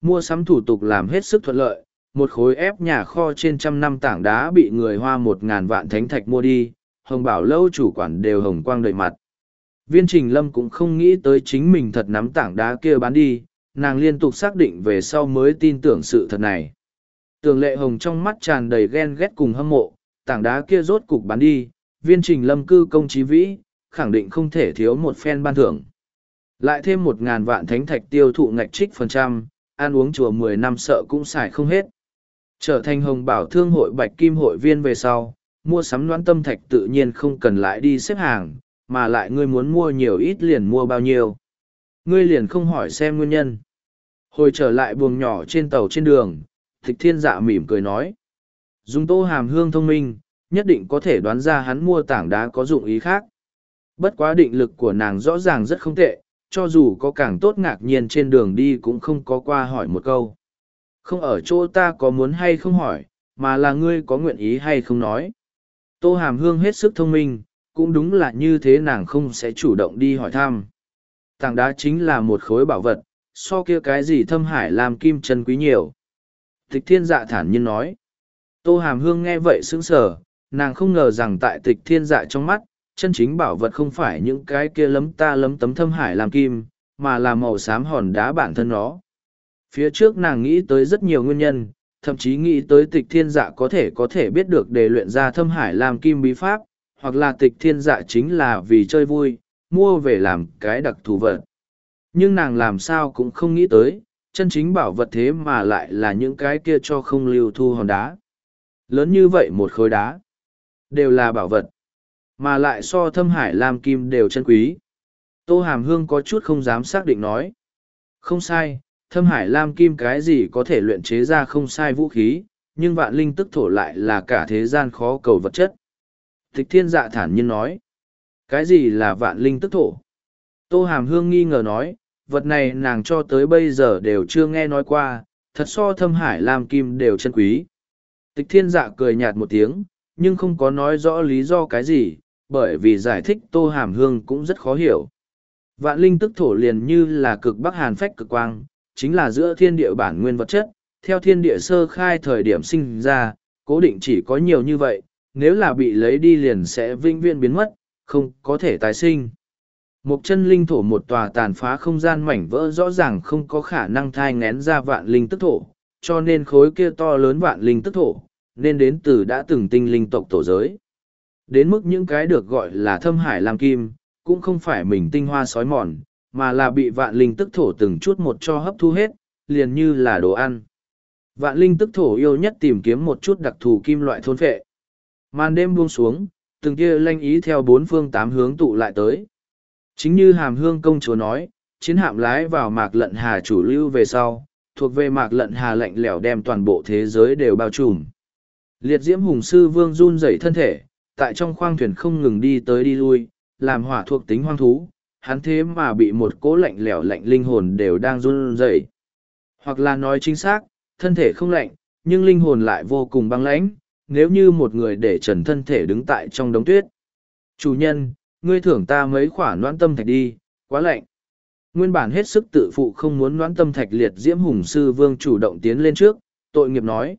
Mua sắm thủ tục làm hết sức thuận lợi, một khối ép nhà kho trên trăm năm tảng đá bị người hoa một ngàn vạn thánh thạch mua đi, hồng bảo lâu chủ quản đều hồng quang đầy mặt. Viên trình lâm cũng không nghĩ tới chính mình thật nắm tảng đá kia bán đi, nàng liên tục xác định về sau mới tin tưởng sự thật này. Tường lệ hồng trong mắt tràn đầy ghen ghét cùng hâm mộ, tảng đá kia rốt cục bán đi, viên trình lâm cư công trí vĩ, khẳng định không thể thiếu một phen ban thưởng. Lại thêm một ngàn vạn thánh thạch tiêu thụ ngạch trích phần trăm, ăn uống chùa mười năm sợ cũng xài không hết. Trở thành hồng bảo thương hội bạch kim hội viên về sau, mua sắm đoán tâm thạch tự nhiên không cần lại đi xếp hàng, mà lại ngươi muốn mua nhiều ít liền mua bao nhiêu. Ngươi liền không hỏi xem nguyên nhân. Hồi trở lại buồng nhỏ trên tàu trên đường, thịch thiên dạ mỉm cười nói. Dùng tô hàm hương thông minh, nhất định có thể đoán ra hắn mua tảng đá có dụng ý khác. Bất quá định lực của nàng rõ ràng rất không tệ, cho dù có càng tốt ngạc nhiên trên đường đi cũng không có qua hỏi một câu. Không ở chỗ ta có muốn hay không hỏi, mà là ngươi có nguyện ý hay không nói. Tô hàm hương hết sức thông minh, cũng đúng là như thế nàng không sẽ chủ động đi hỏi thăm. Tảng đá chính là một khối bảo vật, so kia cái gì thâm hải làm kim chân quý nhiều. Tịch thiên dạ thản nhiên nói. Tô hàm hương nghe vậy sững sờ, nàng không ngờ rằng tại tịch thiên dạ trong mắt, chân chính bảo vật không phải những cái kia lấm ta lấm tấm thâm hải làm kim, mà là màu xám hòn đá bản thân nó. Phía trước nàng nghĩ tới rất nhiều nguyên nhân, thậm chí nghĩ tới tịch thiên dạ có thể có thể biết được để luyện ra thâm hải làm kim bí pháp, hoặc là tịch thiên dạ chính là vì chơi vui, mua về làm cái đặc thù vật. Nhưng nàng làm sao cũng không nghĩ tới, chân chính bảo vật thế mà lại là những cái kia cho không lưu thu hòn đá. Lớn như vậy một khối đá, đều là bảo vật, mà lại so thâm hải lam kim đều chân quý. Tô Hàm Hương có chút không dám xác định nói. Không sai, thâm hải lam kim cái gì có thể luyện chế ra không sai vũ khí, nhưng vạn linh tức thổ lại là cả thế gian khó cầu vật chất. Tịch thiên dạ thản nhiên nói. Cái gì là vạn linh tức thổ? Tô Hàm Hương nghi ngờ nói, vật này nàng cho tới bây giờ đều chưa nghe nói qua, thật so thâm hải làm kim đều chân quý. Tịch thiên dạ cười nhạt một tiếng, nhưng không có nói rõ lý do cái gì, bởi vì giải thích tô hàm hương cũng rất khó hiểu. Vạn linh tức thổ liền như là cực bắc hàn phách cực quang, chính là giữa thiên địa bản nguyên vật chất, theo thiên địa sơ khai thời điểm sinh ra, cố định chỉ có nhiều như vậy, nếu là bị lấy đi liền sẽ vinh viên biến mất, không có thể tái sinh. Một chân linh thổ một tòa tàn phá không gian mảnh vỡ rõ ràng không có khả năng thai ngén ra vạn linh tức thổ, cho nên khối kia to lớn vạn linh tức thổ, nên đến từ đã từng tinh linh tộc tổ giới. Đến mức những cái được gọi là thâm hải làm kim, cũng không phải mình tinh hoa sói mòn, mà là bị vạn linh tức thổ từng chút một cho hấp thu hết, liền như là đồ ăn. Vạn linh tức thổ yêu nhất tìm kiếm một chút đặc thù kim loại thôn phệ. Màn đêm buông xuống, từng kia lanh ý theo bốn phương tám hướng tụ lại tới. Chính như hàm hương công chúa nói, chiến hạm lái vào mạc lận hà chủ lưu về sau, thuộc về mạc lận hà lạnh lẽo đem toàn bộ thế giới đều bao trùm. Liệt diễm hùng sư vương run rẩy thân thể, tại trong khoang thuyền không ngừng đi tới đi lui, làm hỏa thuộc tính hoang thú, hắn thế mà bị một cỗ lạnh lẽo lạnh linh hồn đều đang run rẩy. Hoặc là nói chính xác, thân thể không lạnh, nhưng linh hồn lại vô cùng băng lãnh, nếu như một người để trần thân thể đứng tại trong đống tuyết. Chủ nhân, ngươi thưởng ta mấy khoản noãn tâm thạch đi, quá lạnh. Nguyên bản hết sức tự phụ không muốn noãn tâm thạch liệt diễm hùng sư vương chủ động tiến lên trước, tội nghiệp nói.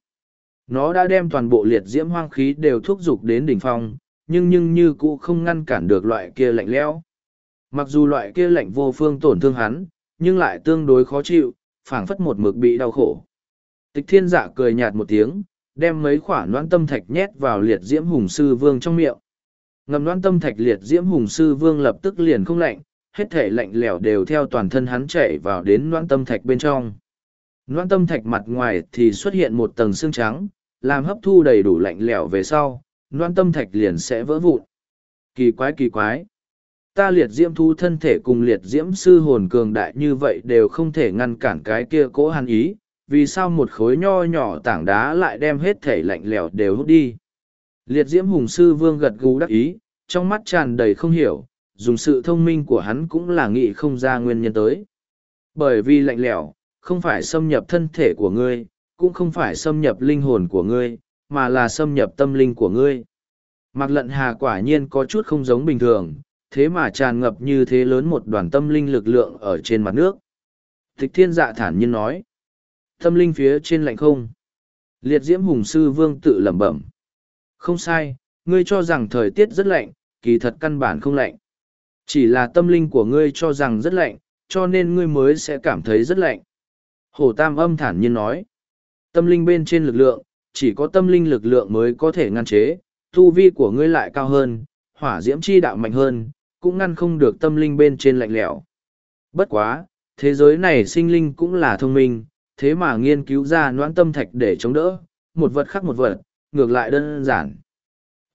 Nó đã đem toàn bộ liệt diễm hoang khí đều thúc giục đến đỉnh phong, nhưng nhưng như cũ không ngăn cản được loại kia lạnh lẽo. Mặc dù loại kia lạnh vô phương tổn thương hắn, nhưng lại tương đối khó chịu, phảng phất một mực bị đau khổ. Tịch thiên giả cười nhạt một tiếng, đem mấy khoản noãn tâm thạch nhét vào liệt diễm hùng sư vương trong miệng. Ngầm đoan tâm thạch liệt diễm hùng sư vương lập tức liền không lạnh, hết thể lạnh lẽo đều theo toàn thân hắn chạy vào đến noan tâm thạch bên trong. Noan tâm thạch mặt ngoài thì xuất hiện một tầng xương trắng, làm hấp thu đầy đủ lạnh lẽo về sau, noan tâm thạch liền sẽ vỡ vụn. Kỳ quái kỳ quái. Ta liệt diễm thu thân thể cùng liệt diễm sư hồn cường đại như vậy đều không thể ngăn cản cái kia cố hàn ý, vì sao một khối nho nhỏ tảng đá lại đem hết thể lạnh lẽo đều hút đi. Liệt diễm hùng sư vương gật gù đắc ý, trong mắt tràn đầy không hiểu, dùng sự thông minh của hắn cũng là nghĩ không ra nguyên nhân tới. Bởi vì lạnh lẽo, không phải xâm nhập thân thể của ngươi, cũng không phải xâm nhập linh hồn của ngươi, mà là xâm nhập tâm linh của ngươi. Mạc lận hà quả nhiên có chút không giống bình thường, thế mà tràn ngập như thế lớn một đoàn tâm linh lực lượng ở trên mặt nước. Tịch thiên dạ thản nhiên nói. Tâm linh phía trên lạnh không. Liệt diễm hùng sư vương tự lẩm bẩm. Không sai, ngươi cho rằng thời tiết rất lạnh, kỳ thật căn bản không lạnh. Chỉ là tâm linh của ngươi cho rằng rất lạnh, cho nên ngươi mới sẽ cảm thấy rất lạnh. Hồ Tam âm thản nhiên nói. Tâm linh bên trên lực lượng, chỉ có tâm linh lực lượng mới có thể ngăn chế, tu vi của ngươi lại cao hơn, hỏa diễm chi đạo mạnh hơn, cũng ngăn không được tâm linh bên trên lạnh lẽo. Bất quá, thế giới này sinh linh cũng là thông minh, thế mà nghiên cứu ra noãn tâm thạch để chống đỡ, một vật khác một vật, ngược lại đơn giản.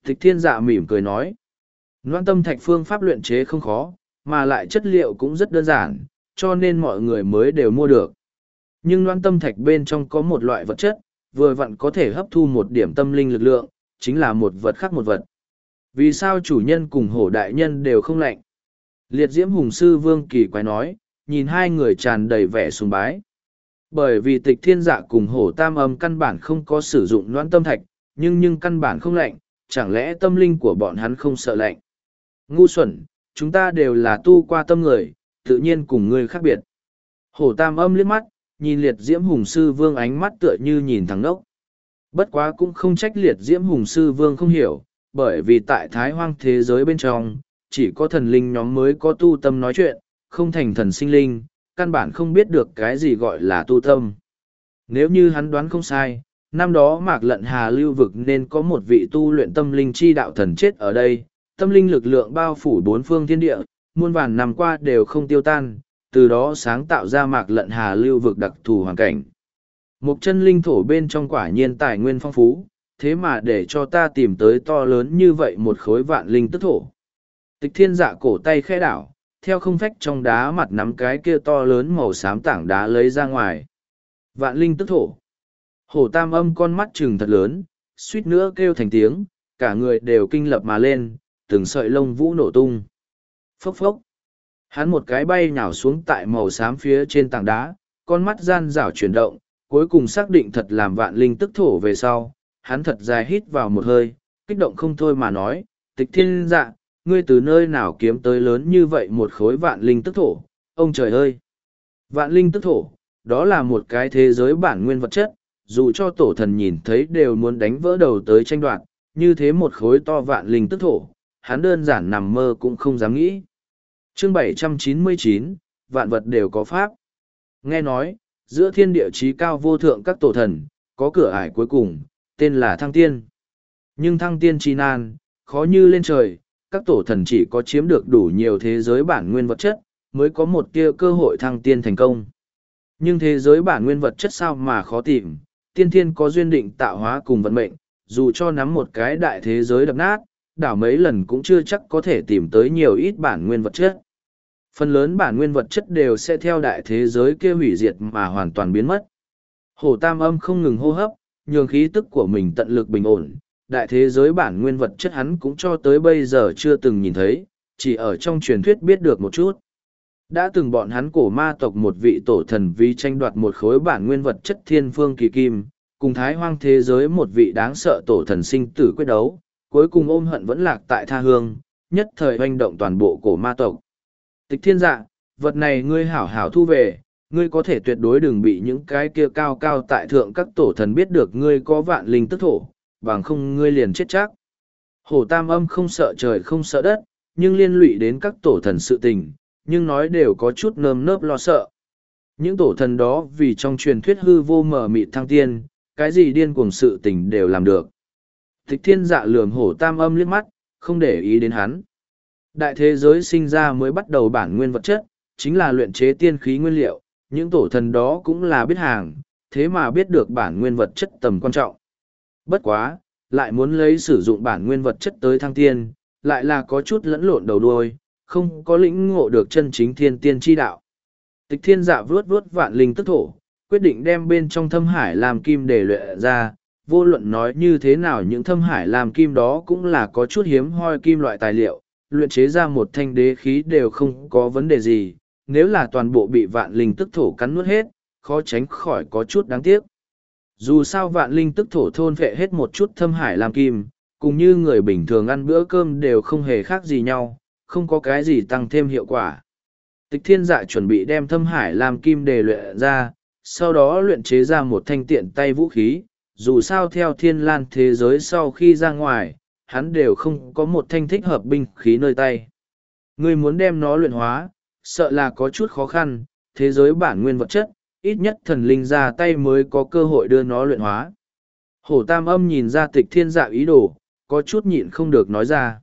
Tịch thiên dạ mỉm cười nói, noãn tâm thạch phương pháp luyện chế không khó, mà lại chất liệu cũng rất đơn giản, cho nên mọi người mới đều mua được. Nhưng noãn tâm thạch bên trong có một loại vật chất, vừa vặn có thể hấp thu một điểm tâm linh lực lượng, chính là một vật khác một vật. Vì sao chủ nhân cùng hổ đại nhân đều không lạnh? Liệt diễm hùng sư vương kỳ quái nói, nhìn hai người tràn đầy vẻ sùng bái. Bởi vì tịch thiên dạ cùng hổ tam âm căn bản không có sử dụng noãn tâm thạch, nhưng nhưng căn bản không lạnh, chẳng lẽ tâm linh của bọn hắn không sợ lạnh? Ngu xuẩn, chúng ta đều là tu qua tâm người, tự nhiên cùng ngươi khác biệt. Hổ tam âm liếc mắt, nhìn liệt diễm hùng sư vương ánh mắt tựa như nhìn thằng nốc. Bất quá cũng không trách liệt diễm hùng sư vương không hiểu, bởi vì tại thái hoang thế giới bên trong, chỉ có thần linh nhóm mới có tu tâm nói chuyện, không thành thần sinh linh, căn bản không biết được cái gì gọi là tu tâm. Nếu như hắn đoán không sai, năm đó mạc lận hà lưu vực nên có một vị tu luyện tâm linh chi đạo thần chết ở đây, tâm linh lực lượng bao phủ bốn phương thiên địa, muôn vàn năm qua đều không tiêu tan, từ đó sáng tạo ra mạc lận hà lưu vực đặc thù hoàn cảnh. Một chân linh thổ bên trong quả nhiên tài nguyên phong phú, thế mà để cho ta tìm tới to lớn như vậy một khối vạn linh tức thổ. Tịch thiên dạ cổ tay khẽ đảo, theo không phách trong đá mặt nắm cái kia to lớn màu xám tảng đá lấy ra ngoài. Vạn linh tức thổ. Hổ tam âm con mắt trừng thật lớn, suýt nữa kêu thành tiếng, cả người đều kinh lập mà lên, từng sợi lông vũ nổ tung. Phốc phốc. Hắn một cái bay nhào xuống tại màu xám phía trên tảng đá, con mắt gian rảo chuyển động, cuối cùng xác định thật làm vạn linh tức thổ về sau, hắn thật dài hít vào một hơi, kích động không thôi mà nói, tịch thiên dạ, ngươi từ nơi nào kiếm tới lớn như vậy một khối vạn linh tức thổ, ông trời ơi! Vạn linh tức thổ, đó là một cái thế giới bản nguyên vật chất, dù cho tổ thần nhìn thấy đều muốn đánh vỡ đầu tới tranh đoạt, như thế một khối to vạn linh tức thổ, hắn đơn giản nằm mơ cũng không dám nghĩ. Chương 799, vạn vật đều có pháp. Nghe nói, giữa thiên địa chí cao vô thượng các tổ thần, có cửa ải cuối cùng, tên là Thăng Tiên. Nhưng Thăng Tiên chi nan, khó như lên trời, các tổ thần chỉ có chiếm được đủ nhiều thế giới bản nguyên vật chất, mới có một tia cơ hội thăng tiên thành công. Nhưng thế giới bản nguyên vật chất sao mà khó tìm, tiên thiên có duyên định tạo hóa cùng vận mệnh, dù cho nắm một cái đại thế giới đập nát, đảo mấy lần cũng chưa chắc có thể tìm tới nhiều ít bản nguyên vật chất. Phần lớn bản nguyên vật chất đều sẽ theo đại thế giới kia hủy diệt mà hoàn toàn biến mất. Hồ tam âm không ngừng hô hấp, nhường khí tức của mình tận lực bình ổn, đại thế giới bản nguyên vật chất hắn cũng cho tới bây giờ chưa từng nhìn thấy, chỉ ở trong truyền thuyết biết được một chút. Đã từng bọn hắn cổ ma tộc một vị tổ thần vì tranh đoạt một khối bản nguyên vật chất thiên phương kỳ kim, cùng thái hoang thế giới một vị đáng sợ tổ thần sinh tử quyết đấu, cuối cùng ôm hận vẫn lạc tại tha hương, nhất thời hoành động toàn bộ cổ ma tộc. Tịch thiên dạ, vật này ngươi hảo hảo thu về, ngươi có thể tuyệt đối đừng bị những cái kia cao cao tại thượng các tổ thần biết được ngươi có vạn linh tức thổ, bằng không ngươi liền chết chắc. Hổ tam âm không sợ trời không sợ đất, nhưng liên lụy đến các tổ thần sự tình, nhưng nói đều có chút nơm nớp lo sợ. Những tổ thần đó vì trong truyền thuyết hư vô mờ mịt thăng tiên, cái gì điên cuồng sự tình đều làm được. Tịch thiên dạ lườm hổ tam âm liếc mắt, không để ý đến hắn. Đại thế giới sinh ra mới bắt đầu bản nguyên vật chất, chính là luyện chế tiên khí nguyên liệu, những tổ thần đó cũng là biết hàng, thế mà biết được bản nguyên vật chất tầm quan trọng. Bất quá, lại muốn lấy sử dụng bản nguyên vật chất tới thăng tiên, lại là có chút lẫn lộn đầu đuôi, không có lĩnh ngộ được chân chính thiên tiên chi đạo. Tịch thiên dạ vướt vướt vạn linh tức thổ, quyết định đem bên trong thâm hải làm kim để luyện ra, vô luận nói như thế nào những thâm hải làm kim đó cũng là có chút hiếm hoi kim loại tài liệu, luyện chế ra một thanh đế khí đều không có vấn đề gì, nếu là toàn bộ bị vạn linh tức thổ cắn nuốt hết, khó tránh khỏi có chút đáng tiếc. Dù sao vạn linh tức thổ thôn vệ hết một chút thâm hải làm kim, cùng như người bình thường ăn bữa cơm đều không hề khác gì nhau, không có cái gì tăng thêm hiệu quả. Tịch thiên dạ chuẩn bị đem thâm hải làm kim đề luyện ra, sau đó luyện chế ra một thanh tiện tay vũ khí, dù sao theo thiên lan thế giới sau khi ra ngoài, hắn đều không có một thanh thích hợp binh khí nơi tay. Người muốn đem nó luyện hóa, sợ là có chút khó khăn, thế giới bản nguyên vật chất, ít nhất thần linh ra tay mới có cơ hội đưa nó luyện hóa. Hổ tam âm nhìn ra tịch thiên dạ ý đồ, có chút nhịn không được nói ra.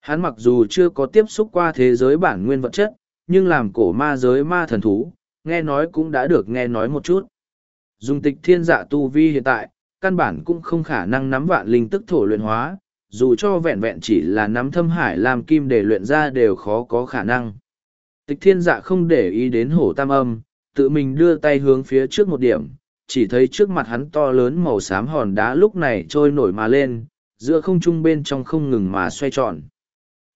Hắn mặc dù chưa có tiếp xúc qua thế giới bản nguyên vật chất, nhưng làm cổ ma giới ma thần thú, nghe nói cũng đã được nghe nói một chút. Dùng tịch thiên dạ tu vi hiện tại, căn bản cũng không khả năng nắm vạn linh tức thổ luyện hóa, dù cho vẹn vẹn chỉ là nắm thâm hải làm kim để luyện ra đều khó có khả năng. Tịch thiên dạ không để ý đến hổ tam âm, tự mình đưa tay hướng phía trước một điểm, chỉ thấy trước mặt hắn to lớn màu xám hòn đá lúc này trôi nổi mà lên, giữa không trung bên trong không ngừng mà xoay tròn.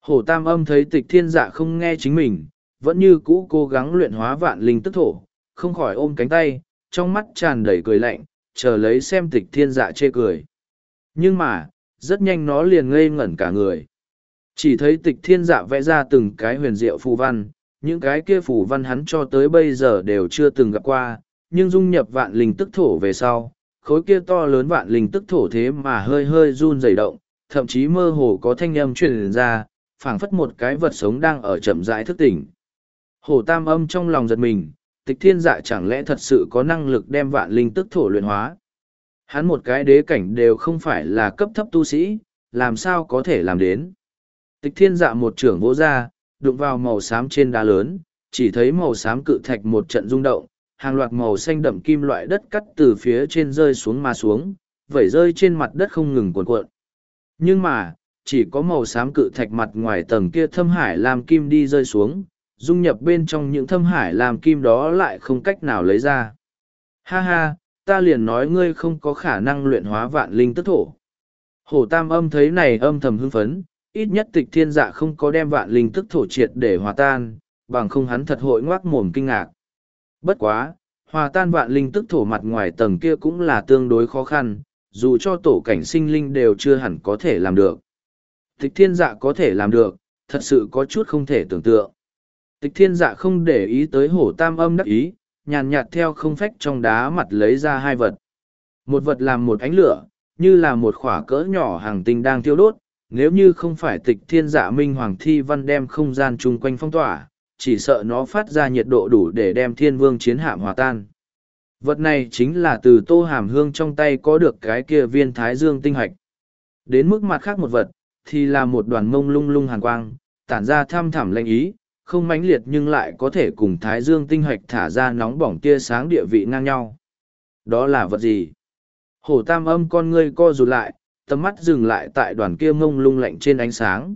Hổ tam âm thấy tịch thiên dạ không nghe chính mình, vẫn như cũ cố gắng luyện hóa vạn linh tức thổ, không khỏi ôm cánh tay, trong mắt tràn đầy cười lạnh, chờ lấy xem tịch thiên dạ chê cười. Nhưng mà, rất nhanh nó liền ngây ngẩn cả người. Chỉ thấy tịch thiên dạ vẽ ra từng cái huyền diệu phù văn, những cái kia phù văn hắn cho tới bây giờ đều chưa từng gặp qua, nhưng dung nhập vạn linh tức thổ về sau, khối kia to lớn vạn linh tức thổ thế mà hơi hơi run rẩy động, thậm chí mơ hồ có thanh âm truyền ra, phảng phất một cái vật sống đang ở chậm rãi thức tỉnh. Hổ tam âm trong lòng giật mình, tịch thiên dạ chẳng lẽ thật sự có năng lực đem vạn linh tức thổ luyện hóa. Hắn một cái đế cảnh đều không phải là cấp thấp tu sĩ, làm sao có thể làm đến. Tịch thiên dạ một trưởng vỗ ra, đụng vào màu xám trên đá lớn, chỉ thấy màu xám cự thạch một trận rung động, hàng loạt màu xanh đậm kim loại đất cắt từ phía trên rơi xuống mà xuống, vẩy rơi trên mặt đất không ngừng cuộn cuộn. Nhưng mà, chỉ có màu xám cự thạch mặt ngoài tầng kia thâm hải làm kim đi rơi xuống, dung nhập bên trong những thâm hải làm kim đó lại không cách nào lấy ra. Ha ha, ta liền nói ngươi không có khả năng luyện hóa vạn linh tức thổ. Hổ tam âm thấy này âm thầm hưng phấn, ít nhất tịch thiên dạ không có đem vạn linh tức thổ triệt để hòa tan, bằng không hắn thật hội ngoác mồm kinh ngạc. Bất quá, hòa tan vạn linh tức thổ mặt ngoài tầng kia cũng là tương đối khó khăn, dù cho tổ cảnh sinh linh đều chưa hẳn có thể làm được. Tịch thiên dạ có thể làm được, thật sự có chút không thể tưởng tượng. Tịch thiên dạ không để ý tới hổ tam âm đắc ý, nhàn nhạt theo không phách trong đá mặt lấy ra hai vật. Một vật làm một ánh lửa, như là một khỏa cỡ nhỏ hàng tinh đang thiêu đốt, nếu như không phải tịch thiên dạ minh hoàng thi văn đem không gian chung quanh phong tỏa, chỉ sợ nó phát ra nhiệt độ đủ để đem thiên vương chiến hạm hòa tan. Vật này chính là từ tô hàm hương trong tay có được cái kia viên thái dương tinh hạch. Đến mức mặt khác một vật, thì là một đoàn mông lung lung hàn quang, tản ra thăm thẳm lanh ý, không mãnh liệt nhưng lại có thể cùng thái dương tinh hạch thả ra nóng bỏng tia sáng địa vị ngang nhau. Đó là vật gì? Hổ tam âm con ngươi co rụt lại, tầm mắt dừng lại tại đoàn kia mông lung lạnh trên ánh sáng.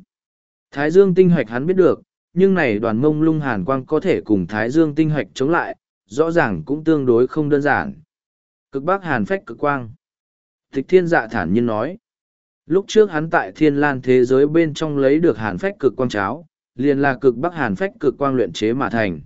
Thái dương tinh hạch hắn biết được, nhưng này đoàn mông lung hàn quang có thể cùng thái dương tinh hạch chống lại, rõ ràng cũng tương đối không đơn giản. Cực bắc hàn phách cực quang. Tịch thiên dạ thản nhiên nói. Lúc trước hắn tại thiên lan thế giới bên trong lấy được hàn phách cực quang cháo, liền là cực bắc hàn phách cực quang luyện chế mà thành.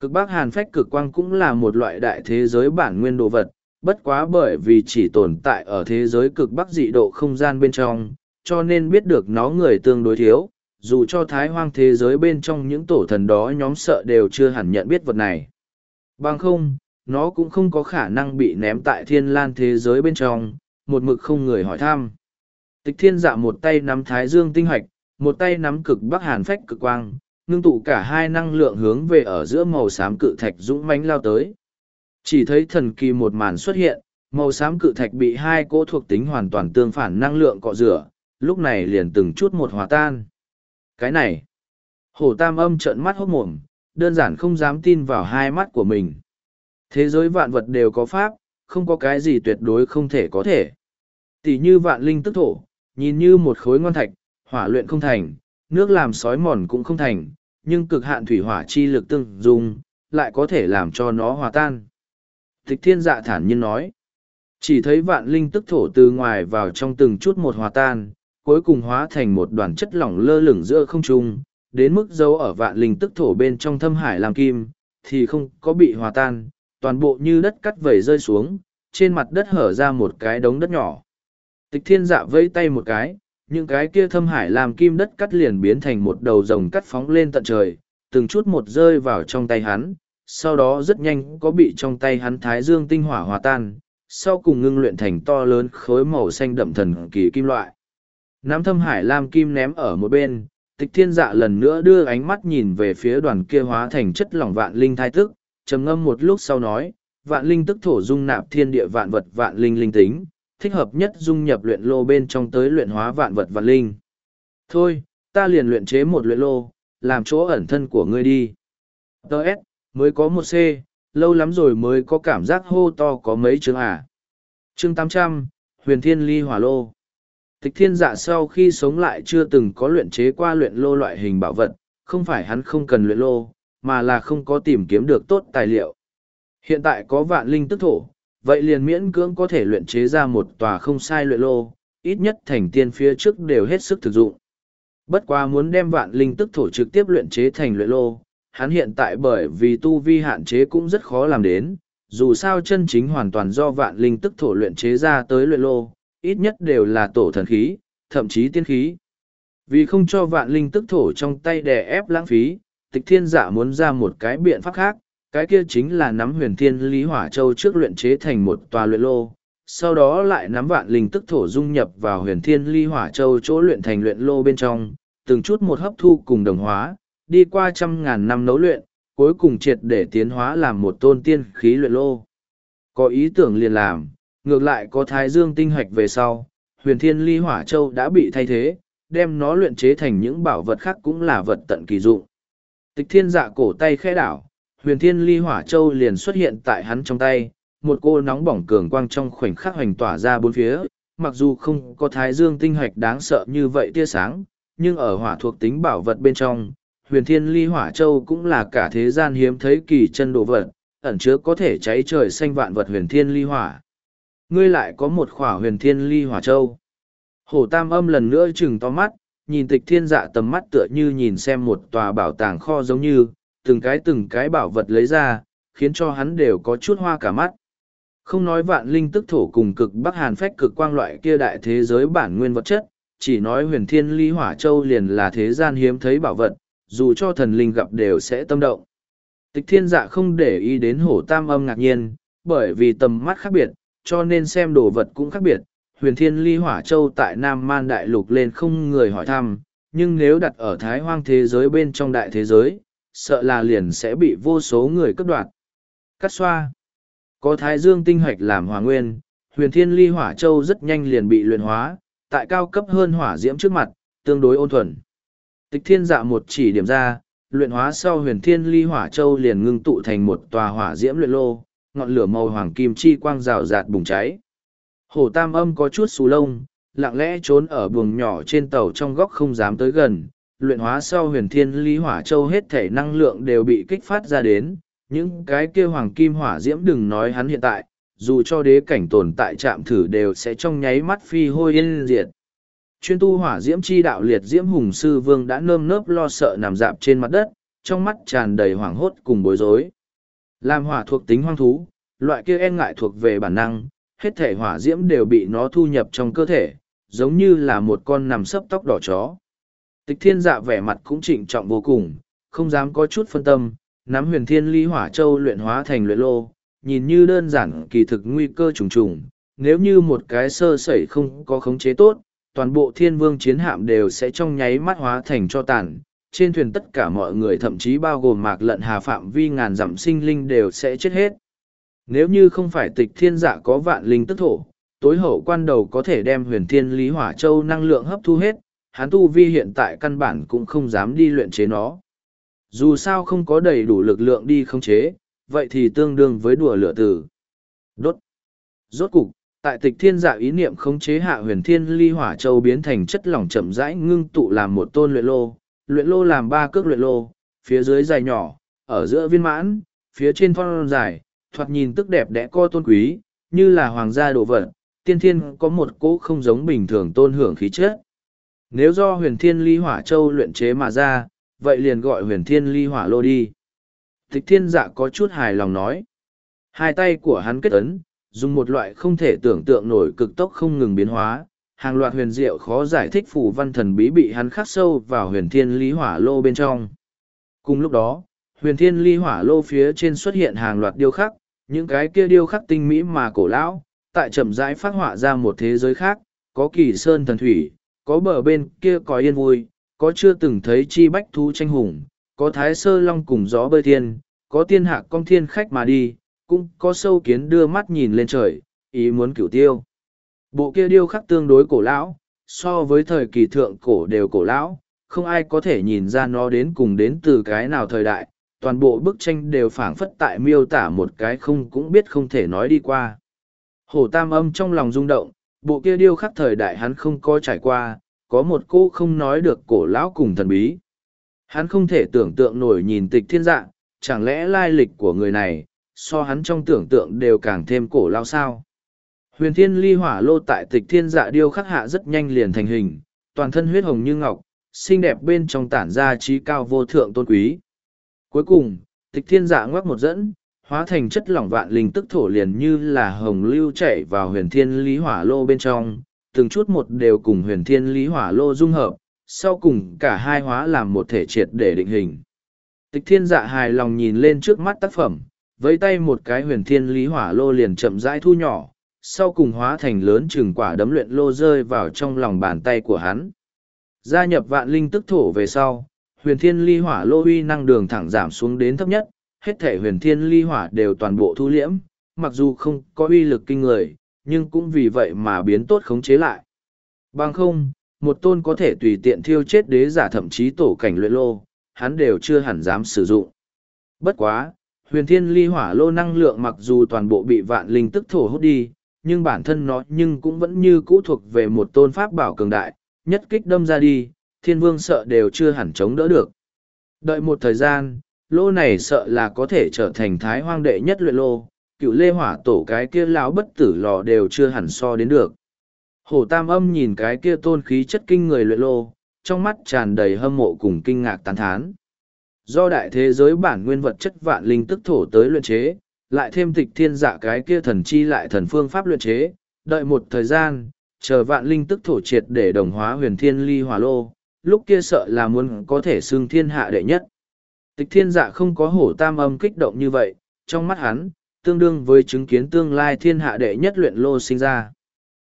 Cực bắc hàn phách cực quang cũng là một loại đại thế giới bản nguyên đồ vật, bất quá bởi vì chỉ tồn tại ở thế giới cực bắc dị độ không gian bên trong, cho nên biết được nó người tương đối thiếu, dù cho thái hoang thế giới bên trong những tổ thần đó nhóm sợ đều chưa hẳn nhận biết vật này. Bằng không, nó cũng không có khả năng bị ném tại thiên lan thế giới bên trong, một mực không người hỏi thăm. Tịch thiên dạ một tay nắm thái dương tinh hoạch, một tay nắm cực bắc hàn phách cực quang, ngưng tụ cả hai năng lượng hướng về ở giữa màu xám cự thạch dũng mãnh lao tới. Chỉ thấy thần kỳ một màn xuất hiện, màu xám cự thạch bị hai cỗ thuộc tính hoàn toàn tương phản năng lượng cọ rửa, lúc này liền từng chút một hòa tan. Cái này, hổ tam âm trợn mắt hốc mồm, đơn giản không dám tin vào hai mắt của mình. Thế giới vạn vật đều có pháp, không có cái gì tuyệt đối không thể có thể. Tỷ như vạn linh tức thổ, nhìn như một khối ngon thạch, hỏa luyện không thành, nước làm sói mòn cũng không thành, nhưng cực hạn thủy hỏa chi lực tương dung, lại có thể làm cho nó hòa tan. Tịch thiên dạ thản nhiên nói, chỉ thấy vạn linh tức thổ từ ngoài vào trong từng chút một hòa tan, cuối cùng hóa thành một đoàn chất lỏng lơ lửng giữa không trung, đến mức dấu ở vạn linh tức thổ bên trong thâm hải làm kim, thì không có bị hòa tan, toàn bộ như đất cắt vẩy rơi xuống, trên mặt đất hở ra một cái đống đất nhỏ. Tịch thiên dạ vẫy tay một cái, những cái kia thâm hải làm kim đất cắt liền biến thành một đầu rồng cắt phóng lên tận trời, từng chút một rơi vào trong tay hắn, sau đó rất nhanh có bị trong tay hắn thái dương tinh hỏa hòa tan, sau cùng ngưng luyện thành to lớn khối màu xanh đậm thần kỳ kim loại. Nắm thâm hải lam kim ném ở một bên, tịch thiên dạ lần nữa đưa ánh mắt nhìn về phía đoàn kia hóa thành chất lỏng vạn linh thai tức, trầm ngâm một lúc sau nói, vạn linh tức thổ dung nạp thiên địa vạn vật vạn linh linh tính, thích hợp nhất dung nhập luyện lô bên trong tới luyện hóa vạn vật vạn linh. Thôi, ta liền luyện chế một luyện lô, làm chỗ ẩn thân của ngươi đi. Đợt, mới có một C, lâu lắm rồi mới có cảm giác hô to có mấy chương à. Chương tám trăm Huyền Thiên Ly Hỏa Lô Tịch thiên dạ sau khi sống lại chưa từng có luyện chế qua luyện lô loại hình bảo vật, không phải hắn không cần luyện lô, mà là không có tìm kiếm được tốt tài liệu. Hiện tại có vạn linh tức thổ, vậy liền miễn cưỡng có thể luyện chế ra một tòa không sai luyện lô, ít nhất thành tiên phía trước đều hết sức thực dụng. Bất quá muốn đem vạn linh tức thổ trực tiếp luyện chế thành luyện lô, hắn hiện tại bởi vì tu vi hạn chế cũng rất khó làm đến, dù sao chân chính hoàn toàn do vạn linh tức thổ luyện chế ra tới luyện lô, ít nhất đều là tổ thần khí, thậm chí tiên khí. Vì không cho vạn linh tức thổ trong tay đè ép lãng phí, tịch thiên giả muốn ra một cái biện pháp khác, cái kia chính là nắm huyền thiên lý hỏa châu trước luyện chế thành một tòa luyện lô, sau đó lại nắm vạn linh tức thổ dung nhập vào huyền thiên ly hỏa châu chỗ luyện thành luyện lô bên trong, từng chút một hấp thu cùng đồng hóa, đi qua trăm ngàn năm nấu luyện, cuối cùng triệt để tiến hóa làm một tôn tiên khí luyện lô. Có ý tưởng liền làm, ngược lại có thái dương tinh hạch về sau, huyền thiên ly hỏa châu đã bị thay thế, đem nó luyện chế thành những bảo vật khác cũng là vật tận kỳ dụng. Tịch thiên dạ cổ tay khẽ đảo, huyền thiên ly hỏa châu liền xuất hiện tại hắn trong tay, một cô nóng bỏng cường quang trong khoảnh khắc hoành tỏa ra bốn phía, mặc dù không có thái dương tinh hạch đáng sợ như vậy tia sáng, nhưng ở hỏa thuộc tính bảo vật bên trong, huyền thiên ly hỏa châu cũng là cả thế gian hiếm thấy kỳ chân đồ vật, ẩn chứa có thể cháy trời xanh vạn vật huyền thiên ly hỏa. Ngươi lại có một khỏa huyền thiên ly hỏa châu. Hổ tam âm lần nữa chừng to mắt, nhìn tịch thiên dạ tầm mắt tựa như nhìn xem một tòa bảo tàng kho giống như, từng cái từng cái bảo vật lấy ra, khiến cho hắn đều có chút hoa cả mắt. Không nói vạn linh tức thổ cùng cực bắc hàn phách cực quang loại kia đại thế giới bản nguyên vật chất, chỉ nói huyền thiên ly hỏa châu liền là thế gian hiếm thấy bảo vật, dù cho thần linh gặp đều sẽ tâm động. Tịch thiên dạ không để ý đến hổ tam âm ngạc nhiên, bởi vì tầm mắt khác biệt, cho nên xem đồ vật cũng khác biệt. Huyền thiên ly hỏa châu tại Nam Man Đại Lục lên không người hỏi thăm, nhưng nếu đặt ở thái hoang thế giới bên trong đại thế giới, sợ là liền sẽ bị vô số người cướp đoạt. Cắt xoa. Có thái dương tinh hoạch làm hỏa nguyên, huyền thiên ly hỏa châu rất nhanh liền bị luyện hóa, tại cao cấp hơn hỏa diễm trước mặt, tương đối ôn thuần. Tịch thiên dạ một chỉ điểm ra, luyện hóa sau huyền thiên ly hỏa châu liền ngưng tụ thành một tòa hỏa diễm luyện lô, ngọn lửa màu hoàng kim chi quang rào rạt bùng cháy. Hổ tam âm có chút xù lông, lặng lẽ trốn ở buồng nhỏ trên tàu trong góc không dám tới gần. Luyện hóa sau huyền thiên ly hỏa châu hết thể năng lượng đều bị kích phát ra đến. Những cái kia hoàng kim hỏa diễm đừng nói hắn hiện tại, dù cho đế cảnh tồn tại trạm thử đều sẽ trong nháy mắt phi hôi yên diệt. Chuyên tu hỏa diễm chi đạo liệt diễm hùng sư vương đã nơm nớp lo sợ nằm dạp trên mặt đất, trong mắt tràn đầy hoảng hốt cùng bối rối. Làm hỏa thuộc tính hoang thú, loại kia e ngại thuộc về bản năng, hết thể hỏa diễm đều bị nó thu nhập trong cơ thể, giống như là một con nằm sấp tóc đỏ chó. Tịch thiên dạ vẻ mặt cũng trịnh trọng vô cùng, không dám có chút phân tâm, nắm huyền thiên ly hỏa châu luyện hóa thành luyện lô, nhìn như đơn giản kỳ thực nguy cơ trùng trùng, nếu như một cái sơ sẩy không có khống chế tốt, toàn bộ thiên vương chiến hạm đều sẽ trong nháy mắt hóa thành cho tàn. Trên thuyền tất cả mọi người thậm chí bao gồm mạc lận hà phạm vi ngàn dặm sinh linh đều sẽ chết hết. Nếu như không phải tịch thiên dạ có vạn linh tức thổ, tối hậu quan đầu có thể đem huyền thiên lý hỏa châu năng lượng hấp thu hết, hán tu vi hiện tại căn bản cũng không dám đi luyện chế nó. Dù sao không có đầy đủ lực lượng đi khống chế, vậy thì tương đương với đùa lửa tử. Đốt. Rốt cục, tại tịch thiên dạ ý niệm khống chế hạ huyền thiên ly hỏa châu biến thành chất lỏng chậm rãi ngưng tụ làm một tôn luyện lô. Luyện lô làm ba cước luyện lô, phía dưới dài nhỏ, ở giữa viên mãn, phía trên thon dài, thoạt nhìn tức đẹp đẽ co tôn quý, như là hoàng gia đồ vật, tiên thiên có một cỗ không giống bình thường tôn hưởng khí chất. Nếu do huyền thiên ly hỏa châu luyện chế mà ra, vậy liền gọi huyền thiên ly hỏa lô đi. Tịch thiên dạ có chút hài lòng nói. Hai tay của hắn kết ấn, dùng một loại không thể tưởng tượng nổi cực tốc không ngừng biến hóa, hàng loạt huyền diệu khó giải thích phù văn thần bí bị hắn khắc sâu vào huyền thiên lý hỏa lô bên trong. Cùng lúc đó, huyền thiên ly hỏa lô phía trên xuất hiện hàng loạt điêu khắc, những cái kia điêu khắc tinh mỹ mà cổ lão, tại chậm rãi phát họa ra một thế giới khác, có kỳ sơn thần thủy, có bờ bên kia có yên vui, có chưa từng thấy chi bách thú tranh hùng, có thái sơ long cùng gió bơi thiên, có tiên hạ công thiên khách mà đi, cũng có sâu kiến đưa mắt nhìn lên trời, ý muốn cửu tiêu. Bộ kia điêu khắc tương đối cổ lão, so với thời kỳ thượng cổ đều cổ lão, không ai có thể nhìn ra nó đến cùng đến từ cái nào thời đại, toàn bộ bức tranh đều phảng phất tại miêu tả một cái không cũng biết không thể nói đi qua. Hổ tam âm trong lòng rung động, bộ kia điêu khắc thời đại hắn không có trải qua, có một cô không nói được cổ lão cùng thần bí. Hắn không thể tưởng tượng nổi nhìn tịch thiên dạng, chẳng lẽ lai lịch của người này, so hắn trong tưởng tượng đều càng thêm cổ lao sao. Huyền thiên ly hỏa lô tại tịch thiên dạ điêu khắc hạ rất nhanh liền thành hình, toàn thân huyết hồng như ngọc, xinh đẹp bên trong tản ra trí cao vô thượng tôn quý. Cuối cùng, tịch thiên dạ ngoắc một dẫn, hóa thành chất lỏng vạn linh tức thổ liền như là hồng lưu chảy vào huyền thiên lý hỏa lô bên trong, từng chút một đều cùng huyền thiên lý hỏa lô dung hợp, sau cùng cả hai hóa làm một thể triệt để định hình. Tịch thiên dạ hài lòng nhìn lên trước mắt tác phẩm, với tay một cái huyền thiên lý hỏa lô liền chậm rãi thu nhỏ, sau cùng hóa thành lớn chừng quả đấm luyện lô rơi vào trong lòng bàn tay của hắn. Gia nhập vạn linh tức thổ về sau, huyền thiên ly hỏa lô uy năng đường thẳng giảm xuống đến thấp nhất, hết thể huyền thiên ly hỏa đều toàn bộ thu liễm, mặc dù không có uy lực kinh người, nhưng cũng vì vậy mà biến tốt khống chế lại. Bằng không, một tôn có thể tùy tiện thiêu chết đế giả thậm chí tổ cảnh luyện lô, hắn đều chưa hẳn dám sử dụng. Bất quá, huyền thiên ly hỏa lô năng lượng mặc dù toàn bộ bị vạn linh tức thổ hút đi, nhưng bản thân nó nhưng cũng vẫn như cũ thuộc về một tôn pháp bảo cường đại, nhất kích đâm ra đi, thiên vương sợ đều chưa hẳn chống đỡ được. Đợi một thời gian, lô này sợ là có thể trở thành thái hoang đệ nhất luyện lô, cựu lê hỏa tổ cái kia lão bất tử lò đều chưa hẳn so đến được. Hổ tam âm nhìn cái kia tôn khí chất kinh người luyện lô, trong mắt tràn đầy hâm mộ cùng kinh ngạc tán thán. Do đại thế giới bản nguyên vật chất vạn linh tức thổ tới luyện chế, lại thêm tịch thiên dạ cái kia thần chi lại thần phương pháp luyện chế, đợi một thời gian, chờ vạn linh tức thổ triệt để đồng hóa huyền thiên ly hỏa lô, lúc kia sợ là muốn có thể xưng thiên hạ đệ nhất. Tịch thiên dạ không có hổ tam âm kích động như vậy, trong mắt hắn, tương đương với chứng kiến tương lai thiên hạ đệ nhất luyện lô sinh ra.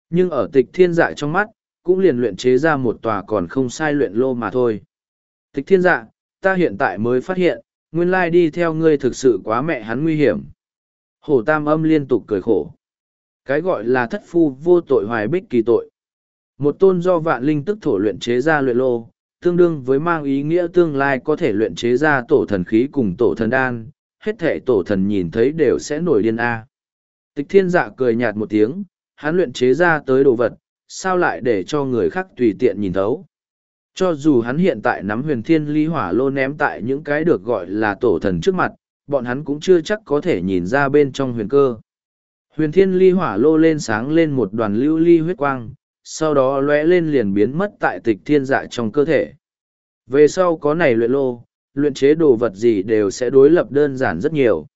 Nhưng ở tịch thiên dạ trong mắt, cũng liền luyện chế ra một tòa còn không sai luyện lô mà thôi. Tịch thiên dạ, ta hiện tại mới phát hiện, nguyên lai đi theo ngươi thực sự quá mẹ hắn nguy hiểm. Hổ tam âm liên tục cười khổ. Cái gọi là thất phu vô tội hoài bích kỳ tội. Một tôn do vạn linh tức thổ luyện chế ra luyện lô, tương đương với mang ý nghĩa tương lai có thể luyện chế ra tổ thần khí cùng tổ thần đan, hết thể tổ thần nhìn thấy đều sẽ nổi điên A. Tịch thiên dạ cười nhạt một tiếng, hắn luyện chế ra tới đồ vật, sao lại để cho người khác tùy tiện nhìn thấu. Cho dù hắn hiện tại nắm huyền thiên ly hỏa lô ném tại những cái được gọi là tổ thần trước mặt, bọn hắn cũng chưa chắc có thể nhìn ra bên trong huyền cơ. Huyền thiên ly hỏa lô lên sáng lên một đoàn lưu ly huyết quang, sau đó lóe lên liền biến mất tại tịch thiên dạ trong cơ thể. Về sau có này luyện lô, luyện chế đồ vật gì đều sẽ đối lập đơn giản rất nhiều.